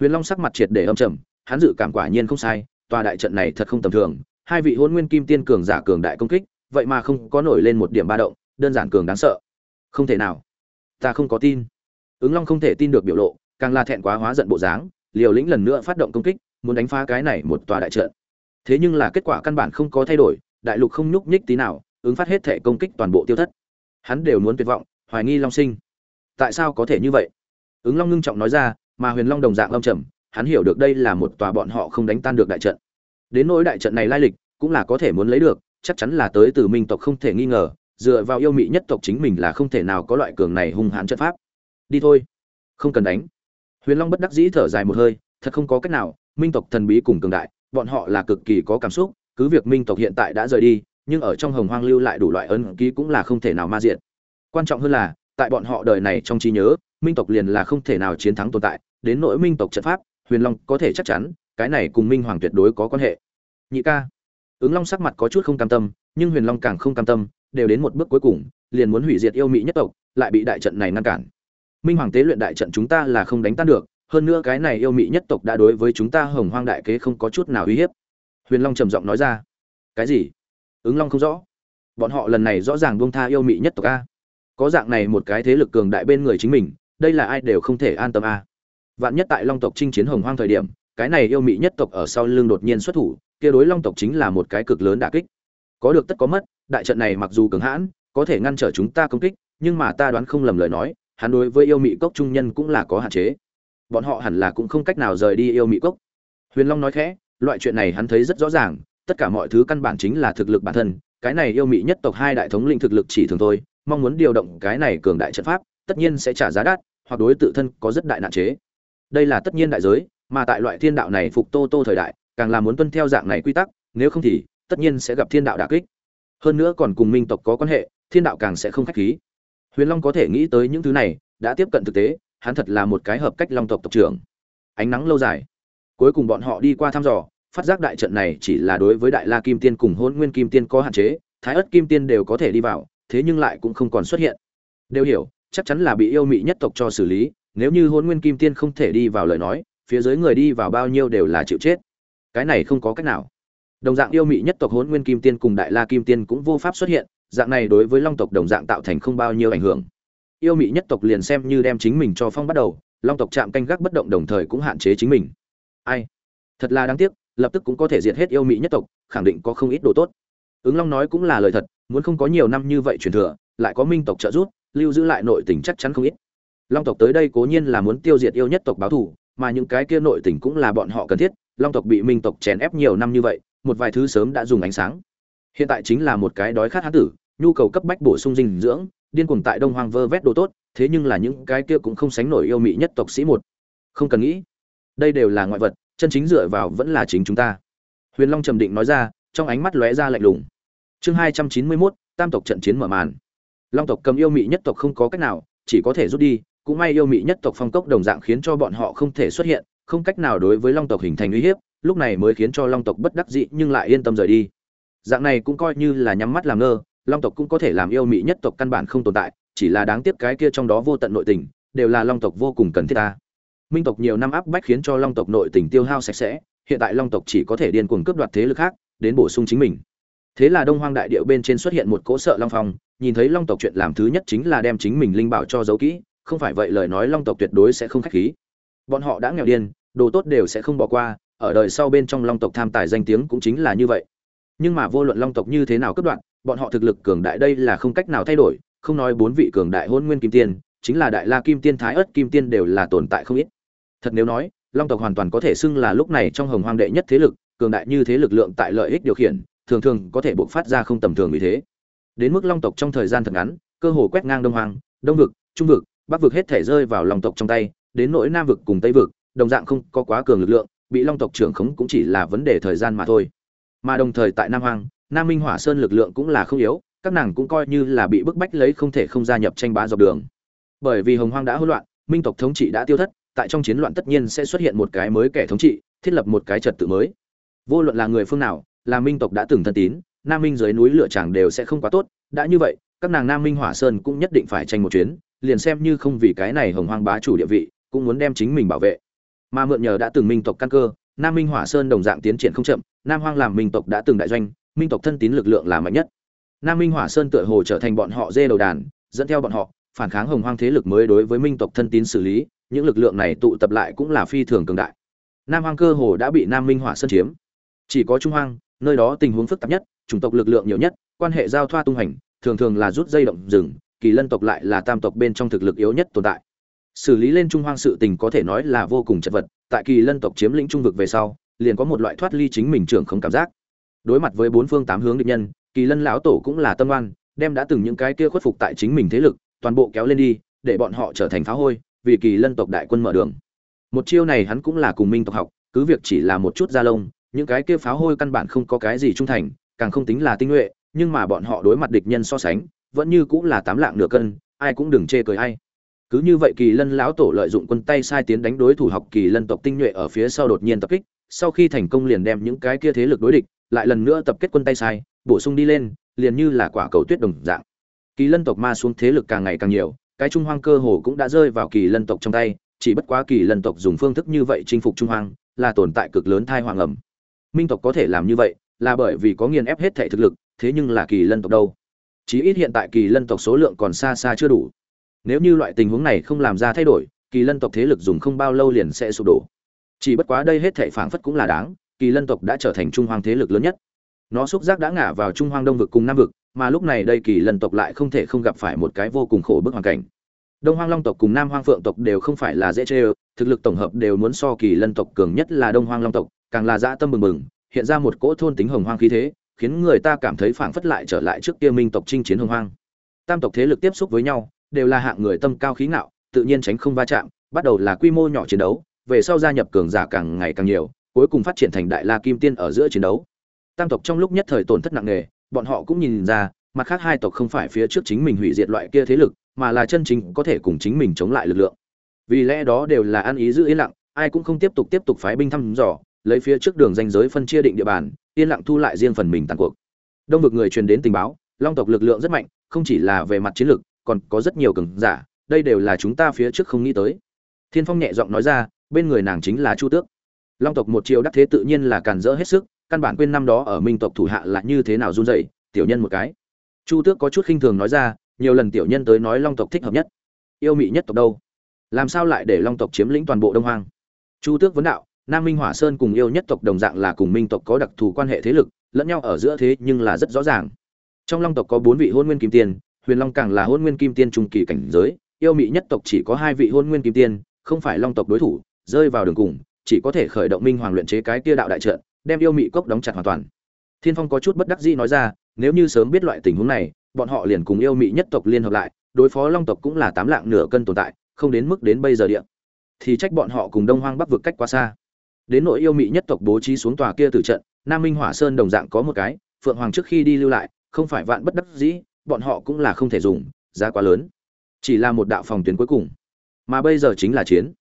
Huyền long sắc mặt triệt để âm trầm, hắn dự cảm quả nhiên không sai, tòa đại trận này thật không tầm thường, hai vị hôn nguyên kim tiên cường giả cường đại công kích vậy mà không có nổi lên một điểm ba động, đơn giản cường đáng sợ. Không thể nào. Ta không có tin. Ứng long không thể tin được biểu lộ, càng là thẹn quá hóa giận bộ dáng, liều lĩnh lần nữa phát động công kích, muốn đánh phá cái này một tòa đại trận. Thế nhưng là kết quả căn bản không có thay đổi, đại lục không nhúc nhích tí nào, ứng phát hết thể công kích toàn bộ tiêu thất. Hắn đều muốn tuyệt vọng, hoài nghi long sinh. Tại sao có thể như vậy? Ứng long ngưng trọng nói ra, mà huyền long đồng dạng long trầm, hắn hiểu được đây là một tòa bọn họ không đánh tan được đại trận. Đến nỗi đại trận này lai lịch, cũng là có thể muốn lấy được chắc chắn là tới từ minh tộc không thể nghi ngờ, dựa vào yêu mị nhất tộc chính mình là không thể nào có loại cường này hung hãn trận pháp. Đi thôi. Không cần đánh. Huyền long bất đắc dĩ thở dài một hơi, thật không có cách nào, minh tộc thần bí cùng cường đại, bọn họ là cực kỳ có cảm xúc, cứ việc minh tộc hiện tại đã rời đi, nhưng ở trong hồng hoang lưu lại đủ loại ấn ký cũng là không thể nào ma diện quan trọng hơn là, tại bọn họ đời này trong trí nhớ, minh tộc liền là không thể nào chiến thắng tồn tại, đến nỗi minh tộc trận pháp, huyền long có thể chắc chắn, cái này cùng minh hoàng tuyệt đối có quan hệ. Nhị ca ứng long sắc mặt có chút không cam tâm, nhưng huyền long càng không cam tâm, đều đến một bước cuối cùng, liền muốn hủy diệt yêu mỹ nhất tộc, lại bị đại trận này ngăn cản. Minh hoàng tế luyện đại trận chúng ta là không đánh tan được, hơn nữa cái này yêu mỹ nhất tộc đã đối với chúng ta hồng hoang đại kế không có chút nào uy hiếp. Huyền long trầm giọng nói ra. Cái gì? Ứng long không rõ. Bọn họ lần này rõ ràng buông tha yêu mỹ nhất tộc a. Có dạng này một cái thế lực cường đại bên người chính mình, đây là ai đều không thể an tâm a. Vạn nhất tại long tộc chinh chiến hồng hoang thời điểm, cái này yêu mỹ nhất tộc ở sau lưng đột nhiên xuất thủ kia đối long tộc chính là một cái cực lớn đả kích. Có được tất có mất, đại trận này mặc dù cường hãn, có thể ngăn trở chúng ta công kích, nhưng mà ta đoán không lầm lời nói, hắn đối với yêu mỹ cốc trung nhân cũng là có hạn chế. Bọn họ hẳn là cũng không cách nào rời đi yêu mỹ cốc. Huyền long nói khẽ, loại chuyện này hắn thấy rất rõ ràng, tất cả mọi thứ căn bản chính là thực lực bản thân, cái này yêu mỹ nhất tộc hai đại thống lĩnh thực lực chỉ thường thôi, mong muốn điều động cái này cường đại trận pháp, tất nhiên sẽ trả giá đắt, hoặc đối tự thân có rất đại nạn chế. Đây là tất nhiên đại giới, mà tại loại thiên đạo này phục tô tô thời đại càng là muốn tuân theo dạng này quy tắc, nếu không thì, tất nhiên sẽ gặp thiên đạo đả kích. Hơn nữa còn cùng minh tộc có quan hệ, thiên đạo càng sẽ không khách khí. Huyền long có thể nghĩ tới những thứ này, đã tiếp cận thực tế, hắn thật là một cái hợp cách long tộc tộc trưởng. Ánh nắng lâu dài. Cuối cùng bọn họ đi qua thăm dò, phát giác đại trận này chỉ là đối với đại la kim tiên cùng hôn nguyên kim tiên có hạn chế, thái ất kim tiên đều có thể đi vào, thế nhưng lại cũng không còn xuất hiện. Đều hiểu, chắc chắn là bị yêu mị nhất tộc cho xử lý, nếu như hôn nguyên kim tiên không thể đi vào lời nói, phía dưới người đi vào bao nhiêu đều là chịu chết cái này không có cách nào. Đồng dạng yêu mị nhất tộc hôn nguyên kim tiên cùng đại la kim tiên cũng vô pháp xuất hiện, dạng này đối với long tộc đồng dạng tạo thành không bao nhiêu ảnh hưởng. Yêu mị nhất tộc liền xem như đem chính mình cho phong bắt đầu, long tộc chạm canh gác bất động đồng thời cũng hạn chế chính mình. Ai? Thật là đáng tiếc, lập tức cũng có thể diệt hết yêu mị nhất tộc, khẳng định có không ít đồ tốt. Ứng long nói cũng là lời thật, muốn không có nhiều năm như vậy truyền thừa, lại có minh tộc trợ giúp, lưu giữ lại nội tình chắc chắn không ít. Long tộc tới đây cố nhiên là muốn tiêu diệt yêu nhất tộc báo thù, mà những cái kia nội tình cũng là bọn họ cần thiết long tộc bị minh tộc chèn ép nhiều năm như vậy, một vài thứ sớm đã dùng ánh sáng. Hiện tại chính là một cái đói khát hán tử, nhu cầu cấp bách bổ sung dinh dưỡng, điên cuồng tại đông hoang vơ vét đồ tốt, thế nhưng là những cái kia cũng không sánh nổi yêu mị nhất tộc sĩ một. Không cần nghĩ, đây đều là ngoại vật, chân chính dựa vào vẫn là chính chúng ta. Huyền long trầm định nói ra, trong ánh mắt lóe ra lạnh lùng. Chương hai trăm chín mươi mốt, tam tộc trận chiến mở màn. Long tộc cầm yêu mị nhất tộc không có cách nào, chỉ có thể rút đi, cũng may yêu mị nhất tộc phong cốc đồng dạng khiến cho bọn họ không thể xuất hiện không cách nào đối với long tộc hình thành uy hiếp, lúc này mới khiến cho long tộc bất đắc dĩ nhưng lại yên tâm rời đi. Dạng này cũng coi như là nhắm mắt làm ngơ, long tộc cũng có thể làm yêu mị nhất tộc căn bản không tồn tại, chỉ là đáng tiếc cái kia trong đó vô tận nội tình, đều là long tộc vô cùng cần thiết ta. Minh tộc nhiều năm áp bách khiến cho long tộc nội tình tiêu hao sạch sẽ, hiện tại long tộc chỉ có thể điên cuồng cướp đoạt thế lực khác, đến bổ sung chính mình. Thế là đông hoang đại điệu bên trên xuất hiện một cỗ sợ long phong, nhìn thấy long tộc chuyện làm thứ nhất chính là đem chính mình linh bảo cho giấu kỹ, không phải vậy lời nói long tộc tuyệt đối sẽ không khách khí bọn họ đã nghèo điên, đồ tốt đều sẽ không bỏ qua, ở đời sau bên trong long tộc tham tài danh tiếng cũng chính là như vậy. Nhưng mà vô luận long tộc như thế nào cướp đoạn bọn họ thực lực cường đại đây là không cách nào thay đổi, không nói bốn vị cường đại hôn nguyên kim tiên, chính là đại la kim tiên, thái ất kim tiên đều là tồn tại không ít. Thật nếu nói, long tộc hoàn toàn có thể xưng là lúc này trong hồng hoang đệ nhất thế lực, cường đại như thế lực lượng tại lợi ích điều khiển, thường thường có thể buộc phát ra không tầm thường vì thế. Đến mức long tộc trong thời gian thật ngắn, cơ hồ quét ngang đông hoàng đông vực, trung vực, bắc vực hết thể rơi vào long tộc trong tay đến nỗi nam vực cùng tây vực, đồng dạng không có quá cường lực lượng, bị long tộc trưởng khống cũng chỉ là vấn đề thời gian mà thôi. Mà đồng thời tại nam hoàng nam minh hỏa sơn lực lượng cũng là không yếu, các nàng cũng coi như là bị bức bách lấy không thể không gia nhập tranh bá dọc đường. Bởi vì hồng hoang đã hỗn loạn, minh tộc thống trị đã tiêu thất, tại trong chiến loạn tất nhiên sẽ xuất hiện một cái mới kẻ thống trị, thiết lập một cái trật tự mới. Vô luận là người phương nào, là minh tộc đã từng thân tín, nam minh dưới núi lửa chàng đều sẽ không quá tốt. Đã như vậy, các nàng nam minh hỏa sơn cũng nhất định phải tranh một chuyến, liền xem như không vì cái này hồng hoang bá chủ địa vị cũng muốn đem chính mình bảo vệ. Mà mượn nhờ đã từng minh tộc căn cơ, nam minh hỏa sơn đồng dạng tiến triển không chậm, nam hoang làm minh tộc đã từng đại doanh, minh tộc thân tín lực lượng là mạnh nhất. Nam minh hỏa sơn tựa hồ trở thành bọn họ dê đầu đàn, dẫn theo bọn họ, phản kháng hồng hoang thế lực mới đối với minh tộc thân tín xử lý, những lực lượng này tụ tập lại cũng là phi thường cường đại. Nam hoang cơ hồ đã bị nam minh hỏa sơn chiếm. Chỉ có trung hoang, nơi đó tình huống phức tạp nhất, chủng tộc lực lượng nhiều nhất, quan hệ giao thoa tung hành thường thường là rút dây động rừng, kỳ lân tộc lại là tam tộc bên trong thực lực yếu nhất tồn tại xử lý lên trung hoang sự tình có thể nói là vô cùng chật vật, tại kỳ lân tộc chiếm lĩnh trung vực về sau, liền có một loại thoát ly chính mình trưởng không cảm giác. Đối mặt với bốn phương tám hướng địch nhân, kỳ lân lão tổ cũng là tâm oan, đem đã từng những cái kia khuất phục tại chính mình thế lực, toàn bộ kéo lên đi, để bọn họ trở thành phá hôi, vì kỳ lân tộc đại quân mở đường. Một chiêu này hắn cũng là cùng minh tộc học, cứ việc chỉ là một chút da lông, những cái kia phá hôi căn bản không có cái gì trung thành, càng không tính là tinh nhuệ, nhưng mà bọn họ đối mặt địch nhân so sánh, vẫn như cũng là tám lạng nửa cân, ai cũng đừng chê cười ai cứ như vậy kỳ lân lão tổ lợi dụng quân tay sai tiến đánh đối thủ học kỳ lân tộc tinh nhuệ ở phía sau đột nhiên tập kích, sau khi thành công liền đem những cái kia thế lực đối địch, lại lần nữa tập kết quân tay sai, bổ sung đi lên, liền như là quả cầu tuyết đồng dạng. Kỳ lân tộc ma xuống thế lực càng ngày càng nhiều, cái trung hoang cơ hồ cũng đã rơi vào kỳ lân tộc trong tay, chỉ bất quá kỳ lân tộc dùng phương thức như vậy chinh phục trung hoang, là tồn tại cực lớn thai hoàng ẩm. Minh tộc có thể làm như vậy, là bởi vì có nghiền ép hết thể thực lực, thế nhưng là kỳ lân tộc đâu? Chí ít hiện tại kỳ lân tộc số lượng còn xa xa chưa đủ nếu như loại tình huống này không làm ra thay đổi, kỳ lân tộc thế lực dùng không bao lâu liền sẽ sụp đổ. Chỉ bất quá đây hết thể phảng phất cũng là đáng, kỳ lân tộc đã trở thành trung hoàng thế lực lớn nhất. Nó xúc giác đã ngả vào trung hoàng đông vực cùng nam vực, mà lúc này đây kỳ lân tộc lại không thể không gặp phải một cái vô cùng khổ bức hoàn cảnh. Đông hoang long tộc cùng nam hoang phượng tộc đều không phải là dễ chê ơ thực lực tổng hợp đều muốn so kỳ lân tộc cường nhất là đông hoang long tộc, càng là dã tâm mừng mừng hiện ra một cỗ thôn tính hồng hoang khí thế, khiến người ta cảm thấy phảng phất lại trở lại trước kia minh tộc chinh chiến hồng hoang. Tam tộc thế lực tiếp xúc với nhau đều là hạng người tâm cao khí ngạo, tự nhiên tránh không va chạm, bắt đầu là quy mô nhỏ chiến đấu, về sau gia nhập cường giả càng ngày càng nhiều, cuối cùng phát triển thành đại la kim tiên ở giữa chiến đấu. Tam tộc trong lúc nhất thời tổn thất nặng nề, bọn họ cũng nhìn ra, mặt khác hai tộc không phải phía trước chính mình hủy diệt loại kia thế lực, mà là chân chính có thể cùng chính mình chống lại lực lượng. Vì lẽ đó đều là ăn ý giữ yên lặng, ai cũng không tiếp tục tiếp tục phái binh thăm dò, lấy phía trước đường danh giới phân chia định địa bàn, yên lặng thu lại riêng phần mình tàn cuộc. Đông vực người truyền đến tình báo, long tộc lực lượng rất mạnh, không chỉ là về mặt chiến lược còn có rất nhiều cường giả, đây đều là chúng ta phía trước không nghĩ tới. Thiên phong nhẹ giọng nói ra, bên người nàng chính là chu tước. Long tộc một chiêu đắc thế tự nhiên là càn rỡ hết sức, căn bản quên năm đó ở minh tộc thủ hạ là như thế nào run rẩy, tiểu nhân một cái. Chu tước có chút khinh thường nói ra, nhiều lần tiểu nhân tới nói long tộc thích hợp nhất. Yêu mị nhất tộc đâu? Làm sao lại để long tộc chiếm lĩnh toàn bộ đông hoang? Chu tước vấn đạo, nam minh hỏa sơn cùng yêu nhất tộc đồng dạng là cùng minh tộc có đặc thù quan hệ thế lực, lẫn nhau ở giữa thế nhưng là rất rõ ràng. Trong long tộc có bốn vị hôn nguyên kim tiền huyền long càng là hôn nguyên kim tiên trung kỳ cảnh giới yêu mị nhất tộc chỉ có hai vị hôn nguyên kim tiên không phải long tộc đối thủ rơi vào đường cùng chỉ có thể khởi động minh hoàng luyện chế cái kia đạo đại trận đem yêu mị cốc đóng chặt hoàn toàn. Thiên phong có chút bất đắc dĩ nói ra nếu như sớm biết loại tình huống này bọn họ liền cùng yêu mị nhất tộc liên hợp lại đối phó long tộc cũng là tám lạng nửa cân tồn tại không đến mức đến bây giờ địa, thì trách bọn họ cùng đông hoang bắc vực cách quá xa. Đến nội yêu mị nhất tộc bố trí xuống tòa kia từ trận nam minh hỏa sơn đồng dạng có một cái phượng hoàng trước khi đi lưu lại không phải vạn bất đắc dĩ bọn họ cũng là không thể dùng, giá quá lớn. Chỉ là một đạo phòng tuyến cuối cùng. Mà bây giờ chính là chiến.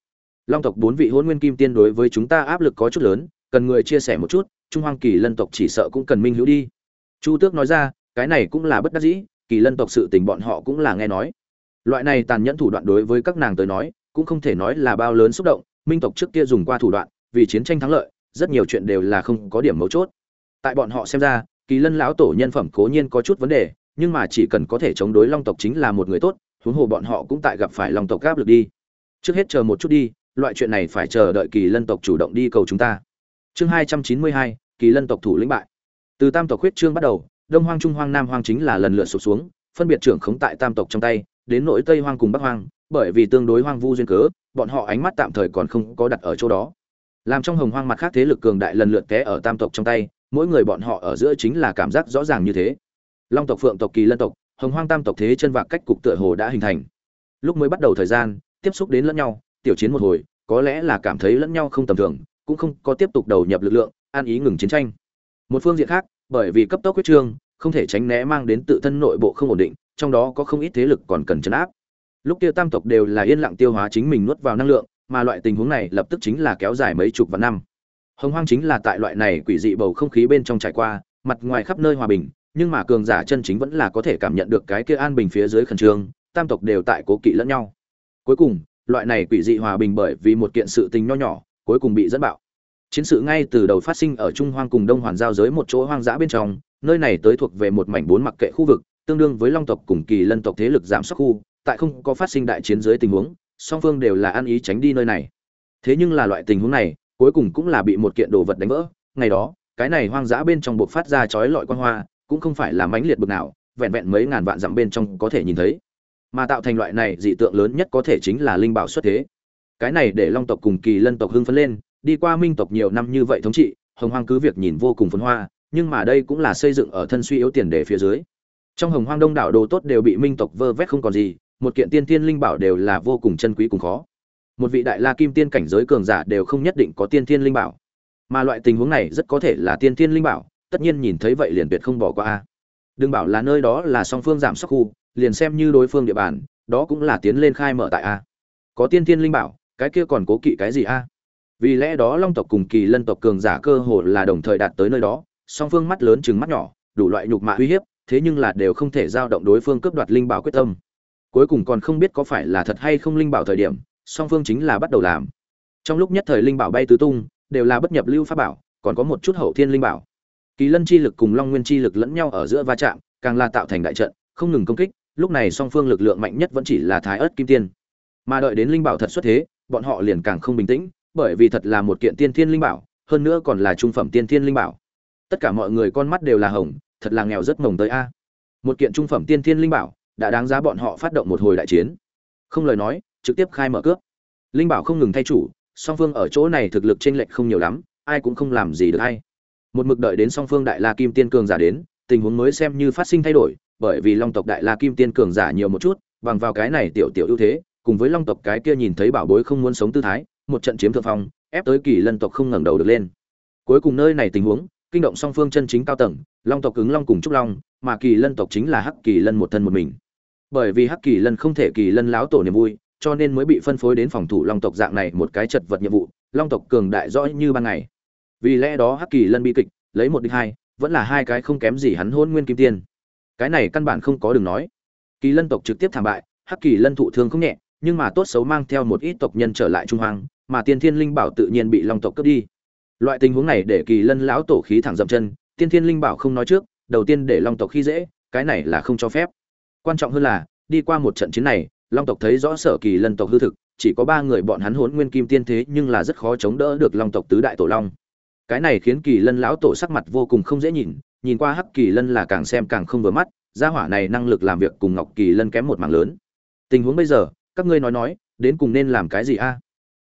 Long tộc bốn vị hôn nguyên kim tiên đối với chúng ta áp lực có chút lớn, cần người chia sẻ một chút, trung hoang kỳ lân tộc chỉ sợ cũng cần minh hữu đi. Chu tước nói ra, cái này cũng là bất đắc dĩ, kỳ lân tộc sự tình bọn họ cũng là nghe nói. Loại này tàn nhẫn thủ đoạn đối với các nàng tới nói, cũng không thể nói là bao lớn xúc động, minh tộc trước kia dùng qua thủ đoạn, vì chiến tranh thắng lợi, rất nhiều chuyện đều là không có điểm mấu chốt. Tại bọn họ xem ra, kỳ lân lão tổ nhân phẩm cố nhiên có chút vấn đề nhưng mà chỉ cần có thể chống đối long tộc chính là một người tốt, huống hồ bọn họ cũng tại gặp phải long tộc gáp lực đi. Trước hết chờ một chút đi, loại chuyện này phải chờ đợi kỳ lân tộc chủ động đi cầu chúng ta. Chương hai trăm chín mươi hai, kỳ lân tộc thủ lĩnh bại. Từ tam tộc huyết trương bắt đầu, đông hoang, trung hoang, nam hoang chính là lần lượt sụp xuống, phân biệt trưởng khống tại tam tộc trong tay, đến nội tây hoang cùng bắc hoang, bởi vì tương đối hoang vu duyên cớ, bọn họ ánh mắt tạm thời còn không có đặt ở chỗ đó. Làm trong hồng hoang mặt khác thế lực cường đại lần lượt té ở tam tộc trong tay, mỗi người bọn họ ở giữa chính là cảm giác rõ ràng như thế long tộc, phượng tộc, kỳ lân tộc, hồng hoang tam tộc thế chân vạc cách cục tựa hồ đã hình thành. Lúc mới bắt đầu thời gian, tiếp xúc đến lẫn nhau, tiểu chiến một hồi, có lẽ là cảm thấy lẫn nhau không tầm thường, cũng không có tiếp tục đầu nhập lực lượng, an ý ngừng chiến tranh. Một phương diện khác, bởi vì cấp tốc quyết trương, không thể tránh né mang đến tự thân nội bộ không ổn định, trong đó có không ít thế lực còn cần chấn áp. Lúc kia tam tộc đều là yên lặng tiêu hóa chính mình nuốt vào năng lượng, mà loại tình huống này lập tức chính là kéo dài mấy chục vạn năm. Hồng hoang chính là tại loại này quỷ dị bầu không khí bên trong trải qua, mặt ngoài khắp nơi hòa bình nhưng mà cường giả chân chính vẫn là có thể cảm nhận được cái kia an bình phía dưới khẩn trương, tam tộc đều tại cố kỵ lẫn nhau. Cuối cùng, loại này quỷ dị hòa bình bởi vì một kiện sự tình nho nhỏ, cuối cùng bị dẫn bạo. Chiến sự ngay từ đầu phát sinh ở trung hoang cùng đông hoàn giao giới một chỗ hoang dã bên trong, nơi này tới thuộc về một mảnh bốn mặc kệ khu vực, tương đương với long tộc cùng kỳ lân tộc thế lực giảm sắc khu, tại không có phát sinh đại chiến dưới tình huống, song phương đều là ăn ý tránh đi nơi này. Thế nhưng là loại tình huống này, cuối cùng cũng là bị một kiện đồ vật đánh vỡ. Ngày đó, cái này hoang dã bên trong buộc phát ra chói lọi quan hoa cũng không phải là mãnh liệt bực nào, vẹn vẹn mấy ngàn vạn dặm bên trong có thể nhìn thấy. Mà tạo thành loại này dị tượng lớn nhất có thể chính là linh bảo xuất thế. Cái này để long tộc cùng kỳ lân tộc hưng phấn lên, đi qua minh tộc nhiều năm như vậy thống trị, hồng hoang cứ việc nhìn vô cùng phấn hoa, nhưng mà đây cũng là xây dựng ở thân suy yếu tiền đề phía dưới. Trong hồng hoang đông đảo đồ tốt đều bị minh tộc vơ vét không còn gì, một kiện tiên tiên linh bảo đều là vô cùng chân quý cùng khó. Một vị đại la kim tiên cảnh giới cường giả đều không nhất định có tiên tiên linh bảo. Mà loại tình huống này rất có thể là tiên tiên linh bảo tất nhiên nhìn thấy vậy liền tuyệt không bỏ qua a. Đừng bảo là nơi đó là song phương giảm sắc khu, liền xem như đối phương địa bàn, đó cũng là tiến lên khai mở tại a. Có tiên tiên linh bảo, cái kia còn cố kỵ cái gì a? Vì lẽ đó long tộc cùng kỳ lân tộc cường giả cơ hồ là đồng thời đạt tới nơi đó, song phương mắt lớn chừng mắt nhỏ, đủ loại nhục mạ uy hiếp, thế nhưng là đều không thể giao động đối phương cướp đoạt linh bảo quyết tâm. Cuối cùng còn không biết có phải là thật hay không linh bảo thời điểm, song phương chính là bắt đầu làm. Trong lúc nhất thời linh bảo bay tứ tung, đều là bất nhập lưu pháp bảo, còn có một chút hậu thiên linh bảo kỳ lân chi lực cùng long nguyên chi lực lẫn nhau ở giữa va chạm, càng là tạo thành đại trận, không ngừng công kích, lúc này song phương lực lượng mạnh nhất vẫn chỉ là thái ớt kim tiên. Mà đợi đến linh bảo thật xuất thế, bọn họ liền càng không bình tĩnh, bởi vì thật là một kiện tiên thiên linh bảo, hơn nữa còn là trung phẩm tiên thiên linh bảo. Tất cả mọi người con mắt đều là hồng, thật là nghèo rất mồng tới a. Một kiện trung phẩm tiên thiên linh bảo đã đáng giá bọn họ phát động một hồi đại chiến. Không lời nói, trực tiếp khai mở cướp. Linh bảo không ngừng thay chủ, song phương ở chỗ này thực lực chênh lệch không nhiều lắm, ai cũng không làm gì được hay một mực đợi đến song phương đại la kim tiên cường giả đến, tình huống mới xem như phát sinh thay đổi, bởi vì long tộc đại la kim tiên cường giả nhiều một chút, bằng vào cái này tiểu tiểu ưu thế, cùng với long tộc cái kia nhìn thấy bảo bối không muốn sống tư thái, một trận chiếm thượng phong, ép tới kỳ lân tộc không ngẩng đầu được lên. Cuối cùng nơi này tình huống, kinh động song phương chân chính cao tầng, long tộc cứng long cùng trúc long, mà kỳ lân tộc chính là hắc kỳ lân một thân một mình. Bởi vì hắc kỳ lân không thể kỳ lân láo tổ niềm vui, cho nên mới bị phân phối đến phòng thủ long tộc dạng này một cái chật vật nhiệm vụ, long tộc cường đại rõ như ban ngày vì lẽ đó hắc kỳ lân bi kịch, lấy một địch hai, vẫn là hai cái không kém gì hắn hôn nguyên kim tiên. Cái này căn bản không có đường nói. Kỳ lân tộc trực tiếp thảm bại, hắc kỳ lân thụ thương không nhẹ, nhưng mà tốt xấu mang theo một ít tộc nhân trở lại trung hoàng mà tiên thiên linh bảo tự nhiên bị long tộc cướp đi. Loại tình huống này để kỳ lân lão tổ khí thẳng dậm chân, tiên thiên linh bảo không nói trước, đầu tiên để long tộc khi dễ, cái này là không cho phép. Quan trọng hơn là, đi qua một trận chiến này, long tộc thấy rõ sở kỳ lân tộc hư thực, chỉ có ba người bọn hắn hốn nguyên kim tiên thế nhưng là rất khó chống đỡ được long tộc tứ đại tổ long cái này khiến kỳ lân lão tổ sắc mặt vô cùng không dễ nhìn nhìn qua hắc kỳ lân là càng xem càng không vừa mắt, gia hỏa này năng lực làm việc cùng ngọc kỳ lân kém một mảng lớn. Tình huống bây giờ, các ngươi nói nói, đến cùng nên làm cái gì a?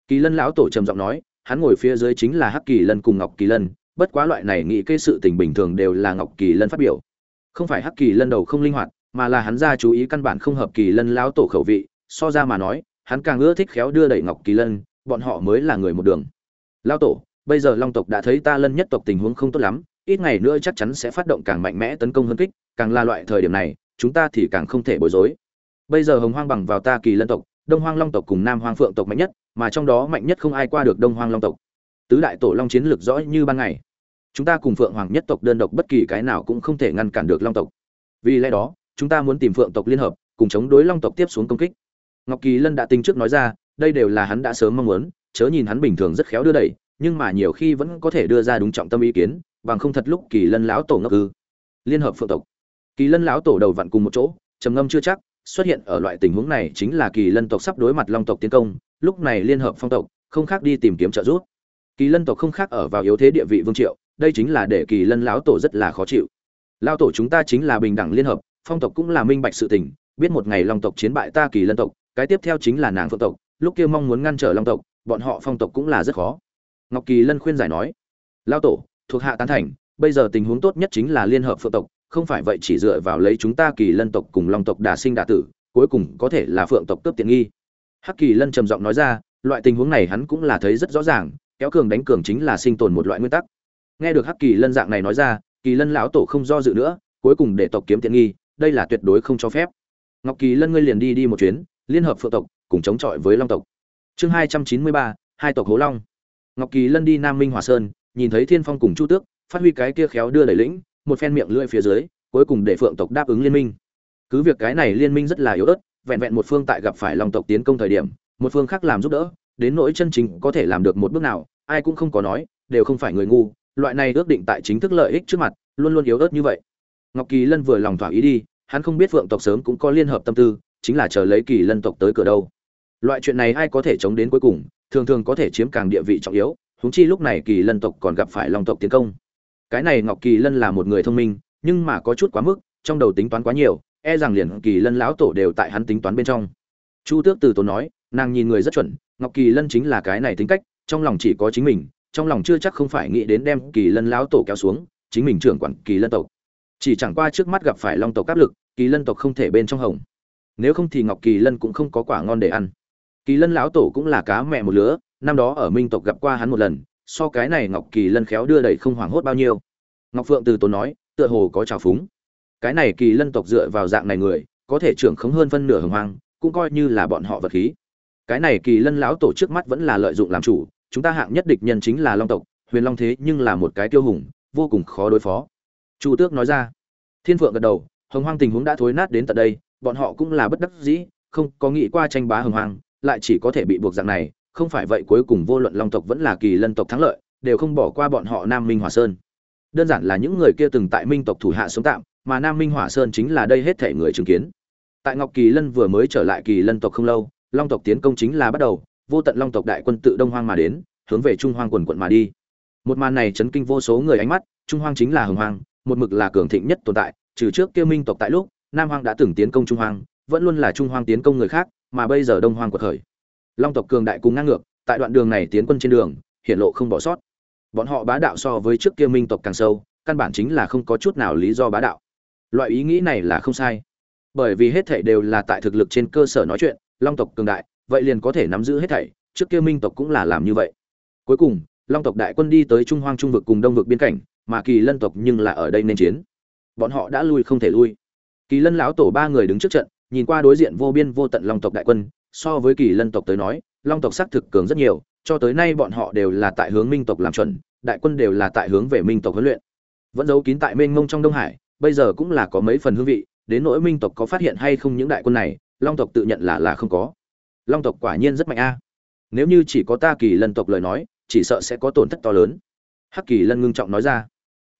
Kỳ lân lão tổ trầm giọng nói, hắn ngồi phía dưới chính là hắc kỳ lân cùng ngọc kỳ lân, bất quá loại này nghĩ cái sự tình bình thường đều là ngọc kỳ lân phát biểu. Không phải hắc kỳ lân đầu không linh hoạt, mà là hắn ra chú ý căn bản không hợp kỳ lân lão tổ khẩu vị, so ra mà nói, hắn càng ưa thích khéo đưa đẩy ngọc kỳ lân, bọn họ mới là người một đường. Lão tổ bây giờ long tộc đã thấy ta lân nhất tộc tình huống không tốt lắm, ít ngày nữa chắc chắn sẽ phát động càng mạnh mẽ tấn công hơn kích, càng là loại thời điểm này, chúng ta thì càng không thể bối rối. Bây giờ hồng hoang bằng vào ta kỳ lân tộc, đông hoang long tộc cùng nam hoang phượng tộc mạnh nhất, mà trong đó mạnh nhất không ai qua được đông hoang long tộc. Tứ đại tổ long chiến lược rõ như ban ngày. Chúng ta cùng phượng hoàng nhất tộc đơn độc bất kỳ cái nào cũng không thể ngăn cản được long tộc. Vì lẽ đó, chúng ta muốn tìm phượng tộc liên hợp, cùng chống đối long tộc tiếp xuống công kích. Ngọc kỳ lân đã tính trước nói ra, đây đều là hắn đã sớm mong muốn, chớ nhìn hắn bình thường rất khéo đưa đẩy nhưng mà nhiều khi vẫn có thể đưa ra đúng trọng tâm ý kiến, bằng không thật lúc kỳ lân lão tổ ngốc ư. Liên hợp phượng tộc. Kỳ lân lão tổ đầu vặn cùng một chỗ, trầm ngâm chưa chắc, xuất hiện ở loại tình huống này chính là kỳ lân tộc sắp đối mặt long tộc tiến công, lúc này liên hợp phong tộc, không khác đi tìm kiếm trợ giúp. Kỳ lân tộc không khác ở vào yếu thế địa vị vương triệu, đây chính là để kỳ lân lão tổ rất là khó chịu. Lão tổ chúng ta chính là bình đẳng liên hợp, phong tộc cũng là minh bạch sự tình, biết một ngày long tộc chiến bại ta kỳ lân tộc, cái tiếp theo chính là nàng phượng tộc, lúc kia mong muốn ngăn trở long tộc, bọn họ phong tộc cũng là rất khó ngọc kỳ lân khuyên giải nói lão tổ, thuộc hạ tán thành, bây giờ tình huống tốt nhất chính là liên hợp phượng tộc, không phải vậy chỉ dựa vào lấy chúng ta kỳ lân tộc cùng long tộc đà sinh đà tử, cuối cùng có thể là phượng tộc cướp tiện nghi. Hắc kỳ lân trầm giọng nói ra, loại tình huống này hắn cũng là thấy rất rõ ràng, kéo cường đánh cường chính là sinh tồn một loại nguyên tắc. Nghe được hắc kỳ lân dạng này nói ra, kỳ lân lão tổ không do dự nữa, cuối cùng để tộc kiếm tiện nghi, đây là tuyệt đối không cho phép. Ngọc kỳ lân ngươi liền đi đi một chuyến, liên hợp phượng tộc, cùng chống chọi với long tộc. Chương hai trăm chín mươi ba, hai tộc hố long ngọc kỳ lân đi nam minh hòa sơn, nhìn thấy thiên phong cùng chu tước, phát huy cái kia khéo đưa đẩy lĩnh, một phen miệng lưỡi phía dưới, cuối cùng để phượng tộc đáp ứng liên minh. Cứ việc cái này liên minh rất là yếu ớt, vẹn vẹn một phương tại gặp phải long tộc tiến công thời điểm, một phương khác làm giúp đỡ, đến nỗi chân chính có thể làm được một bước nào, ai cũng không có nói, đều không phải người ngu, loại này ước định tại chính thức lợi ích trước mặt, luôn luôn yếu ớt như vậy. Ngọc kỳ lân vừa lòng thỏa ý đi, hắn không biết phượng tộc sớm cũng có liên hợp tâm tư, chính là chờ lấy kỳ lân tộc tới cửa đâu. Loại chuyện này ai có thể chống đến cuối cùng thường thường có thể chiếm càng địa vị trọng yếu, huống chi lúc này kỳ lân tộc còn gặp phải long tộc tiến công. Cái này ngọc kỳ lân là một người thông minh, nhưng mà có chút quá mức, trong đầu tính toán quá nhiều e rằng liền kỳ lân lão tổ đều tại hắn tính toán bên trong. Chu tước từ tốn nói, nàng nhìn người rất chuẩn, ngọc kỳ lân chính là cái này tính cách, trong lòng chỉ có chính mình, trong lòng chưa chắc không phải nghĩ đến đem kỳ lân lão tổ kéo xuống, chính mình trưởng quản kỳ lân tộc. Chỉ chẳng qua trước mắt gặp phải long tộc áp lực, kỳ lân tộc không thể bên trong hồng. Nếu không thì ngọc kỳ lân cũng không có quả ngon để ăn kỳ lân lão tổ cũng là cá mẹ một lứa, năm đó ở minh tộc gặp qua hắn một lần, so cái này ngọc kỳ lân khéo đưa đẩy không hoảng hốt bao nhiêu. Ngọc phượng từ tốn nói, tựa hồ có trào phúng. Cái này kỳ lân tộc dựa vào dạng này người, có thể trưởng khống hơn phân nửa hồng hoang, cũng coi như là bọn họ vật khí. Cái này kỳ lân lão tổ trước mắt vẫn là lợi dụng làm chủ, chúng ta hạng nhất địch nhân chính là long tộc, huyền long thế nhưng là một cái tiêu hùng, vô cùng khó đối phó. Chu tước nói ra. Thiên phượng gật đầu, hồng hoang tình huống đã thối nát đến tận đây, bọn họ cũng là bất đắc dĩ, không có nghĩ qua tranh bá hồng hoang lại chỉ có thể bị buộc dạng này, không phải vậy cuối cùng vô luận long tộc vẫn là kỳ lân tộc thắng lợi, đều không bỏ qua bọn họ nam minh hòa sơn. Đơn giản là những người kia từng tại minh tộc thủ hạ sống tạm, mà nam minh hỏa sơn chính là đây hết thể người chứng kiến. Tại ngọc kỳ lân vừa mới trở lại kỳ lân tộc không lâu, long tộc tiến công chính là bắt đầu, vô tận long tộc đại quân tự đông hoang mà đến, hướng về trung hoang quần quận mà đi. Một màn này chấn kinh vô số người ánh mắt, trung hoang chính là hồng hoang, một mực là cường thịnh nhất tồn tại, trừ trước kia minh tộc tại lúc, nam hoang đã từng tiến công trung hoang, vẫn luôn là trung hoang tiến công người khác mà bây giờ đông hoang quật khởi. Long tộc cường đại cùng ngang ngược, tại đoạn đường này tiến quân trên đường hiện lộ không bỏ sót. Bọn họ bá đạo so với trước kia minh tộc càng sâu, căn bản chính là không có chút nào lý do bá đạo. Loại ý nghĩ này là không sai. Bởi vì hết thảy đều là tại thực lực trên cơ sở nói chuyện, long tộc cường đại, vậy liền có thể nắm giữ hết thảy, trước kia minh tộc cũng là làm như vậy. Cuối cùng, long tộc đại quân đi tới trung hoang trung vực cùng đông vực biên cảnh, mà kỳ lân tộc nhưng là ở đây nên chiến. Bọn họ đã lui không thể lui. Kỳ lân lão tổ ba người đứng trước trận nhìn qua đối diện vô biên vô tận long tộc đại quân, so với kỳ lân tộc tới nói, long tộc xác thực cường rất nhiều, cho tới nay bọn họ đều là tại hướng minh tộc làm chuẩn, đại quân đều là tại hướng về minh tộc huấn luyện. Vẫn giấu kín tại mênh mông trong đông hải, bây giờ cũng là có mấy phần hương vị, đến nỗi minh tộc có phát hiện hay không những đại quân này, long tộc tự nhận là là không có. Long tộc quả nhiên rất mạnh a. Nếu như chỉ có ta kỳ lân tộc lời nói, chỉ sợ sẽ có tổn thất to lớn. Hắc kỳ lân ngưng trọng nói ra.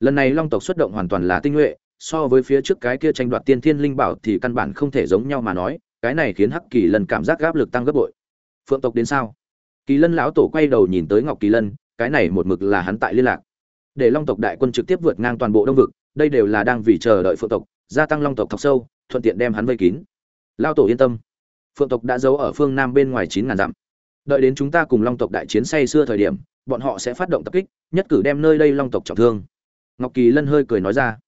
Lần này long tộc xuất động hoàn toàn là tinh nhuệ so với phía trước cái kia tranh đoạt tiên thiên linh bảo thì căn bản không thể giống nhau mà nói, cái này khiến hắc kỳ lân cảm giác gáp lực tăng gấp bội. Phượng tộc đến sao? Kỳ lân lão tổ quay đầu nhìn tới ngọc kỳ lân, cái này một mực là hắn tại liên lạc. Để long tộc đại quân trực tiếp vượt ngang toàn bộ đông vực, đây đều là đang vì chờ đợi phượng tộc, gia tăng long tộc thọc sâu, thuận tiện đem hắn vây kín. Lao tổ yên tâm. Phượng tộc đã giấu ở phương nam bên ngoài chín ngàn dặm. Đợi đến chúng ta cùng long tộc đại chiến say xưa thời điểm, bọn họ sẽ phát động tập kích, nhất cử đem nơi đây long tộc trọng thương. Ngọc kỳ lân hơi cười nói ra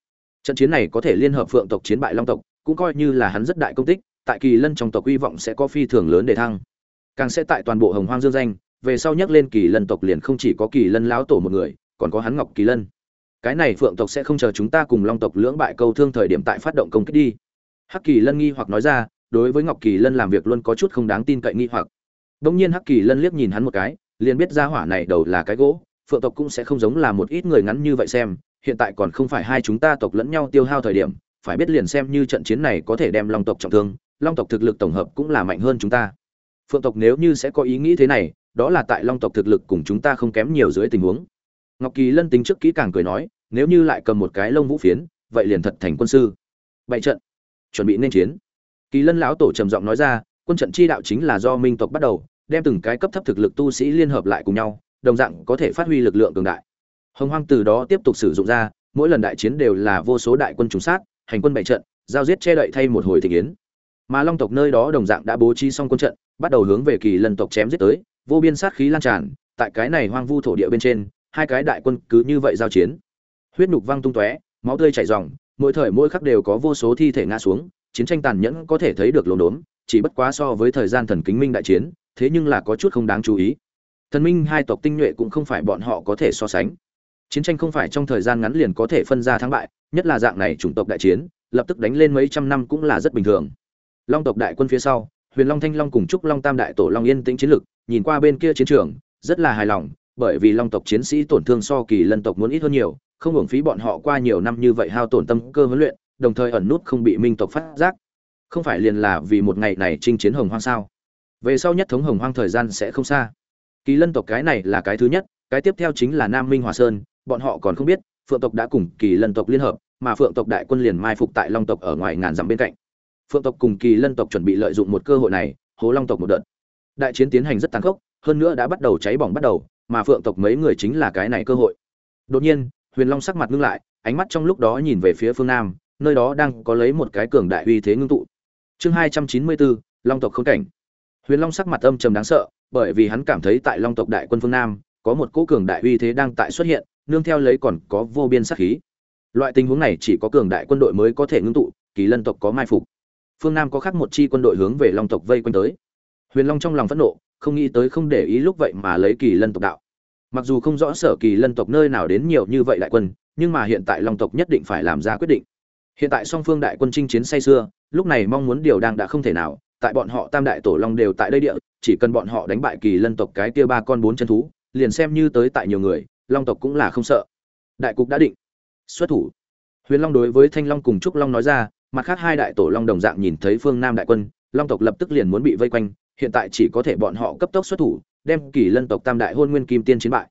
trận chiến này có thể liên hợp phượng tộc chiến bại long tộc, cũng coi như là hắn rất đại công tích, tại kỳ lân trong tộc hy vọng sẽ có phi thường lớn để thăng. Càng sẽ tại toàn bộ hồng hoang dương danh, về sau nhắc lên kỳ lân tộc liền không chỉ có kỳ lân lão tổ một người, còn có hắn ngọc kỳ lân. Cái này phượng tộc sẽ không chờ chúng ta cùng long tộc lưỡng bại câu thương thời điểm tại phát động công kích đi. Hắc kỳ lân nghi hoặc nói ra, đối với ngọc kỳ lân làm việc luôn có chút không đáng tin cậy nghi hoặc. Đông nhiên hắc kỳ lân liếc nhìn hắn một cái, liền biết ra hỏa này đầu là cái gỗ, phượng tộc cũng sẽ không giống là một ít người ngắn như vậy xem hiện tại còn không phải hai chúng ta tộc lẫn nhau tiêu hao thời điểm, phải biết liền xem như trận chiến này có thể đem long tộc trọng thương, long tộc thực lực tổng hợp cũng là mạnh hơn chúng ta. Phượng tộc nếu như sẽ có ý nghĩ thế này, đó là tại long tộc thực lực cùng chúng ta không kém nhiều dưới tình huống. Ngọc kỳ lân tính trước kỹ càng cười nói, nếu như lại cầm một cái lông vũ phiến, vậy liền thật thành quân sư. Bậy trận, chuẩn bị nên chiến. Kỳ lân lão tổ trầm giọng nói ra, quân trận chi đạo chính là do minh tộc bắt đầu, đem từng cái cấp thấp thực lực tu sĩ liên hợp lại cùng nhau, đồng dạng có thể phát huy lực lượng cường đại hồng hoang từ đó tiếp tục sử dụng ra, mỗi lần đại chiến đều là vô số đại quân trùng sát, hành quân bày trận, giao giết che đậy thay một hồi thị kiến. Mà long tộc nơi đó đồng dạng đã bố trí xong quân trận, bắt đầu hướng về kỳ lân tộc chém giết tới, vô biên sát khí lan tràn, tại cái này hoang vu thổ địa bên trên, hai cái đại quân cứ như vậy giao chiến. Huyết nhục văng tung tóe, máu tươi chảy ròng, mỗi thời mỗi khắc đều có vô số thi thể ngã xuống, chiến tranh tàn nhẫn có thể thấy được lồn đốn chỉ bất quá so với thời gian thần kính minh đại chiến, thế nhưng là có chút không đáng chú ý. Thần minh hai tộc tinh nhuệ cũng không phải bọn họ có thể so sánh chiến tranh không phải trong thời gian ngắn liền có thể phân ra thắng bại, nhất là dạng này chủng tộc đại chiến, lập tức đánh lên mấy trăm năm cũng là rất bình thường. Long tộc đại quân phía sau, huyền long thanh long cùng trúc long tam đại tổ long yên tĩnh chiến lực, nhìn qua bên kia chiến trường, rất là hài lòng, bởi vì long tộc chiến sĩ tổn thương so kỳ lân tộc muốn ít hơn nhiều, không hưởng phí bọn họ qua nhiều năm như vậy hao tổn tâm cơ huấn luyện, đồng thời ẩn nút không bị minh tộc phát giác. Không phải liền là vì một ngày này chinh chiến hồng hoang sao? Về sau nhất thống hồng hoang thời gian sẽ không xa. Kỳ lân tộc cái này là cái thứ nhất, cái tiếp theo chính là nam minh hòa sơn bọn họ còn không biết, phượng tộc đã cùng kỳ lân tộc liên hợp, mà phượng tộc đại quân liền mai phục tại long tộc ở ngoài ngàn dặm bên cạnh. Phượng tộc cùng kỳ lân tộc chuẩn bị lợi dụng một cơ hội này, hố long tộc một đợt. Đại chiến tiến hành rất tàn khốc, hơn nữa đã bắt đầu cháy bỏng bắt đầu, mà phượng tộc mấy người chính là cái này cơ hội. Đột nhiên, huyền long sắc mặt ngưng lại, ánh mắt trong lúc đó nhìn về phía phương nam, nơi đó đang có lấy một cái cường đại uy thế ngưng tụ. Chương hai trăm chín mươi bốn, long tộc khống cảnh. Huyền long sắc mặt âm trầm đáng sợ, bởi vì hắn cảm thấy tại long tộc đại quân phương nam, có một cỗ cường đại uy thế đang tại xuất hiện nương theo lấy còn có vô biên sát khí. Loại tình huống này chỉ có cường đại quân đội mới có thể ngưng tụ, kỳ lân tộc có mai phục. Phương nam có khác một chi quân đội hướng về long tộc vây quanh tới. Huyền long trong lòng phẫn nộ, không nghĩ tới không để ý lúc vậy mà lấy kỳ lân tộc đạo. Mặc dù không rõ sở kỳ lân tộc nơi nào đến nhiều như vậy đại quân, nhưng mà hiện tại long tộc nhất định phải làm ra quyết định. Hiện tại song phương đại quân chinh chiến say xưa lúc này mong muốn điều đang đã không thể nào, tại bọn họ tam đại tổ long đều tại đây địa, chỉ cần bọn họ đánh bại kỳ lân tộc cái kia ba con bốn chân thú, liền xem như tới tại nhiều người long tộc cũng là không sợ. Đại cục đã định. Xuất thủ. Huyền long đối với thanh long cùng trúc long nói ra, mặt khác hai đại tổ long đồng dạng nhìn thấy phương nam đại quân, long tộc lập tức liền muốn bị vây quanh, hiện tại chỉ có thể bọn họ cấp tốc xuất thủ, đem kỳ lân tộc tam đại hôn nguyên kim tiên chiến bại.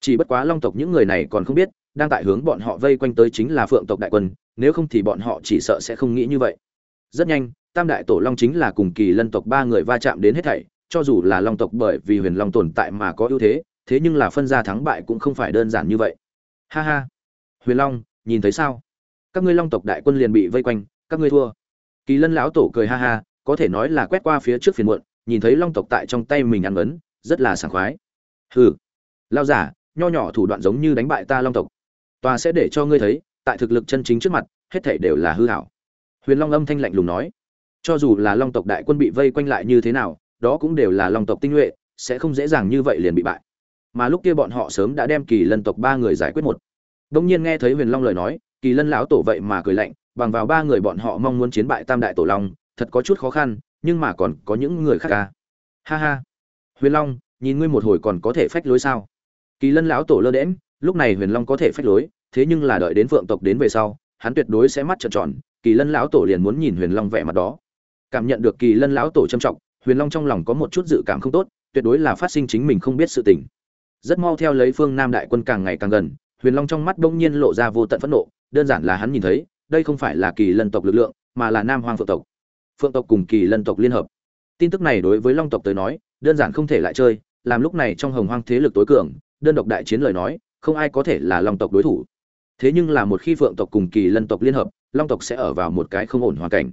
Chỉ bất quá long tộc những người này còn không biết, đang tại hướng bọn họ vây quanh tới chính là phượng tộc đại quân, nếu không thì bọn họ chỉ sợ sẽ không nghĩ như vậy. Rất nhanh, tam đại tổ long chính là cùng kỳ lân tộc ba người va chạm đến hết thảy, cho dù là long tộc bởi vì huyền long tồn tại mà có ưu thế thế nhưng là phân ra thắng bại cũng không phải đơn giản như vậy. Ha ha. Huyền long, nhìn thấy sao? Các ngươi long tộc đại quân liền bị vây quanh, các ngươi thua. Kỳ lân lão tổ cười ha ha, có thể nói là quét qua phía trước phiền muộn, nhìn thấy long tộc tại trong tay mình ăn ấn rất là sảng khoái. Hừ. Lao giả, nho nhỏ thủ đoạn giống như đánh bại ta long tộc. Tòa sẽ để cho ngươi thấy, tại thực lực chân chính trước mặt, hết thảy đều là hư hảo. Huyền long âm thanh lạnh lùng nói. Cho dù là long tộc đại quân bị vây quanh lại như thế nào, đó cũng đều là long tộc tinh nhuệ, sẽ không dễ dàng như vậy liền bị bại mà lúc kia bọn họ sớm đã đem kỳ lân tộc ba người giải quyết một. Đông nhiên nghe thấy huyền long lời nói, kỳ lân lão tổ vậy mà cười lạnh, bằng vào ba người bọn họ mong muốn chiến bại tam đại tổ long, thật có chút khó khăn, nhưng mà còn có những người khác ca à. ha ha. Huyền long, nhìn ngươi một hồi còn có thể phách lối sao? Kỳ lân lão tổ lơ đễm lúc này huyền long có thể phách lối, thế nhưng là đợi đến phượng tộc đến về sau, hắn tuyệt đối sẽ mắt trợn tròn, kỳ lân lão tổ liền muốn nhìn huyền long vẻ mặt đó. Cảm nhận được kỳ lân lão tổ trầm trọng, huyền long trong lòng có một chút dự cảm không tốt, tuyệt đối là phát sinh chính mình không biết sự tình rất mau theo lấy phương nam đại quân càng ngày càng gần, huyền long trong mắt bỗng nhiên lộ ra vô tận phẫn nộ, đơn giản là hắn nhìn thấy, đây không phải là kỳ lân tộc lực lượng, mà là nam Hoàng phượng tộc. Phượng tộc cùng kỳ lân tộc liên hợp. Tin tức này đối với long tộc tới nói, đơn giản không thể lại chơi, làm lúc này trong hồng hoang thế lực tối cường, đơn độc đại chiến lời nói, không ai có thể là long tộc đối thủ. Thế nhưng là một khi phượng tộc cùng kỳ lân tộc liên hợp, long tộc sẽ ở vào một cái không ổn hoàn cảnh.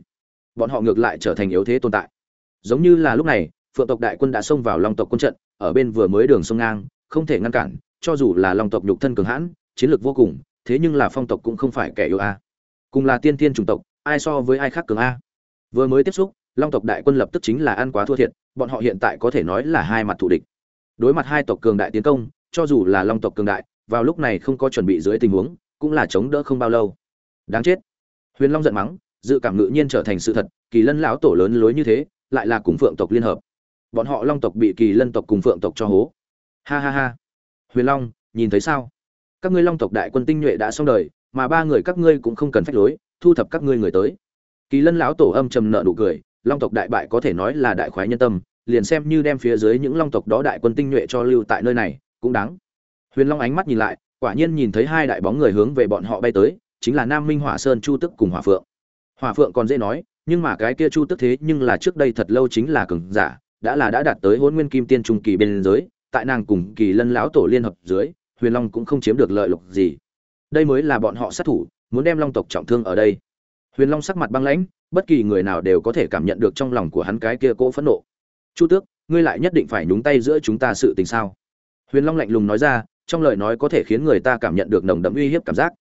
Bọn họ ngược lại trở thành yếu thế tồn tại. Giống như là lúc này, phượng tộc đại quân đã xông vào long tộc quân trận, ở bên vừa mới đường sông ngang không thể ngăn cản, cho dù là long tộc nhục thân cường hãn, chiến lược vô cùng, thế nhưng là phong tộc cũng không phải kẻ yếu a. Cùng là tiên tiên chủng tộc, ai so với ai khác cường a? Vừa mới tiếp xúc, long tộc đại quân lập tức chính là ăn quá thua thiệt, bọn họ hiện tại có thể nói là hai mặt thù địch. Đối mặt hai tộc cường đại tiến công, cho dù là long tộc cường đại, vào lúc này không có chuẩn bị dưới tình huống, cũng là chống đỡ không bao lâu. Đáng chết. Huyền long giận mắng, dự cảm ngự nhiên trở thành sự thật, kỳ lân lão tổ lớn lối như thế, lại là cùng phượng tộc liên hợp. Bọn họ long tộc bị kỳ lân tộc cùng phượng tộc cho hố ha ha ha. Huyền long, nhìn thấy sao? Các ngươi long tộc đại quân tinh nhuệ đã xong đời, mà ba người các ngươi cũng không cần phách lối, thu thập các ngươi người tới. Kỳ lân lão tổ âm trầm nợ nụ cười, long tộc đại bại có thể nói là đại khoái nhân tâm, liền xem như đem phía dưới những long tộc đó đại quân tinh nhuệ cho lưu tại nơi này, cũng đáng. Huyền long ánh mắt nhìn lại, quả nhiên nhìn thấy hai đại bóng người hướng về bọn họ bay tới, chính là nam minh hỏa sơn chu tức cùng hỏa phượng. Hỏa phượng còn dễ nói, nhưng mà cái kia chu tức thế nhưng là trước đây thật lâu chính là cường giả, đã là đã đạt tới hôn nguyên kim tiên trung kỳ bên giới tại nàng cùng kỳ lân lão tổ liên hợp dưới, huyền long cũng không chiếm được lợi lộc gì. Đây mới là bọn họ sát thủ, muốn đem long tộc trọng thương ở đây. Huyền long sắc mặt băng lãnh, bất kỳ người nào đều có thể cảm nhận được trong lòng của hắn cái kia cỗ phẫn nộ. Chu tước, ngươi lại nhất định phải nhúng tay giữa chúng ta sự tình sao? Huyền long lạnh lùng nói ra, trong lời nói có thể khiến người ta cảm nhận được nồng đậm uy hiếp cảm giác.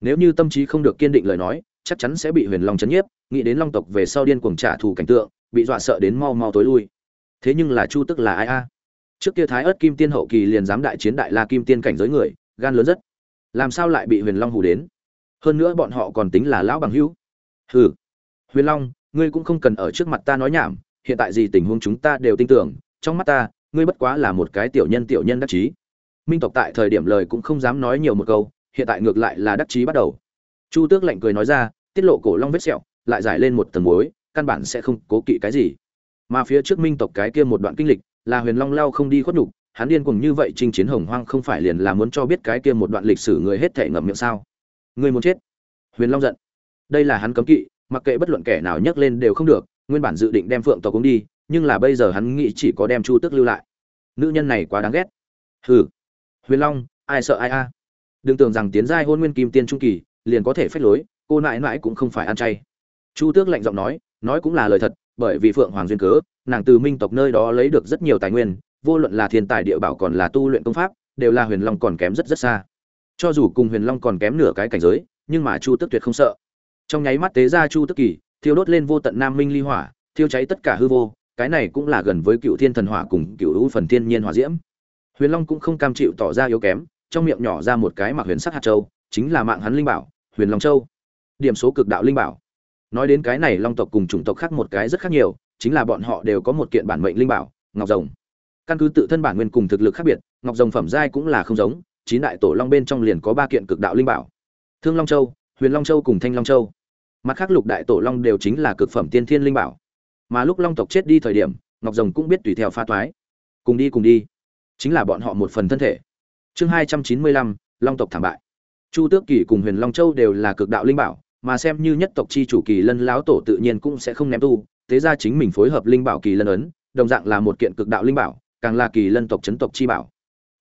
Nếu như tâm trí không được kiên định lời nói, chắc chắn sẽ bị huyền long chấn nhiếp, nghĩ đến long tộc về sau điên cuồng trả thù cảnh tượng, bị dọa sợ đến mau mau tối lui. Thế nhưng là chu tức là ai a? Trước kia thái ớt kim tiên hậu kỳ liền dám đại chiến đại la kim tiên cảnh giới người, gan lớn rất. Làm sao lại bị huyền long hù đến? Hơn nữa bọn họ còn tính là lão bằng hữu. Hừ. Huyền long, ngươi cũng không cần ở trước mặt ta nói nhảm, hiện tại gì tình huống chúng ta đều tin tưởng, trong mắt ta, ngươi bất quá là một cái tiểu nhân tiểu nhân đắc chí. Minh tộc tại thời điểm lời cũng không dám nói nhiều một câu, hiện tại ngược lại là đắc chí bắt đầu. Chu tước lạnh cười nói ra, tiết lộ cổ long vết sẹo, lại giải lên một tầng muối, căn bản sẽ không cố kỵ cái gì. Mà phía trước minh tộc cái kia một đoạn kinh lịch là huyền long lao không đi khuất nhục, hắn điên cùng như vậy chinh chiến hồng hoang không phải liền là muốn cho biết cái kia một đoạn lịch sử người hết thể ngậm miệng sao? Người muốn chết. Huyền long giận. Đây là hắn cấm kỵ, mặc kệ bất luận kẻ nào nhắc lên đều không được, nguyên bản dự định đem phượng tộc cũng đi, nhưng là bây giờ hắn nghĩ chỉ có đem chu tước lưu lại. Nữ nhân này quá đáng ghét. Hừ. Huyền long, ai sợ ai a? Đừng tưởng rằng tiến giai hôn nguyên kim tiên trung kỳ, liền có thể phách lối, cô nại nại cũng không phải ăn chay. Chu tước lạnh giọng nói nói cũng là lời thật bởi vì phượng hoàng duyên cớ, nàng từ minh tộc nơi đó lấy được rất nhiều tài nguyên, vô luận là thiên tài địa bảo còn là tu luyện công pháp, đều là huyền long còn kém rất rất xa. Cho dù cùng huyền long còn kém nửa cái cảnh giới, nhưng mà chu tước tuyệt không sợ. Trong nháy mắt tế ra chu tước kỳ, thiêu đốt lên vô tận nam minh ly hỏa, thiêu cháy tất cả hư vô, cái này cũng là gần với cựu thiên thần hỏa cùng cựu hữu phần thiên nhiên hỏa diễm. Huyền long cũng không cam chịu tỏ ra yếu kém, trong miệng nhỏ ra một cái mặc huyền sắc hạt châu, chính là mạng hắn linh bảo, huyền long châu. Điểm số cực đạo linh bảo nói đến cái này long tộc cùng chủng tộc khác một cái rất khác nhiều, chính là bọn họ đều có một kiện bản mệnh linh bảo, ngọc rồng. Căn cứ tự thân bản nguyên cùng thực lực khác biệt, ngọc rồng phẩm giai cũng là không giống, chín đại tổ long bên trong liền có ba kiện cực đạo linh bảo. Thương long châu, huyền long châu cùng thanh long châu. Mặt khác lục đại tổ long đều chính là cực phẩm tiên thiên linh bảo. Mà lúc long tộc chết đi thời điểm, ngọc rồng cũng biết tùy theo pha toái. Cùng đi cùng đi. Chính là bọn họ một phần thân thể. Chương hai trăm chín mươi lăm, long tộc thảm bại. Chu tước kỳ cùng huyền long châu đều là cực đạo linh bảo mà xem như nhất tộc chi chủ kỳ lân lão tổ tự nhiên cũng sẽ không ném tu, thế ra chính mình phối hợp linh bảo kỳ lân ấn, đồng dạng là một kiện cực đạo linh bảo, càng là kỳ lân tộc chấn tộc chi bảo.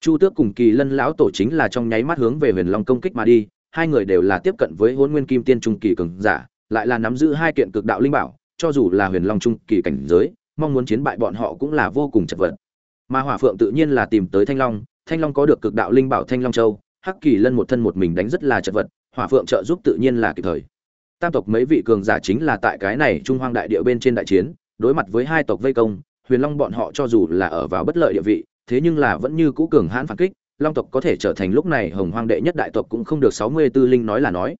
Chu tước cùng kỳ lân lão tổ chính là trong nháy mắt hướng về huyền long công kích mà đi, hai người đều là tiếp cận với hôn nguyên kim tiên trung kỳ cường giả, lại là nắm giữ hai kiện cực đạo linh bảo, cho dù là huyền long trung kỳ cảnh giới, mong muốn chiến bại bọn họ cũng là vô cùng chật vật. Mà hỏa phượng tự nhiên là tìm tới thanh long thanh long có được cực đạo linh bảo thanh long châu, hắc kỳ lân một thân một mình đánh rất là chật vật hỏa phượng trợ giúp tự nhiên là kịp thời. Tam tộc mấy vị cường giả chính là tại cái này trung hoang đại địa bên trên đại chiến, đối mặt với hai tộc vây công, huyền long bọn họ cho dù là ở vào bất lợi địa vị, thế nhưng là vẫn như cũ cường hãn phản kích, long tộc có thể trở thành lúc này hồng hoang đệ nhất đại tộc cũng không được sáu mươi tư linh nói là nói.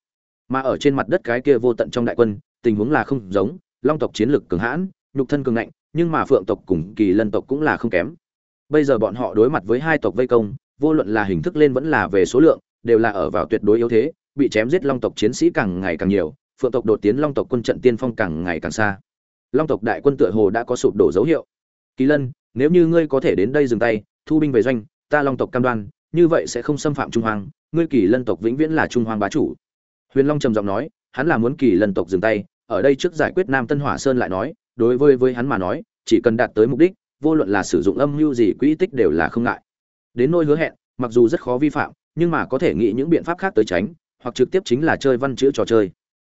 Mà ở trên mặt đất cái kia vô tận trong đại quân, tình huống là không giống, long tộc chiến lực cường hãn, nhục thân cường ngạnh, nhưng mà phượng tộc cùng kỳ lân tộc cũng là không kém. Bây giờ bọn họ đối mặt với hai tộc vây công, vô luận là hình thức lên vẫn là về số lượng, đều là ở vào tuyệt đối yếu thế bị chém giết long tộc chiến sĩ càng ngày càng nhiều, phượng tộc đột tiến long tộc quân trận tiên phong càng ngày càng xa. Long tộc đại quân tựa hồ đã có sụp đổ dấu hiệu. Kỳ lân, nếu như ngươi có thể đến đây dừng tay, thu binh về doanh, ta long tộc cam đoan, như vậy sẽ không xâm phạm trung hoàng ngươi kỳ lân tộc vĩnh viễn là trung hoàng bá chủ. Huyền long trầm giọng nói, hắn là muốn kỳ lân tộc dừng tay, ở đây trước giải quyết nam tân hỏa sơn lại nói, đối với với hắn mà nói, chỉ cần đạt tới mục đích, vô luận là sử dụng âm mưu gì quỹ tích đều là không ngại. Đến nôi hứa hẹn, mặc dù rất khó vi phạm, nhưng mà có thể nghĩ những biện pháp khác tới tránh hoặc trực tiếp chính là chơi văn chữ trò chơi.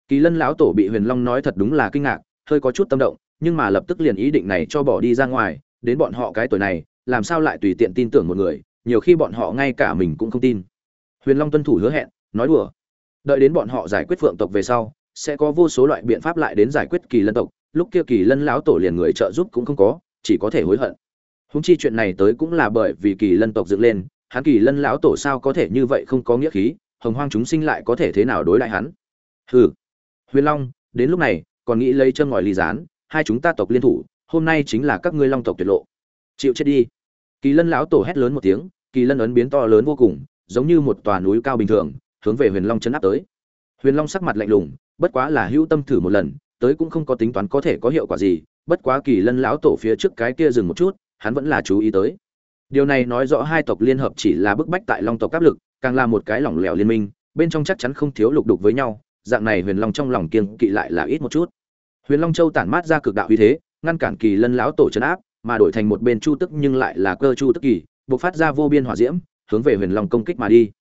Kỳ lân lão tổ bị huyền long nói thật đúng là kinh ngạc, hơi có chút tâm động, nhưng mà lập tức liền ý định này cho bỏ đi ra ngoài, đến bọn họ cái tuổi này, làm sao lại tùy tiện tin tưởng một người, nhiều khi bọn họ ngay cả mình cũng không tin. Huyền long tuân thủ hứa hẹn, nói đùa. Đợi đến bọn họ giải quyết phượng tộc về sau, sẽ có vô số loại biện pháp lại đến giải quyết kỳ lân tộc, lúc kia kỳ lân lão tổ liền người trợ giúp cũng không có, chỉ có thể hối hận. Húng chi chuyện này tới cũng là bởi vì kỳ lân tộc dựng lên, hắn kỳ lân lão tổ sao có thể như vậy không có nghĩa khí hồng hoang chúng sinh lại có thể thế nào đối lại hắn? Hừ. Huyền long, đến lúc này, còn nghĩ lấy chân ngòi ly gián, hai chúng ta tộc liên thủ, hôm nay chính là các ngươi long tộc tuyệt lộ. Chịu chết đi. Kỳ lân lão tổ hét lớn một tiếng, kỳ lân ấn biến to lớn vô cùng, giống như một tòa núi cao bình thường, hướng về huyền long chấn áp tới. Huyền long sắc mặt lạnh lùng, bất quá là hữu tâm thử một lần, tới cũng không có tính toán có thể có hiệu quả gì, bất quá kỳ lân lão tổ phía trước cái kia dừng một chút, hắn vẫn là chú ý tới điều này nói rõ hai tộc liên hợp chỉ là bức bách tại long tộc áp lực, càng là một cái lỏng lẻo liên minh, bên trong chắc chắn không thiếu lục đục với nhau, dạng này huyền long trong lòng kiêng kỵ lại là ít một chút. Huyền long châu tản mát ra cực đạo uy thế, ngăn cản kỳ lân lão tổ trấn áp, mà đổi thành một bên chu tức nhưng lại là cơ chu tức kỳ bộc phát ra vô biên hỏa diễm, hướng về huyền long công kích mà đi.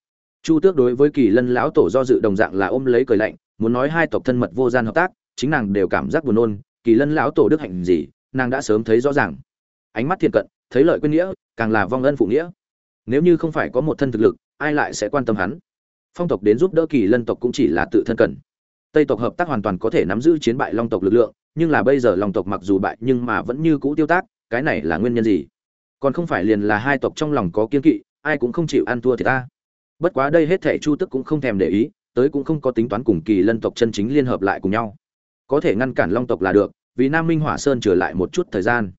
Chu tước đối với kỳ lân lão tổ do dự đồng dạng là ôm lấy cười lạnh, muốn nói hai tộc thân mật vô gian hợp tác, chính nàng đều cảm giác buồn nôn, kỳ lân lão tổ đức hạnh gì, nàng đã sớm thấy rõ ràng. Ánh mắt thiện cận thấy lợi quên nghĩa, càng là vong ân phụ nghĩa. Nếu như không phải có một thân thực lực, ai lại sẽ quan tâm hắn? Phong tộc đến giúp đỡ kỳ lân tộc cũng chỉ là tự thân cần. Tây tộc hợp tác hoàn toàn có thể nắm giữ chiến bại long tộc lực lượng, nhưng là bây giờ long tộc mặc dù bại nhưng mà vẫn như cũ tiêu tác, cái này là nguyên nhân gì? Còn không phải liền là hai tộc trong lòng có kiên kỵ, ai cũng không chịu ăn thua thì ta. Bất quá đây hết thảy chu tức cũng không thèm để ý, tới cũng không có tính toán cùng kỳ lân tộc chân chính liên hợp lại cùng nhau. Có thể ngăn cản long tộc là được, vì nam minh hỏa sơn trở lại một chút thời gian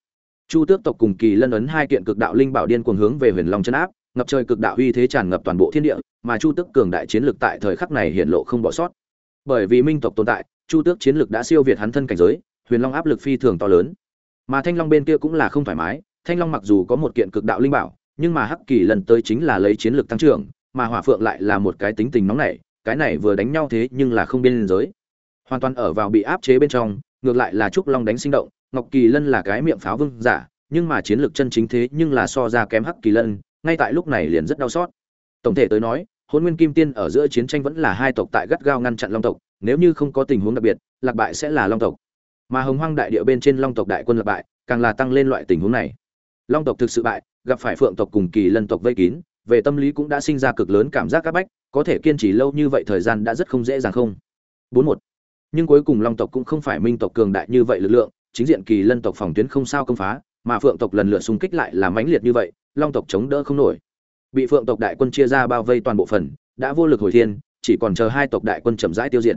chu tước tộc cùng kỳ lân ấn hai kiện cực đạo linh bảo điên cuồng hướng về huyền long chân áp, ngập trời cực đạo uy thế tràn ngập toàn bộ thiên địa, mà chu tước cường đại chiến lược tại thời khắc này hiện lộ không bỏ sót. Bởi vì minh tộc tồn tại, chu tước chiến lược đã siêu việt hắn thân cảnh giới, huyền long áp lực phi thường to lớn. Mà thanh long bên kia cũng là không thoải mái, thanh long mặc dù có một kiện cực đạo linh bảo, nhưng mà hắc kỳ lần tới chính là lấy chiến lược tăng trưởng, mà hỏa phượng lại là một cái tính tình nóng nảy, cái này vừa đánh nhau thế nhưng là không biên giới. Hoàn toàn ở vào bị áp chế bên trong, ngược lại là trúc long đánh sinh động ngọc kỳ lân là cái miệng pháo vương giả, nhưng mà chiến lược chân chính thế nhưng là so ra kém hắc kỳ lân, ngay tại lúc này liền rất đau xót. Tổng thể tới nói, Hỗn nguyên kim tiên ở giữa chiến tranh vẫn là hai tộc tại gắt gao ngăn chặn long tộc, nếu như không có tình huống đặc biệt, lạc bại sẽ là long tộc. Mà hồng hoang đại địa bên trên long tộc đại quân lạc bại, càng là tăng lên loại tình huống này. Long tộc thực sự bại, gặp phải phượng tộc cùng kỳ lân tộc vây kín, về tâm lý cũng đã sinh ra cực lớn cảm giác c áp bách, có thể kiên trì lâu như vậy thời gian đã rất không dễ dàng không? Bốn một. Nhưng cuối cùng long tộc cũng không phải minh tộc cường đại như vậy lực lượng chính diện kỳ lân tộc phòng tuyến không sao công phá, mà phượng tộc lần lượt xung kích lại là mãnh liệt như vậy, long tộc chống đỡ không nổi. Bị phượng tộc đại quân chia ra bao vây toàn bộ phần, đã vô lực hồi thiên, chỉ còn chờ hai tộc đại quân chậm rãi tiêu diệt.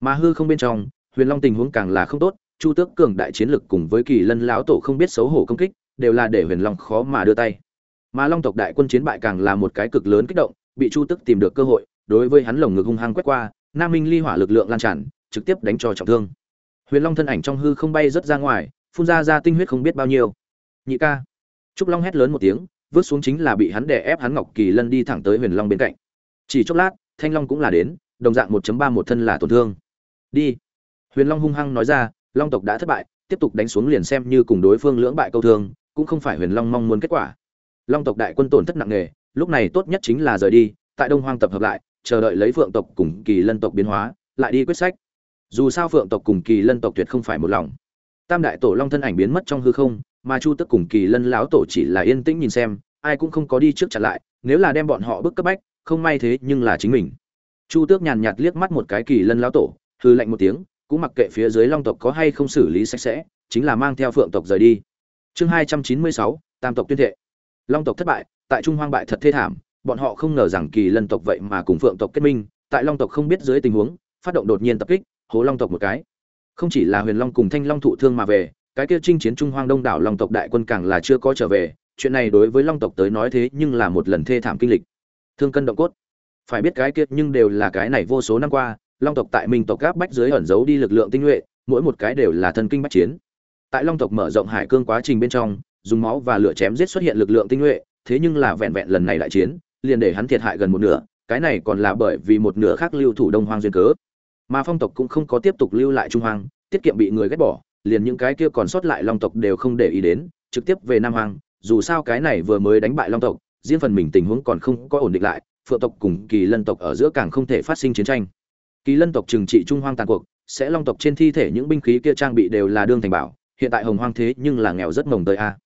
Mà hư không bên trong, huyền long tình huống càng là không tốt, chu tước cường đại chiến lực cùng với kỳ lân lão tổ không biết xấu hổ công kích, đều là để huyền long khó mà đưa tay. Mà long tộc đại quân chiến bại càng là một cái cực lớn kích động, bị chu tước tìm được cơ hội, đối với hắn lồng ngực hung hăng quét qua, nam minh ly hỏa lực lượng lan tràn, trực tiếp đánh cho trọng thương huyền long thân ảnh trong hư không bay rất ra ngoài, phun ra ra tinh huyết không biết bao nhiêu. Nhị ca. Trúc long hét lớn một tiếng, vứt xuống chính là bị hắn đè ép hắn ngọc kỳ lân đi thẳng tới huyền long bên cạnh. Chỉ chốc lát, thanh long cũng là đến, đồng dạng 1.3 một thân là tổn thương. Đi. Huyền long hung hăng nói ra, long tộc đã thất bại, tiếp tục đánh xuống liền xem như cùng đối phương lưỡng bại câu thương, cũng không phải huyền long mong muốn kết quả. Long tộc đại quân tổn thất nặng nề, lúc này tốt nhất chính là rời đi, tại đông hoang tập hợp lại, chờ đợi lấy phượng tộc cùng kỳ lân tộc biến hóa, lại đi quyết sách dù sao phượng tộc cùng kỳ lân tộc tuyệt không phải một lòng. Tam đại tổ long thân ảnh biến mất trong hư không, mà chu tức cùng kỳ lân láo tổ chỉ là yên tĩnh nhìn xem, ai cũng không có đi trước chặn lại, nếu là đem bọn họ bức cấp bách, không may thế nhưng là chính mình. Chu tước nhàn nhạt liếc mắt một cái kỳ lân láo tổ hư lạnh một tiếng, cũng mặc kệ phía dưới long tộc có hay không xử lý sạch sẽ, chính là mang theo phượng tộc rời đi. Chương hai trăm chín mươi sáu, tam tộc tuyên thệ. Long tộc thất bại, tại trung hoang bại thật thê thảm, bọn họ không ngờ rằng kỳ lân tộc vậy mà cùng phượng tộc kết minh, tại long tộc không biết dưới tình huống, phát động đột nhiên tập kích hố long tộc một cái. Không chỉ là huyền long cùng thanh long thụ thương mà về, cái kia chinh chiến trung hoang đông đảo long tộc đại quân càng là chưa có trở về, chuyện này đối với long tộc tới nói thế nhưng là một lần thê thảm kinh lịch. Thương cân động cốt. Phải biết cái kia nhưng đều là cái này vô số năm qua, long tộc tại minh tộc gáp bách dưới ẩn giấu đi lực lượng tinh nhuệ, mỗi một cái đều là thân kinh bách chiến. Tại long tộc mở rộng hải cương quá trình bên trong, dùng máu và lửa chém giết xuất hiện lực lượng tinh nhuệ, thế nhưng là vẹn vẹn lần này đại chiến, liền để hắn thiệt hại gần một nửa, cái này còn là bởi vì một nửa khác lưu thủ đông hoang duyên cớ mà phong tộc cũng không có tiếp tục lưu lại trung hoàng tiết kiệm bị người ghét bỏ, liền những cái kia còn sót lại long tộc đều không để ý đến, trực tiếp về nam hoàng dù sao cái này vừa mới đánh bại long tộc, riêng phần mình tình huống còn không có ổn định lại, phượng tộc cùng kỳ lân tộc ở giữa càng không thể phát sinh chiến tranh. Kỳ lân tộc trừng trị trung hoang tàn cuộc, sẽ long tộc trên thi thể những binh khí kia trang bị đều là đương thành bảo, hiện tại hồng hoang thế nhưng là nghèo rất mồng tới a.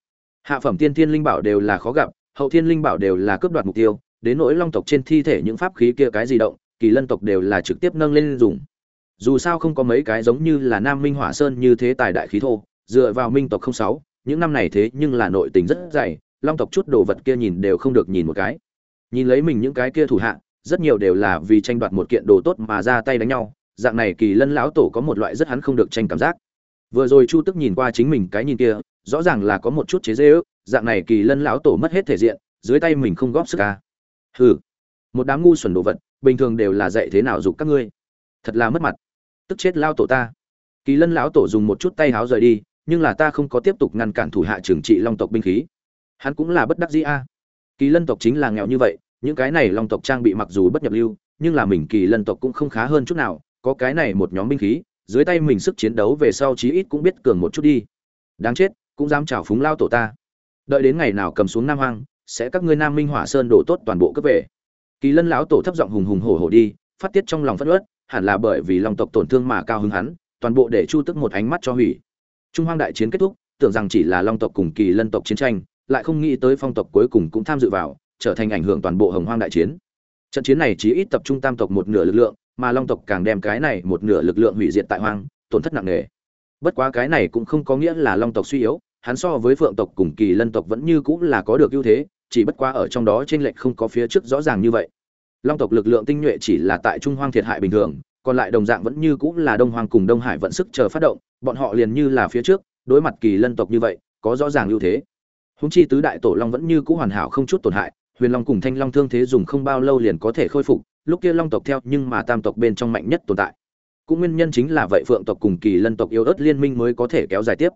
Hạ phẩm tiên thiên linh bảo đều là khó gặp, hậu thiên linh bảo đều là cướp đoạt mục tiêu, đến nỗi long tộc trên thi thể những pháp khí kia cái gì động, kỳ lân tộc đều là trực tiếp nâng lên dùng dù sao không có mấy cái giống như là nam minh hỏa sơn như thế tài đại khí thô, dựa vào minh tộc không sáu, những năm này thế nhưng là nội tình rất dày, long tộc chút đồ vật kia nhìn đều không được nhìn một cái. Nhìn lấy mình những cái kia thủ hạ, rất nhiều đều là vì tranh đoạt một kiện đồ tốt mà ra tay đánh nhau, dạng này kỳ lân lão tổ có một loại rất hắn không được tranh cảm giác. Vừa rồi chu tức nhìn qua chính mình cái nhìn kia, rõ ràng là có một chút chế dễ ước dạng này kỳ lân lão tổ mất hết thể diện, dưới tay mình không góp sức ca hừ, một đám ngu xuẩn đồ vật, bình thường đều là dạy thế nào dục các ngươi. Thật là mất mặt tức chết lao tổ ta. Kỳ lân lão tổ dùng một chút tay háo rời đi, nhưng là ta không có tiếp tục ngăn cản thủ hạ trưởng trị long tộc binh khí. Hắn cũng là bất đắc dĩ a. Kỳ lân tộc chính là nghèo như vậy, những cái này long tộc trang bị mặc dù bất nhập lưu, nhưng là mình kỳ lân tộc cũng không khá hơn chút nào, có cái này một nhóm binh khí, dưới tay mình sức chiến đấu về sau chí ít cũng biết cường một chút đi. Đáng chết, cũng dám chảo phúng lao tổ ta. Đợi đến ngày nào cầm xuống nam hoang, sẽ các ngươi nam minh hỏa sơn đổ tốt toàn bộ cấp về. Kỳ lân lão tổ thấp giọng hùng hùng hổ hổ đi, phát tiết trong lòng phất ớt hẳn là bởi vì long tộc tổn thương mà cao hứng hắn, toàn bộ để chu tức một ánh mắt cho hủy. Trung hoang đại chiến kết thúc, tưởng rằng chỉ là long tộc cùng kỳ lân tộc chiến tranh, lại không nghĩ tới phong tộc cuối cùng cũng tham dự vào, trở thành ảnh hưởng toàn bộ hồng hoang đại chiến. Trận chiến này chỉ ít tập trung tam tộc một nửa lực lượng, mà long tộc càng đem cái này một nửa lực lượng hủy diệt tại hoang, tổn thất nặng nề. Bất quá cái này cũng không có nghĩa là long tộc suy yếu, hắn so với phượng tộc cùng kỳ lân tộc vẫn như cũng là có được ưu thế, chỉ bất quá ở trong đó trên lệch không có phía trước rõ ràng như vậy long tộc lực lượng tinh nhuệ chỉ là tại trung hoang thiệt hại bình thường, còn lại đồng dạng vẫn như cũng là đông hoang cùng đông hải vận sức chờ phát động, bọn họ liền như là phía trước, đối mặt kỳ lân tộc như vậy, có rõ ràng ưu thế. Húng chi tứ đại tổ long vẫn như cũ hoàn hảo không chút tổn hại, huyền long cùng thanh long thương thế dùng không bao lâu liền có thể khôi phục, lúc kia long tộc theo nhưng mà tam tộc bên trong mạnh nhất tồn tại. Cũng nguyên nhân chính là vậy phượng tộc cùng kỳ lân tộc yêu ớt liên minh mới có thể kéo dài tiếp.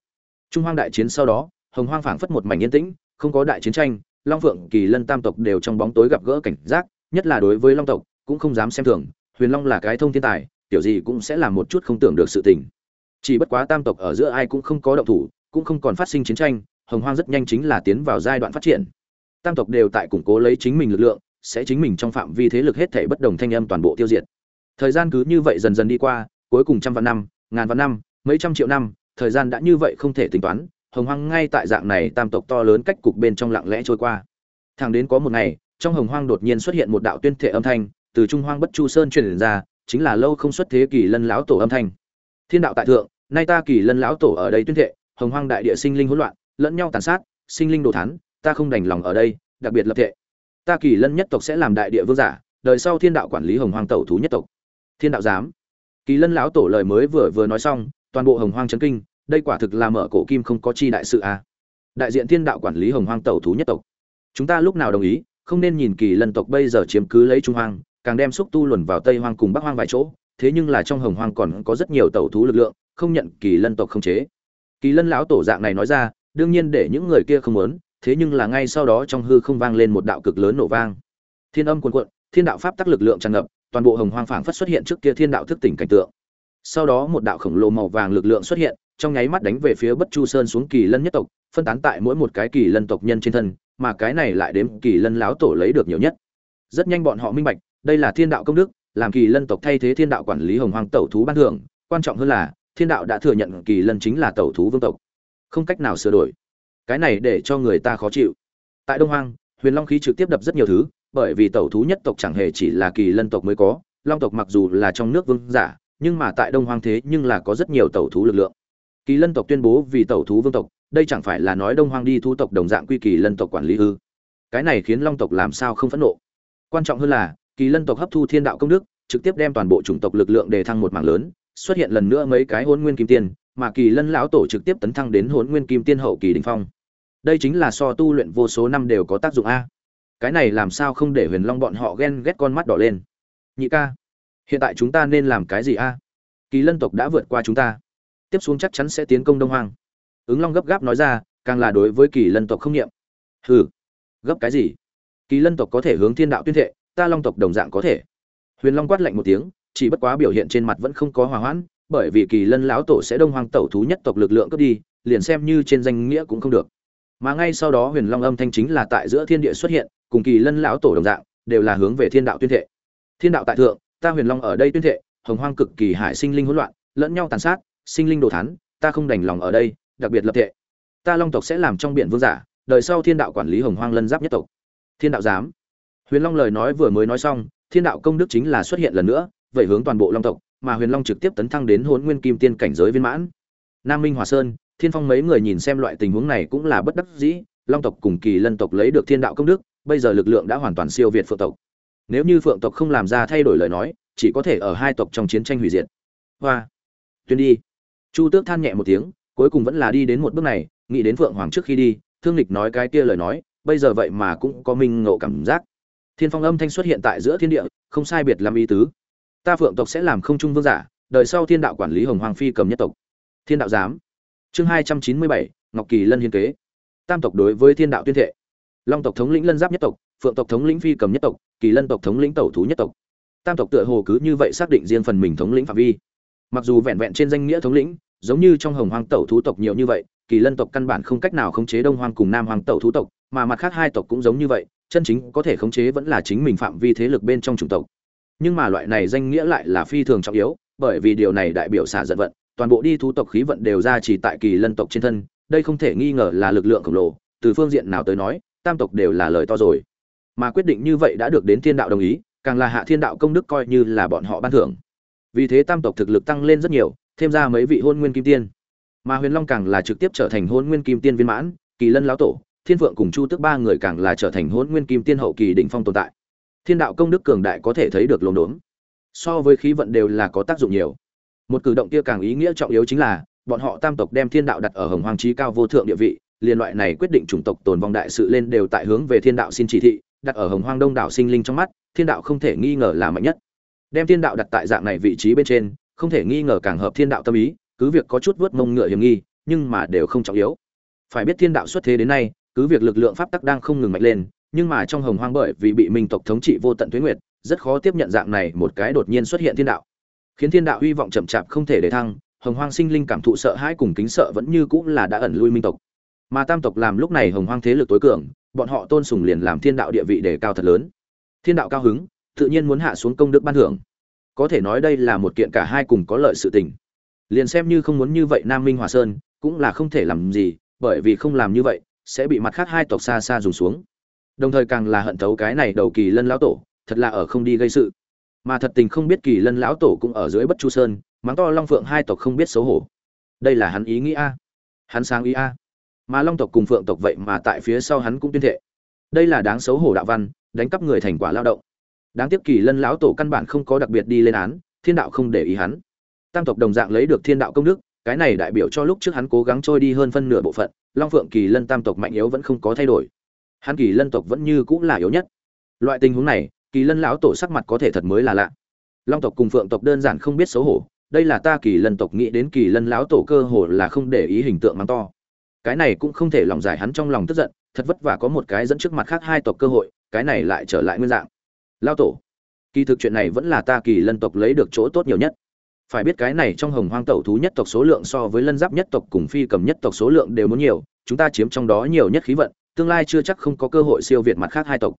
Trung hoang đại chiến sau đó, hồng hoang phảng phất một mảnh yên tĩnh, không có đại chiến tranh, long phượng, kỳ lân tam tộc đều trong bóng tối gặp gỡ cảnh giác nhất là đối với long tộc, cũng không dám xem thường, huyền long là cái thông thiên tài tiểu gì cũng sẽ làm một chút không tưởng được sự tình. Chỉ bất quá tam tộc ở giữa ai cũng không có động thủ, cũng không còn phát sinh chiến tranh, hồng hoang rất nhanh chính là tiến vào giai đoạn phát triển. Tam tộc đều tại củng cố lấy chính mình lực lượng, sẽ chính mình trong phạm vi thế lực hết thể bất đồng thanh âm toàn bộ tiêu diệt. Thời gian cứ như vậy dần dần đi qua, cuối cùng trăm vạn năm, ngàn vạn năm, mấy trăm triệu năm, thời gian đã như vậy không thể tính toán, hồng hoang ngay tại dạng này tam tộc to lớn cách cục bên trong lặng lẽ trôi qua. Thẳng đến có một ngày trong hồng hoang đột nhiên xuất hiện một đạo tuyên thể âm thanh, từ trung hoang bất chu sơn truyền ra, chính là lâu không xuất thế kỷ lân lão tổ âm thanh. Thiên đạo tại thượng, nay ta kỳ lân lão tổ ở đây tuyên thệ hồng hoang đại địa sinh linh hỗn loạn, lẫn nhau tàn sát, sinh linh đồ thán, ta không đành lòng ở đây, đặc biệt lập thệ ta kỳ lân nhất tộc sẽ làm đại địa vương giả, đời sau thiên đạo quản lý hồng hoang tẩu thú nhất tộc. Thiên đạo giám. Kỳ lân lão tổ lời mới vừa vừa nói xong, toàn bộ hồng hoang chấn kinh, đây quả thực là mở cổ kim không có chi đại sự à. đại diện thiên đạo quản lý hồng hoang tẩu thú nhất tộc. Chúng ta lúc nào đồng ý không nên nhìn kỳ lân tộc bây giờ chiếm cứ lấy trung hoang, càng đem xúc tu luồn vào tây hoang cùng bắc hoang vài chỗ, thế nhưng là trong hồng hoang còn có rất nhiều tẩu thú lực lượng, không nhận kỳ lân tộc không chế. Kỳ lân lão tổ dạng này nói ra, đương nhiên để những người kia không muốn, thế nhưng là ngay sau đó trong hư không vang lên một đạo cực lớn nổ vang. Thiên âm cuồn cuộn, thiên đạo pháp tắc lực lượng tràn ngập, toàn bộ hồng hoang phảng phất xuất hiện trước kia thiên đạo thức tỉnh cảnh tượng. Sau đó một đạo khổng lồ màu vàng lực lượng xuất hiện, trong nháy mắt đánh về phía bất chu sơn xuống kỳ lân nhất tộc, phân tán tại mỗi một cái kỳ lân tộc nhân trên thân mà cái này lại đếm kỳ lân láo tổ lấy được nhiều nhất. Rất nhanh bọn họ minh bạch, đây là thiên đạo công đức, làm kỳ lân tộc thay thế thiên đạo quản lý hồng hoàng tẩu thú ban thưởng. Quan trọng hơn là, thiên đạo đã thừa nhận kỳ lân chính là tẩu thú vương tộc. Không cách nào sửa đổi. Cái này để cho người ta khó chịu. Tại đông hoang, huyền long khí trực tiếp đập rất nhiều thứ, bởi vì tẩu thú nhất tộc chẳng hề chỉ là kỳ lân tộc mới có. Long tộc mặc dù là trong nước vương giả, nhưng mà tại đông hoang thế nhưng là có rất nhiều tẩu thú lực lượng. Kỳ lân tộc tuyên bố vì tẩu thú vương tộc đây chẳng phải là nói đông hoang đi thu tộc đồng dạng quy kỳ lân tộc quản lý ư? Cái này khiến long tộc làm sao không phẫn nộ? Quan trọng hơn là, kỳ lân tộc hấp thu thiên đạo công đức, trực tiếp đem toàn bộ chủng tộc lực lượng đề thăng một mảng lớn, xuất hiện lần nữa mấy cái hôn nguyên kim tiên, mà kỳ lân lão tổ trực tiếp tấn thăng đến hôn nguyên kim tiên hậu kỳ đình phong. Đây chính là so tu luyện vô số năm đều có tác dụng a. Cái này làm sao không để huyền long bọn họ ghen ghét con mắt đỏ lên? Nhị ca, hiện tại chúng ta nên làm cái gì a? Kỳ lân tộc đã vượt qua chúng ta. Tiếp xuống chắc chắn sẽ tiến công đông hoang ứng long gấp gáp nói ra, càng là đối với kỳ lân tộc không nghiệm hừ, gấp cái gì? Kỳ lân tộc có thể hướng thiên đạo tuyên thệ, ta long tộc đồng dạng có thể. Huyền long quát lạnh một tiếng, chỉ bất quá biểu hiện trên mặt vẫn không có hòa hoãn, bởi vì kỳ lân lão tổ sẽ đông hoang tẩu thú nhất tộc lực lượng cướp đi, liền xem như trên danh nghĩa cũng không được. Mà ngay sau đó huyền long âm thanh chính là tại giữa thiên địa xuất hiện, cùng kỳ lân lão tổ đồng dạng, đều là hướng về thiên đạo tuyên thệ. Thiên đạo tại thượng, ta huyền long ở đây tuyên thệ, hồng hoang cực kỳ hải sinh linh hỗn loạn, lẫn nhau tàn sát, sinh linh đồ thán, ta không đành lòng ở đây đặc biệt lập thể ta long tộc sẽ làm trong biển vương giả, đời sau thiên đạo quản lý hồng hoang lân giáp nhất tộc. Thiên đạo giám. Huyền long lời nói vừa mới nói xong, thiên đạo công đức chính là xuất hiện lần nữa vậy hướng toàn bộ long tộc, mà huyền long trực tiếp tấn thăng đến hôn nguyên kim tiên cảnh giới viên mãn. Nam minh hòa sơn, thiên phong mấy người nhìn xem loại tình huống này cũng là bất đắc dĩ, long tộc cùng kỳ lân tộc lấy được thiên đạo công đức, bây giờ lực lượng đã hoàn toàn siêu việt phượng tộc. Nếu như phượng tộc không làm ra thay đổi lời nói, chỉ có thể ở hai tộc trong chiến tranh hủy diệt. Hoa. Tuyên đi. Chu tước than nhẹ một tiếng cuối cùng vẫn là đi đến một bước này, nghĩ đến phượng hoàng trước khi đi, thương lịch nói cái kia lời nói, bây giờ vậy mà cũng có minh ngộ cảm giác. Thiên phong âm thanh xuất hiện tại giữa thiên địa, không sai biệt làm ý tứ. Ta phượng tộc sẽ làm không trung vương giả, đời sau thiên đạo quản lý hồng hoàng phi cầm nhất tộc. Thiên đạo giám. Chương hai trăm chín mươi bảy, ngọc kỳ lân hiên kế. Tam tộc đối với thiên đạo tuyên thệ. Long tộc thống lĩnh lân giáp nhất tộc, phượng tộc thống lĩnh phi cầm nhất tộc, kỳ lân tộc thống lĩnh tẩu thú nhất tộc. Tam tộc tựa hồ cứ như vậy xác định riêng phần mình thống lĩnh phạm vi. Mặc dù vẹn vẹn trên danh nghĩa thống lĩnh giống như trong hồng hoang tẩu thú tộc nhiều như vậy, kỳ lân tộc căn bản không cách nào khống chế đông hoang cùng nam hoang tẩu thú tộc, mà mặt khác hai tộc cũng giống như vậy, chân chính có thể khống chế vẫn là chính mình phạm vi thế lực bên trong chủng tộc. Nhưng mà loại này danh nghĩa lại là phi thường trọng yếu, bởi vì điều này đại biểu xả giận vận, toàn bộ đi thú tộc khí vận đều ra chỉ tại kỳ lân tộc trên thân, đây không thể nghi ngờ là lực lượng khổng lồ, từ phương diện nào tới nói, tam tộc đều là lời to rồi. Mà quyết định như vậy đã được đến thiên đạo đồng ý, càng là hạ thiên đạo công đức coi như là bọn họ ban thưởng. Vì thế tam tộc thực lực tăng lên rất nhiều thêm ra mấy vị hôn nguyên kim tiên. Mà huyền long càng là trực tiếp trở thành hôn nguyên kim tiên viên mãn, kỳ lân lão tổ, thiên phượng cùng chu tước ba người càng là trở thành hôn nguyên kim tiên hậu kỳ đỉnh phong tồn tại. Thiên đạo công đức cường đại có thể thấy được lồn đốn. So với khí vận đều là có tác dụng nhiều. Một cử động kia càng ý nghĩa trọng yếu chính là, bọn họ tam tộc đem thiên đạo đặt ở hồng hoàng trí cao vô thượng địa vị liên loại này quyết định chủng tộc tồn vong đại sự lên đều tại hướng về thiên đạo xin chỉ thị, đặt ở hồng hoang đông đảo sinh linh trong mắt, thiên đạo không thể nghi ngờ là mạnh nhất. Đem thiên đạo đặt tại dạng này vị trí bên trên không thể nghi ngờ càng hợp thiên đạo tâm ý, cứ việc có chút vớt mông ngựa hiểm nghi, nhưng mà đều không trọng yếu. Phải biết thiên đạo xuất thế đến nay, cứ việc lực lượng pháp tắc đang không ngừng mạnh lên, nhưng mà trong hồng hoang bởi vì bị minh tộc thống trị vô tận tuế nguyệt, rất khó tiếp nhận dạng này một cái đột nhiên xuất hiện thiên đạo. Khiến thiên đạo hy vọng chậm chạp không thể để thăng, hồng hoang sinh linh cảm thụ sợ hãi cùng kính sợ vẫn như cũng là đã ẩn lui minh tộc. Mà tam tộc làm lúc này hồng hoang thế lực tối cường, bọn họ tôn sùng liền làm thiên đạo địa vị đề cao thật lớn. Thiên đạo cao hứng, tự nhiên muốn hạ xuống công đức ban thưởng có thể nói đây là một kiện cả hai cùng có lợi sự tình. Liền xem như không muốn như vậy nam minh hòa sơn, cũng là không thể làm gì, bởi vì không làm như vậy, sẽ bị mặt khác hai tộc xa xa dùng xuống. Đồng thời càng là hận thấu cái này đầu kỳ lân lão tổ, thật là ở không đi gây sự. Mà thật tình không biết kỳ lân lão tổ cũng ở dưới bất chu sơn, mắng to long phượng hai tộc không biết xấu hổ. Đây là hắn ý nghĩ a. Hắn sáng ý a. Mà long tộc cùng phượng tộc vậy mà tại phía sau hắn cũng tuyên thệ. Đây là đáng xấu hổ đạo văn, đánh cắp người thành quả lao động đáng tiếc kỳ lân lão tổ căn bản không có đặc biệt đi lên án, thiên đạo không để ý hắn. Tam tộc đồng dạng lấy được thiên đạo công đức, cái này đại biểu cho lúc trước hắn cố gắng trôi đi hơn phân nửa bộ phận, long phượng kỳ lân tam tộc mạnh yếu vẫn không có thay đổi. Hắn kỳ lân tộc vẫn như cũng là yếu nhất. Loại tình huống này, kỳ lân lão tổ sắc mặt có thể thật mới là lạ. Long tộc cùng phượng tộc đơn giản không biết xấu hổ, đây là ta kỳ lân tộc nghĩ đến kỳ lân lão tổ cơ hồ là không để ý hình tượng mắng to. Cái này cũng không thể lòng giải hắn trong lòng tức giận, thật vất vả có một cái dẫn trước mặt khác hai tộc cơ hội, cái này lại trở lại nguyên dạng lao tổ, kỳ thực chuyện này vẫn là ta kỳ lân tộc lấy được chỗ tốt nhiều nhất. Phải biết cái này trong hồng hoang tẩu thú nhất tộc số lượng so với lân giáp nhất tộc cùng phi cầm nhất tộc số lượng đều muốn nhiều, chúng ta chiếm trong đó nhiều nhất khí vận, tương lai chưa chắc không có cơ hội siêu việt mặt khác hai tộc.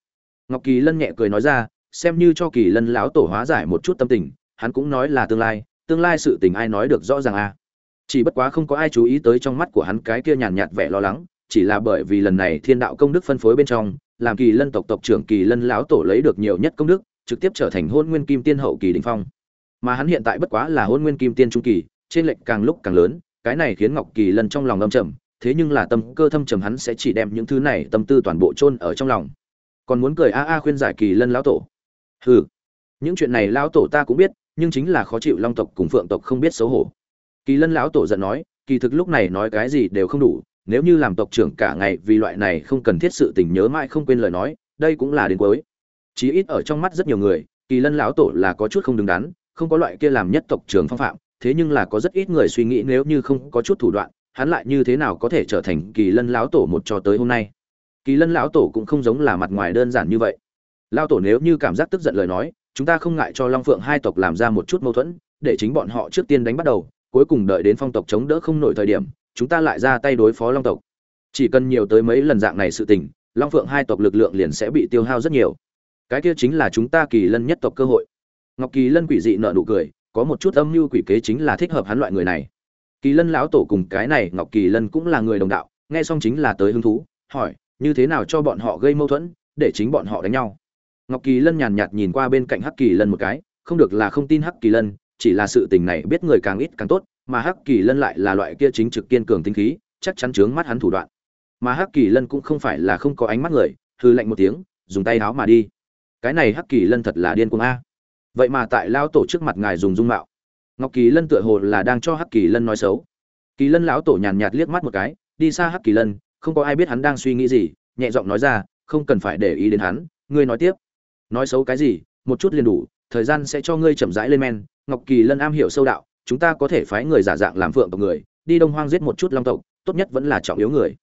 Ngọc kỳ lân nhẹ cười nói ra, xem như cho kỳ lân lão tổ hóa giải một chút tâm tình, hắn cũng nói là tương lai tương lai sự tình ai nói được rõ ràng à. Chỉ bất quá không có ai chú ý tới trong mắt của hắn cái kia nhàn nhạt vẻ lo lắng, chỉ là bởi vì lần này thiên đạo công đức phân phối bên trong làm kỳ lân tộc tộc trưởng kỳ lân lão tổ lấy được nhiều nhất công đức, trực tiếp trở thành hôn nguyên kim tiên hậu kỳ đình phong. Mà hắn hiện tại bất quá là hôn nguyên kim tiên trung kỳ, trên lệnh càng lúc càng lớn, cái này khiến ngọc kỳ lân trong lòng âm trầm, thế nhưng là tâm cơ thâm trầm hắn sẽ chỉ đem những thứ này tâm tư toàn bộ chôn ở trong lòng. Còn muốn cười a a khuyên giải kỳ lân lão tổ. Hừ, những chuyện này lão tổ ta cũng biết, nhưng chính là khó chịu long tộc cùng phượng tộc không biết xấu hổ. Kỳ lân lão tổ giận nói, kỳ thực lúc này nói cái gì đều không đủ nếu như làm tộc trưởng cả ngày vì loại này không cần thiết sự tình nhớ mãi không quên lời nói, đây cũng là đến cuối. Chí ít ở trong mắt rất nhiều người, kỳ lân lão tổ là có chút không đứng đắn, không có loại kia làm nhất tộc trưởng phong phạm, thế nhưng là có rất ít người suy nghĩ nếu như không có chút thủ đoạn, hắn lại như thế nào có thể trở thành kỳ lân lão tổ một cho tới hôm nay? Kỳ lân lão tổ cũng không giống là mặt ngoài đơn giản như vậy. Lão tổ nếu như cảm giác tức giận lời nói, chúng ta không ngại cho long phượng hai tộc làm ra một chút mâu thuẫn, để chính bọn họ trước tiên đánh bắt đầu, cuối cùng đợi đến phong tộc chống đỡ không nổi thời điểm chúng ta lại ra tay đối phó long tộc. Chỉ cần nhiều tới mấy lần dạng này sự tình, long phượng hai tộc lực lượng liền sẽ bị tiêu hao rất nhiều. Cái kia chính là chúng ta kỳ lân nhất tộc cơ hội. Ngọc kỳ lân quỷ dị nợ nụ cười, có một chút âm mưu quỷ kế chính là thích hợp hắn loại người này. Kỳ lân lão tổ cùng cái này ngọc kỳ lân cũng là người đồng đạo, nghe xong chính là tới hứng thú, hỏi, như thế nào cho bọn họ gây mâu thuẫn, để chính bọn họ đánh nhau? Ngọc kỳ lân nhàn nhạt nhìn qua bên cạnh hắc kỳ lân một cái, không được là không tin hắc kỳ lân, chỉ là sự tình này biết người càng ít càng tốt mà hắc kỳ lân lại là loại kia chính trực kiên cường tinh khí, chắc chắn chướng mắt hắn thủ đoạn. Mà hắc kỳ lân cũng không phải là không có ánh mắt người hư lạnh một tiếng, dùng tay áo mà đi. Cái này hắc kỳ lân thật là điên cuồng a. Vậy mà tại lao tổ trước mặt ngài dùng dung mạo. Ngọc kỳ lân tựa hồ là đang cho hắc kỳ lân nói xấu. Kỳ lân lão tổ nhàn nhạt liếc mắt một cái, đi xa hắc kỳ lân, không có ai biết hắn đang suy nghĩ gì, nhẹ giọng nói ra, không cần phải để ý đến hắn, ngươi nói tiếp. Nói xấu cái gì, một chút liền đủ, thời gian sẽ cho ngươi chậm rãi lên men. Ngọc kỳ lân am hiểu sâu đạo chúng ta có thể phái người giả dạng làm phượng tộc người, đi đông hoang giết một chút long tộc, tốt nhất vẫn là trọng yếu người.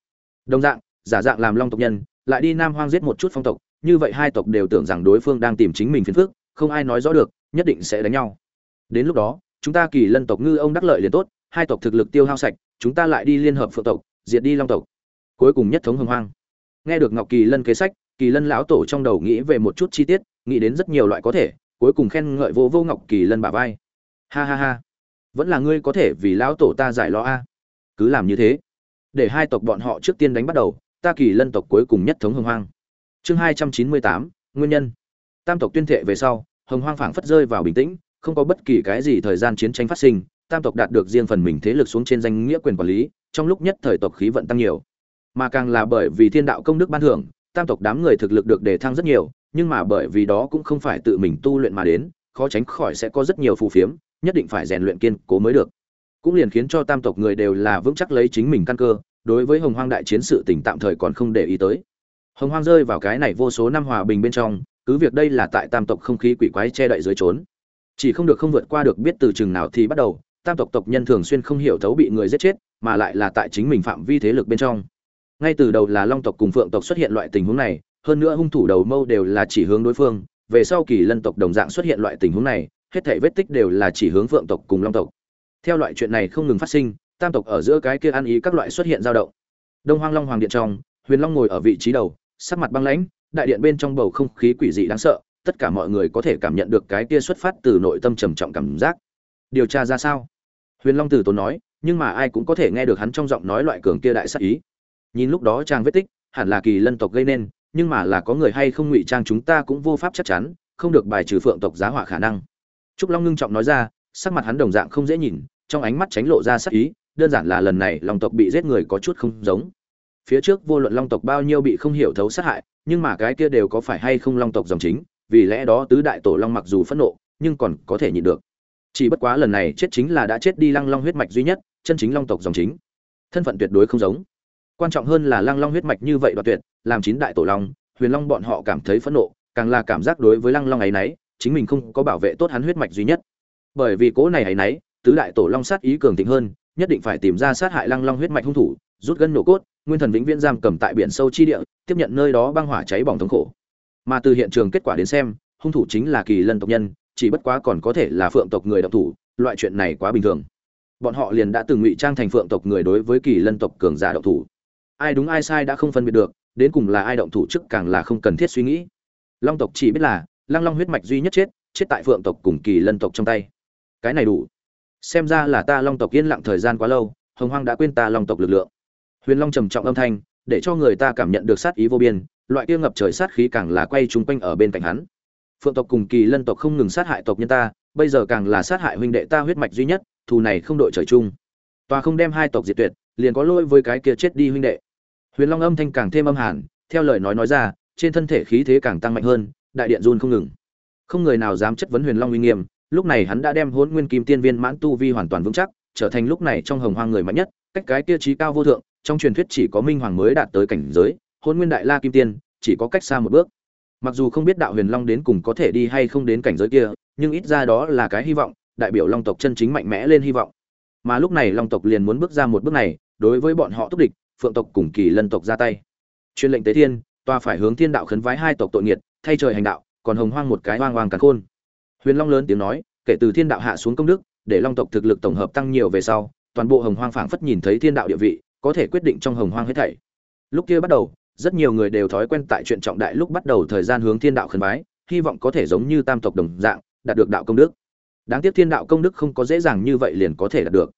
Đồng dạng, giả dạng làm long tộc nhân, lại đi nam hoang giết một chút phong tộc, như vậy hai tộc đều tưởng rằng đối phương đang tìm chính mình phiền phức, không ai nói rõ được, nhất định sẽ đánh nhau. Đến lúc đó, chúng ta kỳ lân tộc ngư ông đắc lợi liền tốt, hai tộc thực lực tiêu hao sạch, chúng ta lại đi liên hợp phượng tộc, diệt đi long tộc. Cuối cùng nhất thống hưng hoang. Nghe được ngọc kỳ lân kế sách, kỳ lân lão tổ trong đầu nghĩ về một chút chi tiết, nghĩ đến rất nhiều loại có thể, cuối cùng khen ngợi vô vô ngọc kỳ lân bả vai. Ha ha ha vẫn là ngươi có thể vì lão tổ ta giải lo a. Cứ làm như thế. Để hai tộc bọn họ trước tiên đánh bắt đầu, ta kỳ lân tộc cuối cùng nhất thống hồng hoang. Chương hai trăm chín mươi tám, nguyên nhân. Tam tộc tuyên thệ về sau, hồng hoang phảng phất rơi vào bình tĩnh, không có bất kỳ cái gì thời gian chiến tranh phát sinh, tam tộc đạt được riêng phần mình thế lực xuống trên danh nghĩa quyền quản lý, trong lúc nhất thời tộc khí vận tăng nhiều. Mà càng là bởi vì thiên đạo công đức ban thưởng, tam tộc đám người thực lực được đề thăng rất nhiều, nhưng mà bởi vì đó cũng không phải tự mình tu luyện mà đến, khó tránh khỏi sẽ có rất nhiều phù phiếm nhất định phải rèn luyện kiên cố mới được. Cũng liền khiến cho tam tộc người đều là vững chắc lấy chính mình căn cơ, đối với hồng hoang đại chiến sự tỉnh tạm thời còn không để ý tới. Hồng hoang rơi vào cái này vô số năm hòa bình bên trong, cứ việc đây là tại tam tộc không khí quỷ quái che đậy dưới trốn. Chỉ không được không vượt qua được biết từ chừng nào thì bắt đầu, tam tộc tộc nhân thường xuyên không hiểu thấu bị người giết chết, mà lại là tại chính mình phạm vi thế lực bên trong. Ngay từ đầu là long tộc cùng phượng tộc xuất hiện loại tình huống này, hơn nữa hung thủ đầu mâu đều là chỉ hướng đối phương, về sau kỳ lân tộc đồng dạng xuất hiện loại tình huống này hết thảy vết tích đều là chỉ hướng phượng tộc cùng long tộc. Theo loại chuyện này không ngừng phát sinh, tam tộc ở giữa cái kia ăn ý các loại xuất hiện dao động. Đông hoang long hoàng điện trong, huyền long ngồi ở vị trí đầu, sắc mặt băng lãnh, đại điện bên trong bầu không khí quỷ dị đáng sợ, tất cả mọi người có thể cảm nhận được cái kia xuất phát từ nội tâm trầm trọng cảm giác. Điều tra ra sao? Huyền long từ tốn nói, nhưng mà ai cũng có thể nghe được hắn trong giọng nói loại cường kia đại sát ý. Nhìn lúc đó trang vết tích, hẳn là kỳ lân tộc gây nên, nhưng mà là có người hay không ngụy trang chúng ta cũng vô pháp chắc chắn, không được bài trừ phượng tộc giá hỏa khả năng trúc long ngưng trọng nói ra, sắc mặt hắn đồng dạng không dễ nhìn, trong ánh mắt tránh lộ ra sắc ý, đơn giản là lần này long tộc bị giết người có chút không giống. Phía trước vô luận long tộc bao nhiêu bị không hiểu thấu sát hại, nhưng mà cái kia đều có phải hay không long tộc dòng chính, vì lẽ đó tứ đại tổ long mặc dù phẫn nộ, nhưng còn có thể nhịn được. Chỉ bất quá lần này chết chính là đã chết đi lăng long huyết mạch duy nhất, chân chính long tộc dòng chính. Thân phận tuyệt đối không giống. Quan trọng hơn là lăng long huyết mạch như vậy đoạt tuyệt, làm chín đại tổ long, huyền long bọn họ cảm thấy phẫn nộ, càng là cảm giác đối với lăng long ấy nấy chính mình không có bảo vệ tốt hắn huyết mạch duy nhất. Bởi vì cố này ấy nấy tứ đại tổ long sát ý cường thịnh hơn, nhất định phải tìm ra sát hại lăng long huyết mạch hung thủ, rút gân nổ cốt, nguyên thần vĩnh viễn giam cầm tại biển sâu chi địa, tiếp nhận nơi đó băng hỏa cháy bỏng thống khổ. Mà từ hiện trường kết quả đến xem, hung thủ chính là kỳ lân tộc nhân, chỉ bất quá còn có thể là phượng tộc người độc thủ, loại chuyện này quá bình thường. Bọn họ liền đã từng ngụy trang thành phượng tộc người đối với kỳ lân tộc cường giả độc thủ. Ai đúng ai sai đã không phân biệt được, đến cùng là ai động thủ trước càng là không cần thiết suy nghĩ. Long tộc chỉ biết là lăng long huyết mạch duy nhất chết chết tại phượng tộc cùng kỳ lân tộc trong tay. Cái này đủ. Xem ra là ta long tộc yên lặng thời gian quá lâu, hồng hoang đã quên ta long tộc lực lượng. Huyền long trầm trọng âm thanh, để cho người ta cảm nhận được sát ý vô biên, loại kia ngập trời sát khí càng là quay trúng quanh ở bên cạnh hắn. Phượng tộc cùng kỳ lân tộc không ngừng sát hại tộc nhân ta, bây giờ càng là sát hại huynh đệ ta huyết mạch duy nhất, thù này không đội trời chung. Tòa không đem hai tộc diệt tuyệt, liền có lỗi với cái kia chết đi huynh đệ. Huyền long âm thanh càng thêm âm hàn, theo lời nói nói ra, trên thân thể khí thế càng tăng mạnh hơn đại điện run không ngừng. Không người nào dám chất vấn huyền long uy nghiêm, lúc này hắn đã đem hôn nguyên kim tiên viên mãn tu vi hoàn toàn vững chắc, trở thành lúc này trong hồng hoang người mạnh nhất, cách cái kia trí cao vô thượng, trong truyền thuyết chỉ có minh hoàng mới đạt tới cảnh giới hôn nguyên đại la kim tiên, chỉ có cách xa một bước. Mặc dù không biết đạo huyền long đến cùng có thể đi hay không đến cảnh giới kia, nhưng ít ra đó là cái hy vọng, đại biểu long tộc chân chính mạnh mẽ lên hy vọng. Mà lúc này long tộc liền muốn bước ra một bước này, đối với bọn họ túc địch, phượng tộc cùng kỳ lân tộc ra tay. Chuyên lệnh tế thiên toa phải hướng thiên đạo khấn vái hai tộc tội nghiệt thay trời hành đạo, còn hồng hoang một cái hoang hoang càn khôn. Huyền long lớn tiếng nói, kể từ thiên đạo hạ xuống công đức, để long tộc thực lực tổng hợp tăng nhiều về sau, toàn bộ hồng hoang phảng phất nhìn thấy thiên đạo địa vị, có thể quyết định trong hồng hoang hết thảy. Lúc kia bắt đầu, rất nhiều người đều thói quen tại chuyện trọng đại lúc bắt đầu thời gian hướng thiên đạo khẩn bái, hy vọng có thể giống như tam tộc đồng dạng, đạt được đạo công đức. Đáng tiếc thiên đạo công đức không có dễ dàng như vậy liền có thể đạt được.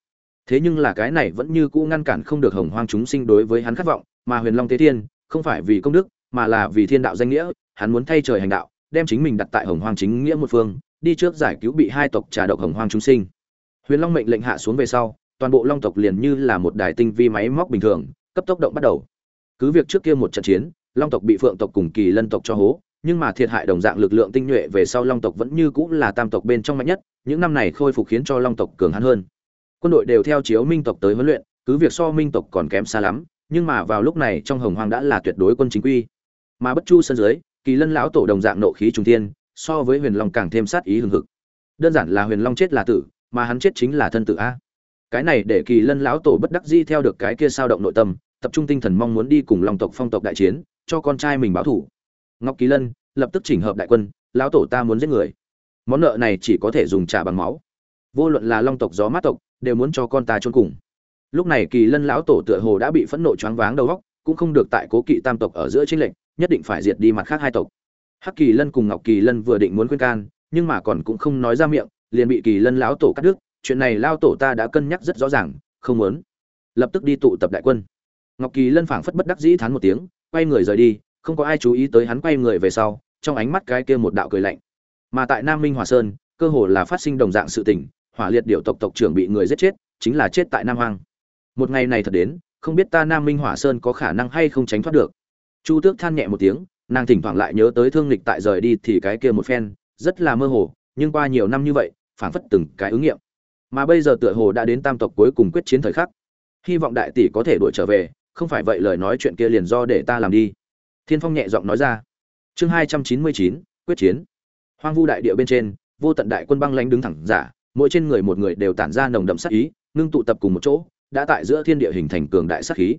Thế nhưng là cái này vẫn như cũ ngăn cản không được hồng hoang chúng sinh đối với hắn khát vọng, mà huyền long tế thiên, không phải vì công đức mà là vì thiên đạo danh nghĩa, hắn muốn thay trời hành đạo, đem chính mình đặt tại hồng hoang chính nghĩa một phương, đi trước giải cứu bị hai tộc trà độc hồng hoang chúng sinh. Huyền long mệnh lệnh hạ xuống về sau, toàn bộ long tộc liền như là một đài tinh vi máy móc bình thường, cấp tốc động bắt đầu. Cứ việc trước kia một trận chiến, long tộc bị phượng tộc cùng kỳ lân tộc cho hố, nhưng mà thiệt hại đồng dạng lực lượng tinh nhuệ về sau long tộc vẫn như cũng là tam tộc bên trong mạnh nhất, những năm này khôi phục khiến cho long tộc cường hắn hơn. Quân đội đều theo chiếu minh tộc tới huấn luyện, cứ việc so minh tộc còn kém xa lắm, nhưng mà vào lúc này trong hồng hoang đã là tuyệt đối quân chính quy mà bất chu sân dưới, kỳ lân lão tổ đồng dạng nộ khí trung thiên, so với huyền long càng thêm sát ý hừng hực. Đơn giản là huyền long chết là tử, mà hắn chết chính là thân tử a. Cái này để kỳ lân lão tổ bất đắc di theo được cái kia sao động nội tâm, tập trung tinh thần mong muốn đi cùng long tộc phong tộc đại chiến, cho con trai mình báo thủ. Ngọc kỳ lân, lập tức chỉnh hợp đại quân, lão tổ ta muốn giết người. Món nợ này chỉ có thể dùng trả bằng máu. Vô luận là long tộc gió mát tộc, đều muốn cho con ta chôn cùng. Lúc này kỳ lân lão tổ tựa hồ đã bị phẫn nộ choáng váng đầu óc cũng không được tại cố kỵ tam tộc ở giữa chính lệnh nhất định phải diệt đi mặt khác hai tộc. Hắc kỳ lân cùng ngọc kỳ lân vừa định muốn khuyên can, nhưng mà còn cũng không nói ra miệng, liền bị kỳ lân lão tổ cắt đứt. Chuyện này lao tổ ta đã cân nhắc rất rõ ràng, không muốn. Lập tức đi tụ tập đại quân. Ngọc kỳ lân phảng phất bất đắc dĩ thán một tiếng, quay người rời đi, không có ai chú ý tới hắn quay người về sau, trong ánh mắt cái kia một đạo cười lạnh. Mà tại nam minh hòa sơn, cơ hồ là phát sinh đồng dạng sự tình, hỏa liệt điệu tộc tộc trưởng bị người giết chết, chính là chết tại nam hoang. Một ngày này thật đến không biết ta nam minh hỏa sơn có khả năng hay không tránh thoát được. Chu tước than nhẹ một tiếng, nàng thỉnh thoảng lại nhớ tới thương lịch tại rời đi thì cái kia một phen, rất là mơ hồ, nhưng qua nhiều năm như vậy, phảng phất từng cái ứng nghiệm. Mà bây giờ tựa hồ đã đến tam tộc cuối cùng quyết chiến thời khắc. Hy vọng đại tỷ có thể đuổi trở về, không phải vậy lời nói chuyện kia liền do để ta làm đi. Thiên phong nhẹ giọng nói ra. Chương hai trăm chín mươi chín, quyết chiến. Hoang vu đại địa bên trên, vô tận đại quân băng lãnh đứng thẳng giả, mỗi trên người một người đều tản ra nồng đậm sát ý, ngưng tụ tập cùng một chỗ đã tại giữa thiên địa hình thành cường đại sát khí.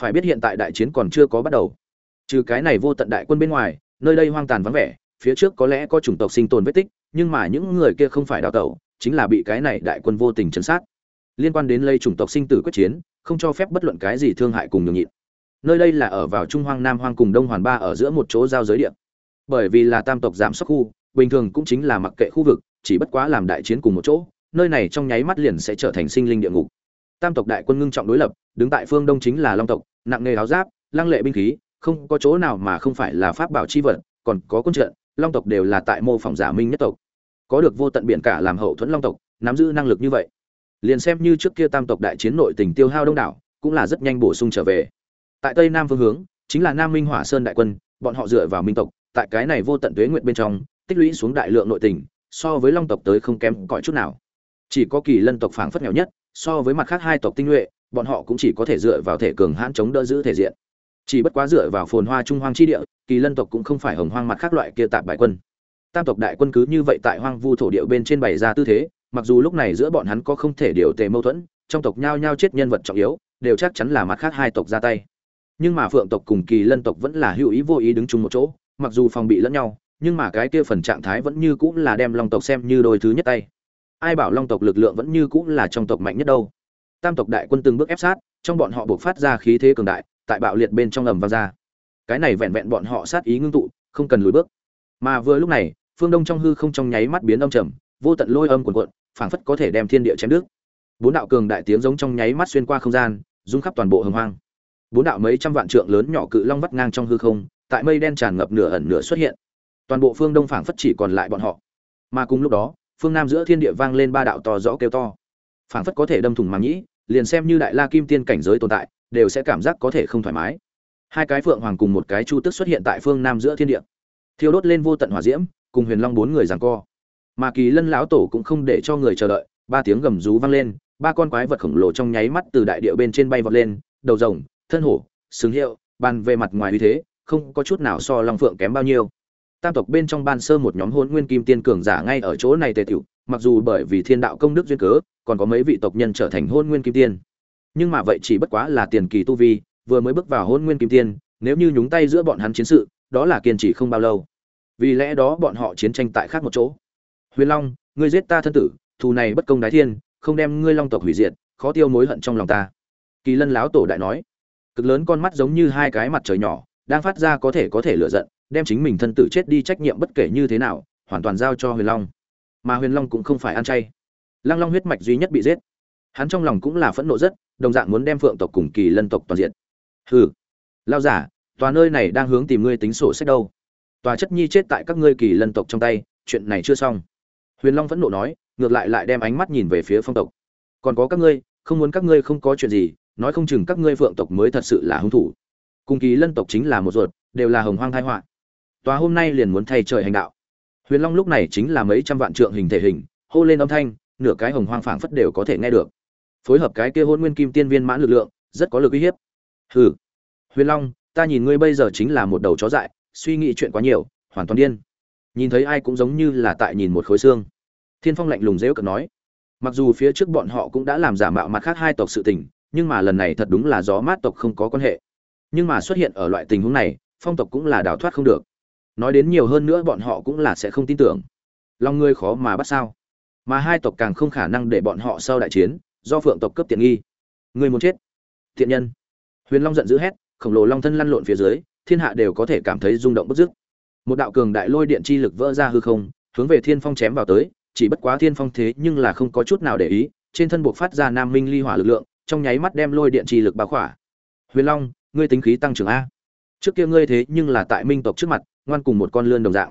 Phải biết hiện tại đại chiến còn chưa có bắt đầu. Trừ cái này vô tận đại quân bên ngoài, nơi đây hoang tàn vắng vẻ, phía trước có lẽ có chủng tộc sinh tồn vết tích, nhưng mà những người kia không phải đào tẩu, chính là bị cái này đại quân vô tình chấn sát. Liên quan đến lây chủng tộc sinh tử quyết chiến, không cho phép bất luận cái gì thương hại cùng nhường nhịn. Nơi đây là ở vào trung hoang, nam hoang cùng đông hoàn ba ở giữa một chỗ giao giới địa. Bởi vì là tam tộc giảm sóc khu, bình thường cũng chính là mặc kệ khu vực, chỉ bất quá làm đại chiến cùng một chỗ, nơi này trong nháy mắt liền sẽ trở thành sinh linh địa ngục tam tộc đại quân ngưng trọng đối lập, đứng tại phương đông chính là long tộc, nặng nghề áo giáp, lăng lệ binh khí, không có chỗ nào mà không phải là pháp bảo chi vật, còn có quân trận, long tộc đều là tại mô phỏng giả minh nhất tộc. Có được vô tận biển cả làm hậu thuẫn long tộc, nắm giữ năng lực như vậy, liền xem như trước kia tam tộc đại chiến nội tình tiêu hao đông đảo, cũng là rất nhanh bổ sung trở về. Tại tây nam phương hướng, chính là nam minh hỏa sơn đại quân, bọn họ dựa vào minh tộc, tại cái này vô tận tuế nguyện bên trong, tích lũy xuống đại lượng nội tình, so với long tộc tới không kém cỏi chút nào. Chỉ có kỳ lân tộc phảng phất nghèo nhất so với mặt khác hai tộc tinh nhuệ, bọn họ cũng chỉ có thể dựa vào thể cường hãn chống đỡ giữ thể diện. Chỉ bất quá dựa vào phồn hoa trung hoang chi địa, kỳ lân tộc cũng không phải hồng hoang mặt khác loại kia tạp bại quân. Tam tộc đại quân cứ như vậy tại hoang vu thổ địa bên trên bày ra tư thế, mặc dù lúc này giữa bọn hắn có không thể điều tề mâu thuẫn, trong tộc nhao nhao chết nhân vật trọng yếu, đều chắc chắn là mặt khác hai tộc ra tay. Nhưng mà phượng tộc cùng kỳ lân tộc vẫn là hữu ý vô ý đứng chung một chỗ, mặc dù phòng bị lẫn nhau, nhưng mà cái kia phần trạng thái vẫn như cũng là đem long tộc xem như đôi thứ nhất tay ai bảo long tộc lực lượng vẫn như cũng là trong tộc mạnh nhất đâu. Tam tộc đại quân từng bước ép sát, trong bọn họ buộc phát ra khí thế cường đại, tại bạo liệt bên trong ầm vang ra. Cái này vẹn vẹn bọn họ sát ý ngưng tụ, không cần lùi bước. Mà vừa lúc này, phương đông trong hư không trong nháy mắt biến âm trầm, vô tận lôi âm cuồn cuộn, phảng phất có thể đem thiên địa chém đứt. Bốn đạo cường đại tiếng giống trong nháy mắt xuyên qua không gian, rung khắp toàn bộ hồng hoang. Bốn đạo mấy trăm vạn trượng lớn nhỏ cự long vắt ngang trong hư không, tại mây đen tràn ngập nửa ẩn nửa xuất hiện. Toàn bộ phương đông phảng phất chỉ còn lại bọn họ. Mà cùng lúc đó phương nam giữa thiên địa vang lên ba đạo to rõ kêu to. Phảng phất có thể đâm thủng màng nhĩ, liền xem như đại la kim tiên cảnh giới tồn tại, đều sẽ cảm giác có thể không thoải mái. Hai cái phượng hoàng cùng một cái chu tức xuất hiện tại phương nam giữa thiên địa. Thiêu đốt lên vô tận hỏa diễm, cùng huyền long bốn người giằng co. Mà kỳ lân lão tổ cũng không để cho người chờ đợi, ba tiếng gầm rú vang lên, ba con quái vật khổng lồ trong nháy mắt từ đại địa bên trên bay vọt lên, đầu rồng, thân hổ xứng hiệu, bàn về mặt ngoài uy thế, không có chút nào so long phượng kém bao nhiêu tam tộc bên trong ban sơ một nhóm hôn nguyên kim tiên cường giả ngay ở chỗ này tề tiểu, mặc dù bởi vì thiên đạo công đức duyên cớ, còn có mấy vị tộc nhân trở thành hôn nguyên kim tiên. Nhưng mà vậy chỉ bất quá là tiền kỳ tu vi, vừa mới bước vào hôn nguyên kim tiên, nếu như nhúng tay giữa bọn hắn chiến sự, đó là kiên trì không bao lâu. Vì lẽ đó bọn họ chiến tranh tại khác một chỗ. Huyền long, ngươi giết ta thân tử, thù này bất công đái thiên, không đem ngươi long tộc hủy diệt, khó tiêu mối hận trong lòng ta. Kỳ lân láo tổ đại nói. Cực lớn con mắt giống như hai cái mặt trời nhỏ, đang phát ra có thể có thể lựa giận đem chính mình thân tử chết đi trách nhiệm bất kể như thế nào, hoàn toàn giao cho huyền long. Mà huyền long cũng không phải ăn chay. Lăng long huyết mạch duy nhất bị giết. Hắn trong lòng cũng là phẫn nộ rất, đồng dạng muốn đem phượng tộc cùng kỳ lân tộc toàn diện hừ, lao giả, tòa nơi này đang hướng tìm ngươi tính sổ sách đâu. Tòa chất nhi chết tại các ngươi kỳ lân tộc trong tay, chuyện này chưa xong. Huyền long phẫn nộ nói, ngược lại lại đem ánh mắt nhìn về phía phong tộc. Còn có các ngươi, không muốn các ngươi không có chuyện gì, nói không chừng các ngươi phượng tộc mới thật sự là hung thủ. Cùng kỳ lân tộc chính là một ruột, đều là hồng hoang thai họa tòa hôm nay liền muốn thay trời hành đạo. Huyền long lúc này chính là mấy trăm vạn trượng hình thể hình, hô lên âm thanh, nửa cái hồng hoang phảng phất đều có thể nghe được. Phối hợp cái kia hôn nguyên kim tiên viên mãn lực lượng, rất có lực uy hiếp. Hừ, huyền long, ta nhìn ngươi bây giờ chính là một đầu chó dại, suy nghĩ chuyện quá nhiều, hoàn toàn điên. Nhìn thấy ai cũng giống như là tại nhìn một khối xương. Thiên phong lạnh lùng dễu cợt nói. Mặc dù phía trước bọn họ cũng đã làm giả mạo mặt khác hai tộc sự tình, nhưng mà lần này thật đúng là gió mát tộc không có quan hệ. Nhưng mà xuất hiện ở loại tình huống này, phong tộc cũng là đào thoát không được nói đến nhiều hơn nữa bọn họ cũng là sẽ không tin tưởng. Lòng ngươi khó mà bắt sao? Mà hai tộc càng không khả năng để bọn họ sau đại chiến, do phượng tộc cấp tiện nghi. Người muốn chết? Thiện nhân. Huyền long giận dữ hét, khổng lồ long thân lăn lộn phía dưới, thiên hạ đều có thể cảm thấy rung động bất dứt một đạo cường đại lôi điện chi lực vỡ ra hư không, hướng về thiên phong chém vào tới, chỉ bất quá thiên phong thế nhưng là không có chút nào để ý, trên thân buộc phát ra nam minh ly hỏa lực lượng, trong nháy mắt đem lôi điện chi lực bao khỏa. Huyền long, ngươi tính khí tăng trưởng a. Trước kia ngươi thế nhưng là tại minh tộc trước mặt ngoan cùng một con lươn đồng dạng.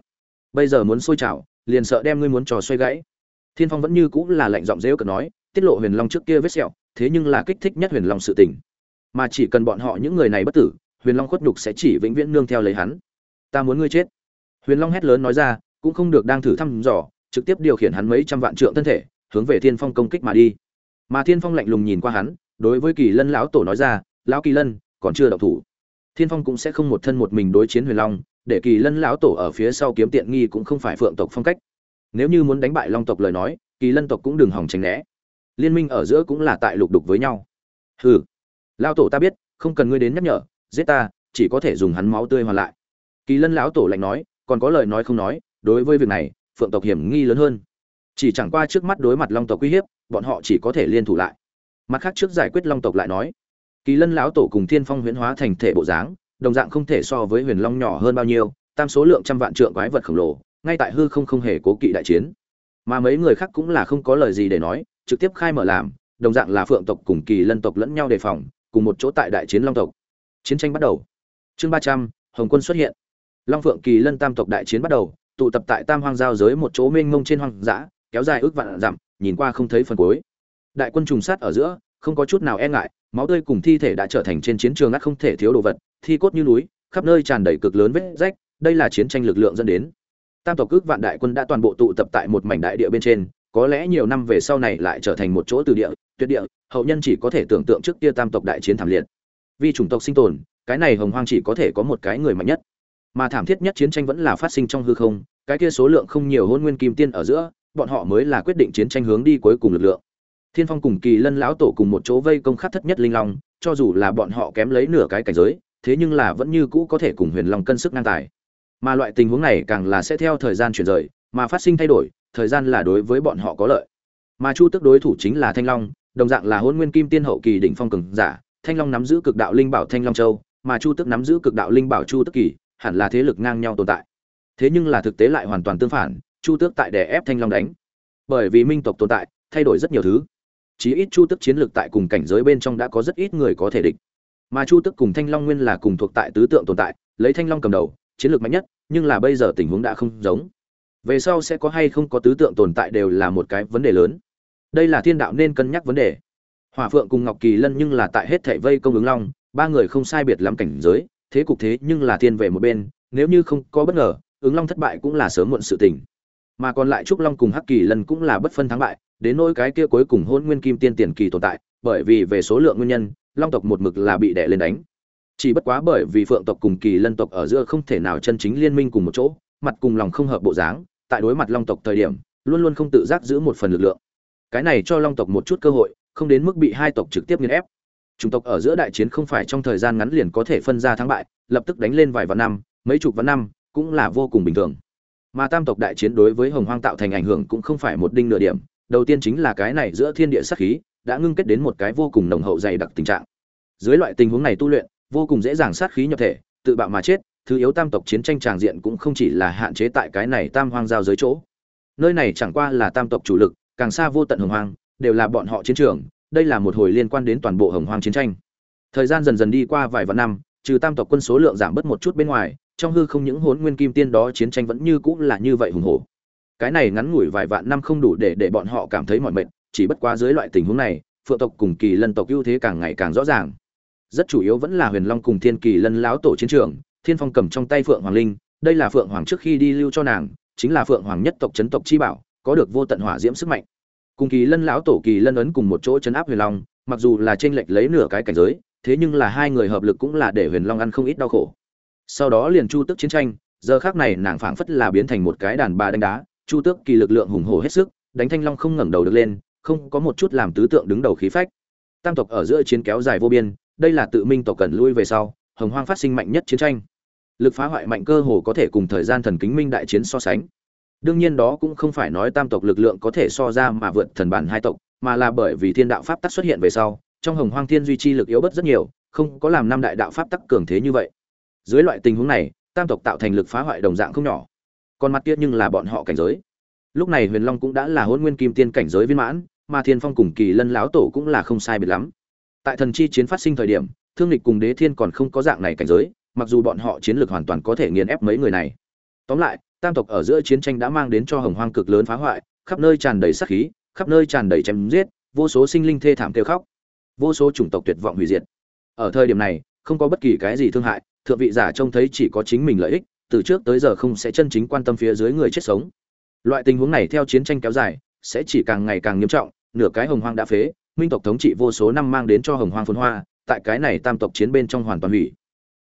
Bây giờ muốn sôi trào liền sợ đem ngươi muốn trò xoay gãy. Thiên phong vẫn như cũng là lạnh giọng dễu cợt nói, tiết lộ huyền long trước kia vết sẹo, thế nhưng là kích thích nhất huyền long sự tình. Mà chỉ cần bọn họ những người này bất tử, huyền long khuất nhục sẽ chỉ vĩnh viễn nương theo lấy hắn. Ta muốn ngươi chết. Huyền long hét lớn nói ra, cũng không được đang thử thăm dò, trực tiếp điều khiển hắn mấy trăm vạn trượng thân thể, hướng về thiên phong công kích mà đi. Mà thiên phong lạnh lùng nhìn qua hắn, đối với kỳ lân lão tổ nói ra, lão kỳ lân, còn chưa đậu thủ. Thiên phong cũng sẽ không một thân một mình đối chiến huyền long để kỳ lân lão tổ ở phía sau kiếm tiện nghi cũng không phải phượng tộc phong cách. Nếu như muốn đánh bại long tộc lời nói, kỳ lân tộc cũng đừng hòng tránh né. Liên minh ở giữa cũng là tại lục đục với nhau. Hừ, Lão tổ ta biết, không cần ngươi đến nhắc nhở, giết ta, chỉ có thể dùng hắn máu tươi hoàn lại. Kỳ lân lão tổ lạnh nói, còn có lời nói không nói, đối với việc này, phượng tộc hiểm nghi lớn hơn. Chỉ chẳng qua trước mắt đối mặt long tộc uy hiếp, bọn họ chỉ có thể liên thủ lại. Mặt khác trước giải quyết long tộc lại nói, kỳ lân lão tổ cùng thiên phong huyễn hóa thành thể bộ dáng đồng dạng không thể so với huyền long nhỏ hơn bao nhiêu, tam số lượng trăm vạn trượng quái vật khổng lồ, ngay tại hư không không hề cố kỵ đại chiến. Mà mấy người khác cũng là không có lời gì để nói, trực tiếp khai mở làm, đồng dạng là phượng tộc cùng kỳ lân tộc lẫn nhau đề phòng, cùng một chỗ tại đại chiến long tộc. Chiến tranh bắt đầu. Chương ba trăm, hồng quân xuất hiện. Long phượng kỳ lân tam tộc đại chiến bắt đầu, tụ tập tại tam hoang giao giới một chỗ mênh mông trên hoang dã, kéo dài ước vạn dặm, nhìn qua không thấy phần cuối. Đại quân trùng sát ở giữa, không có chút nào e ngại, máu tươi cùng thi thể đã trở thành trên chiến trường ắt không thể thiếu đồ vật thi cốt như núi, khắp nơi tràn đầy cực lớn vết rách, đây là chiến tranh lực lượng dẫn đến. Tam tộc cước vạn đại quân đã toàn bộ tụ tập tại một mảnh đại địa bên trên, có lẽ nhiều năm về sau này lại trở thành một chỗ từ địa, tuyệt địa, hậu nhân chỉ có thể tưởng tượng trước kia tam tộc đại chiến thảm liệt. Vì chủng tộc sinh tồn, cái này hồng hoang chỉ có thể có một cái người mạnh nhất. Mà thảm thiết nhất chiến tranh vẫn là phát sinh trong hư không, cái kia số lượng không nhiều hôn nguyên kim tiên ở giữa, bọn họ mới là quyết định chiến tranh hướng đi cuối cùng lực lượng. Thiên phong cùng kỳ lân lão tổ cùng một chỗ vây công khắc thất nhất linh long, cho dù là bọn họ kém lấy nửa cái cảnh giới thế nhưng là vẫn như cũ có thể cùng huyền long cân sức ngang tài. Mà loại tình huống này càng là sẽ theo thời gian chuyển rời, mà phát sinh thay đổi, thời gian là đối với bọn họ có lợi. Mà chu tức đối thủ chính là thanh long, đồng dạng là hôn nguyên kim tiên hậu kỳ đỉnh phong cường giả, thanh long nắm giữ cực đạo linh bảo thanh long châu, mà chu tức nắm giữ cực đạo linh bảo chu tức kỳ, hẳn là thế lực ngang nhau tồn tại. Thế nhưng là thực tế lại hoàn toàn tương phản, chu tước tại đè ép thanh long đánh. Bởi vì minh tộc tồn tại, thay đổi rất nhiều thứ. Chí ít chu tức chiến lược tại cùng cảnh giới bên trong đã có rất ít người có thể địch mà chu tức cùng thanh long nguyên là cùng thuộc tại tứ tượng tồn tại, lấy thanh long cầm đầu, chiến lược mạnh nhất, nhưng là bây giờ tình huống đã không giống. Về sau sẽ có hay không có tứ tượng tồn tại đều là một cái vấn đề lớn. Đây là thiên đạo nên cân nhắc vấn đề. Hỏa phượng cùng ngọc kỳ lân nhưng là tại hết thảy vây công ứng long, ba người không sai biệt lắm cảnh giới, thế cục thế nhưng là thiên về một bên, nếu như không có bất ngờ, ứng long thất bại cũng là sớm muộn sự tình. Mà còn lại trúc long cùng hắc kỳ lân cũng là bất phân thắng bại, đến nỗi cái kia cuối cùng hôn nguyên kim tiên tiền kỳ tồn tại, bởi vì về số lượng nguyên nhân long tộc một mực là bị đè lên đánh. Chỉ bất quá bởi vì phượng tộc cùng kỳ lân tộc ở giữa không thể nào chân chính liên minh cùng một chỗ, mặt cùng lòng không hợp bộ dáng, tại đối mặt long tộc thời điểm, luôn luôn không tự giác giữ một phần lực lượng. Cái này cho long tộc một chút cơ hội, không đến mức bị hai tộc trực tiếp nghiền ép. Chủng tộc ở giữa đại chiến không phải trong thời gian ngắn liền có thể phân ra thắng bại, lập tức đánh lên vài vạn năm, mấy chục vạn năm, cũng là vô cùng bình thường. Mà tam tộc đại chiến đối với hồng hoang tạo thành ảnh hưởng cũng không phải một đinh nửa điểm, đầu tiên chính là cái này giữa thiên địa sát khí đã ngưng kết đến một cái vô cùng nồng hậu dày đặc tình trạng. Dưới loại tình huống này tu luyện, vô cùng dễ dàng sát khí nhập thể, tự bạo mà chết, thứ yếu tam tộc chiến tranh tràng diện cũng không chỉ là hạn chế tại cái này tam hoang giao giới chỗ. Nơi này chẳng qua là tam tộc chủ lực, càng xa vô tận hồng hoang, đều là bọn họ chiến trường, đây là một hồi liên quan đến toàn bộ hồng hoang chiến tranh. Thời gian dần dần đi qua vài vạn năm, trừ tam tộc quân số lượng giảm bớt một chút bên ngoài, trong hư không những hốn nguyên kim tiên đó chiến tranh vẫn như cũng là như vậy hùng hổ. Cái này ngắn ngủi vài vạn năm không đủ để để bọn họ cảm thấy mỏi mệt chỉ bất quá dưới loại tình huống này, phượng tộc cùng kỳ lân tộc ưu thế càng ngày càng rõ ràng. Rất chủ yếu vẫn là huyền long cùng thiên kỳ lân láo tổ chiến trường, thiên phong cầm trong tay phượng hoàng linh, đây là phượng hoàng trước khi đi lưu cho nàng, chính là phượng hoàng nhất tộc chấn tộc chi bảo, có được vô tận hỏa diễm sức mạnh. Cùng kỳ lân lão tổ kỳ lân ấn cùng một chỗ chấn áp huyền long, mặc dù là tranh lệch lấy nửa cái cảnh giới, thế nhưng là hai người hợp lực cũng là để huyền long ăn không ít đau khổ. Sau đó liền chu tức chiến tranh, giờ khác này nàng phảng phất là biến thành một cái đàn bà đánh đá, chu tước kỳ lực lượng hùng hổ hết sức, đánh thanh long không ngẩng đầu được lên không có một chút làm tứ tượng đứng đầu khí phách. Tam tộc ở giữa chiến kéo dài vô biên, đây là tự minh tộc cần lui về sau, hồng hoang phát sinh mạnh nhất chiến tranh. Lực phá hoại mạnh cơ hồ có thể cùng thời gian thần kính minh đại chiến so sánh. Đương nhiên đó cũng không phải nói tam tộc lực lượng có thể so ra mà vượt thần bản hai tộc, mà là bởi vì thiên đạo pháp tắc xuất hiện về sau, trong hồng hoang thiên duy trì lực yếu bớt rất nhiều, không có làm năm đại đạo pháp tắc cường thế như vậy. Dưới loại tình huống này, tam tộc tạo thành lực phá hoại đồng dạng không nhỏ. Còn mặt kia nhưng là bọn họ cảnh giới. Lúc này huyền long cũng đã là hôn nguyên kim tiên cảnh giới viên mãn mà thiên phong cùng kỳ lân lão tổ cũng là không sai biệt lắm. Tại thần chi chiến phát sinh thời điểm, thương lịch cùng đế thiên còn không có dạng này cảnh giới, mặc dù bọn họ chiến lược hoàn toàn có thể nghiền ép mấy người này. Tóm lại, tam tộc ở giữa chiến tranh đã mang đến cho hồng hoang cực lớn phá hoại, khắp nơi tràn đầy sát khí, khắp nơi tràn đầy chém giết, vô số sinh linh thê thảm kêu khóc, vô số chủng tộc tuyệt vọng hủy diệt. Ở thời điểm này, không có bất kỳ cái gì thương hại, thượng vị giả trông thấy chỉ có chính mình lợi ích, từ trước tới giờ không sẽ chân chính quan tâm phía dưới người chết sống. Loại tình huống này theo chiến tranh kéo dài sẽ chỉ càng ngày càng nghiêm trọng, nửa cái hồng hoang đã phế, minh tộc thống trị vô số năm mang đến cho hồng hoang phồn hoa, tại cái này tam tộc chiến bên trong hoàn toàn hủy.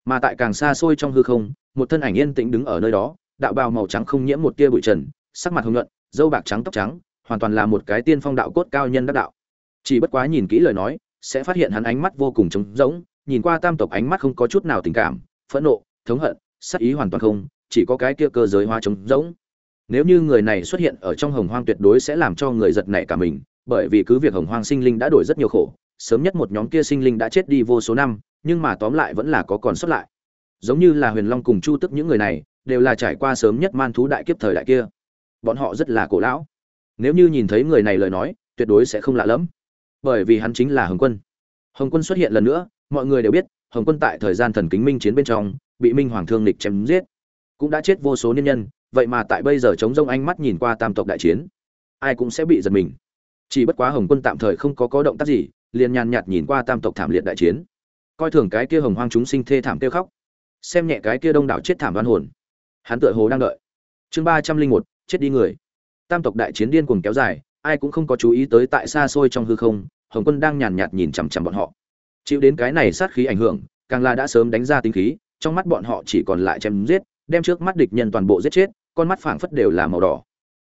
Mà tại càng xa xôi trong hư không, một thân ảnh yên tĩnh đứng ở nơi đó, đạo bào màu trắng không nhiễm một tia bụi trần, sắc mặt hồng nhuận, dâu bạc trắng tóc trắng, hoàn toàn là một cái tiên phong đạo cốt cao nhân đắc đạo. Chỉ bất quá nhìn kỹ lời nói, sẽ phát hiện hắn ánh mắt vô cùng trống rỗng, nhìn qua tam tộc ánh mắt không có chút nào tình cảm, phẫn nộ, thống hận sắc ý hoàn toàn không, chỉ có cái kia cơ giới hóa trống rỗng nếu như người này xuất hiện ở trong hồng hoang tuyệt đối sẽ làm cho người giật nảy cả mình, bởi vì cứ việc hồng hoang sinh linh đã đổi rất nhiều khổ, sớm nhất một nhóm kia sinh linh đã chết đi vô số năm, nhưng mà tóm lại vẫn là có còn sót lại. Giống như là huyền long cùng chu tức những người này, đều là trải qua sớm nhất man thú đại kiếp thời đại kia. Bọn họ rất là cổ lão. Nếu như nhìn thấy người này lời nói, tuyệt đối sẽ không lạ lẫm. Bởi vì hắn chính là hồng quân. Hồng quân xuất hiện lần nữa, mọi người đều biết, hồng quân tại thời gian thần kính minh chiến bên trong, bị minh hoàng thương lịch chém giết. Cũng đã chết vô số nhân nhân vậy mà tại bây giờ chống rông ánh mắt nhìn qua tam tộc đại chiến, ai cũng sẽ bị giật mình. Chỉ bất quá hồng quân tạm thời không có có động tác gì, liền nhàn nhạt nhìn qua tam tộc thảm liệt đại chiến. Coi thường cái kia hồng hoang chúng sinh thê thảm kêu khóc, xem nhẹ cái kia đông đảo chết thảm đoan hồn. Hắn tựa hồ đang đợi. Chương ba trăm linh một, chết đi người. Tam tộc đại chiến điên cuồng kéo dài, ai cũng không có chú ý tới tại xa xôi trong hư không, hồng quân đang nhàn nhạt nhìn chằm chằm bọn họ. Chịu đến cái này sát khí ảnh hưởng, càng là đã sớm đánh ra tính khí, trong mắt bọn họ chỉ còn lại chém giết, đem trước mắt địch nhân toàn bộ giết chết con mắt phảng phất đều là màu đỏ.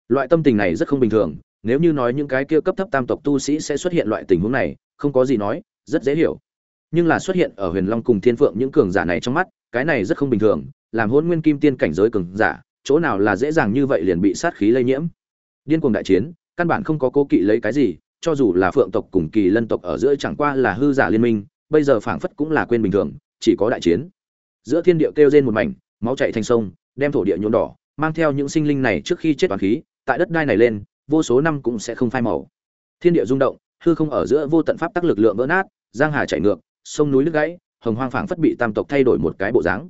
Loại tâm tình này rất không bình thường, nếu như nói những cái kia cấp thấp tam tộc tu sĩ sẽ xuất hiện loại tình huống này, không có gì nói, rất dễ hiểu. Nhưng là xuất hiện ở huyền long cùng thiên phượng những cường giả này trong mắt, cái này rất không bình thường, làm hôn nguyên kim tiên cảnh giới cường giả, chỗ nào là dễ dàng như vậy liền bị sát khí lây nhiễm. Điên cuồng đại chiến, căn bản không có cố kỵ lấy cái gì, cho dù là phượng tộc cùng kỳ lân tộc ở giữa chẳng qua là hư giả liên minh, bây giờ phảng phất cũng là quên bình thường, chỉ có đại chiến. Giữa thiên địa kêu rên một mảnh, máu chảy thành sông, đem thổ địa nhuộm đỏ mang theo những sinh linh này trước khi chết toàn khí, tại đất đai này lên, vô số năm cũng sẽ không phai màu. Thiên địa rung động, hư không ở giữa vô tận pháp tắc lực lượng vỡ nát, giang hà chảy ngược, sông núi nước gãy, hồng hoang phảng phất bị tam tộc thay đổi một cái bộ dáng.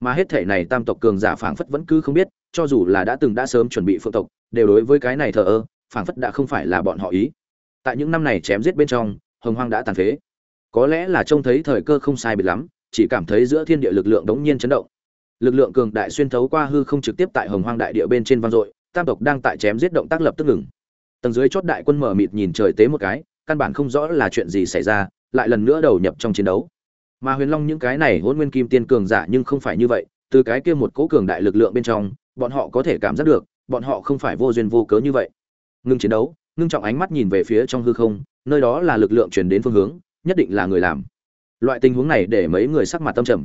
Mà hết thể này tam tộc cường giả phảng phất vẫn cứ không biết, cho dù là đã từng đã sớm chuẩn bị phượng tộc, đều đối với cái này thờ ơ, phảng phất đã không phải là bọn họ ý. Tại những năm này chém giết bên trong, hồng hoang đã tàn phế. Có lẽ là trông thấy thời cơ không sai biệt lắm, chỉ cảm thấy giữa thiên địa lực lượng đống nhiên chấn động lực lượng cường đại xuyên thấu qua hư không trực tiếp tại hồng hoang đại địa bên trên vang dội, tam tộc đang tại chém giết động tác lập tức ngừng. Tầng dưới chót đại quân mở mịt nhìn trời tế một cái, căn bản không rõ là chuyện gì xảy ra, lại lần nữa đầu nhập trong chiến đấu. Mà huyền long những cái này hôn nguyên kim tiên cường giả nhưng không phải như vậy, từ cái kia một cố cường đại lực lượng bên trong, bọn họ có thể cảm giác được, bọn họ không phải vô duyên vô cớ như vậy. Ngưng chiến đấu, ngưng trọng ánh mắt nhìn về phía trong hư không, nơi đó là lực lượng chuyển đến phương hướng, nhất định là người làm. Loại tình huống này để mấy người sắc mặt tâm trầm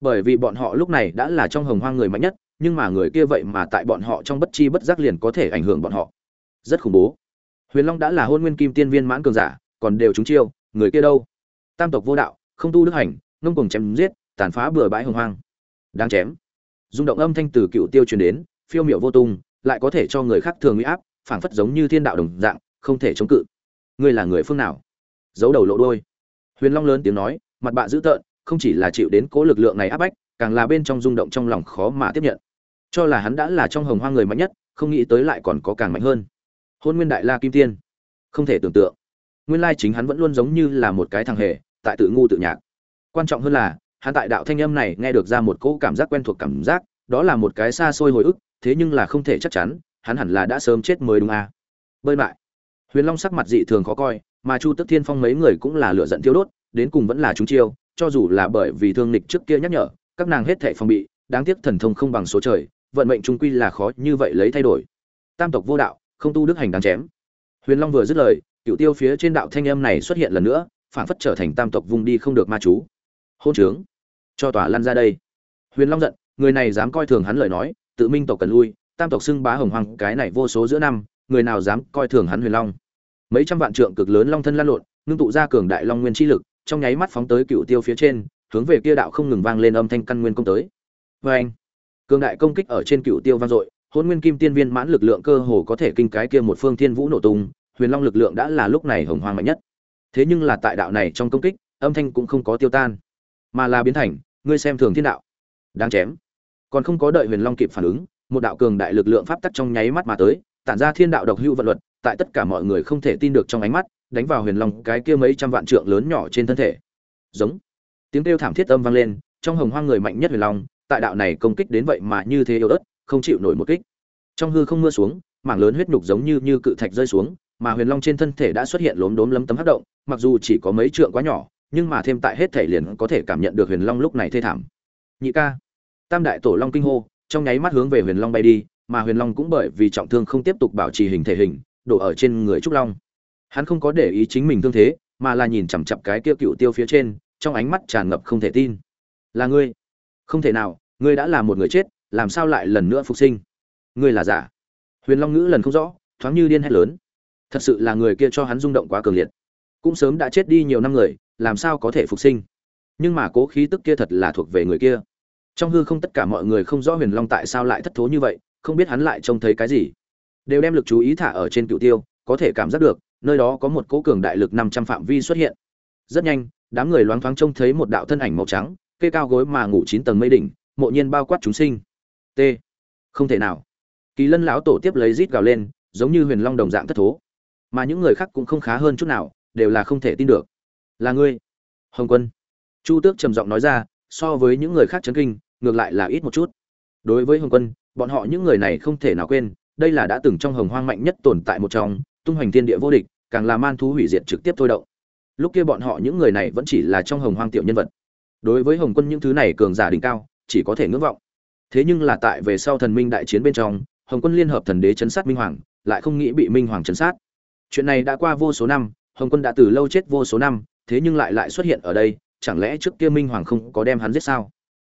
bởi vì bọn họ lúc này đã là trong hồng hoang người mạnh nhất, nhưng mà người kia vậy mà tại bọn họ trong bất chi bất giác liền có thể ảnh hưởng bọn họ. Rất khủng bố. Huyền long đã là hôn nguyên kim tiên viên mãn cường giả, còn đều trúng chiêu, người kia đâu? Tam tộc vô đạo, không tu đức hành, ngông cùng chém giết, tàn phá bừa bãi hồng hoang. Đáng chém. Rung động âm thanh từ cựu tiêu truyền đến, phiêu miệu vô tung, lại có thể cho người khác thường uy áp, phảng phất giống như thiên đạo đồng dạng, không thể chống cự. Ngươi là người phương nào? Giấu đầu lộ đôi huyền long lớn tiếng nói, mặt bạ dữ tợn không chỉ là chịu đến cố lực lượng này áp bách, càng là bên trong rung động trong lòng khó mà tiếp nhận. Cho là hắn đã là trong hồng hoang người mạnh nhất, không nghĩ tới lại còn có càng mạnh hơn. Hôn nguyên đại la kim tiên. Không thể tưởng tượng. Nguyên lai chính hắn vẫn luôn giống như là một cái thằng hề, tại tự ngu tự nhạc. Quan trọng hơn là, hắn tại đạo thanh âm này nghe được ra một cỗ cảm giác quen thuộc cảm giác, đó là một cái xa xôi hồi ức, thế nhưng là không thể chắc chắn, hắn hẳn là đã sớm chết mới đúng à. bơi lại huyền long sắc mặt dị thường khó coi, mà chu tức thiên phong mấy người cũng là lựa giận thiêu đốt, đến cùng vẫn là chúng chiêu cho dù là bởi vì thương lịch trước kia nhắc nhở, các nàng hết thể phòng bị, đáng tiếc thần thông không bằng số trời, vận mệnh trung quy là khó như vậy lấy thay đổi. Tam tộc vô đạo, không tu đức hành đáng chém. Huyền long vừa dứt lời cựu tiêu phía trên đạo thanh âm này xuất hiện lần nữa phản phất trở thành tam tộc vùng đi không được ma chú. Hôn trướng. Cho tòa lăn ra đây. Huyền long giận, người này dám coi thường hắn lời nói, tự minh tộc cần lui, tam tộc xưng bá hồng hoàng cái này vô số giữa năm, người nào dám coi thường hắn huyền long? Mấy trăm vạn trượng cực lớn long thân lan lộn, ngưng tụ ra cường đại long nguyên chi lực trong nháy mắt phóng tới cựu tiêu phía trên, hướng về kia đạo không ngừng vang lên âm thanh căn nguyên công tới. Vê anh, cường đại công kích ở trên cựu tiêu vang dội, hôn nguyên kim tiên viên mãn lực lượng cơ hồ có thể kinh cái kia một phương thiên vũ nổ tung, huyền long lực lượng đã là lúc này hồng hoang mạnh nhất. Thế nhưng là tại đạo này trong công kích, âm thanh cũng không có tiêu tan, mà là biến thành, ngươi xem thường thiên đạo. Đáng chém. Còn không có đợi huyền long kịp phản ứng, một đạo cường đại lực lượng pháp tắc trong nháy mắt mà tới, tản ra thiên đạo độc hữu vận luật tại tất cả mọi người không thể tin được trong ánh mắt, đánh vào huyền long cái kia mấy trăm vạn trượng lớn nhỏ trên thân thể. Giống. Tiếng kêu thảm thiết âm vang lên, trong hồng hoang người mạnh nhất huyền long, tại đạo này công kích đến vậy mà như thế yếu ớt, không chịu nổi một kích. Trong hư không mưa xuống, mảng lớn huyết nhục giống như như cự thạch rơi xuống, mà huyền long trên thân thể đã xuất hiện lốm đốm lấm tấm hất động, mặc dù chỉ có mấy trượng quá nhỏ, nhưng mà thêm tại hết thể liền có thể cảm nhận được huyền long lúc này thê thảm. Nhị ca. Tam đại tổ long kinh hô, trong nháy mắt hướng về huyền long bay đi, mà huyền long cũng bởi vì trọng thương không tiếp tục bảo trì hình thể hình đổ ở trên người trúc long. Hắn không có để ý chính mình thương thế, mà là nhìn chằm chặp cái kia cựu tiêu phía trên, trong ánh mắt tràn ngập không thể tin. Là ngươi? Không thể nào, ngươi đã là một người chết, làm sao lại lần nữa phục sinh? Ngươi là giả? Huyền long ngữ lần không rõ, thoáng như điên hét lớn. Thật sự là người kia cho hắn rung động quá cường liệt. Cũng sớm đã chết đi nhiều năm người, làm sao có thể phục sinh? Nhưng mà cố khí tức kia thật là thuộc về người kia. Trong hư không tất cả mọi người không rõ huyền long tại sao lại thất thố như vậy, không biết hắn lại trông thấy cái gì đều đem lực chú ý thả ở trên cựu tiêu, có thể cảm giác được, nơi đó có một cố cường đại lực năm trăm phạm vi xuất hiện. Rất nhanh, đám người loáng thoáng trông thấy một đạo thân ảnh màu trắng cây cao gối mà ngủ chín tầng mây đỉnh, mộ nhiên bao quát chúng sinh. T. Không thể nào. Kỳ lân lão tổ tiếp lấy rít gào lên, giống như huyền long đồng dạng thất thố. Mà những người khác cũng không khá hơn chút nào, đều là không thể tin được. Là ngươi. Hồng quân. Chu tước trầm giọng nói ra, so với những người khác chấn kinh, ngược lại là ít một chút. Đối với hồng quân, bọn họ những người này không thể nào quên đây là đã từng trong hồng hoang mạnh nhất tồn tại một trong, tung hoành thiên địa vô địch, càng là man thú hủy diệt trực tiếp thôi động. Lúc kia bọn họ những người này vẫn chỉ là trong hồng hoang tiểu nhân vật. Đối với hồng quân những thứ này cường giả đỉnh cao, chỉ có thể ngưỡng vọng. Thế nhưng là tại về sau thần minh đại chiến bên trong, hồng quân liên hợp thần đế chấn sát minh hoàng, lại không nghĩ bị minh hoàng chấn sát. Chuyện này đã qua vô số năm, hồng quân đã từ lâu chết vô số năm, thế nhưng lại lại xuất hiện ở đây, chẳng lẽ trước kia minh hoàng không có đem hắn giết sao?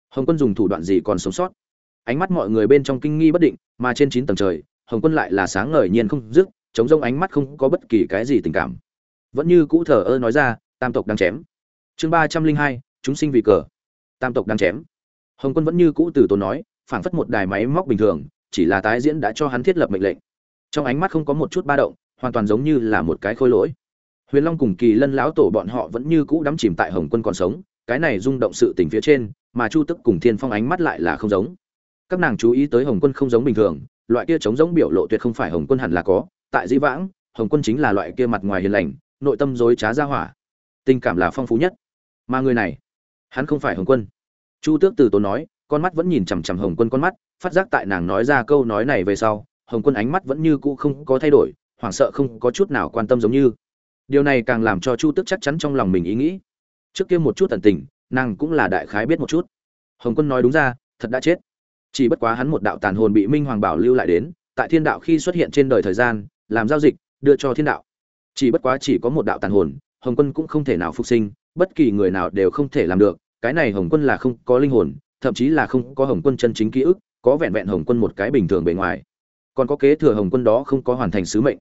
Hồng quân dùng thủ đoạn gì còn sống sót? Ánh mắt mọi người bên trong kinh nghi bất định, mà trên chín tầng trời hồng quân lại là sáng ngời nhiên không dứt, chống rông ánh mắt không có bất kỳ cái gì tình cảm. Vẫn như cũ thờ ơ nói ra, tam tộc đang chém. Chương ba trăm linh hai, chúng sinh vì cờ. Tam tộc đang chém. Hồng quân vẫn như cũ từ tốn nói, phảng phất một đài máy móc bình thường, chỉ là tái diễn đã cho hắn thiết lập mệnh lệnh. Trong ánh mắt không có một chút ba động, hoàn toàn giống như là một cái khôi lỗi. Huyền long cùng kỳ lân lão tổ bọn họ vẫn như cũ đắm chìm tại hồng quân còn sống, cái này rung động sự tình phía trên, mà chu tức cùng thiên phong ánh mắt lại là không giống. Các nàng chú ý tới hồng quân không giống bình thường loại kia chống giống biểu lộ tuyệt không phải hồng quân hẳn là có, tại di vãng, hồng quân chính là loại kia mặt ngoài hiền lành, nội tâm dối trá ra hỏa. Tình cảm là phong phú nhất. Mà người này, hắn không phải hồng quân. Chu tước từ tốn nói, con mắt vẫn nhìn chằm chằm hồng quân con mắt, phát giác tại nàng nói ra câu nói này về sau, hồng quân ánh mắt vẫn như cũ không có thay đổi, hoảng sợ không có chút nào quan tâm giống như. Điều này càng làm cho chu tước chắc chắn trong lòng mình ý nghĩ. Trước kia một chút tận tình, nàng cũng là đại khái biết một chút. Hồng quân nói đúng ra, thật đã chết chỉ bất quá hắn một đạo tàn hồn bị minh hoàng bảo lưu lại đến, tại thiên đạo khi xuất hiện trên đời thời gian, làm giao dịch, đưa cho thiên đạo. Chỉ bất quá chỉ có một đạo tàn hồn, hồng quân cũng không thể nào phục sinh, bất kỳ người nào đều không thể làm được, cái này hồng quân là không có linh hồn, thậm chí là không có hồng quân chân chính ký ức, có vẹn vẹn hồng quân một cái bình thường bề ngoài. Còn có kế thừa hồng quân đó không có hoàn thành sứ mệnh.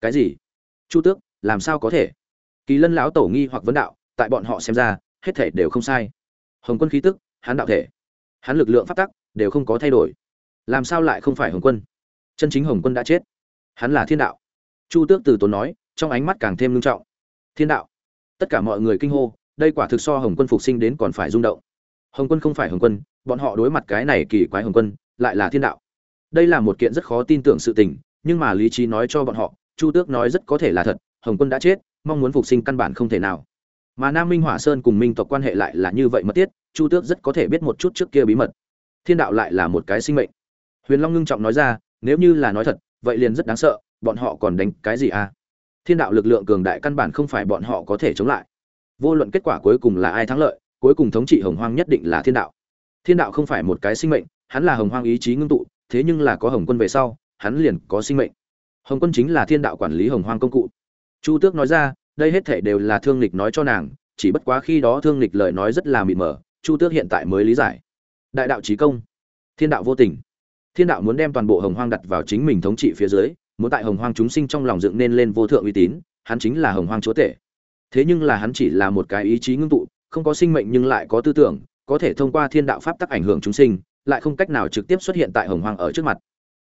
Cái gì? Chu tước, làm sao có thể? Kỳ lân lão tổ nghi hoặc vấn đạo, tại bọn họ xem ra, hết thể đều không sai. Hồng quân khí tức, hắn đạo thể. Hắn lực lượng phát tắc đều không có thay đổi. Làm sao lại không phải hồng quân? Chân chính hồng quân đã chết. Hắn là thiên đạo. Chu tước từ tốn nói, trong ánh mắt càng thêm nghiêm trọng. Thiên đạo. Tất cả mọi người kinh hô, đây quả thực so hồng quân phục sinh đến còn phải rung động. Hồng quân không phải hồng quân, bọn họ đối mặt cái này kỳ quái hồng quân, lại là thiên đạo. Đây là một kiện rất khó tin tưởng sự tình, nhưng mà lý trí nói cho bọn họ, chu tước nói rất có thể là thật, hồng quân đã chết, mong muốn phục sinh căn bản không thể nào. Mà nam minh hỏa sơn cùng minh tộc quan hệ lại là như vậy mất tiết, chu tước rất có thể biết một chút trước kia bí mật thiên đạo lại là một cái sinh mệnh. Huyền long ngưng trọng nói ra, nếu như là nói thật, vậy liền rất đáng sợ, bọn họ còn đánh cái gì à? Thiên đạo lực lượng cường đại căn bản không phải bọn họ có thể chống lại. Vô luận kết quả cuối cùng là ai thắng lợi, cuối cùng thống trị hồng hoang nhất định là thiên đạo. Thiên đạo không phải một cái sinh mệnh, hắn là hồng hoang ý chí ngưng tụ, thế nhưng là có hồng quân về sau, hắn liền có sinh mệnh. Hồng quân chính là thiên đạo quản lý hồng hoang công cụ. Chu tước nói ra, đây hết thể đều là thương lịch nói cho nàng, chỉ bất quá khi đó thương lịch lời nói rất là mịt mờ, chu tước hiện tại mới lý giải đại đạo trí công. Thiên đạo vô tình. Thiên đạo muốn đem toàn bộ hồng hoang đặt vào chính mình thống trị phía dưới, muốn tại hồng hoang chúng sinh trong lòng dựng nên lên vô thượng uy tín, hắn chính là hồng hoang chúa tể. Thế nhưng là hắn chỉ là một cái ý chí ngưng tụ, không có sinh mệnh nhưng lại có tư tưởng, có thể thông qua thiên đạo pháp tắc ảnh hưởng chúng sinh, lại không cách nào trực tiếp xuất hiện tại hồng hoang ở trước mặt.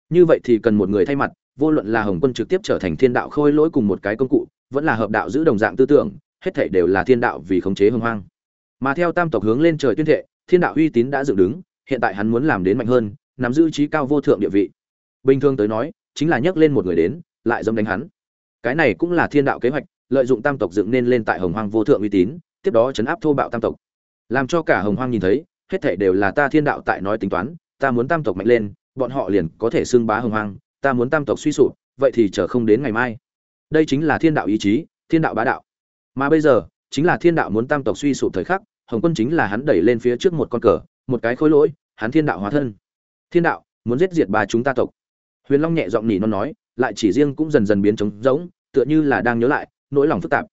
Như vậy thì cần một người thay mặt, vô luận là hồng quân trực tiếp trở thành thiên đạo khôi lỗi cùng một cái công cụ, vẫn là hợp đạo giữ đồng dạng tư tưởng, hết thảy đều là thiên đạo vì khống chế hồng hoang. Mà theo tam tộc hướng lên trời tuyên thệ thiên đạo uy tín đã dựng đứng, hiện tại hắn muốn làm đến mạnh hơn, nắm giữ trí cao vô thượng địa vị. Bình thường tới nói, chính là nhắc lên một người đến, lại dâm đánh hắn. Cái này cũng là thiên đạo kế hoạch, lợi dụng tam tộc dựng nên lên tại hồng hoang vô thượng uy tín, tiếp đó chấn áp thô bạo tam tộc. Làm cho cả hồng hoang nhìn thấy, hết thảy đều là ta thiên đạo tại nói tính toán, ta muốn tam tộc mạnh lên, bọn họ liền có thể xưng bá hồng hoang, ta muốn tam tộc suy sụp, vậy thì chờ không đến ngày mai. Đây chính là thiên đạo ý chí, thiên đạo bá đạo. Mà bây giờ, chính là thiên đạo muốn tam tộc suy sụp thời khắc hồng quân chính là hắn đẩy lên phía trước một con cờ, một cái khối lỗi, hắn thiên đạo hóa thân. Thiên đạo, muốn giết diệt ba chúng ta tộc. Huyền long nhẹ giọng nhỉ non nói, lại chỉ riêng cũng dần dần biến trống rỗng, tựa như là đang nhớ lại, nỗi lòng phức tạp.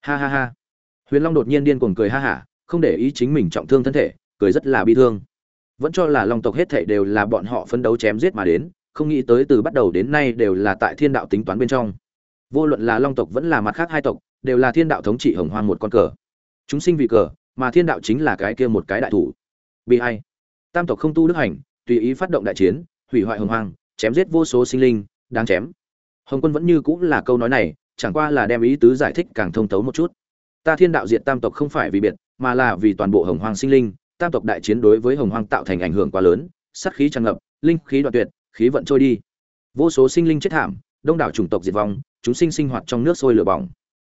Ha ha ha. Huyền long đột nhiên điên cuồng cười ha hả, không để ý chính mình trọng thương thân thể, cười rất là bi thương. Vẫn cho là long tộc hết thảy đều là bọn họ phấn đấu chém giết mà đến, không nghĩ tới từ bắt đầu đến nay đều là tại thiên đạo tính toán bên trong. Vô luận là long tộc vẫn là mặt khác hai tộc, đều là thiên đạo thống trị hồng hoang một con cờ. Chúng sinh vì cờ mà thiên đạo chính là cái kia một cái đại thủ. Bi hay tam tộc không tu đức hành, tùy ý phát động đại chiến, hủy hoại hồng hoang, chém giết vô số sinh linh, đáng chém. Hồng quân vẫn như cũng là câu nói này, chẳng qua là đem ý tứ giải thích càng thông thấu một chút. Ta thiên đạo diệt tam tộc không phải vì biệt, mà là vì toàn bộ hồng hoang sinh linh, tam tộc đại chiến đối với hồng hoang tạo thành ảnh hưởng quá lớn, sát khí tràn ngập, linh khí đoạn tuyệt, khí vận trôi đi. Vô số sinh linh chết thảm, đông đảo chủng tộc diệt vong, chúng sinh sinh hoạt trong nước sôi lửa bỏng.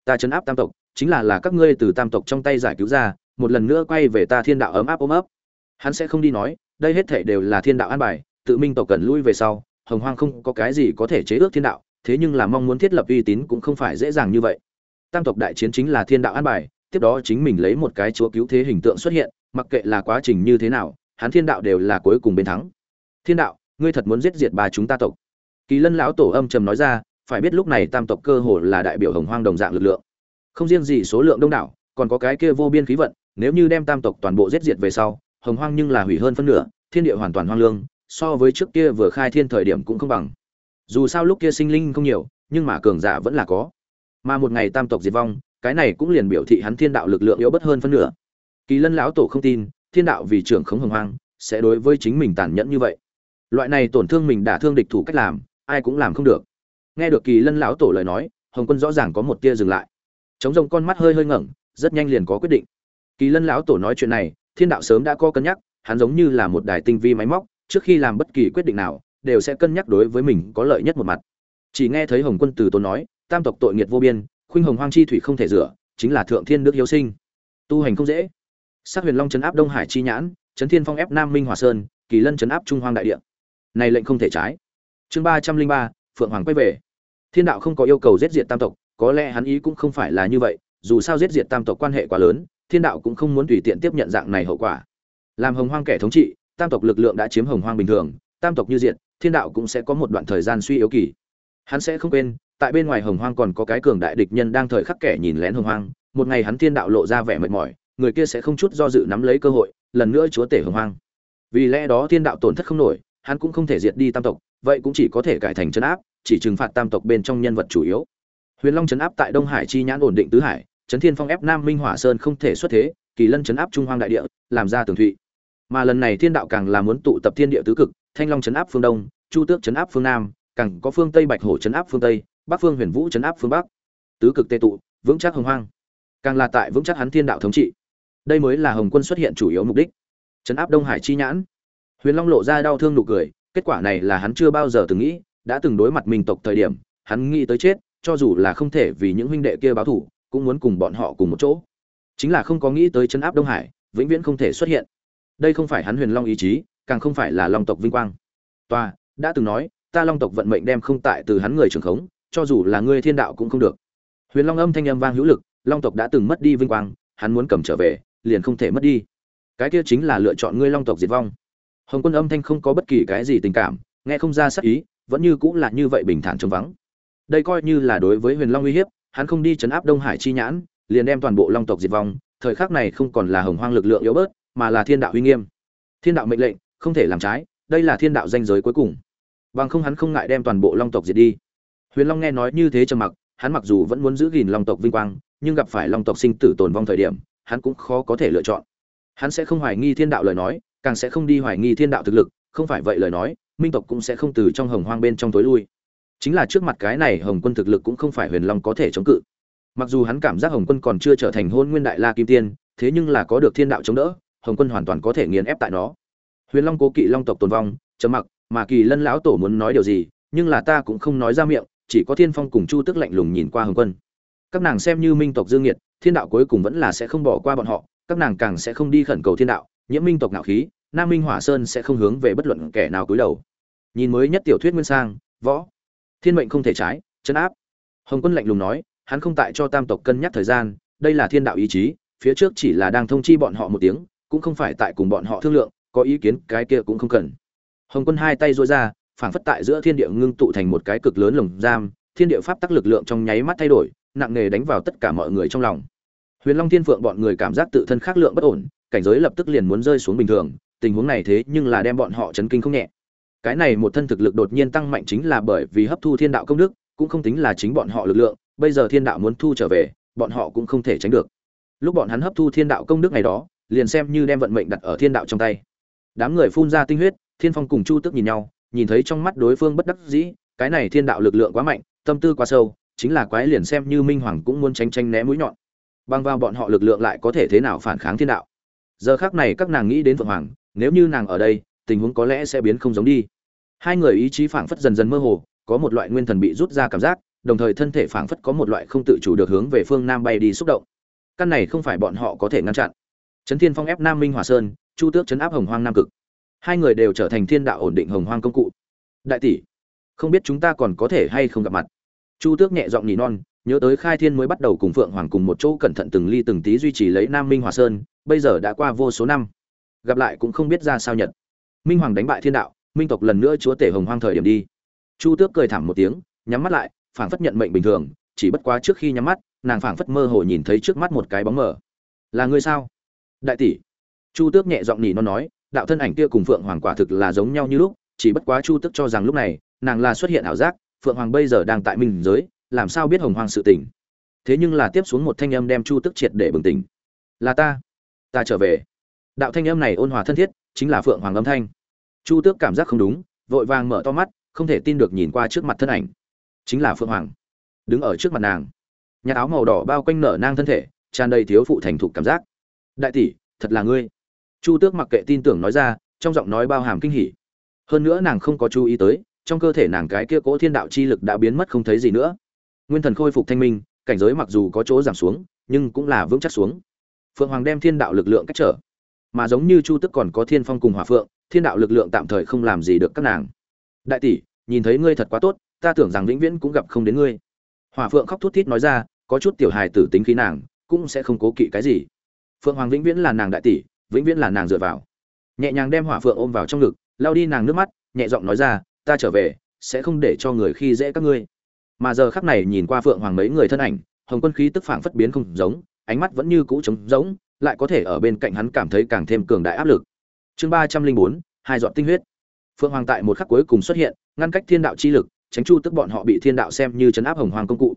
Ta chấn áp tam tộc, chính là là các ngươi từ tam tộc trong tay giải cứu ra một lần nữa quay về ta thiên đạo ấm áp ôm ấp. Hắn sẽ không đi nói, đây hết thể đều là thiên đạo an bài, tự minh tộc cần lui về sau, hồng hoang không có cái gì có thể chế ước thiên đạo, thế nhưng là mong muốn thiết lập uy tín cũng không phải dễ dàng như vậy. Tam tộc đại chiến chính là thiên đạo an bài, tiếp đó chính mình lấy một cái chúa cứu thế hình tượng xuất hiện, mặc kệ là quá trình như thế nào, hắn thiên đạo đều là cuối cùng bên thắng. Thiên đạo, ngươi thật muốn giết diệt bà chúng ta tộc. Kỳ lân lão tổ âm trầm nói ra, phải biết lúc này tam tộc cơ hồ là đại biểu hồng hoang đồng dạng lực lượng. Không riêng gì số lượng đông đảo, còn có cái kia vô biên khí vận nếu như đem tam tộc toàn bộ giết diệt về sau, hồng hoang nhưng là hủy hơn phân nửa, thiên địa hoàn toàn hoang lương, so với trước kia vừa khai thiên thời điểm cũng không bằng. Dù sao lúc kia sinh linh không nhiều, nhưng mà cường giả vẫn là có. Mà một ngày tam tộc diệt vong, cái này cũng liền biểu thị hắn thiên đạo lực lượng yếu bất hơn phân nửa. Kỳ lân lão tổ không tin, thiên đạo vì trưởng khống hồng hoang, sẽ đối với chính mình tàn nhẫn như vậy. Loại này tổn thương mình đã thương địch thủ cách làm, ai cũng làm không được. Nghe được kỳ lân lão tổ lời nói, hồng quân rõ ràng có một tia dừng lại. Chống rồng con mắt hơi hơi ngẩng, rất nhanh liền có quyết định kỳ lân lão tổ nói chuyện này, thiên đạo sớm đã có cân nhắc, hắn giống như là một đài tinh vi máy móc, trước khi làm bất kỳ quyết định nào, đều sẽ cân nhắc đối với mình có lợi nhất một mặt. Chỉ nghe thấy hồng quân từ tốn nói, tam tộc tội nghiệt vô biên, khuynh hồng hoang chi thủy không thể rửa, chính là thượng thiên đức hiếu sinh. Tu hành không dễ. Sát huyền long chấn áp đông hải chi nhãn, chấn thiên phong ép nam minh hòa sơn, kỳ lân chấn áp trung hoang đại địa. Này lệnh không thể trái. Chương ba trăm linh ba, phượng hoàng quay về. Thiên đạo không có yêu cầu giết diệt tam tộc, có lẽ hắn ý cũng không phải là như vậy, dù sao giết diệt tam tộc quan hệ quá lớn thiên đạo cũng không muốn tùy tiện tiếp nhận dạng này hậu quả. Làm hồng hoang kẻ thống trị tam tộc lực lượng đã chiếm hồng hoang bình thường tam tộc như diện, thiên đạo cũng sẽ có một đoạn thời gian suy yếu kỳ. Hắn sẽ không quên tại bên ngoài hồng hoang còn có cái cường đại địch nhân đang thời khắc kẻ nhìn lén hồng hoang một ngày hắn thiên đạo lộ ra vẻ mệt mỏi người kia sẽ không chút do dự nắm lấy cơ hội lần nữa chúa tể hồng hoang. Vì lẽ đó thiên đạo tổn thất không nổi hắn cũng không thể diệt đi tam tộc vậy cũng chỉ có thể cải thành chấn áp chỉ trừng phạt tam tộc bên trong nhân vật chủ yếu. Huyền long chấn áp tại đông hải chi nhãn ổn định tứ hải chấn thiên phong ép nam minh hỏa sơn không thể xuất thế, kỳ lân chấn áp trung hoang đại địa, làm ra tường thụy. Mà lần này thiên đạo càng là muốn tụ tập thiên địa tứ cực, thanh long chấn áp phương đông, chu tước chấn áp phương nam, càng có phương tây bạch hổ chấn áp phương tây, bắc phương huyền vũ chấn áp phương bắc. Tứ cực tê tụ, vững chắc hồng hoang. Càng là tại vững chắc hắn thiên đạo thống trị. Đây mới là hồng quân xuất hiện chủ yếu mục đích. Chấn áp đông hải chi nhãn. Huyền long lộ ra đau thương nụ cười, kết quả này là hắn chưa bao giờ từng nghĩ, đã từng đối mặt minh tộc thời điểm, hắn nghĩ tới chết, cho dù là không thể vì những huynh đệ kia báo thủ cũng muốn cùng bọn họ cùng một chỗ. Chính là không có nghĩ tới chấn áp đông hải, vĩnh viễn không thể xuất hiện. Đây không phải hắn huyền long ý chí, càng không phải là long tộc vinh quang. Toa, đã từng nói, ta long tộc vận mệnh đem không tại từ hắn người trưởng khống, cho dù là ngươi thiên đạo cũng không được. Huyền long âm thanh âm vang hữu lực, long tộc đã từng mất đi vinh quang, hắn muốn cầm trở về, liền không thể mất đi. Cái kia chính là lựa chọn ngươi long tộc diệt vong. Hồng quân âm thanh không có bất kỳ cái gì tình cảm, nghe không ra sắc ý, vẫn như cũng là như vậy bình thản trống vắng. Đây coi như là đối với huyền long uy hiếp hắn không đi chấn áp đông hải chi nhãn, liền đem toàn bộ long tộc diệt vong, thời khắc này không còn là hồng hoang lực lượng yếu bớt, mà là thiên đạo uy nghiêm. Thiên đạo mệnh lệnh, không thể làm trái, đây là thiên đạo danh giới cuối cùng. Bằng không hắn không ngại đem toàn bộ long tộc diệt đi. Huyền long nghe nói như thế trầm mặc, hắn mặc dù vẫn muốn giữ gìn long tộc vinh quang, nhưng gặp phải long tộc sinh tử tồn vong thời điểm, hắn cũng khó có thể lựa chọn. Hắn sẽ không hoài nghi thiên đạo lời nói, càng sẽ không đi hoài nghi thiên đạo thực lực, không phải vậy lời nói, minh tộc cũng sẽ không từ trong hồng hoang bên trong tối lui chính là trước mặt cái này hồng quân thực lực cũng không phải huyền long có thể chống cự. Mặc dù hắn cảm giác hồng quân còn chưa trở thành hôn nguyên đại la kim tiên, thế nhưng là có được thiên đạo chống đỡ, hồng quân hoàn toàn có thể nghiền ép tại nó. Huyền long cố kỵ long tộc tồn vong chấm mặc, mà kỳ lân lão tổ muốn nói điều gì, nhưng là ta cũng không nói ra miệng, chỉ có thiên phong cùng chu tức lạnh lùng nhìn qua hồng quân. Các nàng xem như minh tộc dương nhiệt thiên đạo cuối cùng vẫn là sẽ không bỏ qua bọn họ, các nàng càng sẽ không đi khẩn cầu thiên đạo, nhiễm minh tộc nạo khí, nam minh hỏa sơn sẽ không hướng về bất luận kẻ nào cúi đầu. Nhìn mới nhất tiểu thuyết nguyên sang, võ thiên mệnh không thể trái chấn áp. Hồng quân lạnh lùng nói, hắn không tại cho tam tộc cân nhắc thời gian, đây là thiên đạo ý chí, phía trước chỉ là đang thông chi bọn họ một tiếng, cũng không phải tại cùng bọn họ thương lượng, có ý kiến cái kia cũng không cần. Hồng quân hai tay dối ra, phảng phất tại giữa thiên địa ngưng tụ thành một cái cực lớn lồng giam, thiên địa pháp tắc lực lượng trong nháy mắt thay đổi, nặng nề đánh vào tất cả mọi người trong lòng. Huyền long thiên phượng bọn người cảm giác tự thân khác lượng bất ổn, cảnh giới lập tức liền muốn rơi xuống bình thường, tình huống này thế nhưng là đem bọn họ chấn kinh không nhẹ cái này một thân thực lực đột nhiên tăng mạnh chính là bởi vì hấp thu thiên đạo công đức, cũng không tính là chính bọn họ lực lượng, bây giờ thiên đạo muốn thu trở về, bọn họ cũng không thể tránh được. Lúc bọn hắn hấp thu thiên đạo công đức ngày đó, liền xem như đem vận mệnh đặt ở thiên đạo trong tay. Đám người phun ra tinh huyết, thiên phong cùng chu tức nhìn nhau, nhìn thấy trong mắt đối phương bất đắc dĩ, cái này thiên đạo lực lượng quá mạnh, tâm tư quá sâu, chính là quái liền xem như minh hoàng cũng muốn tranh tranh né mũi nhọn. Băng vào bọn họ lực lượng lại có thể thế nào phản kháng thiên đạo? Giờ khác này các nàng nghĩ đến phượng hoàng, nếu như nàng ở đây, tình huống có lẽ sẽ biến không giống đi hai người ý chí phảng phất dần dần mơ hồ, có một loại nguyên thần bị rút ra cảm giác, đồng thời thân thể phảng phất có một loại không tự chủ được hướng về phương nam bay đi xúc động. Căn này không phải bọn họ có thể ngăn chặn. Trấn thiên phong ép nam minh hòa sơn, chu tước chấn áp hồng hoang nam cực. Hai người đều trở thành thiên đạo ổn định hồng hoang công cụ. Đại tỷ, không biết chúng ta còn có thể hay không gặp mặt? Chu tước nhẹ giọng nhỉ non, nhớ tới khai thiên mới bắt đầu cùng phượng hoàng cùng một chỗ cẩn thận từng ly từng tí duy trì lấy nam minh hòa sơn, bây giờ đã qua vô số năm. Gặp lại cũng không biết ra sao nhật. Minh hoàng đánh bại thiên đạo minh tộc lần nữa chúa tể hồng hoang thời điểm đi. Chu tước cười thảm một tiếng, nhắm mắt lại, phảng phất nhận mệnh bình thường, chỉ bất quá trước khi nhắm mắt, nàng phảng phất mơ hồ nhìn thấy trước mắt một cái bóng mờ. Là ngươi sao? Đại tỷ. Chu tước nhẹ giọng nỉ nó nói, đạo thân ảnh kia cùng phượng hoàng quả thực là giống nhau như lúc, chỉ bất quá chu tước cho rằng lúc này, nàng là xuất hiện ảo giác, phượng hoàng bây giờ đang tại minh giới, làm sao biết hồng hoàng sự tỉnh thế nhưng là tiếp xuống một thanh âm đem chu tước triệt để bừng tỉnh. Là ta ta trở về. Đạo thanh âm này ôn hòa thân thiết, chính là phượng hoàng âm thanh chu tước cảm giác không đúng, vội vàng mở to mắt, không thể tin được nhìn qua trước mặt thân ảnh. Chính là phượng hoàng. Đứng ở trước mặt nàng. Nhà áo màu đỏ bao quanh nở nang thân thể, tràn đầy thiếu phụ thành thục cảm giác. Đại tỷ, thật là ngươi. Chu tước mặc kệ tin tưởng nói ra, trong giọng nói bao hàm kinh hỉ. Hơn nữa nàng không có chú ý tới, trong cơ thể nàng cái kia cỗ thiên đạo chi lực đã biến mất không thấy gì nữa. Nguyên thần khôi phục thanh minh, cảnh giới mặc dù có chỗ giảm xuống, nhưng cũng là vững chắc xuống. Phượng hoàng đem thiên đạo lực lượng cách trở. Mà giống như chu tức còn có thiên phong cùng hòa phượng thiên đạo lực lượng tạm thời không làm gì được các nàng. Đại tỷ, nhìn thấy ngươi thật quá tốt, ta tưởng rằng vĩnh viễn cũng gặp không đến ngươi. Hòa phượng khóc thút thít nói ra, có chút tiểu hài tử tính khí nàng, cũng sẽ không cố kỵ cái gì. Phượng hoàng vĩnh viễn là nàng đại tỷ, vĩnh viễn là nàng dựa vào. Nhẹ nhàng đem hỏa phượng ôm vào trong ngực lao đi nàng nước mắt, nhẹ giọng nói ra, ta trở về, sẽ không để cho người khi dễ các ngươi. Mà giờ khắc này nhìn qua phượng hoàng mấy người thân ảnh, hồng quân khí tức phảng phất biến không giống, ánh mắt vẫn như cũ trống giống lại có thể ở bên cạnh hắn cảm thấy càng thêm cường đại áp lực chương ba trăm linh bốn, hai giọt tinh huyết. Phượng hoàng tại một khắc cuối cùng xuất hiện, ngăn cách thiên đạo chi lực, tránh chu tức bọn họ bị thiên đạo xem như chấn áp hồng hoàng công cụ.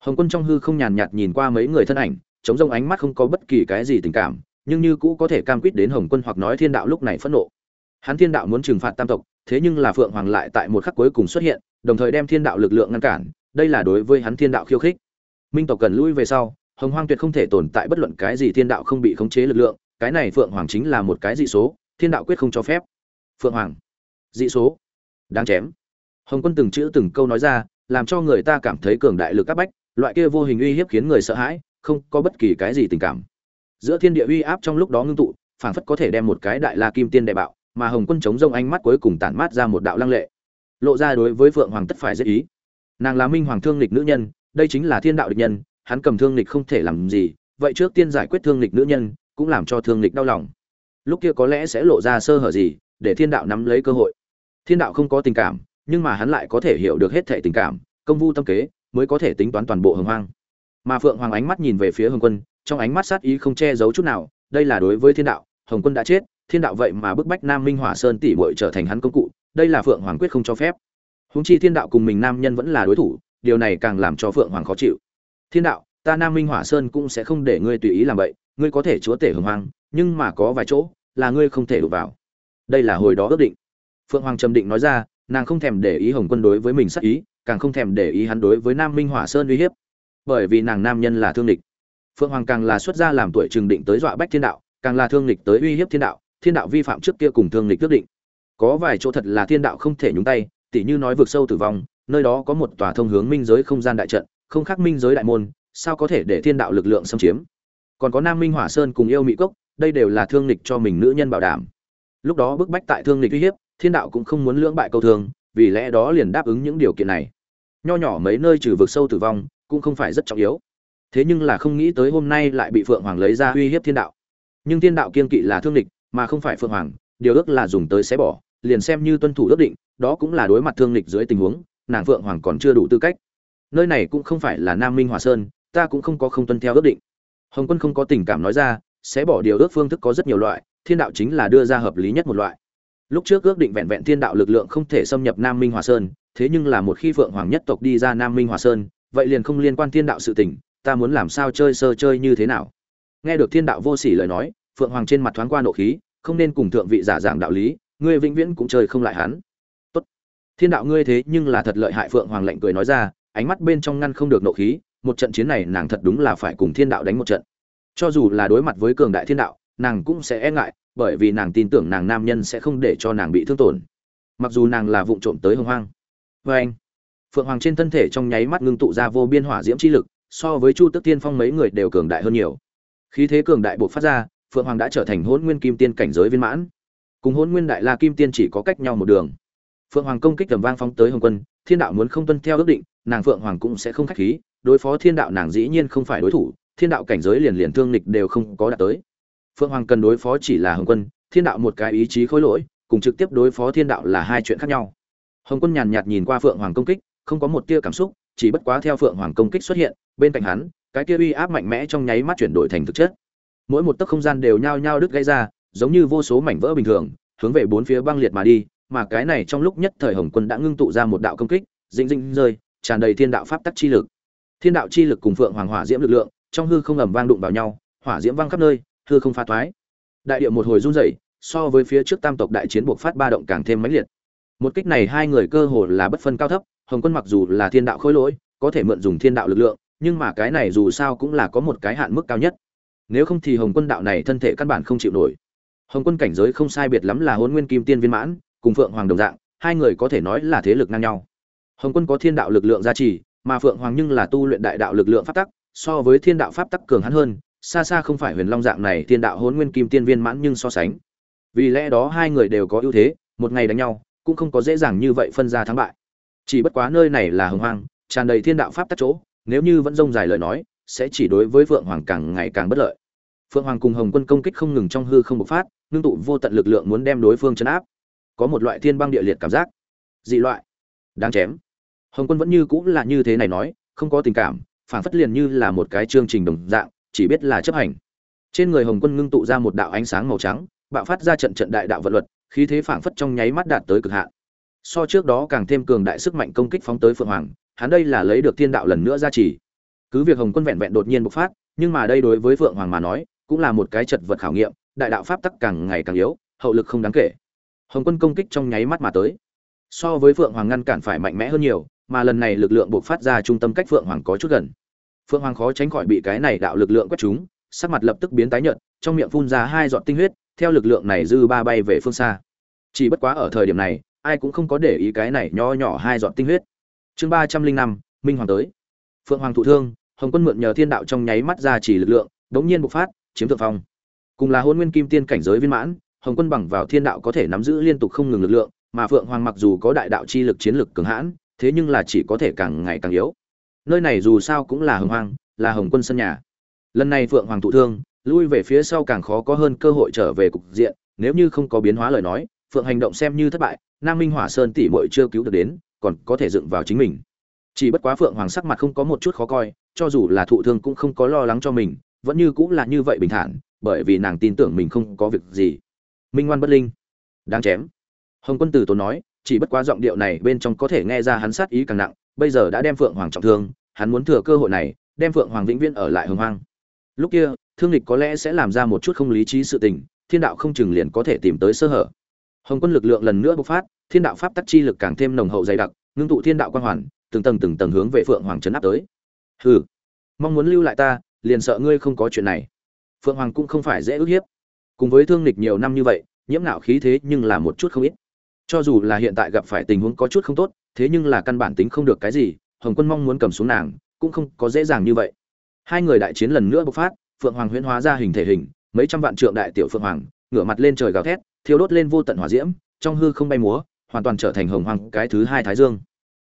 Hồng quân trong hư không nhàn nhạt nhìn qua mấy người thân ảnh, chống rông ánh mắt không có bất kỳ cái gì tình cảm, nhưng như cũ có thể cam quýt đến hồng quân hoặc nói thiên đạo lúc này phẫn nộ. Hắn thiên đạo muốn trừng phạt tam tộc, thế nhưng là phượng hoàng lại tại một khắc cuối cùng xuất hiện, đồng thời đem thiên đạo lực lượng ngăn cản, đây là đối với hắn thiên đạo khiêu khích. Minh tộc cần lui về sau, hồng hoang tuyệt không thể tồn tại bất luận cái gì thiên đạo không bị khống chế lực lượng, cái này phượng hoàng chính là một cái dị số thiên đạo quyết không cho phép. Phượng hoàng. Dị số. Đáng chém. Hồng quân từng chữ từng câu nói ra, làm cho người ta cảm thấy cường đại lực áp bách, loại kia vô hình uy hiếp khiến người sợ hãi, không có bất kỳ cái gì tình cảm. Giữa thiên địa uy áp trong lúc đó ngưng tụ, phảng phất có thể đem một cái đại la kim tiên đại bạo, mà hồng quân chống rông ánh mắt cuối cùng tản mát ra một đạo lăng lệ. Lộ ra đối với phượng hoàng tất phải dễ ý. Nàng là minh hoàng thương lịch nữ nhân, đây chính là thiên đạo địch nhân, hắn cầm thương lịch không thể làm gì, vậy trước tiên giải quyết thương lịch nữ nhân, cũng làm cho thương lịch đau lòng lúc kia có lẽ sẽ lộ ra sơ hở gì để thiên đạo nắm lấy cơ hội. Thiên đạo không có tình cảm, nhưng mà hắn lại có thể hiểu được hết thể tình cảm, công vu tâm kế mới có thể tính toán toàn bộ hồng hoang. Mà phượng hoàng ánh mắt nhìn về phía hồng quân, trong ánh mắt sát ý không che giấu chút nào, đây là đối với thiên đạo, hồng quân đã chết, thiên đạo vậy mà bức bách nam minh hỏa sơn tỷ muội trở thành hắn công cụ, đây là phượng hoàng quyết không cho phép. Húng chi thiên đạo cùng mình nam nhân vẫn là đối thủ, điều này càng làm cho phượng hoàng khó chịu. Thiên đạo, ta nam minh hỏa sơn cũng sẽ không để ngươi tùy ý làm vậy, ngươi có thể chúa tể hồng hoang, nhưng mà có vài chỗ là ngươi không thể đụng vào. Đây là hồi đó ước định. Phượng hoàng trầm định nói ra, nàng không thèm để ý hồng quân đối với mình sắc ý, càng không thèm để ý hắn đối với nam minh hỏa sơn uy hiếp. Bởi vì nàng nam nhân là thương địch. Phượng hoàng càng là xuất gia làm tuổi trừng định tới dọa bách thiên đạo, càng là thương địch tới uy hiếp thiên đạo thiên đạo vi phạm trước kia cùng thương địch quyết định. Có vài chỗ thật là thiên đạo không thể nhúng tay, tỉ như nói vượt sâu tử vong, nơi đó có một tòa thông hướng minh giới không gian đại trận, không khác minh giới đại môn, sao có thể để thiên đạo lực lượng xâm chiếm? Còn có nam minh hỏa sơn cùng yêu mỹ cốc đây đều là thương lịch cho mình nữ nhân bảo đảm. Lúc đó bức bách tại thương lịch uy hiếp thiên đạo cũng không muốn lưỡng bại câu thương vì lẽ đó liền đáp ứng những điều kiện này. Nho nhỏ mấy nơi trừ vực sâu tử vong cũng không phải rất trọng yếu. Thế nhưng là không nghĩ tới hôm nay lại bị phượng hoàng lấy ra uy hiếp thiên đạo. Nhưng thiên đạo kiên kỵ là thương lịch, mà không phải phượng hoàng điều ước là dùng tới xé bỏ liền xem như tuân thủ ước định đó cũng là đối mặt thương lịch dưới tình huống nàng phượng hoàng còn chưa đủ tư cách. Nơi này cũng không phải là nam minh hòa sơn ta cũng không có không tuân theo ước định. Hồng quân không có tình cảm nói ra sẽ bỏ điều ước phương thức có rất nhiều loại, thiên đạo chính là đưa ra hợp lý nhất một loại. Lúc trước ước định vẹn vẹn thiên đạo lực lượng không thể xâm nhập nam minh hòa sơn, thế nhưng là một khi phượng hoàng nhất tộc đi ra nam minh hòa sơn, vậy liền không liên quan thiên đạo sự tình, ta muốn làm sao chơi sơ chơi như thế nào? Nghe được thiên đạo vô sỉ lời nói, phượng hoàng trên mặt thoáng qua nộ khí, không nên cùng thượng vị giả giảng đạo lý, ngươi vĩnh viễn cũng chơi không lại hắn. Tốt. Thiên đạo ngươi thế nhưng là thật lợi hại, phượng hoàng lạnh cười nói ra, ánh mắt bên trong ngăn không được nộ khí, một trận chiến này nàng thật đúng là phải cùng thiên đạo đánh một trận cho dù là đối mặt với cường đại thiên đạo, nàng cũng sẽ e ngại, bởi vì nàng tin tưởng nàng nam nhân sẽ không để cho nàng bị thương tổn. Mặc dù nàng là vụng trộm tới hồng hoang. Vê anh, phượng hoàng trên thân thể trong nháy mắt ngưng tụ ra vô biên hỏa diễm chi lực, so với chu tức tiên phong mấy người đều cường đại hơn nhiều. Khí thế cường đại buộc phát ra, phượng hoàng đã trở thành hôn nguyên kim tiên cảnh giới viên mãn. Cùng hôn nguyên đại la kim tiên chỉ có cách nhau một đường. Phượng hoàng công kích tầm vang phóng tới hồng quân, thiên đạo muốn không tuân theo ước định, nàng phượng hoàng cũng sẽ không khách khí, đối phó thiên đạo nàng dĩ nhiên không phải đối thủ thiên đạo cảnh giới liền liền thương lịch đều không có đạt tới. Phượng hoàng cần đối phó chỉ là hồng quân, thiên đạo một cái ý chí khối lỗi, cùng trực tiếp đối phó thiên đạo là hai chuyện khác nhau. Hồng quân nhàn nhạt nhìn qua phượng hoàng công kích, không có một tia cảm xúc, chỉ bất quá theo phượng hoàng công kích xuất hiện, bên cạnh hắn, cái tia uy áp mạnh mẽ trong nháy mắt chuyển đổi thành thực chất. Mỗi một tấc không gian đều nhao nhao đứt gãy ra, giống như vô số mảnh vỡ bình thường, hướng về bốn phía băng liệt mà đi, mà cái này trong lúc nhất thời hồng quân đã ngưng tụ ra một đạo công kích, dĩnh dĩnh rơi, tràn đầy thiên đạo pháp tắc chi lực. Thiên đạo chi lực cùng phượng hoàng hỏa diễm lực lượng trong hư không ầm vang đụng vào nhau hỏa diễm vang khắp nơi hư không phá toái, đại địa một hồi run rẩy so với phía trước tam tộc đại chiến buộc phát ba động càng thêm mãnh liệt. Một kích này hai người cơ hồ là bất phân cao thấp hồng quân mặc dù là thiên đạo khối lỗi có thể mượn dùng thiên đạo lực lượng nhưng mà cái này dù sao cũng là có một cái hạn mức cao nhất. Nếu không thì hồng quân đạo này thân thể căn bản không chịu nổi. Hồng quân cảnh giới không sai biệt lắm là Hỗn nguyên kim tiên viên mãn cùng phượng hoàng đồng dạng hai người có thể nói là thế lực ngang nhau. Hồng quân có thiên đạo lực lượng gia trì mà phượng hoàng nhưng là tu luyện đại đạo lực lượng pháp tắc so với thiên đạo pháp tắc cường hắn hơn, xa xa không phải huyền long dạng này, thiên đạo hôn nguyên kim tiên viên mãn nhưng so sánh. Vì lẽ đó hai người đều có ưu thế, một ngày đánh nhau, cũng không có dễ dàng như vậy phân ra thắng bại. Chỉ bất quá nơi này là hồng hoang, tràn đầy thiên đạo pháp tắc chỗ, nếu như vẫn rông dài lời nói, sẽ chỉ đối với phượng hoàng càng ngày càng bất lợi. Phượng hoàng cùng hồng quân công kích không ngừng trong hư không bộc phát, ngưng tụ vô tận lực lượng muốn đem đối phương chấn áp. Có một loại thiên băng địa liệt cảm giác. Dị loại. Đáng chém. Hồng quân vẫn như cũng là như thế này nói, không có tình cảm phản phất liền như là một cái chương trình đồng dạng, chỉ biết là chấp hành. Trên người hồng quân ngưng tụ ra một đạo ánh sáng màu trắng, bạo phát ra trận trận đại đạo vận luật, khí thế phảng phất trong nháy mắt đạt tới cực hạn. So trước đó càng thêm cường đại sức mạnh công kích phóng tới phượng hoàng, hắn đây là lấy được thiên đạo lần nữa ra chỉ. Cứ việc hồng quân vẹn vẹn đột nhiên bộc phát, nhưng mà đây đối với phượng hoàng mà nói, cũng là một cái chật vật khảo nghiệm, đại đạo pháp tắc càng ngày càng yếu, hậu lực không đáng kể. Hồng quân công kích trong nháy mắt mà tới. So với phượng hoàng ngăn cản phải mạnh mẽ hơn nhiều mà lần này lực lượng bộc phát ra trung tâm cách phượng hoàng có chút gần. Phượng hoàng khó tránh khỏi bị cái này đạo lực lượng quét chúng sắc mặt lập tức biến tái nhợt, trong miệng phun ra hai giọt tinh huyết, theo lực lượng này dư ba bay về phương xa. Chỉ bất quá ở thời điểm này, ai cũng không có để ý cái này nho nhỏ hai giọt tinh huyết. Chương ba trăm linh năm, minh hoàng tới. Phượng hoàng thụ thương, hồng quân mượn nhờ thiên đạo trong nháy mắt ra chỉ lực lượng, đống nhiên bộc phát, chiếm thượng phong. Cùng là hôn nguyên kim tiên cảnh giới viên mãn, hồng quân bằng vào thiên đạo có thể nắm giữ liên tục không ngừng lực lượng, mà phượng hoàng mặc dù có đại đạo chi lực chiến lực cường hãn thế nhưng là chỉ có thể càng ngày càng yếu. Nơi này dù sao cũng là hồng hoang, là hồng quân sân nhà. Lần này phượng hoàng thụ thương lui về phía sau càng khó có hơn cơ hội trở về cục diện nếu như không có biến hóa lời nói phượng hành động xem như thất bại nam minh hỏa sơn tỷ muội chưa cứu được đến còn có thể dựng vào chính mình. Chỉ bất quá phượng hoàng sắc mặt không có một chút khó coi cho dù là thụ thương cũng không có lo lắng cho mình vẫn như cũng là như vậy bình thản bởi vì nàng tin tưởng mình không có việc gì. Minh ngoan bất linh. Đáng chém. Hồng quân tử tốn nói chỉ bất quá giọng điệu này bên trong có thể nghe ra hắn sát ý càng nặng, bây giờ đã đem phượng hoàng trọng thương, hắn muốn thừa cơ hội này, đem phượng hoàng vĩnh viễn ở lại hưng hoang. Lúc kia, thương lịch có lẽ sẽ làm ra một chút không lý trí sự tình, thiên đạo không chừng liền có thể tìm tới sơ hở. Hồng quân lực lượng lần nữa bộc phát, thiên đạo pháp tắc chi lực càng thêm nồng hậu dày đặc, ngưng tụ thiên đạo quang hoàn, từng tầng từng tầng hướng về phượng hoàng trấn áp tới. Hừ, mong muốn lưu lại ta, liền sợ ngươi không có chuyện này. Phượng hoàng cũng không phải dễ ức hiếp. Cùng với thương lịch nhiều năm như vậy, nhiễm nạo khí thế nhưng là một chút không ít cho dù là hiện tại gặp phải tình huống có chút không tốt, thế nhưng là căn bản tính không được cái gì, hồng quân mong muốn cầm xuống nàng, cũng không có dễ dàng như vậy. Hai người đại chiến lần nữa bộc phát, phượng hoàng huyễn hóa ra hình thể hình, mấy trăm vạn trượng đại tiểu phượng hoàng, ngửa mặt lên trời gào thét, thiêu đốt lên vô tận hỏa diễm, trong hư không bay múa, hoàn toàn trở thành hồng hoàng cái thứ hai thái dương.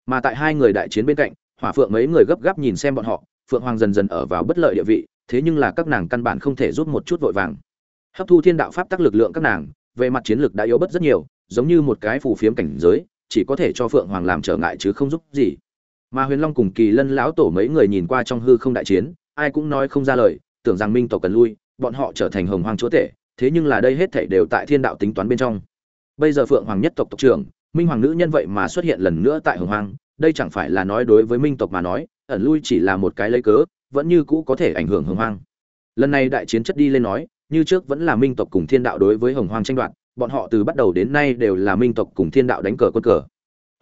Mà tại hai người đại chiến bên cạnh, hỏa phượng mấy người gấp gáp nhìn xem bọn họ, phượng hoàng dần dần ở vào bất lợi địa vị, thế nhưng là các nàng căn bản không thể giúp một chút vội vàng. Hấp thu thiên đạo pháp tắc lực lượng các nàng, về mặt chiến lược đã yếu bất rất nhiều giống như một cái phù phiếm cảnh giới, chỉ có thể cho phượng hoàng làm trở ngại chứ không giúp gì. Mà huyền long cùng kỳ lân lão tổ mấy người nhìn qua trong hư không đại chiến, ai cũng nói không ra lời, tưởng rằng minh tộc cần lui, bọn họ trở thành hồng hoàng chúa tể, thế nhưng là đây hết thảy đều tại thiên đạo tính toán bên trong. Bây giờ phượng hoàng nhất tộc tộc trưởng, minh hoàng nữ nhân vậy mà xuất hiện lần nữa tại hồng hoàng đây chẳng phải là nói đối với minh tộc mà nói, ẩn lui chỉ là một cái lấy cớ, vẫn như cũ có thể ảnh hưởng hồng hoang. Lần này đại chiến chất đi lên nói, như trước vẫn là minh tộc cùng thiên đạo đối với hồng hoang tranh đoạt bọn họ từ bắt đầu đến nay đều là minh tộc cùng thiên đạo đánh cờ quân cờ.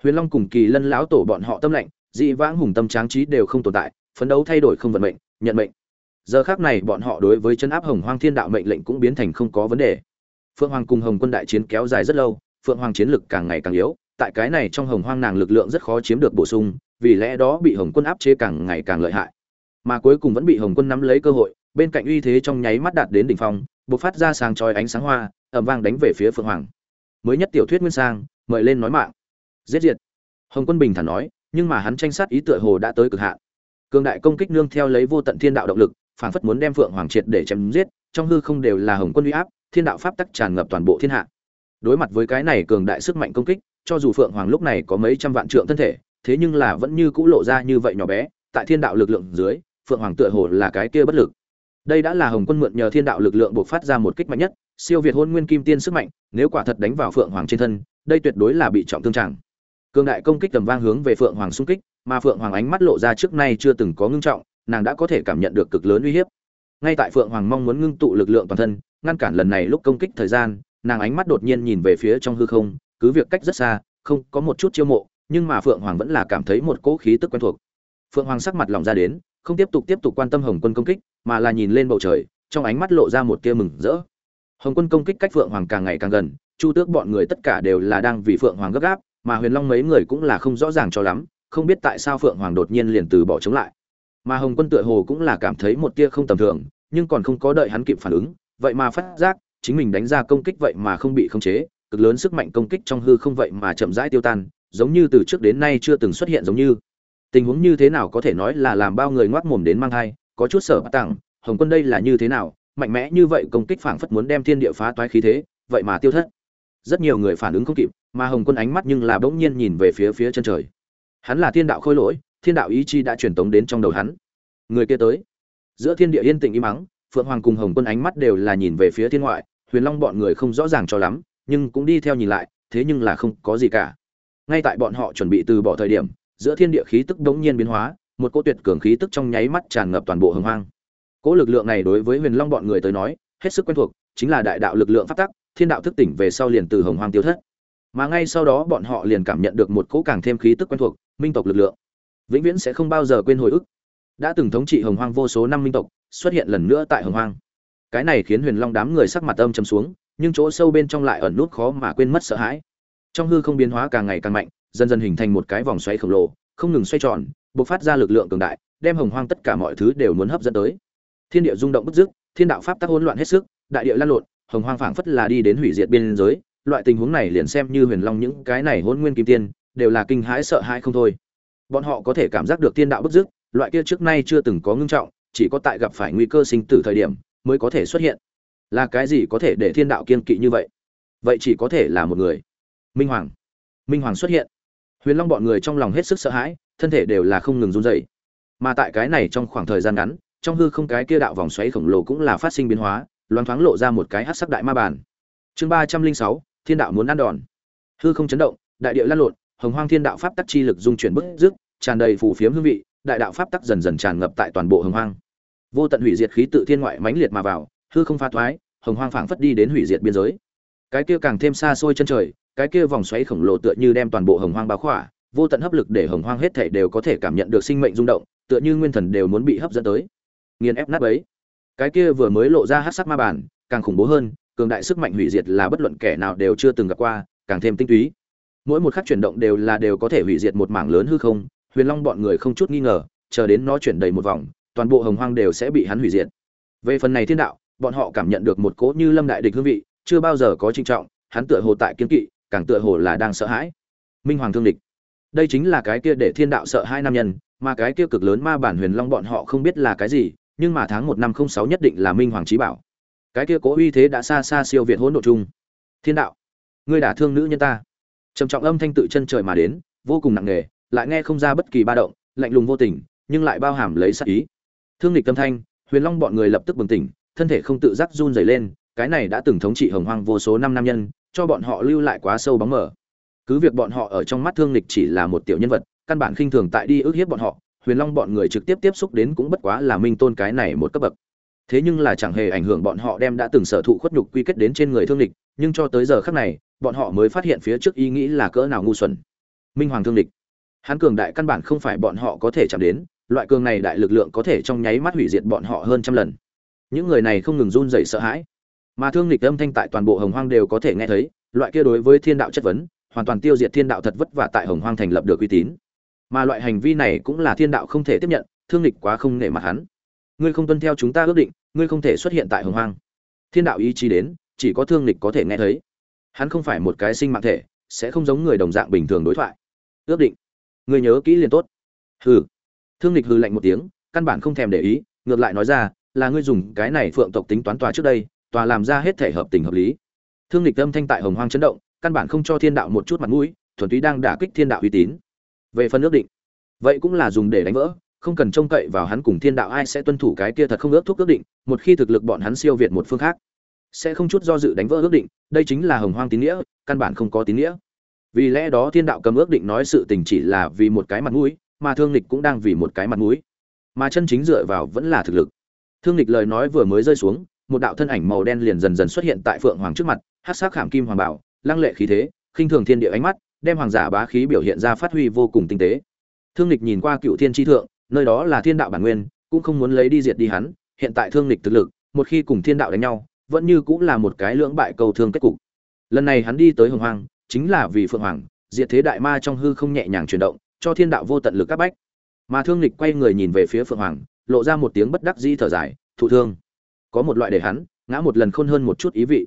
Huyền long cùng kỳ lân lão tổ bọn họ tâm lệnh, dị vãng hùng tâm tráng trí đều không tồn tại, phấn đấu thay đổi không vận mệnh, nhận mệnh. Giờ khác này bọn họ đối với chân áp hồng hoang thiên đạo mệnh lệnh cũng biến thành không có vấn đề. Phượng hoàng cùng hồng quân đại chiến kéo dài rất lâu, phượng hoàng chiến lực càng ngày càng yếu, tại cái này trong hồng hoang nàng lực lượng rất khó chiếm được bổ sung, vì lẽ đó bị hồng quân áp chế càng ngày càng lợi hại. Mà cuối cùng vẫn bị hồng quân nắm lấy cơ hội, bên cạnh uy thế trong nháy mắt đạt đến đỉnh phong bộc phát ra sáng chói ánh sáng hoa, ầm vang đánh về phía phượng hoàng. Mới nhất tiểu thuyết nguyên sang, mời lên nói mạng. Giết diệt. Hồng quân bình thản nói, nhưng mà hắn tranh sát ý tựa hồ đã tới cực hạn. Cường đại công kích nương theo lấy vô tận thiên đạo động lực phản phất muốn đem phượng hoàng triệt để chém giết, trong hư không đều là hồng quân uy áp, thiên đạo pháp tắc tràn ngập toàn bộ thiên hạ. Đối mặt với cái này cường đại sức mạnh công kích, cho dù phượng hoàng lúc này có mấy trăm vạn trượng thân thể, thế nhưng là vẫn như cũ lộ ra như vậy nhỏ bé, tại thiên đạo lực lượng dưới, phượng hoàng tựa hồ là cái kia bất lực đây đã là hồng quân mượn nhờ thiên đạo lực lượng buộc phát ra một kích mạnh nhất, siêu việt hôn nguyên kim tiên sức mạnh, nếu quả thật đánh vào phượng hoàng trên thân, đây tuyệt đối là bị trọng thương trạng cường đại công kích tầm vang hướng về phượng hoàng xung kích, mà phượng hoàng ánh mắt lộ ra trước nay chưa từng có ngưng trọng, nàng đã có thể cảm nhận được cực lớn uy hiếp. Ngay tại phượng hoàng mong muốn ngưng tụ lực lượng toàn thân, ngăn cản lần này lúc công kích thời gian, nàng ánh mắt đột nhiên nhìn về phía trong hư không, cứ việc cách rất xa, không có một chút chiêu mộ, nhưng mà phượng hoàng vẫn là cảm thấy một cỗ khí tức quen thuộc. Phượng hoàng sắc mặt lòng ra đến, không tiếp tục tiếp tục quan tâm hồng quân công kích mà là nhìn lên bầu trời, trong ánh mắt lộ ra một tia mừng rỡ. Hồng quân công kích cách phượng hoàng càng ngày càng gần, chu tước bọn người tất cả đều là đang vì phượng hoàng gấp gáp, mà huyền long mấy người cũng là không rõ ràng cho lắm, không biết tại sao phượng hoàng đột nhiên liền từ bỏ chống lại. Mà hồng quân tựa hồ cũng là cảm thấy một tia không tầm thường, nhưng còn không có đợi hắn kịp phản ứng, vậy mà phát giác, chính mình đánh ra công kích vậy mà không bị khống chế, cực lớn sức mạnh công kích trong hư không vậy mà chậm rãi tiêu tan, giống như từ trước đến nay chưa từng xuất hiện giống như. Tình huống như thế nào có thể nói là làm bao người ngoác mồm đến mang thai có chút sở bắt tặng, hồng quân đây là như thế nào? Mạnh mẽ như vậy công kích phảng phất muốn đem thiên địa phá toái khí thế, vậy mà tiêu thất. Rất nhiều người phản ứng không kịp, mà hồng quân ánh mắt nhưng là bỗng nhiên nhìn về phía phía chân trời. Hắn là thiên đạo khôi lỗi, thiên đạo ý chi đã truyền tống đến trong đầu hắn. Người kia tới. Giữa thiên địa yên tĩnh im mắng, phượng hoàng cùng hồng quân ánh mắt đều là nhìn về phía thiên ngoại, huyền long bọn người không rõ ràng cho lắm, nhưng cũng đi theo nhìn lại, thế nhưng là không có gì cả. Ngay tại bọn họ chuẩn bị từ bỏ thời điểm, giữa thiên địa khí tức đống nhiên biến hóa một cỗ tuyệt cường khí tức trong nháy mắt tràn ngập toàn bộ hồng hoang. Cỗ lực lượng này đối với huyền long bọn người tới nói, hết sức quen thuộc, chính là đại đạo lực lượng phát tắc, thiên đạo thức tỉnh về sau liền từ hồng hoang tiêu thất. Mà ngay sau đó bọn họ liền cảm nhận được một cỗ càng thêm khí tức quen thuộc, minh tộc lực lượng. Vĩnh viễn sẽ không bao giờ quên hồi ức. Đã từng thống trị hồng hoang vô số năm minh tộc, xuất hiện lần nữa tại hồng hoang. Cái này khiến huyền long đám người sắc mặt âm chấm xuống, nhưng chỗ sâu bên trong lại ẩn nút khó mà quên mất sợ hãi. Trong hư không biến hóa càng ngày càng mạnh, dần dần hình thành một cái vòng xoáy khổng lồ không ngừng xoay tròn, bộc phát ra lực lượng cường đại, đem hồng hoang tất cả mọi thứ đều muốn hấp dẫn tới. Thiên địa rung động bức dứt thiên đạo pháp tắc hỗn loạn hết sức, đại địa lan lộn, hồng hoang phảng phất là đi đến hủy diệt biên giới, loại tình huống này liền xem như huyền long những cái này hỗn nguyên kim tiên, đều là kinh hãi sợ hãi không thôi. Bọn họ có thể cảm giác được thiên đạo bức dứt loại kia trước nay chưa từng có ngưng trọng, chỉ có tại gặp phải nguy cơ sinh tử thời điểm mới có thể xuất hiện. Là cái gì có thể để thiên đạo kiên kỵ như vậy? Vậy chỉ có thể là một người. Minh hoàng. Minh hoàng xuất hiện huyền long bọn người trong lòng hết sức sợ hãi, thân thể đều là không ngừng run dậy mà tại cái này trong khoảng thời gian ngắn, trong hư không cái kia đạo vòng xoáy khổng lồ cũng là phát sinh biến hóa, loáng thoáng lộ ra một cái hát sắc đại ma bản chương ba trăm linh sáu, thiên đạo muốn ăn đòn. Hư không chấn động, đại địa lăn lộn, hồng hoang thiên đạo pháp tắc chi lực dung chuyển bức dứt tràn đầy phù phiếm hương vị, đại đạo pháp tắc dần dần tràn ngập tại toàn bộ hồng hoang. Vô tận hủy diệt khí tự thiên ngoại mãnh liệt mà vào, hư không pha thoái, hồng hoang phảng phất đi đến hủy diệt biên giới. Cái kia càng thêm xa xôi chân trời cái kia vòng xoáy khổng lồ tựa như đem toàn bộ hồng hoang bao khỏa, vô tận hấp lực để hồng hoang hết thể đều có thể cảm nhận được sinh mệnh rung động, tựa như nguyên thần đều muốn bị hấp dẫn tới. Nghiền ép nát ấy cái kia vừa mới lộ ra hát sắc ma bản càng khủng bố hơn, cường đại sức mạnh hủy diệt là bất luận kẻ nào đều chưa từng gặp qua, càng thêm tinh túy. Mỗi một khắc chuyển động đều là đều có thể hủy diệt một mảng lớn hư không, huyền long bọn người không chút nghi ngờ, chờ đến nó chuyển đầy một vòng, toàn bộ hồng hoang đều sẽ bị hắn hủy diệt. Về phần này thiên đạo, bọn họ cảm nhận được một cỗ như lâm đại địch hương vị, chưa bao giờ có trinh trọng, hắn tựa hồ tại kiến kỵ càng tựa hồ là đang sợ hãi. Minh hoàng thương địch. Đây chính là cái kia để thiên đạo sợ hai nam nhân, mà cái kia cực lớn ma bản huyền long bọn họ không biết là cái gì, nhưng mà tháng một năm không sáu nhất định là minh hoàng trí bảo. Cái kia cố uy thế đã xa xa siêu việt hỗn độ chung. Thiên đạo, ngươi đả thương nữ nhân ta. Trầm trọng âm thanh tự chân trời mà đến, vô cùng nặng nề, lại nghe không ra bất kỳ ba động, lạnh lùng vô tình, nhưng lại bao hàm lấy sát ý. Thương lịch tâm thanh, huyền long bọn người lập tức bừng tỉnh, thân thể không tự giác run rẩy lên, cái này đã từng thống trị hồng hoang vô số năm nam nhân cho bọn họ lưu lại quá sâu bóng mờ. Cứ việc bọn họ ở trong mắt thương lịch chỉ là một tiểu nhân vật, căn bản khinh thường tại đi ước hiếp bọn họ, huyền long bọn người trực tiếp tiếp xúc đến cũng bất quá là minh tôn cái này một cấp bậc. Thế nhưng là chẳng hề ảnh hưởng bọn họ đem đã từng sở thụ khuất nhục quy kết đến trên người thương lịch nhưng cho tới giờ khác này, bọn họ mới phát hiện phía trước ý nghĩ là cỡ nào ngu xuẩn. Minh hoàng thương lịch hắn cường đại căn bản không phải bọn họ có thể chạm đến, loại cường này đại lực lượng có thể trong nháy mắt hủy diệt bọn họ hơn trăm lần. Những người này không ngừng run rẩy sợ hãi mà thương lịch âm thanh tại toàn bộ hồng hoang đều có thể nghe thấy, loại kia đối với thiên đạo chất vấn, hoàn toàn tiêu diệt thiên đạo thật vất vả tại hồng hoang thành lập được uy tín. Mà loại hành vi này cũng là thiên đạo không thể tiếp nhận, thương lịch quá không nể mặt hắn. Ngươi không tuân theo chúng ta ước định, ngươi không thể xuất hiện tại hồng hoang. Thiên đạo ý chí đến, chỉ có thương lịch có thể nghe thấy. Hắn không phải một cái sinh mạng thể, sẽ không giống người đồng dạng bình thường đối thoại. Ước định. Ngươi nhớ kỹ liền tốt. Hừ. Thương lịch hừ lạnh một tiếng, căn bản không thèm để ý, ngược lại nói ra, là ngươi dùng cái này phượng tộc tính toán tòa trước đây tòa làm ra hết thể hợp tình hợp lý. Thương lịch âm thanh tại hồng hoang chấn động, căn bản không cho thiên đạo một chút mặt mũi, thuần túy đang đả kích thiên đạo uy tín. Về phần ước định, vậy cũng là dùng để đánh vỡ, không cần trông cậy vào hắn cùng thiên đạo ai sẽ tuân thủ cái kia thật không ước thúc ước định, một khi thực lực bọn hắn siêu việt một phương khác, sẽ không chút do dự đánh vỡ ước định, đây chính là hồng hoang tín nghĩa, căn bản không có tín nghĩa. Vì lẽ đó thiên đạo cầm ước định nói sự tình chỉ là vì một cái mặt mũi, mà thương lịch cũng đang vì một cái mặt mũi. Mà chân chính dựa vào vẫn là thực lực. Thương lịch lời nói vừa mới rơi xuống một đạo thân ảnh màu đen liền dần dần xuất hiện tại phượng hoàng trước mặt hát sắc khảm kim hoàng bảo, lăng lệ khí thế, khinh thường thiên địa ánh mắt, đem hoàng giả bá khí biểu hiện ra phát huy vô cùng tinh tế. Thương lịch nhìn qua cựu thiên tri thượng, nơi đó là thiên đạo bản nguyên, cũng không muốn lấy đi diệt đi hắn, hiện tại thương lịch thực lực, một khi cùng thiên đạo đánh nhau, vẫn như cũng là một cái lưỡng bại cầu thương kết cục. Lần này hắn đi tới hồng hoàng chính là vì phượng hoàng, diệt thế đại ma trong hư không nhẹ nhàng chuyển động, cho thiên đạo vô tận lực các bách. Mà thương lịch quay người nhìn về phía phượng hoàng, lộ ra một tiếng bất đắc dĩ thở dài, thụ thương có một loại để hắn ngã một lần khôn hơn một chút ý vị.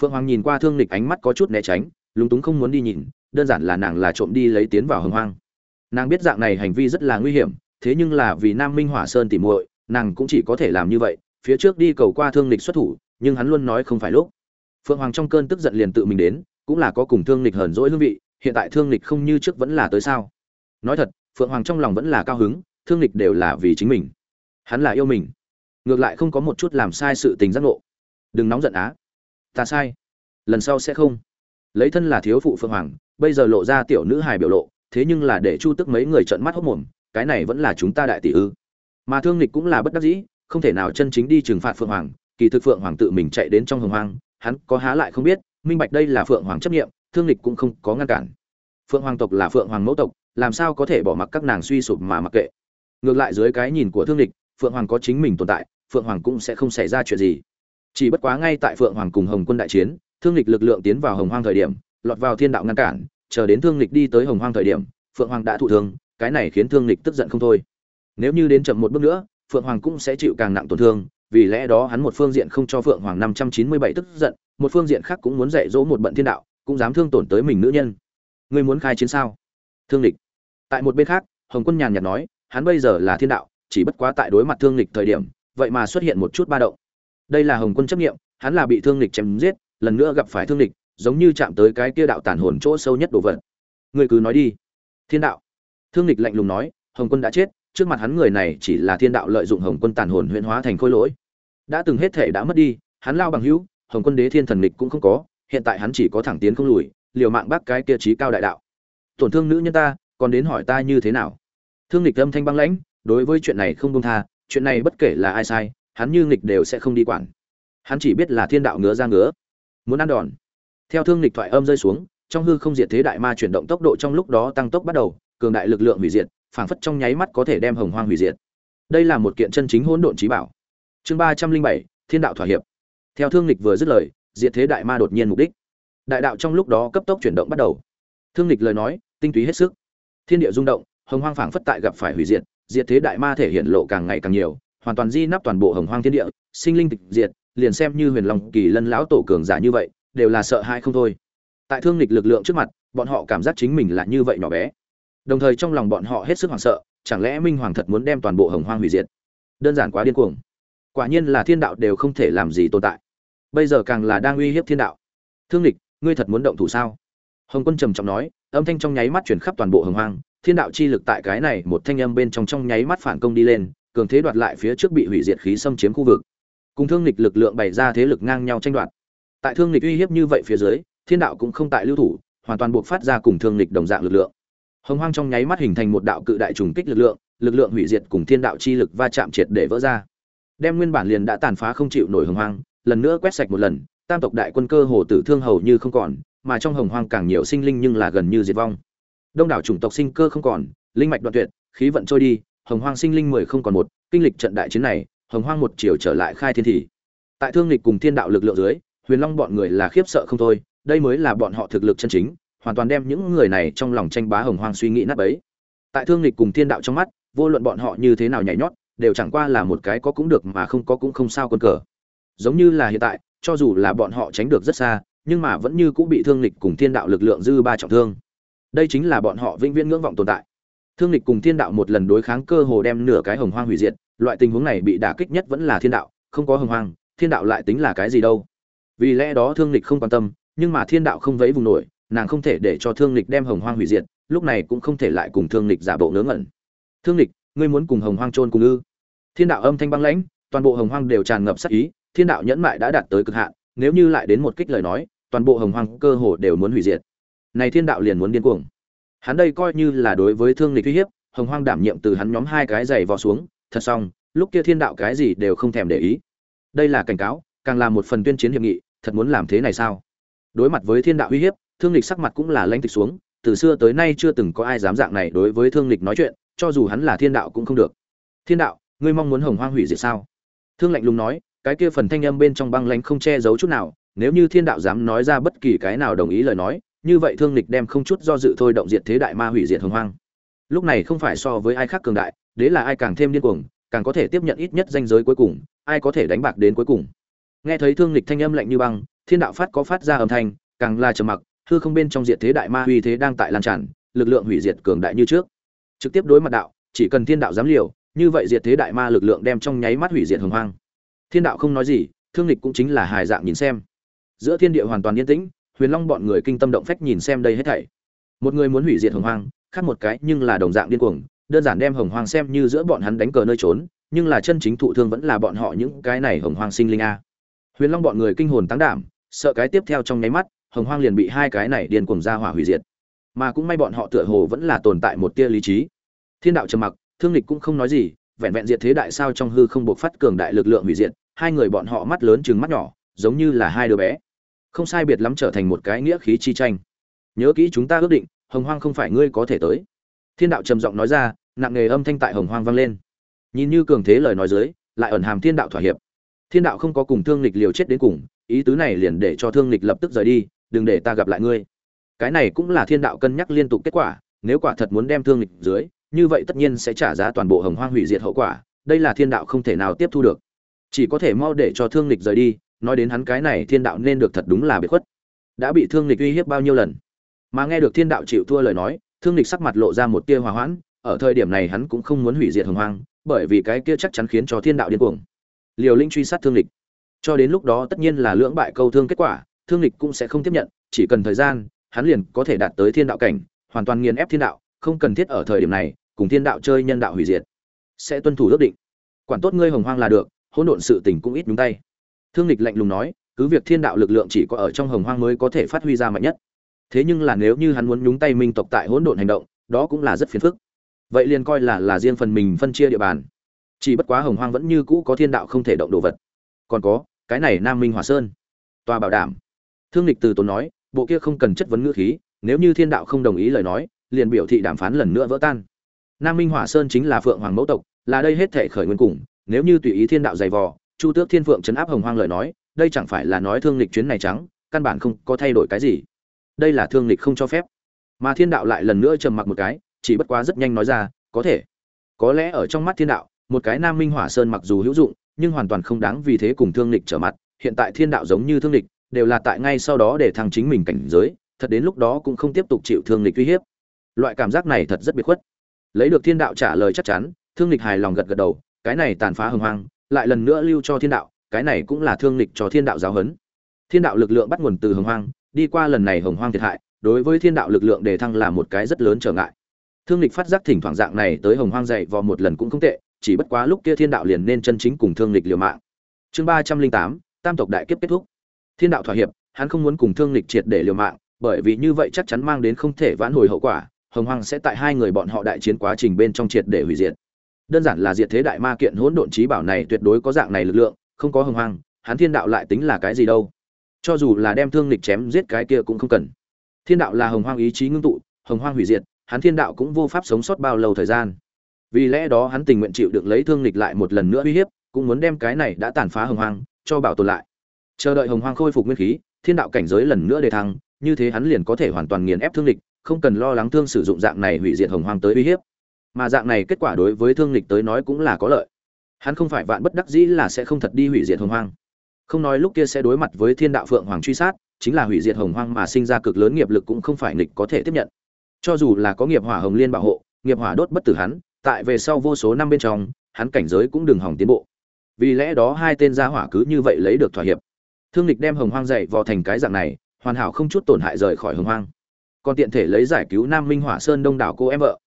Phượng hoàng nhìn qua thương lịch ánh mắt có chút né tránh, lúng túng không muốn đi nhìn, đơn giản là nàng là trộm đi lấy tiến vào hồng hoang. Nàng biết dạng này hành vi rất là nguy hiểm, thế nhưng là vì nam minh hỏa sơn tìm muội, nàng cũng chỉ có thể làm như vậy, phía trước đi cầu qua thương lịch xuất thủ, nhưng hắn luôn nói không phải lúc. Phượng hoàng trong cơn tức giận liền tự mình đến, cũng là có cùng thương lịch hờn dỗi hương vị, hiện tại thương lịch không như trước vẫn là tới sao. Nói thật, phượng hoàng trong lòng vẫn là cao hứng, thương lịch đều là vì chính mình. Hắn là yêu mình ngược lại không có một chút làm sai sự tình giác ngộ. Đừng nóng giận á. Ta sai. Lần sau sẽ không. Lấy thân là thiếu phụ phượng hoàng, bây giờ lộ ra tiểu nữ hài biểu lộ, thế nhưng là để chu tức mấy người trợn mắt hốc mồm, cái này vẫn là chúng ta đại tỷ ư. Mà thương lịch cũng là bất đắc dĩ, không thể nào chân chính đi trừng phạt phượng hoàng, kỳ thực phượng hoàng tự mình chạy đến trong hồng hoang, hắn có há lại không biết, minh bạch đây là phượng hoàng chấp nghiệm thương lịch cũng không có ngăn cản. Phượng hoàng tộc là phượng hoàng mẫu tộc, làm sao có thể bỏ mặc các nàng suy sụp mà mặc kệ. Ngược lại dưới cái nhìn của thương lịch phượng hoàng có chính mình tồn tại phượng hoàng cũng sẽ không xảy ra chuyện gì. Chỉ bất quá ngay tại phượng hoàng cùng hồng quân đại chiến, thương lịch lực lượng tiến vào hồng hoang thời điểm, lọt vào thiên đạo ngăn cản, chờ đến thương lịch đi tới hồng hoang thời điểm, phượng hoàng đã thụ thương, cái này khiến thương lịch tức giận không thôi. Nếu như đến chậm một bước nữa, phượng hoàng cũng sẽ chịu càng nặng tổn thương, vì lẽ đó hắn một phương diện không cho phượng hoàng năm trăm chín mươi bảy tức giận, một phương diện khác cũng muốn dạy dỗ một bận thiên đạo, cũng dám thương tổn tới mình nữ nhân. Ngươi muốn khai chiến sao? Thương lịch. Tại một bên khác, hồng quân nhàn nhạt nói, hắn bây giờ là thiên đạo, chỉ bất quá tại đối mặt thương lịch thời điểm vậy mà xuất hiện một chút ba động. Đây là hồng quân chấp nghiệm, hắn là bị thương lịch chém giết, lần nữa gặp phải thương lịch giống như chạm tới cái kia đạo tản hồn chỗ sâu nhất đồ vật. Ngươi cứ nói đi. Thiên đạo. Thương lịch lạnh lùng nói, hồng quân đã chết, trước mặt hắn người này chỉ là thiên đạo lợi dụng hồng quân tàn hồn huyễn hóa thành khôi lỗi. Đã từng hết thể đã mất đi, hắn lao bằng hữu, hồng quân đế thiên thần lịch cũng không có, hiện tại hắn chỉ có thẳng tiến không lùi, liều mạng bác cái kia trí cao đại đạo. Tổn thương nữ nhân ta, còn đến hỏi ta như thế nào? Thương lịch âm thanh băng lãnh, đối với chuyện này không công tha chuyện này bất kể là ai sai, hắn như nghịch đều sẽ không đi quản. Hắn chỉ biết là thiên đạo ngứa ra ngứa. Muốn ăn đòn. Theo thương lịch thoại âm rơi xuống, trong hư không diệt thế đại ma chuyển động tốc độ trong lúc đó tăng tốc bắt đầu, cường đại lực lượng hủy diệt, phảng phất trong nháy mắt có thể đem hồng hoang hủy diệt. Đây là một kiện chân chính hỗn độn trí bảo. Chương ba trăm linh bảy, thiên đạo thỏa hiệp. Theo thương lịch vừa dứt lời, diệt thế đại ma đột nhiên mục đích. Đại đạo trong lúc đó cấp tốc chuyển động bắt đầu. Thương lịch lời nói, tinh túy hết sức. Thiên địa rung động, hồng hoang phảng phất tại gặp phải hủy diệt diệt thế đại ma thể hiện lộ càng ngày càng nhiều, hoàn toàn di nắp toàn bộ hồng hoang thiên địa, sinh linh tịch diệt, liền xem như huyền long kỳ lân lão tổ cường giả như vậy, đều là sợ hãi không thôi. Tại thương lịch lực lượng trước mặt, bọn họ cảm giác chính mình là như vậy nhỏ bé. Đồng thời trong lòng bọn họ hết sức hoảng sợ, chẳng lẽ minh hoàng thật muốn đem toàn bộ hồng hoang hủy diệt? Đơn giản quá điên cuồng. Quả nhiên là thiên đạo đều không thể làm gì tồn tại. Bây giờ càng là đang uy hiếp thiên đạo. Thương lịch ngươi thật muốn động thủ sao? Hồng quân trầm trọng nói, âm thanh trong nháy mắt chuyển khắp toàn bộ hồng hoang thiên đạo chi lực tại cái này một thanh âm bên trong trong nháy mắt phản công đi lên, cường thế đoạt lại phía trước bị hủy diệt khí xâm chiếm khu vực. Cùng thương lịch lực lượng bày ra thế lực ngang nhau tranh đoạt. Tại thương lịch uy hiếp như vậy phía dưới, thiên đạo cũng không tại lưu thủ, hoàn toàn buộc phát ra cùng thương lịch đồng dạng lực lượng. Hồng hoang trong nháy mắt hình thành một đạo cự đại trùng kích lực lượng lực lượng hủy diệt cùng thiên đạo chi lực va chạm triệt để vỡ ra. Đem nguyên bản liền đã tàn phá không chịu nổi hồng hoang, lần nữa quét sạch một lần, tam tộc đại quân cơ hồ tử thương hầu như không còn, mà trong hồng hoang càng nhiều sinh linh nhưng là gần như diệt vong đông đảo chủng tộc sinh cơ không còn, linh mạch đoạn tuyệt, khí vận trôi đi, hồng hoang sinh linh mười không còn một, kinh lịch trận đại chiến này, hồng hoang một chiều trở lại khai thiên thị. Tại thương lịch cùng thiên đạo lực lượng dưới, huyền long bọn người là khiếp sợ không thôi, đây mới là bọn họ thực lực chân chính, hoàn toàn đem những người này trong lòng tranh bá hồng hoang suy nghĩ nát bấy. Tại thương lịch cùng thiên đạo trong mắt, vô luận bọn họ như thế nào nhảy nhót, đều chẳng qua là một cái có cũng được mà không có cũng không sao quân cờ. Giống như là hiện tại, cho dù là bọn họ tránh được rất xa, nhưng mà vẫn như cũng bị thương lịch cùng thiên đạo lực lượng dư ba trọng thương đây chính là bọn họ vĩnh viễn ngưỡng vọng tồn tại. Thương lịch cùng thiên đạo một lần đối kháng cơ hồ đem nửa cái hồng hoang hủy diệt, loại tình huống này bị đả kích nhất vẫn là thiên đạo, không có hồng hoang, thiên đạo lại tính là cái gì đâu. Vì lẽ đó thương lịch không quan tâm, nhưng mà thiên đạo không vấy vùng nổi, nàng không thể để cho thương lịch đem hồng hoang hủy diệt, lúc này cũng không thể lại cùng thương lịch giả bộ ngớ ngẩn. Thương lịch, ngươi muốn cùng hồng hoang trôn cùng ư? Thiên đạo âm thanh băng lãnh, toàn bộ hồng hoang đều tràn ngập sắc ý, thiên đạo nhẫn mại đã đạt tới cực hạn, nếu như lại đến một kích lời nói, toàn bộ hồng hoang cơ hồ đều muốn hủy diệt này thiên đạo liền muốn điên cuồng. Hắn đây coi như là đối với thương lịch uy hiếp, hồng hoang đảm nhiệm từ hắn nhóm hai cái giày vò xuống, thật xong, lúc kia thiên đạo cái gì đều không thèm để ý. Đây là cảnh cáo, càng là một phần tuyên chiến hiệp nghị, thật muốn làm thế này sao? Đối mặt với thiên đạo uy hiếp, thương lịch sắc mặt cũng là lãnh tịch xuống, từ xưa tới nay chưa từng có ai dám dạng này đối với thương lịch nói chuyện, cho dù hắn là thiên đạo cũng không được. Thiên đạo, ngươi mong muốn hồng hoang hủy diệt sao? Thương lạnh lùng nói, cái kia phần thanh âm bên trong băng lãnh không che giấu chút nào, nếu như thiên đạo dám nói ra bất kỳ cái nào đồng ý lời nói như vậy thương lịch đem không chút do dự thôi động diệt thế đại ma hủy diệt hồng hoang. Lúc này không phải so với ai khác cường đại, đế là ai càng thêm điên cuồng, càng có thể tiếp nhận ít nhất danh giới cuối cùng, ai có thể đánh bạc đến cuối cùng. Nghe thấy thương lịch thanh âm lạnh như băng, thiên đạo phát có phát ra âm thanh, càng là trầm mặc, hư không bên trong diệt thế đại ma uy thế đang tại lan tràn, lực lượng hủy diệt cường đại như trước. Trực tiếp đối mặt đạo, chỉ cần thiên đạo dám liều, như vậy diệt thế đại ma lực lượng đem trong nháy mắt hủy diệt hồng hoang. Thiên đạo không nói gì, thương lịch cũng chính là hài dạng nhìn xem. Giữa thiên địa hoàn toàn yên tĩnh huyền long bọn người kinh tâm động phách nhìn xem đây hết thảy. Một người muốn hủy diệt hồng hoang, khác một cái nhưng là đồng dạng điên cuồng, đơn giản đem hồng hoang xem như giữa bọn hắn đánh cờ nơi trốn, nhưng là chân chính thụ thương vẫn là bọn họ những cái này hồng hoang sinh linh a. Huyền long bọn người kinh hồn tăng đảm, sợ cái tiếp theo trong nháy mắt, hồng hoang liền bị hai cái này điên cuồng ra hỏa hủy diệt. Mà cũng may bọn họ tựa hồ vẫn là tồn tại một tia lý trí. Thiên đạo trầm mặc, thương lịch cũng không nói gì, vẹn vẹn diệt thế đại sao trong hư không buộc phát cường đại lực lượng hủy diệt, hai người bọn họ mắt lớn chừng mắt nhỏ, giống như là hai đứa bé không sai biệt lắm trở thành một cái nghĩa khí chi tranh. Nhớ kỹ chúng ta ước định, hồng hoang không phải ngươi có thể tới. Thiên đạo trầm giọng nói ra, nặng nề âm thanh tại hồng hoang vang lên. Nhìn như cường thế lời nói dưới, lại ẩn hàm thiên đạo thỏa hiệp. Thiên đạo không có cùng thương lịch liều chết đến cùng, ý tứ này liền để cho thương lịch lập tức rời đi, đừng để ta gặp lại ngươi. Cái này cũng là thiên đạo cân nhắc liên tục kết quả, nếu quả thật muốn đem thương lịch dưới, như vậy tất nhiên sẽ trả giá toàn bộ hồng hoang hủy diệt hậu quả, đây là thiên đạo không thể nào tiếp thu được. Chỉ có thể mau để cho thương lịch rời đi nói đến hắn cái này thiên đạo nên được thật đúng là biệt khuất. Đã bị thương lịch uy hiếp bao nhiêu lần? Mà nghe được thiên đạo chịu thua lời nói, thương lịch sắc mặt lộ ra một tia hòa hoãn, ở thời điểm này hắn cũng không muốn hủy diệt hồng hoang, bởi vì cái kia chắc chắn khiến cho thiên đạo điên cuồng. Liều linh truy sát thương lịch cho đến lúc đó tất nhiên là lưỡng bại câu thương kết quả, thương lịch cũng sẽ không tiếp nhận, chỉ cần thời gian, hắn liền có thể đạt tới thiên đạo cảnh, hoàn toàn nghiền ép thiên đạo, không cần thiết ở thời điểm này, cùng thiên đạo chơi nhân đạo hủy diệt. Sẽ tuân thủ ước định. Quản tốt ngươi hồng hoang là được, hỗn độn sự tình cũng ít nhúng tay thương lịch lạnh lùng nói, cứ việc thiên đạo lực lượng chỉ có ở trong hồng hoang mới có thể phát huy ra mạnh nhất. Thế nhưng là nếu như hắn muốn nhúng tay minh tộc tại hỗn độn hành động, đó cũng là rất phiền phức. Vậy liền coi là là riêng phần mình phân chia địa bàn. Chỉ bất quá hồng hoang vẫn như cũ có thiên đạo không thể động đồ vật. Còn có, cái này nam minh hòa sơn. Tòa bảo đảm. Thương lịch từ tốn nói, bộ kia không cần chất vấn ngữ khí, nếu như thiên đạo không đồng ý lời nói, liền biểu thị đàm phán lần nữa vỡ tan. Nam minh Hòa sơn chính là phượng hoàng mẫu tộc, là đây hết thể khởi nguyên cùng, nếu như tùy ý thiên đạo dày vò chu tước thiên phượng chấn áp hồng hoang lời nói, đây chẳng phải là nói thương lịch chuyến này trắng căn bản không có thay đổi cái gì. Đây là thương lịch không cho phép. Mà thiên đạo lại lần nữa trầm mặc một cái, chỉ bất quá rất nhanh nói ra, có thể. Có lẽ ở trong mắt thiên đạo, một cái nam minh hỏa sơn mặc dù hữu dụng, nhưng hoàn toàn không đáng vì thế cùng thương lịch trở mặt, hiện tại thiên đạo giống như thương lịch đều là tại ngay sau đó để thăng chính mình cảnh giới, thật đến lúc đó cũng không tiếp tục chịu thương lịch uy hiếp. Loại cảm giác này thật rất biệt khuất. Lấy được thiên đạo trả lời chắc chắn, thương lịch hài lòng gật gật đầu, cái này tàn phá hưng hoang lại lần nữa lưu cho thiên đạo, cái này cũng là thương lịch cho thiên đạo giáo huấn. Thiên đạo lực lượng bắt nguồn từ hồng hoang, đi qua lần này hồng hoang thiệt hại, đối với thiên đạo lực lượng đề thăng là một cái rất lớn trở ngại. Thương lịch phát giác thỉnh thoảng dạng này tới hồng hoang dạy vào một lần cũng không tệ, chỉ bất quá lúc kia thiên đạo liền nên chân chính cùng thương lịch liều mạng. Chương ba trăm linh tám, tam tộc đại kiếp kết thúc. Thiên đạo thỏa hiệp, hắn không muốn cùng thương lịch triệt để liều mạng, bởi vì như vậy chắc chắn mang đến không thể vãn hồi hậu quả, hồng hoang sẽ tại hai người bọn họ đại chiến quá trình bên trong triệt để hủy diệt đơn giản là diệt thế đại ma kiện hỗn độn trí bảo này tuyệt đối có dạng này lực lượng, không có hưng hoang, hắn thiên đạo lại tính là cái gì đâu. Cho dù là đem thương lịch chém giết cái kia cũng không cần. Thiên đạo là hồng hoang ý chí ngưng tụ, hồng hoang hủy diệt, hắn thiên đạo cũng vô pháp sống sót bao lâu thời gian. Vì lẽ đó hắn tình nguyện chịu được lấy thương lịch lại một lần nữa uy hiếp, cũng muốn đem cái này đã tàn phá hồng hoang, cho bảo tồn lại. Chờ đợi hồng hoang khôi phục nguyên khí, thiên đạo cảnh giới lần nữa đề thăng, như thế hắn liền có thể hoàn toàn nghiền ép thương lịch không cần lo lắng thương sử dụng dạng này hủy diệt hồng hoang tới uy hiếp mà dạng này kết quả đối với thương lịch tới nói cũng là có lợi. Hắn không phải vạn bất đắc dĩ là sẽ không thật đi hủy diệt hồng hoang. Không nói lúc kia sẽ đối mặt với thiên đạo phượng hoàng truy sát, chính là hủy diệt hồng hoang mà sinh ra cực lớn nghiệp lực cũng không phải nghịch có thể tiếp nhận. Cho dù là có nghiệp hỏa hồng liên bảo hộ, nghiệp hỏa đốt bất tử hắn, tại về sau vô số năm bên trong, hắn cảnh giới cũng đừng hỏng tiến bộ. Vì lẽ đó hai tên gia hỏa cứ như vậy lấy được thỏa hiệp. Thương lịch đem hồng hoang dạy vào thành cái dạng này, hoàn hảo không chút tổn hại rời khỏi hồng hoang. Còn tiện thể lấy giải cứu nam minh hỏa sơn đông đảo cô em vợ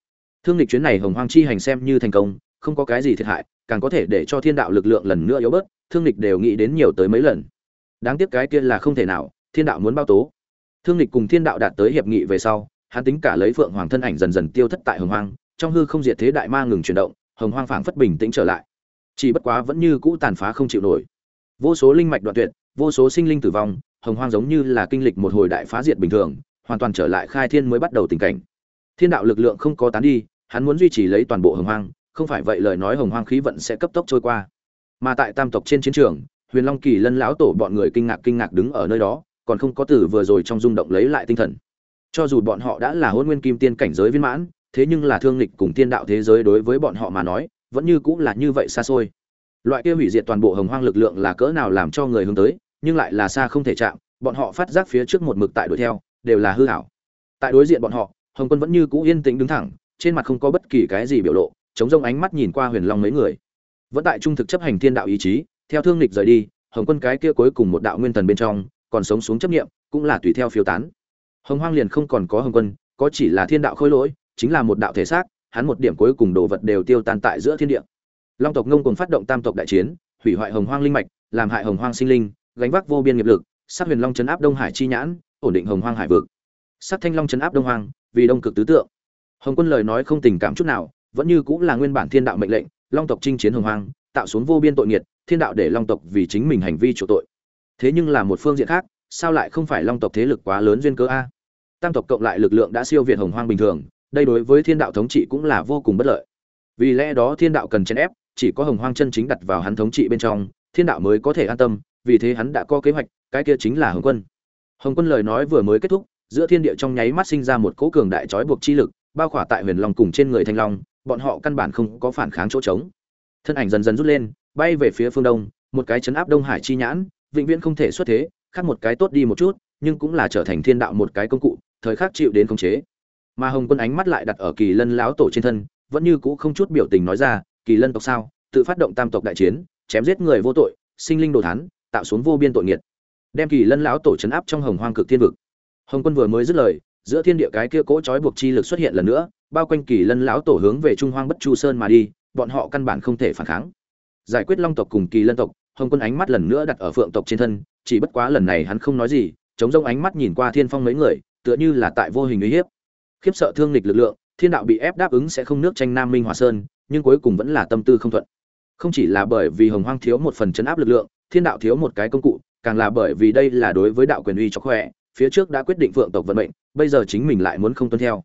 thương lịch chuyến này hồng hoang chi hành xem như thành công, không có cái gì thiệt hại, càng có thể để cho thiên đạo lực lượng lần nữa yếu bớt, thương lịch đều nghĩ đến nhiều tới mấy lần. Đáng tiếc cái kia là không thể nào, thiên đạo muốn bao tố. Thương lịch cùng thiên đạo đạt tới hiệp nghị về sau, hắn tính cả lấy phượng hoàng thân ảnh dần dần tiêu thất tại hồng hoang, trong hư không diệt thế đại ma ngừng chuyển động, hồng hoang phảng phất bình tĩnh trở lại. Chỉ bất quá vẫn như cũ tàn phá không chịu nổi. Vô số linh mạch đoạn tuyệt, vô số sinh linh tử vong, hồng hoang giống như là kinh lịch một hồi đại phá diệt bình thường, hoàn toàn trở lại khai thiên mới bắt đầu tình cảnh. Thiên đạo lực lượng không có tán đi hắn muốn duy trì lấy toàn bộ hồng hoang, không phải vậy lời nói hồng hoang khí vận sẽ cấp tốc trôi qua. Mà tại tam tộc trên chiến trường, huyền long kỳ lân lão tổ bọn người kinh ngạc kinh ngạc đứng ở nơi đó, còn không có từ vừa rồi trong rung động lấy lại tinh thần. Cho dù bọn họ đã là hôn nguyên kim tiên cảnh giới viên mãn, thế nhưng là thương lịch cùng tiên đạo thế giới đối với bọn họ mà nói, vẫn như cũng là như vậy xa xôi. Loại kia hủy diệt toàn bộ hồng hoang lực lượng là cỡ nào làm cho người hướng tới, nhưng lại là xa không thể chạm, bọn họ phát giác phía trước một mực tại đuổi theo, đều là hư hảo tại đối diện bọn họ, hồng quân vẫn như cũ yên tĩnh đứng thẳng trên mặt không có bất kỳ cái gì biểu lộ, chống rông ánh mắt nhìn qua huyền long mấy người. Vẫn tại trung thực chấp hành thiên đạo ý chí, theo thương lịch rời đi, hồng quân cái kia cuối cùng một đạo nguyên thần bên trong, còn sống xuống chấp nghiệm cũng là tùy theo phiêu tán. Hồng hoang liền không còn có hồng quân, có chỉ là thiên đạo khôi lỗi, chính là một đạo thể xác, hắn một điểm cuối cùng đồ vật đều tiêu tan tại giữa thiên địa. Long tộc ngông cùng phát động tam tộc đại chiến, hủy hoại hồng hoang linh mạch, làm hại hồng hoang sinh linh, gánh vác vô biên nghiệp lực, sát huyền long chấn áp đông hải chi nhãn, ổn định hồng hoang hải vực. Sát thanh long chấn áp đông hoang, vì đông cực tứ tượng hồng quân lời nói không tình cảm chút nào, vẫn như cũng là nguyên bản thiên đạo mệnh lệnh, long tộc chinh chiến hồng hoang, tạo xuống vô biên tội nghiệt, thiên đạo để long tộc vì chính mình hành vi chủ tội. Thế nhưng là một phương diện khác, sao lại không phải long tộc thế lực quá lớn duyên cơ a? Tam tộc cộng lại lực lượng đã siêu việt hồng hoang bình thường, đây đối với thiên đạo thống trị cũng là vô cùng bất lợi. Vì lẽ đó thiên đạo cần chèn ép, chỉ có hồng hoang chân chính đặt vào hắn thống trị bên trong, thiên đạo mới có thể an tâm, vì thế hắn đã có kế hoạch, cái kia chính là hồng quân. Hồng quân lời nói vừa mới kết thúc, giữa thiên địa trong nháy mắt sinh ra một cỗ cường đại trói buộc chi lực bao khỏa tại huyền long cùng trên người thanh long, bọn họ căn bản không có phản kháng chỗ trống. Thân ảnh dần dần rút lên, bay về phía phương đông, một cái chấn áp đông hải chi nhãn, vĩnh viễn không thể xuất thế, khác một cái tốt đi một chút, nhưng cũng là trở thành thiên đạo một cái công cụ, thời khắc chịu đến khống chế. Mà hồng quân ánh mắt lại đặt ở kỳ lân lão tổ trên thân, vẫn như cũ không chút biểu tình nói ra, kỳ lân tộc sao? Tự phát động tam tộc đại chiến, chém giết người vô tội, sinh linh đồ thán, tạo xuống vô biên tội nghiệt. Đem kỳ lân lão tổ chấn áp trong hồng hoang cực thiên vực. Hồng quân vừa mới dứt lời giữa thiên địa cái kia cỗ trói buộc chi lực xuất hiện lần nữa, bao quanh kỳ lân lão tổ hướng về trung hoang bất chu sơn mà đi, bọn họ căn bản không thể phản kháng. Giải quyết long tộc cùng kỳ lân tộc, hồng quân ánh mắt lần nữa đặt ở phượng tộc trên thân, chỉ bất quá lần này hắn không nói gì, chống rông ánh mắt nhìn qua thiên phong mấy người, tựa như là tại vô hình uy hiếp. Khiếp sợ thương lịch lực lượng, thiên đạo bị ép đáp ứng sẽ không nước tranh nam minh hòa sơn, nhưng cuối cùng vẫn là tâm tư không thuận. Không chỉ là bởi vì hồng hoang thiếu một phần chấn áp lực lượng, thiên đạo thiếu một cái công cụ, càng là bởi vì đây là đối với đạo quyền uy cho khỏe phía trước đã quyết định phượng tộc vận mệnh, bây giờ chính mình lại muốn không tuân theo.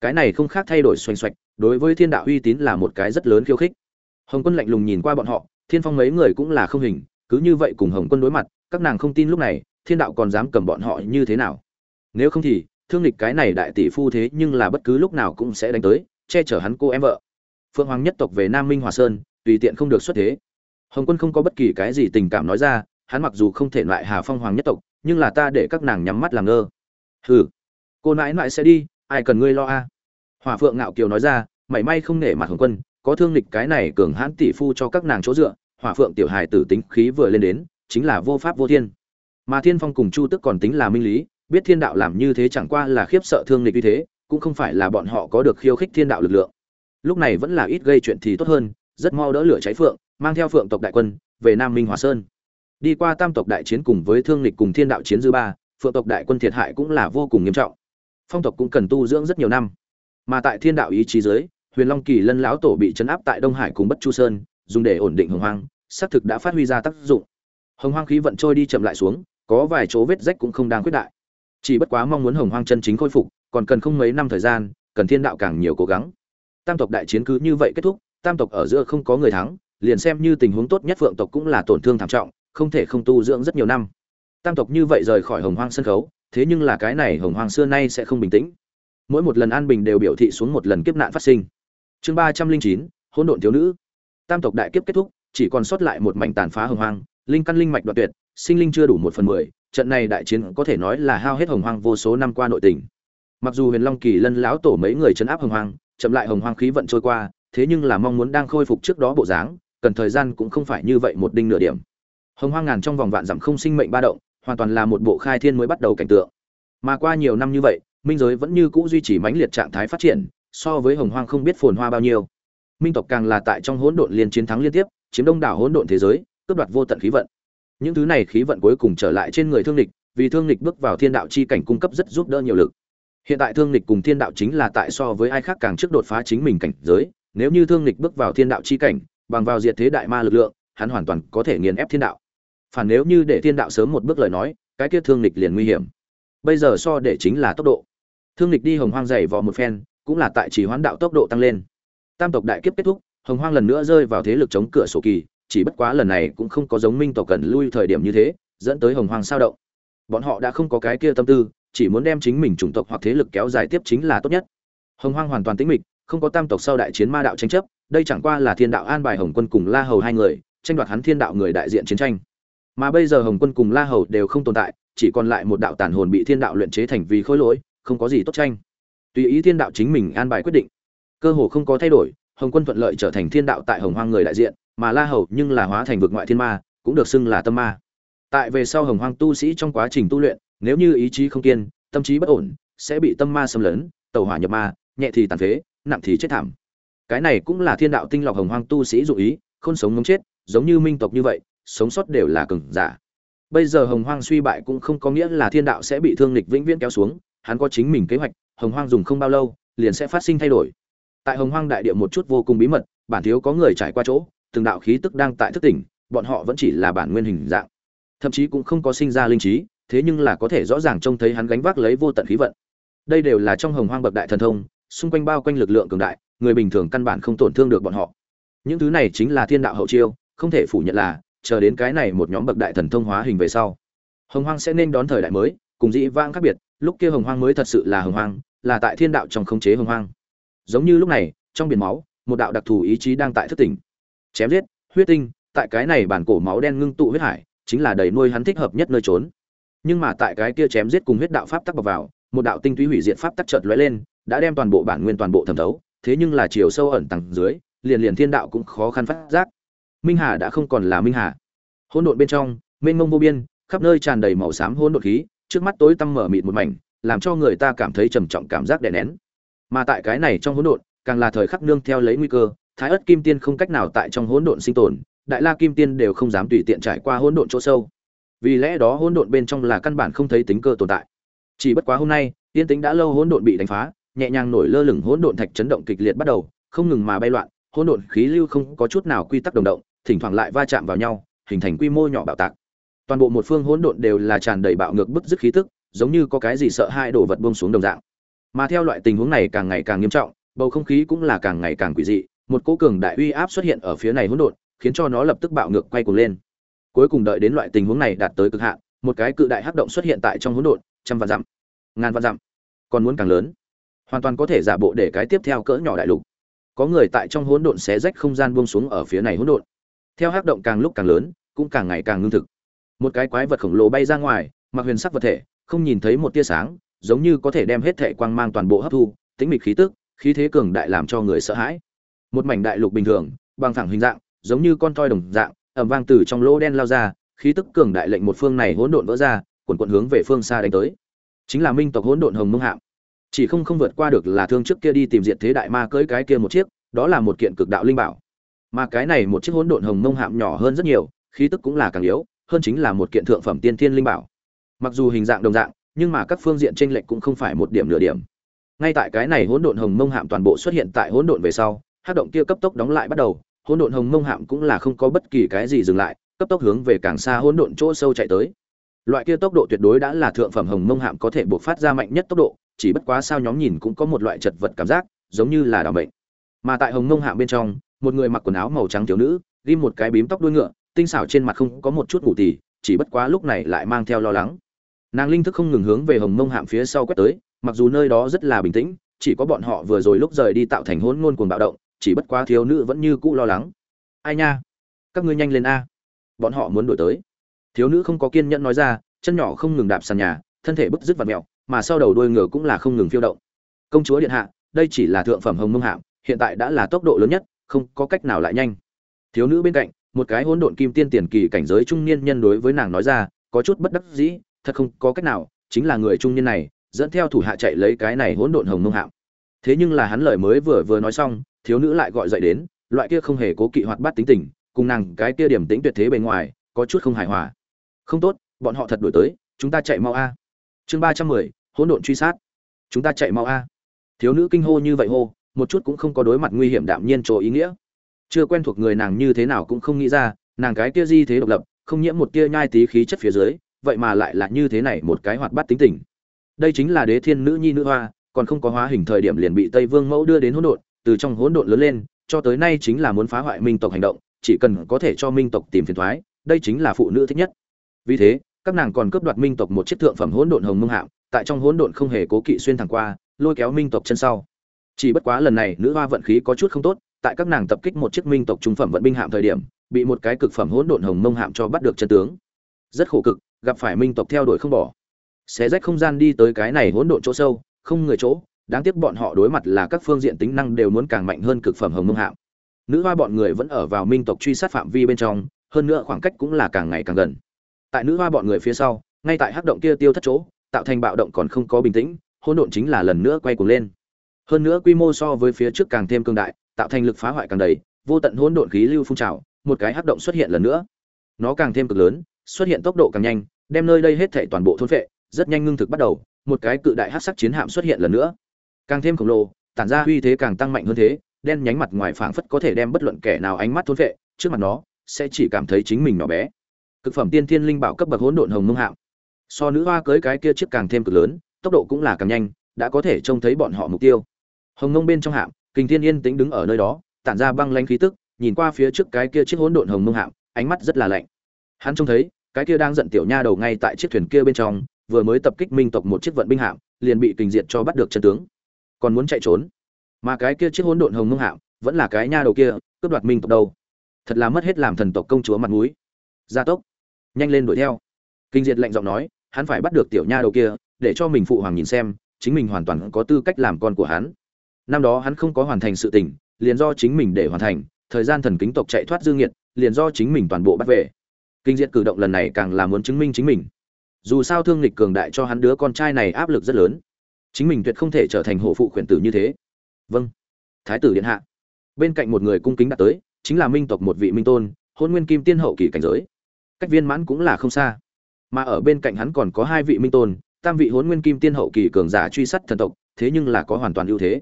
Cái này không khác thay đổi xoành xoạch, đối với thiên đạo uy tín là một cái rất lớn khiêu khích. Hồng quân lạnh lùng nhìn qua bọn họ, thiên phong mấy người cũng là không hình, cứ như vậy cùng hồng quân đối mặt, các nàng không tin lúc này, thiên đạo còn dám cầm bọn họ như thế nào? Nếu không thì, thương lịch cái này đại tỷ phu thế nhưng là bất cứ lúc nào cũng sẽ đánh tới, che chở hắn cô em vợ. Phượng hoàng nhất tộc về nam minh hòa sơn, tùy tiện không được xuất thế. Hồng quân không có bất kỳ cái gì tình cảm nói ra, hắn mặc dù không thể loại hà phong hoàng nhất tộc nhưng là ta để các nàng nhắm mắt làm ngơ. Hừ, cô nãi nãi sẽ đi, ai cần ngươi lo a? Hòa phượng ngạo kiều nói ra, mảy may không nể mặt hồng quân, có thương lịch cái này cường hãn tỷ phu cho các nàng chỗ dựa, hỏa phượng tiểu hài tử tính khí vừa lên đến, chính là vô pháp vô thiên. Mà thiên phong cùng chu tức còn tính là minh lý, biết thiên đạo làm như thế chẳng qua là khiếp sợ thương lịch như thế, cũng không phải là bọn họ có được khiêu khích thiên đạo lực lượng. Lúc này vẫn là ít gây chuyện thì tốt hơn, rất mau đỡ lửa cháy phượng, mang theo phượng tộc đại quân, về nam minh hòa sơn đi qua tam tộc đại chiến cùng với thương lịch cùng thiên đạo chiến dư ba, phượng tộc đại quân thiệt hại cũng là vô cùng nghiêm trọng. Phong tộc cũng cần tu dưỡng rất nhiều năm. Mà tại thiên đạo ý chí giới huyền long kỳ lân lão tổ bị chấn áp tại đông hải cùng bất chu sơn, dùng để ổn định hồng hoang, xác thực đã phát huy ra tác dụng. Hồng hoang khí vận trôi đi chậm lại xuống, có vài chỗ vết rách cũng không đang quyết đại. Chỉ bất quá mong muốn hồng hoang chân chính khôi phục, còn cần không mấy năm thời gian, cần thiên đạo càng nhiều cố gắng. Tam tộc đại chiến cứ như vậy kết thúc, tam tộc ở giữa không có người thắng, liền xem như tình huống tốt nhất phượng tộc cũng là tổn thương thảm trọng không thể không tu dưỡng rất nhiều năm. Tam tộc như vậy rời khỏi hồng hoang sân khấu, thế nhưng là cái này hồng hoang xưa nay sẽ không bình tĩnh. Mỗi một lần an bình đều biểu thị xuống một lần kiếp nạn phát sinh. Chương ba trăm linh chín, hỗn độn thiếu nữ. Tam tộc đại kiếp kết thúc, chỉ còn sót lại một mảnh tàn phá hồng hoang, linh căn linh mạch đoạn tuyệt, sinh linh chưa đủ một phần mười, trận này đại chiến có thể nói là hao hết hồng hoang vô số năm qua nội tình. Mặc dù huyền long kỳ lân lão tổ mấy người chấn áp hồng hoang, chậm lại hồng hoang khí vận trôi qua, thế nhưng là mong muốn đang khôi phục trước đó bộ dáng, cần thời gian cũng không phải như vậy một đinh nửa điểm hồng hoang ngàn trong vòng vạn dặm không sinh mệnh ba động, hoàn toàn là một bộ khai thiên mới bắt đầu cảnh tượng. Mà qua nhiều năm như vậy, minh giới vẫn như cũ duy trì mãnh liệt trạng thái phát triển, so với hồng hoang không biết phồn hoa bao nhiêu. Minh tộc càng là tại trong hỗn độn liên chiến thắng liên tiếp, chiếm đông đảo hỗn độn thế giới, cướp đoạt vô tận khí vận. Những thứ này khí vận cuối cùng trở lại trên người thương lịch vì thương lịch bước vào thiên đạo chi cảnh cung cấp rất giúp đỡ nhiều lực. Hiện tại thương lịch cùng thiên đạo chính là tại so với ai khác càng trước đột phá chính mình cảnh giới, nếu như thương lịch bước vào thiên đạo chi cảnh, bằng vào diệt thế đại ma lực lượng, hắn hoàn toàn có thể nghiền ép thiên đạo phản nếu như để thiên đạo sớm một bước lời nói, cái kia thương lịch liền nguy hiểm. Bây giờ so để chính là tốc độ. Thương lịch đi hồng hoang dày vò một phen, cũng là tại chỉ hoán đạo tốc độ tăng lên. Tam tộc đại kiếp kết thúc, hồng hoang lần nữa rơi vào thế lực chống cửa sổ kỳ, chỉ bất quá lần này cũng không có giống minh tộc cần lui thời điểm như thế, dẫn tới hồng hoang sao động. Bọn họ đã không có cái kia tâm tư, chỉ muốn đem chính mình chủng tộc hoặc thế lực kéo dài tiếp chính là tốt nhất. Hồng hoang hoàn toàn tĩnh mịch, không có tam tộc sau đại chiến ma đạo tranh chấp, đây chẳng qua là thiên đạo an bài hồng quân cùng la hầu hai người, tranh đoạt hắn thiên đạo người đại diện chiến tranh mà bây giờ hồng quân cùng la hầu đều không tồn tại, chỉ còn lại một đạo tàn hồn bị thiên đạo luyện chế thành vì khối lỗi, không có gì tốt tranh. Tùy ý thiên đạo chính mình an bài quyết định. Cơ hồ không có thay đổi, hồng quân thuận lợi trở thành thiên đạo tại hồng hoang người đại diện, mà la hầu nhưng là hóa thành vực ngoại thiên ma, cũng được xưng là tâm ma. Tại về sau hồng hoang tu sĩ trong quá trình tu luyện, nếu như ý chí không kiên, tâm trí bất ổn, sẽ bị tâm ma xâm lấn tàu hỏa nhập ma, nhẹ thì tàn phế, nặng thì chết thảm. Cái này cũng là thiên đạo tinh lọc hồng hoang tu sĩ dụ ý không sống ngấm chết, giống như minh tộc như vậy sống sót đều là cường giả. Bây giờ hồng hoang suy bại cũng không có nghĩa là thiên đạo sẽ bị thương lịch vĩnh viễn kéo xuống, hắn có chính mình kế hoạch, hồng hoang dùng không bao lâu, liền sẽ phát sinh thay đổi. Tại hồng hoang đại địa một chút vô cùng bí mật, bản thiếu có người trải qua chỗ, từng đạo khí tức đang tại thức tỉnh, bọn họ vẫn chỉ là bản nguyên hình dạng. Thậm chí cũng không có sinh ra linh trí, thế nhưng là có thể rõ ràng trông thấy hắn gánh vác lấy vô tận khí vận. Đây đều là trong hồng hoang bậc đại thần thông, xung quanh bao quanh lực lượng cường đại, người bình thường căn bản không tổn thương được bọn họ. Những thứ này chính là thiên đạo hậu chiêu, không thể phủ nhận là chờ đến cái này một nhóm bậc đại thần thông hóa hình về sau. Hồng hoang sẽ nên đón thời đại mới, cùng dĩ vãng khác biệt, lúc kia hồng hoang mới thật sự là hồng hoang, là tại thiên đạo trong khống chế hồng hoang. Giống như lúc này, trong biển máu, một đạo đặc thù ý chí đang tại thất tỉnh. Chém giết, huyết tinh, tại cái này bản cổ máu đen ngưng tụ huyết hải, chính là đầy nuôi hắn thích hợp nhất nơi trốn. Nhưng mà tại cái kia chém giết cùng huyết đạo pháp tắc bọc vào, một đạo tinh túy hủy diệt pháp tắc chợt lóe lên, đã đem toàn bộ bản nguyên toàn bộ thẩm thấu, thế nhưng là chiều sâu ẩn tầng dưới, liền liền thiên đạo cũng khó khăn phát giác minh hà đã không còn là minh hà. Hỗn độn bên trong, mênh mông vô biên, khắp nơi tràn đầy màu xám hỗn độn khí, trước mắt tối tăm mở mịt một mảnh, làm cho người ta cảm thấy trầm trọng cảm giác đè nén. Mà tại cái này trong hỗn độn, càng là thời khắc nương theo lấy nguy cơ, thái ớt kim tiên không cách nào tại trong hỗn độn sinh tồn, đại la kim tiên đều không dám tùy tiện trải qua hỗn độn chỗ sâu. Vì lẽ đó hỗn độn bên trong là căn bản không thấy tính cơ tồn tại. Chỉ bất quá hôm nay tiên tính đã lâu hỗn độn bị đánh phá, nhẹ nhàng nổi lơ lửng hỗn độn thạch chấn động kịch liệt bắt đầu, không ngừng mà bay loạn, hỗn độn khí lưu không có chút nào quy tắc đồng động thỉnh thoảng lại va chạm vào nhau, hình thành quy mô nhỏ bạo tạc. Toàn bộ một phương hỗn độn đều là tràn đầy bạo ngược bức dứt khí tức, giống như có cái gì sợ hai đổ vật buông xuống đồng dạng. Mà theo loại tình huống này càng ngày càng nghiêm trọng, bầu không khí cũng là càng ngày càng quỷ dị, một cỗ cường đại uy áp xuất hiện ở phía này hỗn độn, khiến cho nó lập tức bạo ngược quay cuồng lên. Cuối cùng đợi đến loại tình huống này đạt tới cực hạn, một cái cự đại hắc động xuất hiện tại trong hỗn độn, trăm vạn dặm, ngàn vạn dặm, còn muốn càng lớn. Hoàn toàn có thể giả bộ để cái tiếp theo cỡ nhỏ đại lục. Có người tại trong hỗn độn xé rách không gian buông xuống ở phía này hỗn độn theo hắc động càng lúc càng lớn, cũng càng ngày càng ngưng thực. Một cái quái vật khổng lồ bay ra ngoài, mặc huyền sắc vật thể, không nhìn thấy một tia sáng, giống như có thể đem hết thể quang mang toàn bộ hấp thu tính mịch khí tức, khí thế cường đại làm cho người sợ hãi. Một mảnh đại lục bình thường, bằng thẳng hình dạng, giống như con toi đồng dạng ẩm vang từ trong lỗ đen lao ra, khí tức cường đại lệnh một phương này hỗn độn vỡ ra quần quận hướng về phương xa đánh tới. Chính là minh tộc hỗn độn hồng mông hạm. Chỉ không không vượt qua được là thương trước kia đi tìm diện thế đại ma cưỡi cái kia một chiếc, đó là một kiện cực đạo linh bảo mà cái này một chiếc hỗn độn hồng mông hạm nhỏ hơn rất nhiều, khí tức cũng là càng yếu, hơn chính là một kiện thượng phẩm tiên thiên linh bảo. Mặc dù hình dạng đồng dạng, nhưng mà các phương diện tranh lệch cũng không phải một điểm nửa điểm. Ngay tại cái này hỗn độn hồng mông hạm toàn bộ xuất hiện tại hỗn độn về sau, hát động kia cấp tốc đóng lại bắt đầu, hỗn độn hồng mông hạm cũng là không có bất kỳ cái gì dừng lại, cấp tốc hướng về càng xa hỗn độn chỗ sâu chạy tới. Loại kia tốc độ tuyệt đối đã là thượng phẩm hồng mông hạm có thể buộc phát ra mạnh nhất tốc độ, chỉ bất quá sao nhóm nhìn cũng có một loại chật vật cảm giác, giống như là đảo bệnh mà tại hồng mông hạm bên trong một người mặc quần áo màu trắng thiếu nữ ghi một cái bím tóc đuôi ngựa, tinh xảo trên mặt không có một chút ngủ tỉ chỉ bất quá lúc này lại mang theo lo lắng. Nàng linh thức không ngừng hướng về hồng mông hạm phía sau quét tới, mặc dù nơi đó rất là bình tĩnh, chỉ có bọn họ vừa rồi lúc rời đi tạo thành hỗn ngôn cuồng bạo động, chỉ bất quá thiếu nữ vẫn như cũ lo lắng. Ai nha? Các ngươi nhanh lên a. Bọn họ muốn đổi tới. Thiếu nữ không có kiên nhẫn nói ra, chân nhỏ không ngừng đạp sàn nhà, thân thể bứt rứt vặt mẹo mà sau đầu đuôi ngựa cũng là không ngừng phiêu động. Công chúa điện hạ, đây chỉ là thượng phẩm hồng mông hạm, hiện tại đã là tốc độ lớn nhất không có cách nào lại nhanh. Thiếu nữ bên cạnh, một cái hỗn độn kim tiên tiền kỳ cảnh giới trung niên nhân đối với nàng nói ra, có chút bất đắc dĩ, thật không có cách nào, chính là người trung niên này, dẫn theo thủ hạ chạy lấy cái này hỗn độn hồng nông hạm. Thế nhưng là hắn lời mới vừa vừa nói xong, thiếu nữ lại gọi dậy đến, loại kia không hề cố kỵ hoạt bát tính tình, cùng nàng cái kia điểm tính tuyệt thế bề ngoài, có chút không hài hòa. Không tốt, bọn họ thật đuổi tới, chúng ta chạy mau a. Chương ba trăm mười, hỗn độn truy sát. Chúng ta chạy mau a. Thiếu nữ kinh hô như vậy hô một chút cũng không có đối mặt nguy hiểm đạm nhiên chỗ ý nghĩa. Chưa quen thuộc người nàng như thế nào cũng không nghĩ ra, nàng cái kia di thế độc lập, không nhiễm một tia nhai tí khí chất phía dưới, vậy mà lại là như thế này một cái hoạt bát tính tình. Đây chính là đế thiên nữ nhi nữ hoa, còn không có hóa hình thời điểm liền bị tây vương mẫu đưa đến hỗn độn, từ trong hỗn độn lớn lên, cho tới nay chính là muốn phá hoại minh tộc hành động, chỉ cần có thể cho minh tộc tìm phiền thoái, đây chính là phụ nữ thích nhất. Vì thế, các nàng còn cướp đoạt minh tộc một chiếc thượng phẩm hỗn độn hồng mông hạm, tại trong hỗn độn không hề cố kỵ xuyên thẳng qua, lôi kéo minh tộc chân sau chỉ bất quá lần này nữ hoa vận khí có chút không tốt, tại các nàng tập kích một chiếc minh tộc trung phẩm vận binh hạm thời điểm, bị một cái cực phẩm hỗn độn hồng mông hạm cho bắt được chân tướng. Rất khổ cực, gặp phải minh tộc theo đuổi không bỏ. Xé rách không gian đi tới cái này hỗn độn chỗ sâu, không người chỗ, đáng tiếc bọn họ đối mặt là các phương diện tính năng đều muốn càng mạnh hơn cực phẩm hồng mông hạm. Nữ hoa bọn người vẫn ở vào minh tộc truy sát phạm vi bên trong, hơn nữa khoảng cách cũng là càng ngày càng gần. Tại nữ hoa bọn người phía sau, ngay tại hắc động kia tiêu thất chỗ, tạo thành bạo động còn không có bình tĩnh, hỗn độn chính là lần nữa quay cuồng lên hơn nữa quy mô so với phía trước càng thêm cương đại, tạo thành lực phá hoại càng đầy, vô tận hỗn độn khí lưu phun trào, một cái hắc động xuất hiện lần nữa. Nó càng thêm cực lớn, xuất hiện tốc độ càng nhanh, đem nơi đây hết thảy toàn bộ thôn phệ, rất nhanh ngưng thực bắt đầu, một cái cự đại hắc sắc chiến hạm xuất hiện lần nữa. Càng thêm khổng lồ, tản ra uy thế càng tăng mạnh hơn thế, đen nhánh mặt ngoài phảng phất có thể đem bất luận kẻ nào ánh mắt thôn phệ, trước mặt nó, sẽ chỉ cảm thấy chính mình nhỏ bé. Cực phẩm tiên thiên linh bảo cấp bậc hỗn độn hồng mông hạm. So nữ hoa cưới cái kia chiếc càng thêm cực lớn, tốc độ cũng là càng nhanh, đã có thể trông thấy bọn họ mục tiêu hồng mông bên trong hạm, kình thiên yên tĩnh đứng ở nơi đó, tản ra băng lanh khí tức, nhìn qua phía trước cái kia chiếc hỗn độn hồng mông hạm, ánh mắt rất là lạnh. Hắn trông thấy, cái kia đang giận tiểu nha đầu ngay tại chiếc thuyền kia bên trong, vừa mới tập kích minh tộc một chiếc vận binh hạm, liền bị kình diệt cho bắt được chân tướng. Còn muốn chạy trốn? Mà cái kia chiếc hỗn độn hồng mông hạm, vẫn là cái nha đầu kia, cướp đoạt minh tộc đâu? Thật là mất hết làm thần tộc công chúa mặt mũi. Gia tốc, nhanh lên đuổi theo. Kinh diệt lạnh giọng nói, hắn phải bắt được tiểu nha đầu kia, để cho mình phụ hoàng nhìn xem, chính mình hoàn toàn có tư cách làm con của hắn năm đó hắn không có hoàn thành sự tình, liền do chính mình để hoàn thành, thời gian thần kính tộc chạy thoát dương nghiệt liền do chính mình toàn bộ bắt về. Kinh diệt cử động lần này càng là muốn chứng minh chính mình. Dù sao thương lịch cường đại cho hắn đứa con trai này áp lực rất lớn. Chính mình tuyệt không thể trở thành hộ phụ khuyển tử như thế. Vâng. Thái tử điện hạ. Bên cạnh một người cung kính đã tới, chính là minh tộc một vị minh tôn, hôn nguyên kim tiên hậu kỳ cảnh giới. Cách viên mãn cũng là không xa. Mà ở bên cạnh hắn còn có hai vị minh tôn, tam vị hôn nguyên kim tiên hậu kỳ cường giả truy sát thần tộc, thế nhưng là có hoàn toàn ưu thế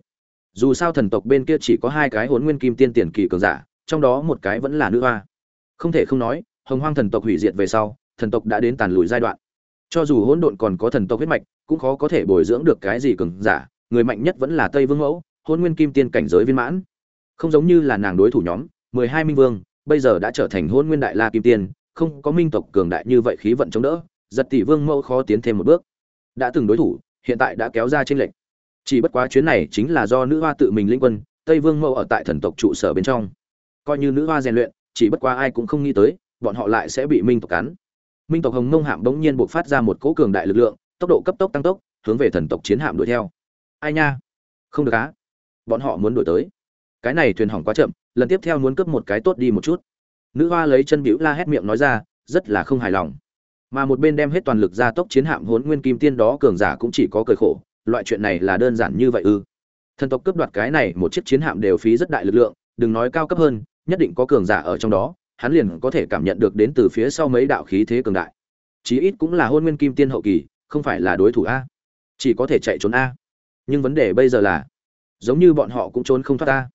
dù sao thần tộc bên kia chỉ có hai cái hôn nguyên kim tiên tiền kỳ cường giả, trong đó một cái vẫn là nữ hoa. Không thể không nói, hồng hoang thần tộc hủy diệt về sau, thần tộc đã đến tàn lùi giai đoạn. Cho dù hỗn độn còn có thần tộc huyết mạch, cũng khó có thể bồi dưỡng được cái gì cường giả, người mạnh nhất vẫn là tây vương mẫu hôn nguyên kim tiên cảnh giới viên mãn. Không giống như là nàng đối thủ nhóm, mười hai minh vương, bây giờ đã trở thành hôn nguyên đại la kim tiên, không có minh tộc cường đại như vậy khí vận chống đỡ, giật tỷ vương mẫu khó tiến thêm một bước. Đã từng đối thủ, hiện tại đã kéo ra tranh lệch chỉ bất quá chuyến này chính là do nữ hoa tự mình linh quân, tây vương mẫu ở tại thần tộc trụ sở bên trong. Coi như nữ hoa rèn luyện, chỉ bất quá ai cũng không nghĩ tới, bọn họ lại sẽ bị minh tộc cắn. Minh tộc hồng mông hạm bỗng nhiên buộc phát ra một cỗ cường đại lực lượng, tốc độ cấp tốc tăng tốc, hướng về thần tộc chiến hạm đuổi theo. Ai nha? Không được á. Bọn họ muốn đuổi tới. Cái này thuyền hỏng quá chậm, lần tiếp theo muốn cướp một cái tốt đi một chút. Nữ hoa lấy chân bĩu la hét miệng nói ra, rất là không hài lòng. Mà một bên đem hết toàn lực ra tốc chiến hạm hốn nguyên kim tiên đó cường giả cũng chỉ có cười khổ loại chuyện này là đơn giản như vậy ư. Thần tộc cướp đoạt cái này, một chiếc chiến hạm đều phí rất đại lực lượng, đừng nói cao cấp hơn, nhất định có cường giả ở trong đó, hắn liền có thể cảm nhận được đến từ phía sau mấy đạo khí thế cường đại. Chí ít cũng là hôn nguyên kim tiên hậu kỳ, không phải là đối thủ a. Chỉ có thể chạy trốn a. Nhưng vấn đề bây giờ là, giống như bọn họ cũng trốn không thoát a.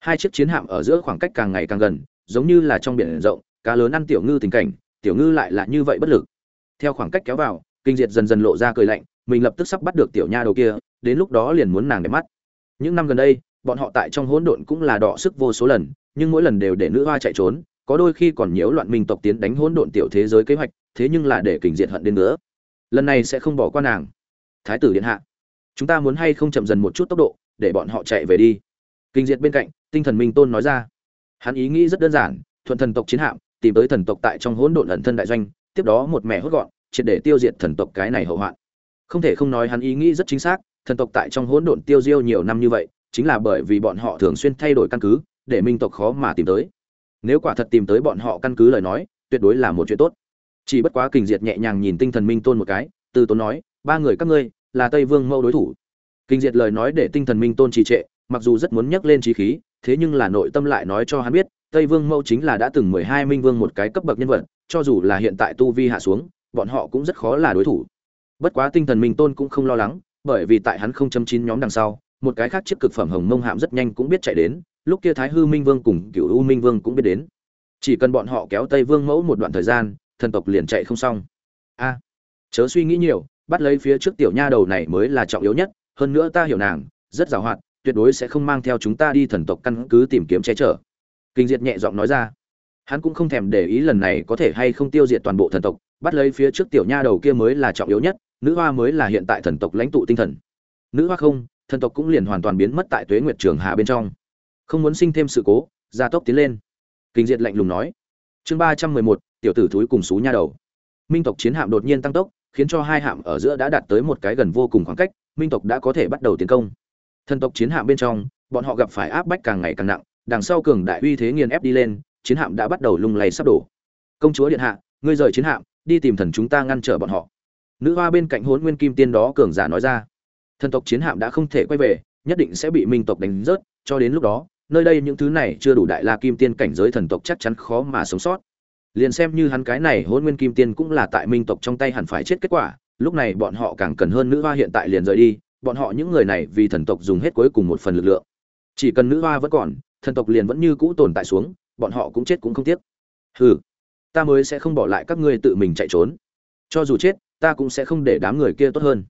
Hai chiếc chiến hạm ở giữa khoảng cách càng ngày càng gần, giống như là trong biển rộng, cá lớn ăn tiểu ngư tình cảnh, tiểu ngư lại là như vậy bất lực. Theo khoảng cách kéo vào, kinh diệt dần dần lộ ra cười lạnh mình lập tức sắp bắt được tiểu nha đầu kia, đến lúc đó liền muốn nàng để mắt. Những năm gần đây, bọn họ tại trong hỗn độn cũng là đọ sức vô số lần, nhưng mỗi lần đều để nữ hoa chạy trốn, có đôi khi còn nhiễu loạn minh tộc tiến đánh hỗn độn tiểu thế giới kế hoạch, thế nhưng là để kình diệt hận đến nữa. Lần này sẽ không bỏ qua nàng. Thái tử điện hạ, chúng ta muốn hay không chậm dần một chút tốc độ, để bọn họ chạy về đi. Kinh diệt bên cạnh, tinh thần minh tôn nói ra. Hắn ý nghĩ rất đơn giản, thuận thần tộc chiến hạm, tìm tới thần tộc tại trong hỗn độn ẩn thân đại doanh, tiếp đó một mẹ hốt gọn, triệt để tiêu diệt thần tộc cái này hậu hoạn không thể không nói hắn ý nghĩ rất chính xác, thần tộc tại trong hỗn độn tiêu diêu nhiều năm như vậy, chính là bởi vì bọn họ thường xuyên thay đổi căn cứ, để minh tộc khó mà tìm tới. Nếu quả thật tìm tới bọn họ căn cứ lời nói, tuyệt đối là một chuyện tốt. Chỉ bất quá kình diệt nhẹ nhàng nhìn tinh thần minh tôn một cái, từ tốn nói, ba người các ngươi, là tây vương mẫu đối thủ. Kinh diệt lời nói để tinh thần minh tôn trì trệ, mặc dù rất muốn nhắc lên trí khí, thế nhưng là nội tâm lại nói cho hắn biết, tây vương mẫu chính là đã từng mười hai minh vương một cái cấp bậc nhân vật, cho dù là hiện tại tu vi hạ xuống, bọn họ cũng rất khó là đối thủ bất quá tinh thần minh tôn cũng không lo lắng, bởi vì tại hắn không chấm chín nhóm đằng sau, một cái khác chiếc cực phẩm hồng mông hạm rất nhanh cũng biết chạy đến, lúc kia thái hư minh vương cùng cựu u minh vương cũng biết đến. Chỉ cần bọn họ kéo tây vương mẫu một đoạn thời gian, thần tộc liền chạy không xong. A à, chớ suy nghĩ nhiều, bắt lấy phía trước tiểu nha đầu này mới là trọng yếu nhất, hơn nữa ta hiểu nàng, rất giàu hoạt, tuyệt đối sẽ không mang theo chúng ta đi thần tộc căn cứ tìm kiếm che chở. Kinh diệt nhẹ giọng nói ra. Hắn cũng không thèm để ý lần này có thể hay không tiêu diệt toàn bộ thần tộc bắt lấy phía trước tiểu nha đầu kia mới là trọng yếu nhất, nữ hoa mới là hiện tại thần tộc lãnh tụ tinh thần. Nữ hoa không, thần tộc cũng liền hoàn toàn biến mất tại tuế nguyệt trường hà bên trong. Không muốn sinh thêm sự cố, gia tốc tiến lên. Kinh diệt lạnh lùng nói. Chương ba trăm mười một, tiểu tử thúi cùng xú nha đầu. Minh tộc chiến hạm đột nhiên tăng tốc, khiến cho hai hạm ở giữa đã đạt tới một cái gần vô cùng khoảng cách, minh tộc đã có thể bắt đầu tiến công. Thần tộc chiến hạm bên trong, bọn họ gặp phải áp bách càng ngày càng nặng, đằng sau cường đại uy thế nghiền ép đi lên, chiến hạm đã bắt đầu lung lay sắp đổ. Công chúa điện hạ, ngươi rời chiến hạm đi tìm thần chúng ta ngăn trở bọn họ. Nữ hoa bên cạnh hốn nguyên kim tiên đó cường giả nói ra. Thần tộc chiến hạm đã không thể quay về, nhất định sẽ bị minh tộc đánh rớt, cho đến lúc đó, nơi đây những thứ này chưa đủ đại la kim tiên cảnh giới thần tộc chắc chắn khó mà sống sót. Liền xem như hắn cái này hôn nguyên kim tiên cũng là tại minh tộc trong tay hẳn phải chết kết quả, lúc này bọn họ càng cần hơn nữ hoa hiện tại liền rời đi, bọn họ những người này vì thần tộc dùng hết cuối cùng một phần lực lượng. Chỉ cần nữ hoa vẫn còn, thần tộc liền vẫn như cũ tồn tại xuống, bọn họ cũng chết cũng không tiếc. Hừ ta mới sẽ không bỏ lại các ngươi tự mình chạy trốn. Cho dù chết, ta cũng sẽ không để đám người kia tốt hơn.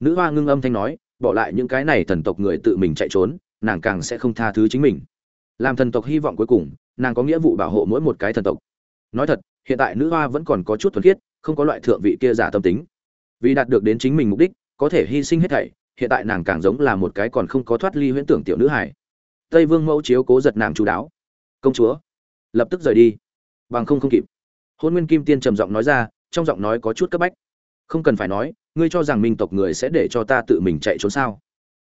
Nữ hoa ngưng âm thanh nói, bỏ lại những cái này thần tộc người tự mình chạy trốn, nàng càng sẽ không tha thứ chính mình. Làm thần tộc hy vọng cuối cùng, nàng có nghĩa vụ bảo hộ mỗi một cái thần tộc. Nói thật, hiện tại nữ hoa vẫn còn có chút thuần khiết, không có loại thượng vị kia giả tâm tính. Vì đạt được đến chính mình mục đích, có thể hy sinh hết thảy, hiện tại nàng càng giống là một cái còn không có thoát ly huyễn tưởng tiểu nữ hải tây vương mẫu chiếu cố giật nàng chú đáo. Công chúa, lập tức rời đi, bằng không không kịp hôn nguyên kim tiên trầm giọng nói ra, trong giọng nói có chút cấp bách. Không cần phải nói, ngươi cho rằng minh tộc người sẽ để cho ta tự mình chạy trốn sao?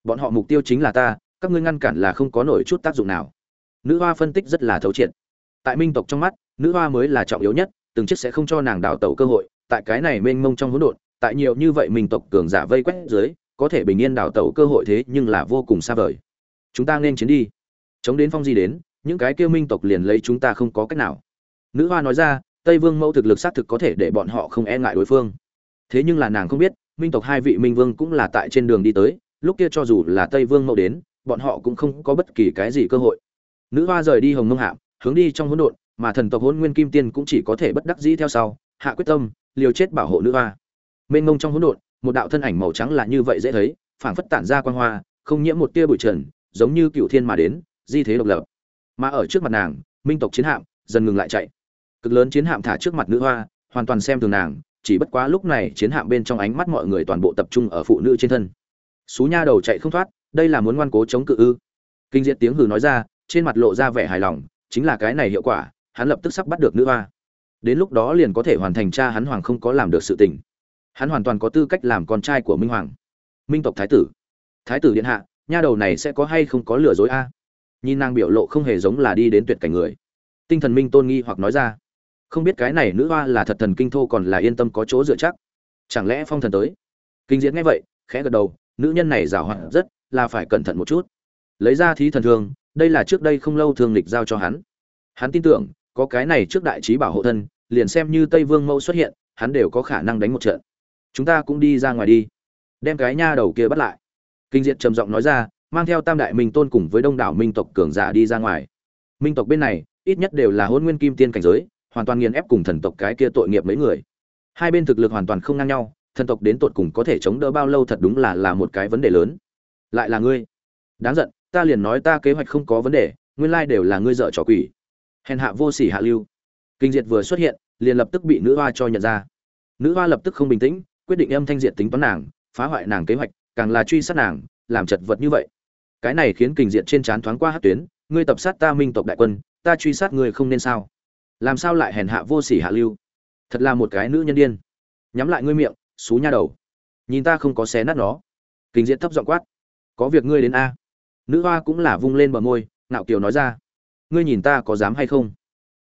Bọn họ mục tiêu chính là ta, các ngươi ngăn cản là không có nổi chút tác dụng nào. Nữ hoa phân tích rất là thấu triệt. Tại minh tộc trong mắt, nữ hoa mới là trọng yếu nhất, từng chiếc sẽ không cho nàng đào tẩu cơ hội, tại cái này mênh mông trong hỗn độn, tại nhiều như vậy minh tộc cường giả vây quét dưới, có thể bình yên đào tẩu cơ hội thế nhưng là vô cùng xa vời. Chúng ta nên chiến đi. Chống đến phong di đến, những cái kêu minh tộc liền lấy chúng ta không có cách nào. Nữ hoa nói ra tây vương mẫu thực lực xác thực có thể để bọn họ không e ngại đối phương. Thế nhưng là nàng không biết, minh tộc hai vị minh vương cũng là tại trên đường đi tới, lúc kia cho dù là tây vương mẫu đến, bọn họ cũng không có bất kỳ cái gì cơ hội. Nữ hoa rời đi hồng mông hạm, hướng đi trong hỗn độn, mà thần tộc hôn nguyên kim tiên cũng chỉ có thể bất đắc dĩ theo sau, hạ quyết tâm, liều chết bảo hộ nữ hoa. Mênh mông trong hỗn độn, một đạo thân ảnh màu trắng là như vậy dễ thấy, phảng phất tản ra quang hoa, không nhiễm một tia bụi trần, giống như cựu thiên mà đến, di thế độc lập. Mà ở trước mặt nàng, minh tộc chiến hạm, dần ngừng lại chạy cực lớn chiến hạm thả trước mặt nữ hoa, hoàn toàn xem thường nàng, chỉ bất quá lúc này chiến hạm bên trong ánh mắt mọi người toàn bộ tập trung ở phụ nữ trên thân. Xú nha đầu chạy không thoát, đây là muốn ngoan cố chống cự ư? Kinh diệt tiếng hừ nói ra, trên mặt lộ ra vẻ hài lòng, chính là cái này hiệu quả, hắn lập tức sắp bắt được nữ hoa. Đến lúc đó liền có thể hoàn thành cha hắn hoàng không có làm được sự tình. Hắn hoàn toàn có tư cách làm con trai của minh hoàng. Minh tộc thái tử. Thái tử điện hạ, nha đầu này sẽ có hay không có lừa dối a? Nhìn nàng biểu lộ không hề giống là đi đến tuyệt cảnh người. Tinh thần minh tôn nghi hoặc nói ra không biết cái này nữ hoa là thật thần kinh thô còn là yên tâm có chỗ dựa chắc. Chẳng lẽ phong thần tới? Kinh diễn nghe vậy, khẽ gật đầu, nữ nhân này giảo hoạt rất, là phải cẩn thận một chút. Lấy ra thí thần thương, đây là trước đây không lâu thường lịch giao cho hắn. Hắn tin tưởng, có cái này trước đại trí bảo hộ thân, liền xem như tây vương mẫu xuất hiện, hắn đều có khả năng đánh một trận. Chúng ta cũng đi ra ngoài đi. Đem cái nha đầu kia bắt lại. Kinh diện trầm giọng nói ra, mang theo tam đại minh tôn cùng với đông đảo minh tộc cường giả đi ra ngoài. Minh tộc bên này, ít nhất đều là hôn nguyên kim tiên cảnh giới hoàn toàn nghiền ép cùng thần tộc cái kia tội nghiệp mấy người. Hai bên thực lực hoàn toàn không ngang nhau, thần tộc đến tột cùng có thể chống đỡ bao lâu thật đúng là là một cái vấn đề lớn. Lại là ngươi. Đáng giận, ta liền nói ta kế hoạch không có vấn đề, nguyên lai đều là ngươi dợ trò quỷ. Hèn hạ vô sỉ hạ lưu. Kinh diệt vừa xuất hiện, liền lập tức bị nữ hoa cho nhận ra. Nữ hoa lập tức không bình tĩnh, quyết định âm thanh diệt tính toán nàng, phá hoại nàng kế hoạch, càng là truy sát nàng, làm chật vật như vậy. Cái này khiến kinh diệt trên trán thoáng qua hát tuyến, ngươi tập sát ta minh tộc đại quân, ta truy sát ngươi không nên sao? Làm sao lại hèn hạ vô sỉ hạ lưu? Thật là một cái nữ nhân điên. Nhắm lại ngươi miệng, xú nha đầu. Nhìn ta không có xé nát nó. Kinh diễn thấp giọng quát. Có việc ngươi đến a. Nữ hoa cũng là vung lên bờ môi, ngạo kiều nói ra. Ngươi nhìn ta có dám hay không?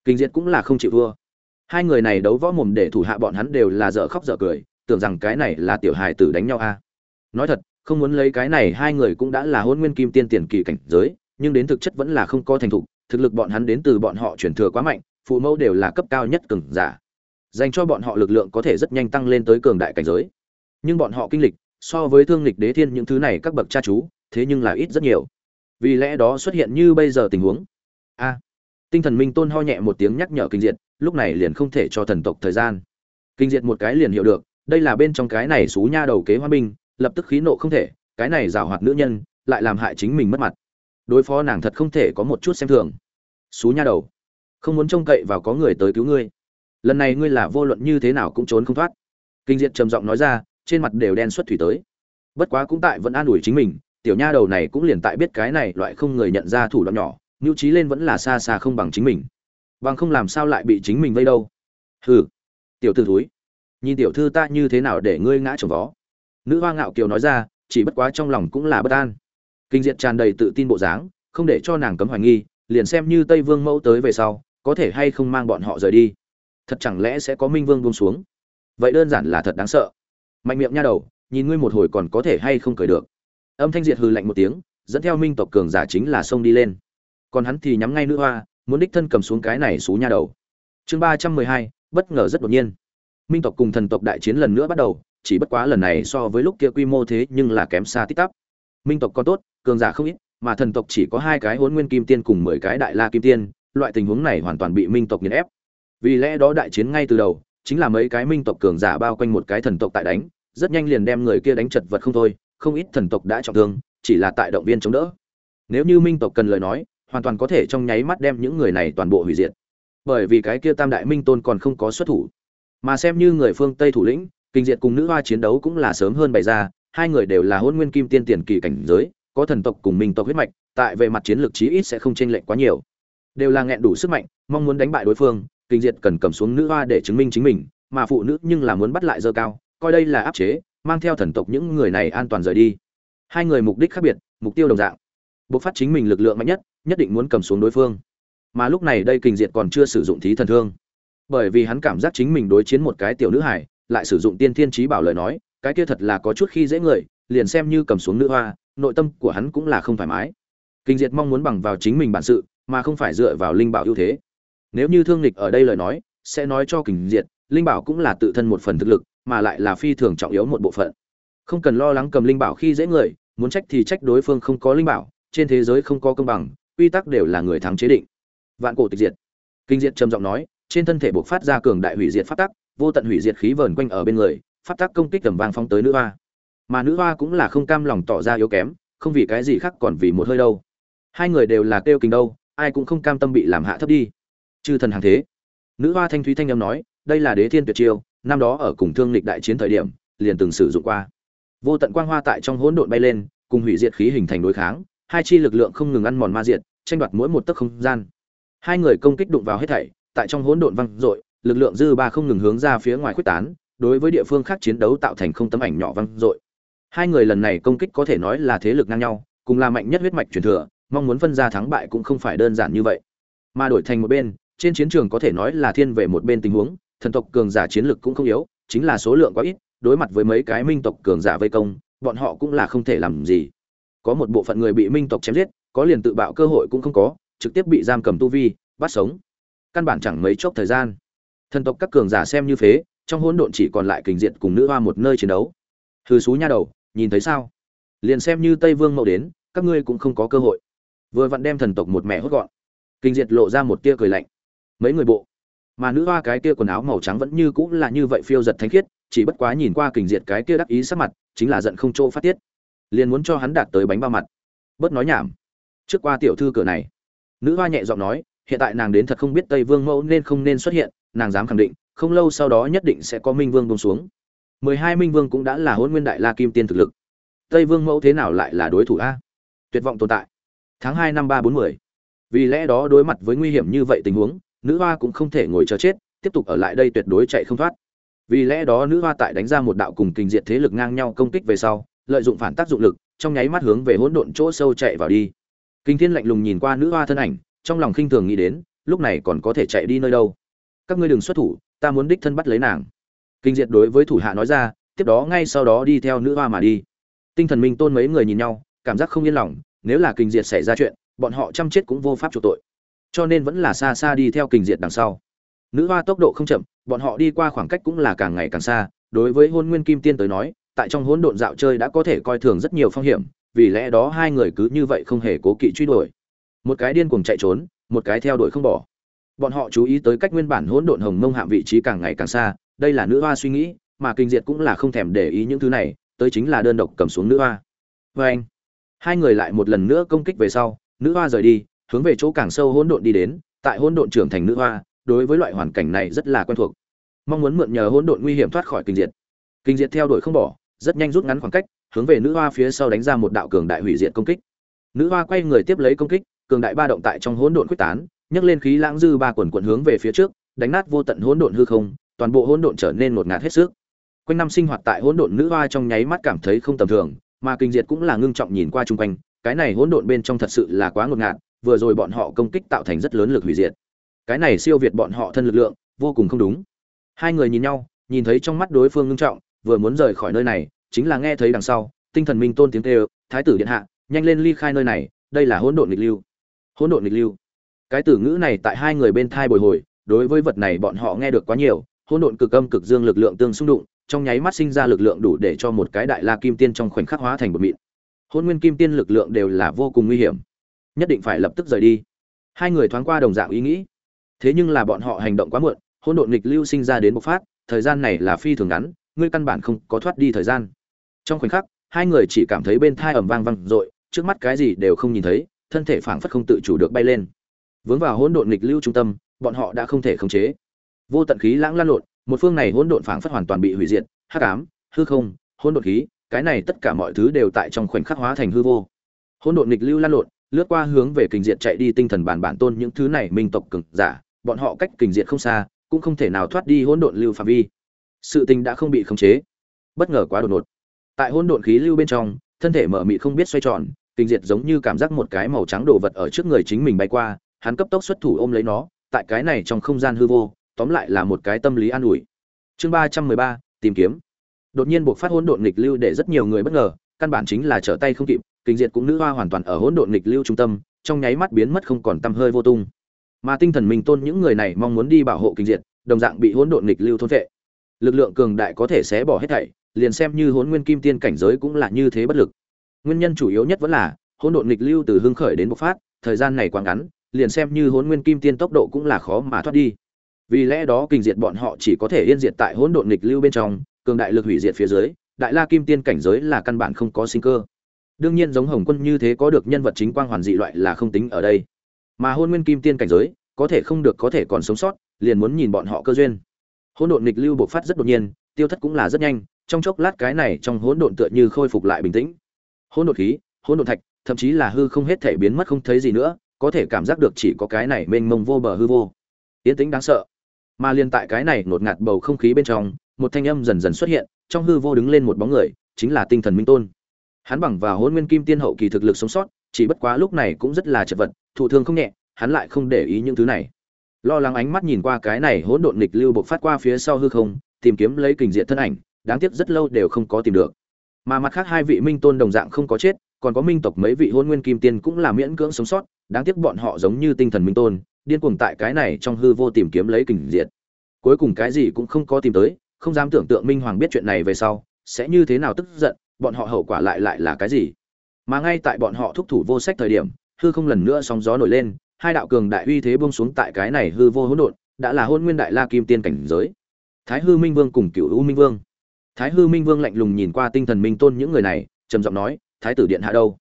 Kinh diễn cũng là không chịu thua. Hai người này đấu võ mồm để thủ hạ bọn hắn đều là dở khóc dở cười, tưởng rằng cái này là tiểu hài tử đánh nhau a. Nói thật, không muốn lấy cái này, hai người cũng đã là hôn nguyên kim tiên tiền kỳ cảnh giới, nhưng đến thực chất vẫn là không có thành thục, thực lực bọn hắn đến từ bọn họ chuyển thừa quá mạnh phụ mẫu đều là cấp cao nhất cường giả. Dành cho bọn họ lực lượng có thể rất nhanh tăng lên tới cường đại cảnh giới. Nhưng bọn họ kinh lịch, so với thương lịch đế thiên những thứ này các bậc cha chú, thế nhưng là ít rất nhiều. Vì lẽ đó xuất hiện như bây giờ tình huống. A. Tinh thần minh tôn ho nhẹ một tiếng nhắc nhở kinh diệt, lúc này liền không thể cho thần tộc thời gian. Kinh diệt một cái liền hiểu được, đây là bên trong cái này xú nha đầu kế hoa binh, lập tức khí nộ không thể, cái này rào hoạt nữ nhân, lại làm hại chính mình mất mặt. Đối phó nàng thật không thể có một chút xem thường. Xú nha đầu không muốn trông cậy vào có người tới cứu ngươi. Lần này ngươi là vô luận như thế nào cũng trốn không thoát. Kinh diệt trầm giọng nói ra, trên mặt đều đen xuất thủy tới. Bất quá cũng tại vẫn an ủi chính mình, tiểu nha đầu này cũng liền tại biết cái này loại không người nhận ra thủ đoạn nhỏ, nhu trí lên vẫn là xa xa không bằng chính mình. Bằng không làm sao lại bị chính mình vây đâu? Hừ, tiểu t ử thúi, nhìn tiểu thư ta như thế nào để ngươi ngã trồng vó. Nữ hoa ngạo kiều nói ra, chỉ bất quá trong lòng cũng là bất an. Kinh diện tràn đầy tự tin bộ dáng, không để cho nàng cấm hoài nghi, liền xem như tây vương mẫu tới về sau có thể hay không mang bọn họ rời đi? Thật chẳng lẽ sẽ có minh vương buông xuống? Vậy đơn giản là thật đáng sợ. Mạnh miệng nha đầu, nhìn ngươi một hồi còn có thể hay không cười được. Âm thanh diệt hừ lạnh một tiếng, dẫn theo minh tộc cường giả chính là xông đi lên. Còn hắn thì nhắm ngay nữ hoa, muốn đích thân cầm xuống cái này xú nha đầu. Chương ba trăm mười hai, bất ngờ rất đột nhiên. Minh tộc cùng thần tộc đại chiến lần nữa bắt đầu, chỉ bất quá lần này so với lúc kia quy mô thế nhưng là kém xa tích tắp. Minh tộc còn tốt, cường giả không ít, mà thần tộc chỉ có hai cái hôn nguyên kim tiên cùng mười cái đại la kim tiên loại tình huống này hoàn toàn bị minh tộc nghiền ép. Vì lẽ đó đại chiến ngay từ đầu, chính là mấy cái minh tộc cường giả bao quanh một cái thần tộc tại đánh, rất nhanh liền đem người kia đánh chật vật không thôi, không ít thần tộc đã trọng thương, chỉ là tại động viên chống đỡ. Nếu như minh tộc cần lời nói, hoàn toàn có thể trong nháy mắt đem những người này toàn bộ hủy diệt. Bởi vì cái kia tam đại minh tôn còn không có xuất thủ. Mà xem như người phương tây thủ lĩnh, kinh diệt cùng nữ hoa chiến đấu cũng là sớm hơn bày ra, hai người đều là hôn nguyên kim tiên tiền kỳ cảnh giới, có thần tộc cùng minh tộc huyết mạch, tại về mặt chiến lược chí ít sẽ không chênh lệch quá nhiều đều là nghẹn đủ sức mạnh, mong muốn đánh bại đối phương, kinh diệt cần cầm xuống nữ hoa để chứng minh chính mình, mà phụ nữ nhưng là muốn bắt lại dơ cao, coi đây là áp chế, mang theo thần tộc những người này an toàn rời đi. Hai người mục đích khác biệt, mục tiêu đồng dạng. Bộc phát chính mình lực lượng mạnh nhất nhất định muốn cầm xuống đối phương. Mà lúc này đây kinh diệt còn chưa sử dụng thí thần thương. Bởi vì hắn cảm giác chính mình đối chiến một cái tiểu nữ hải lại sử dụng tiên thiên trí bảo lời nói, cái kia thật là có chút khi dễ người, liền xem như cầm xuống nữ hoa, nội tâm của hắn cũng là không thoải mái. Kinh diệt mong muốn bằng vào chính mình bản sự mà không phải dựa vào linh bảo ưu thế. Nếu như thương lịch ở đây lời nói, sẽ nói cho kinh diệt, linh bảo cũng là tự thân một phần thực lực, mà lại là phi thường trọng yếu một bộ phận. Không cần lo lắng cầm linh bảo khi dễ người, muốn trách thì trách đối phương không có linh bảo, trên thế giới không có công bằng, quy tắc đều là người thắng chế định. Vạn cổ tịch diệt. Kinh diệt trầm giọng nói, trên thân thể buộc phát ra cường đại hủy diệt pháp tắc, vô tận hủy diệt khí vờn quanh ở bên người, pháp tắc công kích tầm vang phóng tới nữ hoa. Mà nữ hoa cũng là không cam lòng tỏ ra yếu kém, không vì cái gì khác còn vì một hơi đâu. Hai người đều là kêu kình đâu ai cũng không cam tâm bị làm hạ thấp đi. Chư thần hàng thế. Nữ hoa thanh thúy thanh âm nói, đây là đế thiên tuyệt chiêu, năm đó ở cùng thương lịch đại chiến thời điểm, liền từng sử dụng qua. Vô tận quang hoa tại trong hỗn độn bay lên, cùng hủy diệt khí hình thành đối kháng, hai chi lực lượng không ngừng ăn mòn ma diệt, tranh đoạt mỗi một tấc không gian. Hai người công kích đụng vào hết thảy, tại trong hỗn độn văng dội, lực lượng dư ba không ngừng hướng ra phía ngoài khuếch tán, đối với địa phương khác chiến đấu tạo thành không tấm ảnh nhỏ văng dội. Hai người lần này công kích có thể nói là thế lực ngang nhau, cùng là mạnh nhất huyết mạch truyền thừa mong muốn phân ra thắng bại cũng không phải đơn giản như vậy. Mà đổi thành một bên, trên chiến trường có thể nói là thiên về một bên tình huống, thần tộc cường giả chiến lực cũng không yếu, chính là số lượng quá ít, đối mặt với mấy cái minh tộc cường giả vây công, bọn họ cũng là không thể làm gì. Có một bộ phận người bị minh tộc chém giết, có liền tự bạo cơ hội cũng không có, trực tiếp bị giam cầm tu vi, bắt sống. Căn bản chẳng mấy chốc thời gian. Thần tộc các cường giả xem như phế, trong hỗn độn chỉ còn lại kình diện cùng nữ hoa một nơi chiến đấu. Hư xú nha đầu, nhìn thấy sao? Liền xem như tây vương mậu đến, các ngươi cũng không có cơ hội vừa vặn đem thần tộc một mẹ hốt gọn. Kinh diệt lộ ra một tia cười lạnh. Mấy người bộ, mà nữ hoa cái kia quần áo màu trắng vẫn như cũng là như vậy phiêu giật thánh khiết, chỉ bất quá nhìn qua kình diệt cái kia đắc ý sắc mặt, chính là giận không chỗ phát tiết. Liền muốn cho hắn đạt tới bánh bao mặt. Bớt nói nhảm. Trước qua tiểu thư cửa này, nữ hoa nhẹ giọng nói, hiện tại nàng đến thật không biết tây vương mẫu nên không nên xuất hiện, nàng dám khẳng định, không lâu sau đó nhất định sẽ có minh vương bông xuống. Mười hai minh vương cũng đã là hôn nguyên đại la kim tiên thực lực. Tây vương mẫu thế nào lại là đối thủ a? Tuyệt vọng tồn tại tháng hai năm ba bốn mươi vì lẽ đó đối mặt với nguy hiểm như vậy tình huống, nữ hoa cũng không thể ngồi chờ chết, tiếp tục ở lại đây tuyệt đối chạy không thoát. Vì lẽ đó nữ hoa tại đánh ra một đạo cùng kinh diệt thế lực ngang nhau công kích về sau, lợi dụng phản tác dụng lực, trong nháy mắt hướng về hỗn độn chỗ sâu chạy vào đi. Kinh thiên lạnh lùng nhìn qua nữ hoa thân ảnh, trong lòng khinh thường nghĩ đến, lúc này còn có thể chạy đi nơi đâu? Các ngươi đừng xuất thủ, ta muốn đích thân bắt lấy nàng. Kinh diệt đối với thủ hạ nói ra, tiếp đó ngay sau đó đi theo nữ hoa mà đi. Tinh thần minh tôn mấy người nhìn nhau, cảm giác không yên lòng nếu là kinh diệt xảy ra chuyện, bọn họ chăm chết cũng vô pháp chuộc tội. Cho nên vẫn là xa xa đi theo kinh diệt đằng sau. Nữ hoa tốc độ không chậm, bọn họ đi qua khoảng cách cũng là càng ngày càng xa. Đối với hôn nguyên kim tiên tới nói, tại trong hỗn độn dạo chơi đã có thể coi thường rất nhiều phong hiểm, vì lẽ đó hai người cứ như vậy không hề cố kỵ truy đuổi. Một cái điên cuồng chạy trốn, một cái theo đuổi không bỏ. Bọn họ chú ý tới cách nguyên bản hỗn độn hồng mông hạm vị trí càng ngày càng xa, đây là nữ hoa suy nghĩ, mà kinh diệt cũng là không thèm để ý những thứ này, tới chính là đơn độc cầm xuống nữ hoa. Vê anh hai người lại một lần nữa công kích về sau, nữ hoa rời đi, hướng về chỗ càng sâu hỗn độn đi đến, tại hỗn độn trưởng thành nữ hoa, đối với loại hoàn cảnh này rất là quen thuộc. Mong muốn mượn nhờ hỗn độn nguy hiểm thoát khỏi kinh diệt. Kinh diệt theo đuổi không bỏ, rất nhanh rút ngắn khoảng cách, hướng về nữ hoa phía sau đánh ra một đạo cường đại hủy diệt công kích. Nữ hoa quay người tiếp lấy công kích, cường đại ba động tại trong hỗn độn quyết tán, nhấc lên khí lãng dư ba quần quần hướng về phía trước, đánh nát vô tận hỗn độn hư không, toàn bộ hỗn độn trở nên ngột ngạt hết sức. Quanh năm sinh hoạt tại hỗn độn nữ hoa trong nháy mắt cảm thấy không tầm thường mà kinh diệt cũng là ngưng trọng nhìn qua chung quanh, cái này hỗn độn bên trong thật sự là quá ngột ngạt, vừa rồi bọn họ công kích tạo thành rất lớn lực hủy diệt. Cái này siêu việt bọn họ thân lực lượng, vô cùng không đúng. Hai người nhìn nhau, nhìn thấy trong mắt đối phương ngưng trọng, vừa muốn rời khỏi nơi này, chính là nghe thấy đằng sau, tinh thần minh tôn tiếng kêu, thái tử điện hạ, nhanh lên ly khai nơi này, đây là hỗn độn nghịch lưu. Hỗn độn nghịch lưu. Cái từ ngữ này tại hai người bên thai bồi hồi, đối với vật này bọn họ nghe được quá nhiều, hỗn độn cực âm cực dương lực lượng tương xung đụng trong nháy mắt sinh ra lực lượng đủ để cho một cái đại la kim tiên trong khoảnh khắc hóa thành một mịn. Hôn nguyên kim tiên lực lượng đều là vô cùng nguy hiểm. Nhất định phải lập tức rời đi. Hai người thoáng qua đồng dạng ý nghĩ. Thế nhưng là bọn họ hành động quá muộn, hỗn độn nghịch lưu sinh ra đến bộc phát, thời gian này là phi thường ngắn, ngươi căn bản không có thoát đi thời gian. Trong khoảnh khắc, hai người chỉ cảm thấy bên thai ẩm vang vang dội, trước mắt cái gì đều không nhìn thấy, thân thể phảng phất không tự chủ được bay lên. Vướng vào hỗn độn nghịch lưu trung tâm, bọn họ đã không thể khống chế. Vô tận khí lãng lan lộn một phương này hỗn độn phảng phất hoàn toàn bị hủy diệt, hắc ám, hư không, hỗn độn khí, cái này tất cả mọi thứ đều tại trong khoảnh khắc hóa thành hư vô. Hỗn độn nghịch lưu lan lộn, lướt qua hướng về kình diệt chạy đi tinh thần bản bản tôn những thứ này minh tộc cực giả, bọn họ cách kình diệt không xa, cũng không thể nào thoát đi hỗn độn lưu phạm vi. Sự tình đã không bị khống chế. Bất ngờ quá đột ngột. Tại hỗn độn khí lưu bên trong, thân thể mở mị không biết xoay tròn, kình diệt giống như cảm giác một cái màu trắng đồ vật ở trước người chính mình bay qua, hắn cấp tốc xuất thủ ôm lấy nó, tại cái này trong không gian hư vô tóm lại là một cái tâm lý an ủi. Chương ba trăm mười ba, tìm kiếm. Đột nhiên buộc phát hỗn độn nghịch lưu để rất nhiều người bất ngờ, căn bản chính là trở tay không kịp, kinh diệt cũng nữ hoa hoàn toàn ở hỗn độn nghịch lưu trung tâm, trong nháy mắt biến mất không còn tăm hơi vô tung. Mà tinh thần minh tôn những người này mong muốn đi bảo hộ kinh diệt, đồng dạng bị hỗn độn nghịch lưu thôn vệ. Lực lượng cường đại có thể xé bỏ hết thảy, liền xem như hỗn nguyên kim tiên cảnh giới cũng là như thế bất lực. Nguyên nhân chủ yếu nhất vẫn là, hỗn độn nghịch lưu từ hưng khởi đến bộc phát, thời gian này quá ngắn, liền xem như hỗn nguyên kim tiên tốc độ cũng là khó mà thoát đi vì lẽ đó kinh diệt bọn họ chỉ có thể yên diệt tại hỗn độn nghịch lưu bên trong, cường đại lực hủy diệt phía dưới, đại la kim tiên cảnh giới là căn bản không có sinh cơ. Đương nhiên giống hồng quân như thế có được nhân vật chính quang hoàn dị loại là không tính ở đây. Mà hôn nguyên kim tiên cảnh giới, có thể không được có thể còn sống sót, liền muốn nhìn bọn họ cơ duyên. Hỗn độn nghịch lưu bộc phát rất đột nhiên, tiêu thất cũng là rất nhanh, trong chốc lát cái này trong hỗn độn tựa như khôi phục lại bình tĩnh. Hỗn độn khí, hỗn độn thạch, thậm chí là hư không hết thể biến mất không thấy gì nữa, có thể cảm giác được chỉ có cái này mênh mông vô bờ hư vô. Yên tĩnh đáng sợ mà liên tại cái này ngột ngạt bầu không khí bên trong, một thanh âm dần dần xuất hiện, trong hư vô đứng lên một bóng người, chính là tinh thần minh tôn. Hắn bằng vào hôn nguyên kim tiên hậu kỳ thực lực sống sót, chỉ bất quá lúc này cũng rất là chật vật, thụ thương không nhẹ, hắn lại không để ý những thứ này. Lo lắng ánh mắt nhìn qua cái này hỗn độn nghịch lưu bộc phát qua phía sau hư không, tìm kiếm lấy kình diện thân ảnh, đáng tiếc rất lâu đều không có tìm được. Mà mặt khác hai vị minh tôn đồng dạng không có chết, còn có minh tộc mấy vị hôn nguyên kim tiên cũng là miễn cưỡng sống sót, đáng tiếc bọn họ giống như tinh thần minh tôn điên cuồng tại cái này trong hư vô tìm kiếm lấy kình diệt. Cuối cùng cái gì cũng không có tìm tới, không dám tưởng tượng minh hoàng biết chuyện này về sau, sẽ như thế nào tức giận, bọn họ hậu quả lại lại là cái gì? Mà ngay tại bọn họ thúc thủ vô sách thời điểm, hư không lần nữa sóng gió nổi lên, hai đạo cường đại uy thế buông xuống tại cái này hư vô hỗn độn, đã là hôn nguyên đại la kim tiên cảnh giới. Thái hư minh vương cùng cựu u minh vương. Thái hư minh vương lạnh lùng nhìn qua tinh thần minh tôn những người này, trầm giọng nói, thái tử điện hạ đâu?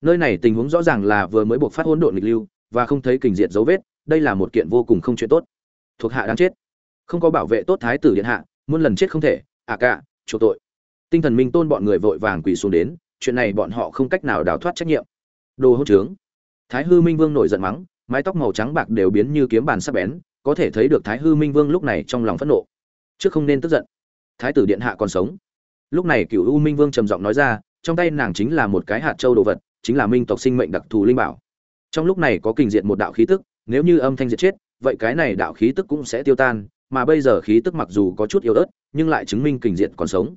Nơi này tình huống rõ ràng là vừa mới buộc phát hỗn độn nghịch lưu, và không thấy kình diệt dấu vết đây là một kiện vô cùng không chuyện tốt. Thuộc hạ đáng chết. Không có bảo vệ tốt thái tử điện hạ, muôn lần chết không thể. À cả, chỗ tội. Tinh thần minh tôn bọn người vội vàng quỳ xuống đến, chuyện này bọn họ không cách nào đào thoát trách nhiệm. Đồ hỗn trướng. Thái hư minh vương nổi giận mắng, mái tóc màu trắng bạc đều biến như kiếm bàn sắc bén, có thể thấy được thái hư minh vương lúc này trong lòng phẫn nộ. Trước không nên tức giận. Thái tử điện hạ còn sống. Lúc này cựu u minh vương trầm giọng nói ra, trong tay nàng chính là một cái hạt châu đồ vật, chính là minh tộc sinh mệnh đặc thù linh bảo. Trong lúc này có kình diện một đạo khí tức nếu như âm thanh diệt chết, vậy cái này đạo khí tức cũng sẽ tiêu tan, mà bây giờ khí tức mặc dù có chút yếu ớt, nhưng lại chứng minh kình diệt còn sống.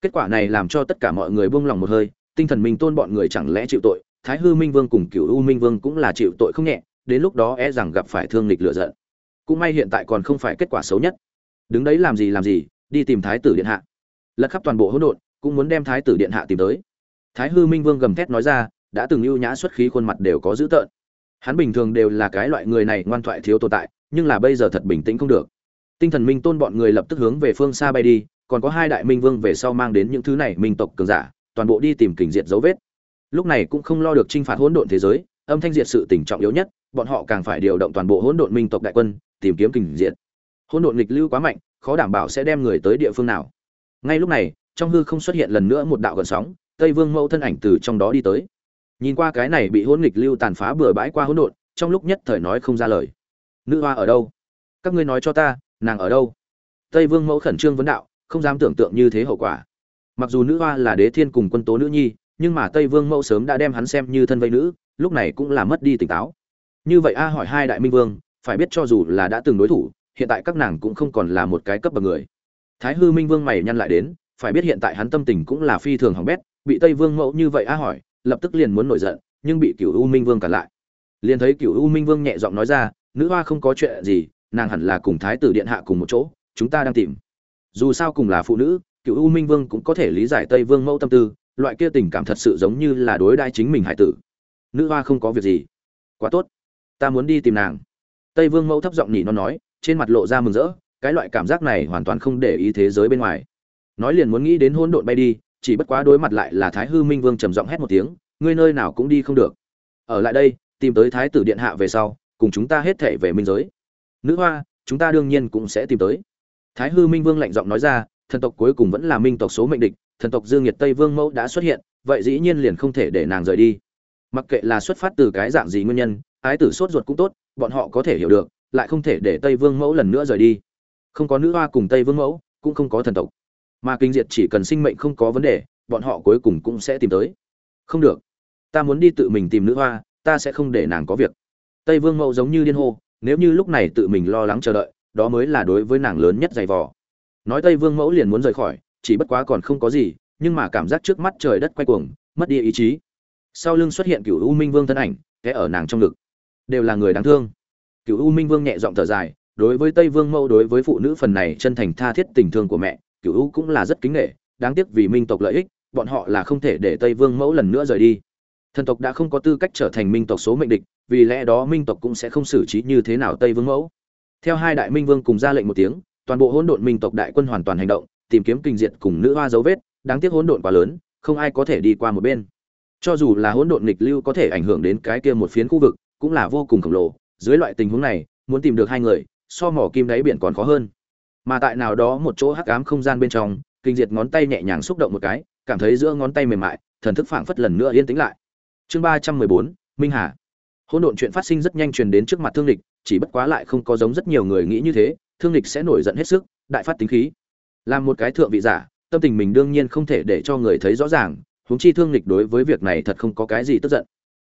Kết quả này làm cho tất cả mọi người buông lòng một hơi, tinh thần minh tôn bọn người chẳng lẽ chịu tội, thái hư minh vương cùng cựu u minh vương cũng là chịu tội không nhẹ, đến lúc đó e rằng gặp phải thương lịch lựa giận. Cũng may hiện tại còn không phải kết quả xấu nhất. Đứng đấy làm gì làm gì, đi tìm thái tử điện hạ. Lật khắp toàn bộ hỗn độn, cũng muốn đem thái tử điện hạ tìm tới. Thái hư minh vương gầm thét nói ra, đã từng ưu nhã xuất khí khuôn mặt đều có dữ tợn hắn bình thường đều là cái loại người này ngoan thoại thiếu tồn tại, nhưng là bây giờ thật bình tĩnh không được. Tinh thần minh tôn bọn người lập tức hướng về phương xa bay đi, còn có hai đại minh vương về sau mang đến những thứ này minh tộc cường giả, toàn bộ đi tìm kình diệt dấu vết. Lúc này cũng không lo được t r i n h phạt hỗn độn thế giới, âm thanh diệt sự tỉnh trọng yếu nhất, bọn họ càng phải điều động toàn bộ hỗn độn minh tộc đại quân, tìm kiếm kình diệt. Hỗn độn nghịch lưu quá mạnh, khó đảm bảo sẽ đem người tới địa phương nào. Ngay lúc này, trong hư không xuất hiện lần nữa một đạo gần sóng, tây vương mẫu thân ảnh từ trong đó đi tới nhìn qua cái này bị hỗn nghịch lưu tàn phá bừa bãi qua hỗn độn, trong lúc nhất thời nói không ra lời. Nữ hoa ở đâu? Các ngươi nói cho ta, nàng ở đâu? Tây vương mẫu khẩn trương vấn đạo, không dám tưởng tượng như thế hậu quả. Mặc dù nữ hoa là đế thiên cùng quân tố nữ nhi, nhưng mà tây vương mẫu sớm đã đem hắn xem như thân vây nữ, lúc này cũng là mất đi tỉnh táo. Như vậy a hỏi hai đại minh vương, phải biết cho dù là đã từng đối thủ, hiện tại các nàng cũng không còn là một cái cấp bậc người. Thái hư minh vương mày nhăn lại đến, phải biết hiện tại hắn tâm tình cũng là phi thường hỏng bét, bị tây vương mẫu như vậy a hỏi lập tức liền muốn nổi giận, nhưng bị cửu u minh vương cản lại. Liền thấy cửu u minh vương nhẹ giọng nói ra, nữ hoa không có chuyện gì, nàng hẳn là cùng thái tử điện hạ cùng một chỗ, chúng ta đang tìm. Dù sao cùng là phụ nữ cựu u minh vương cũng có thể lý giải tây vương mẫu tâm tư, loại kia tình cảm thật sự giống như là đối đãi chính mình hải tử. Nữ hoa không có việc gì. Quá tốt, ta muốn đi tìm nàng. Tây vương mẫu thấp giọng nhỉ nó nói, trên mặt lộ ra mừng rỡ, cái loại cảm giác này hoàn toàn không để ý thế giới bên ngoài. Nói liền muốn nghĩ đến hỗn độn bay đi chỉ bất quá đối mặt lại là thái hư minh vương trầm giọng hét một tiếng, ngươi nơi nào cũng đi không được. Ở lại đây, tìm tới thái tử điện hạ về sau, cùng chúng ta hết thể về minh giới. Nữ hoa, chúng ta đương nhiên cũng sẽ tìm tới. Thái hư minh vương lạnh giọng nói ra, thần tộc cuối cùng vẫn là minh tộc số mệnh địch, thần tộc dương nhiệt tây vương mẫu đã xuất hiện, vậy dĩ nhiên liền không thể để nàng rời đi. Mặc kệ là xuất phát từ cái dạng gì nguyên nhân, ái tử sốt ruột cũng tốt, bọn họ có thể hiểu được, lại không thể để tây vương mẫu lần nữa rời đi. Không có nữ hoa cùng tây vương mẫu, cũng không có thần tộc mà kinh diệt chỉ cần sinh mệnh không có vấn đề, bọn họ cuối cùng cũng sẽ tìm tới. Không được. Ta muốn đi tự mình tìm nữ hoa, ta sẽ không để nàng có việc. Tây vương mẫu giống như điên hô, nếu như lúc này tự mình lo lắng chờ đợi, đó mới là đối với nàng lớn nhất dày vò. Nói tây vương mẫu liền muốn rời khỏi, chỉ bất quá còn không có gì, nhưng mà cảm giác trước mắt trời đất quay cuồng, mất đi ý chí. Sau lưng xuất hiện cựu u minh vương thân ảnh kẽ ở nàng trong ngực. Đều là người đáng thương. Cựu u minh vương nhẹ giọng thở dài, đối với tây vương mẫu đối với phụ nữ phần này chân thành tha thiết tình thương của mẹ Cửu u cũng là rất kính nghệ đáng tiếc vì minh tộc lợi ích, bọn họ là không thể để tây vương mẫu lần nữa rời đi. Thần tộc đã không có tư cách trở thành minh tộc số mệnh địch, vì lẽ đó minh tộc cũng sẽ không xử trí như thế nào tây vương mẫu. Theo hai đại minh vương cùng ra lệnh một tiếng, toàn bộ hỗn độn minh tộc đại quân hoàn toàn hành động, tìm kiếm kinh diệt cùng nữ hoa dấu vết, đáng tiếc hỗn độn quá lớn, không ai có thể đi qua một bên. Cho dù là hỗn độn nghịch lưu có thể ảnh hưởng đến cái kia một phiến khu vực, cũng là vô cùng khổng lồ. Dưới loại tình huống này, muốn tìm được hai người, so mỏ kim đáy biển còn khó hơn mà tại nào đó một chỗ hắc ám không gian bên trong, kinh diệt ngón tay nhẹ nhàng xúc động một cái, cảm thấy giữa ngón tay mềm mại, thần thức phảng phất lần nữa yên tĩnh lại. Chương ba trăm mười bốn, minh hà. Hỗn độn chuyện phát sinh rất nhanh truyền đến trước mặt thương lịch, chỉ bất quá lại không có giống rất nhiều người nghĩ như thế, thương lịch sẽ nổi giận hết sức, đại phát tính khí. Làm một cái thượng vị giả, tâm tình mình đương nhiên không thể để cho người thấy rõ ràng, huống chi thương lịch đối với việc này thật không có cái gì tức giận.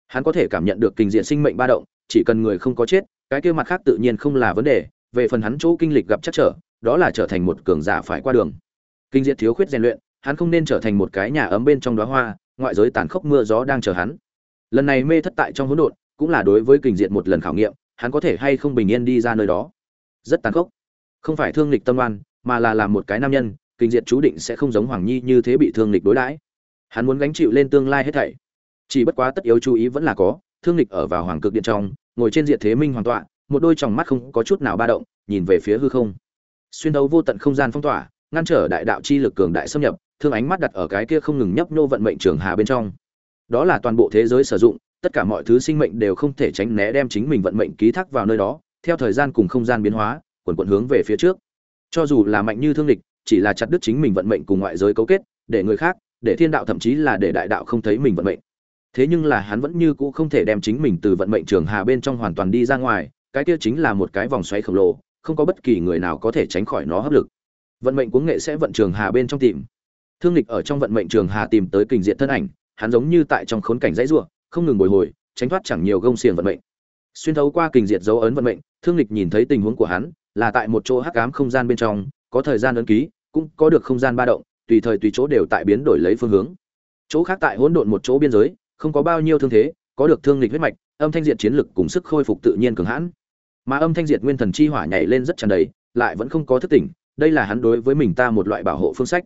Hắn có thể cảm nhận được kinh diện sinh mệnh ba động, chỉ cần người không có chết, cái kia mặt khác tự nhiên không là vấn đề, về phần hắn chỗ kinh lịch gặp chắc trở đó là trở thành một cường giả phải qua đường. Kinh diệt thiếu khuyết rèn luyện, hắn không nên trở thành một cái nhà ấm bên trong đóa hoa, ngoại giới tàn khốc mưa gió đang chờ hắn. Lần này mê thất tại trong hỗn độn, cũng là đối với kinh diệt một lần khảo nghiệm, hắn có thể hay không bình yên đi ra nơi đó. Rất tàn khốc. Không phải thương lịch tâm oan, mà là làm một cái nam nhân, kinh diệt chú định sẽ không giống hoàng nhi như thế bị thương lịch đối đãi. Hắn muốn gánh chịu lên tương lai hết thảy. Chỉ bất quá tất yếu chú ý vẫn là có, thương lịch ở vào hoàng cực điện trong, ngồi trên diện thế minh hoàng tọa, một đôi tròng mắt không có chút nào ba động, nhìn về phía hư không xuyên đấu vô tận không gian phong tỏa, ngăn trở đại đạo chi lực cường đại xâm nhập, thương ánh mắt đặt ở cái kia không ngừng nhấp nô vận mệnh trường hà bên trong. Đó là toàn bộ thế giới sử dụng, tất cả mọi thứ sinh mệnh đều không thể tránh né đem chính mình vận mệnh ký thác vào nơi đó, theo thời gian cùng không gian biến hóa, quần quận hướng về phía trước. Cho dù là mạnh như thương địch, chỉ là chặt đứt chính mình vận mệnh cùng ngoại giới cấu kết, để người khác, để thiên đạo thậm chí là để đại đạo không thấy mình vận mệnh. Thế nhưng là hắn vẫn như cũ không thể đem chính mình từ vận mệnh trường hà bên trong hoàn toàn đi ra ngoài, cái kia chính là một cái vòng xoáy khổng lồ không có bất kỳ người nào có thể tránh khỏi nó hấp lực. Vận mệnh cuống nghệ sẽ vận trường hà bên trong tìm. Thương lịch ở trong vận mệnh trường hà tìm tới kình diện thân ảnh, hắn giống như tại trong khốn cảnh dãy ruộng không ngừng bồi hồi, tránh thoát chẳng nhiều gông xiềng vận mệnh. Xuyên thấu qua kình diệt dấu ấn vận mệnh, thương lịch nhìn thấy tình huống của hắn, là tại một chỗ hắc ám không gian bên trong, có thời gian ấn ký, cũng có được không gian ba động, tùy thời tùy chỗ đều tại biến đổi lấy phương hướng. Chỗ khác tại hỗn độn một chỗ biên giới, không có bao nhiêu thương thế, có được thương lịch huyết mạch, âm thanh diện chiến lực cùng sức khôi phục tự nhiên cường hãn mà âm thanh diệt nguyên thần chi hỏa nhảy lên rất tràn đầy, lại vẫn không có thức tỉnh, đây là hắn đối với mình ta một loại bảo hộ phương sách.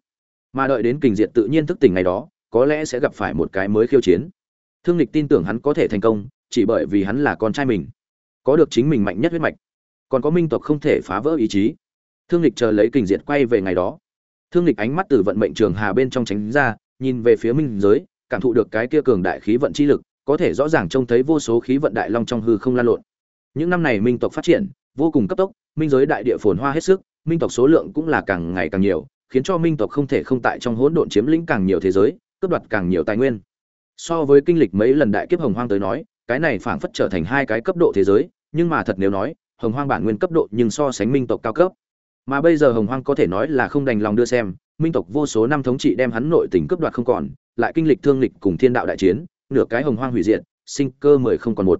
Mà đợi đến kình diệt tự nhiên thức tỉnh ngày đó, có lẽ sẽ gặp phải một cái mới khiêu chiến. Thương lịch tin tưởng hắn có thể thành công, chỉ bởi vì hắn là con trai mình. Có được chính mình mạnh nhất huyết mạch. Còn có minh tộc không thể phá vỡ ý chí. Thương lịch chờ lấy kình diệt quay về ngày đó. Thương lịch ánh mắt từ vận mệnh trường hà bên trong tránh ra, nhìn về phía minh giới, cảm thụ được cái kia cường đại khí vận chi lực, có thể rõ ràng trông thấy vô số khí vận đại long trong hư không lan lộn những năm này minh tộc phát triển, vô cùng cấp tốc, minh giới đại địa phồn hoa hết sức, minh tộc số lượng cũng là càng ngày càng nhiều, khiến cho minh tộc không thể không tại trong hỗn độn chiếm lĩnh càng nhiều thế giới, cướp đoạt càng nhiều tài nguyên. So với kinh lịch mấy lần đại kiếp hồng hoang tới nói, cái này phảng phất trở thành hai cái cấp độ thế giới, nhưng mà thật nếu nói, hồng hoang bản nguyên cấp độ nhưng so sánh minh tộc cao cấp. Mà bây giờ hồng hoang có thể nói là không đành lòng đưa xem, minh tộc vô số năm thống trị đem hắn nội tình cướp đoạt không còn, lại kinh lịch thương lịch cùng thiên đạo đại chiến, nửa cái hồng hoang hủy diệt, sinh cơ mười không còn một.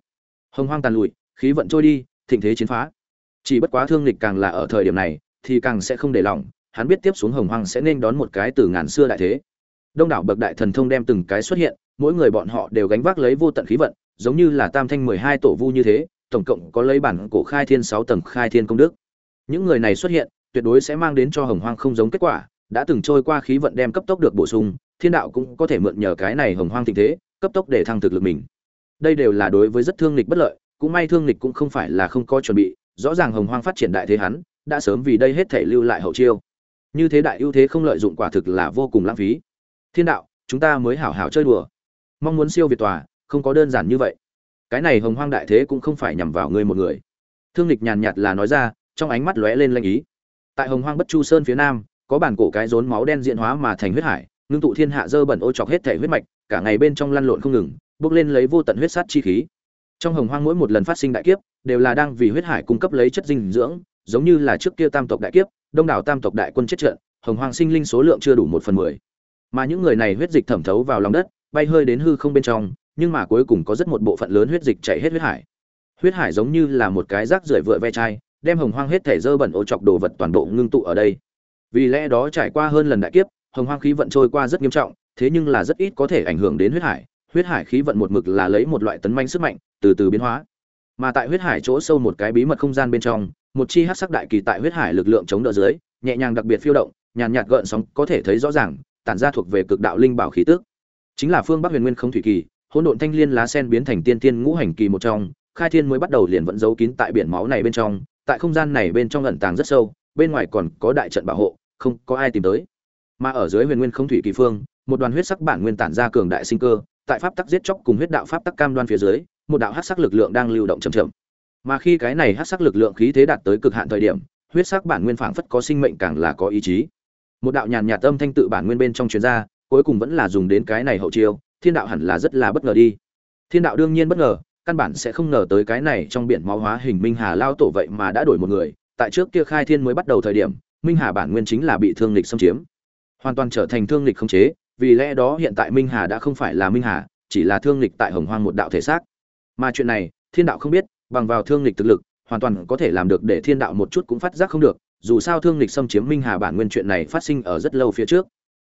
Hồng hoang tàn lụi khí vận trôi đi, thịnh thế chiến phá. Chỉ bất quá thương lịch càng là ở thời điểm này, thì càng sẽ không để lòng, hắn biết tiếp xuống hồng hoang sẽ nên đón một cái từ ngàn xưa đại thế. Đông đảo bậc đại thần thông đem từng cái xuất hiện, mỗi người bọn họ đều gánh vác lấy vô tận khí vận, giống như là tam thanh mười hai tổ vu như thế, tổng cộng có lấy bản cổ khai thiên sáu tầng khai thiên công đức. Những người này xuất hiện, tuyệt đối sẽ mang đến cho hồng hoang không giống kết quả, đã từng trôi qua khí vận đem cấp tốc được bổ sung, thiên đạo cũng có thể mượn nhờ cái này hồng hoang tình thế, cấp tốc để thăng thực lực mình. Đây đều là đối với rất thương lịch bất lợi cũng may thương lịch cũng không phải là không có chuẩn bị, rõ ràng hồng hoang phát triển đại thế hắn, đã sớm vì đây hết thể lưu lại hậu chiêu. Như thế đại ưu thế không lợi dụng quả thực là vô cùng lãng phí. Thiên đạo, chúng ta mới hảo hảo chơi đùa. Mong muốn siêu việt tòa, không có đơn giản như vậy. Cái này hồng hoang đại thế cũng không phải nhằm vào ngươi một người. Thương lịch nhàn nhạt là nói ra, trong ánh mắt lóe lên lanh ý. Tại hồng hoang bất chu sơn phía nam, có bản cổ cái rốn máu đen diện hóa mà thành huyết hải, ngưng tụ thiên hạ dơ bẩn ô chọc hết thể huyết mạch, cả ngày bên trong lăn lộn không ngừng, bước lên lấy vô tận huyết sát chi khí trong hồng hoang mỗi một lần phát sinh đại kiếp, đều là đang vì huyết hải cung cấp lấy chất dinh dưỡng, giống như là trước kia tam tộc đại kiếp, đông đảo tam tộc đại quân chết trận, hồng hoang sinh linh số lượng chưa đủ một phần mười. Mà những người này huyết dịch thẩm thấu vào lòng đất, bay hơi đến hư không bên trong, nhưng mà cuối cùng có rất một bộ phận lớn huyết dịch chảy hết huyết hải. Huyết hải giống như là một cái rác rưởi vựa ve chai, đem hồng hoang hết thể dơ bẩn ô chọc đồ vật toàn bộ ngưng tụ ở đây. Vì lẽ đó trải qua hơn lần đại kiếp, hồng hoang khí vận trôi qua rất nghiêm trọng, thế nhưng là rất ít có thể ảnh hưởng đến huyết hải. Huyết hải khí vận một mực là lấy một loại tấn manh sức mạnh từ từ biến hóa. Mà tại huyết hải chỗ sâu một cái bí mật không gian bên trong, một chi hát sắc đại kỳ tại huyết hải lực lượng chống đỡ dưới, nhẹ nhàng đặc biệt phiêu động, nhàn nhạt gợn sóng có thể thấy rõ ràng, tản ra thuộc về cực đạo linh bảo khí tước chính là phương bắc huyền nguyên không thủy kỳ, hỗn độn thanh liên lá sen biến thành tiên tiên ngũ hành kỳ một trong, khai thiên mới bắt đầu liền vẫn giấu kín tại biển máu này bên trong, tại không gian này bên trong ẩn tàng rất sâu, bên ngoài còn có đại trận bảo hộ, không có ai tìm tới. Mà ở dưới huyền nguyên không thủy kỳ phương, một đoàn huyết sắc bản nguyên tản ra cường đại sinh cơ, tại pháp tắc giết chóc cùng huyết đạo pháp tắc cam đoan phía dưới một đạo hắc sắc lực lượng đang lưu động chậm chậm. Mà khi cái này hắc sắc lực lượng khí thế đạt tới cực hạn thời điểm, huyết sắc bản nguyên phảng phất có sinh mệnh càng là có ý chí. Một đạo nhàn nhạt âm thanh tự bản nguyên bên trong truyền ra, cuối cùng vẫn là dùng đến cái này hậu chiêu, thiên đạo hẳn là rất là bất ngờ đi. Thiên đạo đương nhiên bất ngờ, căn bản sẽ không ngờ tới cái này trong biển máu hóa hình minh hà lao tổ vậy mà đã đổi một người, tại trước kia khai thiên mới bắt đầu thời điểm, minh hà bản nguyên chính là bị thương lịch xâm chiếm. Hoàn toàn trở thành thương lịch không chế, vì lẽ đó hiện tại minh hà đã không phải là minh hà, chỉ là thương lịch tại hồng hoang một đạo thể xác mà chuyện này, thiên đạo không biết, bằng vào thương lịch thực lực, hoàn toàn có thể làm được để thiên đạo một chút cũng phát giác không được, dù sao thương lịch xâm chiếm minh hà bản nguyên chuyện này phát sinh ở rất lâu phía trước.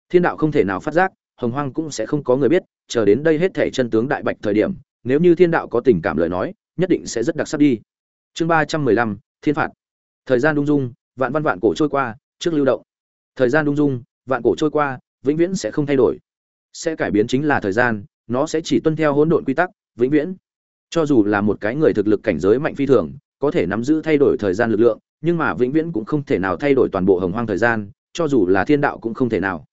Thiên đạo không thể nào phát giác, hồng hoang cũng sẽ không có người biết, chờ đến đây hết thể chân tướng đại bạch thời điểm, nếu như thiên đạo có tình cảm lời nói, nhất định sẽ rất đặc sắc đi. Chương ba trăm mười lăm, thiên phạt. Thời gian đung dung, vạn văn vạn cổ trôi qua, trước lưu động. Thời gian đung dung, vạn cổ trôi qua, vĩnh viễn sẽ không thay đổi. Sẽ cải biến chính là thời gian, nó sẽ chỉ tuân theo hỗn độn quy tắc, vĩnh viễn cho dù là một cái người thực lực cảnh giới mạnh phi thường, có thể nắm giữ thay đổi thời gian lực lượng, nhưng mà vĩnh viễn cũng không thể nào thay đổi toàn bộ hồng hoang thời gian, cho dù là thiên đạo cũng không thể nào.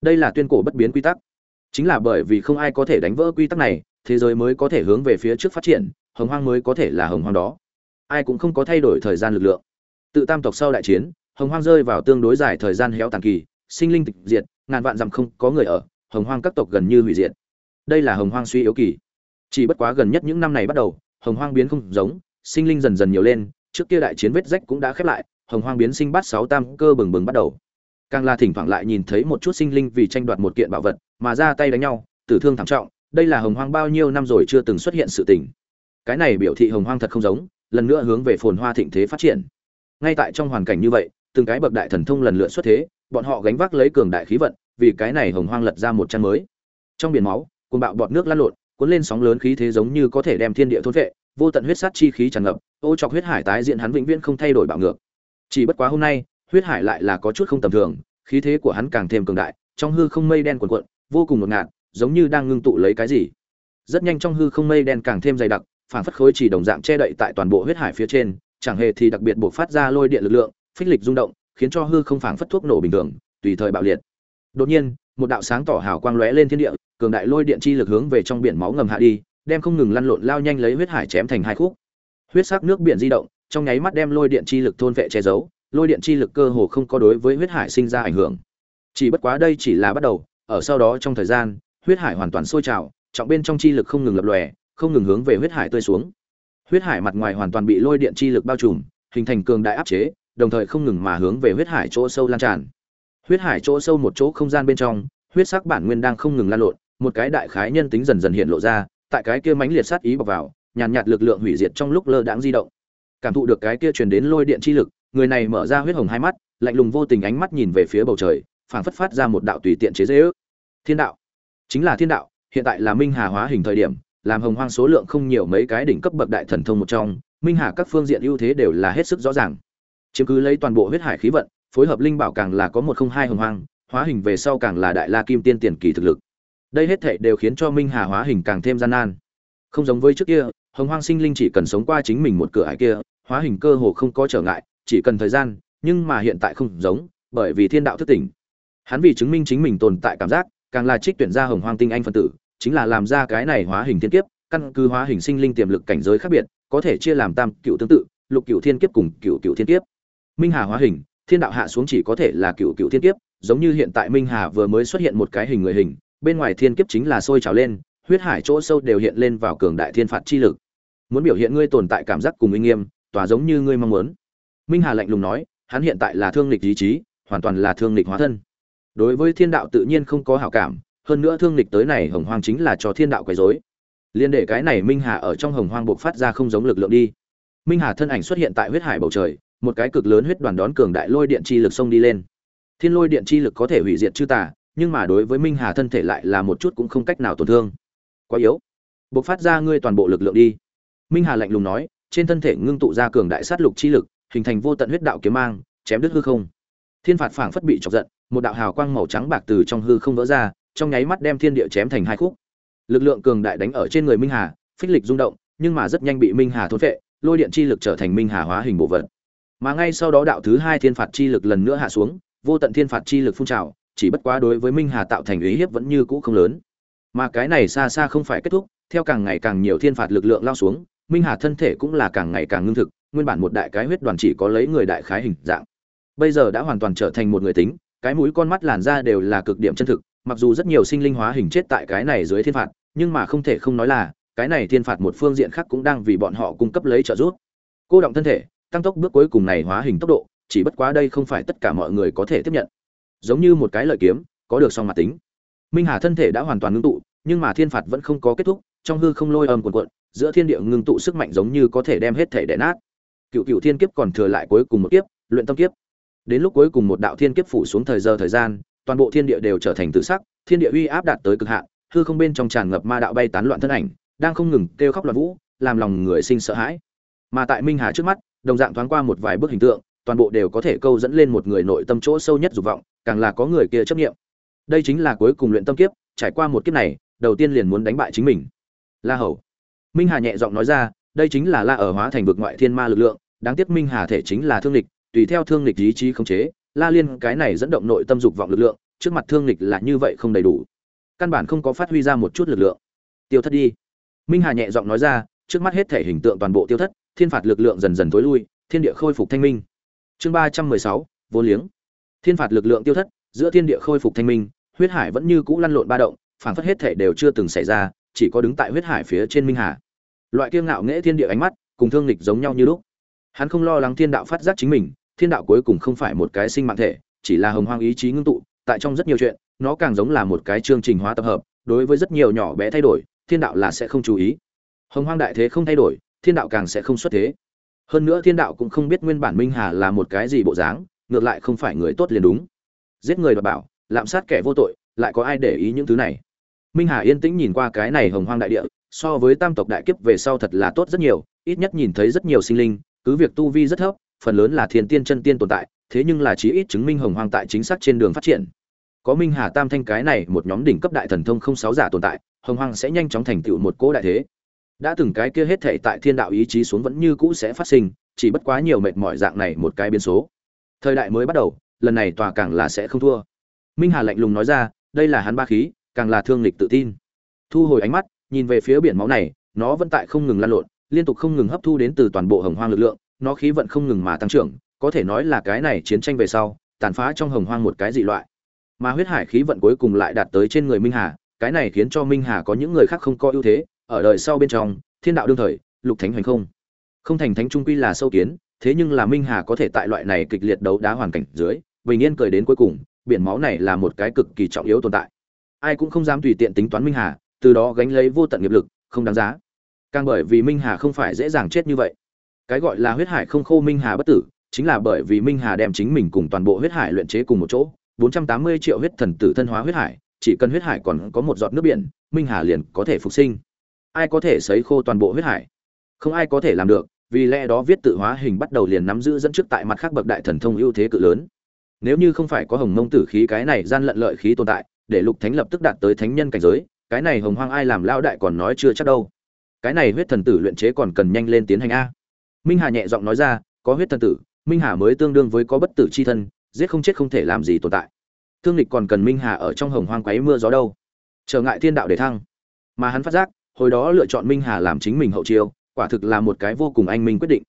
Đây là tuyên cổ bất biến quy tắc. Chính là bởi vì không ai có thể đánh vỡ quy tắc này, thế giới mới có thể hướng về phía trước phát triển, hồng hoang mới có thể là hồng hoang đó. Ai cũng không có thay đổi thời gian lực lượng. Tự tam tộc sau đại chiến, hồng hoang rơi vào tương đối dài thời gian héo tàn kỳ, sinh linh tịch diệt, ngàn vạn dặm không có người ở, hồng hoang các tộc gần như hủy diệt. Đây là hồng hoang suy yếu kỳ chỉ bất quá gần nhất những năm này bắt đầu, hồng hoang biến không giống, sinh linh dần dần nhiều lên, trước kia đại chiến vết rách cũng đã khép lại, hồng hoang biến sinh bát sáu tam cơ bừng bừng bắt đầu. Càng là thỉnh thoảng lại nhìn thấy một chút sinh linh vì tranh đoạt một kiện bảo vật, mà ra tay đánh nhau, tử thương thảm trọng, đây là hồng hoang bao nhiêu năm rồi chưa từng xuất hiện sự tình. Cái này biểu thị hồng hoang thật không giống, lần nữa hướng về phồn hoa thịnh thế phát triển. Ngay tại trong hoàn cảnh như vậy, từng cái bậc đại thần thông lần lượt xuất thế, bọn họ gánh vác lấy cường đại khí vận, vì cái này hồng hoang lật ra một trang mới. Trong biển máu, cuồng bạo bọt nước lăn lộn cuốn lên sóng lớn khí thế giống như có thể đem thiên địa thôn vệ, vô tận huyết sát chi khí tràn ngập, ô chọc huyết hải tái diện hắn vĩnh viễn không thay đổi bạo ngược. Chỉ bất quá hôm nay, huyết hải lại là có chút không tầm thường, khí thế của hắn càng thêm cường đại, trong hư không mây đen cuộn cuộn, vô cùng ngột ngạt, giống như đang ngưng tụ lấy cái gì. Rất nhanh trong hư không mây đen càng thêm dày đặc, phản phất khối chỉ đồng dạng che đậy tại toàn bộ huyết hải phía trên, chẳng hề thì đặc biệt buộc phát ra lôi điện lực lượng, phích lịch rung động, khiến cho hư không phảng phất thuốc nổ bình thường, tùy thời bạo liệt. Đột nhiên một đạo sáng tỏ hào quang lóe lên thiên địa, cường đại lôi điện chi lực hướng về trong biển máu ngầm hạ đi, đem không ngừng lăn lộn lao nhanh lấy huyết hải chém thành hai khúc. Huyết sắc nước biển di động, trong nháy mắt đem lôi điện chi lực thôn vệ che giấu, lôi điện chi lực cơ hồ không có đối với huyết hải sinh ra ảnh hưởng. Chỉ bất quá đây chỉ là bắt đầu, ở sau đó trong thời gian, huyết hải hoàn toàn sôi trào, trọng bên trong chi lực không ngừng lập lòe, không ngừng hướng về huyết hải tươi xuống. Huyết hải mặt ngoài hoàn toàn bị lôi điện chi lực bao trùm, hình thành cường đại áp chế, đồng thời không ngừng mà hướng về huyết hải chỗ sâu lan tràn huyết hải chỗ sâu một chỗ không gian bên trong, huyết sắc bản nguyên đang không ngừng lan lộn, một cái đại khái nhân tính dần dần hiện lộ ra, tại cái kia mãnh liệt sát ý bọc vào, nhàn nhạt lực lượng hủy diệt trong lúc lơ đãng di động. Cảm thụ được cái kia truyền đến lôi điện chi lực, người này mở ra huyết hồng hai mắt, lạnh lùng vô tình ánh mắt nhìn về phía bầu trời, phảng phất phát ra một đạo tùy tiện chế dễ ước. Thiên đạo. Chính là thiên đạo, hiện tại là minh hà hóa hình thời điểm, làm hồng hoang số lượng không nhiều mấy cái đỉnh cấp bậc đại thần thông một trong, minh hà các phương diện ưu thế đều là hết sức rõ ràng. Chiếm cứ lấy toàn bộ huyết hải khí vận phối hợp linh bảo càng là có một không hai hồng hoang, hóa hình về sau càng là đại la kim tiên tiền kỳ thực lực. Đây hết thệ đều khiến cho minh hà hóa hình càng thêm gian nan. Không giống với trước kia, hồng hoang sinh linh chỉ cần sống qua chính mình một cửa ải kia, hóa hình cơ hồ không có trở ngại, chỉ cần thời gian, nhưng mà hiện tại không giống, bởi vì thiên đạo thức tỉnh. Hắn vì chứng minh chính mình tồn tại cảm giác, càng là trích tuyển ra hồng hoang tinh anh phân tử, chính là làm ra cái này hóa hình thiên kiếp, căn cứ hóa hình sinh linh tiềm lực cảnh giới khác biệt, có thể chia làm tam cựu tương tự, lục cựu thiên kiếp cùng cựu cựu thiên kiếp. Minh hà hóa hình thiên đạo hạ xuống chỉ có thể là cựu cựu thiên kiếp, giống như hiện tại minh hà vừa mới xuất hiện một cái hình người hình, bên ngoài thiên kiếp chính là sôi trào lên, huyết hải chỗ sâu đều hiện lên vào cường đại thiên phạt chi lực. Muốn biểu hiện ngươi tồn tại cảm giác cùng uy nghiêm, tỏa giống như ngươi mong muốn. Minh hà lạnh lùng nói, hắn hiện tại là thương lịch ý chí, hoàn toàn là thương lịch hóa thân. Đối với thiên đạo tự nhiên không có hảo cảm, hơn nữa thương lịch tới này hồng hoang chính là cho thiên đạo quấy rối. Liên để cái này minh hà ở trong hồng hoang buộc phát ra không giống lực lượng đi. Minh hà thân ảnh xuất hiện tại huyết hải bầu trời một cái cực lớn huyết đoàn đón cường đại lôi điện chi lực xông đi lên. Thiên lôi điện chi lực có thể hủy diệt chư tà, nhưng mà đối với minh hà thân thể lại là một chút cũng không cách nào tổn thương. Quá yếu. Buộc phát ra ngươi toàn bộ lực lượng đi. Minh hà lạnh lùng nói, trên thân thể ngưng tụ ra cường đại sát lục chi lực, hình thành vô tận huyết đạo kiếm mang, chém đứt hư không. Thiên phạt phảng phất bị chọc giận, một đạo hào quang màu trắng bạc từ trong hư không vỡ ra, trong nháy mắt đem thiên địa chém thành hai khúc. Lực lượng cường đại đánh ở trên người minh hà, phích lịch rung động, nhưng mà rất nhanh bị minh hà thôn phệ, lôi điện chi lực trở thành minh hà hóa hình bộ vật mà ngay sau đó đạo thứ hai thiên phạt chi lực lần nữa hạ xuống, vô tận thiên phạt chi lực phun trào, chỉ bất quá đối với minh hà tạo thành ý hiếp vẫn như cũ không lớn. Mà cái này xa xa không phải kết thúc, theo càng ngày càng nhiều thiên phạt lực lượng lao xuống, minh hà thân thể cũng là càng ngày càng ngưng thực, nguyên bản một đại cái huyết đoàn chỉ có lấy người đại khái hình dạng. Bây giờ đã hoàn toàn trở thành một người tính, cái mũi con mắt làn da đều là cực điểm chân thực, mặc dù rất nhiều sinh linh hóa hình chết tại cái này dưới thiên phạt, nhưng mà không thể không nói là, cái này thiên phạt một phương diện khác cũng đang vì bọn họ cung cấp lấy trợ giúp. Cô động thân thể tăng tốc bước cuối cùng này hóa hình tốc độ, chỉ bất quá đây không phải tất cả mọi người có thể tiếp nhận. Giống như một cái lợi kiếm, có được song mặt tính. Minh hà thân thể đã hoàn toàn ngưng tụ, nhưng mà thiên phạt vẫn không có kết thúc, trong hư không lôi âm cuộn cuộn, giữa thiên địa ngưng tụ sức mạnh giống như có thể đem hết thể đẻ nát. Cựu cựu thiên kiếp còn thừa lại cuối cùng một kiếp, luyện tâm kiếp. Đến lúc cuối cùng một đạo thiên kiếp phủ xuống thời giờ thời gian, toàn bộ thiên địa đều trở thành tự sắc, thiên địa uy áp đạt tới cực hạn, hư không bên trong tràn ngập ma đạo bay tán loạn thân ảnh, đang không ngừng kêu khóc loạn vũ, làm lòng người sinh sợ hãi. Mà tại minh hà trước mắt đồng dạng thoáng qua một vài bước hình tượng, toàn bộ đều có thể câu dẫn lên một người nội tâm chỗ sâu nhất dục vọng, càng là có người kia chấp nghiệm đây chính là cuối cùng luyện tâm kiếp, trải qua một kiếp này, đầu tiên liền muốn đánh bại chính mình. La hầu. Minh hà nhẹ giọng nói ra, đây chính là la ở hóa thành vực ngoại thiên ma lực lượng, đáng tiếc minh hà thể chính là thương lịch tùy theo thương lịch ý chí khống chế, la liên cái này dẫn động nội tâm dục vọng lực lượng, trước mặt thương lịch là như vậy không đầy đủ. Căn bản không có phát huy ra một chút lực lượng. Tiêu thất đi. Minh hà nhẹ giọng nói ra, trước mắt hết thể hình tượng toàn bộ tiêu thất thiên phạt lực lượng dần dần tối lui, thiên địa khôi phục thanh minh. Chương ba trăm mười sáu, vô liếng. Thiên phạt lực lượng tiêu thất, giữa thiên địa khôi phục thanh minh, huyết hải vẫn như cũ lăn lộn ba động, phảng phất hết thể đều chưa từng xảy ra, chỉ có đứng tại huyết hải phía trên minh hà. Loại kiêu ngạo nghệ thiên địa ánh mắt, cùng thương lịch giống nhau như lúc. Hắn không lo lắng thiên đạo phát giác chính mình, thiên đạo cuối cùng không phải một cái sinh mạng thể, chỉ là hồng hoang ý chí ngưng tụ, tại trong rất nhiều chuyện, nó càng giống là một cái chương trình hóa tập hợp, đối với rất nhiều nhỏ bé thay đổi, thiên đạo là sẽ không chú ý. Hồng hoang đại thế không thay đổi thiên đạo càng sẽ không xuất thế. Hơn nữa thiên đạo cũng không biết nguyên bản minh hà là một cái gì bộ dáng, ngược lại không phải người tốt liền đúng. Giết người đọc bảo, lạm sát kẻ vô tội, lại có ai để ý những thứ này? Minh hà yên tĩnh nhìn qua cái này hồng hoang đại địa, so với tam tộc đại kiếp về sau thật là tốt rất nhiều, ít nhất nhìn thấy rất nhiều sinh linh, cứ việc tu vi rất thấp, phần lớn là thiên tiên chân tiên tồn tại, thế nhưng là chí ít chứng minh hồng hoang tại chính xác trên đường phát triển. Có minh hà tam thanh cái này một nhóm đỉnh cấp đại thần thông không sáu giả tồn tại, hồng hoang sẽ nhanh chóng thành tựu một cỗ đại thế đã từng cái kia hết thể tại thiên đạo ý chí xuống vẫn như cũ sẽ phát sinh, chỉ bất quá nhiều mệt mỏi dạng này một cái biến số. Thời đại mới bắt đầu, lần này tòa càng là sẽ không thua. Minh hà lạnh lùng nói ra, đây là hắn ba khí, càng là thương lịch tự tin. Thu hồi ánh mắt, nhìn về phía biển máu này, nó vẫn tại không ngừng lan lộn, liên tục không ngừng hấp thu đến từ toàn bộ hồng hoang lực lượng, nó khí vận không ngừng mà tăng trưởng, có thể nói là cái này chiến tranh về sau, tàn phá trong hồng hoang một cái dị loại. Mà huyết hải khí vận cuối cùng lại đạt tới trên người minh hà, cái này khiến cho minh hà có những người khác không có ưu thế ở đời sau bên trong, thiên đạo đương thời, lục thánh hoành không. Không thành thánh trung quy là sâu kiến, thế nhưng là minh hà có thể tại loại này kịch liệt đấu đá hoàn cảnh dưới, bình yên cười đến cuối cùng, biển máu này là một cái cực kỳ trọng yếu tồn tại. Ai cũng không dám tùy tiện tính toán minh hà, từ đó gánh lấy vô tận nghiệp lực, không đáng giá. Càng bởi vì minh hà không phải dễ dàng chết như vậy. Cái gọi là huyết hải không khô minh hà bất tử, chính là bởi vì minh hà đem chính mình cùng toàn bộ huyết hải luyện chế cùng một chỗ 480 triệu huyết thần tử thân hóa huyết hải, chỉ cần huyết hải còn có một giọt nước biển, minh hà liền có thể phục sinh ai có thể sấy khô toàn bộ huyết hải? Không ai có thể làm được, vì lẽ đó viết tự hóa hình bắt đầu liền nắm giữ dẫn trước tại mặt khác bậc đại thần thông ưu thế cự lớn. Nếu như không phải có hồng mông tử khí cái này gian lận lợi khí tồn tại, để lục thánh lập tức đạt tới thánh nhân cảnh giới, cái này hồng hoang ai làm lao đại còn nói chưa chắc đâu. Cái này huyết thần tử luyện chế còn cần nhanh lên tiến hành a. Minh hà nhẹ giọng nói ra, có huyết thần tử, minh hà mới tương đương với có bất tử c h i thân, giết không chết không thể làm gì tồn tại. Thương lịch còn cần minh hà ở trong hồng hoang quấy mưa gió đâu. Trở ngại thiên đạo để thăng. Mà hắn phát giác hồi đó lựa chọn minh hà làm chính mình hậu chiêu, quả thực là một cái vô cùng anh minh quyết định.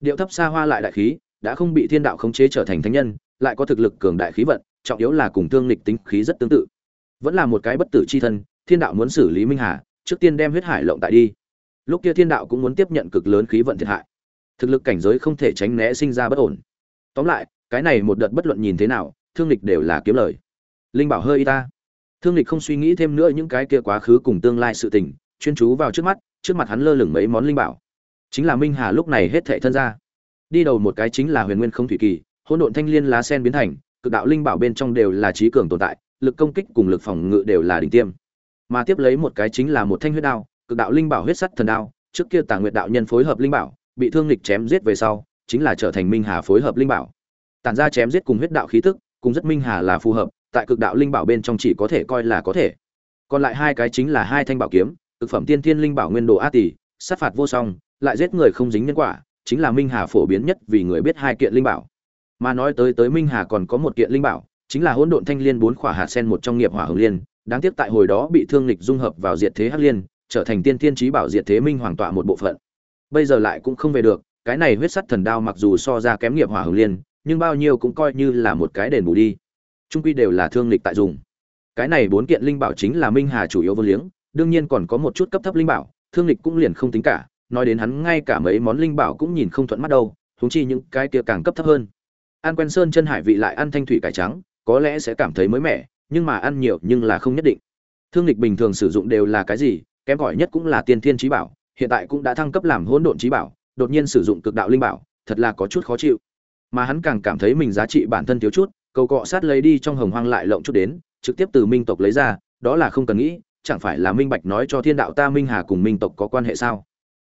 Điệu thấp xa hoa lại đại khí, đã không bị thiên đạo khống chế trở thành thánh nhân, lại có thực lực cường đại khí vận, trọng yếu là cùng thương lịch tính khí rất tương tự. Vẫn là một cái bất tử c h i thân, thiên đạo muốn xử lý minh hà, trước tiên đem huyết hải lộng tại đi. Lúc kia thiên đạo cũng muốn tiếp nhận cực lớn khí vận thiệt hại. Thực lực cảnh giới không thể tránh né sinh ra bất ổn. Tóm lại, cái này một đợt bất luận nhìn thế nào, thương lịch đều là kiếm lời. Linh bảo hơi y ta. Thương lịch không suy nghĩ thêm nữa những cái kia quá khứ cùng tương lai sự tình chuyên chú vào trước mắt, trước mặt hắn lơ lửng mấy món linh bảo. Chính là minh hà lúc này hết thệ thân ra đi đầu một cái chính là huyền nguyên không thủy kỳ, hỗn độn thanh liên lá sen biến thành, cực đạo linh bảo bên trong đều là trí cường tồn tại, lực công kích cùng lực phòng ngự đều là đỉnh tiêm. Mà tiếp lấy một cái chính là một thanh huyết đao, cực đạo linh bảo huyết sắt thần đao, trước kia tàng nguyệt đạo nhân phối hợp linh bảo, bị thương lịch chém giết về sau, chính là trở thành minh hà phối hợp linh bảo. Tản ra chém giết cùng huyết đạo khí tức, cùng rất minh hà là phù hợp, tại cực đạo linh bảo bên trong chỉ có thể coi là có thể. Còn lại hai cái chính là hai thanh bảo kiếm thực phẩm tiên thiên linh bảo nguyên đồ a tỷ sát phạt vô song, lại giết người không dính nhân quả, chính là minh hà phổ biến nhất vì người biết hai kiện linh bảo. Mà nói tới tới minh hà còn có một kiện linh bảo, chính là hỗn độn thanh liên bốn khỏa hạt sen một trong nghiệp hỏa hồng liên, đáng tiếc tại hồi đó bị thương lịch dung hợp vào diệt thế hắc liên, trở thành tiên thiên trí bảo diệt thế minh hoàng tọa một bộ phận. Bây giờ lại cũng không về được, cái này huyết sắt thần đao mặc dù so ra kém nghiệp hỏa hồng liên, nhưng bao nhiêu cũng coi như là một cái đền bù đi. Trung quy đều là thương lịch tại dùng. Cái này bốn kiện linh bảo chính là minh hà chủ yếu vô liếng đương nhiên còn có một chút cấp thấp linh bảo, thương lịch cũng liền không tính cả, nói đến hắn ngay cả mấy món linh bảo cũng nhìn không thuận mắt đâu, huống chi những cái kia càng cấp thấp hơn. Ăn quen sơn chân hải vị lại ăn thanh thủy cải trắng, có lẽ sẽ cảm thấy mới mẻ, nhưng mà ăn nhiều nhưng là không nhất định. Thương lịch bình thường sử dụng đều là cái gì, kém cỏi nhất cũng là tiên thiên trí bảo, hiện tại cũng đã thăng cấp làm hỗn độn trí bảo, đột nhiên sử dụng cực đạo linh bảo, thật là có chút khó chịu. Mà hắn càng cảm thấy mình giá trị bản thân thiếu chút, cầu cọ sát lấy đi trong hồng hoang lại lộng chút đến, trực tiếp từ minh tộc lấy ra, đó là không cần nghĩ chẳng phải là minh bạch nói cho thiên đạo ta minh hà cùng minh tộc có quan hệ sao?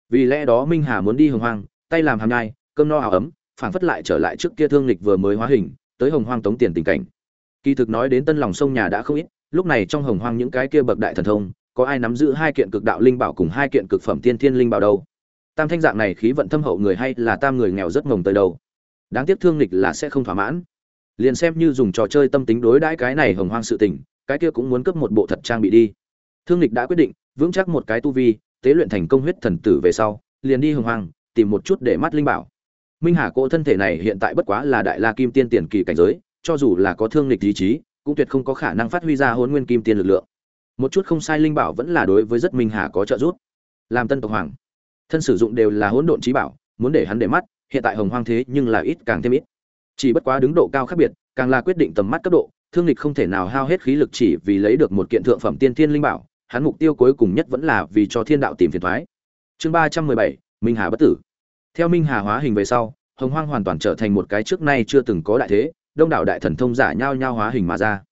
Vì lẽ đó minh hà muốn đi hồng hoang, tay làm hàm nhai, cơm no áo ấm, phảng phất lại trở lại trước kia thương lịch vừa mới hóa hình, tới hồng hoang tống tiền tình cảnh. Kỳ thực nói đến tân lòng sông nhà đã không ít, lúc này trong hồng hoang những cái kia bậc đại thần thông, có ai nắm giữ hai kiện cực đạo linh bảo cùng hai kiện cực phẩm tiên thiên linh bảo đâu? Tam thanh dạng này khí vận thâm hậu người hay là tam người nghèo rất ngồng tới đâu? Đáng tiếc thương lịch là sẽ không thỏa mãn. Liền xem như dùng trò chơi tâm tính đối đãi cái này hồng hoang sự tình, cái kia cũng muốn cấp một bộ thật trang bị đi thương lịch đã quyết định, vững chắc một cái tu vi, tế luyện thành công huyết thần tử về sau, liền đi hồng hoàng tìm một chút để mắt linh bảo. Minh hà cỗ thân thể này hiện tại bất quá là đại la kim tiên tiền kỳ cảnh giới, cho dù là có thương lịch ý chí, cũng tuyệt không có khả năng phát huy ra hôn nguyên kim tiên lực lượng. Một chút không sai linh bảo vẫn là đối với rất minh hà có trợ giúp. Làm tân tộc hoàng, thân sử dụng đều là hỗn độn trí bảo, muốn để hắn để mắt, hiện tại hồng hoang thế nhưng là ít càng thêm ít. Chỉ bất quá đứng độ cao khác biệt, càng là quyết định tầm mắt cấp độ, thương lịch không thể nào hao hết khí lực chỉ vì lấy được một kiện thượng phẩm tiên thiên linh bảo hắn mục tiêu cuối cùng nhất vẫn là vì cho thiên đạo tìm phiền thoái. Chương ba trăm mười bảy, minh hà bất tử. Theo minh hà hóa hình về sau, hồng hoang hoàn toàn trở thành một cái trước nay chưa từng có đại thế, đông đảo đại thần thông giả nhao nhao hóa hình mà ra.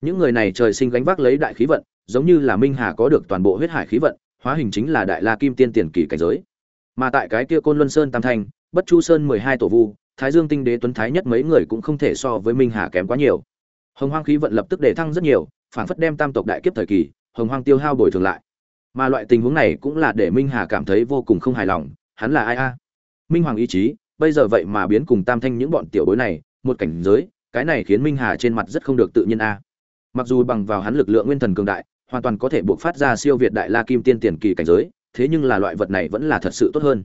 Những người này trời sinh gánh vác lấy đại khí vận, giống như là minh hà có được toàn bộ huyết hải khí vận, hóa hình chính là đại la kim tiên tiền kỳ cảnh giới. Mà tại cái kia côn luân sơn tam thanh, bất chu sơn mười hai tổ vu, thái dương tinh đế tuấn thái nhất mấy người cũng không thể so với minh hà kém quá nhiều. Hồng hoang khí vận lập tức đề thăng rất nhiều phản phất đem tam tộc đại kiếp thời kỳ hồng hoang tiêu hao bồi thường lại. Mà loại tình huống này cũng là để minh hà cảm thấy vô cùng không hài lòng, hắn là ai a? Minh hoàng ý chí, bây giờ vậy mà biến cùng tam thanh những bọn tiểu bối này, một cảnh giới, cái này khiến minh hà trên mặt rất không được tự nhiên a. Mặc dù bằng vào hắn lực lượng nguyên thần cường đại, hoàn toàn có thể buộc phát ra siêu việt đại la kim tiên tiền kỳ cảnh giới, thế nhưng là loại vật này vẫn là thật sự tốt hơn.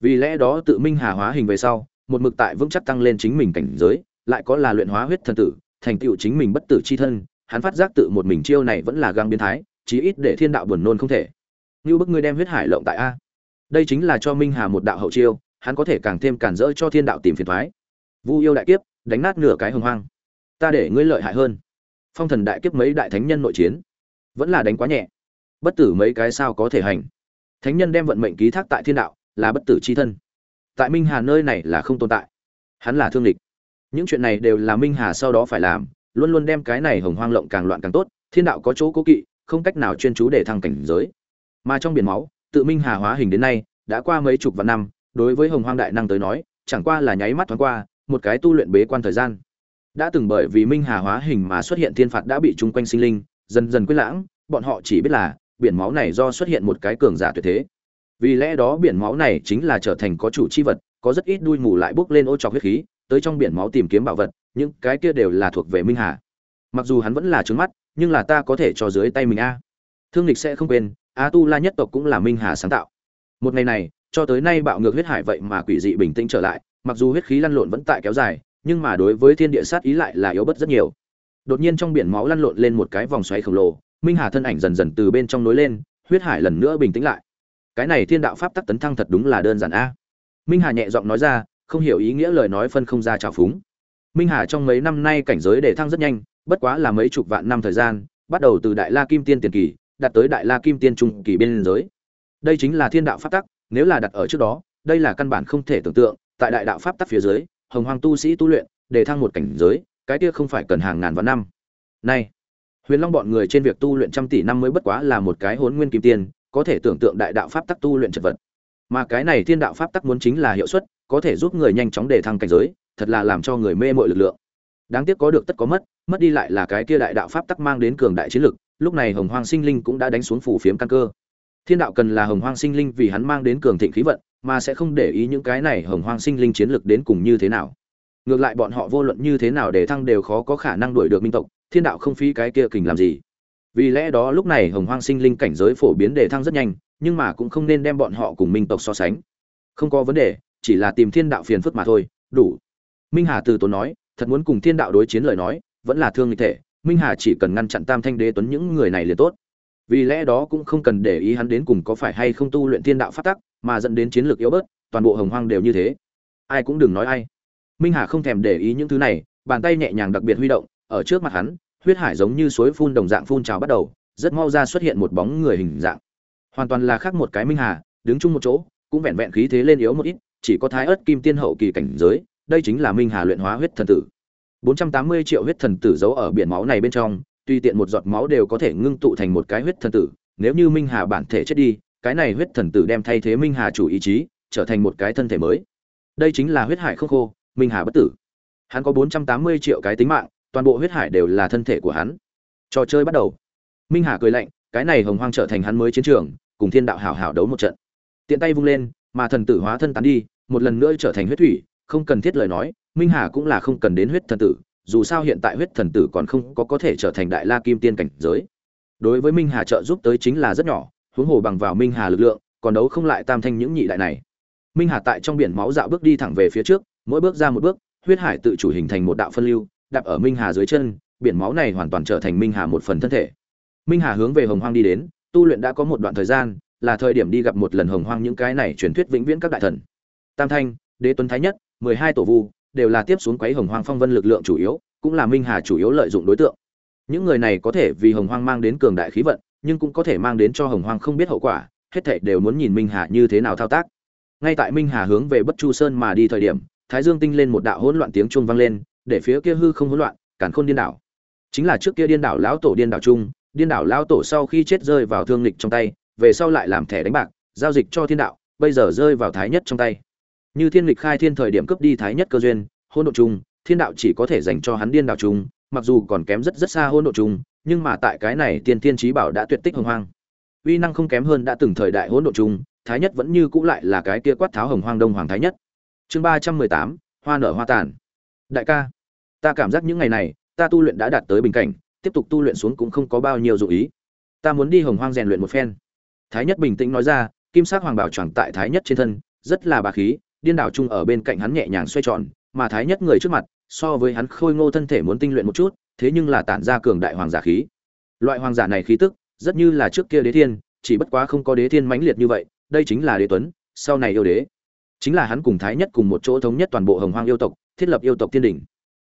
Vì lẽ đó tự minh hà hóa hình về sau, một mực tại vững chắc tăng lên chính mình cảnh giới, lại có là luyện hóa huyết thần tử, thành tựu chính mình bất tử chi thân hắn phát giác tự một mình chiêu này vẫn là găng biến thái, chí ít để thiên đạo buồn nôn không thể. Như bức ngươi đem huyết hải lộng tại a. Đây chính là cho minh hà một đạo hậu chiêu, hắn có thể càng thêm cản rỡ cho thiên đạo tìm phiền thoái. Vu yêu đại kiếp, đánh nát nửa cái hồng hoang. Ta để ngươi lợi hại hơn. Phong thần đại kiếp mấy đại thánh nhân nội chiến. Vẫn là đánh quá nhẹ. Bất tử mấy cái sao có thể hành. Thánh nhân đem vận mệnh ký thác tại thiên đạo, là bất tử c h i thân. Tại minh hà nơi này là không tồn tại. Hắn là thương lịch những chuyện này đều là minh hà sau đó phải làm luôn luôn đem cái này hồng hoang lộng càng loạn càng tốt, thiên đạo có chỗ cố kỵ, không cách nào chuyên chú để thăng cảnh giới. Mà trong biển máu, tự minh hà hóa hình đến nay, đã qua mấy chục vạn năm, đối với hồng hoang đại năng tới nói, chẳng qua là nháy mắt thoáng qua, một cái tu luyện bế quan thời gian. Đã từng bởi vì minh hà hóa hình mà xuất hiện thiên phạt đã bị chung quanh sinh linh, dần dần quyết lãng, bọn họ chỉ biết là, biển máu này do xuất hiện một cái cường giả tuyệt thế. Vì lẽ đó biển máu này chính là trở thành có chủ chi vật, có rất ít đuôi mù lại bước lên ô trọc huyết khí, tới trong biển máu tìm kiếm bảo vật những cái kia đều là thuộc về minh hà. Mặc dù hắn vẫn là trướng mắt, nhưng là ta có thể cho dưới tay mình a. Thương lịch sẽ không quên a tu la nhất tộc cũng là minh hà sáng tạo. Một ngày này, cho tới nay bạo ngược huyết hải vậy mà quỷ dị bình tĩnh trở lại, mặc dù huyết khí lăn lộn vẫn tại kéo dài, nhưng mà đối với thiên địa sát ý lại là yếu bất rất nhiều. Đột nhiên trong biển máu lăn lộn lên một cái vòng xoáy khổng lồ, minh hà thân ảnh dần dần từ bên trong nối lên, huyết hải lần nữa bình tĩnh lại. Cái này thiên đạo pháp tắc tấn thăng thật đúng là đơn giản a. Minh hà nhẹ giọng nói ra, không hiểu ý nghĩa lời nói phân không ra trào phúng minh hà trong mấy năm nay cảnh giới để thăng rất nhanh, bất quá là mấy chục vạn năm thời gian, bắt đầu từ đại la kim tiên tiền kỳ, đạt tới đại la kim tiên trung kỳ bên giới. Đây chính là thiên đạo pháp tắc, nếu là đặt ở trước đó, đây là căn bản không thể tưởng tượng, tại đại đạo pháp tắc phía dưới, hồng hoàng tu sĩ tu luyện để thăng một cảnh giới, cái kia không phải cần hàng ngàn vạn năm. Này, huyền long bọn người trên việc tu luyện trăm tỷ năm mới bất quá là một cái hốn nguyên kim tiên, có thể tưởng tượng đại đạo pháp tắc tu luyện chật vật. Mà cái này thiên đạo pháp tắc muốn chính là hiệu suất, có thể giúp người nhanh chóng để thăng cảnh giới thật là làm cho người mê mội lực lượng. Đáng tiếc có được tất có mất mất đi lại là cái kia đại đạo pháp tắc mang đến cường đại chiến lực, lúc này hồng hoang sinh linh cũng đã đánh xuống phủ phiếm căn cơ. Thiên đạo cần là hồng hoang sinh linh vì hắn mang đến cường thịnh khí vận, mà sẽ không để ý những cái này hồng hoang sinh linh chiến lực đến cùng như thế nào. Ngược lại bọn họ vô luận như thế nào để thăng đều khó có khả năng đuổi được minh tộc, thiên đạo không phí cái kia kình làm gì. Vì lẽ đó lúc này hồng hoang sinh linh cảnh giới phổ biến để thăng rất nhanh, nhưng mà cũng không nên đem bọn họ cùng minh tộc so sánh. Không có vấn đề, chỉ là tìm thiên đạo phiền phức mà thôi, đủ minh hà từ tốn nói, thật muốn cùng thiên đạo đối chiến lời nói, vẫn là thương nghịch thể. Minh hà chỉ cần ngăn chặn tam thanh đế tuấn những người này liền tốt. Vì lẽ đó cũng không cần để ý hắn đến cùng có phải hay không tu luyện thiên đạo phát tắc, mà dẫn đến chiến lược yếu bớt, toàn bộ hồng hoang đều như thế. Ai cũng đừng nói ai. Minh hà không thèm để ý những thứ này, bàn tay nhẹ nhàng đặc biệt huy động, ở trước mặt hắn, huyết hải giống như suối phun đồng dạng phun trào bắt đầu, rất mau ra xuất hiện một bóng người hình dạng. Hoàn toàn là khác một cái minh hà, đứng chung một chỗ, cũng vẹn vẹn khí thế lên yếu một ít, chỉ có thái ớt kim tiên hậu kỳ cảnh giới đây chính là minh hà luyện hóa huyết thần tử. 480 triệu huyết thần tử giấu ở biển máu này bên trong tùy tiện một giọt máu đều có thể ngưng tụ thành một cái huyết thần tử, nếu như minh hà bản thể chết đi, cái này huyết thần tử đem thay thế minh hà chủ ý chí, trở thành một cái thân thể mới. Đây chính là huyết hải không khô, minh hà bất tử. Hắn có 480 triệu cái tính mạng, toàn bộ huyết hải đều là thân thể của hắn. Trò chơi bắt đầu. Minh hà cười lạnh, cái này hồng hoang trở thành hắn mới chiến trường, cùng thiên đạo hảo hảo đấu một trận. Tiện tay vung lên, mà thần tử hóa thân tán đi, một lần nữa trở thành huyết thủy không cần thiết lời nói, minh hà cũng là không cần đến huyết thần tử, dù sao hiện tại huyết thần tử còn không có có thể trở thành đại la kim tiên cảnh giới. Đối với minh hà trợ giúp tới chính là rất nhỏ, huống hồ bằng vào minh hà lực lượng, còn đấu không lại tam thanh những nhị đại này. Minh hà tại trong biển máu dạo bước đi thẳng về phía trước, mỗi bước ra một bước, huyết hải tự chủ hình thành một đạo phân lưu, đạp ở minh hà dưới chân, biển máu này hoàn toàn trở thành minh hà một phần thân thể. Minh hà hướng về hồng hoang đi đến, tu luyện đã có một đoạn thời gian, là thời điểm đi gặp một lần hồng hoang những cái này truyền thuyết vĩnh viễn các đại thần. Tam thanh, đế tuấn thái nhất mười hai tổ vu, đều là tiếp xuống quấy hồng hoang phong vân lực lượng chủ yếu, cũng là minh hà chủ yếu lợi dụng đối tượng. Những người này có thể vì hồng hoang mang đến cường đại khí vận, nhưng cũng có thể mang đến cho hồng hoang không biết hậu quả, hết thảy đều muốn nhìn minh hà như thế nào thao tác. Ngay tại minh hà hướng về bất chu sơn mà đi thời điểm, thái dương tinh lên một đạo hỗn loạn tiếng chuông vang lên, để phía kia hư không hỗn loạn cản khôn điên đảo. Chính là trước kia điên đảo lão tổ điên đảo trung điên đảo lão tổ sau khi chết rơi vào thương lịch trong tay, về sau lại làm thẻ đánh bạc, giao dịch cho thiên đạo, bây giờ rơi vào thái nhất trong tay như thiên lịch khai thiên thời điểm cướp đi thái nhất cơ duyên hôn độ chung thiên đạo chỉ có thể dành cho hắn điên đạo chung mặc dù còn kém rất rất xa hôn độ chung nhưng mà tại cái này tiên thiên trí bảo đã tuyệt tích hồng hoang. Uy năng không kém hơn đã từng thời đại hỗn độ chung thái nhất vẫn như cũ lại là cái kia quát tháo hồng hoang đông hoàng thái nhất. Chương ba trăm mười tám, hoa nở hoa tàn. Đại ca, ta cảm giác những ngày này, ta tu luyện đã đạt tới bình cảnh, tiếp tục tu luyện xuống cũng không có bao nhiêu dụ ý. Ta muốn đi hồng hoang rèn luyện một phen. Thái nhất bình tĩnh nói ra, kim sắc hoàng bảo tròn tại thái nhất trên thân, rất là bà khí điên đảo chung ở bên cạnh hắn nhẹ nhàng xoay tròn, mà thái nhất người trước mặt, so với hắn khôi ngô thân thể muốn tinh luyện một chút, thế nhưng là tản ra cường đại hoàng giả khí. Loại hoàng giả này khí tức, rất như là trước kia đế thiên, chỉ bất quá không có đế thiên mãnh liệt như vậy, đây chính là đế tuấn, sau này yêu đế. Chính là hắn cùng thái nhất cùng một chỗ thống nhất toàn bộ hồng hoang yêu tộc, thiết lập yêu tộc thiên đỉnh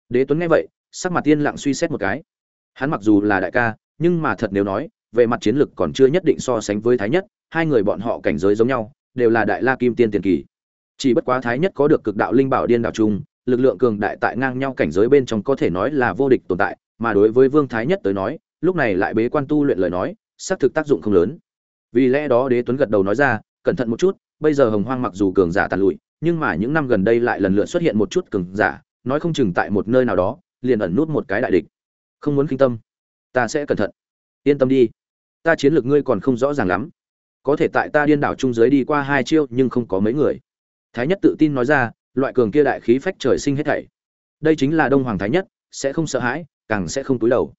đế tuấn nghe vậy, sắc mặt tiên lặng suy xét một cái. Hắn mặc dù là đại ca, nhưng mà thật nếu nói, về mặt chiến lực còn chưa nhất định so sánh với thái nhất, hai người bọn họ cảnh giới giống nhau, đều là đại la kim tiên tiền kỳ chỉ bất quá thái nhất có được cực đạo linh bảo điên đạo trung lực lượng cường đại tại ngang nhau cảnh giới bên trong có thể nói là vô địch tồn tại, mà đối với vương thái nhất tới nói, lúc này lại bế quan tu luyện lời nói, xác thực tác dụng không lớn. Vì lẽ đó đế tuấn gật đầu nói ra, cẩn thận một chút, bây giờ hồng hoang mặc dù cường giả tàn lụi, nhưng mà những năm gần đây lại lần lượt xuất hiện một chút cường giả, nói không chừng tại một nơi nào đó, liền ẩn nút một cái đại địch. Không muốn khinh tâm, ta sẽ cẩn thận. Yên tâm đi. Ta chiến lược ngươi còn không rõ ràng lắm. Có thể tại ta điên đảo trung giới đi qua hai chiêu, nhưng không có mấy người thái nhất tự tin nói ra, loại cường kia đại khí phách trời sinh hết thảy. Đây chính là đông hoàng thái nhất, sẽ không sợ hãi, càng sẽ không túi đầu.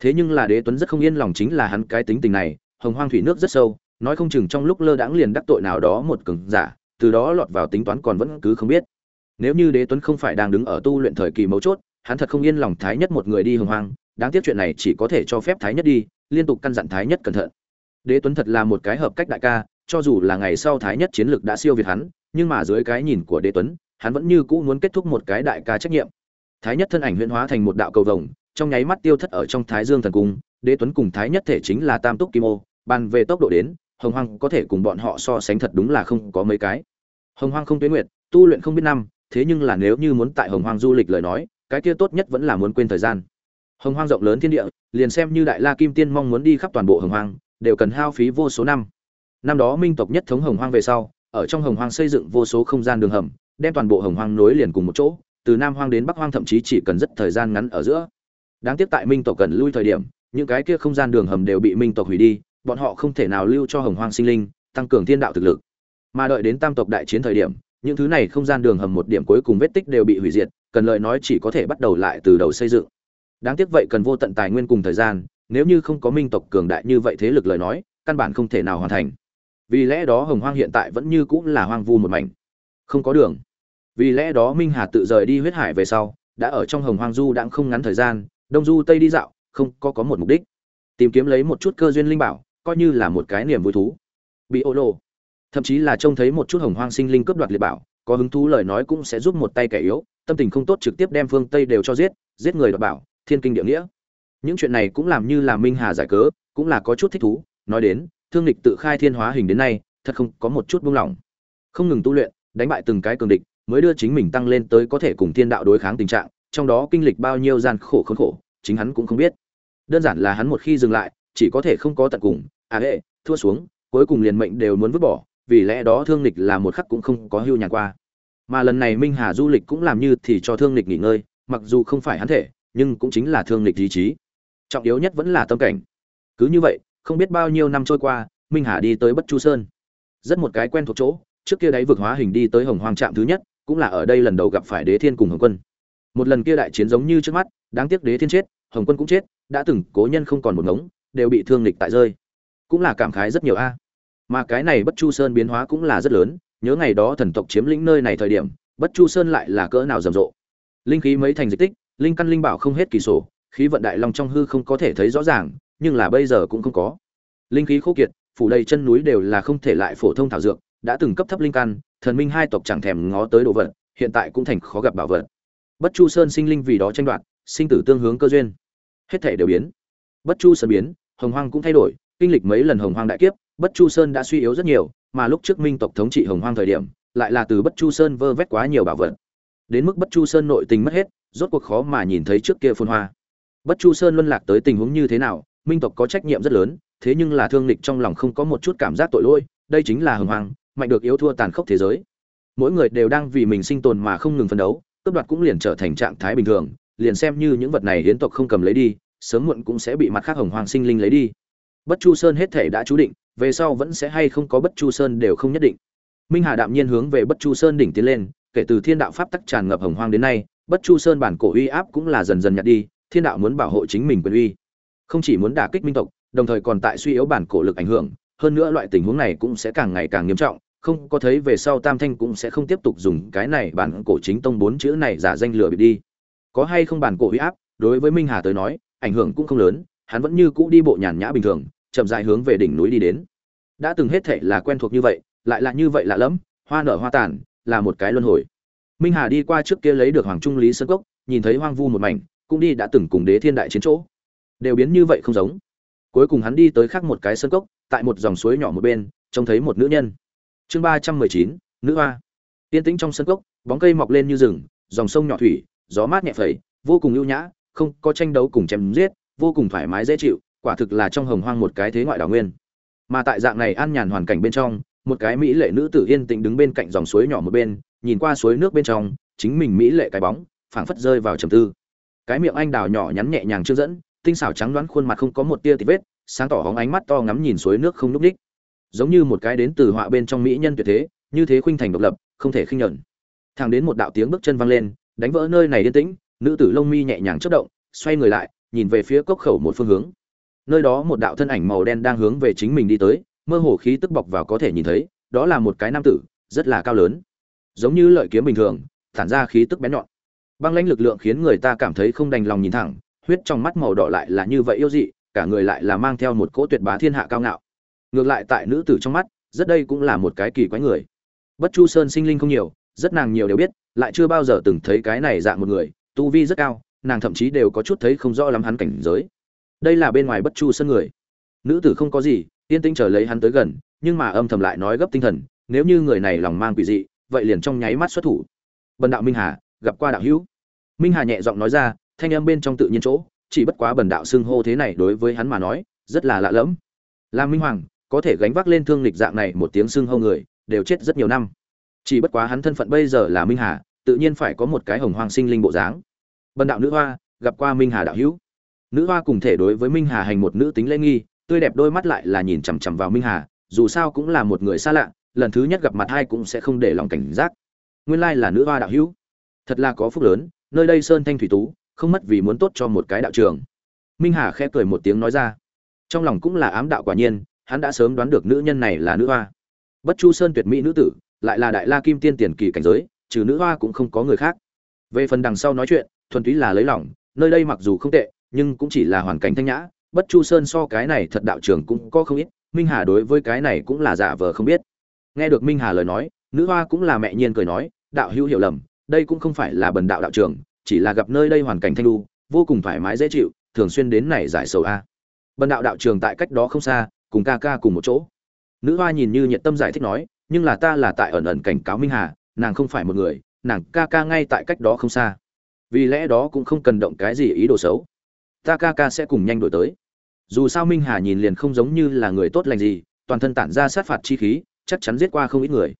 Thế nhưng là đế tuấn rất không yên lòng chính là hắn cái tính tình này, hồng hoang thủy nước rất sâu, nói không chừng trong lúc lơ đãng liền đắc tội nào đó một cường giả, từ đó lọt vào tính toán còn vẫn cứ không biết. Nếu như đế tuấn không phải đang đứng ở tu luyện thời kỳ mấu chốt, hắn thật không yên lòng thái nhất một người đi hồng hoang, đáng tiếc chuyện này chỉ có thể cho phép thái nhất đi, liên tục căn dặn thái nhất cẩn thận. Đế tuấn thật là một cái hợp cách đại ca cho dù là ngày sau thái nhất chiến lược đã siêu việt hắn, nhưng mà dưới cái nhìn của đế tuấn, hắn vẫn như cũ muốn kết thúc một cái đại ca trách nhiệm. Thái nhất thân ảnh huyễn hóa thành một đạo cầu vồng, trong nháy mắt tiêu thất ở trong thái dương thần cung, đế tuấn cùng thái nhất thể chính là tam túc kim ô, bàn về tốc độ đến, hồng hoang có thể cùng bọn họ so sánh thật đúng là không có mấy cái. Hồng hoang không tuyến nguyệt, tu luyện không biết năm, thế nhưng là nếu như muốn tại hồng hoang du lịch lời nói, cái kia tốt nhất vẫn là muốn quên thời gian. Hồng hoang rộng lớn thiên địa, liền xem như đại la kim tiên mong muốn đi khắp toàn bộ hồng hoang, đều cần hao phí vô số năm năm đó minh tộc nhất thống hồng hoang về sau, ở trong hồng hoang xây dựng vô số không gian đường hầm, đem toàn bộ hồng hoang nối liền cùng một chỗ, từ nam hoang đến bắc hoang thậm chí chỉ cần rất thời gian ngắn ở giữa. Đáng tiếc tại minh tộc cần lui thời điểm, những cái kia không gian đường hầm đều bị minh tộc hủy đi, bọn họ không thể nào lưu cho hồng hoang sinh linh, tăng cường thiên đạo thực lực. Mà đợi đến tam tộc đại chiến thời điểm, những thứ này không gian đường hầm một điểm cuối cùng vết tích đều bị hủy diệt, cần lợi nói chỉ có thể bắt đầu lại từ đầu xây dựng. Đáng tiếc vậy cần vô tận tài nguyên cùng thời gian, nếu như không có minh tộc cường đại như vậy thế lực lời nói, căn bản không thể nào hoàn thành vì lẽ đó hồng hoang hiện tại vẫn như cũng là hoang vu một mảnh. Không có đường. Vì lẽ đó minh hà tự rời đi huyết hải về sau, đã ở trong hồng hoang du đã không ngắn thời gian, đông du tây đi dạo, không có có một mục đích. Tìm kiếm lấy một chút cơ duyên linh bảo, coi như là một cái niềm vui thú. Bị ô lô. Thậm chí là trông thấy một chút hồng hoang sinh linh cướp đoạt liệt bảo, có hứng thú lời nói cũng sẽ giúp một tay kẻ yếu, tâm tình không tốt trực tiếp đem phương tây đều cho giết giết người đoạt bảo, thiên kinh địa nghĩa. Những chuyện này cũng làm như là minh hà giải cớ, cũng là có chút thích thú, nói đến thương lịch tự khai thiên hóa hình đến nay, thật không có một chút buông lỏng. Không ngừng tu luyện, đánh bại từng cái cường địch, mới đưa chính mình tăng lên tới có thể cùng thiên đạo đối kháng tình trạng, trong đó kinh lịch bao nhiêu gian khổ khốn khổ, chính hắn cũng không biết. Đơn giản là hắn một khi dừng lại, chỉ có thể không có tận cùng à hệ thua xuống, cuối cùng liền mệnh đều muốn vứt bỏ, vì lẽ đó thương lịch là một khắc cũng không có hưu nhàn qua. Mà lần này minh hà du lịch cũng làm như thì cho thương lịch nghỉ ngơi, mặc dù không phải hắn thể, nhưng cũng chính là thương lịch ý chí. Trọng yếu nhất vẫn là tâm cảnh. Cứ như vậy không biết bao nhiêu năm trôi qua, minh hà đi tới bất chu sơn. Rất một cái quen thuộc chỗ, trước kia đáy vực hóa hình đi tới hồng hoang trạm thứ nhất, cũng là ở đây lần đầu gặp phải đế thiên cùng hồng quân. Một lần kia đại chiến giống như trước mắt, đáng tiếc đế thiên chết, hồng quân cũng chết, đã từng cố nhân không còn một ngống, đều bị thương lịch tại rơi. Cũng là cảm khái rất nhiều a. Mà cái này bất chu sơn biến hóa cũng là rất lớn, nhớ ngày đó thần tộc chiếm lĩnh nơi này thời điểm, bất chu sơn lại là cỡ nào rầm rộ. Linh khí mấy thành dịch tích, linh căn linh bảo không hết kỳ sổ, khí vận đại long trong hư không có thể thấy rõ ràng nhưng là bây giờ cũng không có. Linh khí khô kiệt, phủ đầy chân núi đều là không thể lại phổ thông thảo dược, đã từng cấp thấp linh căn, thần minh hai tộc chẳng thèm ngó tới đồ vật, hiện tại cũng thành khó gặp bảo vật. Bất chu sơn sinh linh vì đó tranh đoạt, sinh tử tương hướng cơ duyên. Hết thể đều biến. Bất chu sơn biến, hồng hoang cũng thay đổi, kinh lịch mấy lần hồng hoang đại kiếp, bất chu sơn đã suy yếu rất nhiều, mà lúc trước minh tộc thống trị hồng hoang thời điểm, lại là từ bất chu sơn vơ vét quá nhiều bảo vật. Đến mức bất chu sơn nội tình mất hết, rốt cuộc khó mà nhìn thấy trước kia phồn hoa. Bất chu sơn luân lạc tới tình huống như thế nào minh tộc có trách nhiệm rất lớn thế nhưng là thương lịch trong lòng không có một chút cảm giác tội lỗi đây chính là hồng hoàng, mạnh được yếu thua tàn khốc thế giới. Mỗi người đều đang vì mình sinh tồn mà không ngừng phấn đấu cướp đoạt cũng liền trở thành trạng thái bình thường liền xem như những vật này hiến tộc không cầm lấy đi sớm muộn cũng sẽ bị mặt khác hồng hoàng sinh linh lấy đi. Bất chu sơn hết thể đã chú định về sau vẫn sẽ hay không có bất chu sơn đều không nhất định. Minh hà đạm nhiên hướng về bất chu sơn đỉnh tiến lên kể từ thiên đạo pháp tắc tràn ngập hồng hoang đến nay bất chu sơn bản cổ uy áp cũng là dần dần nhạt đi thiên đạo muốn bảo hộ chính mình quyền uy không chỉ muốn đả kích minh tộc, đồng thời còn tại suy yếu bản cổ lực ảnh hưởng, hơn nữa loại tình huống này cũng sẽ càng ngày càng nghiêm trọng, không có thấy về sau tam thanh cũng sẽ không tiếp tục dùng cái này bản cổ chính tông bốn chữ này giả danh lừa bịp đi. Có hay không bản cổ huy áp, đối với minh hà tới nói, ảnh hưởng cũng không lớn, hắn vẫn như cũ đi bộ nhàn nhã bình thường, chậm rãi hướng về đỉnh núi đi đến. Đã từng hết thệ là quen thuộc như vậy, lại là như vậy lạ lẫm, hoa nở hoa tàn, là một cái luân hồi. Minh hà đi qua trước kia lấy được hoàng trung lý sơn cốc, nhìn thấy hoang vu một mảnh, cũng đi đã từng cùng đế thiên đại chiến chỗ đều biến như vậy không giống. Cuối cùng hắn đi tới khác một cái sân cốc, tại một dòng suối nhỏ một bên, trông thấy một nữ nhân. Chương ba trăm mười chín, nữ hoa. Tiên tĩnh trong sân cốc, bóng cây mọc lên như rừng, dòng sông nhỏ thủy, gió mát nhẹ phẩy, vô cùng ưu nhã, không có tranh đấu cùng chém giết, vô cùng thoải mái dễ chịu, quả thực là trong hồng hoang một cái thế ngoại đảo nguyên. Mà tại dạng này an nhàn hoàn cảnh bên trong, một cái mỹ lệ nữ tử yên tĩnh đứng bên cạnh dòng suối nhỏ một bên, nhìn qua suối nước bên trong, chính mình mỹ lệ cái bóng, phảng phất rơi vào trầm tư. Cái miệng anh đào nhỏ nhắn nhẹ nhàng chưa dẫn tinh xảo trắng đoán khuôn mặt không có một tia tì vết, sáng tỏ hóng ánh mắt to ngắm nhìn suối nước không núp đích giống như một cái đến từ họa bên trong mỹ nhân tuyệt thế, như thế khuynh thành độc lập, không thể khinh nhẫn. Thàng đến một đạo tiếng bước chân vang lên, đánh vỡ nơi này yên tĩnh, nữ tử lông mi nhẹ nhàng chất động, xoay người lại, nhìn về phía cốc khẩu một phương hướng. Nơi đó một đạo thân ảnh màu đen đang hướng về chính mình đi tới, mơ hồ khí tức bọc vào có thể nhìn thấy, đó là một cái nam tử, rất là cao lớn. Giống như lợi kiếm bình thường, thản ra khí tức bén nhọn. Băng lãnh lực lượng khiến người ta cảm thấy không đành lòng nhìn thẳng huyết trong mắt màu đỏ lại là như vậy yêu dị, cả người lại là mang theo một cỗ tuyệt bá thiên hạ cao ngạo. Ngược lại tại nữ tử trong mắt, rất đây cũng là một cái kỳ quái người. Bất chu sơn sinh linh không nhiều, rất nàng nhiều đều biết, lại chưa bao giờ từng thấy cái này dạng một người, tu vi rất cao, nàng thậm chí đều có chút thấy không rõ lắm hắn cảnh giới. Đây là bên ngoài bất chu sơn người. Nữ tử không có gì, yên tĩnh chờ lấy hắn tới gần, nhưng mà âm thầm lại nói gấp tinh thần, nếu như người này lòng mang quỷ dị, vậy liền trong nháy mắt xuất thủ. Bần đạo minh hà, gặp qua đạo hữu. Minh hà nhẹ giọng nói ra thanh âm bên trong tự nhiên chỗ, chỉ bất quá bần đạo xưng hô thế này đối với hắn mà nói, rất là lạ lẫm. Lam minh hoàng, có thể gánh vác lên thương lịch dạng này một tiếng xưng hô người, đều chết rất nhiều năm. Chỉ bất quá hắn thân phận bây giờ là minh hà, tự nhiên phải có một cái hồng hoàng sinh linh bộ dáng. Bần đạo nữ hoa, gặp qua minh hà đạo hữu. Nữ hoa cùng thể đối với minh hà hành một nữ tính lễ nghi, tươi đẹp đôi mắt lại là nhìn chằm chằm vào minh hà, dù sao cũng là một người xa lạ, lần thứ nhất gặp mặt hai cũng sẽ không để lòng cảnh giác. Nguyên lai là nữ hoa đạo hữu. Thật là có phúc lớn, nơi đây sơn thanh thủy tú không mất vì muốn tốt cho một cái đạo trường. Minh hà khẽ cười một tiếng nói ra. Trong lòng cũng là ám đạo quả nhiên, hắn đã sớm đoán được nữ nhân này là nữ hoa. Bất chu sơn tuyệt mỹ nữ tử, lại là đại la kim tiên tiền kỳ cảnh giới, trừ nữ hoa cũng không có người khác. Về phần đằng sau nói chuyện, thuần túy là lấy lòng, nơi đây mặc dù không tệ, nhưng cũng chỉ là hoàn cảnh thanh nhã, bất chu sơn so cái này thật đạo trường cũng có không ít, minh hà đối với cái này cũng là giả vờ không biết. Nghe được minh hà lời nói, nữ hoa cũng là mẹ nhiên cười nói, đạo hữu hiểu lầm, đây cũng không phải là bần đạo đạo trường chỉ là gặp nơi đây hoàn cảnh thanh lưu vô cùng thoải mái dễ chịu, thường xuyên đến này giải sầu a. Bần đạo đạo trường tại cách đó không xa, cùng ca ca cùng một chỗ. Nữ hoa nhìn như nhiệt tâm giải thích nói, nhưng là ta là tại ẩn ẩn cảnh cáo minh hà, nàng không phải một người, nàng ca ca ngay tại cách đó không xa. Vì lẽ đó cũng không cần động cái gì ý đồ xấu. Ta ca ca sẽ cùng nhanh đổi tới. Dù sao minh hà nhìn liền không giống như là người tốt lành gì, toàn thân tản ra sát phạt chi khí, chắc chắn giết qua không ít người.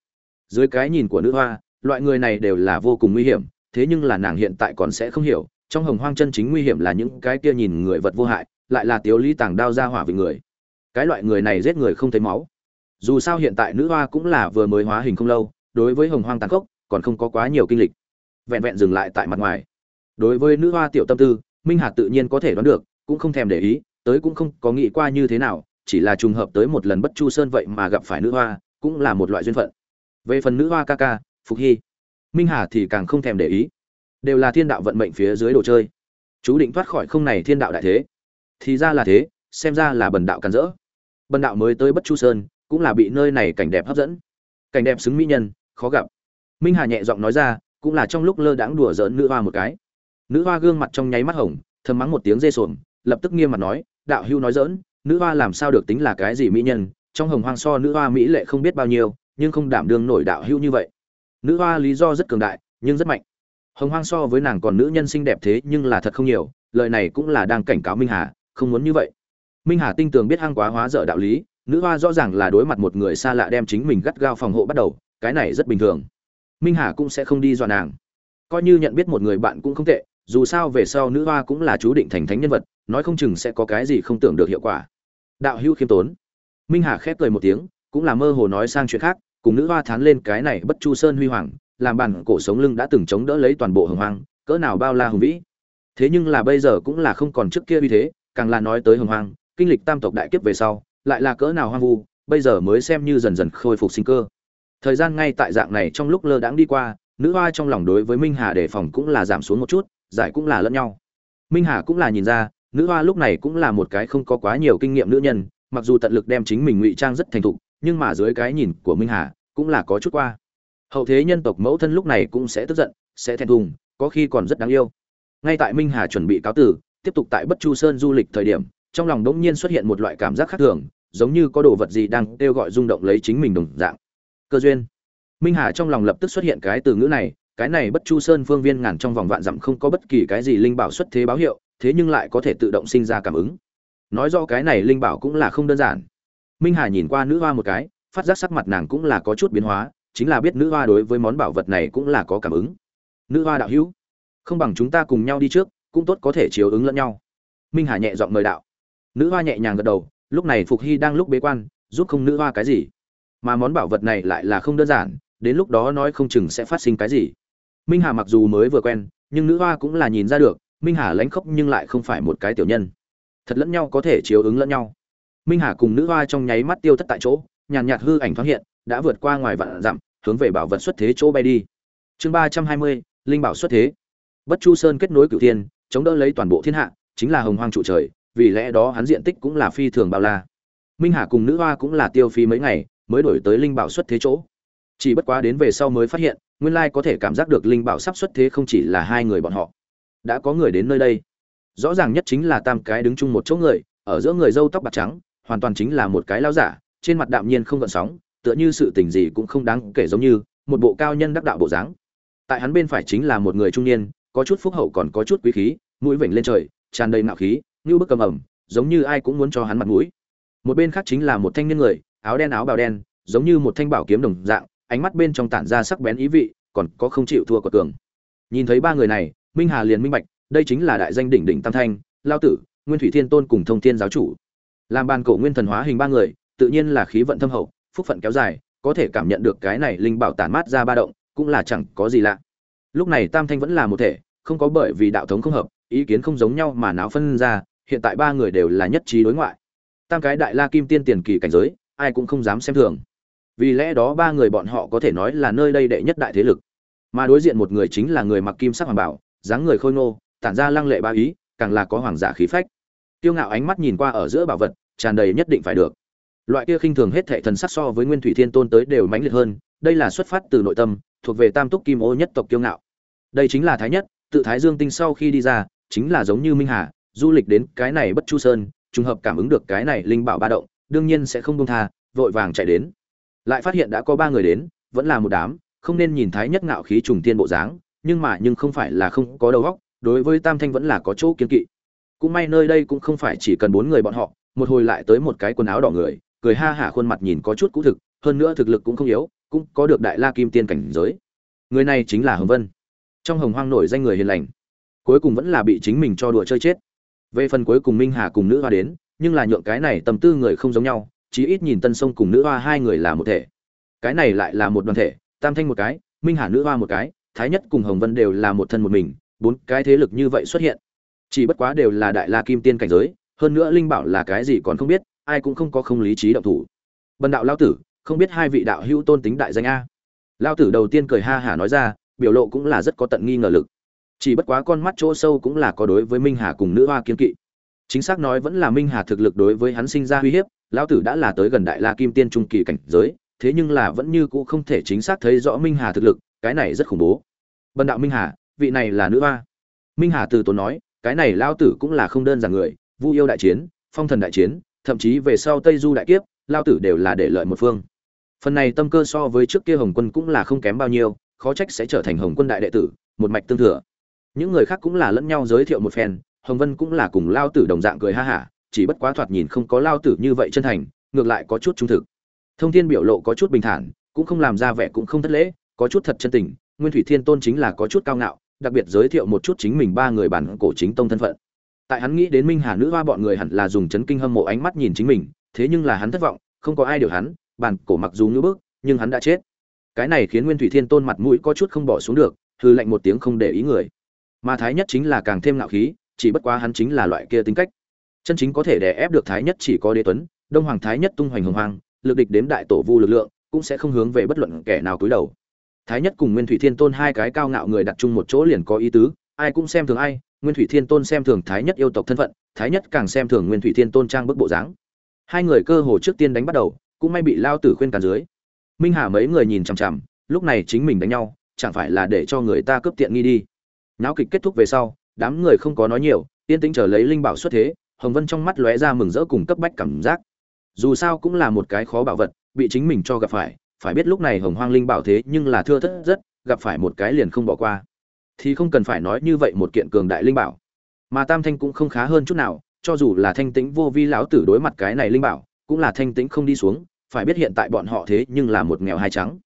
Dưới cái nhìn của nữ hoa, loại người này đều là vô cùng nguy hiểm thế nhưng là nàng hiện tại còn sẽ không hiểu, trong hồng hoang chân chính nguy hiểm là những cái kia nhìn người vật vô hại, lại là tiếu lý tàng đao ra hỏa vì người. Cái loại người này giết người không thấy máu. Dù sao hiện tại nữ hoa cũng là vừa mới hóa hình không lâu, đối với hồng hoang tàn khốc, còn không có quá nhiều kinh lịch. Vẹn vẹn dừng lại tại mặt ngoài. Đối với nữ hoa tiểu tâm tư, minh hạt tự nhiên có thể đoán được, cũng không thèm để ý, tới cũng không có nghĩ qua như thế nào, chỉ là trùng hợp tới một lần bất chu sơn vậy mà gặp phải nữ hoa, cũng là một loại duyên phận. Về phần nữ hoa ca ca, phục hy minh hà thì càng không thèm để ý. Đều là thiên đạo vận mệnh phía dưới đồ chơi. Chú định thoát khỏi không này thiên đạo đại thế. Thì ra là thế, xem ra là bần đạo càn rỡ. Bần đạo mới tới bất chu sơn, cũng là bị nơi này cảnh đẹp hấp dẫn. Cảnh đẹp xứng mỹ nhân, khó gặp. Minh hà nhẹ giọng nói ra, cũng là trong lúc lơ đãng đùa giỡn nữ hoa một cái. Nữ hoa gương mặt trong nháy mắt hồng, thầm mắng một tiếng dê xuồng lập tức nghiêm mặt nói, đạo hưu nói dỡn nữ hoa làm sao được tính là cái gì mỹ nhân, trong hồng hoang so nữ hoa mỹ lệ không biết bao nhiêu, nhưng không đảm đương nổi đạo hưu như vậy nữ hoa lý do rất cường đại, nhưng rất mạnh. Hồng hoang so với nàng còn nữ nhân xinh đẹp thế nhưng là thật không nhiều, lời này cũng là đang cảnh cáo minh hà, không muốn như vậy. Minh hà tinh tường biết hăng quá hóa dở đạo lý, nữ hoa rõ ràng là đối mặt một người xa lạ đem chính mình gắt gao phòng hộ bắt đầu, cái này rất bình thường. Minh hà cũng sẽ không đi dọa nàng. Coi như nhận biết một người bạn cũng không tệ, dù sao về sau nữ hoa cũng là chú định thành thánh nhân vật, nói không chừng sẽ có cái gì không tưởng được hiệu quả. Đạo hữu khiêm tốn. Minh hà khép cười một tiếng, cũng là mơ hồ nói sang chuyện khác cùng nữ hoa thán lên cái này bất chu sơn huy hoàng, làm bản cổ sống lưng đã từng chống đỡ lấy toàn bộ hồng hoang, cỡ nào bao la hùng vĩ. Thế nhưng là bây giờ cũng là không còn trước kia uy thế, càng là nói tới hồng hoang, kinh lịch tam tộc đại kiếp về sau, lại là cỡ nào hoang vu, bây giờ mới xem như dần dần khôi phục sinh cơ. Thời gian ngay tại dạng này trong lúc lơ đãng đi qua, nữ hoa trong lòng đối với minh hà đề phòng cũng là giảm xuống một chút, giải cũng là lẫn nhau. Minh hà cũng là nhìn ra, nữ hoa lúc này cũng là một cái không có quá nhiều kinh nghiệm nữ nhân, mặc dù tận lực đem chính mình ngụy trang rất thành thục, nhưng mà dưới cái nhìn của minh hà cũng là có chút qua. Hậu thế nhân tộc mẫu thân lúc này cũng sẽ tức giận, sẽ thẹn thùng, có khi còn rất đáng yêu. Ngay tại minh hà chuẩn bị cáo tử, tiếp tục tại bất chu sơn du lịch thời điểm, trong lòng đống nhiên xuất hiện một loại cảm giác khác thường, giống như có đồ vật gì đang kêu gọi rung động lấy chính mình đồng dạng. Cơ duyên. Minh hà trong lòng lập tức xuất hiện cái từ ngữ này, cái này bất chu sơn phương viên ngàn trong vòng vạn dặm không có bất kỳ cái gì linh bảo xuất thế báo hiệu, thế nhưng lại có thể tự động sinh ra cảm ứng. Nói rõ cái này linh bảo cũng là không đơn giản. Minh hà nhìn qua nữ hoa một cái phát giác sắc mặt nàng cũng là có chút biến hóa, chính là biết nữ hoa đối với món bảo vật này cũng là có cảm ứng. Nữ hoa đạo hữu, không bằng chúng ta cùng nhau đi trước, cũng tốt có thể chiếu ứng lẫn nhau. Minh hà nhẹ giọng mời đạo. Nữ hoa nhẹ nhàng gật đầu, lúc này phục hy đang lúc bế quan, giúp không nữ hoa cái gì. Mà món bảo vật này lại là không đơn giản, đến lúc đó nói không chừng sẽ phát sinh cái gì. Minh hà mặc dù mới vừa quen, nhưng nữ hoa cũng là nhìn ra được, minh hà lánh khóc nhưng lại không phải một cái tiểu nhân. Thật lẫn nhau có thể chiếu ứng lẫn nhau. Minh hà cùng nữ hoa trong nháy mắt tiêu thất tại chỗ nhàn nhạt hư ảnh thoáng hiện, đã vượt qua ngoài vạn dặm, hướng về bảo vật xuất thế chỗ bay đi. Chương ba trăm hai mươi, linh bảo xuất thế. Bất chu sơn kết nối cửu thiên, chống đỡ lấy toàn bộ thiên hạ, chính là hồng hoang trụ trời, vì lẽ đó hắn diện tích cũng là phi thường bao la. Minh hà cùng nữ hoa cũng là tiêu phí mấy ngày, mới đổi tới linh bảo xuất thế chỗ. Chỉ bất quá đến về sau mới phát hiện, nguyên lai có thể cảm giác được linh bảo sắp xuất thế không chỉ là hai người bọn họ. Đã có người đến nơi đây. Rõ ràng nhất chính là tam cái đứng chung một chỗ người, ở giữa người râu tóc bạc trắng, hoàn toàn chính là một cái lão giả trên mặt đạm nhiên không gợn sóng, tựa như sự tình gì cũng không đáng kể giống như, một bộ cao nhân đắc đạo bộ dáng. Tại hắn bên phải chính là một người trung niên, có chút phúc hậu còn có chút quý khí, mũi vểnh lên trời, tràn đầy ngạo khí, như bức cầm ẩm, giống như ai cũng muốn cho hắn mặt mũi. Một bên khác chính là một thanh niên người, áo đen áo bào đen, giống như một thanh bảo kiếm đồng dạng, ánh mắt bên trong tản ra sắc bén ý vị, còn có không chịu thua của cường nhìn thấy ba người này, minh hà liền minh bạch, đây chính là đại danh đỉnh đỉnh tam thanh, lao tử, nguyên thủy thiên tôn cùng thông thiên giáo chủ. Làm bàn cổ nguyên thần hóa hình ba người tự nhiên là khí vận thâm hậu, phúc phận kéo dài, có thể cảm nhận được cái này linh bảo tản mát ra ba động, cũng là chẳng có gì lạ. Lúc này tam thanh vẫn là một thể, không có bởi vì đạo thống không hợp, ý kiến không giống nhau mà não phân ra, hiện tại ba người đều là nhất trí đối ngoại. Tam cái đại la kim tiên tiền kỳ cảnh giới, ai cũng không dám xem thường. Vì lẽ đó ba người bọn họ có thể nói là nơi đây đệ nhất đại thế lực. Mà đối diện một người chính là người mặc kim sắc hoàng bảo, dáng người khôi ngô, tản ra lăng lệ ba ý, càng là có hoàng giả khí phách. Tiêu ngạo ánh mắt nhìn qua ở giữa bảo vật, tràn đầy nhất định phải được loại kia khinh thường hết thệ thần sắc so với nguyên thủy thiên tôn tới đều mãnh liệt hơn, đây là xuất phát từ nội tâm, thuộc về tam túc kim ô nhất tộc kiêu ngạo. Đây chính là thái nhất, tự thái dương tinh sau khi đi ra, chính là giống như minh hà, du lịch đến cái này bất chu sơn, trùng hợp cảm ứng được cái này linh bảo ba động, đương nhiên sẽ không công tha, vội vàng chạy đến. Lại phát hiện đã có ba người đến, vẫn là một đám, không nên nhìn thái nhất ngạo khí trùng tiên bộ dáng, nhưng mà nhưng không phải là không có đầu óc, đối với tam thanh vẫn là có chỗ kiên kỵ. Cũng may nơi đây cũng không phải chỉ cần bốn người bọn họ, một hồi lại tới một cái quần áo đỏ người cười ha hả khuôn mặt nhìn có chút cũ thực, hơn nữa thực lực cũng không yếu, cũng có được đại la kim tiên cảnh giới. Người này chính là hồng vân. Trong hồng hoang nổi danh người hiền lành. Cuối cùng vẫn là bị chính mình cho đùa chơi chết. Về phần cuối cùng minh hà cùng nữ hoa đến, nhưng là nhượng cái này tâm tư người không giống nhau, chí ít nhìn tân sông cùng nữ hoa hai người là một thể. Cái này lại là một đoàn thể, tam thanh một cái, minh hà nữ hoa một cái, thái nhất cùng hồng vân đều là một thân một mình, bốn cái thế lực như vậy xuất hiện. Chỉ bất quá đều là đại la kim tiên cảnh giới, hơn nữa linh bảo là cái gì còn không biết ai cũng không có không lý trí động thủ. Bần đạo lao tử, không biết hai vị đạo hữu tôn tính đại danh a. Lao tử đầu tiên cười ha hả nói ra, biểu lộ cũng là rất có tận nghi ngờ lực. Chỉ bất quá con mắt chỗ sâu cũng là có đối với minh hà cùng nữ hoa kiên kỵ. Chính xác nói vẫn là minh hà thực lực đối với hắn sinh ra uy hiếp, lão tử đã là tới gần đại la kim tiên trung kỳ cảnh giới, thế nhưng là vẫn như cũ không thể chính xác thấy rõ minh hà thực lực, cái này rất khủng bố. Bần đạo minh hà, vị này là nữ hoa. Minh hà từ tốn nói, cái này lão tử cũng là không đơn giản người, vu yêu đại chiến, phong thần đại chiến thậm chí về sau tây du đại kiếp lão tử đều là để lợi một phương. Phần này tâm cơ so với trước kia hồng quân cũng là không kém bao nhiêu, khó trách sẽ trở thành hồng quân đại đệ tử, một mạch tương thừa. Những người khác cũng là lẫn nhau giới thiệu một phen, hồng vân cũng là cùng lao tử đồng dạng cười ha hả, chỉ bất quá thoạt nhìn không có lao tử như vậy chân thành, ngược lại có chút trung thực. Thông thiên biểu lộ có chút bình thản, cũng không làm ra vẻ cũng không thất lễ, có chút thật chân tình, nguyên thủy thiên tôn chính là có chút cao ngạo, đặc biệt giới thiệu một chút chính mình ba người bản cổ chính tông thân phận tại hắn nghĩ đến minh hà nữ hoa bọn người hẳn là dùng chấn kinh hâm mộ ánh mắt nhìn chính mình, thế nhưng là hắn thất vọng, không có ai điều hắn, bản cổ mặc dù như bước nhưng hắn đã chết. Cái này khiến nguyên thủy thiên tôn mặt mũi có chút không bỏ xuống được hư lệnh một tiếng không để ý người. Mà thái nhất chính là càng thêm ngạo khí, chỉ bất quá hắn chính là loại kia tính cách. Chân chính có thể đè ép được thái nhất chỉ có đế tuấn, đông hoàng thái nhất tung hoành hồng hoang, lực địch đếm đại tổ vu lực lượng, cũng sẽ không hướng về bất luận kẻ nào cúi đầu. Thái nhất cùng nguyên thủy thiên tôn hai cái cao ngạo người đặt chung một chỗ liền có ý tứ, ai cũng xem thường ai nguyên thủy thiên tôn xem thường thái nhất yêu tộc thân phận, thái nhất càng xem thường nguyên thủy thiên tôn trang bức bộ dáng. Hai người cơ hồ trước tiên đánh bắt đầu, cũng may bị lao tử khuyên cản dưới. Minh hà mấy người nhìn chằm chằm, lúc này chính mình đánh nhau, chẳng phải là để cho người ta cướp tiện nghi đi. Náo kịch kết thúc về sau, đám người không có nói nhiều, yên tĩnh chờ lấy linh bảo xuất thế, hồng vân trong mắt lóe ra mừng rỡ cùng cấp bách cảm giác. Dù sao cũng là một cái khó bảo vật, bị chính mình cho gặp phải phải biết lúc này hồng hoang linh bảo thế nhưng là thưa thất rất, gặp phải một cái liền không bỏ qua thì không cần phải nói như vậy một kiện cường đại linh bảo. Mà tam thanh cũng không khá hơn chút nào, cho dù là thanh tĩnh vô vi lão tử đối mặt cái này linh bảo, cũng là thanh tĩnh không đi xuống, phải biết hiện tại bọn họ thế nhưng là một nghèo hai trắng.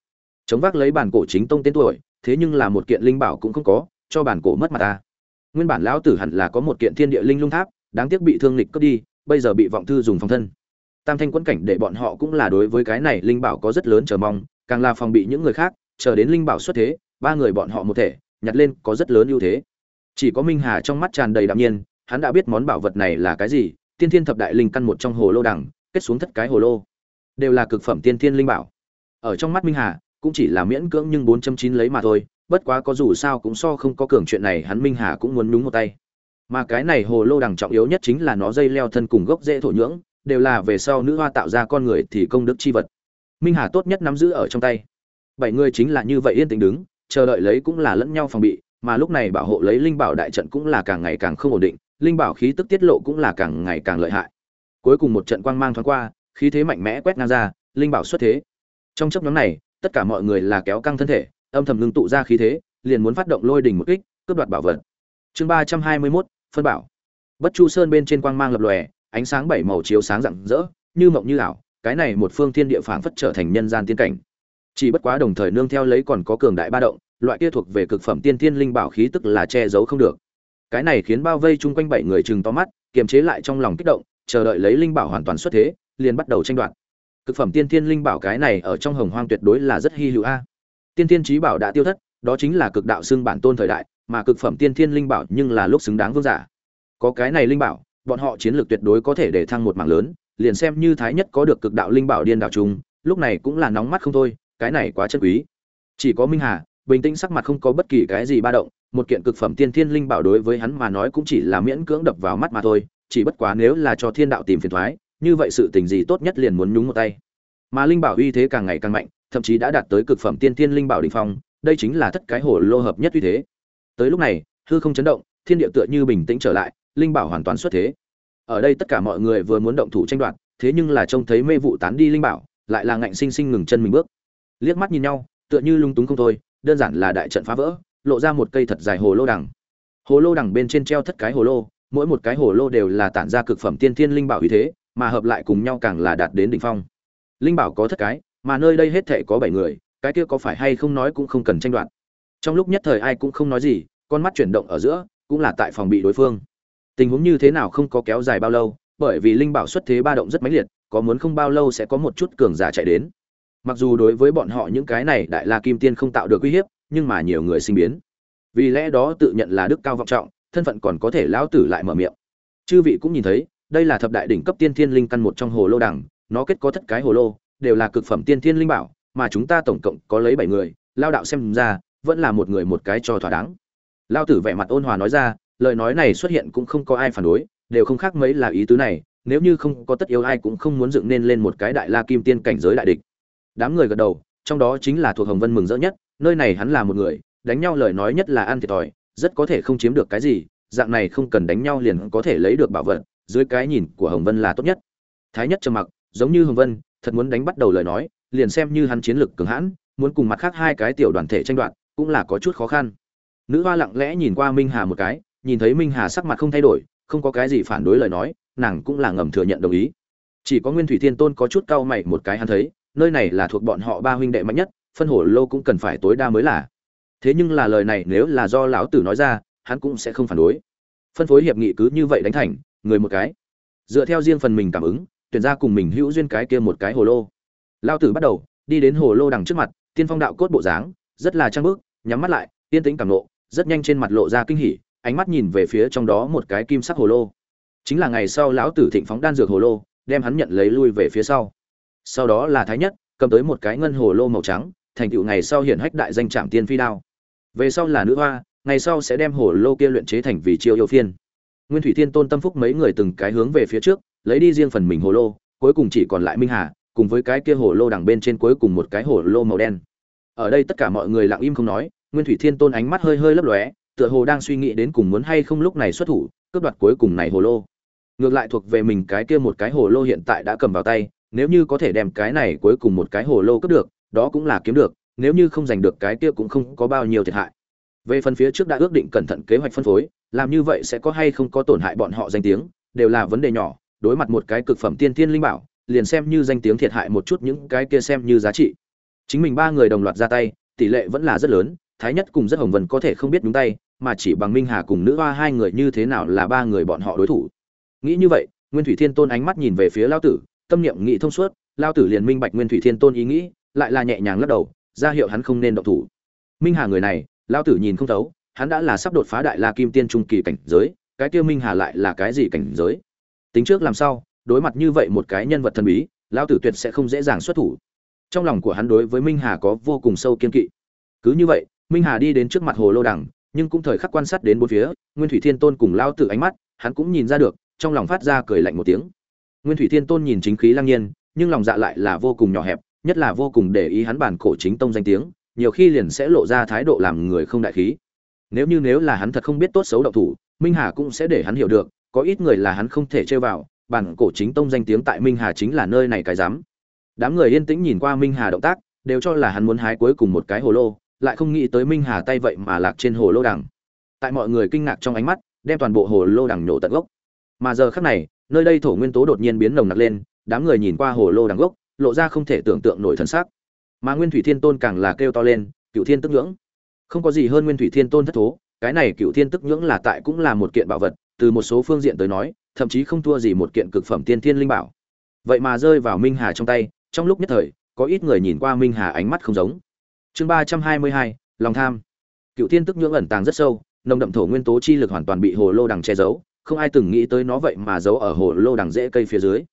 Chống vác lấy bản cổ chính tông tên tuổi, thế nhưng là một kiện linh bảo cũng không có, cho bản cổ mất mặt ta. Nguyên bản lão tử hẳn là có một kiện thiên địa linh lung tháp, đáng tiếc bị thương lịch cướp đi, bây giờ bị vọng thư dùng phòng thân. Tam thanh quẫn cảnh để bọn họ cũng là đối với cái này linh bảo có rất lớn chờ mong, càng là phòng bị những người khác, chờ đến linh bảo xuất thế, ba người bọn họ một thể nhặt lên có rất lớn ưu thế. Chỉ có minh hà trong mắt tràn đầy đạm nhiên, hắn đã biết món bảo vật này là cái gì, tiên thiên thập đại linh căn một trong hồ lô đằng, kết xuống thất cái hồ lô. Đều là cực phẩm tiên thiên linh bảo. Ở trong mắt minh hà, cũng chỉ là miễn cưỡng nhưng 4.9 lấy mà thôi, bất quá có dù sao cũng so không có cường chuyện này, hắn minh hà cũng muốn nhúng một tay. Mà cái này hồ lô đằng trọng yếu nhất chính là nó dây leo thân cùng gốc dễ thổ nhưỡng, đều là về sau nữ hoa tạo ra con người thì công đức chi vật. Minh hà tốt nhất nắm giữ ở trong tay. Bảy người chính là như vậy yên tĩnh đứng chờ đợi lấy cũng là lẫn nhau phòng bị, mà lúc này bảo hộ lấy linh bảo đại trận cũng là càng ngày càng không ổn định, linh bảo khí tức tiết lộ cũng là càng ngày càng lợi hại. Cuối cùng một trận quang mang thoáng qua, khí thế mạnh mẽ quét ngang ra, linh bảo xuất thế. Trong chốc ngắn này, tất cả mọi người là kéo căng thân thể, âm thầm ngưng tụ ra khí thế, liền muốn phát động lôi đỉnh một kích, cướp đoạt bảo vật. Chương ba trăm hai mươi mốt, phân bảo. Bất chu sơn bên trên quang mang lập lòe, ánh sáng bảy màu chiếu sáng rạng rỡ, như mộng như ảo, cái này một phương thiên địa phảng phất trở thành nhân gian tiên cảnh chỉ bất quá đồng thời nương theo lấy còn có cường đại ba động, loại kia thuộc về cực phẩm tiên thiên linh bảo khí tức là che giấu không được. Cái này khiến bao vây chung quanh bảy người chừng to mắt, kiềm chế lại trong lòng kích động, chờ đợi lấy linh bảo hoàn toàn xuất thế, liền bắt đầu tranh đoạt. Cực phẩm tiên thiên linh bảo cái này ở trong hồng hoang tuyệt đối là rất hy hữu a. Tiên thiên trí bảo đã tiêu thất, đó chính là cực đạo xưng bản tôn thời đại, mà cực phẩm tiên thiên linh bảo nhưng là lúc xứng đáng vương giả. Có cái này linh bảo, bọn họ chiến lược tuyệt đối có thể để thăng một mảng lớn, liền xem như thái nhất có được cực đạo linh bảo điên đảo chúng lúc này cũng là nóng mắt không thôi cái này quá chân quý. Chỉ có minh hà, bình tĩnh sắc mặt không có bất kỳ cái gì ba động, một kiện cực phẩm tiên thiên linh bảo đối với hắn mà nói cũng chỉ là miễn cưỡng đập vào mắt mà thôi, chỉ bất quá nếu là cho thiên đạo tìm phiền thoái, như vậy sự tình gì tốt nhất liền muốn nhúng một tay. Mà linh bảo uy thế càng ngày càng mạnh, thậm chí đã đạt tới cực phẩm tiên thiên linh bảo đỉnh phong, đây chính là thất cái hồ lô hợp nhất uy thế. Tới lúc này, hư không chấn động, thiên địa tựa như bình tĩnh trở lại, linh bảo hoàn toàn xuất thế. Ở đây tất cả mọi người vừa muốn động thủ tranh đoạt, thế nhưng là trông thấy mê vụ tán đi linh bảo, lại là ngạnh sinh sinh ngừng chân mình bước liếc mắt nhìn nhau, tựa như lung túng không thôi, đơn giản là đại trận phá vỡ, lộ ra một cây thật dài hồ lô đằng. Hồ lô đằng bên trên treo thất cái hồ lô, mỗi một cái hồ lô đều là tản ra cực phẩm tiên thiên linh bảo uy thế, mà hợp lại cùng nhau càng là đạt đến đỉnh phong. Linh bảo có thất cái, mà nơi đây hết thảy có bảy người, cái kia có phải hay không nói cũng không cần tranh đoạt. Trong lúc nhất thời ai cũng không nói gì, con mắt chuyển động ở giữa, cũng là tại phòng bị đối phương. Tình huống như thế nào không có kéo dài bao lâu, bởi vì linh bảo xuất thế ba động rất mãnh liệt, có muốn không bao lâu sẽ có một chút cường giả chạy đến mặc dù đối với bọn họ những cái này đại la kim tiên không tạo được uy hiếp nhưng mà nhiều người sinh biến. Vì lẽ đó tự nhận là đức cao vọng trọng thân phận còn có thể lão tử lại mở miệng. Chư vị cũng nhìn thấy đây là thập đại đỉnh cấp tiên thiên linh căn một trong hồ lô đẳng, nó kết có thất cái hồ lô đều là cực phẩm tiên thiên linh bảo mà chúng ta tổng cộng có lấy bảy người lao đạo xem ra vẫn là một người một cái cho thỏa đáng. Lao tử vẻ mặt ôn hòa nói ra lời nói này xuất hiện cũng không có ai phản đối đều không khác mấy là ý tứ này nếu như không có tất yếu ai cũng không muốn dựng nên lên một cái đại la kim tiên cảnh giới đại địch đám người gật đầu, trong đó chính là thuộc hồng vân mừng rỡ nhất, nơi này hắn là một người, đánh nhau lời nói nhất là ăn thiệt thòi, rất có thể không chiếm được cái gì, dạng này không cần đánh nhau liền có thể lấy được bảo vật, dưới cái nhìn của hồng vân là tốt nhất. Thái nhất trầm mặc, giống như hồng vân, thật muốn đánh bắt đầu lời nói, liền xem như hắn chiến lực cường hãn, muốn cùng mặt khác hai cái tiểu đoàn thể tranh đoạt, cũng là có chút khó khăn. Nữ hoa lặng lẽ nhìn qua minh hà một cái, nhìn thấy minh hà sắc mặt không thay đổi, không có cái gì phản đối lời nói, nàng cũng là ngầm thừa nhận đồng ý. Chỉ có nguyên thủy thiên tôn có chút cau mày một cái hắn thấy nơi này là thuộc bọn họ ba huynh đệ mạnh nhất phân hổ lô cũng cần phải tối đa mới là. Thế nhưng là lời này nếu là do lão tử nói ra hắn cũng sẽ không phản đối. Phân phối hiệp nghị cứ như vậy đánh thành người một cái. Dựa theo riêng phần mình cảm ứng tuyển ra cùng mình hữu duyên cái kia một cái hồ lô. Lao tử bắt đầu đi đến hồ lô đằng trước mặt tiên phong đạo cốt bộ dáng rất là trang bước nhắm mắt lại tiên tĩnh cảm lộ, rất nhanh trên mặt lộ ra kinh hỉ ánh mắt nhìn về phía trong đó một cái kim sắc hồ lô. Chính là ngày sau lão tử thịnh phóng đan dược hồ lô đem hắn nhận lấy lui về phía sau sau đó là thái nhất, cầm tới một cái ngân hồ lô màu trắng, thành tựu ngày sau hiển hách đại danh trạm tiên phi đao. Về sau là nữ hoa, ngày sau sẽ đem hồ lô kia luyện chế thành vì chiêu yêu phiên. Nguyên thủy thiên tôn tâm phúc mấy người từng cái hướng về phía trước, lấy đi riêng phần mình hồ lô, cuối cùng chỉ còn lại minh hà, cùng với cái kia hồ lô đằng bên trên cuối cùng một cái hồ lô màu đen. Ở đây tất cả mọi người lặng im không nói, nguyên thủy thiên tôn ánh mắt hơi hơi lấp lóe, tựa hồ đang suy nghĩ đến cùng muốn hay không lúc này xuất thủ, cướp đoạt cuối cùng này hồ lô. Ngược lại thuộc về mình cái kia một cái hồ lô hiện tại đã cầm vào tay nếu như có thể đem cái này cuối cùng một cái hồ lô cướp được, đó cũng là kiếm được, nếu như không giành được cái kia cũng không có bao nhiêu thiệt hại. Về phần phía trước đã ước định cẩn thận kế hoạch phân phối, làm như vậy sẽ có hay không có tổn hại bọn họ danh tiếng, đều là vấn đề nhỏ, đối mặt một cái cực phẩm tiên thiên linh bảo, liền xem như danh tiếng thiệt hại một chút những cái kia xem như giá trị. Chính mình ba người đồng loạt ra tay, tỷ lệ vẫn là rất lớn, thái nhất cùng rất hồng vân có thể không biết nhúng tay, mà chỉ bằng minh hà cùng nữ hoa hai người như thế nào là ba người bọn họ đối thủ. Nghĩ như vậy, nguyên thủy thiên tôn ánh mắt nhìn về phía lao tử tâm niệm nghĩ thông suốt, lao tử liền minh bạch nguyên thủy thiên tôn ý nghĩ, lại là nhẹ nhàng lắc đầu, ra hiệu hắn không nên động thủ. Minh hà người này, lao tử nhìn không thấu, hắn đã là sắp đột phá đại la kim tiên trung kỳ cảnh giới, cái tiêu minh hà lại là cái gì cảnh giới? Tính trước làm sao, đối mặt như vậy một cái nhân vật thần bí, lao tử tuyệt sẽ không dễ dàng xuất thủ. Trong lòng của hắn đối với minh hà có vô cùng sâu kiên kỵ. Cứ như vậy, minh hà đi đến trước mặt hồ lô đằng, nhưng cũng thời khắc quan sát đến bốn phía, nguyên thủy thiên tôn cùng lao tử ánh mắt, hắn cũng nhìn ra được, trong lòng phát ra cười lạnh một tiếng nguyên thủy thiên tôn nhìn chính khí lăng nhiên, nhưng lòng dạ lại là vô cùng nhỏ hẹp, nhất là vô cùng để ý hắn bản cổ chính tông danh tiếng, nhiều khi liền sẽ lộ ra thái độ làm người không đại khí. Nếu như nếu là hắn thật không biết tốt xấu động thủ, minh hà cũng sẽ để hắn hiểu được, có ít người là hắn không thể chơi vào, bản cổ chính tông danh tiếng tại minh hà chính là nơi này cái dám. Đám người yên tĩnh nhìn qua minh hà động tác, đều cho là hắn muốn hái cuối cùng một cái hồ lô, lại không nghĩ tới minh hà tay vậy mà lạc trên hồ lô đằng. Tại mọi người kinh ngạc trong ánh mắt, đem toàn bộ hồ lô đằng nổ tận gốc. Mà giờ khắc này nơi đây thổ nguyên tố đột nhiên biến nồng nặc lên đám người nhìn qua hồ lô đằng gốc lộ ra không thể tưởng tượng nổi thần sắc, mà nguyên thủy thiên tôn càng là kêu to lên cựu thiên tức nhưỡng. Không có gì hơn nguyên thủy thiên tôn thất thố cái này cựu thiên tức nhưỡng là tại cũng là một kiện bảo vật từ một số phương diện tới nói thậm chí không thua gì một kiện cực phẩm tiên thiên linh bảo. Vậy mà rơi vào minh hà trong tay trong lúc nhất thời có ít người nhìn qua minh hà ánh mắt không giống. Chương ba trăm hai mươi hai lòng tham. Cựu thiên tức nhưỡng ẩn tàng rất sâu nồng đậm thổ nguyên tố chi lực hoàn toàn bị hồ lô đằng che giấu không ai từng nghĩ tới nó vậy mà giấu ở hồ lô đằng rễ cây phía dưới.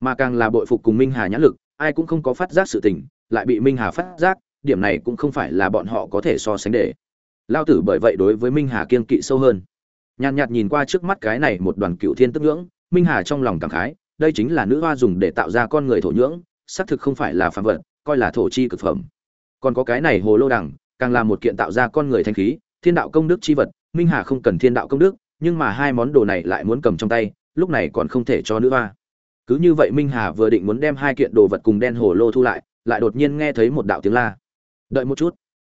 Mà càng là bội phục cùng minh hà nhãn lực ai cũng không có phát giác sự tình lại bị minh hà phát giác điểm này cũng không phải là bọn họ có thể so sánh để. Lao tử bởi vậy đối với minh hà kiên kỵ sâu hơn. Nhàn nhạt nhìn qua trước mắt cái này một đoàn cựu thiên tức ngưỡng, minh hà trong lòng cảm khái đây chính là nữ hoa dùng để tạo ra con người thổ nhưỡng xác thực không phải là phạm vật coi là thổ chi cực phẩm. Còn có cái này hồ lô đằng càng là một kiện tạo ra con người thanh khí thiên đạo công đức chi vật minh hà không cần thiên đạo công đức nhưng mà hai món đồ này lại muốn cầm trong tay, lúc này còn không thể cho nữ hoa. Cứ như vậy minh hà vừa định muốn đem hai kiện đồ vật cùng đen hồ lô thu lại lại đột nhiên nghe thấy một đạo tiếng la. Đợi một chút.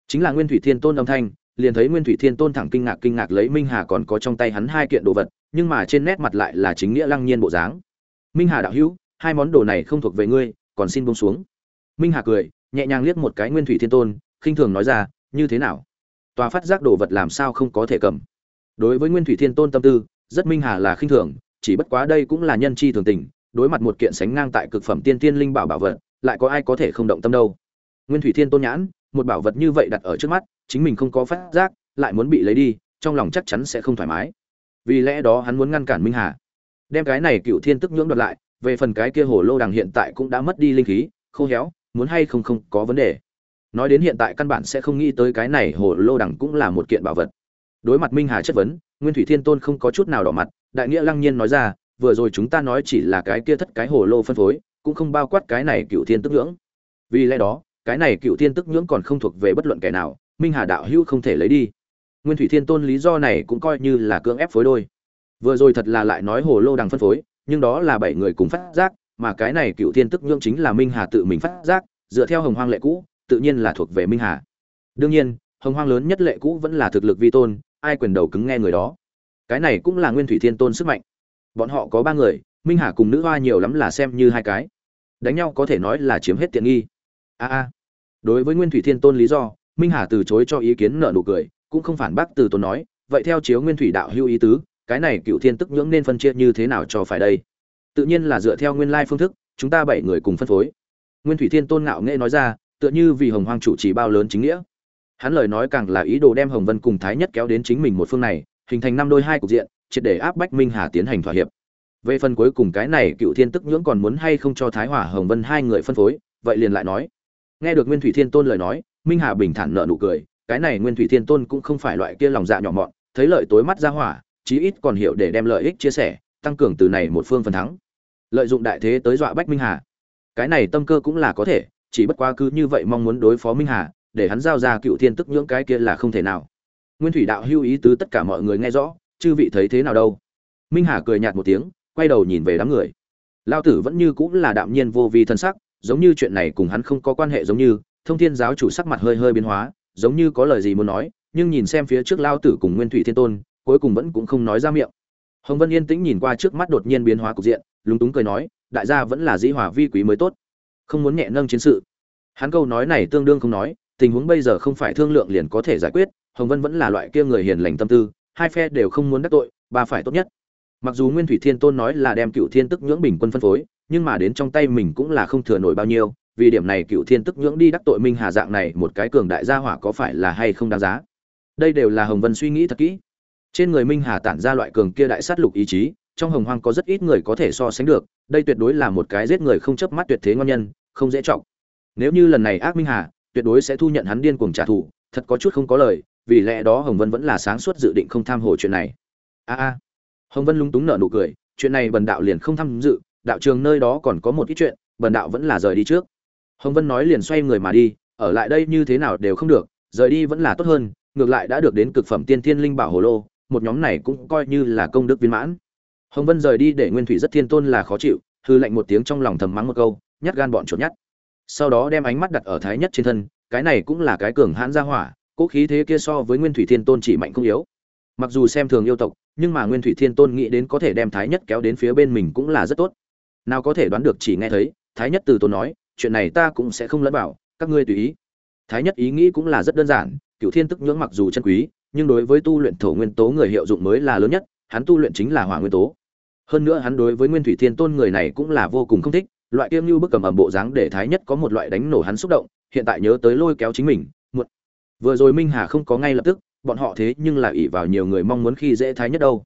Chính là nguyên thủy thiên tôn âm thanh, liền thấy nguyên thủy thiên tôn thẳng kinh ngạc kinh ngạc lấy minh hà còn có trong tay hắn hai kiện đồ vật, nhưng mà trên nét mặt lại là chính nghĩa lăng nhiên bộ dáng. Minh hà đạo hữu, hai món đồ này không thuộc về ngươi, còn xin bông xuống. Minh hà cười, nhẹ nhàng liếc một cái nguyên thủy thiên tôn, khinh thường nói ra, như thế nào? Tòa phát giác đồ vật làm sao không có thể cầm? Đối với nguyên thủy thiên tôn tâm tư, rất minh hà là khinh thường, chỉ bất quá đây cũng là nhân chi thường tình, đối mặt một kiện sánh ngang tại cực phẩm tiên tiên linh bảo bảo vật, lại có ai có thể không động tâm đâu. Nguyên thủy thiên tôn nhãn, một bảo vật như vậy đặt ở trước mắt, chính mình không có phát giác, lại muốn bị lấy đi, trong lòng chắc chắn sẽ không thoải mái. Vì lẽ đó hắn muốn ngăn cản minh hà. Đem cái này cựu thiên tức nhưỡng đoạt lại, về phần cái kia hồ lô đằng hiện tại cũng đã mất đi linh khí, khô héo, muốn hay không không có vấn đề. Nói đến hiện tại căn bản sẽ không nghĩ tới cái này hồ lô đằng cũng là một kiện bảo vật đối mặt minh hà chất vấn, nguyên thủy thiên tôn không có chút nào đỏ mặt, đại nghĩa lăng nhiên nói ra, vừa rồi chúng ta nói chỉ là cái kia thất cái hồ lô phân phối, cũng không bao quát cái này cựu thiên tức nhưỡng. Vì lẽ đó, cái này cựu thiên tức nhưỡng còn không thuộc về bất luận kẻ nào, minh hà đạo hữu không thể lấy đi. Nguyên thủy thiên tôn lý do này cũng coi như là cưỡng ép phối đôi. Vừa rồi thật là lại nói hồ lô đằng phân phối, nhưng đó là bảy người cùng phát giác, mà cái này cựu thiên tức nhưỡng chính là minh hà tự mình phát giác, dựa theo hồng hoang lệ cũ, tự nhiên là thuộc về minh hà. Đương nhiên, hồng hoang lớn nhất lệ cũ vẫn là thực lực vi tôn ai quyền đầu cứng nghe người đó. Cái này cũng là nguyên thủy thiên tôn sức mạnh. Bọn họ có ba người, minh hà cùng nữ hoa nhiều lắm là xem như hai cái. Đánh nhau có thể nói là chiếm hết tiện nghi. A a. Đối với nguyên thủy thiên tôn lý do, minh hà từ chối cho ý kiến nợ nụ cười, cũng không phản bác từ tôn nói, vậy theo chiếu nguyên thủy đạo hưu ý tứ, cái này cựu thiên tức nhưỡng nên phân chia như thế nào cho phải đây? Tự nhiên là dựa theo nguyên lai phương thức, chúng ta bảy người cùng phân phối. Nguyên thủy thiên tôn ngạo nghệ nói ra, tựa như vì hồng hoang chủ trì bao lớn chính nghĩa hắn lời nói càng là ý đồ đem hồng vân cùng thái nhất kéo đến chính mình một phương này, hình thành năm đôi hai cục diện, triệt để áp bách minh hà tiến hành thỏa hiệp. Về phần cuối cùng cái này, cựu thiên tức nhưỡng còn muốn hay không cho thái hỏa hồng vân hai người phân phối, vậy liền lại nói. Nghe được nguyên thủy thiên tôn lời nói, minh hà bình thản nợ nụ cười, cái này nguyên thủy thiên tôn cũng không phải loại kia lòng dạ nhỏ mọn, thấy lợi tối mắt ra hỏa, chí ít còn hiểu để đem lợi ích chia sẻ, tăng cường từ này một phương phần thắng. Lợi dụng đại thế tới dọa bách minh hà. Cái này tâm cơ cũng là có thể, chỉ bất quá cứ như vậy mong muốn đối phó minh hà để hắn giao ra cựu thiên tức nhưỡng cái kia là không thể nào. Nguyên thủy đạo hưu ý tứ tất cả mọi người nghe rõ, chư vị thấy thế nào đâu? Minh hà cười nhạt một tiếng, quay đầu nhìn về đám người. Lao tử vẫn như cũng là đạm nhiên vô vi thân sắc, giống như chuyện này cùng hắn không có quan hệ giống như, thông thiên giáo chủ sắc mặt hơi hơi biến hóa, giống như có lời gì muốn nói, nhưng nhìn xem phía trước lao tử cùng nguyên thủy thiên tôn, cuối cùng vẫn cũng không nói ra miệng. Hồng vân yên tĩnh nhìn qua trước mắt đột nhiên biến hóa cục diện, lúng túng cười nói, đại gia vẫn là dĩ hòa vi quý mới tốt, không muốn nhẹ nâng chiến sự. Hắn câu nói này tương đương không nói tình huống bây giờ không phải thương lượng liền có thể giải quyết, hồng vân vẫn là loại kia người hiền lành tâm tư, hai phe đều không muốn đắc tội, ba phải tốt nhất. Mặc dù nguyên thủy thiên tôn nói là đem cựu thiên tức nhưỡng bình quân phân phối, nhưng mà đến trong tay mình cũng là không thừa nổi bao nhiêu, vì điểm này cựu thiên tức nhưỡng đi đắc tội minh hà dạng này một cái cường đại gia hỏa có phải là hay không đáng giá? Đây đều là hồng vân suy nghĩ thật kỹ. Trên người minh hà tản ra loại cường kia đại sát lục ý chí, trong hồng hoang có rất ít người có thể so sánh được, đây tuyệt đối là một cái giết người không chớp mắt tuyệt thế ngon nhân, không dễ trọng nếu như lần này ác minh hà tuyệt đối sẽ thu nhận hắn điên cuồng trả thù, thật có chút không có lời, vì lẽ đó hồng vân vẫn là sáng suốt dự định không tham hồ chuyện này. A a. Hồng vân lúng túng nở nụ cười, chuyện này bần đạo liền không tham dự, đạo trường nơi đó còn có một ít chuyện, bần đạo vẫn là rời đi trước. Hồng vân nói liền xoay người mà đi, ở lại đây như thế nào đều không được, rời đi vẫn là tốt hơn, ngược lại đã được đến cực phẩm tiên thiên linh bảo hồ lô, một nhóm này cũng coi như là công đức viên mãn. Hồng vân rời đi để nguyên thủy rất thiên tôn là khó chịu, hư lạnh một tiếng trong lòng thầm mắng một câu, nhát gan bọn chuột nhát sau đó đem ánh mắt đặt ở thái nhất trên thân, cái này cũng là cái cường hãn gia hỏa, cỗ khí thế kia so với nguyên thủy thiên tôn chỉ mạnh không yếu. Mặc dù xem thường yêu tộc, nhưng mà nguyên thủy thiên tôn nghĩ đến có thể đem thái nhất kéo đến phía bên mình cũng là rất tốt. Nào có thể đoán được chỉ nghe thấy, thái nhất từ tôn nói, chuyện này ta cũng sẽ không lẫn bảo các ngươi tùy ý. Thái nhất ý nghĩ cũng là rất đơn giản cựu thiên tức nhưỡng mặc dù chân quý, nhưng đối với tu luyện thổ nguyên tố người hiệu dụng mới là lớn nhất, hắn tu luyện chính là hỏa nguyên tố. Hơn nữa hắn đối với nguyên thủy thiên tôn người này cũng là vô cùng không thích loại kiêm như bức cầm ẩm bộ dáng để thái nhất có một loại đánh nổ hắn xúc động, hiện tại nhớ tới lôi kéo chính mình, muộn. Vừa rồi minh hà không có ngay lập tức, bọn họ thế nhưng là ỉ vào nhiều người mong muốn khi dễ thái nhất đâu.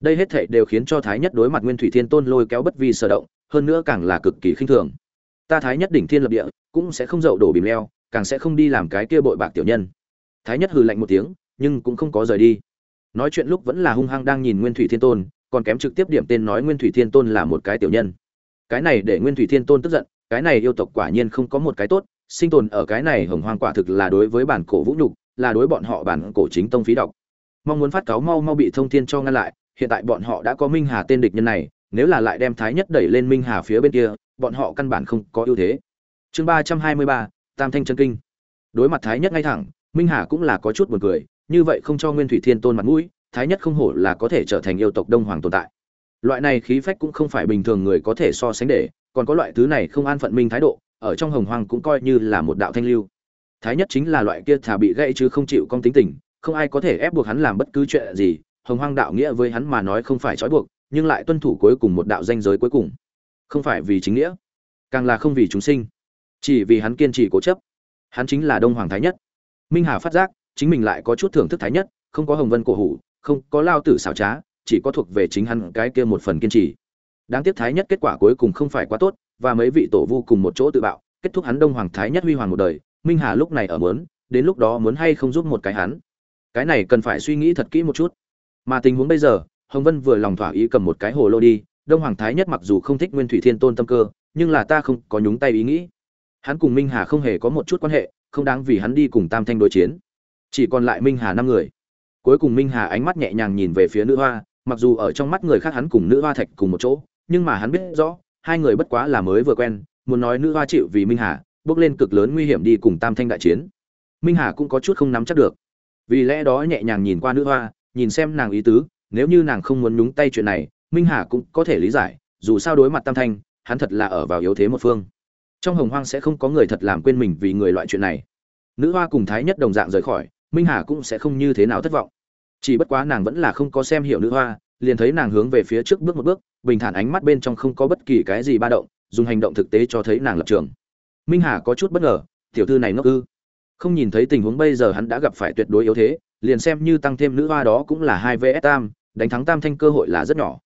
Đây hết thảy đều khiến cho thái nhất đối mặt nguyên thủy thiên tôn lôi kéo bất vi sở động, hơn nữa càng là cực kỳ khinh thường. Ta thái nhất đỉnh thiên lập địa, cũng sẽ không dậu đổ bìm leo, càng sẽ không đi làm cái kia bội bạc tiểu nhân. Thái nhất hừ lạnh một tiếng, nhưng cũng không có rời đi. Nói chuyện lúc vẫn là hung hăng đang nhìn nguyên thủy thiên tôn, còn kém trực tiếp điểm tên nói nguyên thủy thiên tôn là một cái tiểu nhân cái này để nguyên thủy thiên tôn tức giận, cái này yêu tộc quả nhiên không có một cái tốt, sinh tồn ở cái này hồng hoang quả thực là đối với bản cổ vũ nhục, là đối bọn họ bản cổ chính tông phí độc. Mong muốn phát cáo mau mau bị thông thiên cho ngăn lại, hiện tại bọn họ đã có minh hà tên địch nhân này, nếu là lại đem thái nhất đẩy lên minh hà phía bên kia, bọn họ căn bản không có ưu thế. Chương ba trăm hai mươi ba, tam thanh chân kinh. Đối mặt thái nhất ngay thẳng, minh hà cũng là có chút buồn cười, như vậy không cho nguyên thủy thiên tôn mặt mũi, thái nhất không hổ là có thể trở thành yêu tộc đông hoàng tồn tại loại này khí phách cũng không phải bình thường người có thể so sánh để, còn có loại thứ này không an phận minh thái độ, ở trong hồng hoang cũng coi như là một đạo thanh lưu. Thái nhất chính là loại kia thà bị gãy chứ không chịu con tính tình, không ai có thể ép buộc hắn làm bất cứ chuyện gì, hồng hoang đạo nghĩa với hắn mà nói không phải trói buộc, nhưng lại tuân thủ cuối cùng một đạo danh giới cuối cùng. Không phải vì chính nghĩa, càng là không vì chúng sinh, chỉ vì hắn kiên trì cố chấp. Hắn chính là đông hoàng thái nhất. Minh hà phát giác, chính mình lại có chút thưởng thức thái nhất, không có hồng vân cổ hủ, không có lao tử xảo trá chỉ có thuộc về chính hắn cái kia một phần kiên trì. Đáng tiếc thái nhất kết quả cuối cùng không phải quá tốt, và mấy vị tổ vu cùng một chỗ tự bạo, kết thúc hắn đông hoàng thái nhất huy hoàng một đời, minh hà lúc này ở muốn đến lúc đó muốn hay không giúp một cái hắn. Cái này cần phải suy nghĩ thật kỹ một chút. Mà tình huống bây giờ, hồng vân vừa lòng thỏa ý cầm một cái hồ lô đi, đông hoàng thái nhất mặc dù không thích nguyên thủy thiên tôn tâm cơ, nhưng là ta không có nhúng tay ý nghĩ. Hắn cùng minh hà không hề có một chút quan hệ, không đáng vì hắn đi cùng tam thanh đối chiến. Chỉ còn lại minh hà năm người. Cuối cùng minh hà ánh mắt nhẹ nhàng nhìn về phía nữ hoa mặc dù ở trong mắt người khác hắn cùng nữ hoa thạch cùng một chỗ, nhưng mà hắn biết rõ, hai người bất quá là mới vừa quen, muốn nói nữ hoa chịu vì minh hà, bước lên cực lớn nguy hiểm đi cùng tam thanh đại chiến. Minh hà cũng có chút không nắm chắc được. Vì lẽ đó nhẹ nhàng nhìn qua nữ hoa, nhìn xem nàng ý tứ, nếu như nàng không muốn nhúng tay chuyện này, minh hà cũng có thể lý giải, dù sao đối mặt tam thanh, hắn thật là ở vào yếu thế một phương. Trong hồng hoang sẽ không có người thật làm quên mình vì người loại chuyện này. Nữ hoa cùng thái nhất đồng dạng rời khỏi, minh hà cũng sẽ không như thế nào thất vọng chỉ bất quá nàng vẫn là không có xem hiểu nữ hoa, liền thấy nàng hướng về phía trước bước một bước, bình thản ánh mắt bên trong không có bất kỳ cái gì ba động, dùng hành động thực tế cho thấy nàng lập trường. Minh hà có chút bất ngờ, tiểu thư này ngốc ư? Không nhìn thấy tình huống bây giờ hắn đã gặp phải tuyệt đối yếu thế, liền xem như tăng thêm nữ hoa đó cũng là hai vs tam, đánh thắng tam thanh cơ hội là rất nhỏ.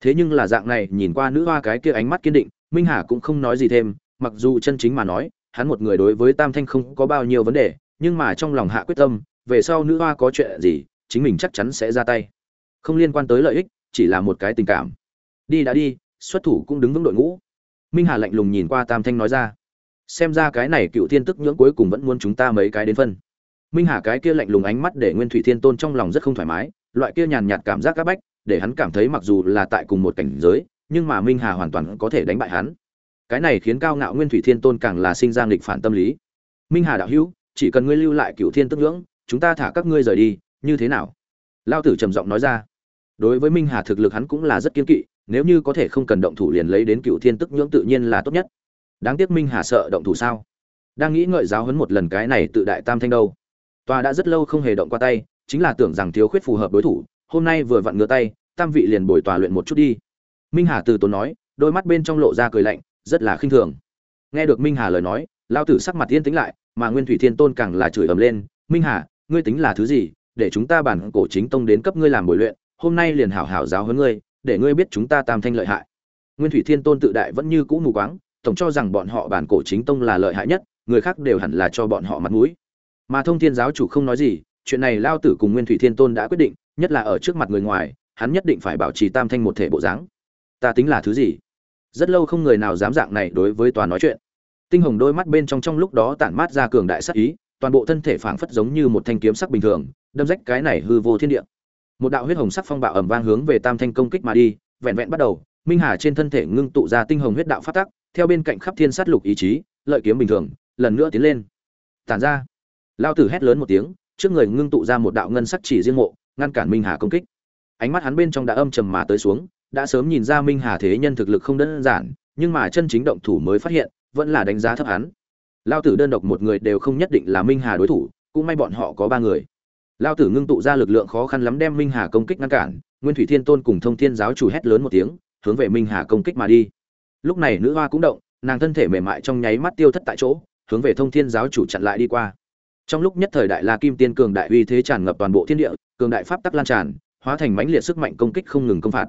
Thế nhưng là dạng này, nhìn qua nữ hoa cái kia ánh mắt kiên định, minh hà cũng không nói gì thêm, mặc dù chân chính mà nói, hắn một người đối với tam thanh không có bao nhiêu vấn đề, nhưng mà trong lòng hạ quyết tâm, về sau nữ hoa có chuyện gì chính mình chắc chắn sẽ ra tay. Không liên quan tới lợi ích, chỉ là một cái tình cảm. Đi đã đi, xuất thủ cũng đứng vững đội ngũ. Minh hà lạnh lùng nhìn qua tam thanh nói ra. Xem ra cái này cựu thiên tức nhưỡng cuối cùng vẫn muốn chúng ta mấy cái đến phân. Minh hà cái kia lạnh lùng ánh mắt để nguyên thủy thiên tôn trong lòng rất không thoải mái, loại kia nhàn nhạt cảm giác c áp bách, để hắn cảm thấy mặc dù là tại cùng một cảnh giới, nhưng mà minh hà hoàn toàn có thể đánh bại hắn. Cái này khiến cao ngạo nguyên thủy thiên tôn càng là sinh ra nghịch phản tâm lý. Minh hà đạo hữu, chỉ cần ngươi lưu lại cựu thiên tức nhưỡng, chúng ta thả các ngươi rời đi như thế nào? Lao tử trầm giọng nói ra. Đối với minh hà thực lực hắn cũng là rất kiên kỵ, nếu như có thể không cần động thủ liền lấy đến cựu thiên tức nhưỡng tự nhiên là tốt nhất. Đáng tiếc minh hà sợ động thủ sao? Đang nghĩ ngợi giáo huấn một lần cái này tự đại tam thanh đâu. Tòa đã rất lâu không hề động qua tay, chính là tưởng rằng thiếu khuyết phù hợp đối thủ, hôm nay vừa vặn ngửa tay, tam vị liền bồi tòa luyện một chút đi. Minh hà từ tốn nói, đôi mắt bên trong lộ ra cười lạnh, rất là khinh thường. Nghe được minh hà lời nói, lao tử sắc mặt yên tĩnh lại, mà nguyên thủy thiên tôn càng là chửi ầm lên, minh hà, ngươi tính là thứ gì? Để chúng ta bản cổ chính tông đến cấp ngươi làm bồi luyện, hôm nay liền hảo hảo giáo huấn ngươi, để ngươi biết chúng ta tam thanh lợi hại. Nguyên thủy thiên tôn tự đại vẫn như cũ mù quáng, tổng cho rằng bọn họ bản cổ chính tông là lợi hại nhất, người khác đều hẳn là cho bọn họ mặt mũi. Mà thông thiên giáo chủ không nói gì, chuyện này lao tử cùng nguyên thủy thiên tôn đã quyết định, nhất là ở trước mặt người ngoài, hắn nhất định phải bảo trì tam thanh một thể bộ dáng. Ta tính là thứ gì? Rất lâu không người nào dám dạng này đối với tòa nói chuyện. Tinh hồng đôi mắt bên trong trong lúc đó tản mát ra cường đại sắc ý toàn bộ thân thể phảng phất giống như một thanh kiếm sắc bình thường, đâm rách cái này hư vô thiên địa. Một đạo huyết hồng sắc phong bạo ầm vang hướng về tam thanh công kích mà đi, vẹn vẹn bắt đầu, minh hà trên thân thể ngưng tụ ra tinh hồng huyết đạo phát tắc, theo bên cạnh khắp thiên sát lục ý chí, lợi kiếm bình thường, lần nữa tiến lên. Tản ra. Lao tử hét lớn một tiếng, trước người ngưng tụ ra một đạo ngân sắc chỉ riêng mộ, ngăn cản minh hà công kích. Ánh mắt hắn bên trong đã âm trầm mà tới xuống, đã sớm nhìn ra minh hà thế nhân thực lực không đơn giản, nhưng mà chân chính động thủ mới phát hiện, vẫn là đánh giá thấp hắn lao tử đơn độc một người đều không nhất định là minh hà đối thủ, cũng may bọn họ có ba người. Lao tử ngưng tụ ra lực lượng khó khăn lắm đem minh hà công kích ngăn cản, nguyên thủy thiên tôn cùng thông thiên giáo chủ hét lớn một tiếng, hướng về minh hà công kích mà đi. Lúc này nữ hoa cũng động, nàng thân thể mềm mại trong nháy mắt tiêu thất tại chỗ, hướng về thông thiên giáo chủ chặn lại đi qua. Trong lúc nhất thời đại la kim tiên cường đại uy thế tràn ngập toàn bộ thiên địa, cường đại pháp tắc lan tràn, hóa thành mãnh liệt sức mạnh công kích không ngừng công phạt.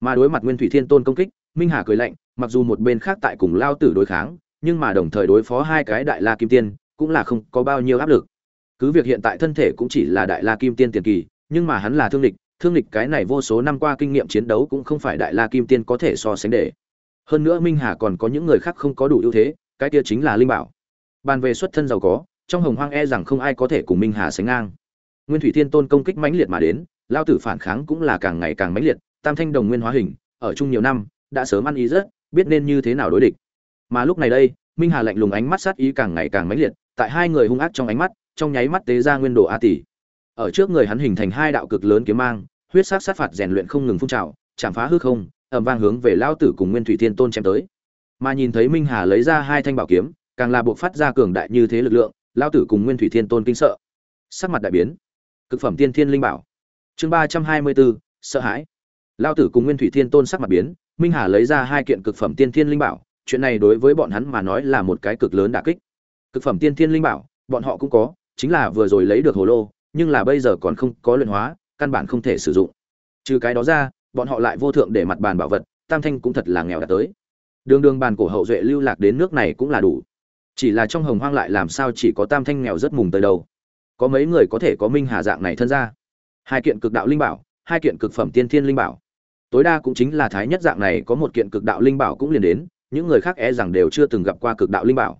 Mà đối mặt nguyên thủy thiên tôn công kích, minh hà cười lạnh, mặc dù một bên khác tại cùng lao tử đối kháng nhưng mà đồng thời đối phó hai cái đại la kim tiên cũng là không có bao nhiêu áp lực. Cứ việc hiện tại thân thể cũng chỉ là đại la kim tiên tiền kỳ, nhưng mà hắn là thương lịch thương lịch cái này vô số năm qua kinh nghiệm chiến đấu cũng không phải đại la kim tiên có thể so sánh để. Hơn nữa minh hà còn có những người khác không có đủ ưu thế, cái kia chính là linh bảo. Bàn về xuất thân giàu có, trong hồng hoang e rằng không ai có thể cùng minh hà sánh ngang. Nguyên thủy thiên tôn công kích mãnh liệt mà đến, lao tử phản kháng cũng là càng ngày càng mãnh liệt, tam thanh đồng nguyên hóa hình, ở chung nhiều năm, đã sớm ăn ý rất, biết nên như thế nào đối địch mà lúc này đây, minh hà lạnh lùng ánh mắt sát ý càng ngày càng mãnh liệt, tại hai người hung ác trong ánh mắt, trong nháy mắt tế ra nguyên đồ a tỷ ở trước người hắn hình thành hai đạo cực lớn kiếm mang, huyết sát sát phạt rèn luyện không ngừng phun trào, chạm phá hư không, ầm vang hướng về lao tử cùng nguyên thủy thiên tôn chém tới. Mà nhìn thấy minh hà lấy ra hai thanh bảo kiếm, càng là buộc phát ra cường đại như thế lực lượng lao tử cùng nguyên thủy thiên tôn kinh sợ. Sắc mặt đại biến. Cực phẩm tiên thiên linh bảo. Chương ba trăm hai mươi bốn, sợ hãi. Lao tử cùng nguyên thủy thiên tôn sắc mặt biến, minh hà lấy ra hai kiện cực phẩm tiên thiên linh bảo chuyện này đối với bọn hắn mà nói là một cái cực lớn đả kích. Cực phẩm tiên thiên linh bảo, bọn họ cũng có, chính là vừa rồi lấy được hồ lô, nhưng là bây giờ còn không có luyện hóa, căn bản không thể sử dụng. Trừ cái đó ra, bọn họ lại vô thượng để mặt bàn bảo vật, tam thanh cũng thật là nghèo đã tới. Đường đường bàn cổ hậu duệ lưu lạc đến nước này cũng là đủ. Chỉ là trong hồng hoang lại làm sao chỉ có tam thanh nghèo rất mùng tới đâu. Có mấy người có thể có minh hà dạng này thân ra. Hai kiện cực đạo linh bảo, hai kiện cực phẩm tiên thiên linh bảo. Tối đa cũng chính là thái nhất dạng này, có một kiện cực đạo linh bảo cũng liền đến những người khác e rằng đều chưa từng gặp qua cực đạo linh bảo.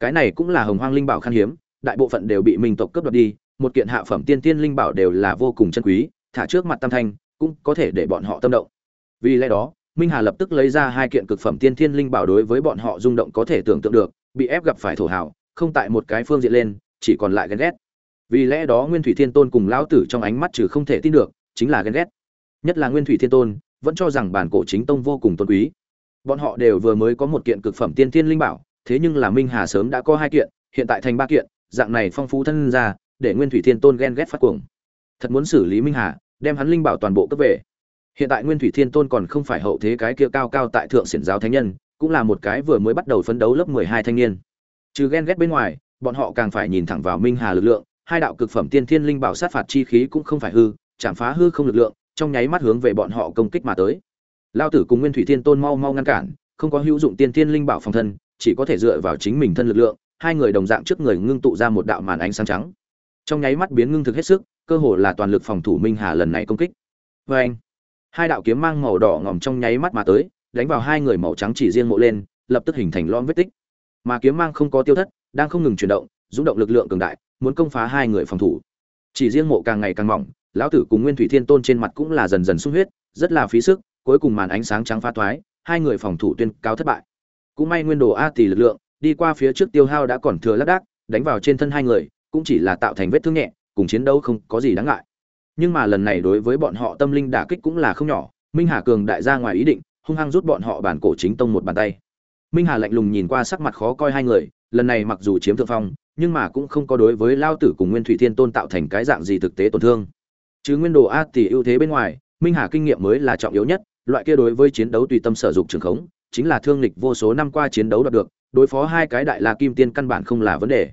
Cái này cũng là hồng hoang linh bảo khan hiếm, đại bộ phận đều bị minh tộc cướp đoạt đi, một kiện hạ phẩm tiên tiên linh bảo đều là vô cùng chân quý, thả trước mặt tam thanh, cũng có thể để bọn họ tâm động. Vì lẽ đó, minh hà lập tức lấy ra hai kiện cực phẩm tiên thiên linh bảo đối với bọn họ rung động có thể tưởng tượng được, bị ép gặp phải thổ hào, không tại một cái phương diện lên, chỉ còn lại ghen ghét. Vì lẽ đó nguyên thủy thiên tôn cùng lão tử trong ánh mắt trừ không thể tin được, chính là ghen ghét. Nhất là nguyên thủy thiên tôn, vẫn cho rằng bản cổ chính tông vô cùng tôn quý bọn họ đều vừa mới có một kiện cực phẩm tiên thiên linh bảo, thế nhưng là minh hà sớm đã có hai kiện, hiện tại thành ba kiện, dạng này phong phú thân ra, để nguyên thủy thiên tôn ghen ghét phát cuồng. Thật muốn xử lý minh hà, đem hắn linh bảo toàn bộ cấp về. Hiện tại nguyên thủy thiên tôn còn không phải hậu thế cái kia cao cao tại thượng xiển giáo thánh nhân, cũng là một cái vừa mới bắt đầu phấn đấu lớp mười hai thanh niên. Trừ ghen ghét bên ngoài, bọn họ càng phải nhìn thẳng vào minh hà lực lượng, hai đạo cực phẩm tiên thiên linh bảo sát phạt chi khí cũng không phải hư, chạm phá hư không lực lượng, trong nháy mắt hướng về bọn họ công kích mà tới lao tử cùng nguyên thủy thiên tôn mau mau ngăn cản, không có hữu dụng tiên thiên linh bảo phòng thân, chỉ có thể dựa vào chính mình thân lực lượng, hai người đồng dạng trước người ngưng tụ ra một đạo màn ánh sáng trắng. Trong nháy mắt biến ngưng thực hết sức, cơ hồ là toàn lực phòng thủ minh hà lần này công kích. Vê anh, hai đạo kiếm mang màu đỏ ngòm trong nháy mắt mà tới, đánh vào hai người màu trắng chỉ riêng mộ lên, lập tức hình thành lõm vết tích. Mà kiếm mang không có tiêu thất, đang không ngừng chuyển động, rung động lực lượng cường đại, muốn công phá hai người phòng thủ. Chỉ riêng mộ càng ngày càng mỏng, lão tử cùng nguyên thủy thiên tôn trên mặt cũng là dần dần sung huyết, rất là phí sức cuối cùng màn ánh sáng trắng phá toái, hai người phòng thủ tuyên cao thất bại. Cũng may nguyên đồ a tỷ lực lượng, đi qua phía trước tiêu hao đã còn thừa lác đác, đánh vào trên thân hai người, cũng chỉ là tạo thành vết thương nhẹ, cùng chiến đấu không có gì đáng ngại. Nhưng mà lần này đối với bọn họ tâm linh đả kích cũng là không nhỏ, minh hà cường đại ra ngoài ý định, hung hăng rút bọn họ bản cổ chính tông một bàn tay. Minh hà lạnh lùng nhìn qua sắc mặt khó coi hai người, lần này mặc dù chiếm thượng phong, nhưng mà cũng không có đối với lao tử cùng nguyên thủy thiên tôn tạo thành cái dạng gì thực tế tổn thương. Chứ nguyên đồ a tỷ ưu thế bên ngoài, minh hà kinh nghiệm mới là trọng yếu nhất loại kia đối với chiến đấu tùy tâm sở dụng trường khống, chính là thương lịch vô số năm qua chiến đấu đạt được, đối phó hai cái đại la kim tiên căn bản không là vấn đề.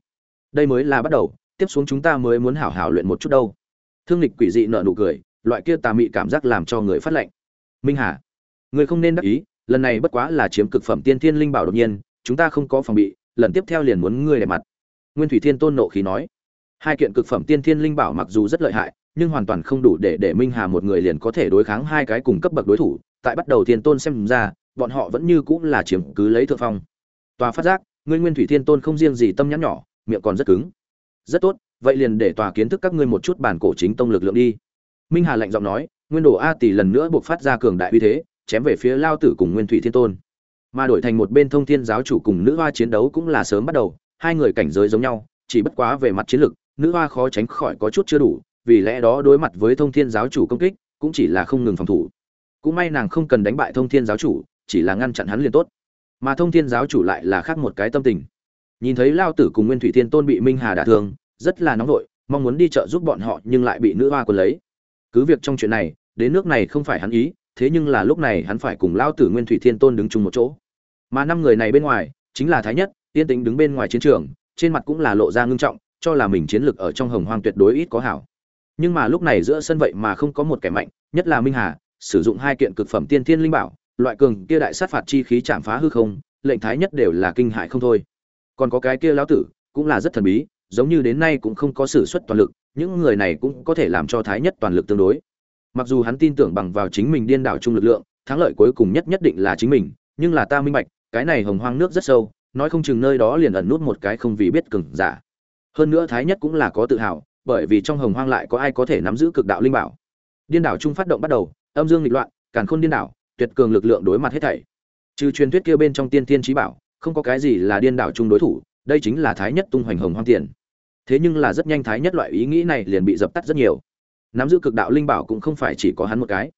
Đây mới là bắt đầu, tiếp xuống chúng ta mới muốn hảo hảo luyện một chút đâu. Thương lịch quỷ dị nở nụ cười, loại kia tà mị cảm giác làm cho người phát lệnh. Minh hà, người không nên đắc ý, lần này bất quá là chiếm cực phẩm tiên thiên linh bảo đột nhiên, chúng ta không có phòng bị, lần tiếp theo liền muốn ngươi đẹp mặt. Nguyên thủy thiên tôn nộ khí nói, hai kiện cực phẩm tiên thiên linh bảo mặc dù rất lợi hại, nhưng hoàn toàn không đủ để để minh hà một người liền có thể đối kháng hai cái cùng cấp bậc đối thủ tại bắt đầu thiên tôn xem ra, bọn họ vẫn như cũng là chiếm cứ lấy thượng phong. Tòa phát giác, ngươi nguyên thủy thiên tôn không riêng gì tâm nhắn nhỏ, miệng còn rất cứng. Rất tốt, vậy liền để tòa kiến thức các ngươi một chút bản cổ chính tông lực lượng đi. Minh hà lạnh giọng nói, nguyên đồ a tỷ lần nữa buộc phát ra cường đại uy thế, chém về phía lao tử cùng nguyên thủy thiên tôn. Mà đổi thành một bên thông thiên giáo chủ cùng nữ hoa chiến đấu cũng là sớm bắt đầu, hai người cảnh giới giống nhau, chỉ bất quá về mặt chiến lực, nữ hoa khó tránh khỏi có chút chưa đủ, vì lẽ đó đối mặt với thông thiên giáo chủ công kích, cũng chỉ là không ngừng phòng thủ cũng may nàng không cần đánh bại thông thiên giáo chủ, chỉ là ngăn chặn hắn liền tốt. Mà thông thiên giáo chủ lại là khác một cái tâm tình. Nhìn thấy lao tử cùng nguyên thủy thiên tôn bị minh hà đả thương, rất là nóng vội, mong muốn đi chợ giúp bọn họ nhưng lại bị nữ hoa quân lấy. Cứ việc trong chuyện này, đến nước này không phải hắn ý, thế nhưng là lúc này hắn phải cùng lao tử nguyên thủy thiên tôn đứng chung một chỗ. Mà năm người này bên ngoài, chính là thái nhất tiên tính đứng bên ngoài chiến trường, trên mặt cũng là lộ ra ngưng trọng, cho là mình chiến lực ở trong hồng hoang tuyệt đối ít có hảo. Nhưng mà lúc này giữa sân vậy mà không có một kẻ mạnh, nhất là minh hà sử dụng hai kiện cực phẩm tiên thiên linh bảo, loại cường kia đại sát phạt chi khí chạm phá hư không, lệnh thái nhất đều là kinh hại không thôi. Còn có cái kia lão tử, cũng là rất thần bí, giống như đến nay cũng không có sử xuất toàn lực, những người này cũng có thể làm cho thái nhất toàn lực tương đối. Mặc dù hắn tin tưởng bằng vào chính mình điên đảo chung lực lượng, thắng lợi cuối cùng nhất nhất định là chính mình, nhưng là ta minh bạch, cái này hồng hoang nước rất sâu, nói không chừng nơi đó liền ẩn nút một cái không vì biết cường giả. Hơn nữa thái nhất cũng là có tự hào, bởi vì trong hồng hoang lại có ai có thể nắm giữ cực đạo linh bảo. Điên đảo chung phát động bắt đầu âm dương nghịch loạn, càn khôn điên đảo, tuyệt cường lực lượng đối mặt hết thảy. Trừ truyền thuyết kia bên trong tiên tiên trí bảo, không có cái gì là điên đảo chung đối thủ, đây chính là thái nhất tung hoành hồng hoang tiền. Thế nhưng là rất nhanh thái nhất loại ý nghĩ này liền bị dập tắt rất nhiều. Nắm giữ cực đạo linh bảo cũng không phải chỉ có hắn một cái.